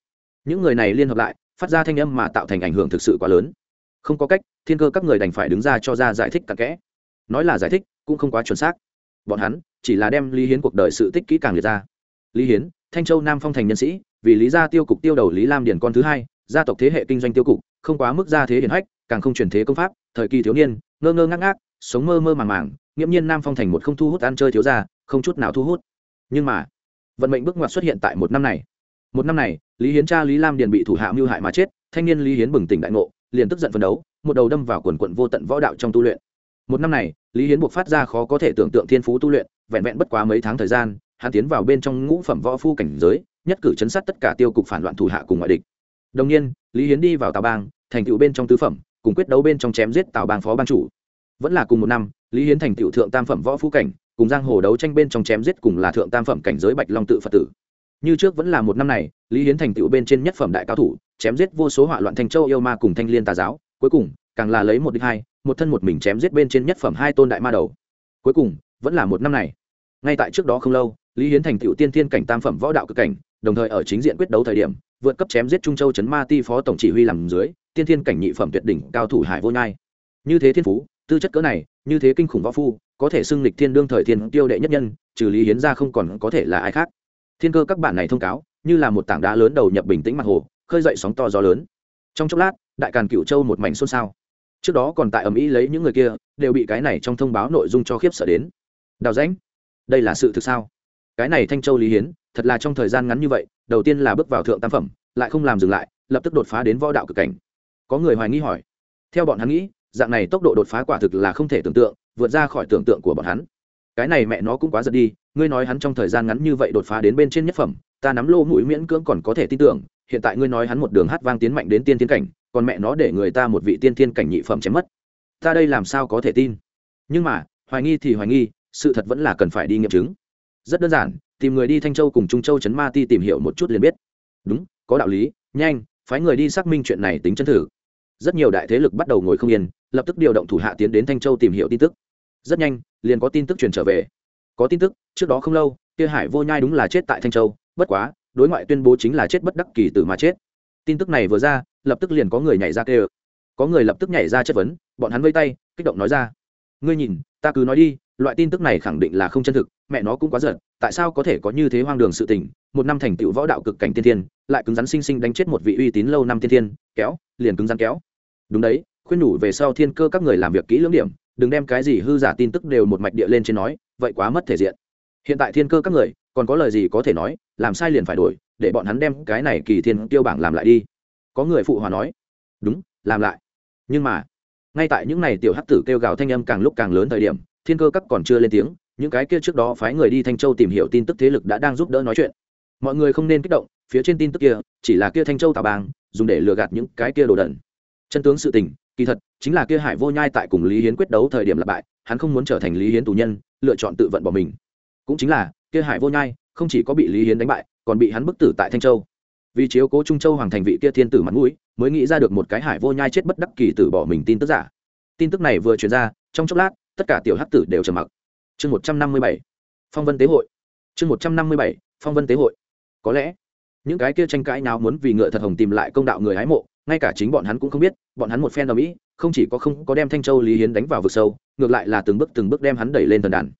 Những người này liên hợp lại, phát ra thanh âm mà tạo thành ảnh hưởng thực sự quá lớn. Không có cách, thiên cơ các người đành phải đứng ra cho ra giải thích cặn kẽ. Nói là giải thích, cũng không quá chuẩn xác. Bọn hắn, chỉ là đem lý hiến cuộc đời sự tích kỹ càng liệt ra. Lý hiến, thanh châu nam phong thành nhân sĩ vì lý gia tiêu cục tiêu đầu lý lam điển con thứ hai, gia tộc thế hệ kinh doanh tiêu cục, không quá mức gia thế hiển hách, càng không truyền thế công pháp, thời kỳ thiếu niên, ngơ ngơ ngác ngác, sống mơ mơ màng màng, nghiễm nhiên nam phong thành một không thu hút ăn chơi thiếu gia, không chút nào thu hút. Nhưng mà, vận mệnh bước ngoặt xuất hiện tại một năm này. Một năm này, lý hiến cha lý lam điền bị thủ hạ mưu hại mà chết, thanh niên lý hiến bừng tỉnh đại ngộ, liền tức giận phấn đấu, một đầu đâm vào quần quận vô tận võ đạo trong tu luyện. Một năm này, lý hiến buộc phát ra khó có thể tưởng tượng thiên phú tu luyện, vẹn vẹn bất quá mấy tháng thời gian, hắn tiến vào bên trong ngũ phẩm võ phu cảnh giới nhất cử chấn sát tất cả tiêu cục phản loạn thủ hạ cùng ngoại địch. Đồng nhiên, lý hiến đi vào tào bang, thành tựu bên trong tứ phẩm, cùng quyết đấu bên trong chém giết tào bang phó ban chủ. Vẫn là cùng một năm, lý hiến thành tựu thượng tam phẩm võ phú cảnh, cùng giang hồ đấu tranh bên trong chém giết cùng là thượng tam phẩm cảnh giới bạch long tự phật tử. Như trước vẫn là một năm này, lý hiến thành tựu bên trên nhất phẩm đại cao thủ, chém giết vô số hỏa loạn thanh châu yêu ma cùng thanh liên tà giáo, cuối cùng, càng là lấy một đích hai, một thân một mình chém giết bên trên nhất phẩm hai tôn đại ma đầu. Cuối cùng, vẫn là một năm này. Ngay tại trước đó không lâu, lý hiến thành tựu tiên thiên cảnh tam phẩm võ đạo cực cảnh đồng thời ở chính diện quyết đấu thời điểm, vượt cấp chém giết trung châu Trấn ma ti phó tổng chỉ huy làm dưới, tiên thiên cảnh nhị phẩm tuyệt đỉnh cao thủ hải vô nhai. Như thế thiên phú, tư chất cỡ này, như thế kinh khủng võ phu, có thể xưng lịch thiên đương thời thiên tiêu đệ nhất nhân, trừ lý hiến ra không còn có thể là ai khác. Thiên cơ các bạn này thông cáo, như là một tảng đá lớn đầu nhập bình tĩnh mặt hồ, khơi dậy sóng to gió lớn. Trong chốc lát, đại càn cựu châu một mảnh xôn xao. Trước đó còn tại ầm ĩ lấy những người kia, đều bị cái này trong thông báo nội dung cho khiếp sợ đến. Đào rãnh, đây là sự thực sao? Cái này thanh châu lý hiến, thật là trong thời gian ngắn như vậy, đầu tiên là bước vào thượng tam phẩm, lại không làm dừng lại, lập tức đột phá đến võ đạo cực cảnh. Có người hoài nghi hỏi, theo bọn hắn nghĩ, dạng này tốc độ đột phá quả thực là không thể tưởng tượng, vượt ra khỏi tưởng tượng của bọn hắn. Cái này mẹ nó cũng quá giật đi, ngươi nói hắn trong thời gian ngắn như vậy đột phá đến bên trên nhất phẩm, ta nắm lô mũi miễn cưỡng còn có thể tin tưởng, hiện tại ngươi nói hắn một đường hát vang tiến mạnh đến tiên thiên cảnh, còn mẹ nó để người ta một vị tiên thiên cảnh nhị phẩm chém mất. Ta đây làm sao có thể tin? Nhưng mà, hoài nghi thì hoài nghi, sự thật vẫn là cần phải đi nghiệm chứng rất đơn giản, tìm người đi thanh châu cùng trung châu chấn ma ti tìm hiểu một chút liền biết. Đúng, có đạo lý, nhanh, phái người đi xác minh chuyện này tính chân thử. Rất nhiều đại thế lực bắt đầu ngồi không yên, lập tức điều động thủ hạ tiến đến thanh châu tìm hiểu tin tức. Rất nhanh, liền có tin tức truyền trở về. Có tin tức, trước đó không lâu, kia hải vô nhai đúng là chết tại thanh châu, bất quá, đối ngoại tuyên bố chính là chết bất đắc kỳ tử mà chết. Tin tức này vừa ra, lập tức liền có người nhảy ra kêu. Có người lập tức nhảy ra chất vấn, bọn hắn vây tay, kích động nói ra. Ngươi nhìn, ta cứ nói đi, loại tin tức này khẳng định là không chân thực mẹ nó cũng quá giận, tại sao có thể có như thế hoang đường sự tình? Một năm thành tựu võ đạo cực cảnh tiên thiên, lại cứng rắn sinh sinh đánh chết một vị uy tín lâu năm tiên thiên, kéo, liền cứng rắn kéo. Đúng đấy, khuyên nhủ về sau thiên cơ các người làm việc kỹ lưỡng điểm, đừng đem cái gì hư giả tin tức đều một mạch địa lên trên nói, vậy quá mất thể diện. Hiện tại thiên cơ các người, còn có lời gì có thể nói, làm sai liền phải đổi, để bọn hắn đem cái này kỳ thiên tiêu bảng làm lại đi. Có người phụ hòa nói, đúng, làm lại. Nhưng mà, ngay tại những ngày tiểu hắc tử kêu gào thanh âm càng lúc càng lớn thời điểm, thiên cơ các còn chưa lên tiếng những cái kia trước đó phái người đi thanh châu tìm hiểu tin tức thế lực đã đang giúp đỡ nói chuyện. Mọi người không nên kích động, phía trên tin tức kia chỉ là kia thanh châu tào bang, dùng để lừa gạt những cái kia đồ đẩn chân tướng sự tình, kỳ thật, chính là kia hải vô nhai tại cùng lý hiến quyết đấu thời điểm lặp bại, hắn không muốn trở thành lý hiến tù nhân, lựa chọn tự vận bỏ mình. Cũng chính là, kia hải vô nhai không chỉ có bị lý hiến đánh bại, còn bị hắn bức tử tại thanh châu. Vì chiếu cố trung châu hoàng thành vị kia thiên tử mặt mũi, mới nghĩ ra được một cái hải vô nhai chết bất đắc kỳ tử bỏ mình tin tức giả. Tin tức này vừa truyền ra, trong chốc lát, tất cả tiểu hắc tử đều trầm mặc chương một trăm năm mươi bảy, phong vân tế hội. Chương một trăm năm mươi bảy, phong vân tế hội. Có lẽ, những cái kia tranh cãi nào muốn vì ngựa thật hồng tìm lại công đạo người hái mộ, ngay cả chính bọn hắn cũng không biết, bọn hắn một phen ở mỹ không chỉ có không có đem thanh châu lý hiến đánh vào vực sâu, ngược lại là từng bước từng bước đem hắn đẩy lên thần đàn.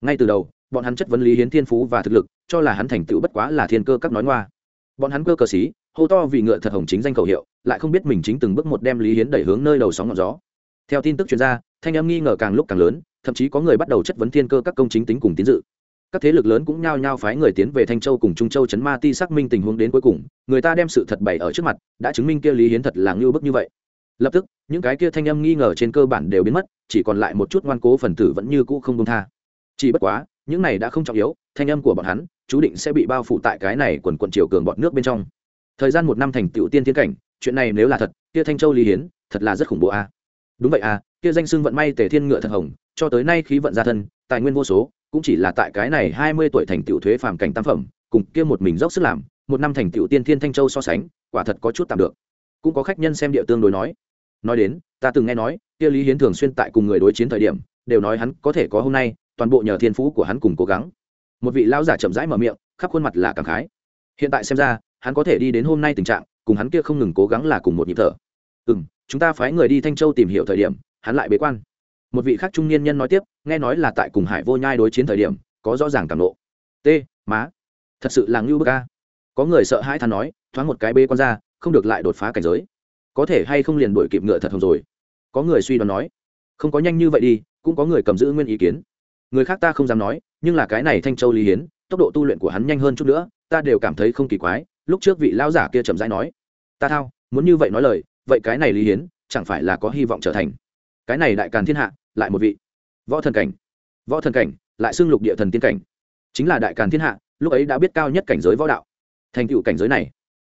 Ngay từ đầu, bọn hắn chất vấn lý hiến thiên phú và thực lực, cho là hắn thành tựu bất quá là thiên cơ các nói ngoa. Bọn hắn cơ cờ xí, hô to vì ngựa thật hồng chính danh khẩu hiệu, lại không biết mình chính từng bước một đem lý hiến đẩy hướng nơi đầu sóng ngọn gió. Theo tin tức chuyên gia thanh âm nghi ngờ càng lúc càng lớn thậm chí có người bắt đầu chất vấn thiên cơ các công chính tính cùng tín dự. Các thế lực lớn cũng nhao nhao phái người tiến về thanh châu cùng trung châu chấn ma ti xác minh tình huống đến cuối cùng, người ta đem sự thật bày ở trước mặt, đã chứng minh kia lý hiến thật là ngưu bức như vậy. Lập tức, những cái kia thanh âm nghi ngờ trên cơ bản đều biến mất, chỉ còn lại một chút ngoan cố phần tử vẫn như cũ không công tha. Chỉ bất quá, những này đã không trọng yếu, thanh âm của bọn hắn, chú định sẽ bị bao phủ tại cái này quần quần chiều cường bọn nước bên trong. Thời gian một năm thành tựu tiên tiến cảnh, chuyện này nếu là thật, kia thanh châu lý hiến, thật là rất khủng bố a. Đúng vậy à kia danh xưng vận may tề thiên ngựa thật hồng cho tới nay khí vận gia thân, tài nguyên vô số, cũng chỉ là tại cái này hai mươi tuổi thành tựu thuế phàm cảnh tam phẩm, cùng kia một mình dốc sức làm, một năm thành tựu tiên thiên thanh châu so sánh, quả thật có chút tạm được. Cũng có khách nhân xem địa tương đối nói. Nói đến, ta từng nghe nói, kia lý hiến thường xuyên tại cùng người đối chiến thời điểm, đều nói hắn có thể có hôm nay, toàn bộ nhờ thiên phú của hắn cùng cố gắng. Một vị lão giả chậm rãi mở miệng, khắp khuôn mặt là cảm khái. Hiện tại xem ra, hắn có thể đi đến hôm nay tình trạng, cùng hắn kia không ngừng cố gắng là cùng một nhịp thở. Ừ m chúng ta phái người đi thanh châu tìm hiểu thời điểm, hắn lại bế quan một vị khác trung niên nhân nói tiếp, nghe nói là tại cùng hải vô nhai đối chiến thời điểm, có rõ ràng cảm nộ. T, má. Thật sự là ngưu bức ca có người sợ hãi than nói, thoáng một cái bê con ra, không được lại đột phá cảnh giới. Có thể hay không liền đổi kịp ngựa thật hồng rồi. Có người suy đoán nói, không có nhanh như vậy đi, cũng có người cầm giữ nguyên ý kiến. Người khác ta không dám nói, nhưng là cái này thanh châu lý hiến, tốc độ tu luyện của hắn nhanh hơn chút nữa, ta đều cảm thấy không kỳ quái, lúc trước vị lão giả kia chậm rãi nói, ta thao, muốn như vậy nói lời, vậy cái này lý hiến, chẳng phải là có hy vọng trở thành? Cái này đại càn thiên hạ lại một vị. Võ thần cảnh. Võ thần cảnh, lại xưng lục địa thần tiên cảnh. Chính là đại càn thiên hạ, lúc ấy đã biết cao nhất cảnh giới võ đạo. Thành tựu cảnh giới này.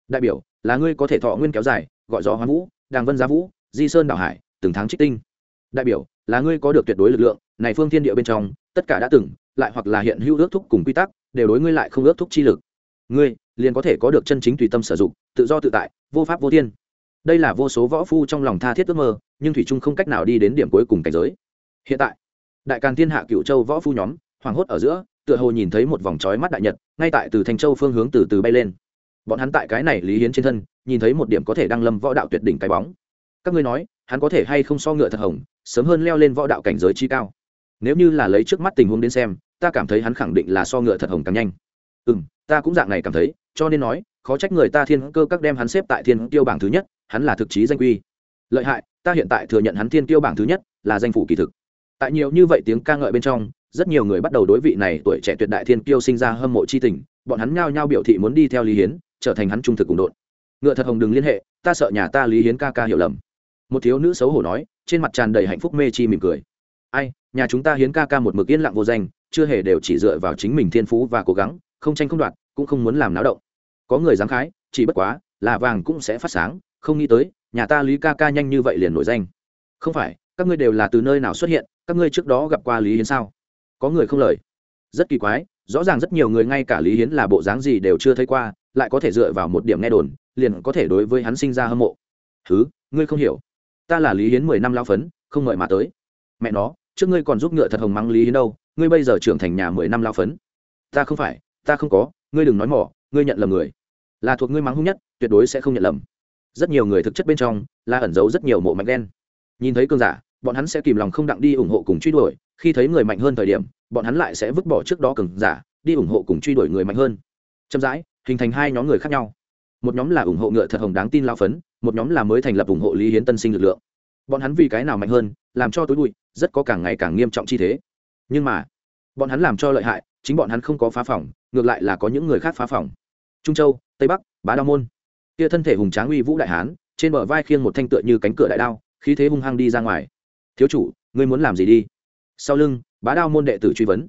Đại biểu, là ngươi có thể thọ nguyên kéo dài, gọi gió hoán vũ, đàng vân giá vũ, di sơn đảo hải, từng tháng trích tinh. Đại biểu, là ngươi có được tuyệt đối lực lượng, này phương thiên địa bên trong, tất cả đã từng, lại hoặc là hiện hữu ước thúc cùng quy tắc, đều đối ngươi lại không ước thúc chi lực. Ngươi, liền có thể có được chân chính tùy tâm sử dụng, tự do tự tại, vô pháp vô thiên. Đây là vô số võ phu trong lòng tha thiết ước mơ, nhưng thủy trung không cách nào đi đến điểm cuối cùng cảnh giới hiện tại, đại càn thiên hạ cựu châu võ phu nhóm, hoảng hốt ở giữa, tựa hồ nhìn thấy một vòng trói mắt đại nhật, ngay tại từ thanh châu phương hướng từ từ bay lên. Bọn hắn tại cái này lý hiến trên thân, nhìn thấy một điểm có thể đăng lâm võ đạo tuyệt đỉnh cái bóng. Các ngươi nói, hắn có thể hay không so ngựa thật hồng, sớm hơn leo lên võ đạo cảnh giới chi cao. Nếu như là lấy trước mắt tình huống đến xem, ta cảm thấy hắn khẳng định là so ngựa thật hồng càng nhanh. Ừ m ta cũng dạng này cảm thấy, cho nên nói, khó trách người ta thiên cơ các đem hắn xếp tại thiên tiêu bảng thứ nhất, hắn là thực chí danh quy. Lợi hại, ta hiện tại thừa nhận hắn thiên tiêu bảng thứ nhất là danh phủ kỳ thực tại nhiều như vậy tiếng ca ngợi bên trong, rất nhiều người bắt đầu đối vị này tuổi trẻ tuyệt đại thiên kiêu sinh ra hâm mộ c h i tình, bọn hắn nhao nhao biểu thị muốn đi theo lý hiến, trở thành hắn trung thực cùng đội ngựa thật hồng đừng liên hệ, ta sợ nhà ta lý hiến ca ca hiểu lầm. Một thiếu nữ xấu hổ nói, trên mặt tràn đầy hạnh phúc mê chi mỉm cười. Ai, nhà chúng ta hiến ca ca một mực yên lặng vô danh, chưa hề đều chỉ dựa vào chính mình thiên phú và cố gắng, không tranh không đoạt, cũng không muốn làm náo động. Có người dám khái, chỉ bất quá, là vàng cũng sẽ phát sáng, không nghĩ tới, nhà ta lý ca ca nhanh như vậy liền nổi danh. Không phải các ngươi đều là từ nơi nào xuất hiện, các ngươi trước đó gặp qua lý hiến sao? Có người không lời. Rất kỳ quái, rõ ràng rất nhiều người ngay cả lý hiến là bộ dáng gì đều chưa thấy qua, lại có thể dựa vào một điểm nghe đồn, liền có thể đối với hắn sinh ra hâm mộ. Thứ ngươi không hiểu. Ta là lý hiến mười năm lao phấn, không ngợi mà tới. Mẹ nó, trước ngươi còn giúp ngựa thật hồng mắng lý hiến đâu, ngươi bây giờ trưởng thành nhà mười năm lao phấn. Ta không phải, ta không có, ngươi đừng nói mỏ, ngươi nhận lầm người. Là thuộc ngươi mắng hung nhất, tuyệt đối sẽ không nhận lầm. Rất nhiều người thực chất bên trong là ẩn giấu rất nhiều mộ mạch đen. Nhìn thấy cơn giả bọn hắn sẽ kìm lòng không đặng đi ủng hộ cùng truy đuổi, khi thấy người mạnh hơn thời điểm, bọn hắn lại sẽ vứt bỏ trước đó cường giả, đi ủng hộ cùng truy đuổi người mạnh hơn. Chậm rãi, hình thành hai nhóm người khác nhau. Một nhóm là ủng hộ ngựa thật hồng đáng tin lao phấn, một nhóm là mới thành lập ủng hộ lý hiến tân sinh lực lượng. Bọn hắn vì cái nào mạnh hơn, làm cho tối bụi, rất có càng ngày càng nghiêm trọng chi thế. Nhưng mà, bọn hắn làm cho lợi hại, chính bọn hắn không có phá phòng, ngược lại là có những người khác phá phòng. Trung châu, tây bắc, bá đao môn. Kia thân thể hùng tráng uy vũ đại hán, trên bờ vai khiêng một thanh tựa như cánh cửa đại đao, khí thế hung hăng đi ra ngoài thiếu chủ, ngươi muốn làm gì đi? Sau lưng, bá đao môn đệ tử truy vấn.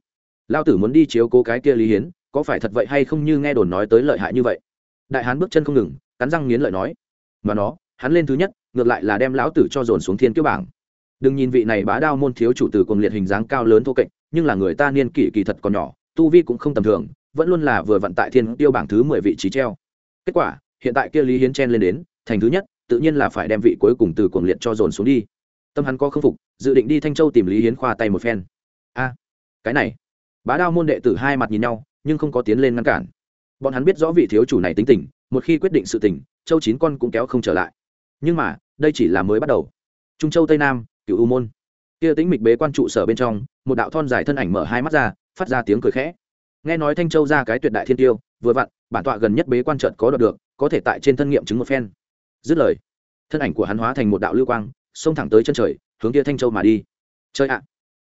Lao tử muốn đi chiếu cố cái kia lý hiến, có phải thật vậy hay không như nghe đồn nói tới lợi hại như vậy? Đại hán bước chân không ngừng, cắn răng nghiến lợi nói. Mà nó, hắn lên thứ nhất, ngược lại là đem lão tử cho dồn xuống thiên kiếp bảng. Đừng nhìn vị này bá đao môn thiếu chủ từ cùng liệt hình dáng cao lớn thô kệch, nhưng là người ta niên kỷ kỳ thật còn nhỏ, tu vi cũng không tầm thường, vẫn luôn là vừa vận tại thiên tiêu bảng thứ mười vị trí treo. Kết quả, hiện tại kia lý hiến chen lên đến, thành thứ nhất, tự nhiên là phải đem vị cuối cùng từ cuồng liệt cho dồn xuống đi tâm hắn có khâm phục, dự định đi thanh châu tìm lý hiến khoa tay một phen. A, cái này. Bá đao môn đệ tử hai mặt nhìn nhau, nhưng không có tiến lên ngăn cản. Bọn hắn biết rõ vị thiếu chủ này tính tình, một khi quyết định sự tình, châu chín con cũng kéo không trở lại. Nhưng mà, đây chỉ là mới bắt đầu. Trung châu tây nam cựu u môn. Kia tính mịch bế quan trụ sở bên trong, một đạo thon dài thân ảnh mở hai mắt ra, phát ra tiếng cười khẽ. Nghe nói thanh châu ra cái tuyệt đại thiên tiêu, vừa vặn, bản tọa gần nhất bế quan trận có đoạt được, có thể tại trên thân nghiệm chứng một phen. Dứt lời, thân ảnh của hắn hóa thành một đạo lưu quang xông thẳng tới chân trời, hướng kia thanh châu mà đi. Chơi ạ!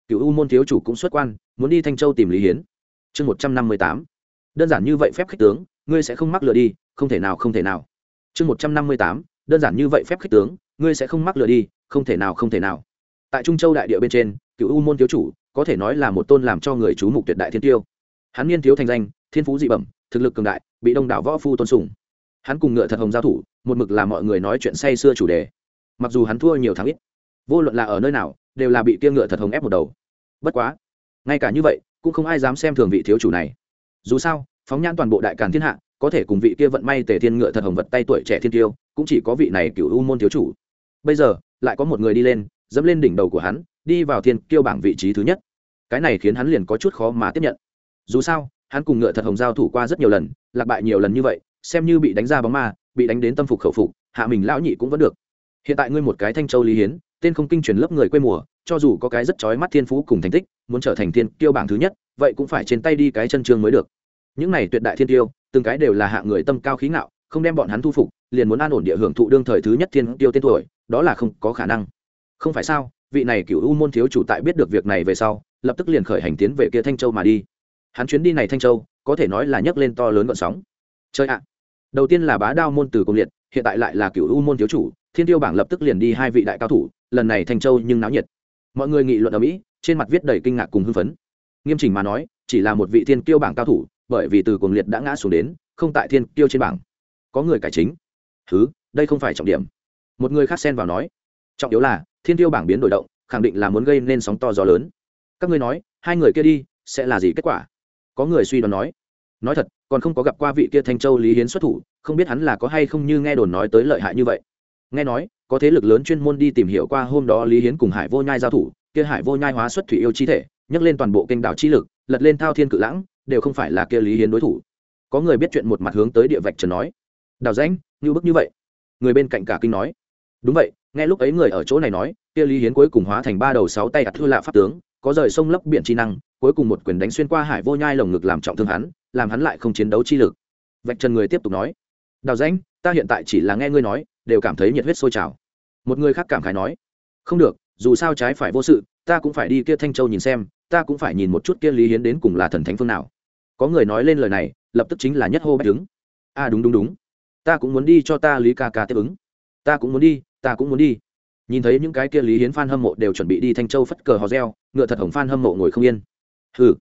Cựu u môn thiếu chủ cũng xuất quan, muốn đi thanh châu tìm lý hiến. Chương một trăm năm mươi tám. Đơn giản như vậy phép khích tướng, ngươi sẽ không mắc lừa đi, không thể nào, không thể nào. Chương một trăm năm mươi tám. Đơn giản như vậy phép khích tướng, ngươi sẽ không mắc lừa đi, không thể nào, không thể nào. Tại trung châu đại địa bên trên cựu u môn thiếu chủ có thể nói là một tôn làm cho người chú mục tuyệt đại thiên tiêu. Hắn niên thiếu thành danh, thiên phú dị bẩm, thực lực cường đại, bị đông đảo võ phu tôn sùng. Hắn cùng ngựa thật hồng giao thủ, một mực là mọi người nói chuyện say xưa chủ đề mặc dù hắn thua nhiều tháng ít, vô luận là ở nơi nào, đều là bị kia ngựa thật hồng ép một đầu. Bất quá, ngay cả như vậy, cũng không ai dám xem thường vị thiếu chủ này. Dù sao, phóng nhãn toàn bộ đại càn thiên hạ, có thể cùng vị kia vận may tề thiên ngựa thật hồng vật tay tuổi trẻ thiên tiêu, cũng chỉ có vị này cựu u môn thiếu chủ. Bây giờ, lại có một người đi lên, dẫm lên đỉnh đầu của hắn, đi vào thiên kiêu bảng vị trí thứ nhất. Cái này khiến hắn liền có chút khó mà tiếp nhận. Dù sao, hắn cùng ngựa thật hồng giao thủ qua rất nhiều lần lạc bại nhiều lần như vậy, xem như bị đánh ra bóng ma, bị đánh đến tâm phục khẩu phục, hạ mình lão nhị cũng vẫn được hiện tại ngươi một cái thanh châu lý hiến, tên không kinh truyền lớp người quê mùa, cho dù có cái rất chói mắt thiên phú cùng thành tích, muốn trở thành thiên kiêu bảng thứ nhất, vậy cũng phải trên tay đi cái chân trương mới được. Những này tuyệt đại thiên tiêu, từng cái đều là hạ người tâm cao khí ngạo, không đem bọn hắn thu phục, liền muốn an ổn địa hưởng thụ đương thời thứ nhất thiên tiêu tên tuổi, đó là không có khả năng. Không phải sao, vị này cựu u môn thiếu chủ tại biết được việc này về sau, lập tức liền khởi hành tiến về kia thanh châu mà đi. Hắn chuyến đi này thanh châu, có thể nói là nhấc lên to lớn gọn sóng. Chơi ạ. Đầu tiên là bá đao môn từ công liệt, hiện tại lại là cựu u môn thiếu chủ thiên tiêu bảng lập tức liền đi hai vị đại cao thủ, lần này thanh châu nhưng náo nhiệt. Mọi người nghị luận ở mỹ, trên mặt viết đầy kinh ngạc cùng hưng phấn. Nghiêm chỉnh mà nói, chỉ là một vị thiên tiêu bảng cao thủ, bởi vì từ cuồng liệt đã ngã xuống đến, không tại thiên tiêu trên bảng. Có người cải chính. Thứ đây không phải trọng điểm. Một người khác xen vào nói, trọng yếu là, thiên tiêu bảng biến đổi động, khẳng định là muốn gây nên sóng to gió lớn. Các ngươi nói, hai người kia đi, sẽ là gì kết quả? Có người suy đoán nói nói thật, còn không có gặp qua vị kia thanh châu lý hiến xuất thủ, không biết hắn là có hay không như nghe đồn nói tới lợi hại như vậy nghe nói, có thế lực lớn chuyên môn đi tìm hiểu qua hôm đó lý hiến cùng hải vô nhai giao thủ, kia hải vô nhai hóa xuất thủy yêu chi thể, nhấc lên toàn bộ kênh đảo chi lực, lật lên thao thiên cự lãng, đều không phải là kia lý hiến đối thủ. Có người biết chuyện một mặt hướng tới địa vạch trần nói. Đào danh như bức như vậy. Người bên cạnh cả kinh nói. Đúng vậy, nghe lúc ấy người ở chỗ này nói, kia lý hiến cuối cùng hóa thành ba đầu sáu tay ạt thư lạ pháp tướng, có rời sông lấp biển chi năng, cuối cùng một quyền đánh xuyên qua hải vô nhai lồng ngực làm trọng thương hắn, làm hắn lại không chiến đấu chi lực. Vạch trần người tiếp tục nói. Đào danh ta hiện tại chỉ là nghe ngươi nói đều cảm thấy nhiệt huyết sôi trào. Một người khác cảm khái nói, không được, dù sao trái phải vô sự, ta cũng phải đi kia thanh châu nhìn xem, ta cũng phải nhìn một chút kia lý hiến đến cùng là thần thánh phương nào. Có người nói lên lời này, lập tức chính là nhất hô bách đứng a à đúng đúng đúng. Ta cũng muốn đi cho ta lý ca ca tiếp ứng. Ta cũng muốn đi, ta cũng muốn đi. Nhìn thấy những cái kia lý hiến phan hâm mộ đều chuẩn bị đi thanh châu phất cờ hò reo, ngựa thật hồng phan hâm mộ ngồi không yên. Hừ,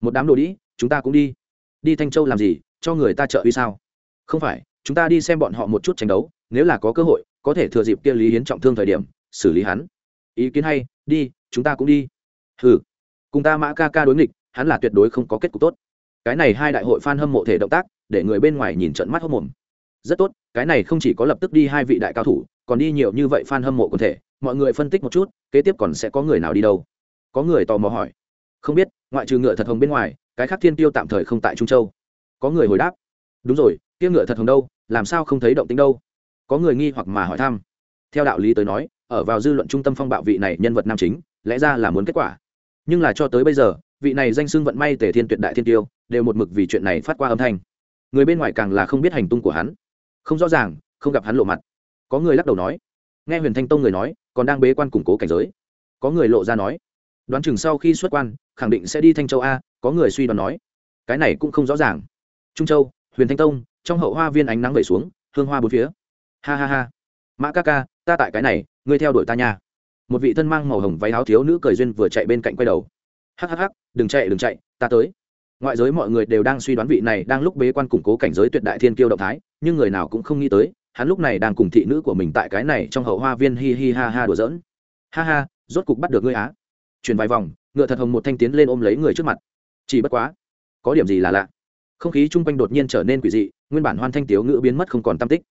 một đám đồ đĩ, chúng ta cũng đi. Đi thanh châu làm gì? Cho người ta trợ uy sao? Không phải, chúng ta đi xem bọn họ một chút tranh đấu nếu là có cơ hội, có thể thừa dịp kia lý hiến trọng thương thời điểm, xử lý hắn. Ý kiến hay, đi, chúng ta cũng đi. Hừ. Cùng ta mã ca ca đối nghịch, hắn là tuyệt đối không có kết cục tốt. Cái này hai đại hội f a n hâm mộ thể động tác, để người bên ngoài nhìn trận mắt hốc mồm. Rất tốt, cái này không chỉ có lập tức đi hai vị đại cao thủ, còn đi nhiều như vậy f a n hâm mộ quần thể, mọi người phân tích một chút, kế tiếp còn sẽ có người nào đi đâu. Có người tò mò hỏi. Không biết, ngoại trừ ngựa thật hồng bên ngoài, cái khác thiên tiêu tạm thời không tại trung châu. Có người hồi đáp. Đúng rồi, kia ngựa thật hồng đâu, làm sao không thấy động tính đâu? Có người nghi hoặc mà hỏi thăm. Theo đạo lý tới nói, ở vào dư luận trung tâm phong bạo vị này nhân vật nam chính, lẽ ra là muốn kết quả. Nhưng là cho tới bây giờ, vị này danh xưng vận may tề thiên tuyệt đại thiên tiêu, đều một mực vì chuyện này phát qua âm thanh. Người bên ngoài càng là không biết hành tung của hắn. Không rõ ràng, không gặp hắn lộ mặt. Có người lắc đầu nói. Nghe huyền thanh tông người nói, còn đang bế quan củng cố cảnh giới. Có người lộ ra nói. Đoán chừng sau khi xuất quan, khẳng định sẽ đi thanh châu a, có người suy đoán nói. Cái này cũng không rõ ràng. Trung châu, huyền thanh tông, trong hậu hoa viên ánh nắng vẩy xuống, hương hoa bốn phía ha ha ha. Mã ca ca, ta tại cái này, ngươi theo đuổi ta nha. Một vị thân mang màu hồng váy áo thiếu nữ cười duyên vừa chạy bên cạnh quay đầu. Hắc hắc hắc, đừng chạy đừng chạy, ta tới. Ngoại giới mọi người đều đang suy đoán vị này đang lúc bế quan củng cố cảnh giới tuyệt đại thiên kiêu động thái, nhưng người nào cũng không nghĩ tới, hắn lúc này đang cùng thị nữ của mình tại cái này trong hậu hoa viên hi hi ha ha đùa giỡn. Ha ha, rốt cục bắt được ngươi á. Chuyển vài vòng, ngựa thật hồng một thanh tiến lên ôm lấy người trước mặt. Chỉ bất quá, có điểm gì là lạ. Không khí chung quanh đột nhiên trở nên quỷ dị, nguyên bản hoan thanh tiếu ngữ biến mất không còn tam tích.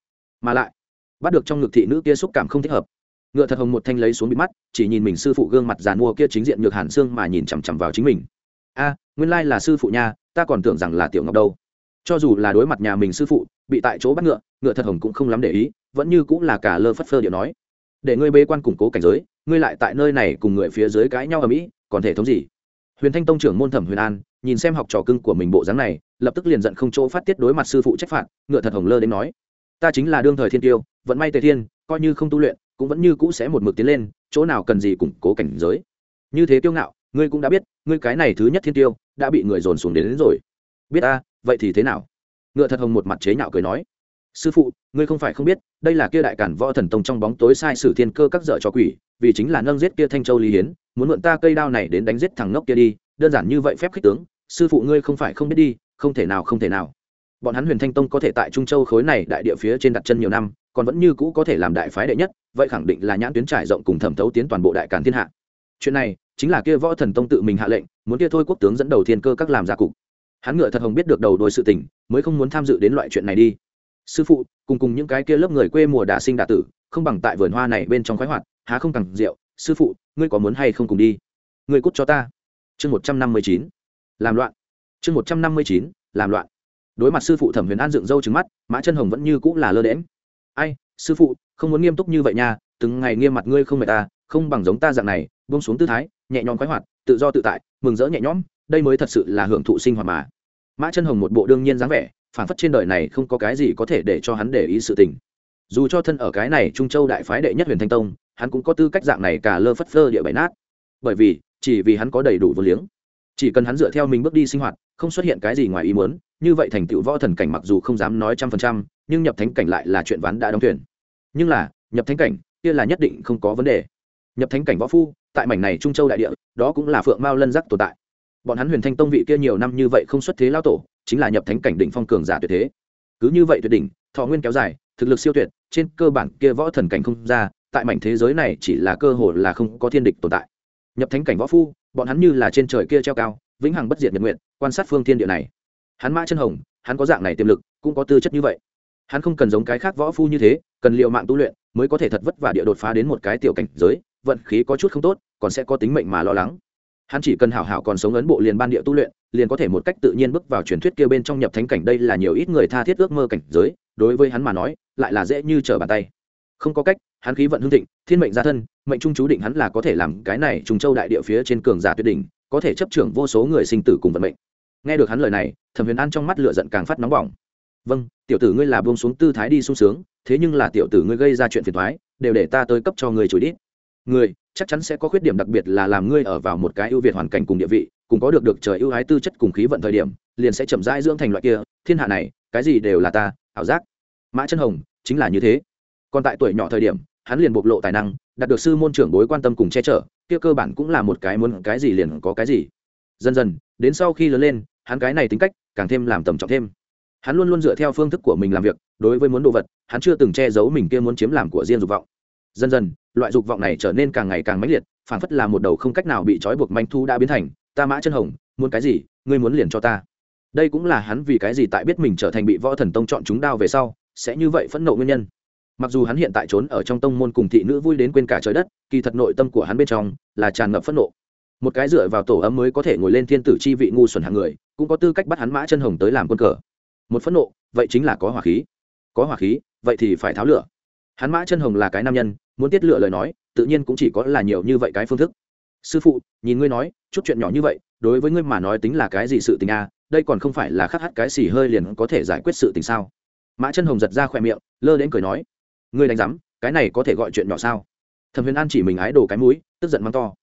Mà lại bắt được trong ngực thị nữ kia xúc cảm không thích hợp. Ngựa thật hồng một thanh lấy xuống bị mắt, chỉ nhìn mình sư phụ gương mặt giàn mua kia chính diện nhược hàn xương mà nhìn chằm chằm vào chính mình. A, nguyên lai là sư phụ nha, ta còn tưởng rằng là tiểu ngọc đâu. Cho dù là đối mặt nhà mình sư phụ, bị tại chỗ bắt ngựa ngựa thật hồng cũng không lắm để ý, vẫn như cũng là cả lơ phất phơ điệu nói. Để ngươi bê quan củng cố cảnh giới, ngươi lại tại nơi này cùng người phía dưới cãi nhau ở mỹ còn thể thống gì? Huyền thanh tông trưởng môn thẩm huyền an, nhìn xem học trò cưng của mình bộ dáng này, lập tức liền giận không chỗ phát tiết đối mặt sư phụ trách phạt, ngựa thật hồng lơ đến nói. Ta chính là đương thời thiên tiêu vận may tề thiên coi như không tu luyện cũng vẫn như cũ sẽ một mực tiến lên chỗ nào cần gì củng cố cảnh giới. Như thế kiêu ngạo ngươi cũng đã biết ngươi cái này thứ nhất thiên tiêu đã bị người dồn xuống đến, đến rồi. Biết ta vậy thì thế nào? Ngựa thật hồng một mặt chế nhạo cười nói. Sư phụ ngươi không phải không biết đây là kia đại cản võ thần tông trong bóng tối sai sử thiên cơ các dở cho quỷ vì chính là nâng giết kia thanh châu lý hiến muốn mượn ta cây đao này đến đánh giết thằng ngốc kia đi đơn giản như vậy phép khích tướng sư phụ ngươi không phải không biết đi không thể nào không thể nào. Bọn hắn huyền thanh tông có thể tại trung châu khối này đại địa phía trên đặt chân nhiều năm còn vẫn như cũ có thể làm đại phái đệ nhất, vậy khẳng định là nhãn tuyến trải rộng cùng thẩm thấu tiến toàn bộ đại càn thiên hạ. Chuyện này, chính là kia võ thần tông tự mình hạ lệnh, muốn kia thôi quốc tướng dẫn đầu thiên cơ các làm gia cục. Hắn ngựa thật hồng biết được đầu đôi sự tình, mới không muốn tham dự đến loại chuyện này đi. Sư phụ, cùng cùng những cái kia lớp người quê mùa đà sinh đà tử, không bằng tại vườn hoa này bên trong khoái hoạt, há không càng rượu. Sư phụ, ngươi có muốn hay không cùng đi? Ngươi cút cho ta. Chương một trăm năm mươi chín. Làm loạn. Chương một trăm năm mươi chín, làm loạn. Đối mặt sư phụ thẩm huyền an dựng râu trứng mắt, mã chân hồng vẫn như cũng là lơ đễm ai, sư phụ, không muốn nghiêm túc như vậy nha, từng ngày nghiêm mặt ngươi không mệt ta không bằng giống ta dạng này, buông xuống tư thái, nhẹ nhõm khoái hoạt, tự do tự tại, mừng rỡ nhẹ nhõm, đây mới thật sự là hưởng thụ sinh hoạt mà. Mã chân hồng một bộ đương nhiên dáng vẻ phản phất trên đời này không có cái gì có thể để cho hắn để ý sự tình. Dù cho thân ở cái này trung châu đại phái đệ nhất huyền thanh tông, hắn cũng có tư cách dạng này cả lơ phất phơ địa bại nát. Bởi vì, chỉ vì hắn có đầy đủ vô liếng. Chỉ cần hắn dựa theo mình bước đi sinh hoạt, không xuất hiện cái gì ngoài ý muốn, như vậy thành tựu võ thần cảnh mặc dù không dám nói trăm phần trăm nhưng nhập thánh cảnh lại là chuyện ván đã đóng thuyền. Nhưng là, nhập thánh cảnh, kia là nhất định không có vấn đề. Nhập thánh cảnh võ phu, tại mảnh này trung châu đại địa, đó cũng là phượng mao lân giác tồn tại. Bọn hắn huyền thanh tông vị kia nhiều năm như vậy không xuất thế lao tổ, chính là nhập thánh cảnh đỉnh phong cường giả tuyệt thế. Cứ như vậy tuyệt đỉnh, thọ nguyên kéo dài, thực lực siêu tuyệt, trên cơ bản kia võ thần cảnh không ra, tại mảnh thế giới này chỉ là cơ hội là không có thiên địch tồn tại. Nhập thánh cảnh võ phu, bọn hắn như là trên trời kia treo cao, vĩnh hằng bất diệt nhật nguyện, quan sát phương thiên địa này. Hắn mã chân hồng, hắn có dạng này tiềm lực, cũng có tư chất như vậy hắn không cần giống cái khác võ phu như thế, cần liệu mạng tu luyện mới có thể thật vất vả địa đột phá đến một cái tiểu cảnh giới, vận khí có chút không tốt, còn sẽ có tính mệnh mà lo lắng. Hắn chỉ cần hảo hảo còn sống ấn bộ liền ban địa tu luyện, liền có thể một cách tự nhiên bước vào truyền thuyết kia bên trong nhập thánh cảnh đây là nhiều ít người tha thiết ước mơ cảnh giới, đối với hắn mà nói, lại là dễ như trở bàn tay. Không có cách, hắn khí vận hương thịnh, thiên mệnh gia thân, mệnh trung chú định hắn là có thể làm cái này trùng châu đại địa phía trên cường giả tuyệt đỉnh, có thể chấp trưởng vô số người sinh tử cùng vận mệnh. Nghe được hắn lời này, thẩm huyền an trong mắt lửa giận càng phát nóng bỏng vâng tiểu tử ngươi là buông xuống tư thái đi sung sướng, thế nhưng là tiểu tử ngươi gây ra chuyện phiền thoái đều để ta tới cấp cho người chủ đít người chắc chắn sẽ có khuyết điểm đặc biệt là làm ngươi ở vào một cái ưu việt hoàn cảnh cùng địa vị, cùng có được được trời ưu ái tư chất cùng khí vận thời điểm, liền sẽ chậm rãi dưỡng thành loại kia, thiên hạ này, cái gì đều là ta, ảo giác. Mã chân hồng, chính là như thế. Còn tại tuổi nhỏ thời điểm, hắn liền bộc lộ tài năng, đạt được sư môn trưởng bối quan tâm cùng che chở, kia cơ bản cũng là một cái muốn cái gì liền có cái gì. Dần dần, đến sau khi lớn lên, hắn cái này tính cách càng thêm làm tầm trọng thêm hắn luôn luôn dựa theo phương thức của mình làm việc, đối với muốn đồ vật, hắn chưa từng che giấu mình kia muốn chiếm làm của riêng dục vọng. Dần dần, loại dục vọng này trở nên càng ngày càng mãnh liệt phản phất là một đầu không cách nào bị trói buộc manh thu đã biến thành, ta mã chân hồng, muốn cái gì, ngươi muốn liền cho ta. Đây cũng là hắn vì cái gì tại biết mình trở thành bị võ thần tông chọn chúng đao về sau, sẽ như vậy phẫn nộ nguyên nhân. Mặc dù hắn hiện tại trốn ở trong tông môn cùng thị nữ vui đến quên cả trời đất, kỳ thật nội tâm của hắn bên trong là tràn ngập phẫn nộ. Một cái dựa vào tổ ấm mới có thể ngồi lên thiên tử chi vị ngu xuẩn hạng người, cũng có tư cách bắt hắn mã chân hồng tới làm quân cờ một phẫn nộ vậy chính là có hỏa khí. Có hỏa khí vậy thì phải tháo lửa. Hắn mã chân hồng là cái nam nhân muốn tiết lửa lời nói tự nhiên cũng chỉ có là nhiều như vậy cái phương thức. Sư phụ nhìn ngươi nói chút chuyện nhỏ như vậy đối với ngươi mà nói tính là cái gì sự tình a? À, đây còn không phải là khắc hắt cái xì hơi liền có thể giải quyết sự tình sao? Mã chân hồng giật ra khỏe miệng lơ đến cười nói ngươi đánh giám cái này có thể gọi chuyện nhỏ sao? Thẩm huyền an chỉ mình ái đồ cái mũi tức giận mắng to.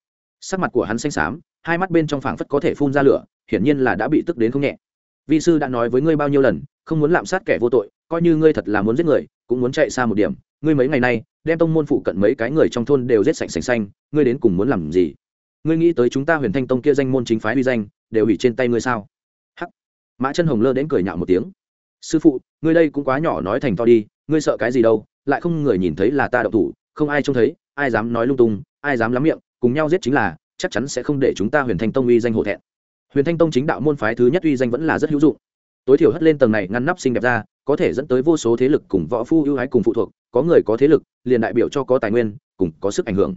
Sắc mặt của hắn xanh xám hai mắt bên trong phảng phất có thể phun ra lửa hiển nhiên là đã bị tức đến không nhẹ vi sư đã nói với ngươi bao nhiêu lần, không muốn lạm sát kẻ vô tội, coi như ngươi thật là muốn giết người, cũng muốn chạy xa một điểm. Ngươi mấy ngày nay, đem tông môn phụ cận mấy cái người trong thôn đều giết sạch sành xanh, ngươi đến cùng muốn làm gì? Ngươi nghĩ tới chúng ta huyền thanh tông kia danh môn chính phái uy danh, đều hủy trên tay ngươi sao? Hắc. Mã chân hồng lơ đến cười nhạo một tiếng. Sư phụ, ngươi đây cũng quá nhỏ nói thành to đi, ngươi sợ cái gì đâu, lại không người nhìn thấy là ta đậu thủ, không ai trông thấy, ai dám nói lung tung, ai dám lắm miệng, cùng nhau giết chính là, chắc chắn sẽ không để chúng ta huyền thanh tông uy danh hổ thẹn huyền thanh tông chính đạo môn phái thứ nhất uy danh vẫn là rất hữu dụng. Tối thiểu hất lên tầng này ngăn nắp xinh đẹp ra, có thể dẫn tới vô số thế lực cùng võ phu ưu ái cùng phụ thuộc, có người có thế lực, liền đại biểu cho có tài nguyên, cùng có sức ảnh hưởng.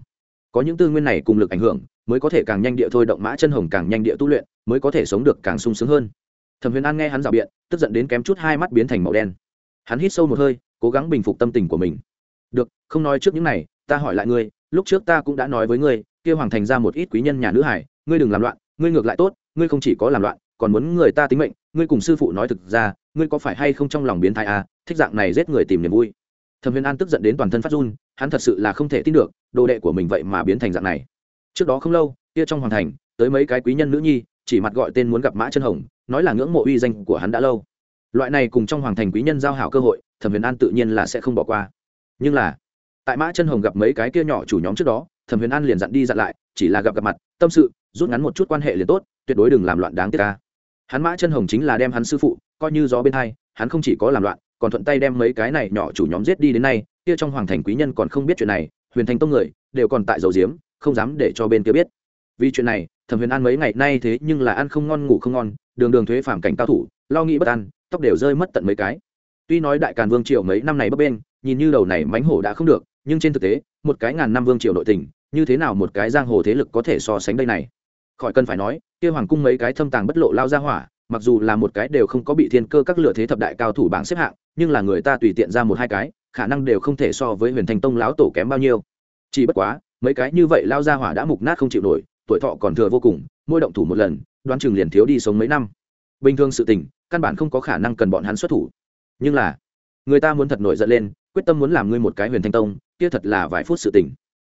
Có những tư nguyên này cùng lực ảnh hưởng, mới có thể càng nhanh địa thôi động mã chân hồng càng nhanh địa tu luyện, mới có thể sống được càng sung sướng hơn. Thẩm huyền an nghe hắn rào biện, tức giận đến kém chút hai mắt biến thành màu đen. Hắn hít sâu một hơi, cố gắng bình phục tâm tình của mình. Được, không nói trước những này, ta hỏi lại ngươi, lúc trước ta cũng đã nói với ngươi, kia hoàng thành ra một ít quý nhân nhà nữ hải, ngươi đừng làm loạn, ngươi ngược lại tốt ngươi không chỉ có làm loạn, còn muốn người ta tính mệnh, ngươi cùng sư phụ nói thực ra, ngươi có phải hay không trong lòng biến thái à? Thích dạng này giết người tìm niềm vui. Thẩm huyền an tức giận đến toàn thân phát run, hắn thật sự là không thể tin được, đồ đệ của mình vậy mà biến thành dạng này. Trước đó không lâu, kia trong hoàng thành, tới mấy cái quý nhân nữ nhi, chỉ mặt gọi tên muốn gặp mã chân hồng, nói là ngưỡng mộ uy danh của hắn đã lâu. Loại này cùng trong hoàng thành quý nhân giao hảo cơ hội, thẩm huyền an tự nhiên là sẽ không bỏ qua. Nhưng là, tại mã chân hồng gặp mấy cái kia nhỏ chủ nhóm trước đó, thẩm huyền an liền dặn đi dặn lại, chỉ là gặp gặp mặt, tâm sự, rút ngắn một chút quan hệ liền tốt tuyệt đối đừng làm loạn đáng tiếc ca. Hắn mã chân hồng chính là đem hắn sư phụ, coi như gió bên hai, hắn không chỉ có làm loạn, còn thuận tay đem mấy cái này nhỏ chủ nhóm giết đi đến nay, kia trong hoàng thành quý nhân còn không biết chuyện này, huyền thành tông người, đều còn tại dầu diếm, không dám để cho bên kia biết. Vì chuyện này, thẩm huyền an mấy ngày nay thế nhưng là ăn không ngon, ngủ không ngon, đường đường thuế phản cảnh cao thủ, lo nghĩ bất an, tóc đều rơi mất tận mấy cái. Tuy nói đại càn vương triều mấy năm này bấp bên nhìn như đầu này mánh hổ đã không được, nhưng trên thực tế, một cái ngàn năm vương triều nội tình, như thế nào một cái giang hồ thế lực có thể so sánh đây này? Khỏi cần phải nói, kia hoàng cung mấy cái thâm tàng bất lộ lao ra hỏa, mặc dù là một cái đều không có bị thiên cơ các lựa thế thập đại cao thủ bảng xếp hạng, nhưng là người ta tùy tiện ra một hai cái, khả năng đều không thể so với huyền thành tông lão tổ kém bao nhiêu. Chỉ bất quá, mấy cái như vậy lao ra hỏa đã mục nát không chịu nổi, tuổi thọ còn thừa vô cùng môi động thủ một lần, đoán chừng liền thiếu đi sống mấy năm. Bình thường sự tình, căn bản không có khả năng cần bọn hắn xuất thủ. Nhưng là, người ta muốn thật nổi giận lên, quyết tâm muốn làm ngươi một cái huyền thanh tông, kia thật là vài phút sự tình.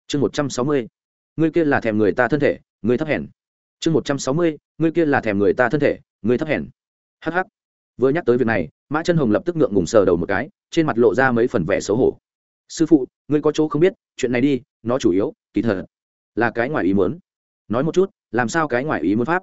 Chương một trăm sáu mươi, ngươi kia là thèm người ta thân thể, ngươi thấp hèn chương một trăm sáu mươi, ngươi kia là thèm người ta thân thể, ngươi thấp hèn. Hh vừa nhắc tới việc này, mã chân hồng lập tức ngượng ngùng sờ đầu một cái, trên mặt lộ ra mấy phần vẻ xấu hổ. Sư phụ, ngươi có chỗ không biết, chuyện này đi, nó chủ yếu, kỳ thật, là cái ngoài ý muốn. Nói một chút, làm sao cái ngoài ý muốn pháp?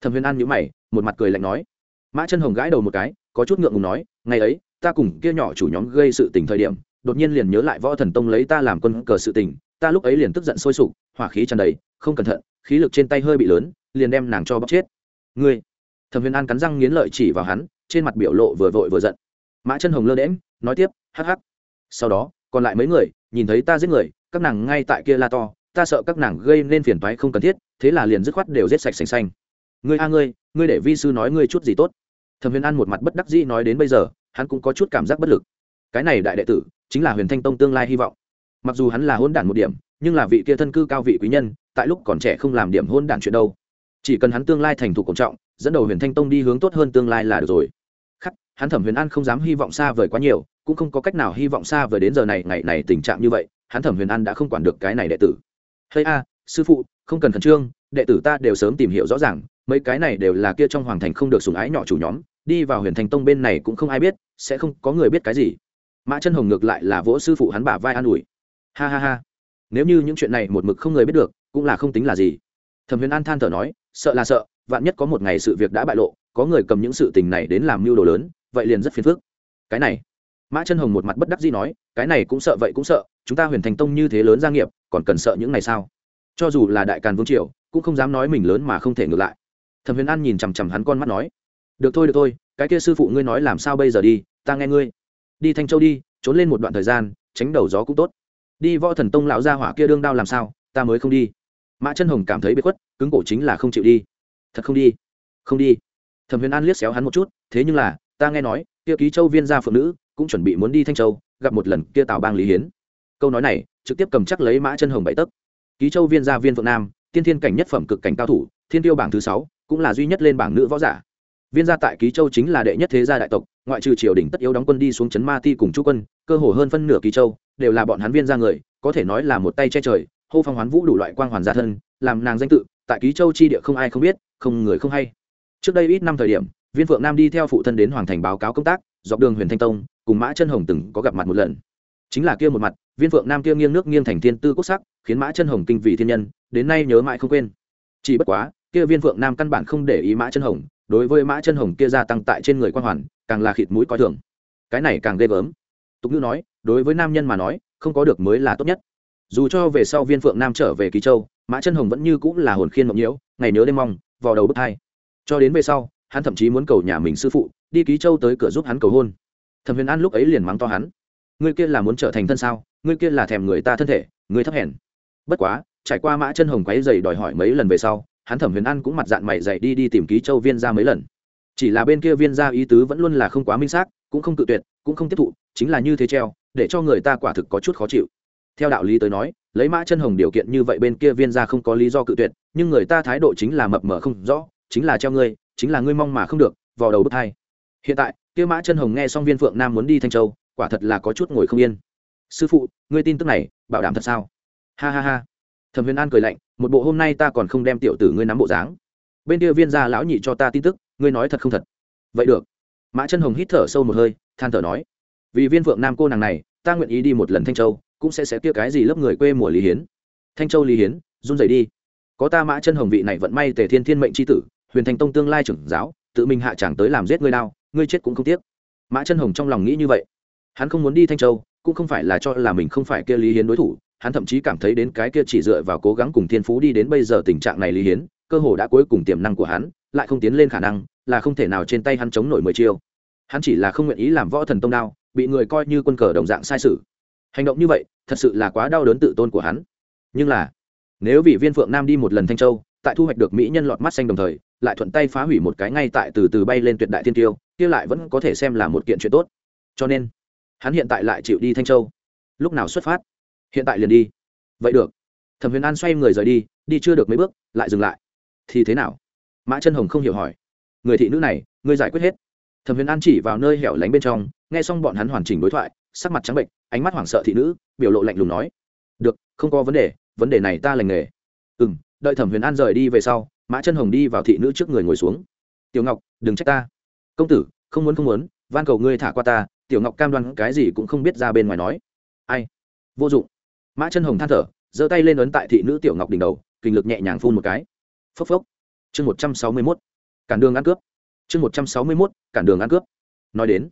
Thẩm huyền an nhữ mày, một mặt cười lạnh nói. Mã chân hồng gãi đầu một cái, có chút ngượng ngùng nói, ngày ấy, ta cùng kia nhỏ chủ nhóm gây sự tình thời điểm, đột nhiên liền nhớ lại võ thần tông lấy ta làm quân cờ sự tình, ta lúc ấy liền tức giận sôi sục, hỏa khí tràn đầy, không cẩn thận, khí lực trên tay hơi bị lớn liền đem nàng cho bóc chết. Ngươi, thẩm huyền an cắn răng nghiến lợi chỉ vào hắn, trên mặt biểu lộ vừa vội vừa giận. Mã chân hồng lơ đễm nói tiếp, hắc hắc. Sau đó, còn lại mấy người, nhìn thấy ta giết người, các nàng ngay tại kia la to, ta sợ các nàng gây nên phiền toái không cần thiết, thế là liền dứt khoát đều giết sạch sành xanh. Ngươi a ngươi ngươi để vi sư nói ngươi chút gì tốt. Thẩm huyền an một mặt bất đắc dĩ nói đến bây giờ, hắn cũng có chút cảm giác bất lực. Cái này đại đệ tử, chính là huyền thanh tông tương lai hy vọng. Mặc dù hắn là hôn đản một điểm, nhưng là vị kia thân cư cao vị quý nhân, tại lúc còn trẻ không làm điểm hôn đản chuyện đâu chỉ cần hắn tương lai thành thục cổ trọng, dẫn đầu huyền thanh tông đi hướng tốt hơn tương lai là được rồi. Khắc, hắn thẩm huyền an không dám hy vọng xa vời quá nhiều, cũng không có cách nào hy vọng xa vời đến giờ này, ngày này tình trạng như vậy, hắn thẩm huyền an đã không quản được cái này đệ tử. Hay a, sư phụ, không cần khẩn trương, đệ tử ta đều sớm tìm hiểu rõ ràng, mấy cái này đều là kia trong hoàng thành không được sùng ái nhỏ chủ nhóm, đi vào huyền thành tông bên này cũng không ai biết, sẽ không có người biết cái gì. Mã chân hồng ngược lại là vỗ sư phụ hắn bả vai an ủi. Ha ha ha. Nếu như những chuyện này một mực không người biết được, cũng là không tính là gì thẩm huyền an than thở nói, sợ là sợ, vạn nhất có một ngày sự việc đã bại lộ, có người cầm những sự tình này đến làm mưu đồ lớn, vậy liền rất phiền phức. Cái này, mã chân hồng một mặt bất đắc dĩ nói, cái này cũng sợ vậy cũng sợ, chúng ta huyền thành tông như thế lớn gia nghiệp, còn cần sợ những này sao? Cho dù là đại càn vương triều, cũng không dám nói mình lớn mà không thể ngược lại. Thẩm huyền an nhìn chằm chằm hắn con mắt nói, được thôi được thôi, cái kia sư phụ ngươi nói làm sao bây giờ đi, ta nghe ngươi. Đi thanh châu đi, trốn lên một đoạn thời gian, tránh đầu gió cũng tốt. Đi võ thần tông lão gia hỏa kia đương đao làm sao, ta mới không đi mã chân hồng cảm thấy bị khuất, cứng cổ chính là không chịu đi. Thật không đi không đi. Thẩm huyền an liếc xéo hắn một chút, thế nhưng là, ta nghe nói, kia ký châu viên gia phượng nữ, cũng chuẩn bị muốn đi thanh châu, gặp một lần kia tào bang lý hiến. Câu nói này, trực tiếp cầm chắc lấy mã chân hồng bảy tấc. Ký châu viên gia viên phượng nam, tiên thiên cảnh nhất phẩm cực cảnh cao thủ, thiên tiêu bảng thứ sáu, cũng là duy nhất lên bảng nữ võ giả. Viên gia tại ký châu chính là đệ nhất thế gia đại tộc, ngoại trừ triều đình tất yếu đóng quân đi xuống trấn ma ti cùng chú quân, cơ hồ hơn phân nửa ký châu, đều là bọn hắn viên gia người, có thể nói là một tay che trời hô phong hoán vũ đủ loại quang hoàn gia thân, làm nàng danh tự, tại ký châu chi địa không ai không biết, không người không hay. Trước đây ít năm thời điểm, viên phượng nam đi theo phụ thân đến hoàng thành báo cáo công tác, dọc đường huyền thanh tông, cùng mã chân hồng từng có gặp mặt một lần. Chính là kia một mặt, viên phượng nam kia nghiêng nước nghiêng thành thiên tư quốc sắc, khiến mã chân hồng kinh vị thiên nhân, đến nay nhớ mãi không quên. Chỉ bất quá, kia viên phượng nam căn bản không để ý mã chân hồng, đối với mã chân hồng kia gia tăng tại trên người quan hoàn, càng là khịt mũi coi thường. Cái này càng ghê gớm. Tục ngữ nói, đối với nam nhân mà nói, không có được mới là tốt nhất dù cho về sau viên phượng nam trở về ký châu, mã chân hồng vẫn như cũng là hồn khiên mộng nhiễu, ngày nhớ đêm mong, vào đầu bức thai. Cho đến về sau, hắn thậm chí muốn cầu nhà mình sư phụ, đi ký châu tới cửa giúp hắn cầu hôn. Thẩm huyền an lúc ấy liền mắng to hắn. Ngươi kia là muốn trở thành thân sao? Ngươi kia là thèm người ta thân thể, ngươi thấp hèn. Bất quá, trải qua mã chân hồng quáy dày đòi hỏi mấy lần về sau, hắn thẩm huyền an cũng mặt dạng mày dày đi đi tìm ký châu viên ra mấy lần. Chỉ là bên kia viên ra ý tứ vẫn luôn là không quá minh xác, cũng không tự tuyệt, cũng không tiếp thụ, chính là như thế treo, để cho người ta quả thực có chút khó chịu theo đạo lý tới nói, lấy mã chân hồng điều kiện như vậy bên kia viên ra không có lý do cự tuyệt, nhưng người ta thái độ chính là mập mờ không rõ, chính là treo ngươi, chính là ngươi mong mà không được vào đầu bước hai. Hiện tại, kia mã chân hồng nghe xong viên phượng nam muốn đi thanh châu, quả thật là có chút ngồi không yên. Sư phụ, ngươi tin tức này, bảo đảm thật sao? Ha ha ha. Thẩm huyền an cười lạnh, một bộ hôm nay ta còn không đem tiểu tử ngươi nắm bộ dáng. Bên kia viên gia lão nhị cho ta tin tức, ngươi nói thật không thật? Vậy được. Mã chân hồng hít thở sâu một hơi, than thở nói, vì viên phượng nam cô nàng này, ta nguyện ý đi một lần thanh châu cũng sẽ sẽ kia cái gì lớp người quê mùa lý hiến. Thanh châu lý hiến, run rẩy đi. Có ta mã chân hồng vị này vận may tề thiên thiên mệnh c h i tử, huyền thành tông tương lai trưởng giáo, tự mình hạ chẳng tới làm giết ngươi đao, ngươi chết cũng không tiếc. Mã chân hồng trong lòng nghĩ như vậy. Hắn không muốn đi thanh châu, cũng không phải là cho là mình không phải kia lý hiến đối thủ, hắn thậm chí cảm thấy đến cái kia chỉ dựa vào cố gắng cùng thiên phú đi đến bây giờ tình trạng này lý hiến, cơ hồ đã cuối cùng tiềm năng của hắn, lại không tiến lên khả năng, là không thể nào trên tay hắn chống nổi mười chiêu. Hắn chỉ là không nguyện ý làm võ thần tông đao, bị người coi như quân cờ đồng dạng sai sự hành động như vậy, thật sự là quá đau đớn tự tôn của hắn. Nhưng là, nếu vị viên phượng nam đi một lần thanh châu, tại thu hoạch được mỹ nhân lọt mắt xanh đồng thời, lại thuận tay phá hủy một cái ngay tại từ từ bay lên tuyệt đại thiên tiêu, kia lại vẫn có thể xem là một kiện chuyện tốt. Cho nên, hắn hiện tại lại chịu đi thanh châu. Lúc nào xuất phát? Hiện tại liền đi. Vậy được. Thẩm huyền an xoay người rời đi đi chưa được mấy bước, lại dừng lại. Thì thế nào? Mã chân hồng không hiểu hỏi. Người thị nữ này, ngươi giải quyết hết. Thẩm huyền an chỉ vào nơi hẻo lánh bên trong, nghe xong bọn hắn hoàn chỉnh đối thoại, sắc mặt trắng bệnh ánh mắt hoảng sợ thị nữ, biểu lộ lạnh lùng nói, được, không có vấn đề vấn đề này ta lành nghề. Ừ m đợi thẩm huyền an rời đi về sau, mã chân hồng đi vào thị nữ trước người ngồi xuống. Tiểu ngọc, đừng trách ta. Công tử, không muốn không muốn, van cầu ngươi thả qua ta. Tiểu ngọc cam đoan cái gì cũng không biết ra bên ngoài nói. Ai? Vô dụng. Mã chân hồng than thở, giơ tay lên ấn tại thị nữ tiểu ngọc đỉnh đầu, kinh lực nhẹ nhàng phun một cái. Phốc phốc. Chương một trăm sáu mươi mốt. Cản đường ăn cướp. Chương một trăm sáu mươi mốt, cản đường ăn cướp. Nói đến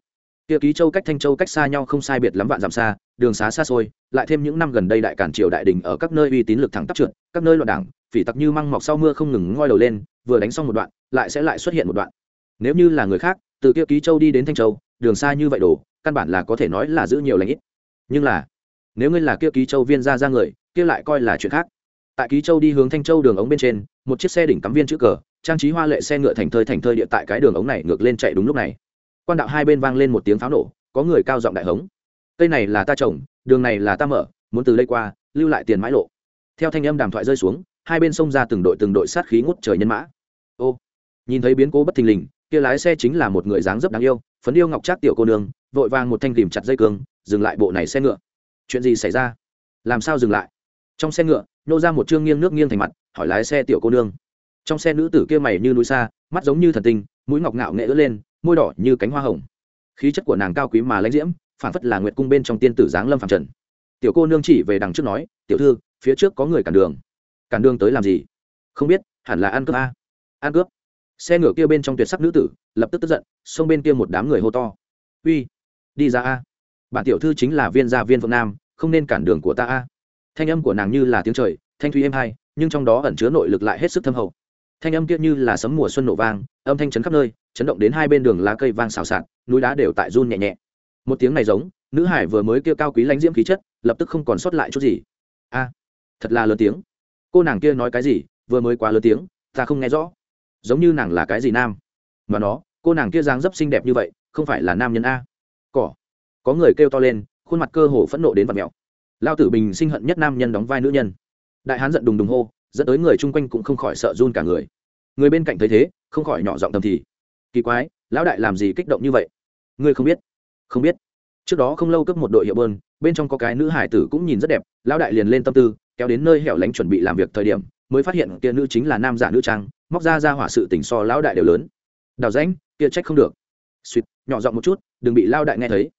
kia ký châu cách thanh châu cách xa nhau không sai biệt lắm vạn dặm xa, đường xá xa xôi, lại thêm những năm gần đây đại cản triều đại đình ở các nơi uy tín lực thẳng tắp trượt, các nơi loạn đảng, phỉ tặc như măng mọc sau mưa không ngừng ngoi đầu lên, vừa đánh xong một đoạn, lại sẽ lại xuất hiện một đoạn. Nếu như là người khác, từ kia ký châu đi đến thanh châu, đường xa như vậy đổ, căn bản là có thể nói là giữ nhiều lãnh ít. Nhưng là, nếu ngươi là kia ký châu viên ra ra người, kia lại coi là chuyện khác. Tại ký châu đi hướng thanh châu đường ống bên trên, một chiếc xe đỉnh cắm viên chữ cờ, trang trí hoa lệ xe ngựa thành thơi thành thơi địa tại cái đường ống này ngược lên chạy đúng lúc này quan đạo hai bên vang lên một tiếng pháo nổ, có người cao giọng đại hống. Cây này là ta trồng, đường này là ta mở, muốn từ đây qua, lưu lại tiền mãi lộ. Theo thanh âm đàm thoại rơi xuống, hai bên xông ra từng đội từng đội sát khí ngút trời nhân mã. Ô, nhìn thấy biến cố bất thình lình, kia lái xe chính là một người dáng dấp đáng yêu, phấn yêu ngọc trác tiểu cô nương, vội vàng một thanh tìm chặt dây cương, dừng lại bộ này xe ngựa. Chuyện gì xảy ra? Làm sao dừng lại? Trong xe ngựa, nô ra một chương nghiêng nước nghiêng thành mặt, hỏi lái xe tiểu cô nương. Trong xe nữ tử kia mày như núi xa, mắt giống như thần tinh, mũi ngọc ngạo nghệ ướt lên môi đỏ như cánh hoa hồng. Khí chất của nàng cao quý mà lãnh diễm phản phất là nguyệt cung bên trong tiên tử giáng lâm phạm trần. Tiểu cô nương chỉ về đằng trước nói, tiểu thư, phía trước có người cản đường. Cản đường tới làm gì? Không biết, hẳn là ăn cướp a. Ăn cướp? Xe ngựa kia bên trong tuyệt sắc nữ tử, lập tức tức giận, xông bên kia một đám người hô to. Uy, đi ra a. Bản tiểu thư chính là viên gia viên phượng nam, không nên cản đường của ta a. Thanh âm của nàng như là tiếng trời, thanh thúy êm hai, nhưng trong đó ẩn chứa nội lực lại hết sức thâm hậu. Thanh âm kia như là sấm mùa xuân nổ vang, âm thanh trấn khắp nơi chấn động đến hai bên đường lá cây vang xào xạc, núi đá đều tại run nhẹ nhẹ. Một tiếng này giống, nữ hải vừa mới kêu cao quý lãnh diễm khí chất, lập tức không còn sót lại chút gì. A, thật là lớn tiếng. Cô nàng kia nói cái gì, vừa mới quá lớn tiếng, ta không nghe rõ. Giống như nàng là cái gì nam? Mà nó, cô nàng kia dáng dấp xinh đẹp như vậy, không phải là nam nhân a. Cỏ. Có người kêu to lên, khuôn mặt cơ hồ phẫn nộ đến vật mẹo lao tử bình sinh hận nhất nam nhân đóng vai nữ nhân. Đại hán giận đùng đùng hô, dẫn tới người chung quanh cũng không khỏi sợ run cả người. Người bên cạnh thấy thế, không khỏi nhỏ giọng thầm thì kỳ quái, lão đại làm gì kích động như vậy? Ngươi không biết? Không biết. Trước đó không lâu cấp một đội hiệu bơn, bên trong có cái nữ hải tử cũng nhìn rất đẹp, lão đại liền lên tâm tư, kéo đến nơi hẻo lánh chuẩn bị làm việc thời điểm, mới phát hiện kia nữ chính là nam giả nữ trang, móc ra ra hỏa sự tình so lão đại đều lớn. Đào rãnh, kia trách không được. Suýt, nhỏ giọng một chút, đừng bị lao đại nghe thấy.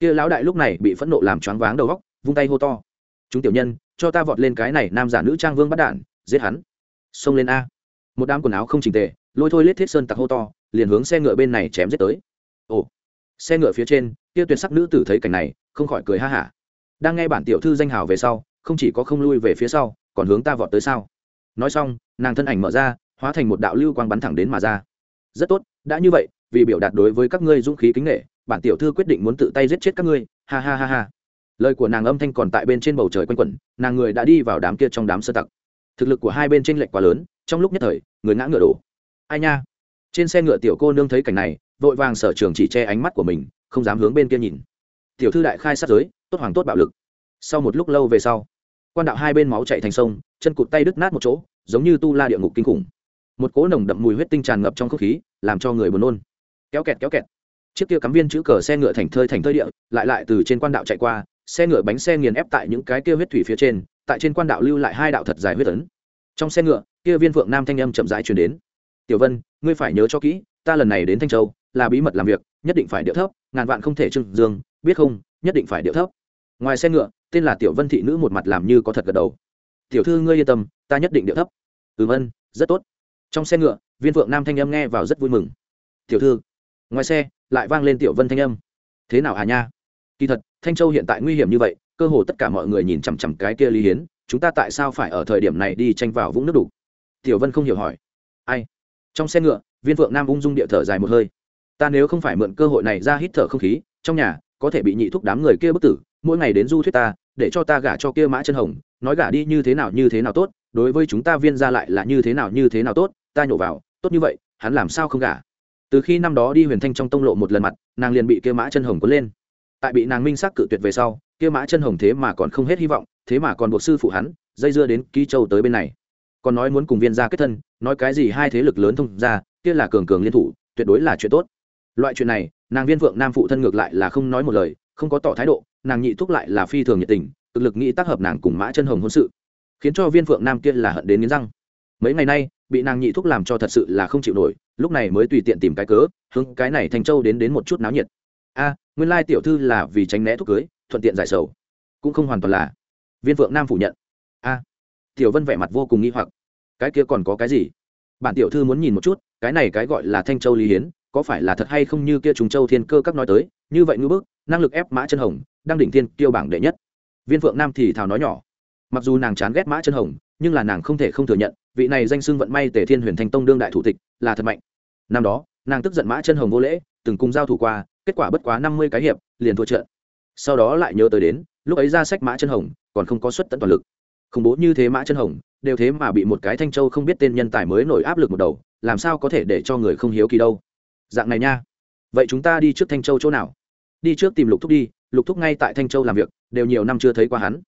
Kia lão đại lúc này bị phẫn nộ làm choáng váng đầu góc, vung tay hô to. Chúng tiểu nhân, cho ta vọt lên cái này nam giả nữ trang vương bắt đạn, giết hắn. Xông lên a. Một đám quần áo không chỉnh tề lôi thôi lết thiết sơn tặc hô to, liền hướng xe ngựa bên này chém giết tới. Ồ, xe ngựa phía trên, kia tuyệt sắc nữ tử thấy cảnh này, không khỏi cười ha hả. Đang nghe bản tiểu thư danh hào về sau, không chỉ có không lui về phía sau, còn hướng ta vọt tới sau nói xong, nàng thân ảnh mở ra, hóa thành một đạo lưu quang bắn thẳng đến mà ra. Rất tốt, đã như vậy, vì biểu đạt đối với các ngươi dũng khí kính nghệ bản tiểu thư quyết định muốn tự tay giết chết các ngươi. Ha ha ha ha. Lời của nàng âm thanh còn tại bên trên bầu trời quanh quẩn, nàng người đã đi vào đám kia trong đám sơ tặc. Thực lực của hai bên tranh lệch quá lớn, trong lúc nhất thời, người ngã ngựa đổ ai nha? Trên xe ngựa tiểu cô nương thấy cảnh này, vội vàng sở trường chỉ che ánh mắt của mình, không dám hướng bên kia nhìn. Tiểu thư đại khai sát giới, tốt hoàng tốt bạo lực. Sau một lúc lâu về sau, quan đạo hai bên máu chạy thành sông, chân cụt tay đứt nát một chỗ, giống như tu la địa ngục kinh khủng. Một cỗ nồng đậm mùi huyết tinh tràn ngập trong không khí, làm cho người buồn nôn. Kéo kẹt kéo kẹt. Chiếc kia cắm viên chữ cờ xe ngựa thành thơi thành thơi địa, lại lại từ trên quan đạo chạy qua, xe ngựa bánh xe nghiền ép tại những cái kia huyết thủy phía trên, tại trên quan đạo lưu lại hai đạo thật dài huyết ấn. Trong xe ngựa, kia viên phượng nam thanh âm chậm rãi truyền đến tiểu vân, ngươi phải nhớ cho kỹ, ta lần này đến thanh châu, là bí mật làm việc, nhất định phải điệu thấp, ngàn vạn không thể trưng dương, biết không, nhất định phải điệu thấp. Ngoài xe ngựa, tên là tiểu vân thị nữ một mặt làm như có thật gật đầu. Tiểu thư ngươi yên tâm, ta nhất định điệu thấp. Ừ vân, rất tốt. Trong xe ngựa, viên phượng nam thanh âm nghe vào rất vui mừng. Tiểu thư, ngoài xe, lại vang lên tiểu vân thanh âm. Thế nào hà nha? Kỳ thật, thanh châu hiện tại nguy hiểm như vậy, cơ hồ tất cả mọi người nhìn chằm chằm cái kia lý hiến, chúng ta tại sao phải ở thời điểm này đi tranh vào vũng nước đủ? Tiểu vân không hiểu hỏi. Ai? Trong xe ngựa, viên phượng nam ung dung địa thở dài một hơi. Ta nếu không phải mượn cơ hội này ra hít thở không khí, trong nhà, có thể bị nhị thúc đám người kia bức tử, mỗi ngày đến du thuyết ta, để cho ta gả cho kia mã chân hồng, nói gả đi như thế nào như thế nào tốt, đối với chúng ta viên ra lại là như thế nào như thế nào tốt, ta nhổ vào, tốt như vậy, hắn làm sao không gả? Từ khi năm đó đi huyền thanh trong tông lộ một lần mặt, nàng liền bị kia mã chân hồng cuốn lên. Tại bị nàng minh sắc cự tuyệt về sau, kia mã chân hồng thế mà còn không hết hy vọng, thế mà còn buộc sư phụ hắn, dây dưa đến ký châu tới bên này còn nói muốn cùng viên gia kết thân, nói cái gì hai thế lực lớn thông ra kia là cường cường liên thủ, tuyệt đối là chuyện tốt. Loại chuyện này, nàng viên vượng nam phụ thân ngược lại là không nói một lời, không có tỏ thái độ, nàng nhị thúc lại là phi thường nhiệt tình, cực lực nghĩ tác hợp nàng cùng mã chân hồng hôn sự, khiến cho viên phượng nam kia là hận đến nghiến răng. Mấy ngày nay, bị nàng nhị thúc làm cho thật sự là không chịu nổi, lúc này mới tùy tiện tìm cái cớ, hướng cái này thành châu đến đến một chút náo nhiệt. A, nguyên lai tiểu thư là vì tránh né thuốc cưới, thuận tiện giải sầu. Cũng không hoàn toàn là. Viên phượng nam phủ nhận. A tiểu vân vẻ mặt vô cùng nghi hoặc. Cái kia còn có cái gì? Bản tiểu thư muốn nhìn một chút, cái này cái gọi là thanh châu lý hiến, có phải là thật hay không như kia trùng châu thiên cơ các nói tới, như vậy ngữ bức, năng lực ép mã chân hồng, đang đỉnh thiên tiêu bảng đệ nhất. Viên phượng nam thì thào nói nhỏ. Mặc dù nàng chán ghét mã chân hồng, nhưng là nàng không thể không thừa nhận, vị này danh xưng vận may tề thiên huyền thanh tông đương đại thủ tịch, là thật mạnh. Năm đó, nàng tức giận mã chân hồng vô lễ, từng cùng giao thủ qua, kết quả bất quá năm mươi cái hiệp, liền thua trận. Sau đó lại nhớ tới đến, lúc ấy ra sách mã chân hồng, còn không có xuất tận toàn lực khủng bố như thế mã chân hồng, đều thế mà bị một cái thanh châu không biết tên nhân tài mới nổi áp lực một đầu, làm sao có thể để cho người không hiếu kỳ đâu? Dạng này nha. Vậy chúng ta đi trước thanh châu chỗ nào? Đi trước tìm lục thúc đi, lục thúc ngay tại thanh châu làm việc, đều nhiều năm chưa thấy qua hắn.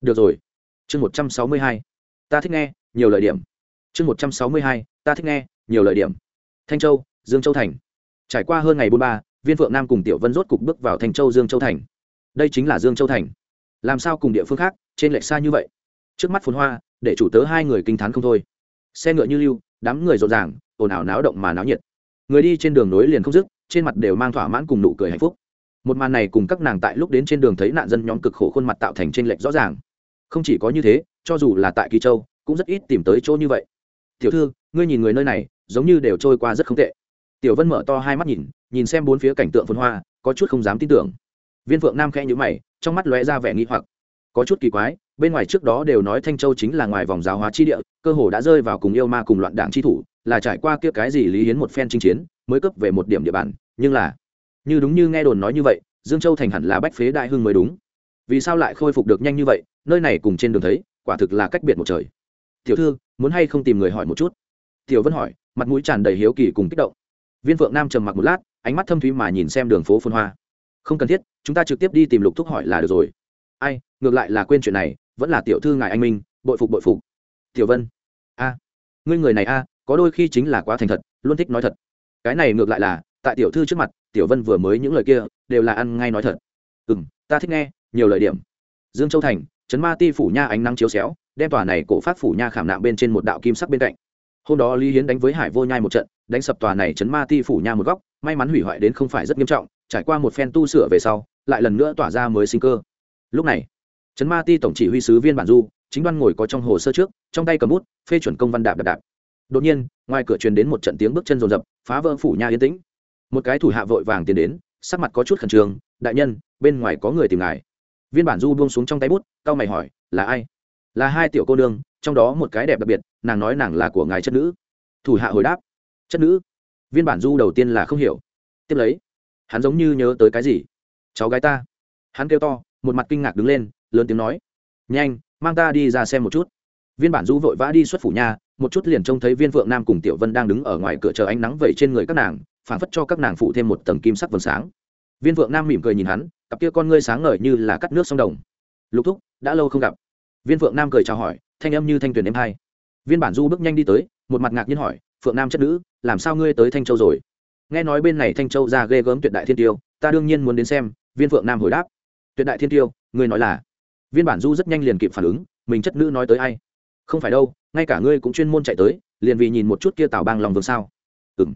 Được rồi. Chương một trăm sáu mươi hai. Ta thích nghe, nhiều lời điểm. Chương một trăm sáu mươi hai, ta thích nghe, nhiều lời điểm. Thanh châu, dương châu thành. Trải qua hơn ngày buôn ba, viên phượng nam cùng tiểu vân rốt cục bước vào thanh châu dương châu thành. Đây chính là dương châu thành. Làm sao cùng địa phương khác, trên lệch xa như vậy? Trước mắt phồn hoa, để chủ tớ hai người kinh t h á n không thôi. Xe ngựa như lưu, đám người rộn ràng, ồn ào náo động mà náo nhiệt. Người đi trên đường nối liền không dứt, trên mặt đều mang thỏa mãn cùng nụ cười hạnh phúc. Một màn này cùng các nàng tại lúc đến trên đường thấy nạn dân nhóm cực khổ khuôn mặt tạo thành t r ê n lệch rõ ràng. Không chỉ có như thế, cho dù là tại kỳ châu, cũng rất ít tìm tới chỗ như vậy. Tiểu thư, ngươi nhìn người nơi này, giống như đều trôi qua rất không tệ. Tiểu vân mở to hai mắt nhìn nhìn xem bốn phía cảnh tượng phồn hoa, có chút không dám tin tưởng. Viên phượng nam khẽ nhữ mày, trong mắt lóe ra vẻ nghi hoặc. Có chút kỳ quái bên ngoài trước đó đều nói thanh châu chính là ngoài vòng giáo hóa chi địa, cơ hồ đã rơi vào cùng yêu ma cùng loạn đảng chi thủ, là trải qua kia cái gì lý hiến một phen chinh chiến, mới cấp về một điểm địa bàn. Nhưng là, như đúng như nghe đồn nói như vậy, dương châu thành hẳn là bách phế đại hưng mới đúng. Vì sao lại khôi phục được nhanh như vậy, nơi này cùng trên đường thấy, quả thực là cách biệt một trời. Tiểu thư, muốn hay không tìm người hỏi một chút? Tiểu vân hỏi, mặt mũi tràn đầy hiếu kỳ cùng kích động. Viên phượng nam trầm mặc một lát, ánh mắt thâm thúy mà nhìn xem đường phố phun hoa. Không cần thiết, chúng ta trực tiếp đi tìm lục thúc hỏi là được rồi. Ai, ngược lại là quên chuyện này vẫn là tiểu thư ngài anh minh, bội phục bội phục. Tiểu vân, a, ngươi người này a, có đôi khi chính là quá thành thật, luôn thích nói thật. Cái này ngược lại là, tại tiểu thư trước mặt, tiểu vân vừa mới những lời kia, đều là ăn ngay nói thật. Ừ m ta thích nghe, nhiều lời điểm. Dương châu thành, trấn ma ti phủ nha ánh nắng chiếu xéo, đem tòa này cổ phát phủ nha khảm nạm bên trên một đạo kim sắc bên cạnh. Hôm đó lý hiến đánh với hải vô nhai một trận, đánh sập tòa này chấn ma ti phủ nha một góc, may mắn hủy hoại đến không phải rất nghiêm trọng, trải qua một phen tu sửa về sau, lại lần nữa tỏa ra mới sinh cơ. Lúc này Trấn ma ti tổng chỉ huy sứ viên bản du, chính đoan ngồi có trong hồ sơ trước, trong tay cầm bút, phê chuẩn công văn đạp đạp đạp. Đột nhiên, ngoài cửa truyền đến một trận tiếng bước chân rồn rập, phá vỡ phủ nhà yên tĩnh. Một cái thủ hạ vội vàng tiến đến, sắc mặt có chút khẩn trương, đại nhân, bên ngoài có người tìm ngài. Viên bản du buông xuống trong tay bút cau mày hỏi, là ai? Là hai tiểu cô nương, trong đó một cái đẹp đặc biệt, nàng nói nàng là của ngài chất nữ. Thủ hạ hồi đáp, chất nữ? Viên bản du đầu tiên là không hiểu. Tiếp lấy, hắn giống như nhớ tới cái gì. Cháu gái ta. Hắn kêu to, một mặt kinh ngạc đứng lên lớn tiếng nói, nhanh, mang ta đi ra xem một chút. Viên bản du vội vã đi xuất phủ nhà, một chút liền trông thấy viên phượng nam cùng tiểu vân đang đứng ở ngoài cửa chờ ánh nắng vẩy trên người các nàng phản phất cho các nàng phụ thêm một tầng kim sắc vầng sáng. Viên phượng nam mỉm cười nhìn hắn, cặp kia con ngươi sáng ngời như là cắt nước sông đồng. Lục thúc, đã lâu không gặp. Viên phượng nam cười chào hỏi, thanh âm như thanh tuyền em hai. Viên bản du bước nhanh đi tới, một mặt ngạc nhiên hỏi, phượng nam chất nữ, làm sao ngươi tới thanh châu rồi? Nghe nói bên này thanh châu ra ghê gớm tuyệt đại thiên tiêu, ta đương nhiên muốn đến xem, viên phượng nam hồi đáp. Tuyệt đại thiên tiêu, ngươi nói là? Viên bản du rất nhanh liền kịp phản ứng, mình chất nữ nói tới ai? Không phải đâu, ngay cả ngươi cũng chuyên môn chạy tới, liền vì nhìn một chút kia tào bang lòng vương sao? Ừ m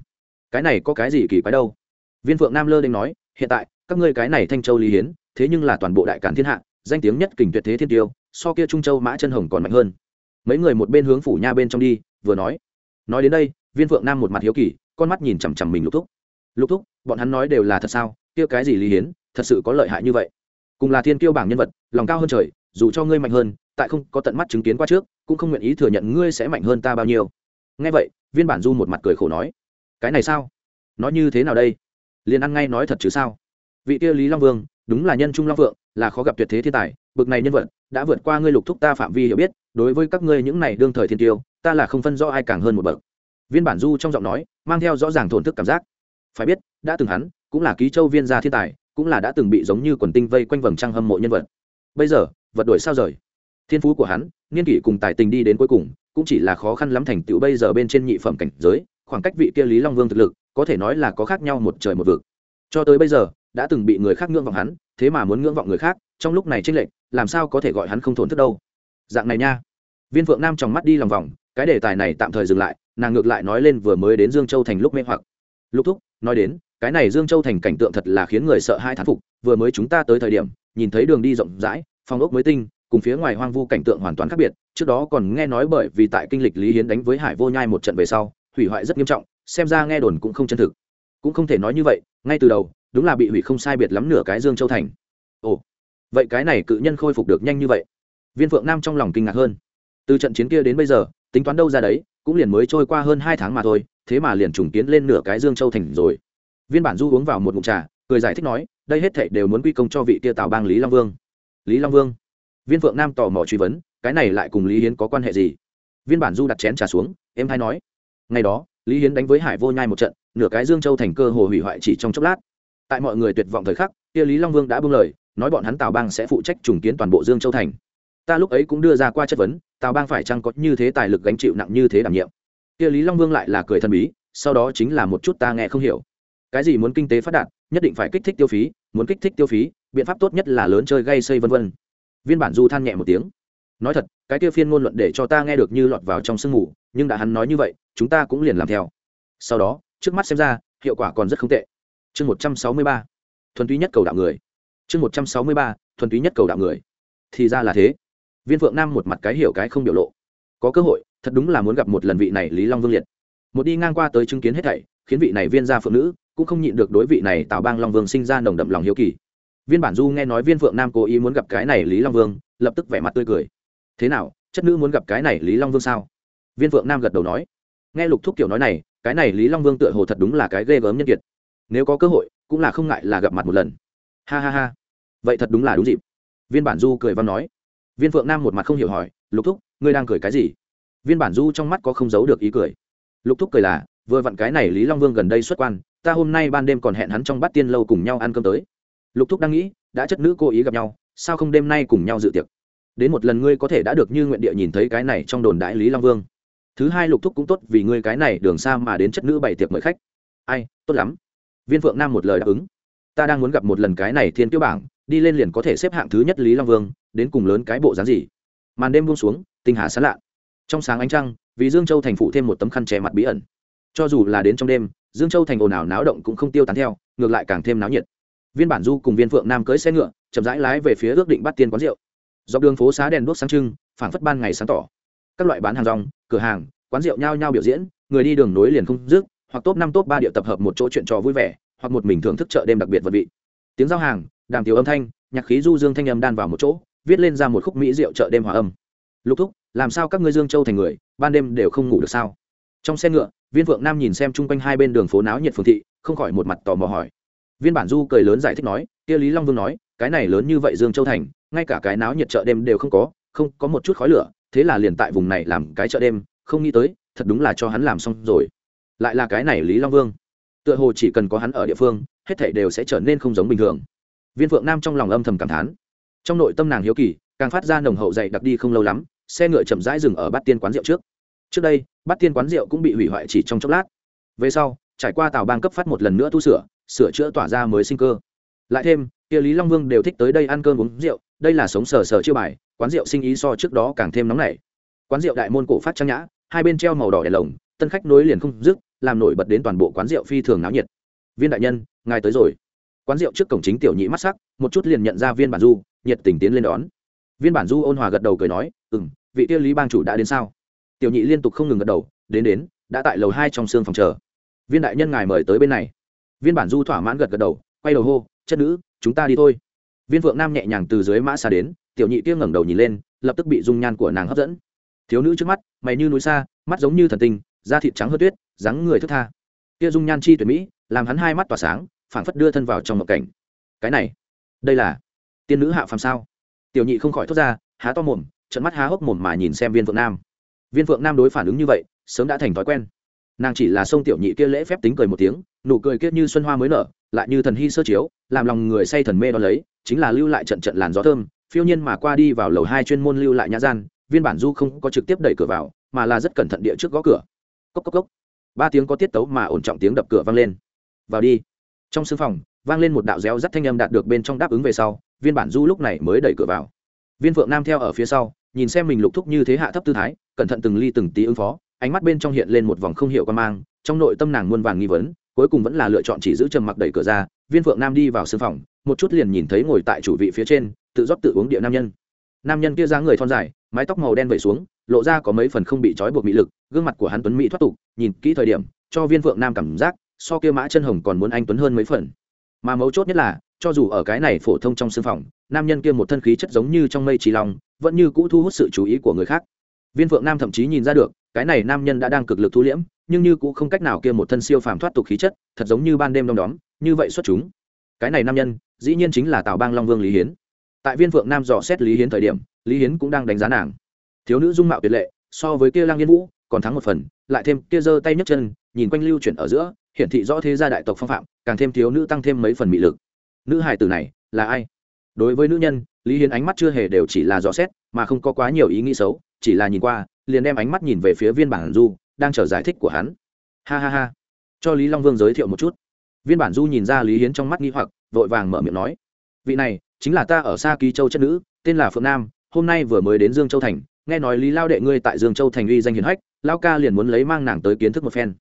cái này có cái gì kỳ quái đâu? Viên phượng nam lơ đ nói, hiện tại, các ngươi cái này thanh châu lý hiến, thế nhưng là toàn bộ đại cản thiên hạ, danh tiếng nhất kình tuyệt thế thiên tiêu, so kia trung châu mã chân hồng còn mạnh hơn. Mấy người một bên hướng phủ nha bên trong đi, vừa nói. Nói đến đây, viên phượng nam một mặt hiếu kỳ, con mắt nhìn chằm chằm mình lục thúc. Lục thúc, bọn hắn nói đều là thật sao? Kia cái gì lý hiến, thật sự có lợi hại như vậy? Cùng là thiên kiêu bảng nhân vật, lòng cao hơn trời, dù cho ngươi mạnh hơn, tại không có tận mắt chứng kiến qua trước, cũng không nguyện ý thừa nhận ngươi sẽ mạnh hơn ta bao nhiêu. Ngay vậy, viên bản du một mặt cười khổ nói, cái này sao? Nói như thế nào đây? Liền ăn ngay nói thật chứ sao? Vị kia lý long vương, đúng là nhân trung long vượng là khó gặp tuyệt thế thiên tài, bực này nhân vật, đã vượt qua ngươi lục thúc ta phạm vi hiểu biết, đối với các ngươi những này đương thời thiên tiêu ta là không phân rõ ai càng hơn một bậc. Viên bản du trong giọng nói, mang theo rõ ràng thổn thức cảm giác. Phải biết, đã từng hắn, cũng là ký châu viên gia thiên tài cũng là đã từng bị giống như quần tinh vây quanh vầng trăng hâm mộ nhân vật. Bây giờ, vật đổi sao rời? Thiên phú của hắn, niên kỷ cùng tài tình đi đến cuối cùng, cũng chỉ là khó khăn lắm thành tựu bây giờ bên trên nhị phẩm cảnh giới, khoảng cách vị kia lý long vương thực lực, có thể nói là có khác nhau một trời một vực. Cho tới bây giờ, đã từng bị người khác ngưỡng vọng hắn, thế mà muốn ngưỡng vọng người khác, trong lúc này tranh lệch, làm sao có thể gọi hắn không thốn thức đâu? Dạng này nha. Viên phượng nam trong mắt đi lòng vòng, cái đề tài này tạm thời dừng lại, nàng ngược lại nói lên vừa mới đến dương châu thành lúc mê hoặc. Lúc thúc, nói đến cái này dương châu thành cảnh tượng thật là khiến người sợ hai thán phục, vừa mới chúng ta tới thời điểm, nhìn thấy đường đi rộng rãi phòng ốc mới tinh, cùng phía ngoài hoang vu cảnh tượng hoàn toàn khác biệt, trước đó còn nghe nói bởi vì tại kinh lịch lý hiến đánh với hải vô nhai một trận về sau, hủy hoại rất nghiêm trọng, xem ra nghe đồn cũng không chân thực. Cũng không thể nói như vậy, ngay từ đầu, đúng là bị hủy không sai biệt lắm nửa cái dương châu thành. Ồ, vậy cái này cự nhân khôi phục được nhanh như vậy? Viên phượng nam trong lòng kinh ngạc hơn. Từ trận chiến kia đến bây giờ, tính toán đâu ra đấy, cũng liền mới trôi qua hơn hai tháng mà thôi, thế mà liền trùng kiến lên nửa cái dương châu thành rồi viên bản du uống vào một ngụm trà, cười giải thích nói, đây hết thảy đều muốn quy công cho vị kia tào bang lý long vương. Lý long vương? Viên phượng nam tò mò truy vấn, cái này lại cùng lý hiến có quan hệ gì? Viên bản du đặt chén trà xuống, em hay nói, ngày đó, lý hiến đánh với hải vô nhai một trận, nửa cái dương châu thành cơ hồ hủy hoại chỉ trong chốc lát. Tại mọi người tuyệt vọng thời khắc, kia lý long vương đã buông lời, nói bọn hắn tào bang sẽ phụ trách trùng kiến toàn bộ dương châu thành. Ta lúc ấy cũng đưa ra qua chất vấn, tào bang phải chăng có như thế tài lực gánh chịu nặng như thế đảm nhiệm? Kia lý long vương lại là cười thần bí, sau đó chính là một chút ta nghe không hiểu cái gì muốn kinh tế phát đạt, nhất định phải kích thích tiêu phí, muốn kích thích tiêu phí, biện pháp tốt nhất là lớn chơi gây xây vân vân. Viên bản du than nhẹ một tiếng. Nói thật, cái kia phiên ngôn luận để cho ta nghe được như lọt vào trong sương mù, nhưng đã hắn nói như vậy, chúng ta cũng liền làm theo. Sau đó, trước mắt xem ra, hiệu quả còn rất không tệ. Chương một trăm sáu mươi ba. Thuần túy nhất cầu đạo người. Chương một trăm sáu mươi ba, thuần túy nhất cầu đạo người. Thì ra là thế. Viên phượng nam một mặt cái hiểu cái không biểu lộ. Có cơ hội, thật đúng là muốn gặp một lần vị này lý long vương liệt. Một đi ngang qua tới chứng kiến hết thảy, khiến vị này viên gia phượng nữ cũng không nhịn được đối vị này tào bang long vương sinh ra nồng đậm lòng hiếu kỳ. Viên bản du nghe nói viên phượng nam cố ý muốn gặp cái này lý long vương, lập tức vẻ mặt tươi cười. Thế nào, chất nữ muốn gặp cái này lý long vương sao? Viên phượng nam gật đầu nói. Nghe lục thúc kiểu nói này, cái này lý long vương tựa hồ thật đúng là cái ghê gớm nhân kiệt. Nếu có cơ hội, cũng là không ngại là gặp mặt một lần. Ha ha ha. Vậy thật đúng là đúng dịp. Viên bản du cười văn nói. Viên phượng nam một mặt không hiểu hỏi, lục thúc, ngươi đang cười cái gì? Viên bản du trong mắt có không giấu được ý cười. Lục thúc cười là, vừa vặn cái này lý long vương gần đây xuất quan ta hôm nay ban đêm còn hẹn hắn trong bát tiên lâu cùng nhau ăn cơm tới. Lục thúc đang nghĩ, đã chất nữ cố ý gặp nhau, sao không đêm nay cùng nhau dự tiệc? Đến một lần ngươi có thể đã được như nguyện địa nhìn thấy cái này trong đồn đại lý long vương. Thứ hai lục thúc cũng tốt vì ngươi cái này đường xa mà đến chất nữ bày tiệc mời khách. Ai, tốt lắm. Viên phượng nam một lời đáp ứng. Ta đang muốn gặp một lần cái này thiên tiêu bảng, đi lên liền có thể xếp hạng thứ nhất lý long vương, đến cùng lớn cái bộ dáng gì? Màn đêm buông xuống, tinh hà sán lạ. Trong sáng ánh trăng, vì dương châu thành phụ thêm một tấm khăn che mặt bí ẩn. Cho dù là đến trong đêm dương châu thành ồn ào náo động cũng không tiêu tán theo, ngược lại càng thêm náo nhiệt. Viên bản du cùng viên phượng nam cưới xe ngựa, chậm rãi lái về phía ước định bắt tiên quán rượu. Dọc đường phố xá đèn đuốc sáng trưng, phảng phất ban ngày sáng tỏ. Các loại bán hàng rong, cửa hàng, quán rượu nhao nhao biểu diễn, người đi đường nối liền không dứt, hoặc top năm top ba địa tập hợp một chỗ chuyện trò vui vẻ, hoặc một mình thưởng thức chợ đêm đặc biệt vật vị. Tiếng giao hàng, đàm tiểu âm thanh, nhạc khí du dương thanh âm đan vào một chỗ, viết lên ra một khúc mỹ rượu chợ đêm hòa âm. Lục thúc, làm sao các ngươi dương châu thành người, ban đêm đều không ngủ được sao? Trong xe ngựa viên vượng nam nhìn xem chung quanh hai bên đường phố náo nhiệt phường thị, không khỏi một mặt tò mò hỏi. Viên bản du cười lớn giải thích nói, kia lý long vương nói, cái này lớn như vậy dương châu thành, ngay cả cái náo nhiệt chợ đêm đều không có không, có một chút khói lửa, thế là liền tại vùng này làm cái chợ đêm, không nghĩ tới, thật đúng là cho hắn làm xong rồi. Lại là cái này lý long vương. Tựa hồ chỉ cần có hắn ở địa phương, hết thảy đều sẽ trở nên không giống bình thường. Viên phượng nam trong lòng âm thầm cảm thán. Trong nội tâm nàng hiếu kỳ, càng phát ra nồng hậu dày đặc đi không lâu lắm, xe ngựa chậm rãi dừng ở bát tiên quán rượu trước trước đây, bát tiên quán rượu cũng bị hủy hoại chỉ trong chốc lát. Về sau, trải qua tàu bang cấp phát một lần nữa tu sửa sửa chữa tỏa ra mới sinh cơ. Lại thêm, kia lý long vương đều thích tới đây ăn cơm uống rượu, đây là sống sờ sờ chưa bài, quán rượu sinh ý so trước đó càng thêm nóng nảy. Quán rượu đại môn cổ phát trang nhã, hai bên treo màu đỏ đèn lồng, tân khách nối liền không dứt, làm nổi bật đến toàn bộ quán rượu phi thường náo nhiệt. Viên đại nhân, ngài tới rồi. Quán rượu trước cổng chính tiểu nhị mắt sắc, một chút liền nhận ra viên bản du, nhiệt tình tiến lên đón. Viên bản du ôn hòa gật đầu cười nói ừ m vị tiêu lý bang chủ đã đến sao? Tiểu nhị liên tục không ngừng gật đầu, đến đến, đã tại lầu hai trong xương phòng chờ. Viên đại nhân ngài mời tới bên này. Viên bản du thỏa mãn gật gật đầu, quay đầu hô, chất nữ, chúng ta đi thôi. Viên vượng nam nhẹ nhàng từ dưới mã xa đến, tiểu nhị kia ngẩng đầu nhìn lên, lập tức bị dung nhan của nàng hấp dẫn. Thiếu nữ trước mắt, mày như núi xa, mắt giống như thần tinh, da thịt trắng hơn tuyết, dáng người thức tha. Kia dung nhan chi tuyệt mỹ, làm hắn hai mắt tỏa sáng, phảng phất đưa thân vào trong một cảnh. Cái này, đây là tiên nữ hạ phàm sao? Tiểu nhị không khỏi thốt ra, há to mồm trận mắt há hốc mồm mà nhìn xem viên phượng nam viên phượng nam đối phản ứng như vậy, sớm đã thành thói quen. Nàng chỉ là sông tiểu nhị kia lễ phép tính cười một tiếng, nụ cười kia như xuân hoa mới nở, lại như thần hy sơ chiếu, làm lòng người say thần mê đo lấy, chính là lưu lại trận trận làn gió thơm, phiêu nhiên mà qua đi vào lầu hai chuyên môn lưu lại nhã gian, viên bản du không có trực tiếp đẩy cửa vào, mà là rất cẩn thận địa trước gõ cửa. Cốc cốc cốc. Ba tiếng có tiết tấu mà ổn trọng tiếng đập cửa vang lên. Vào đi. Trong sưng phòng, vang lên một đạo réo rắt thanh âm đạt được bên trong đáp ứng về sau, viên bản du lúc này mới đẩy cửa vào. Viên phượng nam theo ở phía sau nhìn xem mình lục thúc như thế hạ thấp tư thái, cẩn thận từng ly từng tí ứng phó, ánh mắt bên trong hiện lên một vòng không hiểu quan mang, trong nội tâm nàng muôn vàng nghi vấn, cuối cùng vẫn là lựa chọn chỉ giữ trầm mặc đẩy cửa ra, viên phượng nam đi vào sưng phòng, một chút liền nhìn thấy ngồi tại chủ vị phía trên, tự rót tự uống địa nam nhân. Nam nhân kia dáng người thon dài, mái tóc màu đen vẩy xuống, lộ ra có mấy phần không bị trói buộc mỹ lực, gương mặt của hắn tuấn mỹ thoát tục, nhìn kỹ thời điểm, cho viên phượng nam cảm giác, so kia mã chân hồng còn muốn anh tuấn hơn mấy phần. Mà mấu chốt nhất là cho dù ở cái này phổ thông trong sương phòng, nam nhân kia một thân khí chất giống như trong mây trí lòng vẫn như cũ thu hút sự chú ý của người khác. Viên phượng nam thậm chí nhìn ra được, cái này nam nhân đã đang cực lực thu liễm, nhưng như cũng không cách nào kia một thân siêu phàm thoát tục khí chất, thật giống như ban đêm đom đóm, như vậy xuất chúng. Cái này nam nhân, dĩ nhiên chính là tào bang long vương lý hiến. Tại viên phượng nam dò xét lý hiến thời điểm, lý hiến cũng đang đánh giá nàng. Thiếu nữ dung mạo tuyệt lệ, so với kia lang yên vũ, còn thắng một phần, lại thêm kia giơ tay nhấc chân, nhìn quanh lưu chuyển ở giữa, hiển thị rõ thế gia đại tộc phong phạm, càng thêm thiếu nữ tăng thêm mấy phần mị lực nữ hải tử này là ai? Đối với nữ nhân, lý hiến ánh mắt chưa hề đều chỉ là dò xét, mà không có quá nhiều ý nghĩ xấu, chỉ là nhìn qua, liền đem ánh mắt nhìn về phía viên bản du, đang chờ giải thích của hắn. Ha ha ha. Cho lý long vương giới thiệu một chút. Viên bản du nhìn ra lý hiến trong mắt nghi hoặc, vội vàng mở miệng nói. Vị này, chính là ta ở xa ký châu chất nữ, tên là phượng nam, hôm nay vừa mới đến dương châu thành, nghe nói lý lao đệ ngươi tại dương châu thành uy danh hiền hách, lao ca liền muốn lấy mang nàng tới kiến thức một phen.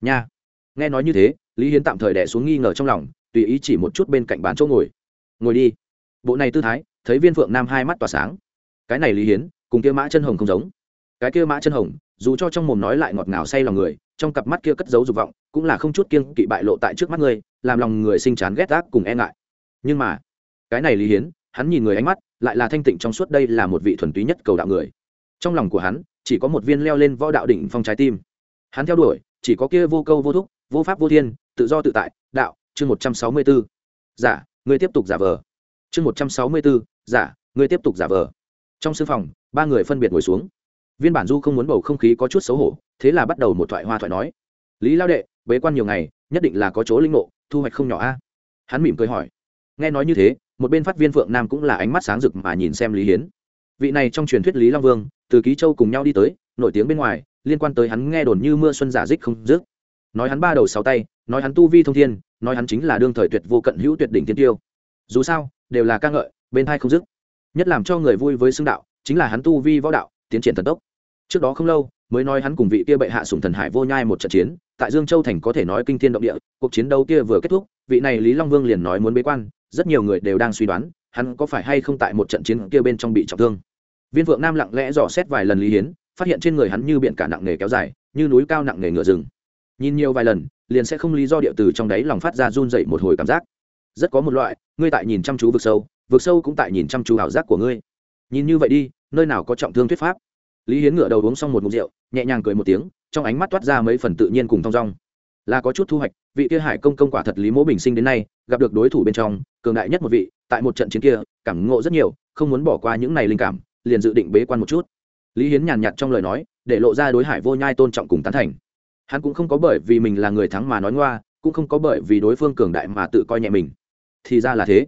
Nha. Nghe nói như thế, lý hiến tạm thời đẻ xuống nghi ngờ trong lòng tùy ý chỉ một chút bên cạnh bàn chỗ ngồi. Ngồi đi. Bộ này tư thái, thấy viên phượng nam hai mắt tỏa sáng. Cái này lý hiến, cùng kia mã chân hồng không giống. Cái kia mã chân hồng, dù cho trong mồm nói lại ngọt ngào say lòng người, trong cặp mắt kia cất giấu dục vọng, cũng là không chút kiêng kỵ bại lộ tại trước mắt người làm lòng người sinh chán ghét gác cùng e ngại. Nhưng mà, cái này lý hiến, hắn nhìn người ánh mắt, lại là thanh tịnh trong suốt đây là một vị thuần túy nhất cầu đạo người. Trong lòng của hắn, chỉ có một viên leo lên võ đạo đỉnh phong trái tim. Hắn theo đuổi, chỉ có kia vô câu vô thúc, vô pháp vô thiên, tự do tự tại, đạo chương một trăm sáu mươi b ố giả, ngươi tiếp tục giả vờ. Chương một trăm sáu mươi b ố giả, ngươi tiếp tục giả vờ. Trong sư phòng, ba người phân biệt ngồi xuống. Viên bản du không muốn bầu không khí có chút xấu hổ, thế là bắt đầu một thoại hoa thoại nói. Lý lao đệ, bế quan nhiều ngày, nhất định là có chỗ linh ngộ, thu hoạch không nhỏ a. Hắn mỉm cười hỏi. Nghe nói như thế, một bên phát viên phượng nam cũng là ánh mắt sáng rực mà nhìn xem lý hiến. Vị này trong truyền thuyết lý long vương, từ ký châu cùng nhau đi tới, nổi tiếng bên ngoài, liên quan tới hắn nghe đồn như mưa xuân giả dích không dứt. Nói hắn ba đầu sáu tay nói hắn tu vi thông thiên, nói hắn chính là đương thời tuyệt vô cận hữu tuyệt đỉnh tiên tiêu. Dù sao, đều là ca ngợi, bên thai không dứt. Nhất làm cho người vui với xưng đạo, chính là hắn tu vi võ đạo, tiến triển thần tốc. Trước đó không lâu, mới nói hắn cùng vị kia bệ hạ sùng thần hải vô nhai một trận chiến, tại dương châu thành có thể nói kinh thiên động địa, cuộc chiến đấu kia vừa kết thúc, vị này lý long vương liền nói muốn bế quan, rất nhiều người đều đang suy đoán, hắn có phải hay không tại một trận chiến kia bên trong bị trọng thương. Viên vượng nam lặng lẽ dò xét vài lần lý hiến, phát hiện trên người hắn như biển cả nặng nề kéo dài, như núi cao nặng nề ngựa rừng nhìn nhiều vài lần, liền sẽ không lý do địa từ trong đáy lòng phát ra run dậy một hồi cảm giác. Rất có một loại, ngươi tại nhìn chăm chú vực sâu vực sâu cũng tại nhìn chăm chú ảo giác của ngươi. Nhìn như vậy đi, nơi nào có trọng thương thuyết pháp? Lý hiến ngựa đầu uống xong một mục rượu, nhẹ nhàng cười một tiếng, trong ánh mắt toát ra mấy phần tự nhiên cùng thong dong. Là có chút thu hoạch, vị kia hải công công quả thật lý mỗ bình sinh đến nay, gặp được đối thủ bên trong, cường đại nhất một vị, tại một trận chiến kia, cảm ngộ rất nhiều, không muốn bỏ qua những này linh cảm, liền dự định bế quan một chút. Lý hiến nhàn nhạt trong lời nói, để lộ ra đối hải vô nhai tôn trọng cùng tán thành hắn cũng không có bởi vì mình là người thắng mà nói ngoa, cũng không có bởi vì đối phương cường đại mà tự coi nhẹ mình. Thì ra là thế.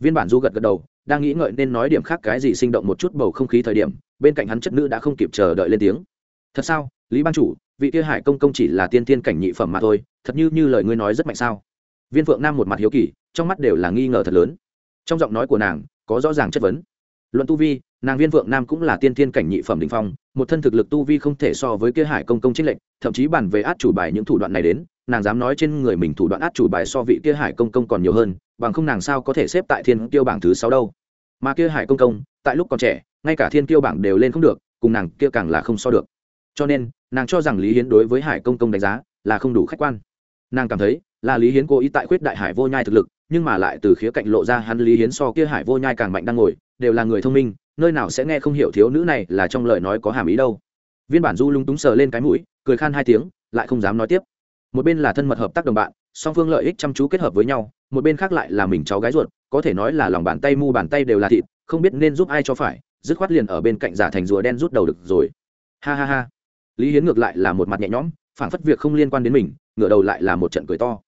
Viên bản du gật gật đầu, đang nghĩ ngợi nên nói điểm khác cái gì sinh động một chút bầu không khí thời điểm, bên cạnh hắn chất nữ đã không kịp chờ đợi lên tiếng. Thật sao, lý ban chủ, vị kia hải công công chỉ là tiên tiên cảnh nhị phẩm mà thôi, thật như như lời ngươi nói rất mạnh sao? Viên phượng nam một mặt hiếu kỳ, trong mắt đều là nghi ngờ thật lớn. Trong giọng nói của nàng, có rõ ràng chất vấn luận tu vi, nàng viên Vượng nam cũng là tiên thiên cảnh nhị phẩm đình phong, một thân thực lực tu vi không thể so với kia hải công công trích lệnh thậm chí bản về át chủ bài những thủ đoạn này đến, nàng dám nói trên người mình thủ đoạn át chủ bài so vị kia hải công công còn nhiều hơn, bằng không nàng sao có thể xếp tại thiên tiêu bảng thứ sáu đâu. Mà kia hải công công, tại lúc còn trẻ, ngay cả thiên tiêu bảng đều lên không được, cùng nàng kia càng là không so được. Cho nên, nàng cho rằng lý hiến đối với hải công công đánh giá là không đủ khách quan. Nàng cảm thấy là lý hiến cố ý tại khuyết đại hải vô nhai thực lực nhưng mà lại từ khía cạnh lộ ra hắn lý hiến so kia hải vô nhai càng mạnh đang ngồi, đều là người thông minh, nơi nào sẽ nghe không hiểu thiếu nữ này là trong lời nói có hàm ý đâu. Viên bản du lung túng sờ lên cái mũi, cười khan hai tiếng, lại không dám nói tiếp. Một bên là thân mật hợp tác đồng bạn, song phương lợi ích chăm chú kết hợp với nhau, một bên khác lại là mình cháu gái ruột, có thể nói là lòng bàn tay mu bàn tay đều là thịt, không biết nên giúp ai cho phải, dứt khoát liền ở bên cạnh giả thành rùa đen rút đầu được rồi. Ha ha ha. Lý hiến ngược lại là một mặt nhẹ nhõm phản phất việc không liên quan đến mình, ngửa đầu lại là một trận cười to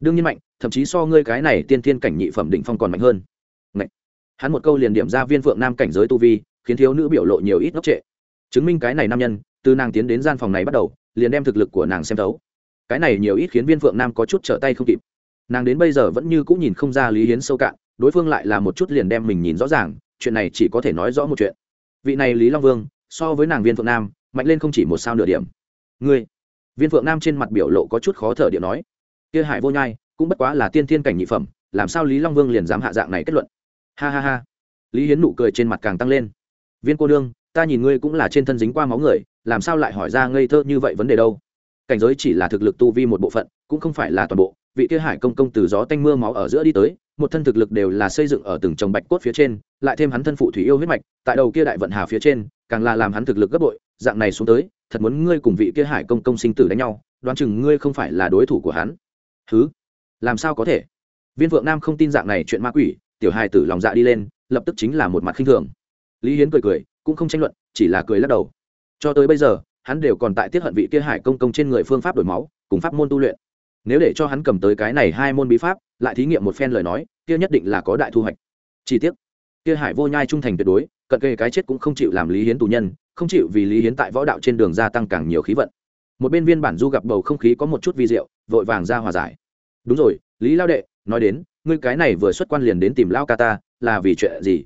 đương nhiên mạnh, thậm chí so ngươi cái này tiên thiên cảnh nhị phẩm định phong còn mạnh hơn. Ngậy. hắn một câu liền điểm ra viên phượng nam cảnh giới tu vi, khiến thiếu nữ biểu lộ nhiều ít ngốc trệ. Chứng minh cái này nam nhân, từ nàng tiến đến gian phòng này bắt đầu, liền đem thực lực của nàng xem thấu. Cái này nhiều ít khiến viên phượng nam có chút trở tay không kịp. Nàng đến bây giờ vẫn như cũng nhìn không ra lý hiến sâu cạn, đối phương lại là một chút liền đem mình nhìn rõ ràng, chuyện này chỉ có thể nói rõ một chuyện. Vị này lý long vương, so với nàng viên phượng nam, mạnh lên không chỉ một sao nửa điểm. Ngươi. Viên phượng nam trên mặt biểu lộ có chút khó thở điện nói kia hải vô nhai, cũng bất quá là tiên thiên cảnh nhị phẩm, làm sao lý long vương liền dám hạ dạng này kết luận? Ha ha ha. Lý hiến nụ cười trên mặt càng tăng lên. Viên cô nương, ta nhìn ngươi cũng là trên thân dính qua máu người, làm sao lại hỏi ra ngây thơ như vậy vấn đề đâu? Cảnh giới chỉ là thực lực tu vi một bộ phận, cũng không phải là toàn bộ. Vị kia hải công công từ gió tanh mưa máu ở giữa đi tới, một thân thực lực đều là xây dựng ở từng trồng bạch cốt phía trên, lại thêm hắn thân phụ thủy yêu huyết mạch, tại đầu kia đại vận hà phía trên, càng là làm hắn thực lực gấp bội, dạng này xuống tới, thật muốn ngươi cùng vị kia hải công công sinh tử đánh nhau, đoán chừng ngươi không phải là đối thủ của hắn thứ làm sao có thể? Viên vượng nam không tin dạng này chuyện ma quỷ, tiểu hài tử lòng dạ đi lên, lập tức chính là một mặt khinh thường. Lý hiến cười cười, cũng không tranh luận, chỉ là cười lắc đầu. Cho tới bây giờ, hắn đều còn tại tiết hận vị kia hải công công trên người phương pháp đổi máu, cùng pháp môn tu luyện. Nếu để cho hắn cầm tới cái này hai môn bí pháp, lại thí nghiệm một phen lời nói, kia nhất định là có đại thu hoạch. Chi tiết kia hải vô nhai trung thành tuyệt đối, cận kề cái chết cũng không chịu làm lý hiến tù nhân, không chịu vì lý hiến tại võ đạo trên đường gia tăng càng nhiều khí vận một bên viên bản du gặp bầu không khí có một chút vi diệu, vội vàng ra hòa giải. Đúng rồi, lý lao đệ, nói đến, ngươi cái này vừa xuất quan liền đến tìm lao ca ta, là vì chuyện gì?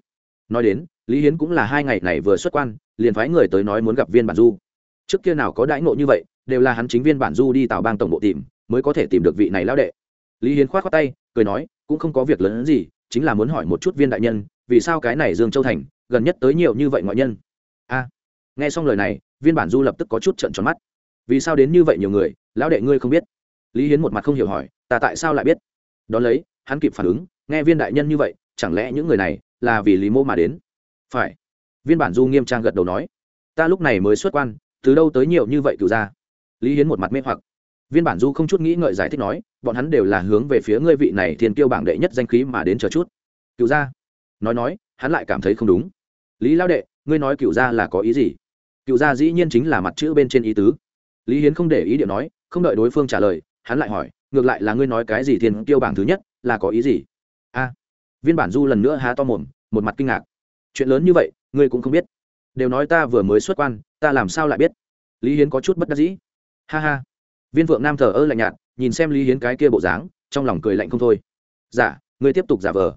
Nói đến, lý hiến cũng là hai ngày này vừa xuất quan, liền phái người tới nói muốn gặp viên bản du. Trước kia nào có đãi ngộ như vậy, đều là hắn chính viên bản du đi tạo bang tổng bộ tìm, mới có thể tìm được vị này lao đệ. Lý hiến k h o á t khoác tay, cười nói, cũng không có việc lớn gì, chính là muốn hỏi một chút viên đại nhân, vì sao cái này dương châu thành, gần nhất tới nhiều như vậy ngoại nhân? A. Nghe xong lời này, viên bản du lập tức có chút trận tròn mắt vì sao đến như vậy nhiều người, lão đệ ngươi không biết. Lý hiến một mặt không hiểu hỏi, ta tại sao lại biết? Đ ó lấy, hắn kịp phản ứng, nghe viên đại nhân như vậy, chẳng lẽ những người này là vì lý mô mà đến? Phải. Viên bản du nghiêm trang gật đầu nói, ta lúc này mới xuất quan, từ đâu tới nhiều như vậy cựu gia? Lý hiến một mặt mê hoặc. Viên bản du không chút nghĩ ngợi giải thích nói, bọn hắn đều là hướng về phía ngươi vị này thiên kiêu bảng đệ nhất danh khí mà đến chờ chút. Cựu gia? Nói nói, hắn lại cảm thấy không đúng. Lý lao đệ, ngươi nói cựu gia là có ý gì? Cựu gia dĩ nhiên chính là mặt chữ bên trên ý tứ lý hiến không để ý điệu nói không đợi đối phương trả lời hắn lại hỏi ngược lại là ngươi nói cái gì thiên Tiêu bảng thứ nhất là có ý gì? A. Viên bản du lần nữa há to mồm một mặt kinh ngạc. Chuyện lớn như vậy ngươi cũng không biết. Đều nói ta vừa mới xuất quan ta làm sao lại biết? Lý hiến có chút bất đắc dĩ. Ha ha. Viên vượng nam thờ ơ lạnh nhạt nhìn xem lý hiến cái kia bộ dáng trong lòng cười lạnh không thôi. Giả dạ, ngươi tiếp tục giả vờ.